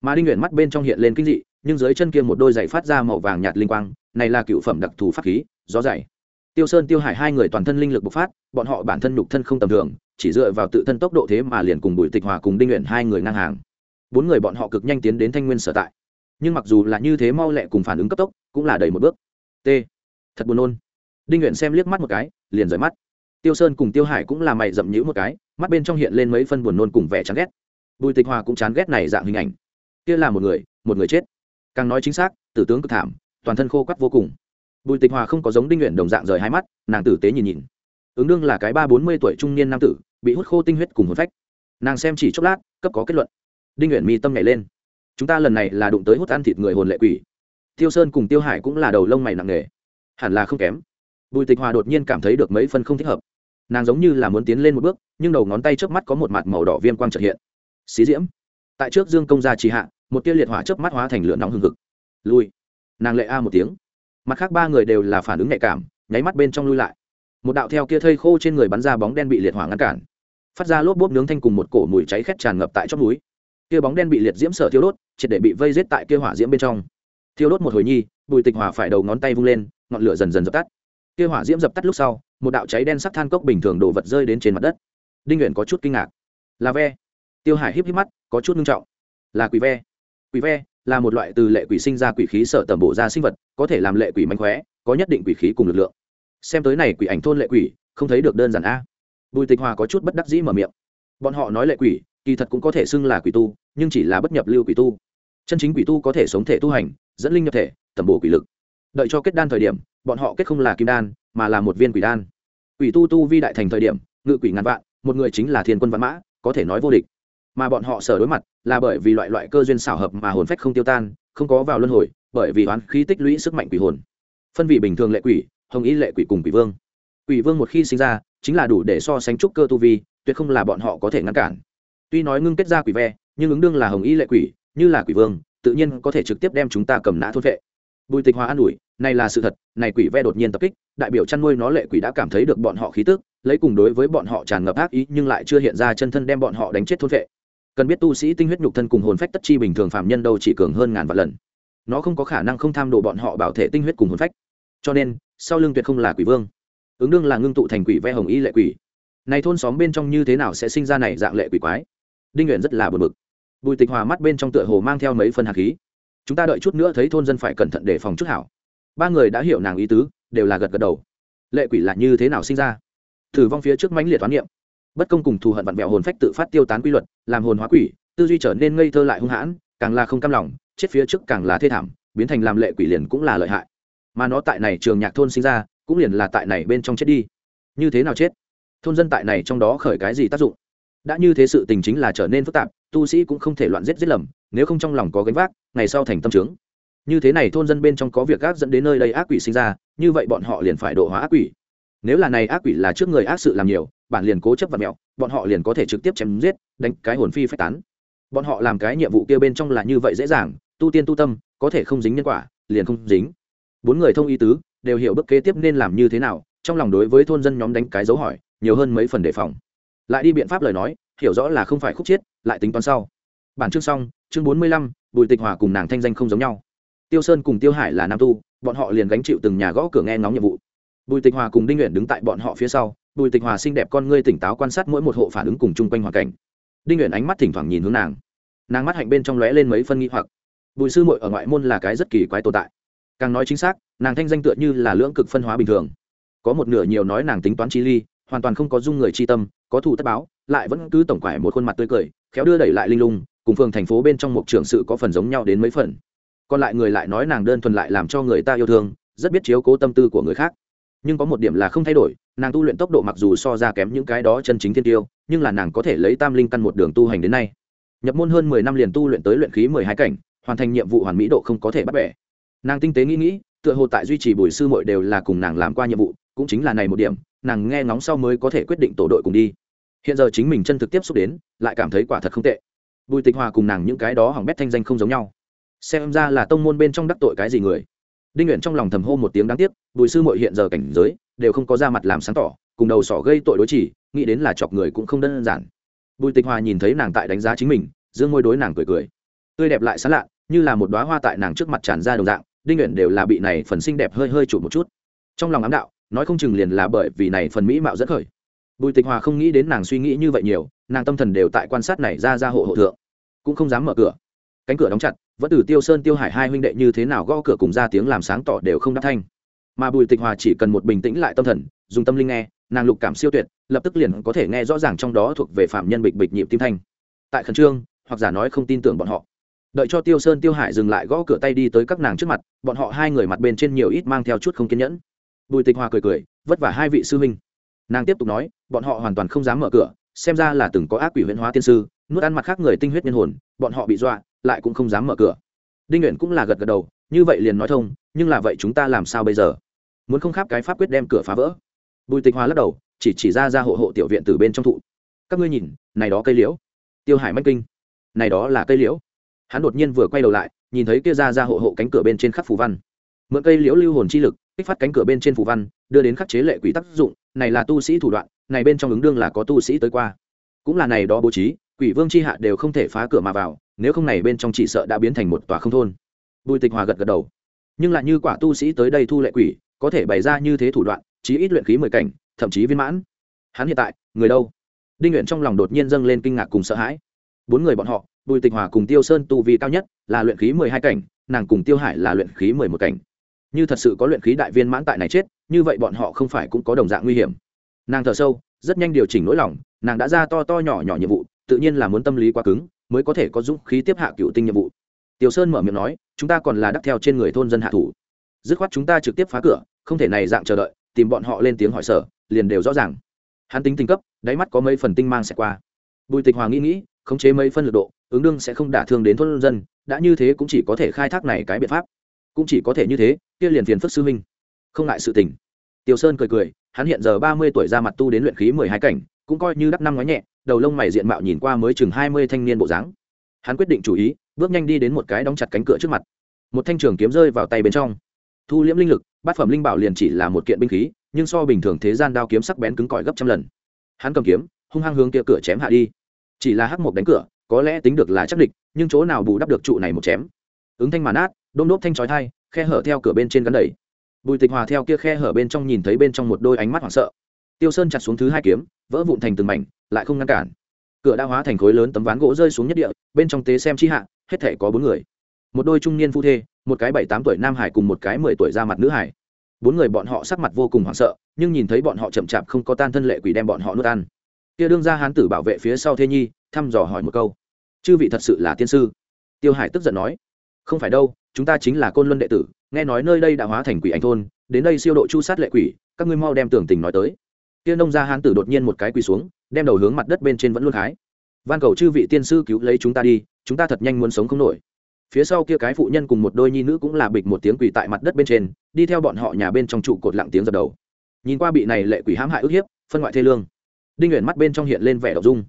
Mà đinh nguyện mắt bên trong hiện lên kinh dị nhưng dưới chân kia một đôi giày phát ra màu vàng nhạt linh quang, này là cựu phẩm đặc thù pháp khí, gió dày tiêu sơn, tiêu hải hai người toàn thân linh lực bộc phát, bọn họ bản thân nhục thân không tầm thường, chỉ dựa vào tự thân tốc độ thế mà liền cùng bùi tịch hòa cùng đinh nguyện hai người ngang hàng. Bốn người bọn họ cực nhanh tiến đến thanh nguyên sở tại. Nhưng mặc dù là như thế mau lẹ cùng phản ứng cấp tốc, cũng là đầy một bước. T. Thật buồn nôn. Đinh nguyện xem liếc mắt một cái, liền rời mắt. Tiêu sơn cùng tiêu hải cũng là mày dậm nhữ một cái, mắt bên trong hiện lên mấy phân buồn nôn cùng vẻ chán ghét. Bùi tịch hòa cũng chán ghét này dạng hình ảnh. Kia là một người một người chết càng nói chính xác, tử tướng cực thảm, toàn thân khô quắt vô cùng. Bùi tịch hòa không có giống đinh nguyện đồng dạng rời hai mắt, nàng tử tế nhìn nhìn. Ứng đương là cái ba bốn mươi tuổi trung niên nam tử, bị hút khô tinh huyết cùng hồn phách. Nàng xem chỉ chốc lát, cấp có kết luận. Đinh nguyện mi tâm nhảy lên. Chúng ta lần này là đụng tới hút ăn thịt người hồn lệ quỷ. Tiêu sơn cùng tiêu hải cũng là đầu lông mày nặng nề. Hẳn là không kém. Bùi tịch hòa đột nhiên cảm thấy được mấy phân không thích hợp. Nàng giống như là muốn tiến lên một bước, nhưng đầu ngón tay trước mắt có một mặt màu đỏ viêm quang trợ hiện. Xí diễm. Tại trước dương công gia trì hạ một tia liệt hỏa chớp mắt hóa thành lửa nóng hừng hực. Lui. Nàng lệ a một tiếng. Mặt khác ba người đều là phản ứng nhạy cảm, nháy mắt bên trong lui lại. Một đạo theo kia thây khô trên người bắn ra bóng đen bị liệt hỏa ngăn cản. Phát ra lốp bốp nướng thanh cùng một cổ mùi cháy khét tràn ngập tại chóp núi. Kia bóng đen bị liệt diễm sở thiêu đốt, triệt để bị vây giết tại kia hỏa diễm bên trong. Thiêu đốt một hồi nhi, bùi tịch hỏa phải đầu ngón tay vung lên, ngọn lửa dần dần dập tắt. Kia hỏa diễm dập tắt lúc sau, một đạo cháy đen sắc than cốc bình thường đổ vật rơi đến trên mặt đất. Đinh nguyện có chút kinh ngạc. Là ve. Tiêu hải híp híp mắt, có chút nghiêm trọng. Là quỷ ve quỷ ve là một loại từ lệ quỷ sinh ra quỷ khí sợ tầm bổ ra sinh vật, có thể làm lệ quỷ mánh khóe, có nhất định quỷ khí cùng lực lượng. Xem tới này quỷ ảnh thôn lệ quỷ, không thấy được đơn giản a. Bùi tịch hòa có chút bất đắc dĩ mở miệng. Bọn họ nói lệ quỷ, kỳ thật cũng có thể xưng là quỷ tu, nhưng chỉ là bất nhập lưu quỷ tu. Chân chính quỷ tu có thể sống thể tu hành, dẫn linh nhập thể, tầm bổ quỷ lực. Đợi cho kết đan thời điểm, bọn họ kết không là kim đan, mà là một viên quỷ đan. Quỷ tu tu vi đại thành thời điểm, ngự quỷ ngàn vạn, một người chính là thiên quân văn mã, có thể nói vô địch mà bọn họ sở đối mặt là bởi vì loại loại cơ duyên xảo hợp mà hồn phách không tiêu tan, không có vào luân hồi, bởi vì oán khí tích lũy sức mạnh quỷ hồn. Phân vị bình thường lệ quỷ, hồng ý lệ quỷ cùng quỷ vương. Quỷ vương một khi sinh ra, chính là đủ để so sánh trúc cơ tu vi, tuyệt không là bọn họ có thể ngăn cản. Tuy nói ngưng kết ra quỷ ve, nhưng ứng đương là hồng ý lệ quỷ, như là quỷ vương, tự nhiên có thể trực tiếp đem chúng ta cầm nã thôn vệ. Bùi tịch hóa an ủi, này là sự thật, này quỷ ve đột nhiên tập kích, đại biểu chăn nuôi nó lệ quỷ đã cảm thấy được bọn họ khí tức, lấy cùng đối với bọn họ tràn ngập ác ý nhưng lại chưa hiện ra chân thân đem bọn họ đánh chết thôn vệ cần biết tu sĩ tinh huyết nhục thân cùng hồn phách tất chi bình thường phạm nhân đâu chỉ cường hơn ngàn vạn lần. Nó không có khả năng không tham đồ bọn họ bảo thể tinh huyết cùng hồn phách. Cho nên, sau lưng tuyệt không là quỷ vương. Ứng đương là ngưng tụ thành quỷ ve hồng y lệ quỷ. Này thôn xóm bên trong như thế nào sẽ sinh ra này dạng lệ quỷ quái? Đinh nguyện rất là bực bực. Bùi tịch hòa mắt bên trong tựa hồ mang theo mấy phần hạt khí. Chúng ta đợi chút nữa thấy thôn dân phải cẩn thận đề phòng chút hảo. Ba người đã hiểu nàng ý tứ, đều là gật gật đầu. Lệ quỷ là như thế nào sinh ra? Thử vong phía trước mãnh liệt toán niệm bất công cùng thù hận vặn vẹo hồn phách tự phát tiêu tán quy luật, làm hồn hóa quỷ, tư duy trở nên ngây thơ lại hung hãn, càng là không cam lòng, chết phía trước càng là thê thảm, biến thành làm lệ quỷ liền cũng là lợi hại. Mà nó tại này trường nhạc thôn sinh ra, cũng liền là tại này bên trong chết đi. Như thế nào chết? Thôn dân tại này trong đó khởi cái gì tác dụng? Đã như thế sự tình chính là trở nên phức tạp, tu sĩ cũng không thể loạn giết giết lầm, nếu không trong lòng có gánh vác, ngày sau thành tâm trướng như thế này thôn dân bên trong có việc ác dẫn đến nơi đây ác quỷ sinh ra, như vậy bọn họ liền phải độ hóa ác quỷ. Nếu là này ác quỷ là trước người ác sự làm nhiều bản liền cố chấp vật mẹo, bọn họ liền có thể trực tiếp chém giết, đánh cái hồn phi phách tán. Bọn họ làm cái nhiệm vụ kia bên trong là như vậy dễ dàng, tu tiên tu tâm, có thể không dính nhân quả, liền không dính. Bốn người thông ý tứ, đều hiểu bước kế tiếp nên làm như thế nào, trong lòng đối với thôn dân nhóm đánh cái dấu hỏi, nhiều hơn mấy phần đề phòng. Lại đi biện pháp lời nói, hiểu rõ là không phải khúc chiết lại tính toán sau. Bản chương xong, chương bốn mươi lăm, bùi tịch hòa cùng nàng thanh danh không giống nhau. Tiêu sơn cùng tiêu hải là nam tu, bọn họ liền gánh chịu từng nhà gõ cửa nghe ngóng nhiệm vụ. Bùi tịch hòa cùng đinh nguyện đứng tại bọn họ phía sau bùi tịch hòa xinh đẹp con ngươi tỉnh táo quan sát mỗi một hộ phản ứng cùng chung quanh hoàn cảnh. Đinh nguyện ánh mắt thỉnh thoảng nhìn hướng nàng. Nàng mắt hạnh bên trong lóe lên mấy phân nghi hoặc. Bùi sư mội ở ngoại môn là cái rất kỳ quái tồn tại. Càng nói chính xác, nàng thanh danh tựa như là lưỡng cực phân hóa bình thường. Có một nửa nhiều nói nàng tính toán chi ly, hoàn toàn không có dung người chi tâm, có thù tất báo, lại vẫn cứ tổng quải một khuôn mặt tươi cười, khéo đưa đẩy lại linh lung, cùng phường thành phố bên trong một trường sự có phần giống nhau đến mấy phần. Còn lại người lại nói nàng đơn thuần lại làm cho người ta yêu thương, rất biết chiếu cố tâm tư của người khác nhưng có một điểm là không thay đổi, nàng tu luyện tốc độ mặc dù so ra kém những cái đó chân chính thiên tiêu, nhưng là nàng có thể lấy tam linh căn một đường tu hành đến nay. Nhập môn hơn mười năm liền tu luyện tới luyện khí mười hai cảnh, hoàn thành nhiệm vụ hoàn mỹ độ không có thể bắt bẻ. Nàng tinh tế nghĩ nghĩ, tựa hồ tại duy trì bùi sư mội đều là cùng nàng làm qua nhiệm vụ, cũng chính là này một điểm, nàng nghe ngóng sau mới có thể quyết định tổ đội cùng đi. Hiện giờ chính mình chân thực tiếp xúc đến, lại cảm thấy quả thật không tệ. Bùi tịch hòa cùng nàng những cái đó hỏng bét thanh danh không giống nhau. Xem ra là tông môn bên trong đắc tội cái gì người đinh nguyện trong lòng thầm hô một tiếng đáng tiếc, bùi sư mội hiện giờ cảnh giới, đều không có ra mặt làm sáng tỏ, cùng đầu sỏ gây tội đối chỉ, nghĩ đến là chọc người cũng không đơn giản. Bùi tịch hòa nhìn thấy nàng tại đánh giá chính mình, dương môi đối nàng cười cười. Tươi đẹp lại sán lạ, như là một đoá hoa tại nàng trước mặt tràn ra đồng dạng, đinh nguyện đều là bị này phần xinh đẹp hơi hơi trụ một chút. Trong lòng ám đạo, nói không chừng liền là bởi vì này phần mỹ mạo rất khởi. Bùi tịch hòa không nghĩ đến nàng suy nghĩ như vậy nhiều, nàng tâm thần đều tại quan sát này ra ra hộ hộ thượng. Cũng không dám mở cửa. Cánh cửa đóng chặt vẫn từ tiêu sơn tiêu hải hai huynh đệ như thế nào gõ cửa cùng ra tiếng làm sáng tỏ đều không đáp thanh. Mà bùi tịch hòa chỉ cần một bình tĩnh lại tâm thần, dùng tâm linh nghe, nàng lục cảm siêu tuyệt, lập tức liền có thể nghe rõ ràng trong đó thuộc về phạm nhân bịch bịch nhịp tim thanh. Tại khẩn trương, hoặc giả nói không tin tưởng bọn họ. Đợi cho tiêu sơn tiêu hải dừng lại gõ cửa tay đi tới các nàng trước mặt, bọn họ hai người mặt bên trên nhiều ít mang theo chút không kiên nhẫn. Bùi tịch hòa cười cười, vất vả hai vị sư huynh. Nàng tiếp tục nói, bọn họ hoàn toàn không dám mở cửa, xem ra là từng có ác quỷ huyễn hóa tiên sư, nuốt ăn mặt khác người tinh huyết nhân hồn, bọn họ bị dọa lại cũng không dám mở cửa. Đinh nguyện cũng là gật gật đầu, như vậy liền nói thông, nhưng là vậy chúng ta làm sao bây giờ? Muốn không khắp cái pháp quyết đem cửa phá vỡ? Bùi tịch hòa lắc đầu, chỉ chỉ ra ra hộ hộ tiểu viện từ bên trong thụ. Các ngươi nhìn, này đó cây liễu. Tiêu hải mách kinh. Này đó là cây liễu. Hắn đột nhiên vừa quay đầu lại, nhìn thấy kia ra ra hộ hộ cánh cửa bên trên khắc phù văn. Mượn cây liễu lưu hồn chi lực, kích phát cánh cửa bên trên phù văn, đưa đến khắc chế lệ quỷ tác dụng. Này là tu sĩ thủ đoạn, này bên trong ứng đương là có tu sĩ tới qua. Cũng là này đó bố trí quỷ vương chi hạ đều không thể phá cửa mà vào, nếu không này bên trong chỉ sợ đã biến thành một tòa không thôn. Bùi tịch hòa gật gật đầu. Nhưng lại như quả tu sĩ tới đây thu lệ quỷ, có thể bày ra như thế thủ đoạn, chí ít luyện khí mười cảnh, thậm chí viên mãn. Hắn hiện tại, người đâu? Đinh nguyện trong lòng đột nhiên dâng lên kinh ngạc cùng sợ hãi. Bốn người bọn họ, bùi tịch hòa cùng tiêu sơn tu vi cao nhất, là luyện khí mười hai cảnh, nàng cùng tiêu hải là luyện khí mười một cảnh. Như thật sự có luyện khí đại viên mãn tại này chết, như vậy bọn họ không phải cũng có đồng dạng nguy hiểm. Nàng thở sâu, rất nhanh điều chỉnh nỗi lòng, nàng đã ra to to nhỏ nhỏ nhiệm vụ tự nhiên là muốn tâm lý quá cứng, mới có thể có dũng khí tiếp hạ cựu tinh nhiệm vụ. Tiểu sơn mở miệng nói, chúng ta còn là đắc theo trên người thôn dân hạ thủ. Dứt khoát chúng ta trực tiếp phá cửa, không thể này dạng chờ đợi, tìm bọn họ lên tiếng hỏi sở, liền đều rõ ràng. Hắn tính tinh cấp, đáy mắt có mấy phần tinh mang sẽ qua. Bùi tịch hòa nghĩ nghĩ, khống chế mấy phân lực độ, ứng đương sẽ không đả thương đến thôn dân, đã như thế cũng chỉ có thể khai thác này cái biện pháp. Cũng chỉ có thể như thế, kia liền phiền phức sư minh không ngại sự tình tiểu sơn cười cười hắn hiện giờ ba mươi tuổi ra mặt tu đến luyện khí mười hai cảnh cũng coi như đắp năm nói nhẹ đầu lông mày diện mạo nhìn qua mới chừng hai mươi thanh niên bộ dáng. Hắn quyết định chủ ý bước nhanh đi đến một cái đóng chặt cánh cửa trước mặt. Một thanh trường kiếm rơi vào tay bên trong. Thu liễm linh lực bát phẩm linh bảo liền chỉ là một kiện binh khí nhưng so bình thường thế gian đao kiếm sắc bén cứng cỏi gấp trăm lần. Hắn cầm kiếm hung hăng hướng kia cửa chém hạ đi. Chỉ là hắc một đánh cửa có lẽ tính được là chắc địch nhưng chỗ nào bù đắp được trụ này một chém. Ứng thanh màn nát, đôm đốp thanh chói tai, khe hở theo cửa bên trên gắn đẩy bùi tịch hòa theo kia khe hở bên trong nhìn thấy bên trong một đôi ánh mắt hoảng sợ. Tiêu sơn chặt xuống thứ hai kiếm, vỡ vụn thành từng mảnh, lại không ngăn cản. Cửa đã hóa thành khối lớn tấm ván gỗ rơi xuống nhất địa, bên trong tế xem chi hạ, hết thể có bốn người. Một đôi trung niên phu thê, một cái bảy tám tuổi nam hải cùng một cái mười tuổi ra mặt nữ hải. Bốn người bọn họ sắc mặt vô cùng hoảng sợ, nhưng nhìn thấy bọn họ chậm chạp không có tan thân lệ quỷ đem bọn họ nuốt ăn. Kia đương ra hán tử bảo vệ phía sau thê nhi, thăm dò hỏi một câu. Chư vị thật sự là tiên sư? Tiêu hải tức giận nói. Không phải đâu chúng ta chính là côn luân đệ tử, nghe nói nơi đây đã hóa thành quỷ ảnh thôn, đến đây siêu độ chu sát lệ quỷ, các ngươi mau đem tưởng tình nói tới. Kia nông gia hán tử đột nhiên một cái quỳ xuống, đem đầu hướng mặt đất bên trên vẫn luôn hái van cầu chư vị tiên sư cứu lấy chúng ta đi, chúng ta thật nhanh muốn sống không nổi. Phía sau kia cái phụ nhân cùng một đôi nhi nữ cũng là bịch một tiếng quỳ tại mặt đất bên trên, đi theo bọn họ nhà bên trong trụ cột lặng tiếng dập đầu. Nhìn qua bị này lệ quỷ hãm hại ức hiếp, phân ngoại thê lương. Đinh nguyện mắt bên trong hiện lên vẻ đậu dung.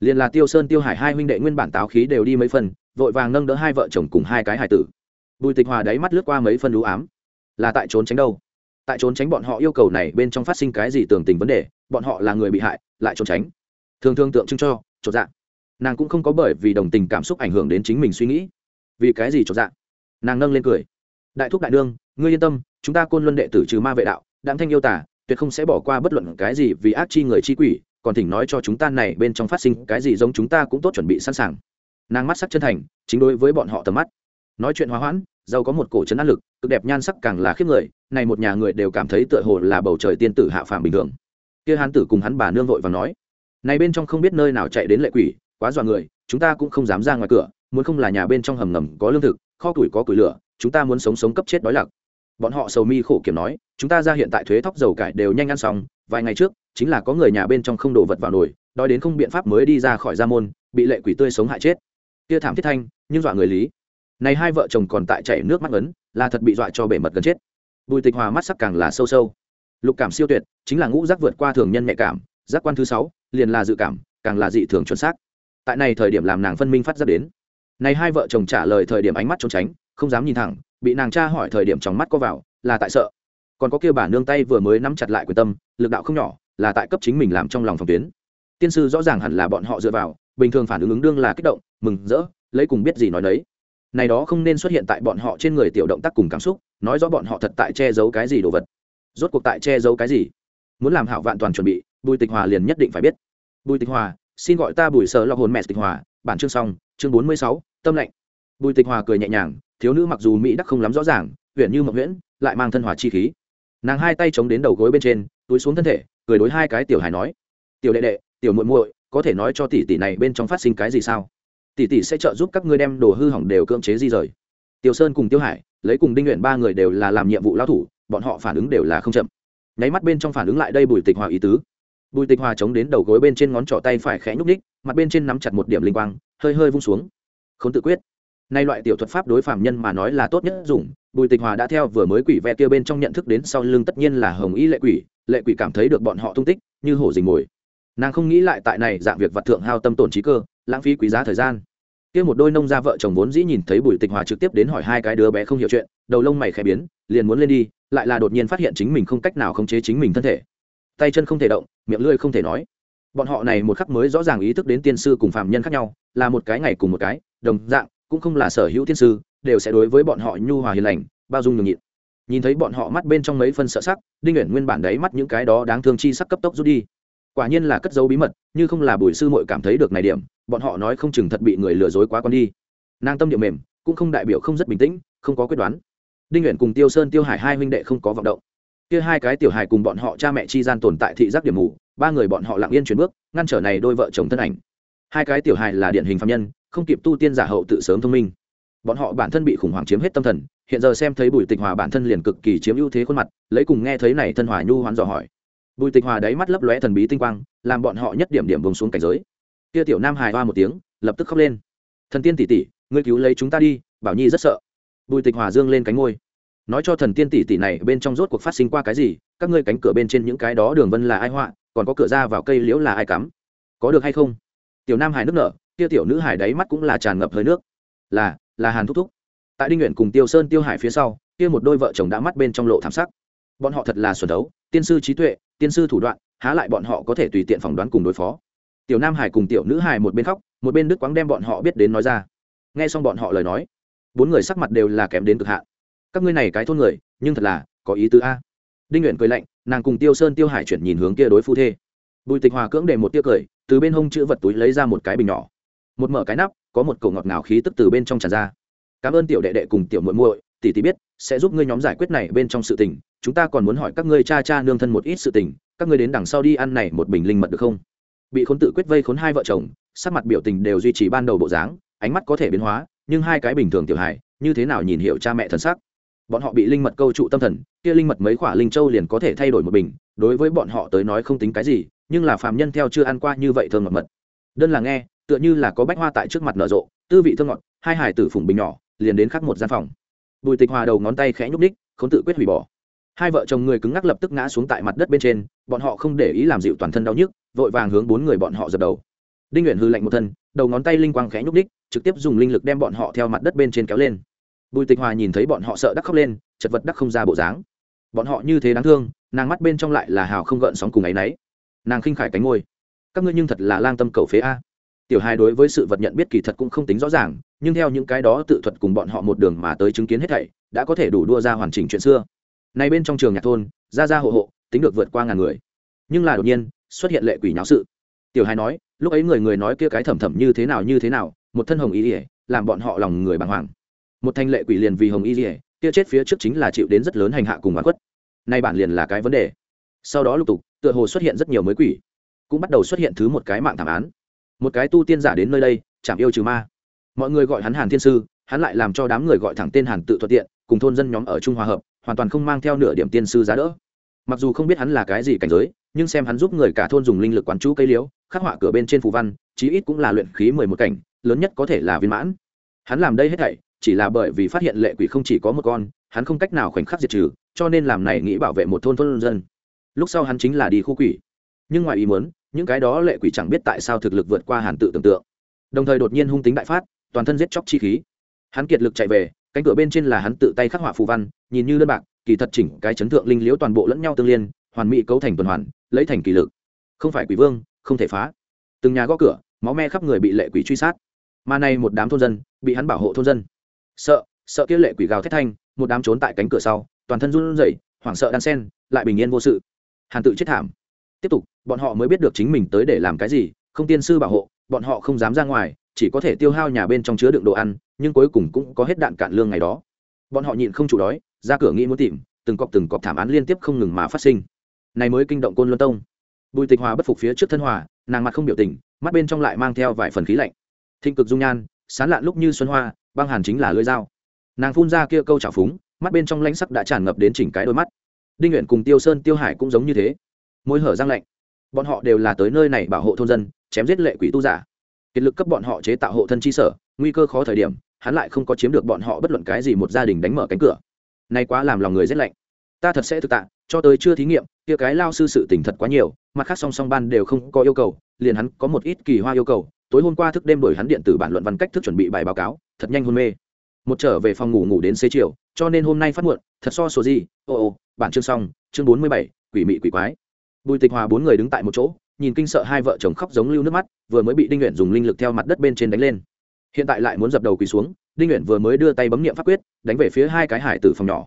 Liền là tiêu sơn, tiêu hải hai huynh đệ nguyên bản táo khí đều đi mấy phần, vội vàng nâng đỡ hai vợ chồng cùng hai cái hải tử bùi tịch hòa đáy mắt lướt qua mấy phân đũ ám. Là tại trốn tránh đâu? Tại trốn tránh bọn họ yêu cầu này bên trong phát sinh cái gì tưởng tình vấn đề, bọn họ là người bị hại, lại trốn tránh. Thường thường tượng trưng cho, trột dạng nàng cũng không có bởi vì đồng tình cảm xúc ảnh hưởng đến chính mình suy nghĩ. Vì cái gì trột dạng nàng nâng lên cười. Đại thúc đại đương ngươi yên tâm, chúng ta côn luân đệ tử trừ ma vệ đạo đặng thanh yêu tả tuyệt không sẽ bỏ qua bất luận cái gì vì ác chi người chi quỷ, còn thỉnh nói cho chúng ta này bên trong phát sinh cái gì giống chúng ta cũng tốt chuẩn bị sẵn sàng. Nàng mắt sắc chân thành, chính đối với bọn họ tầm mắt nói chuyện hóa hoãn, giàu có một cổ trấn an lực, cực đẹp nhan sắc càng là khiếp người, này một nhà người đều cảm thấy tựa hồ là bầu trời tiên tử hạ phàm bình thường. Kia hán tử cùng hắn bà nương vội và nói, này bên trong không biết nơi nào chạy đến lệ quỷ, quá dọa người, chúng ta cũng không dám ra ngoài cửa, muốn không là nhà bên trong hầm ngầm có lương thực, kho củi có củi lửa, chúng ta muốn sống sống cấp chết đói lạc bọn họ sầu mi khổ kiểm nói, chúng ta ra hiện tại thuế thóc dầu cải đều nhanh ăn xong, vài ngày trước, chính là có người nhà bên trong không đổ vật vào nồi, đói đến không biện pháp mới đi ra khỏi gia môn, bị lệ quỷ tươi sống hại chết. Kia thảm thiết thanh, nhưng dọa người lý này hai vợ chồng còn tại chảy nước mắt ấn, là thật bị dọa cho bể mật gần chết. Bùi tịch hòa mắt sắc càng là sâu sâu. Lục cảm siêu tuyệt, chính là ngũ giác vượt qua thường nhân nhạy cảm, giác quan thứ sáu, liền là dự cảm, càng là dị thường chuẩn xác. Tại này thời điểm làm nàng phân minh phát ra đến. Này hai vợ chồng trả lời thời điểm ánh mắt trốn tránh, không dám nhìn thẳng, bị nàng tra hỏi thời điểm trong mắt có vào, là tại sợ. Còn có kia bà nương tay vừa mới nắm chặt lại quyền tâm, lực đạo không nhỏ, là tại cấp chính mình làm trong lòng phòng tuyến. Tiên sư rõ ràng hẳn là bọn họ dựa vào, bình thường phản ứng ứng đương là kích động, mừng rỡ, lấy cùng biết gì nói đấy này đó không nên xuất hiện tại bọn họ trên người tiểu động tác cùng cảm xúc, nói rõ bọn họ thật tại che giấu cái gì đồ vật. Rốt cuộc tại che giấu cái gì? Muốn làm hảo vạn toàn chuẩn bị, bùi tịch hòa liền nhất định phải biết. Bùi tịch hòa, xin gọi ta bùi sợ lọc hồn mẹ tịch hòa, bản chương xong, chương bốn mươi sáu, tâm lệnh. Bùi tịch hòa cười nhẹ nhàng, thiếu nữ mặc dù mỹ đắc không lắm rõ ràng huyện như mậu nguyễn lại mang thân hòa chi khí. Nàng hai tay chống đến đầu gối bên trên, túi xuống thân thể, cười đối hai cái tiểu hài nói. Tiểu đệ đệ, tiểu muội muội, có thể nói cho tỷ tỷ này bên trong phát sinh cái gì sao? Tỷ tỷ sẽ trợ giúp các ngươi đem đồ hư hỏng đều cưỡng chế di rời. Tiêu sơn cùng tiêu hải, lấy cùng đinh nguyện ba người đều là làm nhiệm vụ lao thủ, bọn họ phản ứng đều là không chậm. Nháy mắt bên trong phản ứng lại đây bùi tịch hòa ý tứ. Bùi tịch hòa chống đến đầu gối bên trên ngón trỏ tay phải khẽ nhúc ních mặt bên trên nắm chặt một điểm linh quang, hơi hơi vung xuống. Không tự quyết. Nay loại tiểu thuật pháp đối phạm nhân mà nói là tốt nhất dùng, bùi tịch hòa đã theo vừa mới quỷ ve kia bên trong nhận thức đến sau lưng tất nhiên là hồng y lệ quỷ lệ quỷ cảm thấy được bọn họ tung tích, như hổ dình mồi. Nàng không nghĩ lại tại này dạng việc vật thượng hao tâm tổn trí cơ, lãng phí quý giá thời gian kia một đôi nông gia vợ chồng vốn dĩ nhìn thấy bùi tịch hòa trực tiếp đến hỏi hai cái đứa bé không hiểu chuyện, đầu lông mày khẽ biến, liền muốn lên đi, lại là đột nhiên phát hiện chính mình không cách nào khống chế chính mình thân thể. Tay chân không thể động, miệng lưỡi không thể nói. Bọn họ này một khắc mới rõ ràng ý thức đến tiên sư cùng phạm nhân khác nhau, là một cái ngày cùng một cái, đồng dạng, cũng không là sở hữu tiên sư, đều sẽ đối với bọn họ nhu hòa hiền lành, bao dung nhường nhịn. Nhìn thấy bọn họ mắt bên trong mấy phân sợ sắc, đinh nguyện nguyên bản đấy mắt những cái đó đáng thương chi sắc cấp tốc rút đi. Quả nhiên là cất dấu bí mật, như không là bùi sư muội cảm thấy được này điểm bọn họ nói không chừng thật bị người lừa dối quá con đi. Nàng tâm điệu mềm, cũng không đại biểu không rất bình tĩnh, không có quyết đoán. Đinh nguyện cùng tiêu sơn, tiêu hải hai huynh đệ không có vọng động. Kia hai cái tiểu hài cùng bọn họ cha mẹ chi gian tồn tại thị giác điểm mù, ba người bọn họ lặng yên chuyển bước, ngăn trở này đôi vợ chồng thân ảnh. Hai cái tiểu hài là điển hình phạm nhân, không kịp tu tiên giả hậu tự sớm thông minh. Bọn họ bản thân bị khủng hoảng chiếm hết tâm thần, hiện giờ xem thấy bùi tịch hòa bản thân liền cực kỳ chiếm ưu thế khuôn mặt, lấy cùng nghe thấy này thân hòa nhu hoán dò hỏi. Bùi tịch hòa đáy mắt lấp lóe thần bí tinh quang, làm bọn họ nhất điểm điểm vùng xuống cảnh giới kia tiểu nam hài hoa một tiếng, lập tức khóc lên. Thần tiên tỷ tỷ, ngươi cứu lấy chúng ta đi, bảo nhi rất sợ. Bùi tịch hòa dương lên cánh ngôi nói cho thần tiên tỷ tỷ này bên trong rốt cuộc phát sinh qua cái gì, các ngươi cánh cửa bên trên những cái đó đường vân là ai họa, còn có cửa ra vào cây liễu là ai cắm? Có được hay không? Tiểu nam hải nước nở, kia tiểu nữ hải đáy mắt cũng là tràn ngập hơi nước. Là là hàn thúc thúc. Tại đinh nguyện cùng tiêu sơn tiêu hải phía sau, kia một đôi vợ chồng đã mắt bên trong lộ thảm sắc. Bọn họ thật là xuẩn đấu, tiên sư trí tuệ, tiên sư thủ đoạn, há lại bọn họ có thể tùy tiện phỏng đoán cùng đối phó tiểu nam hải cùng tiểu nữ hải một bên khóc, một bên đức quáng đem bọn họ biết đến nói ra. Nghe xong bọn họ lời nói, bốn người sắc mặt đều là kém đến cực hạn. Các ngươi này cái thôn người, nhưng thật là có ý tứ a. Đinh nguyện cười lạnh, nàng cùng tiêu sơn, tiêu hải chuyển nhìn hướng kia đối phu thê. Bùi tịch hòa cưỡng để một tia cười, từ bên hông chữ vật túi lấy ra một cái bình nhỏ. Một mở cái nắp, có một cầu ngọt ngào khí tức từ bên trong tràn ra. Cảm ơn tiểu đệ đệ cùng tiểu muội muội, tỷ tỷ biết, sẽ giúp ngươi nhóm giải quyết này bên trong sự tình. Chúng ta còn muốn hỏi các ngươi cha cha nương thân một ít sự tình, các ngươi đến đằng sau đi ăn này một bình linh mật được không? Bị khốn tự quyết vây khốn hai vợ chồng, sắc mặt biểu tình đều duy trì ban đầu bộ dáng, ánh mắt có thể biến hóa, nhưng hai cái bình thường tiểu hài, như thế nào nhìn hiểu cha mẹ thân sắc. Bọn họ bị linh mật câu trụ tâm thần, kia linh mật mấy quả linh châu liền có thể thay đổi một bình, đối với bọn họ tới nói không tính cái gì, nhưng là phàm nhân theo chưa ăn qua như vậy thơm ngọt mật. Đơn là nghe, tựa như là có bách hoa tại trước mặt nở rộ, tư vị thơm ngọt, hai hải tử phùng bình nhỏ, liền đến khắc một gian phòng. Bùi tịch hòa đầu ngón tay khẽ nhúc ních không tự quyết hủy bỏ. Hai vợ chồng người cứng ngắc lập tức ngã xuống tại mặt đất bên trên, bọn họ không để ý làm dịu toàn thân đau nhức vội vàng hướng bốn người bọn họ dập đầu. Đinh nguyện hư lạnh một thân đầu ngón tay linh quang khẽ nhúc đích, trực tiếp dùng linh lực đem bọn họ theo mặt đất bên trên kéo lên. Bùi tịch hòa nhìn thấy bọn họ sợ đắc khóc lên chật vật đắc không ra bộ dáng. Bọn họ như thế đáng thương nàng mắt bên trong lại là hào không gợn sóng cùng ấ y nàng khinh khải cánh ngôi các ngươi nhưng thật là lang tâm cầu phế a. Tiểu hai đối với sự vật nhận biết kỳ thật cũng không tính rõ ràng nhưng theo những cái đó tự thuật cùng bọn họ một đường mà tới chứng kiến hết thảy đã có thể đủ đua ra hoàn chỉnh chuyện xưa. Nay bên trong trường nhạc thôn ra ra hộ hộ tính được vượt qua ngàn người. Nhưng là đột nhiên xuất hiện lệ quỷ nháo sự. Tiểu hải nói, lúc ấy người người nói kia cái thầm thầm như thế nào như thế nào, một thân hồng y ỉa làm bọn họ lòng người bàng hoàng. Một thanh lệ quỷ liền vì hồng y dỉa kia chết phía trước chính là chịu đến rất lớn hành hạ cùng oán khuất. Nay bản liền là cái vấn đề. Sau đó lục tục, tựa hồ xuất hiện rất nhiều mới quỷ, cũng bắt đầu xuất hiện thứ một cái mạng thảm án. Một cái tu tiên giả đến nơi đây chạm yêu trừ ma. Mọi người gọi hắn hàn thiên sư, hắn lại làm cho đám người gọi thẳng tên hàn tự thuận tiện, cùng thôn dân nhóm ở trung hòa hợp, hoàn toàn không mang theo nửa điểm tiên sư giá đỡ. Mặc dù không biết hắn là cái gì cảnh giới nhưng xem hắn giúp người cả thôn dùng linh lực quán chú cây liễu, khắc họa cửa bên trên phù văn, chí ít cũng là luyện khí mười một cảnh, lớn nhất có thể là viên mãn. Hắn làm đây hết thảy, chỉ là bởi vì phát hiện lệ quỷ không chỉ có một con, hắn không cách nào khoảnh khắc diệt trừ, cho nên làm này nghĩ bảo vệ một thôn thôn dân. Lúc sau hắn chính là đi khu quỷ. Nhưng ngoài ý muốn, những cái đó lệ quỷ chẳng biết tại sao thực lực vượt qua hàn tự tưởng tượng. Đồng thời đột nhiên hung tính đại phát, toàn thân giết chóc chi khí. Hắn kiệt lực chạy về, cánh cửa bên trên là hắn tự tay khắc họa phù văn, nhìn như đơn bạc, kỳ thật chỉnh cái chấn thượng linh liễu toàn bộ lẫn nhau tương liên hoàn mỹ cấu thành tuần hoàn, lấy thành kỳ lực. Không phải quỷ vương, không thể phá. Từng nhà gõ cửa, máu me khắp người bị lệ quỷ truy sát. Mà nay một đám thôn dân, bị hắn bảo hộ thôn dân. Sợ sợ kia lệ quỷ gào thét thanh, một đám trốn tại cánh cửa sau, toàn thân run rẩy, hoảng sợ đan sen, lại bình yên vô sự. Hàn tự chết thảm. Tiếp tục, bọn họ mới biết được chính mình tới để làm cái gì, không tiên sư bảo hộ, bọn họ không dám ra ngoài, chỉ có thể tiêu hao nhà bên trong chứa đựng đồ ăn, nhưng cuối cùng cũng có hết đạn cạn lương ngày đó. Bọn họ nhịn không chủ đói, ra cửa nghĩ muốn tìm, từng cọc từng cọc thảm án liên tiếp không ngừng mà phát sinh này mới kinh động côn luân tông. Bùi tịch hòa bất phục phía trước thân hòa, nàng mặt không biểu tình, mắt bên trong lại mang theo vài phần khí lạnh. Thịnh cực dung nhan, sán lạn lúc như xuân hoa, băng hàn chính là lưỡi dao. Nàng phun ra kia câu trào phúng, mắt bên trong lãnh sắc đã tràn ngập đến chỉnh cái đôi mắt. Đinh nguyện cùng tiêu sơn, tiêu hải cũng giống như thế. Môi hở răng lạnh. Bọn họ đều là tới nơi này bảo hộ thôn dân, chém giết lệ quỷ tu giả. Kiệt lực cấp bọn họ chế tạo hộ thân chi sở, nguy cơ khó thời điểm, hắn lại không có chiếm được bọn họ bất luận cái gì một gia đình đánh mở cánh cửa. Nay quá làm lòng người rét lạnh. Ta thật sẽ thực tạ, cho tới chưa thí nghiệm kia cái lao sư sự tình thật quá nhiều, mặt khác song song ban đều không có yêu cầu, liền hắn có một ít kỳ hoa yêu cầu. Tối hôm qua thức đêm đổi hắn điện tử bản luận văn cách thức chuẩn bị bài báo cáo, thật nhanh hôn mê. Một trở về phòng ngủ ngủ đến xế chiều, cho nên hôm nay phát muộn, thật so số gì, ô ô, bản chương xong, chương bốn mươi bảy, quỷ mị quỷ quái. Bùi tịch hòa bốn người đứng tại một chỗ, nhìn kinh sợ hai vợ chồng khóc giống lưu nước mắt, vừa mới bị đinh nguyện dùng linh lực theo mặt đất bên trên đánh lên. Hiện tại lại muốn dập đầu quỳ xuống, đinh nguyện vừa mới đưa tay bấm nghiệm pháp quyết, đánh về phía hai cái hải tử phòng nhỏ.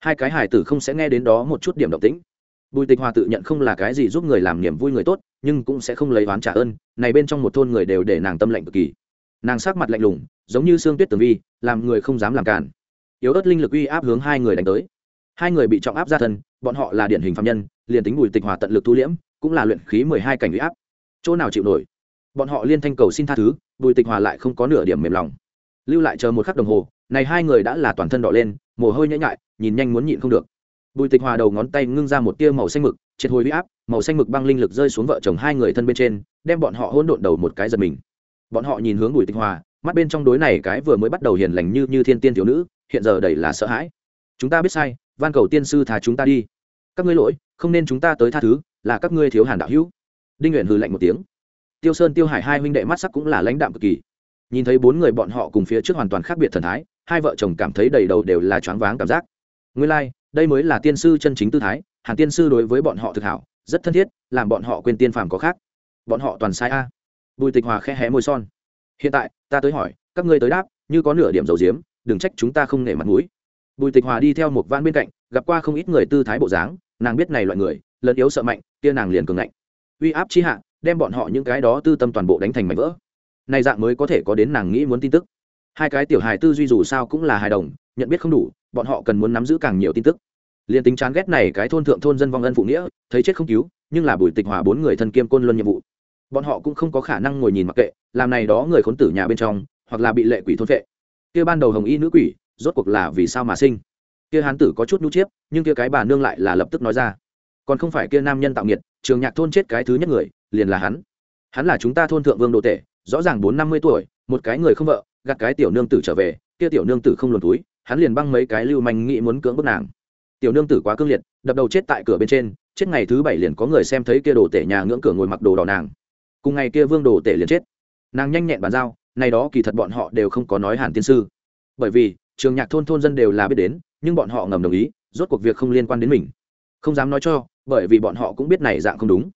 Hai cái hải tử không sẽ nghe đến đó một chút điểm động tĩnh bùi tịch hòa tự nhận không là cái gì giúp người làm niềm vui người tốt, nhưng cũng sẽ không lấy oán trả ơn, này bên trong một thôn người đều để nàng tâm lệnh cực kỳ. Nàng sắc mặt lạnh lùng, giống như xương tuyết tường vi, làm người không dám làm cản. Yếu ớt linh lực uy áp hướng hai người đánh tới. Hai người bị trọng áp ra thân, bọn họ là điển hình phạm nhân, liền tính bùi tịch hòa tận lực thu liễm, cũng là luyện khí mười hai cảnh uy áp. Chỗ nào chịu nổi? Bọn họ liên thanh cầu xin tha thứ, bùi tịch hòa lại không có nửa điểm mềm lòng. Lưu lại chờ một khắc đồng hồ, này hai người đã là toàn thân đỏ lên, mồ hôi nhễ nhại, nhìn nhanh muốn nhịn không được bùi tịch hòa đầu ngón tay ngưng ra một tia màu xanh mực, triệt hồi huy áp, màu xanh mực băng linh lực rơi xuống vợ chồng hai người thân bên trên, đem bọn họ hôn độn đầu một cái giật mình. Bọn họ nhìn hướng bùi tịch hòa, mắt bên trong đối này cái vừa mới bắt đầu hiền lành như như thiên tiên thiếu nữ, hiện giờ đầy là sợ hãi. Chúng ta biết sai, van cầu tiên sư tha chúng ta đi. Các ngươi lỗi, không nên chúng ta tới tha thứ, là các ngươi thiếu hàn đạo hữu. Đinh nguyện hừ lạnh một tiếng. Tiêu sơn, tiêu hải hai huynh đệ mắt sắc cũng là lãnh đạm cực kỳ. Nhìn thấy bốn người bọn họ cùng phía trước hoàn toàn khác biệt thần thái, hai vợ chồng cảm thấy đầy đầu đều là choáng váng cảm giác. Nguyên lai đây mới là tiên sư chân chính tư thái hàn tiên sư đối với bọn họ thực hảo, rất thân thiết, làm bọn họ quên tiên phàm có khác. Bọn họ toàn sai a. Bùi tịch hòa khe hé môi son. Hiện tại, ta tới hỏi, các ngươi tới đáp, như có nửa điểm dầu diếm, đừng trách chúng ta không nể mặt mũi. Bùi tịch hòa đi theo một van bên cạnh, gặp qua không ít người tư thái bộ dáng, nàng biết này loại người, lẫn yếu sợ mạnh, kia nàng liền cường ngạnh. Uy áp chi hạ, đem bọn họ những cái đó tư tâm toàn bộ đánh thành mảnh vỡ. Này dạng mới có thể có đến nàng nghĩ muốn tin tức. Hai cái tiểu hài tư duy dù sao cũng là hài đồng, nhận biết không đủ bọn họ cần muốn nắm giữ càng nhiều tin tức. Liền tính chán ghét này cái thôn thượng thôn dân vong ân phụ nghĩa, thấy chết không cứu, nhưng là bùi tịch hòa bốn người thân kiêm côn luân nhiệm vụ. Bọn họ cũng không có khả năng ngồi nhìn mặc kệ, làm này đó người khốn tử nhà bên trong, hoặc là bị lệ quỷ thôn vệ kia ban đầu hồng y nữ quỷ, rốt cuộc là vì sao mà sinh? Kia hán tử có chút nhu chiếp, nhưng kia cái bà nương lại là lập tức nói ra. Còn không phải kia nam nhân tạo nghiệt, trường nhạc thôn chết cái thứ nhất người, liền là hắn. Hắn là chúng ta thôn thượng vương đồ tể, rõ ràng bốn năm mươi tuổi, một cái người không vợ, gạt cái tiểu nương tử trở về, kia tiểu nương tử không luồn túi hắn liền băng mấy cái lưu manh nghĩ muốn cưỡng bức nàng. Tiểu nương tử quá cương liệt, đập đầu chết tại cửa bên trên, chết ngày thứ bảy liền có người xem thấy kia đồ tể nhà ngưỡng cửa ngồi mặc đồ đỏ nàng. Cùng ngày kia vương đồ tể liền chết. Nàng nhanh nhẹn bàn giao, này đó kỳ thật bọn họ đều không có nói hàn tiên sư. Bởi vì, trường nhạc thôn thôn dân đều là biết đến, nhưng bọn họ ngầm đồng ý, rốt cuộc việc không liên quan đến mình. Không dám nói cho, bởi vì bọn họ cũng biết này dạng không đúng.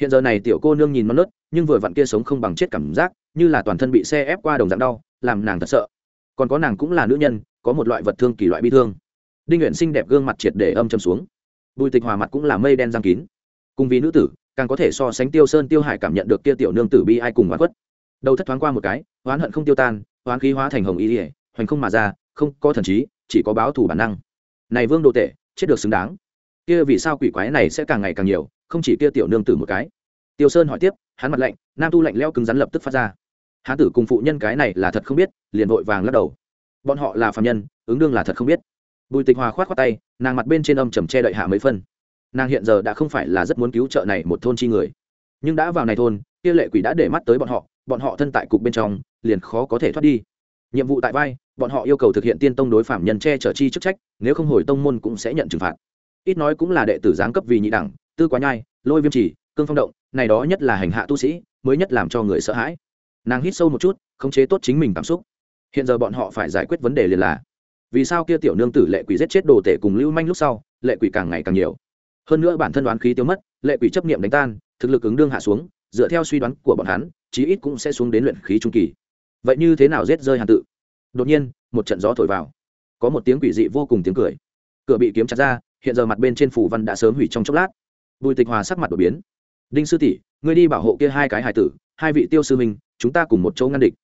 Hiện giờ này tiểu cô nương nhìn non nớt, nhưng vừa vặn kia sống không bằng chết cảm giác, như là toàn thân bị xe ép qua đồng dạng đau, làm nàng thật sợ. Còn có nàng cũng là nữ nhân có một loại vật thương kỳ loại bi thương. Đinh nguyện xinh đẹp gương mặt triệt để âm châm xuống. Bùi tịch hòa mặt cũng là mây đen giang kín. Cùng vì nữ tử, càng có thể so sánh tiêu sơn, tiêu hải cảm nhận được kia tiểu nương tử bi ai cùng oán khuất. Đầu thất thoáng qua một cái, oán hận không tiêu tan, oán khí hóa thành hồng y ỉa hoành không mà ra, không có thần trí, chỉ có báo thù bản năng. Này vương đồ tệ chết được xứng đáng. Kia vì sao quỷ quái này sẽ càng ngày càng nhiều, không chỉ kia tiểu nương tử một cái. Tiêu sơn hỏi tiếp, hắn mặt lạnh, nam tu lạnh leo cứng rắn lập tức phát ra. Hán tử cùng phụ nhân cái này là thật không biết, liền vội vàng lắc đầu bọn họ là phạm nhân, ứng đương là thật không biết. Bùi tịch hòa k h o á t khoác tay, nàng mặt bên trên âm trầm che đậy hạ mấy phân. Nàng hiện giờ đã không phải là rất muốn cứu trợ này một thôn chi người. Nhưng đã vào này thôn, kia lệ quỷ đã để mắt tới bọn họ bọn họ thân tại cục bên trong, liền khó có thể thoát đi. Nhiệm vụ tại vai, bọn họ yêu cầu thực hiện tiên tông đối phạm nhân che chở chi chức trách, nếu không hồi tông môn cũng sẽ nhận trừng phạt. Ít nói cũng là đệ tử giáng cấp vì nhị đẳng, tư quá nhai, lôi viêm chỉ, cương phong động, này đó nhất là hành hạ tu sĩ, mới nhất làm cho người sợ hãi. Nàng hít sâu một chút, khống chế tốt chính mình cảm xúc hiện giờ bọn họ phải giải quyết vấn đề liền là, vì sao kia tiểu nương tử lệ quỷ giết chết đồ tể cùng lưu manh lúc sau, lệ quỷ càng ngày càng nhiều? Hơn nữa bản thân đoán khí tiêu mất, lệ quỷ chấp niệm đánh tan, thực lực ứng đương hạ xuống, dựa theo suy đoán của bọn hắn, chí ít cũng sẽ xuống đến luyện khí trung kỳ. Vậy như thế nào giết rơi hàn tự? Đột nhiên, một trận gió thổi vào. Có một tiếng quỷ dị vô cùng tiếng cười. Cửa bị kiếm chặt ra, hiện giờ mặt bên trên phủ văn đã sớm hủy trong chốc lát. Bùi tịch hòa sắc mặt đột biến. Đinh sư tỷ, ngươi đi bảo hộ kia hai cái hải tử, hai vị tiêu sư minh chúng ta cùng một chỗ ngăn địch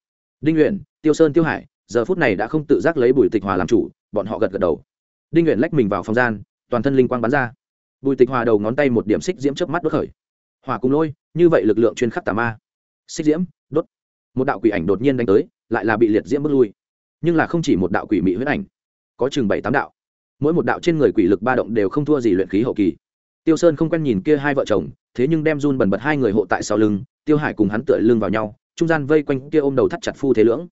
đinh luyện tiêu sơn, tiêu hải, giờ phút này đã không tự giác lấy bùi tịch hòa làm chủ, bọn họ gật gật đầu. Đinh luyện lách mình vào phòng gian, toàn thân linh quang bắn ra. Bùi tịch hòa đầu ngón tay một điểm xích diễm chớp mắt đốt khởi. Hòa cùng lôi, như vậy lực lượng chuyên khắc tà ma. Xích diễm, đốt. Một đạo quỷ ảnh đột nhiên đánh tới, lại là bị liệt diễm bước lui. Nhưng là không chỉ một đạo quỷ mị huyết ảnh, có chừng bảy tám đạo. Mỗi một đạo trên người quỷ lực ba động đều không thua gì luyện khí hậu kỳ. Tiêu sơn không quen nhìn kia hai vợ chồng, thế nhưng đem run bần bật hai người hộ tại sau lưng, tiêu hải cùng hắn tựa lưng vào nhau trung gian vây quanh kia ôm đầu thắt chặt phu thế lưỡng.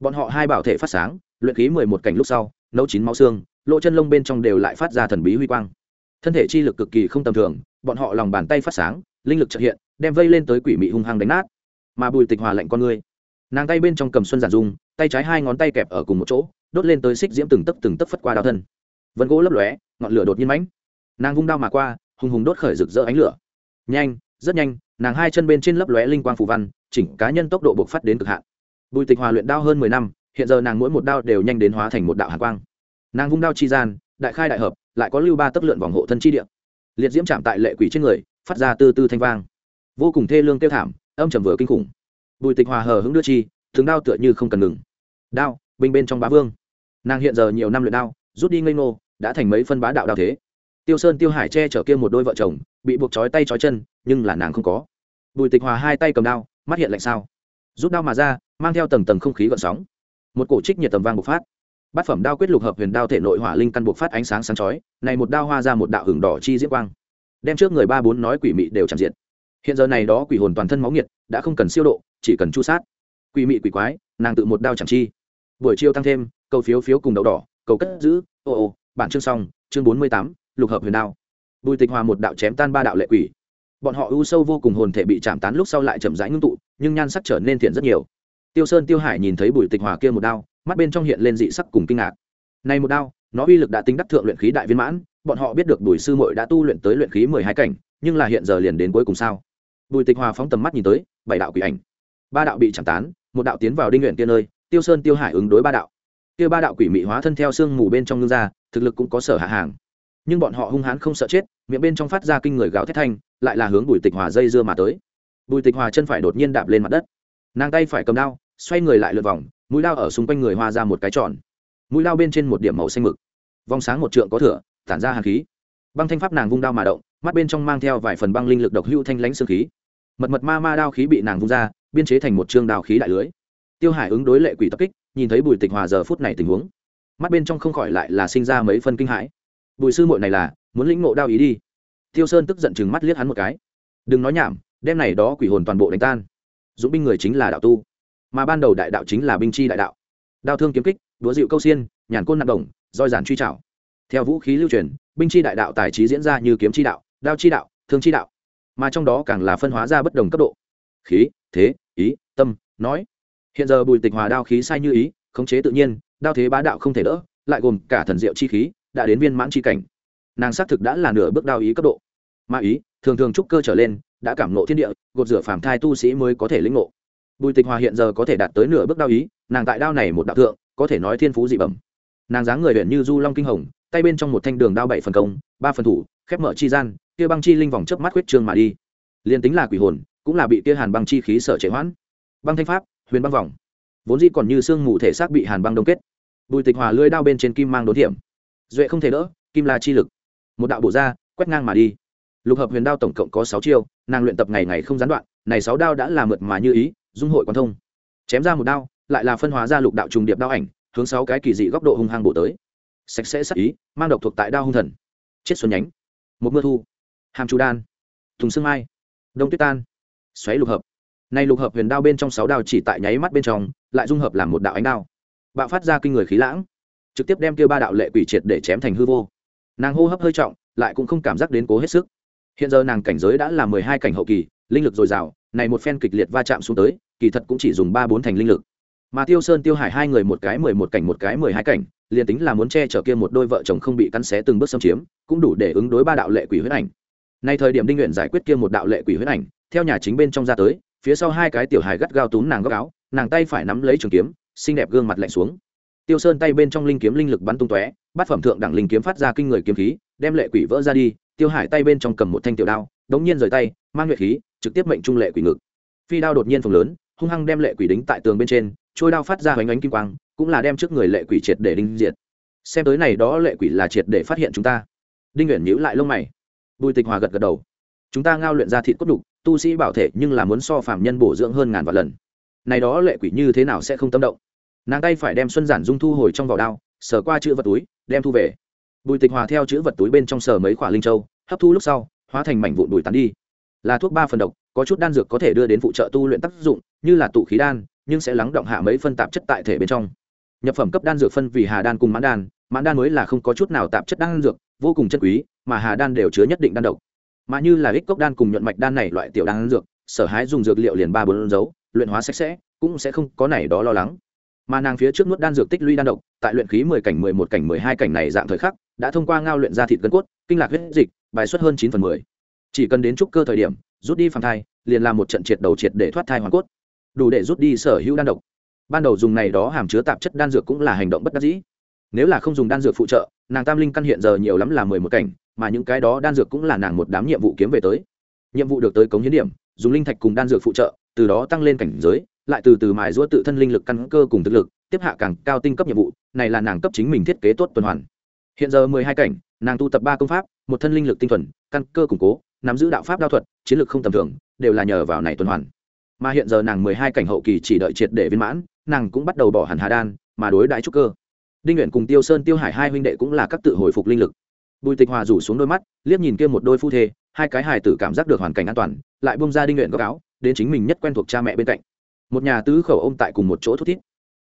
Bọn họ hai bảo thể phát sáng luyện khí mười một cảnh lúc sau nấu chín máu xương lỗ chân lông bên trong đều lại phát ra thần bí huy quang. Thân thể chi lực cực kỳ không tầm thường bọn họ lòng bàn tay phát sáng linh lực trợ hiện đem vây lên tới quỷ mị hung hăng đánh nát. Mà bùi tịch hòa lạnh con ngươi, nàng tay bên trong cầm xuân giản dung tay trái hai ngón tay kẹp ở cùng một chỗ đốt lên tới xích diễm từng tấc từng tấc phất qua đao thân. Vân gỗ lấp lóe ngọn lửa đột nhiên mãnh. Nàng vung đao mà qua hùng hùng đốt khởi rực rỡ ánh lửa. Nhanh rất nhanh nàng hai chân bên trên lấp lóe linh quang phù văn chỉnh cá nhân tốc độ bộc phát đến cực hạn. Bùi tịch hòa luyện đao hơn mười năm, hiện giờ nàng mỗi một đao đều nhanh đến hóa thành một đạo hàn quang. Nàng vung đao chi gian, đại khai đại hợp, lại có lưu ba tấp lượn vòng hộ thân chi địa. Liệt diễm chạm tại lệ quỷ trên người, phát ra tư tư thanh vang. Vô cùng thê lương tiêu thảm, âm trầm vừa kinh khủng. Bùi tịch hòa hờ hững đưa chi thường đao tựa như không cần ngừng. Đao, binh bên trong bá vương. Nàng hiện giờ nhiều năm luyện đao, rút đi ngây ngô, đã thành mấy phân bá đạo đao thế. Tiêu sơn tiêu hải che chở kia một đôi vợ chồng, bị buộc trói tay trói chân, nhưng là nàng không có. Bùi tịch hòa hai tay cầm đao mắt hiện lạnh sao? Rút đao mà ra, mang theo tầng tầng không khí gợn sóng. Một cổ trích nhiệt tầm vang bộc phát. Bát phẩm đao quyết lục hợp huyền đao thể nội hỏa linh căn bộc phát ánh sáng sáng chói, này một đao hoa ra một đạo hưởng đỏ chi diễm quang, đem trước người ba bốn nói quỷ mị đều chẳng diện hiện giờ này đó quỷ hồn toàn thân máu nhiệt, đã không cần siêu độ, chỉ cần chu sát. Quỷ mị quỷ quái, nàng tự một đao chẳng chi. Buổi chiều tăng thêm, cầu phiếu phiếu cùng đậu đỏ, cầu cất giữ, ô ô, bản chương xong, chương bốn mươi tám, lục hợp huyền đao. Bùi tịch hòa một đạo chém tan ba đạo lệ quỷ bọn họ ưu sâu vô cùng hồn thể bị chạm tán lúc sau lại chậm rãi ngưng tụ, nhưng nhan sắc trở nên thiện rất nhiều. Tiêu sơn tiêu hải nhìn thấy bùi tịch hòa kia một đao, mắt bên trong hiện lên dị sắc cùng kinh ngạc. Này một đao, nó uy lực đã tính đắc thượng luyện khí đại viên mãn, bọn họ biết được bùi sư muội đã tu luyện tới luyện khí mười hai cảnh, nhưng là hiện giờ liền đến cuối cùng sao? Bùi tịch hòa phóng tầm mắt nhìn tới, bảy đạo quỷ ảnh. Ba đạo bị chạm tán, một đạo tiến vào đinh luyện kia nơi, tiêu sơn tiêu hải ứng đối ba đạo. Kia ba đạo quỷ mị hóa thân theo xương mù bên trong ngưng ra, thực lực cũng có sở hạ hàng nhưng bọn họ hung hãn không sợ chết, miệng bên trong phát ra kinh người gào thét thanh, lại là hướng bùi tịch hòa dây dưa mà tới. Bùi tịch hòa chân phải đột nhiên đạp lên mặt đất. Nàng tay phải cầm đao, xoay người lại lượt vòng, mũi đao ở xung quanh người hoa ra một cái tròn. Mũi đao bên trên một điểm màu xanh mực. Vòng sáng một trượng có thửa tản ra hàn khí. Băng thanh pháp nàng vung đao mà động, mắt bên trong mang theo vài phần băng linh lực độc hữu thanh lãnh sương khí. Mật mật ma ma đao khí bị nàng vung ra, biên chế thành một chương đao khí đại lưới. Tiêu hải ứng đối lệ quỷ tập kích, nhìn thấy bùi tịch hòa giờ phút này tình huống, mắt bên trong không khỏi lại là sinh ra mấy phân kinh hãi bùi sư muội này là, muốn lĩnh ngộ đao ý đi. Tiêu sơn tức giận chừng mắt liếc hắn một cái. Đừng nói nhảm đem này đó quỷ hồn toàn bộ đánh tan. Dũng binh người chính là đạo tu, mà ban đầu đại đạo chính là binh chi đại đạo. Đao thương kiếm kích đúa dịu câu xiên, nhàn côn nặng đồng, roi giản truy trảo. Theo vũ khí lưu truyền, binh chi đại đạo tài trí diễn ra như kiếm chi đạo, đao chi đạo, thương chi đạo. Mà trong đó càng là phân hóa ra bất đồng cấp độ. Khí, thế, ý, tâm, nói. Hiện giờ bùi tịch hòa đao khí sai như ý, khống chế tự nhiên, đao thế bá đạo không thể đỡ, lại gồm cả thần diệu chi khí đã đến viên mãn chi cảnh. Nàng xác thực đã là nửa bước đao ý cấp độ. Ma ý, thường thường trúc cơ trở lên, đã cảm nộ thiên địa, gột rửa phàm thai tu sĩ mới có thể lĩnh ngộ. Bùi tịch hòa hiện giờ có thể đạt tới nửa bước đao ý, nàng tại đao này một đạo thượng, có thể nói thiên phú dị bẩm. Nàng dáng người huyện như du long kinh hồng, tay bên trong một thanh đường đao bảy phần công, ba phần thủ, khép mở chi gian, kia băng chi linh vòng chớp mắt huyết trương mà đi. Liền tính là quỷ hồn, cũng là bị kia hàn băng chi khí sở chế hoãn. Băng thanh pháp, huyền băng vòng. Vốn dĩ còn như xương mù thể xác bị hàn băng đông kết. Bùi tịch hòa lưỡi đao bên trên kim mang đốn hiểm duệ không thể đỡ, kim la chi lực. Một đạo bổ ra, quét ngang mà đi. Lục hợp huyền đao tổng cộng có sáu chiêu, nàng luyện tập ngày ngày không gián đoạn, này sáu đao đã là mượt mà như ý, dung hội quan thông. Chém ra một đao, lại là phân hóa ra lục đạo trùng điệp đao ảnh, hướng sáu cái kỳ dị góc độ hung hăng bổ tới. Sạch sẽ sắc ý, mang độc thuộc tại đao hung thần. Chết xuân nhánh. Một mưa thu. Hàm chú đan. Thùng sương mai. Đông tuyết tan. Xoáy lục hợp. Nay lục hợp huyền đao bên trong sáu đao chỉ tại nháy mắt bên trong, lại dung hợp làm một đạo ánh đao. Bạo phát ra kinh người khí lãng trực tiếp đem kia ba đạo lệ quỷ triệt để chém thành hư vô. Nàng hô hấp hơi trọng, lại cũng không cảm giác đến cố hết sức. Hiện giờ nàng cảnh giới đã là mười hai cảnh hậu kỳ, linh lực dồi dào, này một phen kịch liệt va chạm xuống tới, kỳ thật cũng chỉ dùng ba bốn thành linh lực. Mà tiêu sơn, tiêu hải hai người một cái mười một cảnh, một cái mười hai cảnh, liền tính là muốn che chở kia một đôi vợ chồng không bị cắn xé từng bước xâm chiếm, cũng đủ để ứng đối ba đạo lệ quỷ huyết ảnh. Nay thời điểm đinh nguyện giải quyết kia một đạo lệ quỷ huyết ảnh, theo nhà chính bên trong ra tới, phía sau hai cái tiểu hài gắt gao túm nàng góc áo, nàng tay phải nắm lấy trường kiếm, xinh đẹp gương mặt lạnh xuống tiêu sơn tay bên trong linh kiếm linh lực bắn tung tóe, bát phẩm thượng đẳng linh kiếm phát ra kinh người kiếm khí, đem lệ quỷ vỡ ra đi, tiêu hải tay bên trong cầm một thanh tiểu đao, đống nhiên rời tay, mang nhuệ khí, trực tiếp mệnh trung lệ quỷ ngực. Phi đao đột nhiên phồng lớn, hung hăng đem lệ quỷ đính tại tường bên trên trôi đao phát ra hoành ánh kim quang, cũng là đem trước người lệ quỷ triệt để đinh diệt. Xem tới này đó lệ quỷ là triệt để phát hiện chúng ta. Đinh nguyện nhíu lại lông mày. Bùi tịch hòa gật gật đầu. Chúng ta ngao luyện ra thịt cốt đục, tu sĩ bảo thể nhưng là muốn so phạm nhân bổ dưỡng hơn ngàn vạn lần. Này đó lệ quỷ như thế nào sẽ không tâm động? Nàng tay phải đem xuân giản dung thu hồi trong vỏ đao, sờ qua chữ vật túi, đem thu về. Bùi tịch hòa theo chữ vật túi bên trong sờ mấy quả linh châu, hấp thu lúc sau, hóa thành mảnh vụn bùi tán đi. Là thuốc ba phần độc, có chút đan dược có thể đưa đến phụ trợ tu luyện tác dụng, như là tụ khí đan, nhưng sẽ lắng động hạ mấy phân tạp chất tại thể bên trong. Nhập phẩm cấp đan dược phân vì hà đan cùng mãn đan mãn đan mới là không có chút nào tạp chất đan dược, vô cùng chân quý, mà hà đan đều chứa nhất định đan độc. Mà như là ích cốc đan cùng nhuận mạch đan này loại tiểu đan dược, sở hái dùng dược liệu liền ba bốn dấu, luyện hóa sạch sẽ, cũng sẽ không có này đó lo lắng mà nàng phía trước nuốt đan dược tích lũy đan độc, tại luyện khí mười cảnh mười một cảnh mười hai cảnh này dạng thời khắc, đã thông qua ngao luyện ra thịt gân cốt, kinh lạc huyết dịch, bài xuất hơn chín phần mười. Chỉ cần đến trúc cơ thời điểm, rút đi phàm thai, liền làm một trận triệt đầu triệt để thoát thai hoàn cốt. Đủ để rút đi sở hữu đan độc. Ban đầu dùng này đó hàm chứa tạp chất đan dược cũng là hành động bất đắc dĩ. Nếu là không dùng đan dược phụ trợ, nàng tam linh căn hiện giờ nhiều lắm là mười một cảnh, mà những cái đó đan dược cũng là nàng một đám nhiệm vụ kiếm về tới. Nhiệm vụ được tới cống hiến điểm, dùng linh thạch cùng đan dược phụ trợ, từ đó tăng lên cảnh giới lại từ từ mài giũa tự thân linh lực căn cơ cùng thực lực, tiếp hạ càng cao tinh cấp nhiệm vụ, này là nàng cấp chính mình thiết kế tốt tuần hoàn. Hiện giờ mười hai cảnh, nàng tu tập ba công pháp, một thân linh lực tinh thuần, căn cơ củng cố, nắm giữ đạo pháp đao thuật, chiến lược không tầm thường, đều là nhờ vào này tuần hoàn. Mà hiện giờ nàng mười hai cảnh hậu kỳ chỉ đợi triệt để viên mãn, nàng cũng bắt đầu bỏ hẳn hà đan, mà đối đãi trúc cơ. Đinh nguyện cùng tiêu sơn, tiêu hải hai huynh đệ cũng là các tự hồi phục linh lực. Bùi tịch hòa rủ xuống đôi mắt, liếc nhìn kia một đôi phu thê, hai cái hài tử cảm giác được hoàn cảnh an toàn, lại bông ra đinh nguyện góc áo, đến chính mình nhất quen thuộc cha mẹ bên cạnh một nhà tứ khẩu ôm tại cùng một chỗ thút thít.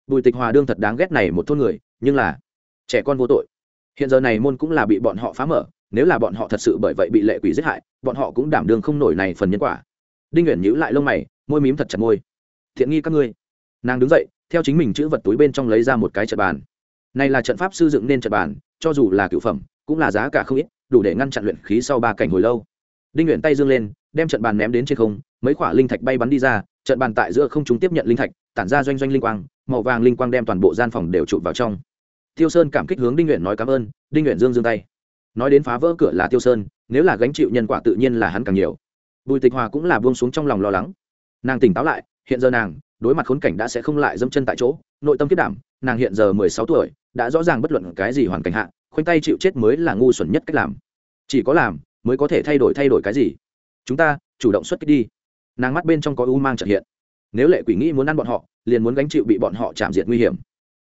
Bùi tịch hòa đương thật đáng ghét này một thôn người, nhưng là trẻ con vô tội. Hiện giờ này môn cũng là bị bọn họ phá mở, nếu là bọn họ thật sự bởi vậy bị lệ quỷ giết hại, bọn họ cũng đảm đương không nổi này phần nhân quả. Đinh nguyện nhíu lại lông mày, môi mím thật chặt môi. Thiện nghi các ngươi. Nàng đứng dậy, theo chính mình chữ vật túi bên trong lấy ra một cái trận bàn. Này là trận pháp sư dựng nên trận bàn, cho dù là cựu phẩm, cũng là giá cả không ít, đủ để ngăn chặn luyện khí sau ba cảnh hồi lâu. Đinh nguyện tay dương lên, đem trận bàn ném đến trên không, mấy quả linh thạch bay bắn đi ra trận bàn tại giữa không chúng tiếp nhận linh thạch, tản ra doanh doanh linh quang, màu vàng linh quang đem toàn bộ gian phòng đều trụt vào trong. Tiêu sơn cảm kích hướng đinh nguyện nói cảm ơn, đinh nguyện dương dương tay. Nói đến phá vỡ cửa là tiêu sơn, nếu là gánh chịu nhân quả tự nhiên là hắn càng nhiều. Bùi tịch hòa cũng là buông xuống trong lòng lo lắng. Nàng tỉnh táo lại, hiện giờ nàng, đối mặt khốn cảnh đã sẽ không lại dâm chân tại chỗ, nội tâm kết đảm, nàng hiện giờ mười sáu tuổi, đã rõ ràng bất luận cái gì hoàn cảnh hạ, khoanh tay chịu chết mới là ngu xuẩn nhất cách làm. Chỉ có làm, mới có thể thay đổi thay đổi cái gì. Chúng ta, chủ động xuất kích đi nàng mắt bên trong có u mang trợ hiện. Nếu lệ quỷ nghĩ muốn ăn bọn họ, liền muốn gánh chịu bị bọn họ chạm diệt nguy hiểm.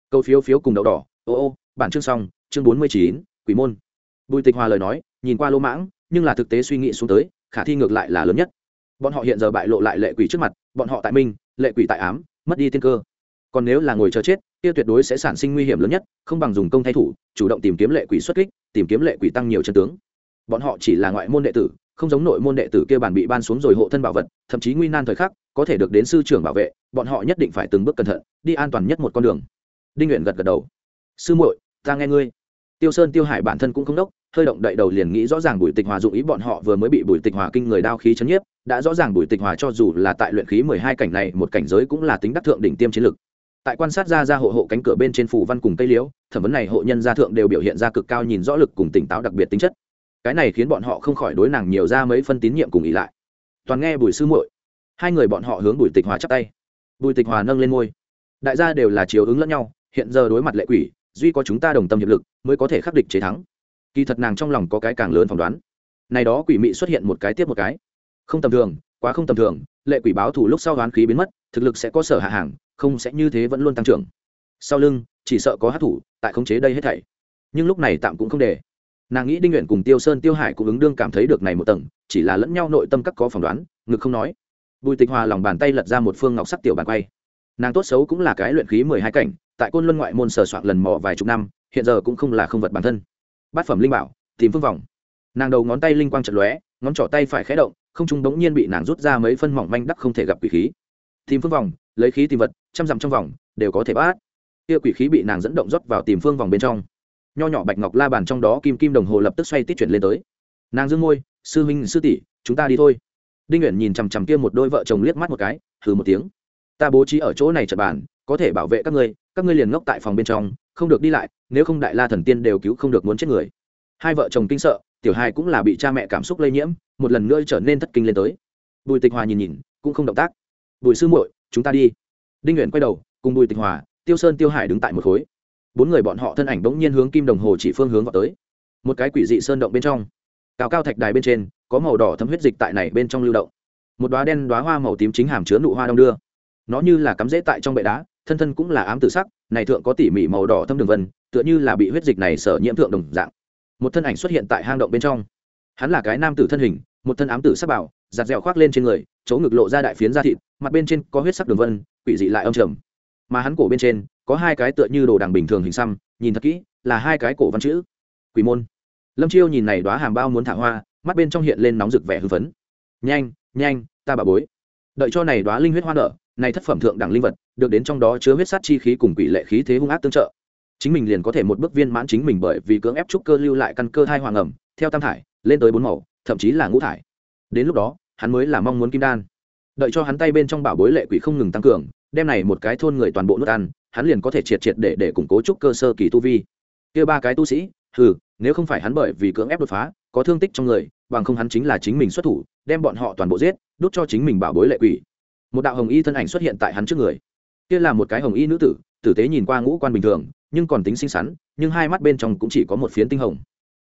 Câu phiếu phiếu cùng đậu đỏ. Ô ô, bản chương xong, chương bốn mươi chín, quỷ môn. Bùi tịch hòa lời nói, nhìn qua lô mãng, nhưng là thực tế suy nghĩ xuống tới, khả thi ngược lại là lớn nhất. Bọn họ hiện giờ bại lộ lại lệ quỷ trước mặt, bọn họ tại minh, lệ quỷ tại ám, mất đi tiên cơ. Còn nếu là ngồi chờ chết, kia tuyệt đối sẽ sản sinh nguy hiểm lớn nhất, không bằng dùng công thay thủ, chủ động tìm kiếm lệ quỷ xuất kích, tìm kiếm lệ quỷ tăng nhiều chân tướng. Bọn họ chỉ là ngoại môn đệ tử không giống nội môn đệ tử kia bản bị ban xuống rồi hộ thân bảo vật, thậm chí nguy nan thời khắc, có thể được đến sư trưởng bảo vệ, bọn họ nhất định phải từng bước cẩn thận, đi an toàn nhất một con đường. Đinh nguyện gật gật đầu. Sư muội, ta nghe ngươi. Tiêu sơn, tiêu hải bản thân cũng không đốc, hơi động đậy đầu liền nghĩ rõ ràng bùi tịch hòa dụng ý bọn họ vừa mới bị bùi tịch hòa kinh người đao khí chấn nhiếp, đã rõ ràng bùi tịch hòa cho dù là tại luyện khí mười hai cảnh này, một cảnh giới cũng là tính đắc thượng đỉnh tiêm chiến lực. Tại quan sát ra ra hộ hộ cánh cửa bên trên phủ văn cùng cây liễu, thẩm vấn này hộ nhân gia thượng đều biểu hiện ra cực cao nhìn rõ lực cùng tỉnh táo đặc biệt tính chất cái này khiến bọn họ không khỏi đối nàng nhiều ra mấy phân tín nhiệm cùng ý lại. Toàn nghe bùi sư muội. Hai người bọn họ hướng bùi tịch hòa chắp tay. Bùi tịch hòa nâng lên ngôi đại gia đều là chiều ứng lẫn nhau, hiện giờ đối mặt lệ quỷ, duy có chúng ta đồng tâm hiệp lực, mới có thể khắc địch chế thắng. Kỳ thật nàng trong lòng có cái càng lớn phỏng đoán. Này đó quỷ mị xuất hiện một cái tiếp một cái. Không tầm thường, quá không tầm thường, lệ quỷ báo thủ lúc sau đoán khí biến mất, thực lực sẽ có sở hạ hàng, không sẽ như thế vẫn luôn tăng trưởng. Sau lưng, chỉ sợ có hát thủ, tại khống chế đây hết thảy. Nhưng lúc này tạm cũng không để nàng nghĩ đinh nguyện cùng tiêu sơn, tiêu hải cũng ứng đương cảm thấy được này một tầng, chỉ là lẫn nhau nội tâm các có phỏng đoán, ngực không nói. Bùi tịch hòa lòng bàn tay lật ra một phương ngọc sắc tiểu bàn quay. Nàng tốt xấu cũng là cái luyện khí mười hai cảnh, tại côn luân ngoại môn sờ soạn lần mò vài chục năm, hiện giờ cũng không là không vật bản thân. Bát phẩm linh bảo, tìm phương vòng. Nàng đầu ngón tay linh quang chật lóe, ngón trỏ tay phải khé động, không trung bỗng nhiên bị nàng rút ra mấy phân mỏng manh đắc không thể gặp quỷ khí. Tìm phương vòng, lấy khí tìm vật, trăm dặm trong vòng, đều có thể bát. kia quỷ khí bị nàng dẫn động rót vào tìm phương vòng bên trong nho nhỏ bạch ngọc la bàn trong đó kim kim đồng hồ lập tức xoay tít chuyển lên tới. Nàng dương ngôi sư huynh, sư tỷ, chúng ta đi thôi. Đinh nguyện nhìn chằm chằm kia một đôi vợ chồng liếc mắt một cái thử một tiếng. Ta bố trí ở chỗ này trật bàn, có thể bảo vệ các ngươi các ngươi liền ngốc tại phòng bên trong, không được đi lại, nếu không đại la thần tiên đều cứu không được muốn chết người. Hai vợ chồng kinh sợ, tiểu hai cũng là bị cha mẹ cảm xúc lây nhiễm, một lần nữa trở nên thất kinh lên tới. Bùi tịch hòa nhìn nhìn, cũng không động tác. Bùi sư muội, chúng ta đi. Đinh nguyện quay đầu, cùng bùi tịch hòa, tiêu sơn tiêu hải đứng tại một khối bốn người bọn họ thân ảnh bỗng nhiên hướng kim đồng hồ chỉ phương hướng vào tới. Một cái quỷ dị sơn động bên trong. Cao cao thạch đài bên trên, có màu đỏ thấm huyết dịch tại này bên trong lưu động. Một đoá đen đoá hoa màu tím chính hàm chứa nụ hoa đông đưa. Nó như là cắm rễ tại trong bệ đá, thân thân cũng là ám tự sắc, này thượng có tỉ mỉ màu đỏ thâm đường vân, tựa như là bị huyết dịch này sở nhiễm thượng đồng dạng. Một thân ảnh xuất hiện tại hang động bên trong. Hắn là cái nam tử thân hình, một thân ám tử sắc bảo giặt dẻo khoác lên trên người, chỗ ngực lộ ra đại phiến da thịt, mặt bên trên có huyết sắc đường vân, quỷ dị lại âm trầm. Mà hắn cổ bên trên có hai cái tựa như đồ đằng bình thường hình xăm, nhìn thật kỹ, là hai cái cổ văn chữ. Quỷ môn. Lâm chiêu nhìn này đoá hàm bao muốn thả hoa, mắt bên trong hiện lên nóng rực vẻ hưng phấn. Nhanh nhanh, ta bà bối. Đợi cho này đoá linh huyết hoa nở, này thất phẩm thượng đẳng linh vật, được đến trong đó chứa huyết sát chi khí cùng quỷ lệ khí thế hung ác tương trợ. Chính mình liền có thể một bước viên mãn chính mình bởi vì cưỡng ép trúc cơ lưu lại căn cơ thai hoàng ẩm, theo tam thải, lên tới bốn màu, thậm chí là ngũ thải. Đến lúc đó, hắn mới là mong muốn kim đan. Đợi cho hắn tay bên trong bảo bối lệ quỷ không ngừng tăng cường, đem này một cái thôn người toàn bộ nuốt ăn hắn liền có thể triệt triệt để để củng cố trúc cơ sơ kỳ tu vi. Kia ba cái tu sĩ, hừ, nếu không phải hắn bởi vì cưỡng ép đột phá, có thương tích trong người, bằng không hắn chính là chính mình xuất thủ, đem bọn họ toàn bộ giết, đốt cho chính mình bảo bối lệ quỷ. Một đạo hồng y thân ảnh xuất hiện tại hắn trước người. Kia là một cái hồng y nữ tử tử tế nhìn qua ngũ quan bình thường, nhưng còn tính xinh xắn, nhưng hai mắt bên trong cũng chỉ có một phiến tinh hồng.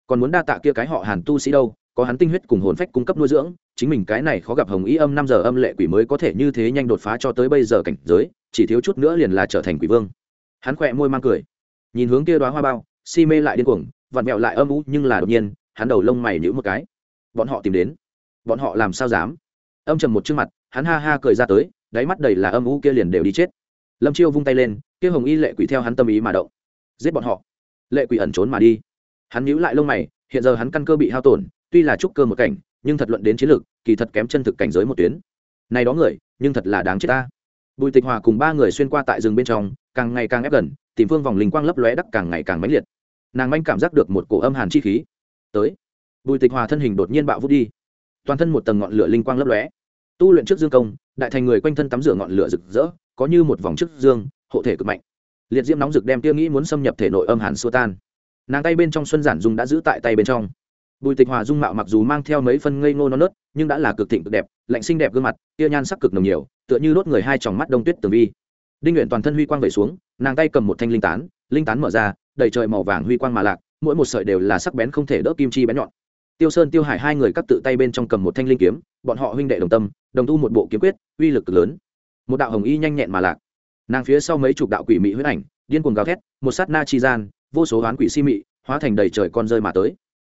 Còn muốn đa tạ kia cái họ hàn tu sĩ đâu, có hắn tinh huyết cùng hồn phách cung cấp nuôi dưỡng, chính mình cái này khó gặp hồng y âm năm giờ âm lệ quỷ mới có thể như thế nhanh đột phá cho tới bây giờ cảnh giới chỉ thiếu chút nữa liền là trở thành quỷ vương. Hắn khỏe môi mang cười. Nhìn hướng kia đoá hoa bao, si mê lại điên cuồng, vặn vẹo lại âm ú nhưng là đột nhiên, hắn đầu lông mày nhíu một cái. Bọn họ tìm đến. Bọn họ làm sao dám? Âm trầm một trước mặt, hắn ha ha cười ra tới, đáy mắt đầy là âm u kia liền đều đi chết. Lâm chiêu vung tay lên, kia hồng y lệ quỷ theo hắn tâm ý mà động. Giết bọn họ. Lệ quỷ ẩn trốn mà đi. Hắn nhíu lại lông mày, hiện giờ hắn căn cơ bị hao tổn, tuy là trúc cơ một cảnh, nhưng thật luận đến chiến lược, kỳ thật kém chân thực cảnh giới một tuyến. Này đó người, nhưng thật là đáng chết ta bùi tịch hòa cùng ba người xuyên qua tại rừng bên trong, càng ngày càng ép gần, tìm phương vòng linh quang lấp lóe đắc càng ngày càng mãnh liệt. Nàng manh cảm giác được một cổ âm hàn chi khí. Tới. Bùi tịch hòa thân hình đột nhiên bạo vút đi. Toàn thân một tầng ngọn lửa linh quang lấp lóe. Tu luyện trước dương công, đại thành người quanh thân tắm rửa ngọn lửa rực rỡ, có như một vòng trước dương, hộ thể cực mạnh. Liệt diễm nóng rực đem tiêu nghĩ muốn xâm nhập thể nội âm hàn xua tan. Nàng tay bên trong xuân giản dung đã giữ tại tay bên trong bùi tịch hòa dung mạo mặc dù mang theo mấy phân ngây ngô non nớt, nhưng đã là cực thịnh cực đẹp, lạnh xinh đẹp gương mặt, tia nhan sắc cực nồng nhiều, tựa như đốt người hai tròng mắt đông tuyết tường vi. Đinh nguyện toàn thân huy quang vẩy xuống, nàng tay cầm một thanh linh tán linh tán mở ra, đầy trời màu vàng huy quang mà lạc, mỗi một sợi đều là sắc bén không thể đỡ kim chi bén nhọn. Tiêu sơn, tiêu hải hai người cắt tự tay bên trong cầm một thanh linh kiếm, bọn họ huynh đệ đồng tâm, đồng tu một bộ kiếm quyết, uy lực cực lớn. Một đạo hồng y nhanh nhẹn mà lạc. Nàng phía sau mấy chục đạo quỷ mị huyết ảnh, điên cuồng gào thét, một sát na chi gian, vô số oán quỷ si mị, hóa thành đầy trời con rơi mà tới.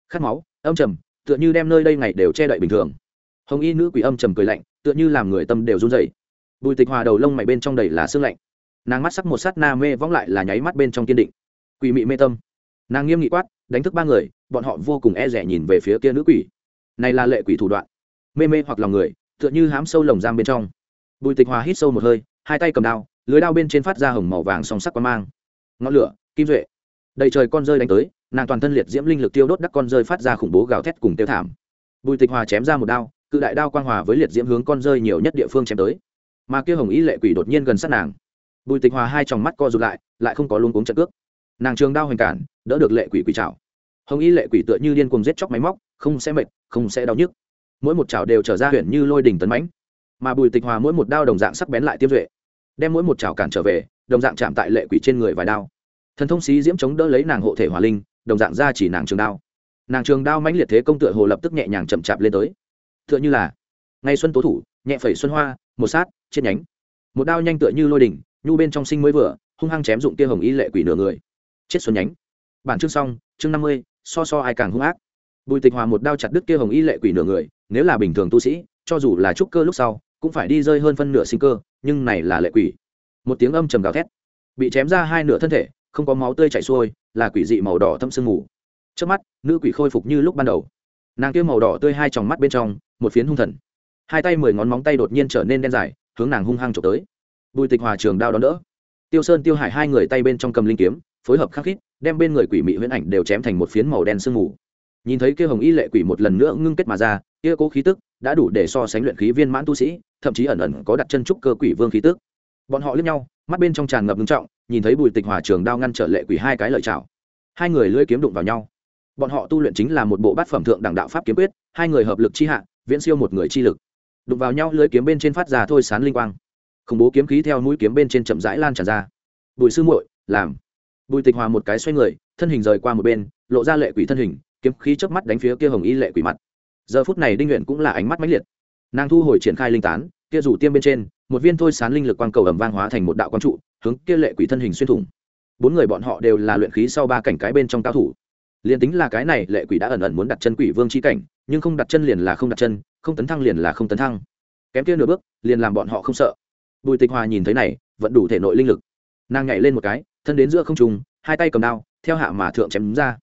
Khát máu âm trầm, tựa như đem nơi đây ngày đều che đậy bình thường. Hồng y nữ quỷ âm trầm cười lạnh, tựa như làm người tâm đều run rẩy. Bùi tịch hòa đầu lông mày bên trong đầy là sương lạnh. Nàng mắt sắc một sát na mê võng lại là nháy mắt bên trong kiên định. Quỷ mị mê tâm. Nàng nghiêm nghị quát, đánh thức ba người, bọn họ vô cùng e rẻ nhìn về phía kia nữ quỷ. Này là lệ quỷ thủ đoạn. Mê mê hoặc lòng người, tựa như hám sâu lồng giam bên trong. Bùi tịch hòa hít sâu một hơi, hai tay cầm đao, lưới đao bên trên phát ra hồng màu vàng song sắc quang mang. Ngọn lửa, kim duệ. Đầy trời con rơi đánh tới nàng toàn thân liệt diễm linh lực tiêu đốt đắc con rơi phát ra khủng bố gào thét cùng tiêu thảm. Bùi tịch hòa chém ra một đao, cự đại đao quang hòa với liệt diễm hướng con rơi nhiều nhất địa phương chém tới. Mà kia hồng ý lệ quỷ đột nhiên gần sát nàng. Bùi tịch hòa hai tròng mắt co rụt lại lại không có luôn cuống trận cước. Nàng trường đao hoành cản, đỡ được lệ quỷ quỷ chảo hồng ý lệ quỷ tựa như điên cuồng giết chóc máy móc, không sẽ mệt, không sẽ đau nhức. Mỗi một chảo đều trở ra huyện như lôi đỉnh tấn mãnh. Mà bùi tịch hòa mỗi một đao đồng dạng sắc bén lại tiêm duệ, đem mỗi một chảo cản trở về, đồng dạng chạm tại lệ quỷ trên người vài đao. Thần thông xí diễm chống đỡ lấy nàng hộ thể hòa linh đồng dạng ra chỉ nàng trường đao. Nàng trường đao mãnh liệt thế công tựa hồ lập tức nhẹ nhàng chậm chạp lên tới. Tựa như là, ngay xuân tố thủ, nhẹ phẩy xuân hoa, một sát, chết nhánh. Một đao nhanh tựa như lôi đỉnh, nhu bên trong sinh mới vừa, hung hăng chém dụng kia hồng y lệ quỷ nửa người. Chết xuân nhánh. Bản chương xong, chương năm mươi, so so ai càng hung ác. Bùi tịch hòa một đao chặt đứt kia hồng y lệ quỷ nửa người, nếu là bình thường tu sĩ, cho dù là trúc cơ lúc sau, cũng phải đi rơi hơn phân nửa sinh cơ, nhưng này là lệ quỷ. Một tiếng âm trầm gào thét, bị chém ra hai nửa thân thể không có máu tươi chảy xuôi, là quỷ dị màu đỏ thâm sương mù. Trước mắt, nữ quỷ khôi phục như lúc ban đầu. Nàng kia màu đỏ tươi hai tròng mắt bên trong, một phiến hung thần. Hai tay mười ngón móng tay đột nhiên trở nên đen dài, hướng nàng hung hăng trộm tới. Bùi tịch hòa trường đao đón đỡ. Tiêu sơn, tiêu hải hai người tay bên trong cầm linh kiếm, phối hợp khắc khít, đem bên người quỷ mị huyễn ảnh đều chém thành một phiến màu đen sương mù. Nhìn thấy kia hồng y lệ quỷ một lần nữa ngưng kết mà ra, kia cố khí tức đã đủ để so sánh luyện khí viên mãn tu sĩ, thậm chí ẩn ẩn có đặt chân trúc cơ quỷ vương khí tức. Bọn họ liếc nhau, mắt bên trong tràn ngập ngưng trọng nhìn thấy bùi tịch hòa trường đao ngăn trở lệ quỷ hai cái lợi chảo. Hai người lưỡi kiếm đụng vào nhau. Bọn họ tu luyện chính là một bộ bát phẩm thượng đẳng đạo pháp kiếm quyết, hai người hợp lực chi hạ, viễn siêu một người chi lực. Đụng vào nhau lưỡi kiếm bên trên phát ra thôi sán linh quang. Khủng bố kiếm khí theo mũi kiếm bên trên chậm rãi lan tràn ra. Bùi sư muội, làm. Bùi tịch hòa một cái xoay người, thân hình rời qua một bên, lộ ra lệ quỷ thân hình, kiếm khí chớp mắt đánh phía kia hồng y lệ quỷ mặt. Giờ phút này đinh nguyện cũng là ánh mắt mãnh liệt. Nàng thu hồi triển khai linh tán, kia rủ tiêm bên trên, một viên thôi sán linh lực quang cầu ẩm vang hóa thành một đạo quang trụ hướng kia lệ quỷ thân hình xuyên thủng. Bốn người bọn họ đều là luyện khí sau ba cảnh cái bên trong cao thủ. Liền tính là cái này lệ quỷ đã ẩn ẩn muốn đặt chân quỷ vương c h i cảnh, nhưng không đặt chân liền là không đặt chân, không tấn thăng liền là không tấn thăng. Kém kia nửa bước, liền làm bọn họ không sợ. Bùi tịch hòa nhìn thấy này vẫn đủ thể nội linh lực. Nàng nhảy lên một cái, thân đến giữa không trùng hai tay cầm đao, theo hạ mà thượng chém ra.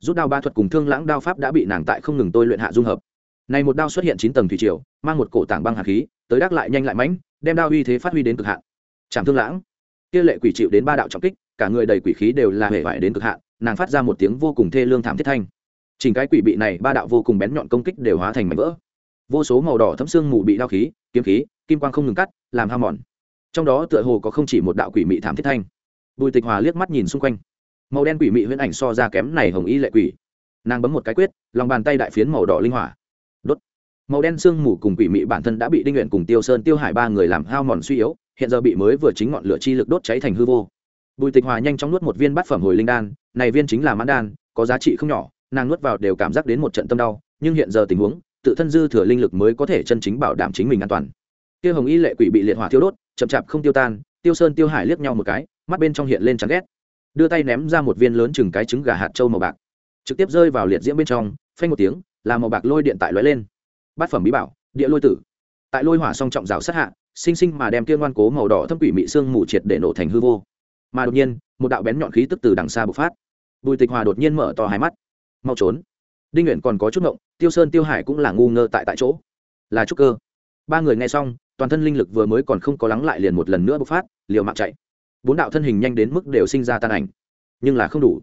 Rút đao ba thuật cùng thương lãng đao pháp đã bị nàng tại không ngừng tôi luyện hạ dung hợp. Này một đao xuất hiện chín tầng thủy triều, mang một cổ tảng băng hạt khí, tới đắc lại nhanh lại mãnh, đem đao uy thế phát huy đến cực hạn. Chạm thương lãng kia lệ quỷ chịu đến ba đạo trọng kích, cả người đầy quỷ khí đều là hề vải đến cực hạn, nàng phát ra một tiếng vô cùng thê lương thảm thiết thanh. Chỉnh cái quỷ bị này ba đạo vô cùng bén nhọn công kích đều hóa thành mảnh vỡ. Vô số màu đỏ thấm xương mù bị đao khí, kiếm khí, kim quang không ngừng cắt, làm ham mòn. Trong đó tựa hồ có không chỉ một đạo quỷ mị thảm thiết thanh. Bùi tịch hòa liếc mắt nhìn xung quanh. Màu đen quỷ mị huyễn ảnh so ra kém này hồng y lệ quỷ. Nàng bấm một cái quyết, lòng bàn tay đại phiến màu đỏ linh hỏa. Đốt. Màu đen xương mù cùng quỷ mị bản thân đã bị đinh nguyện cùng tiêu sơn tiêu hải ba người làm hao mòn suy yếu hiện giờ bị mới vừa chính ngọn lửa chi lực đốt cháy thành hư vô. Bùi tịch hòa nhanh chóng nuốt một viên bát phẩm hồi linh đan, này viên chính là mãn đan, có giá trị không nhỏ, nàng nuốt vào đều cảm giác đến một trận tâm đau, nhưng hiện giờ tình huống, tự thân dư thừa linh lực mới có thể chân chính bảo đảm chính mình an toàn. Kia hồng y lệ quỷ bị liệt hỏa thiêu đốt, chậm chạp không tiêu tan, tiêu sơn tiêu hải liếc nhau một cái, mắt bên trong hiện lên chán ghét. Đưa tay ném ra một viên lớn chừng cái trứng gà hạt trâu màu bạc. Trực tiếp rơi vào liệt diễm bên trong, phanh một tiếng, là màu bạc lôi điện tại lóe lên. Bát phẩm bí bảo, địa lôi tử. Tại lôi hỏa song trọng rào sát hạ sinh sinh mà đem kia ngoan cố màu đỏ thâm quỷ mị xương mù triệt để nổ thành hư vô. Mà đột nhiên, một đạo bén nhọn khí tức từ đằng xa bộc phát. Bùi tịch hòa đột nhiên mở to hai mắt. Mau trốn. Đinh nguyện còn có chút ngộng, tiêu sơn, tiêu hải cũng là ngu ngơ tại tại chỗ. Là trúc cơ. Ba người nghe xong, toàn thân linh lực vừa mới còn không có lắng lại liền một lần nữa bộc phát, liều mạng chạy. Bốn đạo thân hình nhanh đến mức đều sinh ra tan ảnh. Nhưng là không đủ.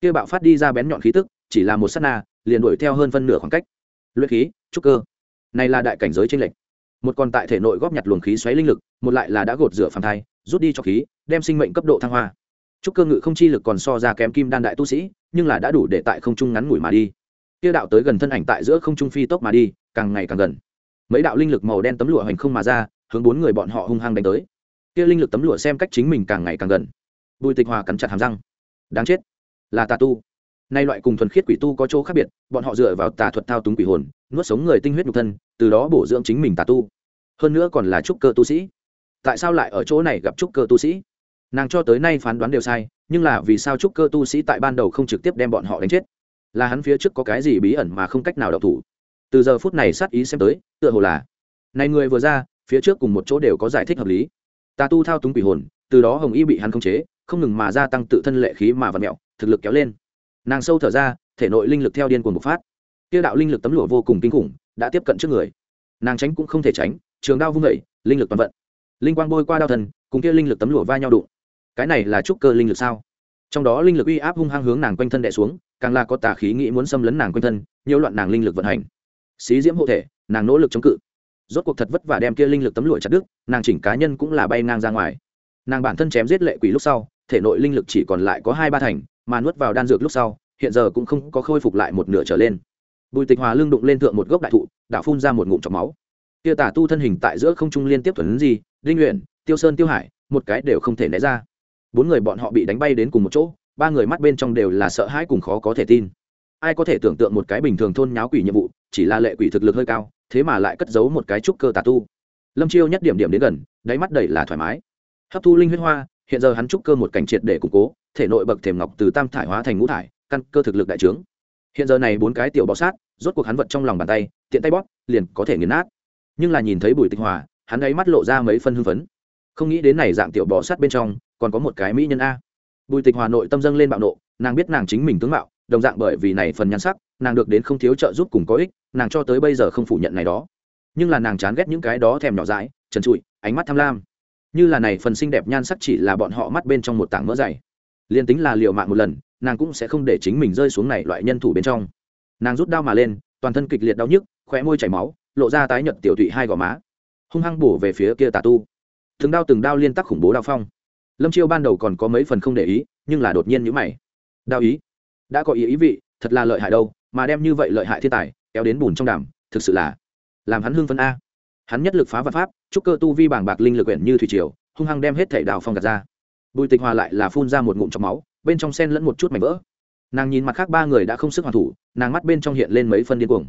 Kia bạo phát đi ra bén nhọn khí tức, chỉ là một s á t na, liền đuổi theo hơn phân nửa khoảng cách. Luyện khí, trúc cơ. Này là đại cảnh giới tranh lệch một còn tại thể nội góp nhặt luồng khí xoáy linh lực, một lại là đã gột rửa phàm thai, rút đi cho khí, đem sinh mệnh cấp độ thăng hoa. Trúc cơ ngự không chi lực còn so ra kém kim đan đại tu sĩ, nhưng là đã đủ để tại không trung ngắn ngủi mà đi. Kia đạo tới gần thân ảnh tại giữa không trung phi tốc mà đi, càng ngày càng gần. Mấy đạo linh lực màu đen tấm lụa hoành không mà ra, hướng bốn người bọn họ hung hăng đánh tới. Kia linh lực tấm lụa xem cách chính mình càng ngày càng gần. Bùi tịch hòa cắn chặt hàm răng. Đáng chết. Là tà tu. Nay loại cùng thuần khiết quỷ tu có chỗ khác biệt, bọn họ dựa vào tà thuật thao túng quỷ hồn, nuốt sống người tinh huyết nhục thân, từ đó bổ dưỡng chính mình tà tu hơn nữa còn là trúc cơ tu sĩ. Tại sao lại ở chỗ này gặp trúc cơ tu sĩ? Nàng cho tới nay phán đoán đều sai, nhưng là vì sao trúc cơ tu sĩ tại ban đầu không trực tiếp đem bọn họ đánh chết? Là hắn phía trước có cái gì bí ẩn mà không cách nào đọc thủ? Từ giờ phút này sát ý xem tới, tựa hồ là, này người vừa ra, phía trước cùng một chỗ đều có giải thích hợp lý. Tà tu thao túng quỷ hồn, từ đó hồng y bị hắn khống chế, không ngừng mà gia tăng tự thân lệ khí mà vật mẹo, thực lực kéo lên. Nàng sâu thở ra, thể nội linh lực theo điên cuồng bộc phát. Tiêu đạo linh lực tấm lụa vô cùng kinh khủng, đã tiếp cận trước người. Nàng tránh cũng không thể tránh trường đao vung vẩy, linh lực toàn vận. Linh quang bôi qua đao thần, cùng kia linh lực tấm lụa va nhau đụng. Cái này là trúc cơ linh lực sao? Trong đó linh lực uy áp hung hăng hướng nàng quanh thân đè xuống, càng là có tà khí nghĩ muốn xâm lấn nàng quanh thân nhiều loạn nàng linh lực vận hành. Xí diễm hộ thể, nàng nỗ lực chống cự. Rốt cuộc thật vất vả đem kia linh lực tấm lụa chặt đứt, nàng chỉnh cá nhân cũng là bay ngang ra ngoài. Nàng bản thân chém giết lệ quỷ lúc sau, thể nội linh lực chỉ còn lại có hai ba thành, mà nuốt vào đan dược lúc sau, hiện giờ cũng không có khôi phục lại một nửa trở lên. Bùi tịch hòa lưng đụng lên thượng một gốc đại thụ đã phun ra một ngụm chọc máu kia tả tu thân hình tại giữa không trung liên tiếp thuần gì linh luyện tiêu sơn, tiêu hải, một cái đều không thể né ra. Bốn người bọn họ bị đánh bay đến cùng một chỗ, ba người mắt bên trong đều là sợ hãi cùng khó có thể tin. Ai có thể tưởng tượng một cái bình thường thôn nháo quỷ nhiệm vụ, chỉ là lệ quỷ thực lực hơi cao, thế mà lại cất giấu một cái trúc cơ tà tu. Lâm chiêu nhất điểm điểm đến gần, đáy mắt đầy là thoải mái. Hấp thu linh huyết hoa, hiện giờ hắn trúc cơ một cảnh triệt để củng cố, thể nội bậc thềm ngọc từ tam thải hóa thành ngũ thải, căn cơ thực lực đại trướng. Hiện giờ này bốn cái tiểu bọ sát, rốt cuộc hắn vật trong lòng bàn tay, tiện tay bóp, liền có thể nghiền nát nhưng là nhìn thấy bùi tịch hòa, hắn ấy mắt lộ ra mấy phân hưng phấn. Không nghĩ đến này dạng tiểu bò sát bên trong, còn có một cái mỹ nhân a. Bùi tịch hòa nội tâm dâng lên bạo nộ, nàng biết nàng chính mình tướng mạo, đồng dạng bởi vì này phần nhan sắc, nàng được đến không thiếu trợ giúp cùng có ích, nàng cho tới bây giờ không phủ nhận này đó. Nhưng là nàng chán ghét những cái đó thèm nhỏ dãi, trần trụi, ánh mắt tham lam. Như là này phần xinh đẹp nhan sắc chỉ là bọn họ mắt bên trong một tảng mỡ dày. Liền tính là liều mạng một lần, nàng cũng sẽ không để chính mình rơi xuống này loại nhân thủ bên trong. Nàng rút đao mà lên, toàn thân kịch liệt đau nhức, khóe môi chảy máu lộ ra tái nhợt tiểu thụy hai gò má. Hung hăng bổ về phía kia tà tu. Từng đao từng đao liên tắc khủng bố đao phong. Lâm chiêu ban đầu còn có mấy phần không để ý, nhưng là đột nhiên nhữ mày. Đao ý? Đã có ý ý vị, thật là lợi hại đâu, mà đem như vậy lợi hại thiên tài, kéo đến bùn trong đàm, thực sự là làm hắn hưng phân a. Hắn nhất lực phá vật pháp, chúc cơ tu vi bảng bạc linh lực quyển như thủy triều, hung hăng đem hết thể đào phong gạt ra. Bùi tịch hòa lại là phun ra một ngụm trong máu, bên trong sen lẫn một chút mảnh vỡ. Nàng nhìn mặt khác ba người đã không sức hoàn thủ, nàng mắt bên trong hiện lên mấy phân điên cuồng.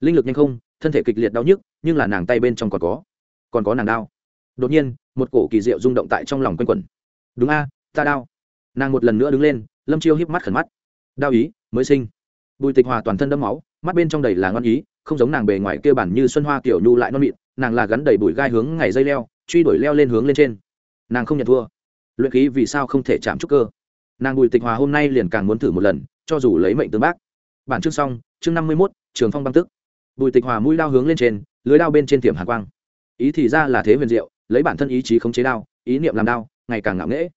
Linh lực nhanh không thân thể kịch liệt đau nhức, nhưng là nàng tay bên trong còn có còn có nàng đau đột nhiên, một cổ kỳ diệu rung động tại trong lòng quanh quẩn. Đúng a, ta đau nàng một lần nữa đứng lên, lâm chiêu híp mắt khẩn mắt. Đau ý, mới sinh. Bùi tịch hòa toàn thân đẫm máu, mắt bên trong đầy là ngon ý, không giống nàng bề ngoài kia bản như xuân hoa kiểu nhu lại non mịn, nàng là gắn đầy bụi gai hướng ngày dây leo, truy đuổi leo lên hướng lên trên. Nàng không nhận thua. Luyện khí vì sao không thể chạm trúc cơ? Nàng bùi tịch hòa hôm nay liền càng muốn thử một lần, cho dù lấy mệnh tương bác. Bản chương xong, chương năm mươi mốt, trường phong băng tức bùi tịch hòa mũi đao hướng lên trên, lưới đao bên trên tiềm hàng quang. Ý thì ra là thế huyền diệu, lấy bản thân ý chí khống chế đao, ý niệm làm đao, ngày càng ngạo nghễ.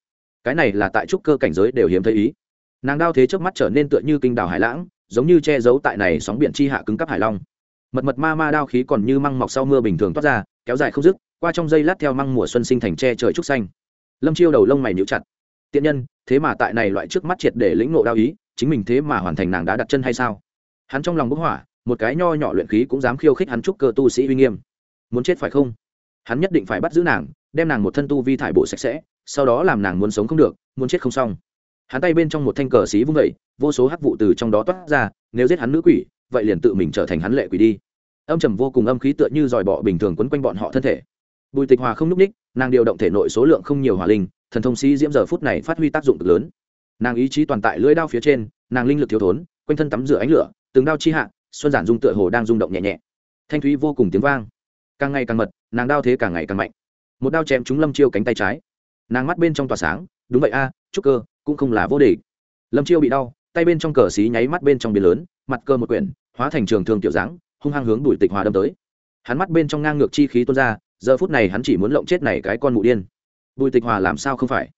Cái này là tại trúc cơ cảnh giới đều hiếm thấy ý. Nàng đao thế trước mắt trở nên tựa như kinh đảo hải lãng, giống như che giấu tại này sóng biển chi hạ cứng cắp hải long. Mật mật ma ma đao khí còn như măng mọc sau mưa bình thường toát ra, kéo dài không dứt, qua trong dây lát theo măng mùa xuân sinh thành tre trời trúc xanh. Lâm chiêu đầu lông mày níu chặt. Tiện nhân, thế mà tại này loại trước mắt triệt để lĩnh ngộ đao ý, chính mình thế mà hoàn thành nàng đã đặt chân hay sao? Hắn trong lòng bức hỏa một cái nho nhỏ luyện khí cũng dám khiêu khích hắn trúc cơ tu sĩ uy nghiêm. Muốn chết phải không? Hắn nhất định phải bắt giữ nàng, đem nàng một thân tu vi thải bộ sạch sẽ, sau đó làm nàng muốn sống không được, muốn chết không xong. Hắn tay bên trong một thanh cờ xí vung vẩy vô số hắc vụ từ trong đó toát ra, nếu giết hắn nữ quỷ, vậy liền tự mình trở thành hắn lệ quỷ đi. Âm trầm vô cùng âm khí tựa như dòi bọ bình thường quấn quanh bọn họ thân thể. Bùi tịch hòa không núp ních, nàng điều động thể nội số lượng không nhiều hỏa linh, thần thông sĩ diễm giờ phút này phát huy tác dụng cực lớn. Nàng ý chí toàn tại lưỡi đao phía trên, nàng linh lực thiếu thốn, quanh thân tắm rửa ánh lửa, từng đao chi hạ xuân giản dung tựa hồ đang rung động nhẹ nhẹ. Thanh thúy vô cùng tiếng vang. Càng ngày càng mật, nàng đao thế càng ngày càng mạnh. Một đao chém trúng lâm chiêu cánh tay trái. Nàng mắt bên trong tỏa sáng, đúng vậy a, trúc cơ, cũng không là vô địch. Lâm chiêu bị đau, tay bên trong cờ xí nháy mắt bên trong biển lớn, mặt cơ một quyển, hóa thành trường thường kiểu dáng, hung hăng hướng đuổi tịch hòa đâm tới. Hắn mắt bên trong ngang ngược chi khí tuôn ra, giờ phút này hắn chỉ muốn lộng chết này cái con mụ điên. Bùi tịch hòa làm sao không phải?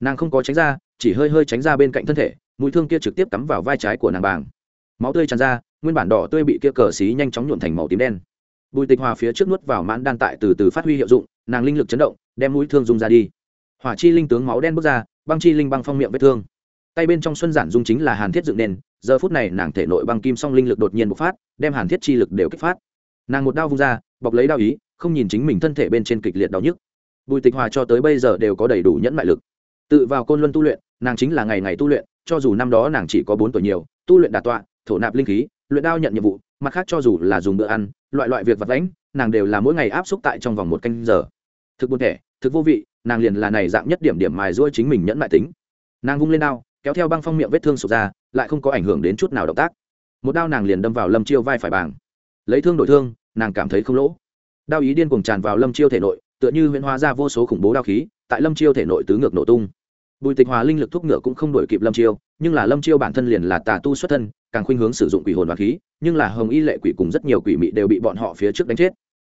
Nàng không có tránh ra, chỉ hơi hơi tránh ra bên cạnh thân thể, mũi thương kia trực tiếp cắm vào vai trái của nàng bàng. Máu tươi tràn ra nguyên bản đỏ tươi bị kia cờ xí nhanh chóng nhuộn thành màu tím đen. Bùi tịch hòa phía trước nuốt vào mãn đan tại từ từ phát huy hiệu dụng, nàng linh lực chấn động, đem mũi thương dùng ra đi. Hỏa chi linh tướng máu đen bước ra, băng chi linh băng phong miệng vết thương. Tay bên trong xuân giản dung chính là hàn thiết dựng nền, giờ phút này nàng thể nội băng kim song linh lực đột nhiên bộc phát, đem hàn thiết chi lực đều kích phát. Nàng một đao vung ra, bọc lấy đao ý, không nhìn chính mình thân thể bên trên kịch liệt đau nhức. Bùi tịch hòa cho tới bây giờ đều có đầy đủ nhẫn mại lực. Tự vào côn luân tu luyện, nàng chính là ngày ngày tu luyện, cho dù năm đó nàng chỉ có bốn tuổi nhiều, tu luyện đạt tọa, thổ nạp linh khí luyện đao nhận nhiệm vụ, mặt khác cho dù là dùng bữa ăn, loại loại việc vật lãnh nàng đều là mỗi ngày áp xúc tại trong vòng một canh giờ. Thực buồn thẻ, thực vô vị, nàng liền là này dạng nhất điểm điểm mài ruôi chính mình nhẫn mại tính. Nàng vung lên đao, kéo theo băng phong miệng vết thương sụp ra, lại không có ảnh hưởng đến chút nào động tác. Một đao nàng liền đâm vào lâm chiêu vai phải bàng lấy thương đổi thương, nàng cảm thấy không lỗ. Đao ý điên cuồng tràn vào lâm chiêu thể nội, tựa như huyễn hóa ra vô số khủng bố đao khí, tại lâm chiêu thể nội tứ ngược nổ tung. Bùi tịch hòa linh lực thuốc ngựa cũng không đổi kịp lâm chiêu, nhưng là lâm chiêu bản thân liền là tà tu xuất thân càng khuynh hướng sử dụng quỷ hồn và khí, nhưng là hồng y lệ quỷ cùng rất nhiều quỷ mị đều bị bọn họ phía trước đánh chết.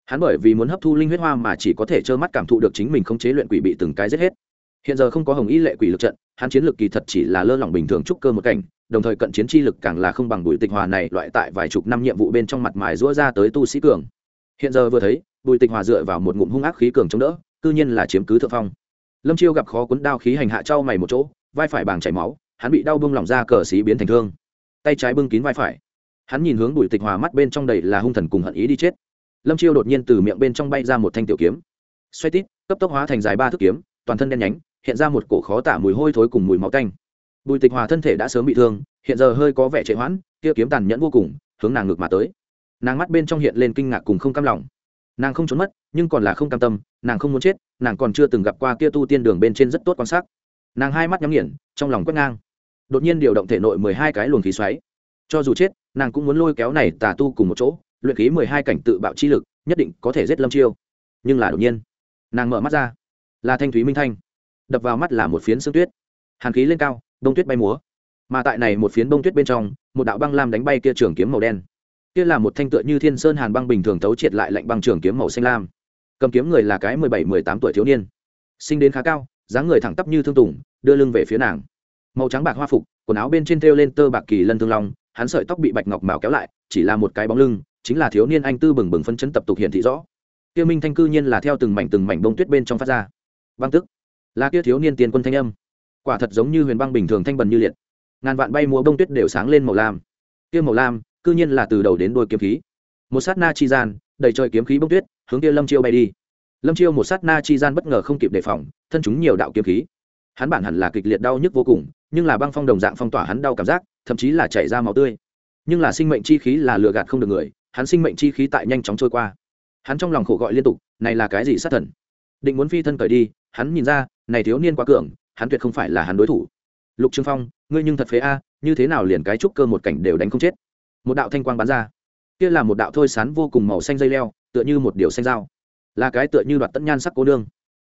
Hắn bởi vì muốn hấp thu linh huyết hoa mà chỉ có thể trơ mắt cảm thụ được chính mình không chế luyện quỷ bị từng cái giết hết. Hiện giờ không có hồng y lệ quỷ lực trận, hắn chiến lực kỳ thật chỉ là lơ lỏng bình thường trúc cơ một cảnh, đồng thời cận chiến chi lực càng là không bằng bùi tịch hòa này loại tại vài chục năm nhiệm vụ bên trong mặt mài rũa ra tới tu sĩ cường. Hiện giờ vừa thấy, bùi tịch hòa dựa vào một ngụm hung ác khí cường chống đỡ tư nhiên là chiếm cứ thượng phong. Lâm chiêu gặp khó cuốn đao khí hành hạ trao mày một chỗ, vai phải bàng chảy máu, hắn bị đau bưng lỏng ra cờ xí biến thành thương tay trái bưng kín vai phải. Hắn nhìn hướng bùi tịch hòa mắt bên trong đầy là hung thần cùng hận ý đi chết. Lâm chiêu đột nhiên từ miệng bên trong bay ra một thanh tiểu kiếm. Xoay tít, cấp tốc hóa thành dài ba thước kiếm, toàn thân đen nhánh, hiện ra một cổ khó tả mùi hôi thối cùng mùi máu tanh. Bùi tịch hòa thân thể đã sớm bị thương, hiện giờ hơi có vẻ trệ hoãn, kia kiếm tàn nhẫn vô cùng, hướng nàng ngược mà tới. Nàng mắt bên trong hiện lên kinh ngạc cùng không cam lòng. Nàng không trốn mất, nhưng còn là không cam tâm, nàng không muốn chết, nàng còn chưa từng gặp qua kia tu tiên đường bên trên rất tốt quan sát. Nàng hai mắt nhắm nghiền, trong lòng quét ngang đột nhiên điều động thể nội mười hai cái luồng khí xoáy. Cho dù chết, nàng cũng muốn lôi kéo này tà tu cùng một chỗ, luyện khí mười hai cảnh tự bạo chi lực, nhất định có thể giết lâm chiêu. Nhưng là đột nhiên, nàng mở mắt ra, là thanh thúy minh thanh. Đập vào mắt là một phiến sương tuyết. Hàn khí lên cao đông tuyết bay múa. Mà tại này một phiến bông tuyết bên trong, một đạo băng lam đánh bay kia trường kiếm màu đen. Kia là một thanh tựa như thiên sơn hàn băng bình thường thấu triệt lại lạnh băng trường kiếm màu xanh lam. Cầm kiếm người là cái mười bảy, mười tám tuổi thiếu niên. Sinh đến khá cao, dáng người thẳng tắp như thương tùng, đưa lưng về phía nàng màu trắng bạc hoa phục, quần áo bên trên thêu lên tơ bạc kỳ lân thương long, hắn sợi tóc bị bạch ngọc mào kéo lại, chỉ là một cái bóng lưng, chính là thiếu niên anh tư bừng bừng phân chấn tập tục hiện thị rõ. Kia minh thanh cư nhiên là theo từng mảnh từng mảnh bông tuyết bên trong phát ra. Băng tức. Là kia thiếu niên tiền quân thanh âm. Quả thật giống như huyền băng bình thường thanh bần như liệt. Ngàn vạn bay múa bông tuyết đều sáng lên màu lam. Kia màu lam, cư nhiên là từ đầu đến đôi kiếm khí. Một sát na chi gian, đầy trời kiếm khí bông tuyết, hướng kia lâm chiêu bay đi. Lâm chiêu một sát na chi gian bất ngờ không kịp đề phòng, thân chúng nhiều đạo kiếm khí. Hắn bản hẳn là kịch liệt đau nhức vô cùng nhưng là băng phong đồng dạng phong tỏa hắn đau cảm giác, thậm chí là chảy ra máu tươi. Nhưng là sinh mệnh chi khí là lừa gạt không được người, hắn sinh mệnh chi khí tại nhanh chóng trôi qua. Hắn trong lòng khổ gọi liên tục, này là cái gì sát thần? Định muốn phi thân cởi đi, hắn nhìn ra, này thiếu niên quá cường, hắn tuyệt không phải là hắn đối thủ. Lục trương phong, ngươi nhưng thật phế a, như thế nào liền cái trúc cơ một cảnh đều đánh không chết? Một đạo thanh quang bắn ra. Kia là một đạo thôi sán vô cùng màu xanh dây leo, tựa như một điều xanh dao. Là cái tựa như đoạt tận nhan sắc cô nương.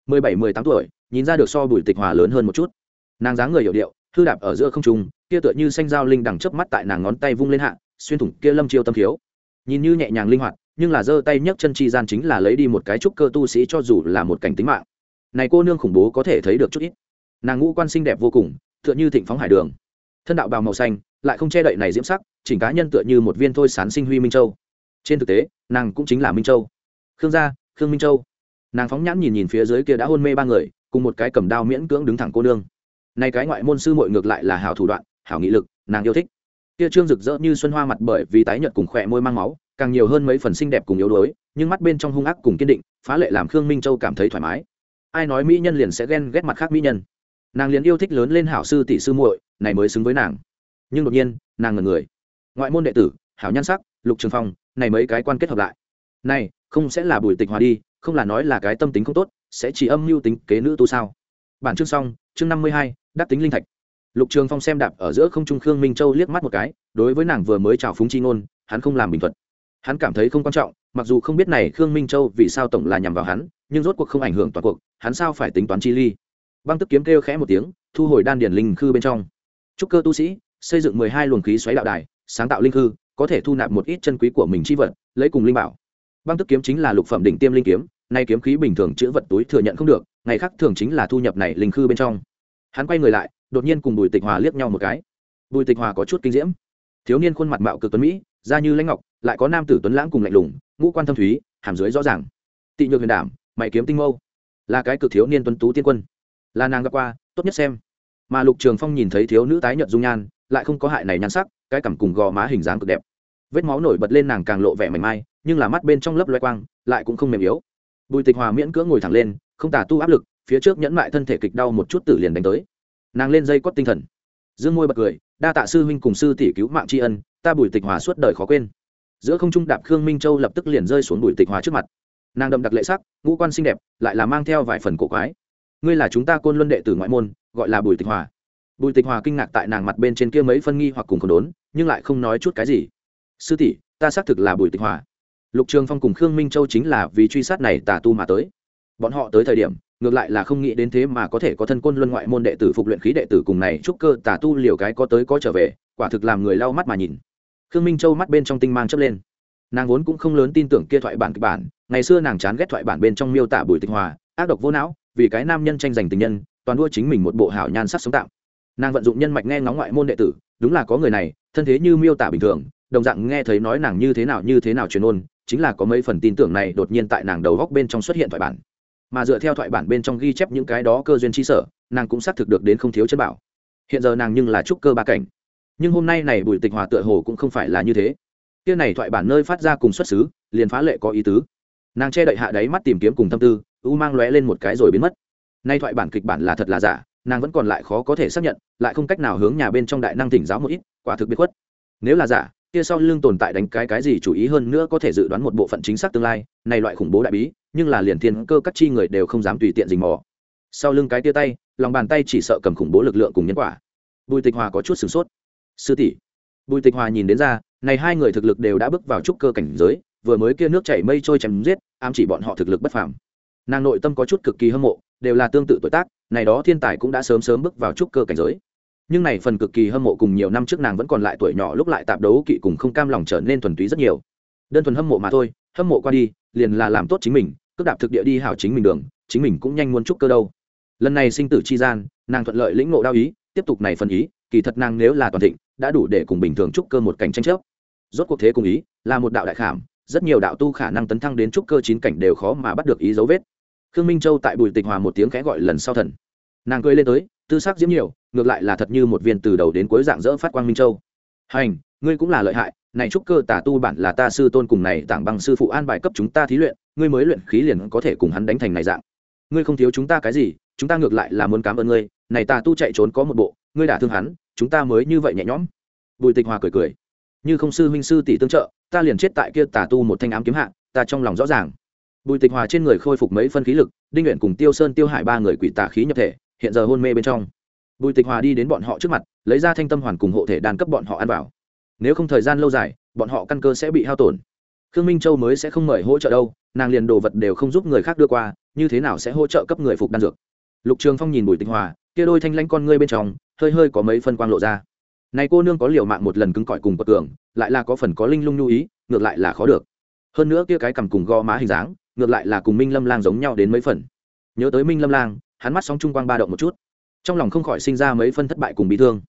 Mười bảy, mười tám tuổi, nhìn ra được so bùi tịch hòa lớn hơn một chút. Nàng dáng người hiểu điệu thư đạp ở giữa không trung, kia tựa như xanh dao linh đằng chớp mắt tại nàng ngón tay vung lên hạ, xuyên thủng kia lâm chiêu tâm thiếu nhìn như nhẹ nhàng linh hoạt, nhưng là giơ tay nhấc chân chi gian chính là lấy đi một cái trúc cơ tu sĩ cho dù là một cảnh tính mạng. Này cô nương khủng bố có thể thấy được chút ít. Nàng ngũ quan xinh đẹp vô cùng, tựa như thịnh phóng hải đường. Thân đạo bào màu xanh, lại không che đậy này diễm sắc, chỉnh cá nhân tựa như một viên thôi sán sinh huy minh châu. Trên thực tế, nàng cũng chính là minh châu. Khương gia, khương minh châu. Nàng phóng nhãn nhìn nhìn phía dưới kia đã hôn mê ba người, cùng một cái cầm đao miễn cưỡng đứng thẳng cô nương nay cái ngoại môn sư mội ngược lại là hảo thủ đoạn, hảo nghị lực, nàng yêu thích. Kia trương rực rỡ như xuân hoa mặt bởi vì tái nhợt cùng khỏe môi mang máu, càng nhiều hơn mấy phần xinh đẹp cùng yếu đuối, nhưng mắt bên trong hung ác cùng kiên định, phá lệ làm khương minh châu cảm thấy thoải mái. Ai nói mỹ nhân liền sẽ ghen ghét mặt khác mỹ nhân? Nàng liền yêu thích lớn lên hảo sư tỷ sư muội, này mới xứng với nàng. Nhưng đột nhiên, nàng ngần người. Ngoại môn đệ tử, hảo nhan sắc, lục trường phong, này mấy cái quan kết hợp lại. Này, không sẽ là bùi tịch hòa đi, không là nói là cái tâm tính không tốt, sẽ chỉ âm mưu tính kế nữ tu sao? Bản chương xong, chương năm mươi hai đắc tính linh thạch. Lục trường phong xem đạp ở giữa không trung khương minh châu liếc mắt một cái, đối với nàng vừa mới chào phúng chi ngôn, hắn không làm bình thuận hắn cảm thấy không quan trọng, mặc dù không biết này khương minh châu vì sao tổng là nhằm vào hắn, nhưng rốt cuộc không ảnh hưởng toàn cuộc, hắn sao phải tính toán chi ly? Băng tức kiếm kêu khẽ một tiếng, thu hồi đan điển linh khư bên trong. Trúc cơ tu sĩ, xây dựng mười hai luồng khí xoáy đạo đài, sáng tạo linh khư, có thể thu nạp một ít chân quý của mình chi vật, lấy cùng linh bảo. Băng tức kiếm chính là lục phẩm đỉnh tiêm linh kiếm, nay kiếm khí bình thường chữ vật túi thừa nhận không được, ngày khác thường chính là thu nhập này linh khư bên trong hắn quay người lại, đột nhiên cùng bùi tịch hòa liếc nhau một cái. Bùi tịch hòa có chút kinh diễm. Thiếu niên khuôn mặt mạo cực tuấn mỹ, da như lãnh ngọc, lại có nam tử tuấn lãng cùng lạnh lùng, ngũ quan thâm thúy, hàm dưới rõ ràng. Tị nhược huyền đảm, mày kiếm tinh mâu. Là cái cực thiếu niên tuấn tú tiên quân. Là nàng gặp qua, tốt nhất xem. Mà lục trường phong nhìn thấy thiếu nữ tái nhợt dung nhan, lại không có hại này nhan sắc, cái cằm cùng gò má hình dáng cực đẹp. Vết máu nổi bật lên nàng càng lộ vẻ mảnh mai, nhưng là mắt bên trong lấp loe quang, lại cũng không mềm yếu. Bùi tịch hòa miễn cưỡng ngồi thẳng lên không tả tu áp lực, phía trước nhẫn mại thân thể kịch đau một chút tử liền đánh tới. Nàng lên dây cót tinh thần. Dương môi bật cười, đa tạ sư huynh cùng sư tỷ cứu mạng tri ân, ta bùi tịch hòa suốt đời khó quên. Giữa không trung đạp khương minh châu lập tức liền rơi xuống bùi tịch hòa trước mặt. Nàng đậm đặc lệ sắc, ngũ quan xinh đẹp, lại là mang theo vài phần cổ quái. Ngươi là chúng ta côn luân đệ tử ngoại môn, gọi là bùi tịch hòa. Bùi tịch hòa kinh ngạc tại nàng mặt bên trên kia mấy phân nghi hoặc cùng khổ đốn, nhưng lại không nói chút cái gì. Sư tỷ, ta xác thực là bùi tịch hòa. Lục trường phong cùng khương minh châu chính là vì truy sát này tà tu mà tới bọn họ tới thời điểm, ngược lại là không nghĩ đến thế mà có thể có thân quân luân ngoại môn đệ tử phục luyện khí đệ tử cùng này chúc cơ tà tu liều cái có tới có trở về, quả thực làm người lau mắt mà nhìn. Khương minh châu mắt bên trong tinh mang chớp lên. Nàng vốn cũng không lớn tin tưởng kia thoại bản kịch bản, ngày xưa nàng chán ghét thoại bản bên trong miêu tả bùi tịch hòa, ác độc vô não, vì cái nam nhân tranh giành tình nhân, toàn đua chính mình một bộ hảo nhan sắc sống tạm. Nàng vận dụng nhân mạch nghe ngóng ngoại môn đệ tử, đúng là có người này, thân thế như miêu tả bình thường, đồng dạng nghe thấy nói nàng như thế nào như thế nào truyền ôn, chính là có mấy phần tin tưởng này đột nhiên tại nàng đầu góc bên trong xuất hiện thoại bản mà dựa theo thoại bản bên trong ghi chép những cái đó cơ duyên chi sở, nàng cũng xác thực được đến không thiếu chân bảo. Hiện giờ nàng nhưng là trúc cơ ba cảnh. Nhưng hôm nay này bùi tịch hòa tựa hồ cũng không phải là như thế. Kia này thoại bản nơi phát ra cùng xuất xứ, liền phá lệ có ý tứ. Nàng che đậy hạ đáy mắt tìm kiếm cùng tâm tư, u mang lóe lên một cái rồi biến mất. Nay thoại bản kịch bản là thật là giả, nàng vẫn còn lại khó có thể xác nhận, lại không cách nào hướng nhà bên trong đại năng thỉnh giáo một ít, quả thực biết khuất. Nếu là giả kia sau lưng tồn tại đánh cái cái gì chủ ý hơn nữa có thể dự đoán một bộ phận chính xác tương lai, này loại khủng bố đại bí, nhưng là liền thiên cơ các chi người đều không dám tùy tiện dình mò. Sau lưng cái tia tay, lòng bàn tay chỉ sợ cầm khủng bố lực lượng cùng nhân quả. Bùi tịch hòa có chút sửng sốt. Sư tỷ. Bùi tịch hòa nhìn đến ra, này hai người thực lực đều đã bước vào trúc cơ cảnh giới, vừa mới kia nước chảy mây trôi chém giết, ám chỉ bọn họ thực lực bất phàm. Nàng nội tâm có chút cực kỳ hâm mộ, đều là tương tự tuổi tác, này đó thiên tài cũng đã sớm sớm bước vào trúc cơ cảnh giới nhưng này phần cực kỳ hâm mộ cùng nhiều năm trước nàng vẫn còn lại tuổi nhỏ lúc lại tạp đấu kỵ cùng không cam lòng trở nên thuần túy rất nhiều. Đơn thuần hâm mộ mà thôi, hâm mộ qua đi, liền là làm tốt chính mình, cước đạp thực địa đi hảo chính mình đường, chính mình cũng nhanh muốn trúc cơ đâu. Lần này sinh tử chi gian, nàng thuận lợi lĩnh ngộ đao ý, tiếp tục này phần ý, kỳ thật nàng nếu là toàn thịnh, đã đủ để cùng bình thường trúc cơ một cảnh tranh chấp. Rốt cuộc thế cùng ý, là một đạo đại khảm, rất nhiều đạo tu khả năng tấn thăng đến trúc cơ chín cảnh đều khó mà bắt được ý dấu vết. Khương minh châu tại bùi tịch hòa một tiếng khẽ gọi lần sau thần. Nàng cười lên tới tư sắc diễm nhiều, ngược lại là thật như một viên từ đầu đến cuối dạng dỡ phát quang minh châu. Hành, ngươi cũng là lợi hại, này trúc cơ tả tu bản là ta sư tôn cùng này tảng bằng sư phụ an bài cấp chúng ta thí luyện, ngươi mới luyện khí liền có thể cùng hắn đánh thành này dạng. Ngươi không thiếu chúng ta cái gì, chúng ta ngược lại là muốn cảm ơn ngươi, này tà tu chạy trốn có một bộ, ngươi đả thương hắn, chúng ta mới như vậy nhẹ nhõm. Bùi tịch hòa cười cười. Như không sư huynh sư tỷ tương trợ, ta liền chết tại kia tà tu một thanh ám kiếm hạ, ta trong lòng rõ ràng. Bùi tịch hòa trên người khôi phục mấy phân khí lực, đinh luyện cùng tiêu sơn tiêu hải ba người quỷ tà khí nhập thể hiện giờ hôn mê bên trong. Bùi tịch hòa đi đến bọn họ trước mặt, lấy ra thanh tâm hoàn cùng hộ thể đàn cấp bọn họ ăn vào. Nếu không thời gian lâu dài, bọn họ căn cơ sẽ bị hao tổn. Khương minh châu mới sẽ không mời hỗ trợ đâu, nàng liền đồ vật đều không giúp người khác đưa qua, như thế nào sẽ hỗ trợ cấp người phục đan dược? Lục trường phong nhìn bùi tịch hòa, kia đôi thanh lãnh con ngươi bên trong, hơi hơi có mấy phân quang lộ ra. Này cô nương có liều mạng một lần cứng cỏi cùng bậc cường, lại là có phần có linh lung nhu ý, ngược lại là khó được. Hơn nữa kia cái cầm cùng gò má hình dáng, ngược lại là cùng minh lâm lang giống nhau đến mấy phần. Nhớ tới minh lâm lang hắn mắt sóng trung quang ba động một chút. Trong lòng không khỏi sinh ra mấy phân thất bại cùng bị thương.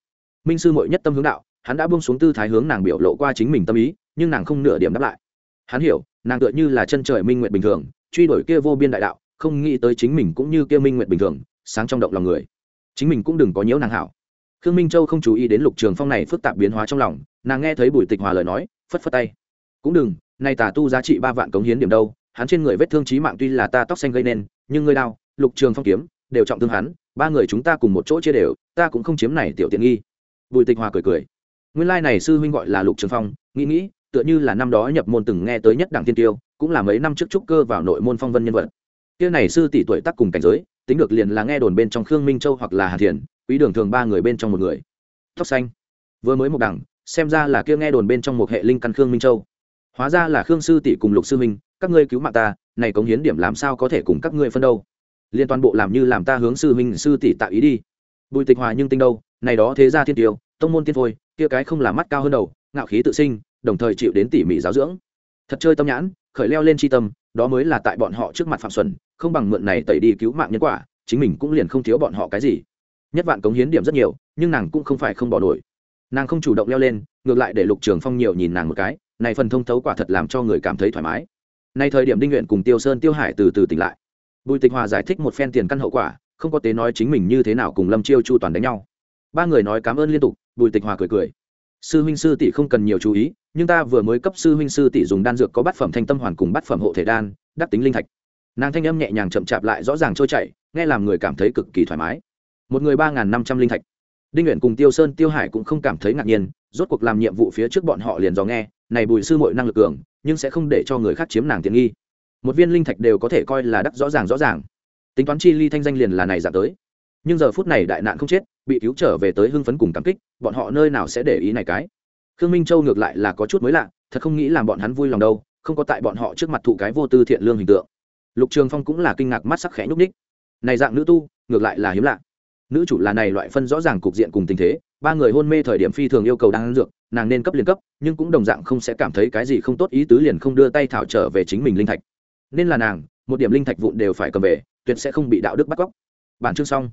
Minh sư mội nhất tâm hướng đạo, hắn đã buông xuống tư thái hướng nàng biểu lộ qua chính mình tâm ý, nhưng nàng không nửa điểm đáp lại. Hắn hiểu, nàng tựa như là chân trời minh nguyện bình thường, truy đuổi kia vô biên đại đạo, không nghĩ tới chính mình cũng như kia minh nguyện bình thường, sáng trong động lòng người. Chính mình cũng đừng có nhiễu nàng hảo. Khương minh châu không chú ý đến lục trường phong này phức tạp biến hóa trong lòng, nàng nghe thấy bùi tịch hòa lời nói, phất phất tay. Cũng đừng, nay tà tu giá trị ba vạn cống hiến điểm đâu, hắn trên người vết thương trí mạng tuy là ta tóc xanh gây nên, nhưng ngươi đau, lục trường phong kiếm đều trọng thương hắn, ba người chúng ta cùng một chỗ chia đều, ta cũng không chiếm này tiểu tiện nghi. Bùi tịch hòa cười cười. Nguyên lai này sư huynh gọi là lục trường phong, nghĩ nghĩ, tựa như là năm đó nhập môn từng nghe tới nhất đảng tiên tiêu, cũng là mấy năm trước trúc cơ vào nội môn phong vân nhân vật. Kia này sư tỷ tuổi tác cùng cảnh giới, tính được liền là nghe đồn bên trong khương minh châu hoặc là hà thiền, quý đường thường ba người bên trong một người. Tóc xanh. Vừa mới một đẳng, xem ra là kia nghe đồn bên trong một hệ linh căn khương minh châu. Hóa ra là khương sư tỷ cùng lục sư minh các ngươi cứu mạng ta, này cống hiến điểm làm sao có thể cùng các ngươi phân đâu? Liên toàn bộ làm như làm ta hướng sư minh sư tỷ tạo ý đi. Bùi tịch hòa nhưng tinh đâu này đó thế gia thiên tiêu tông môn tiên phôi kia cái không là mắt cao hơn đầu ngạo khí tự sinh đồng thời chịu đến tỉ mỉ giáo dưỡng. Thật chơi tâm nhãn khởi leo lên tri tâm đó mới là tại bọn họ trước mặt phạm xuân, không bằng mượn này tẩy đi cứu mạng nhân quả chính mình cũng liền không thiếu bọn họ cái gì. Nhất vạn cống hiến điểm rất nhiều nhưng nàng cũng không phải không bỏ nổi. Nàng không chủ động leo lên ngược lại để lục trường phong nhiều nhìn nàng một cái này phần thông thấu quả thật làm cho người cảm thấy thoải mái. Nay thời điểm đinh nguyện cùng tiêu sơn tiêu hải từ từ tỉnh lại bùi tịch hòa giải thích một phen tiền căn hậu quả, không có tế nói chính mình như thế nào cùng lâm chiêu chu toàn đánh nhau. Ba người nói cảm ơn liên tục, bùi tịch hòa cười cười. Sư huynh sư tỷ không cần nhiều chú ý, nhưng ta vừa mới cấp sư huynh sư tỷ dùng đan dược có bát phẩm thanh tâm hoàn cùng bát phẩm hộ thể đan, đắc tính linh thạch. Nàng thanh âm nhẹ nhàng chậm chạp lại rõ ràng trôi chảy, nghe làm người cảm thấy cực kỳ thoải mái. Một người ba năm trăm linh thạch. Đinh nguyện cùng tiêu sơn, tiêu hải cũng không cảm thấy ngạc nhiên, rốt cuộc làm nhiệm vụ phía trước bọn họ liền dò nghe, này bùi sư mội năng lực cường, nhưng sẽ không để cho người khác chiếm nàng tiện nghi một viên linh thạch đều có thể coi là đắc rõ ràng rõ ràng. Tính toán chi ly thanh danh liền là này giảm tới. Nhưng giờ phút này đại nạn không chết, bị cứu trở về tới hưng phấn cùng cảm kích, bọn họ nơi nào sẽ để ý này cái? Khương minh châu ngược lại là có chút mới lạ, thật không nghĩ làm bọn hắn vui lòng đâu, không có tại bọn họ trước mặt thụ cái vô tư thiện lương hình tượng. Lục trường phong cũng là kinh ngạc mắt sắc khẽ nhúc ních này dạng nữ tu, ngược lại là hiếm lạ. Nữ chủ là này loại phân rõ ràng cục diện cùng tình thế, ba người hôn mê thời điểm phi thường yêu cầu đang dược, nàng nên cấp liền cấp, nhưng cũng đồng dạng không sẽ cảm thấy cái gì không tốt, ý tứ liền không đưa tay thảo trở về chính mình linh thạch nên là nàng, một điểm linh thạch vụn đều phải cầm về, tuyệt sẽ không bị đạo đức bắt cóc. Bản chương xong.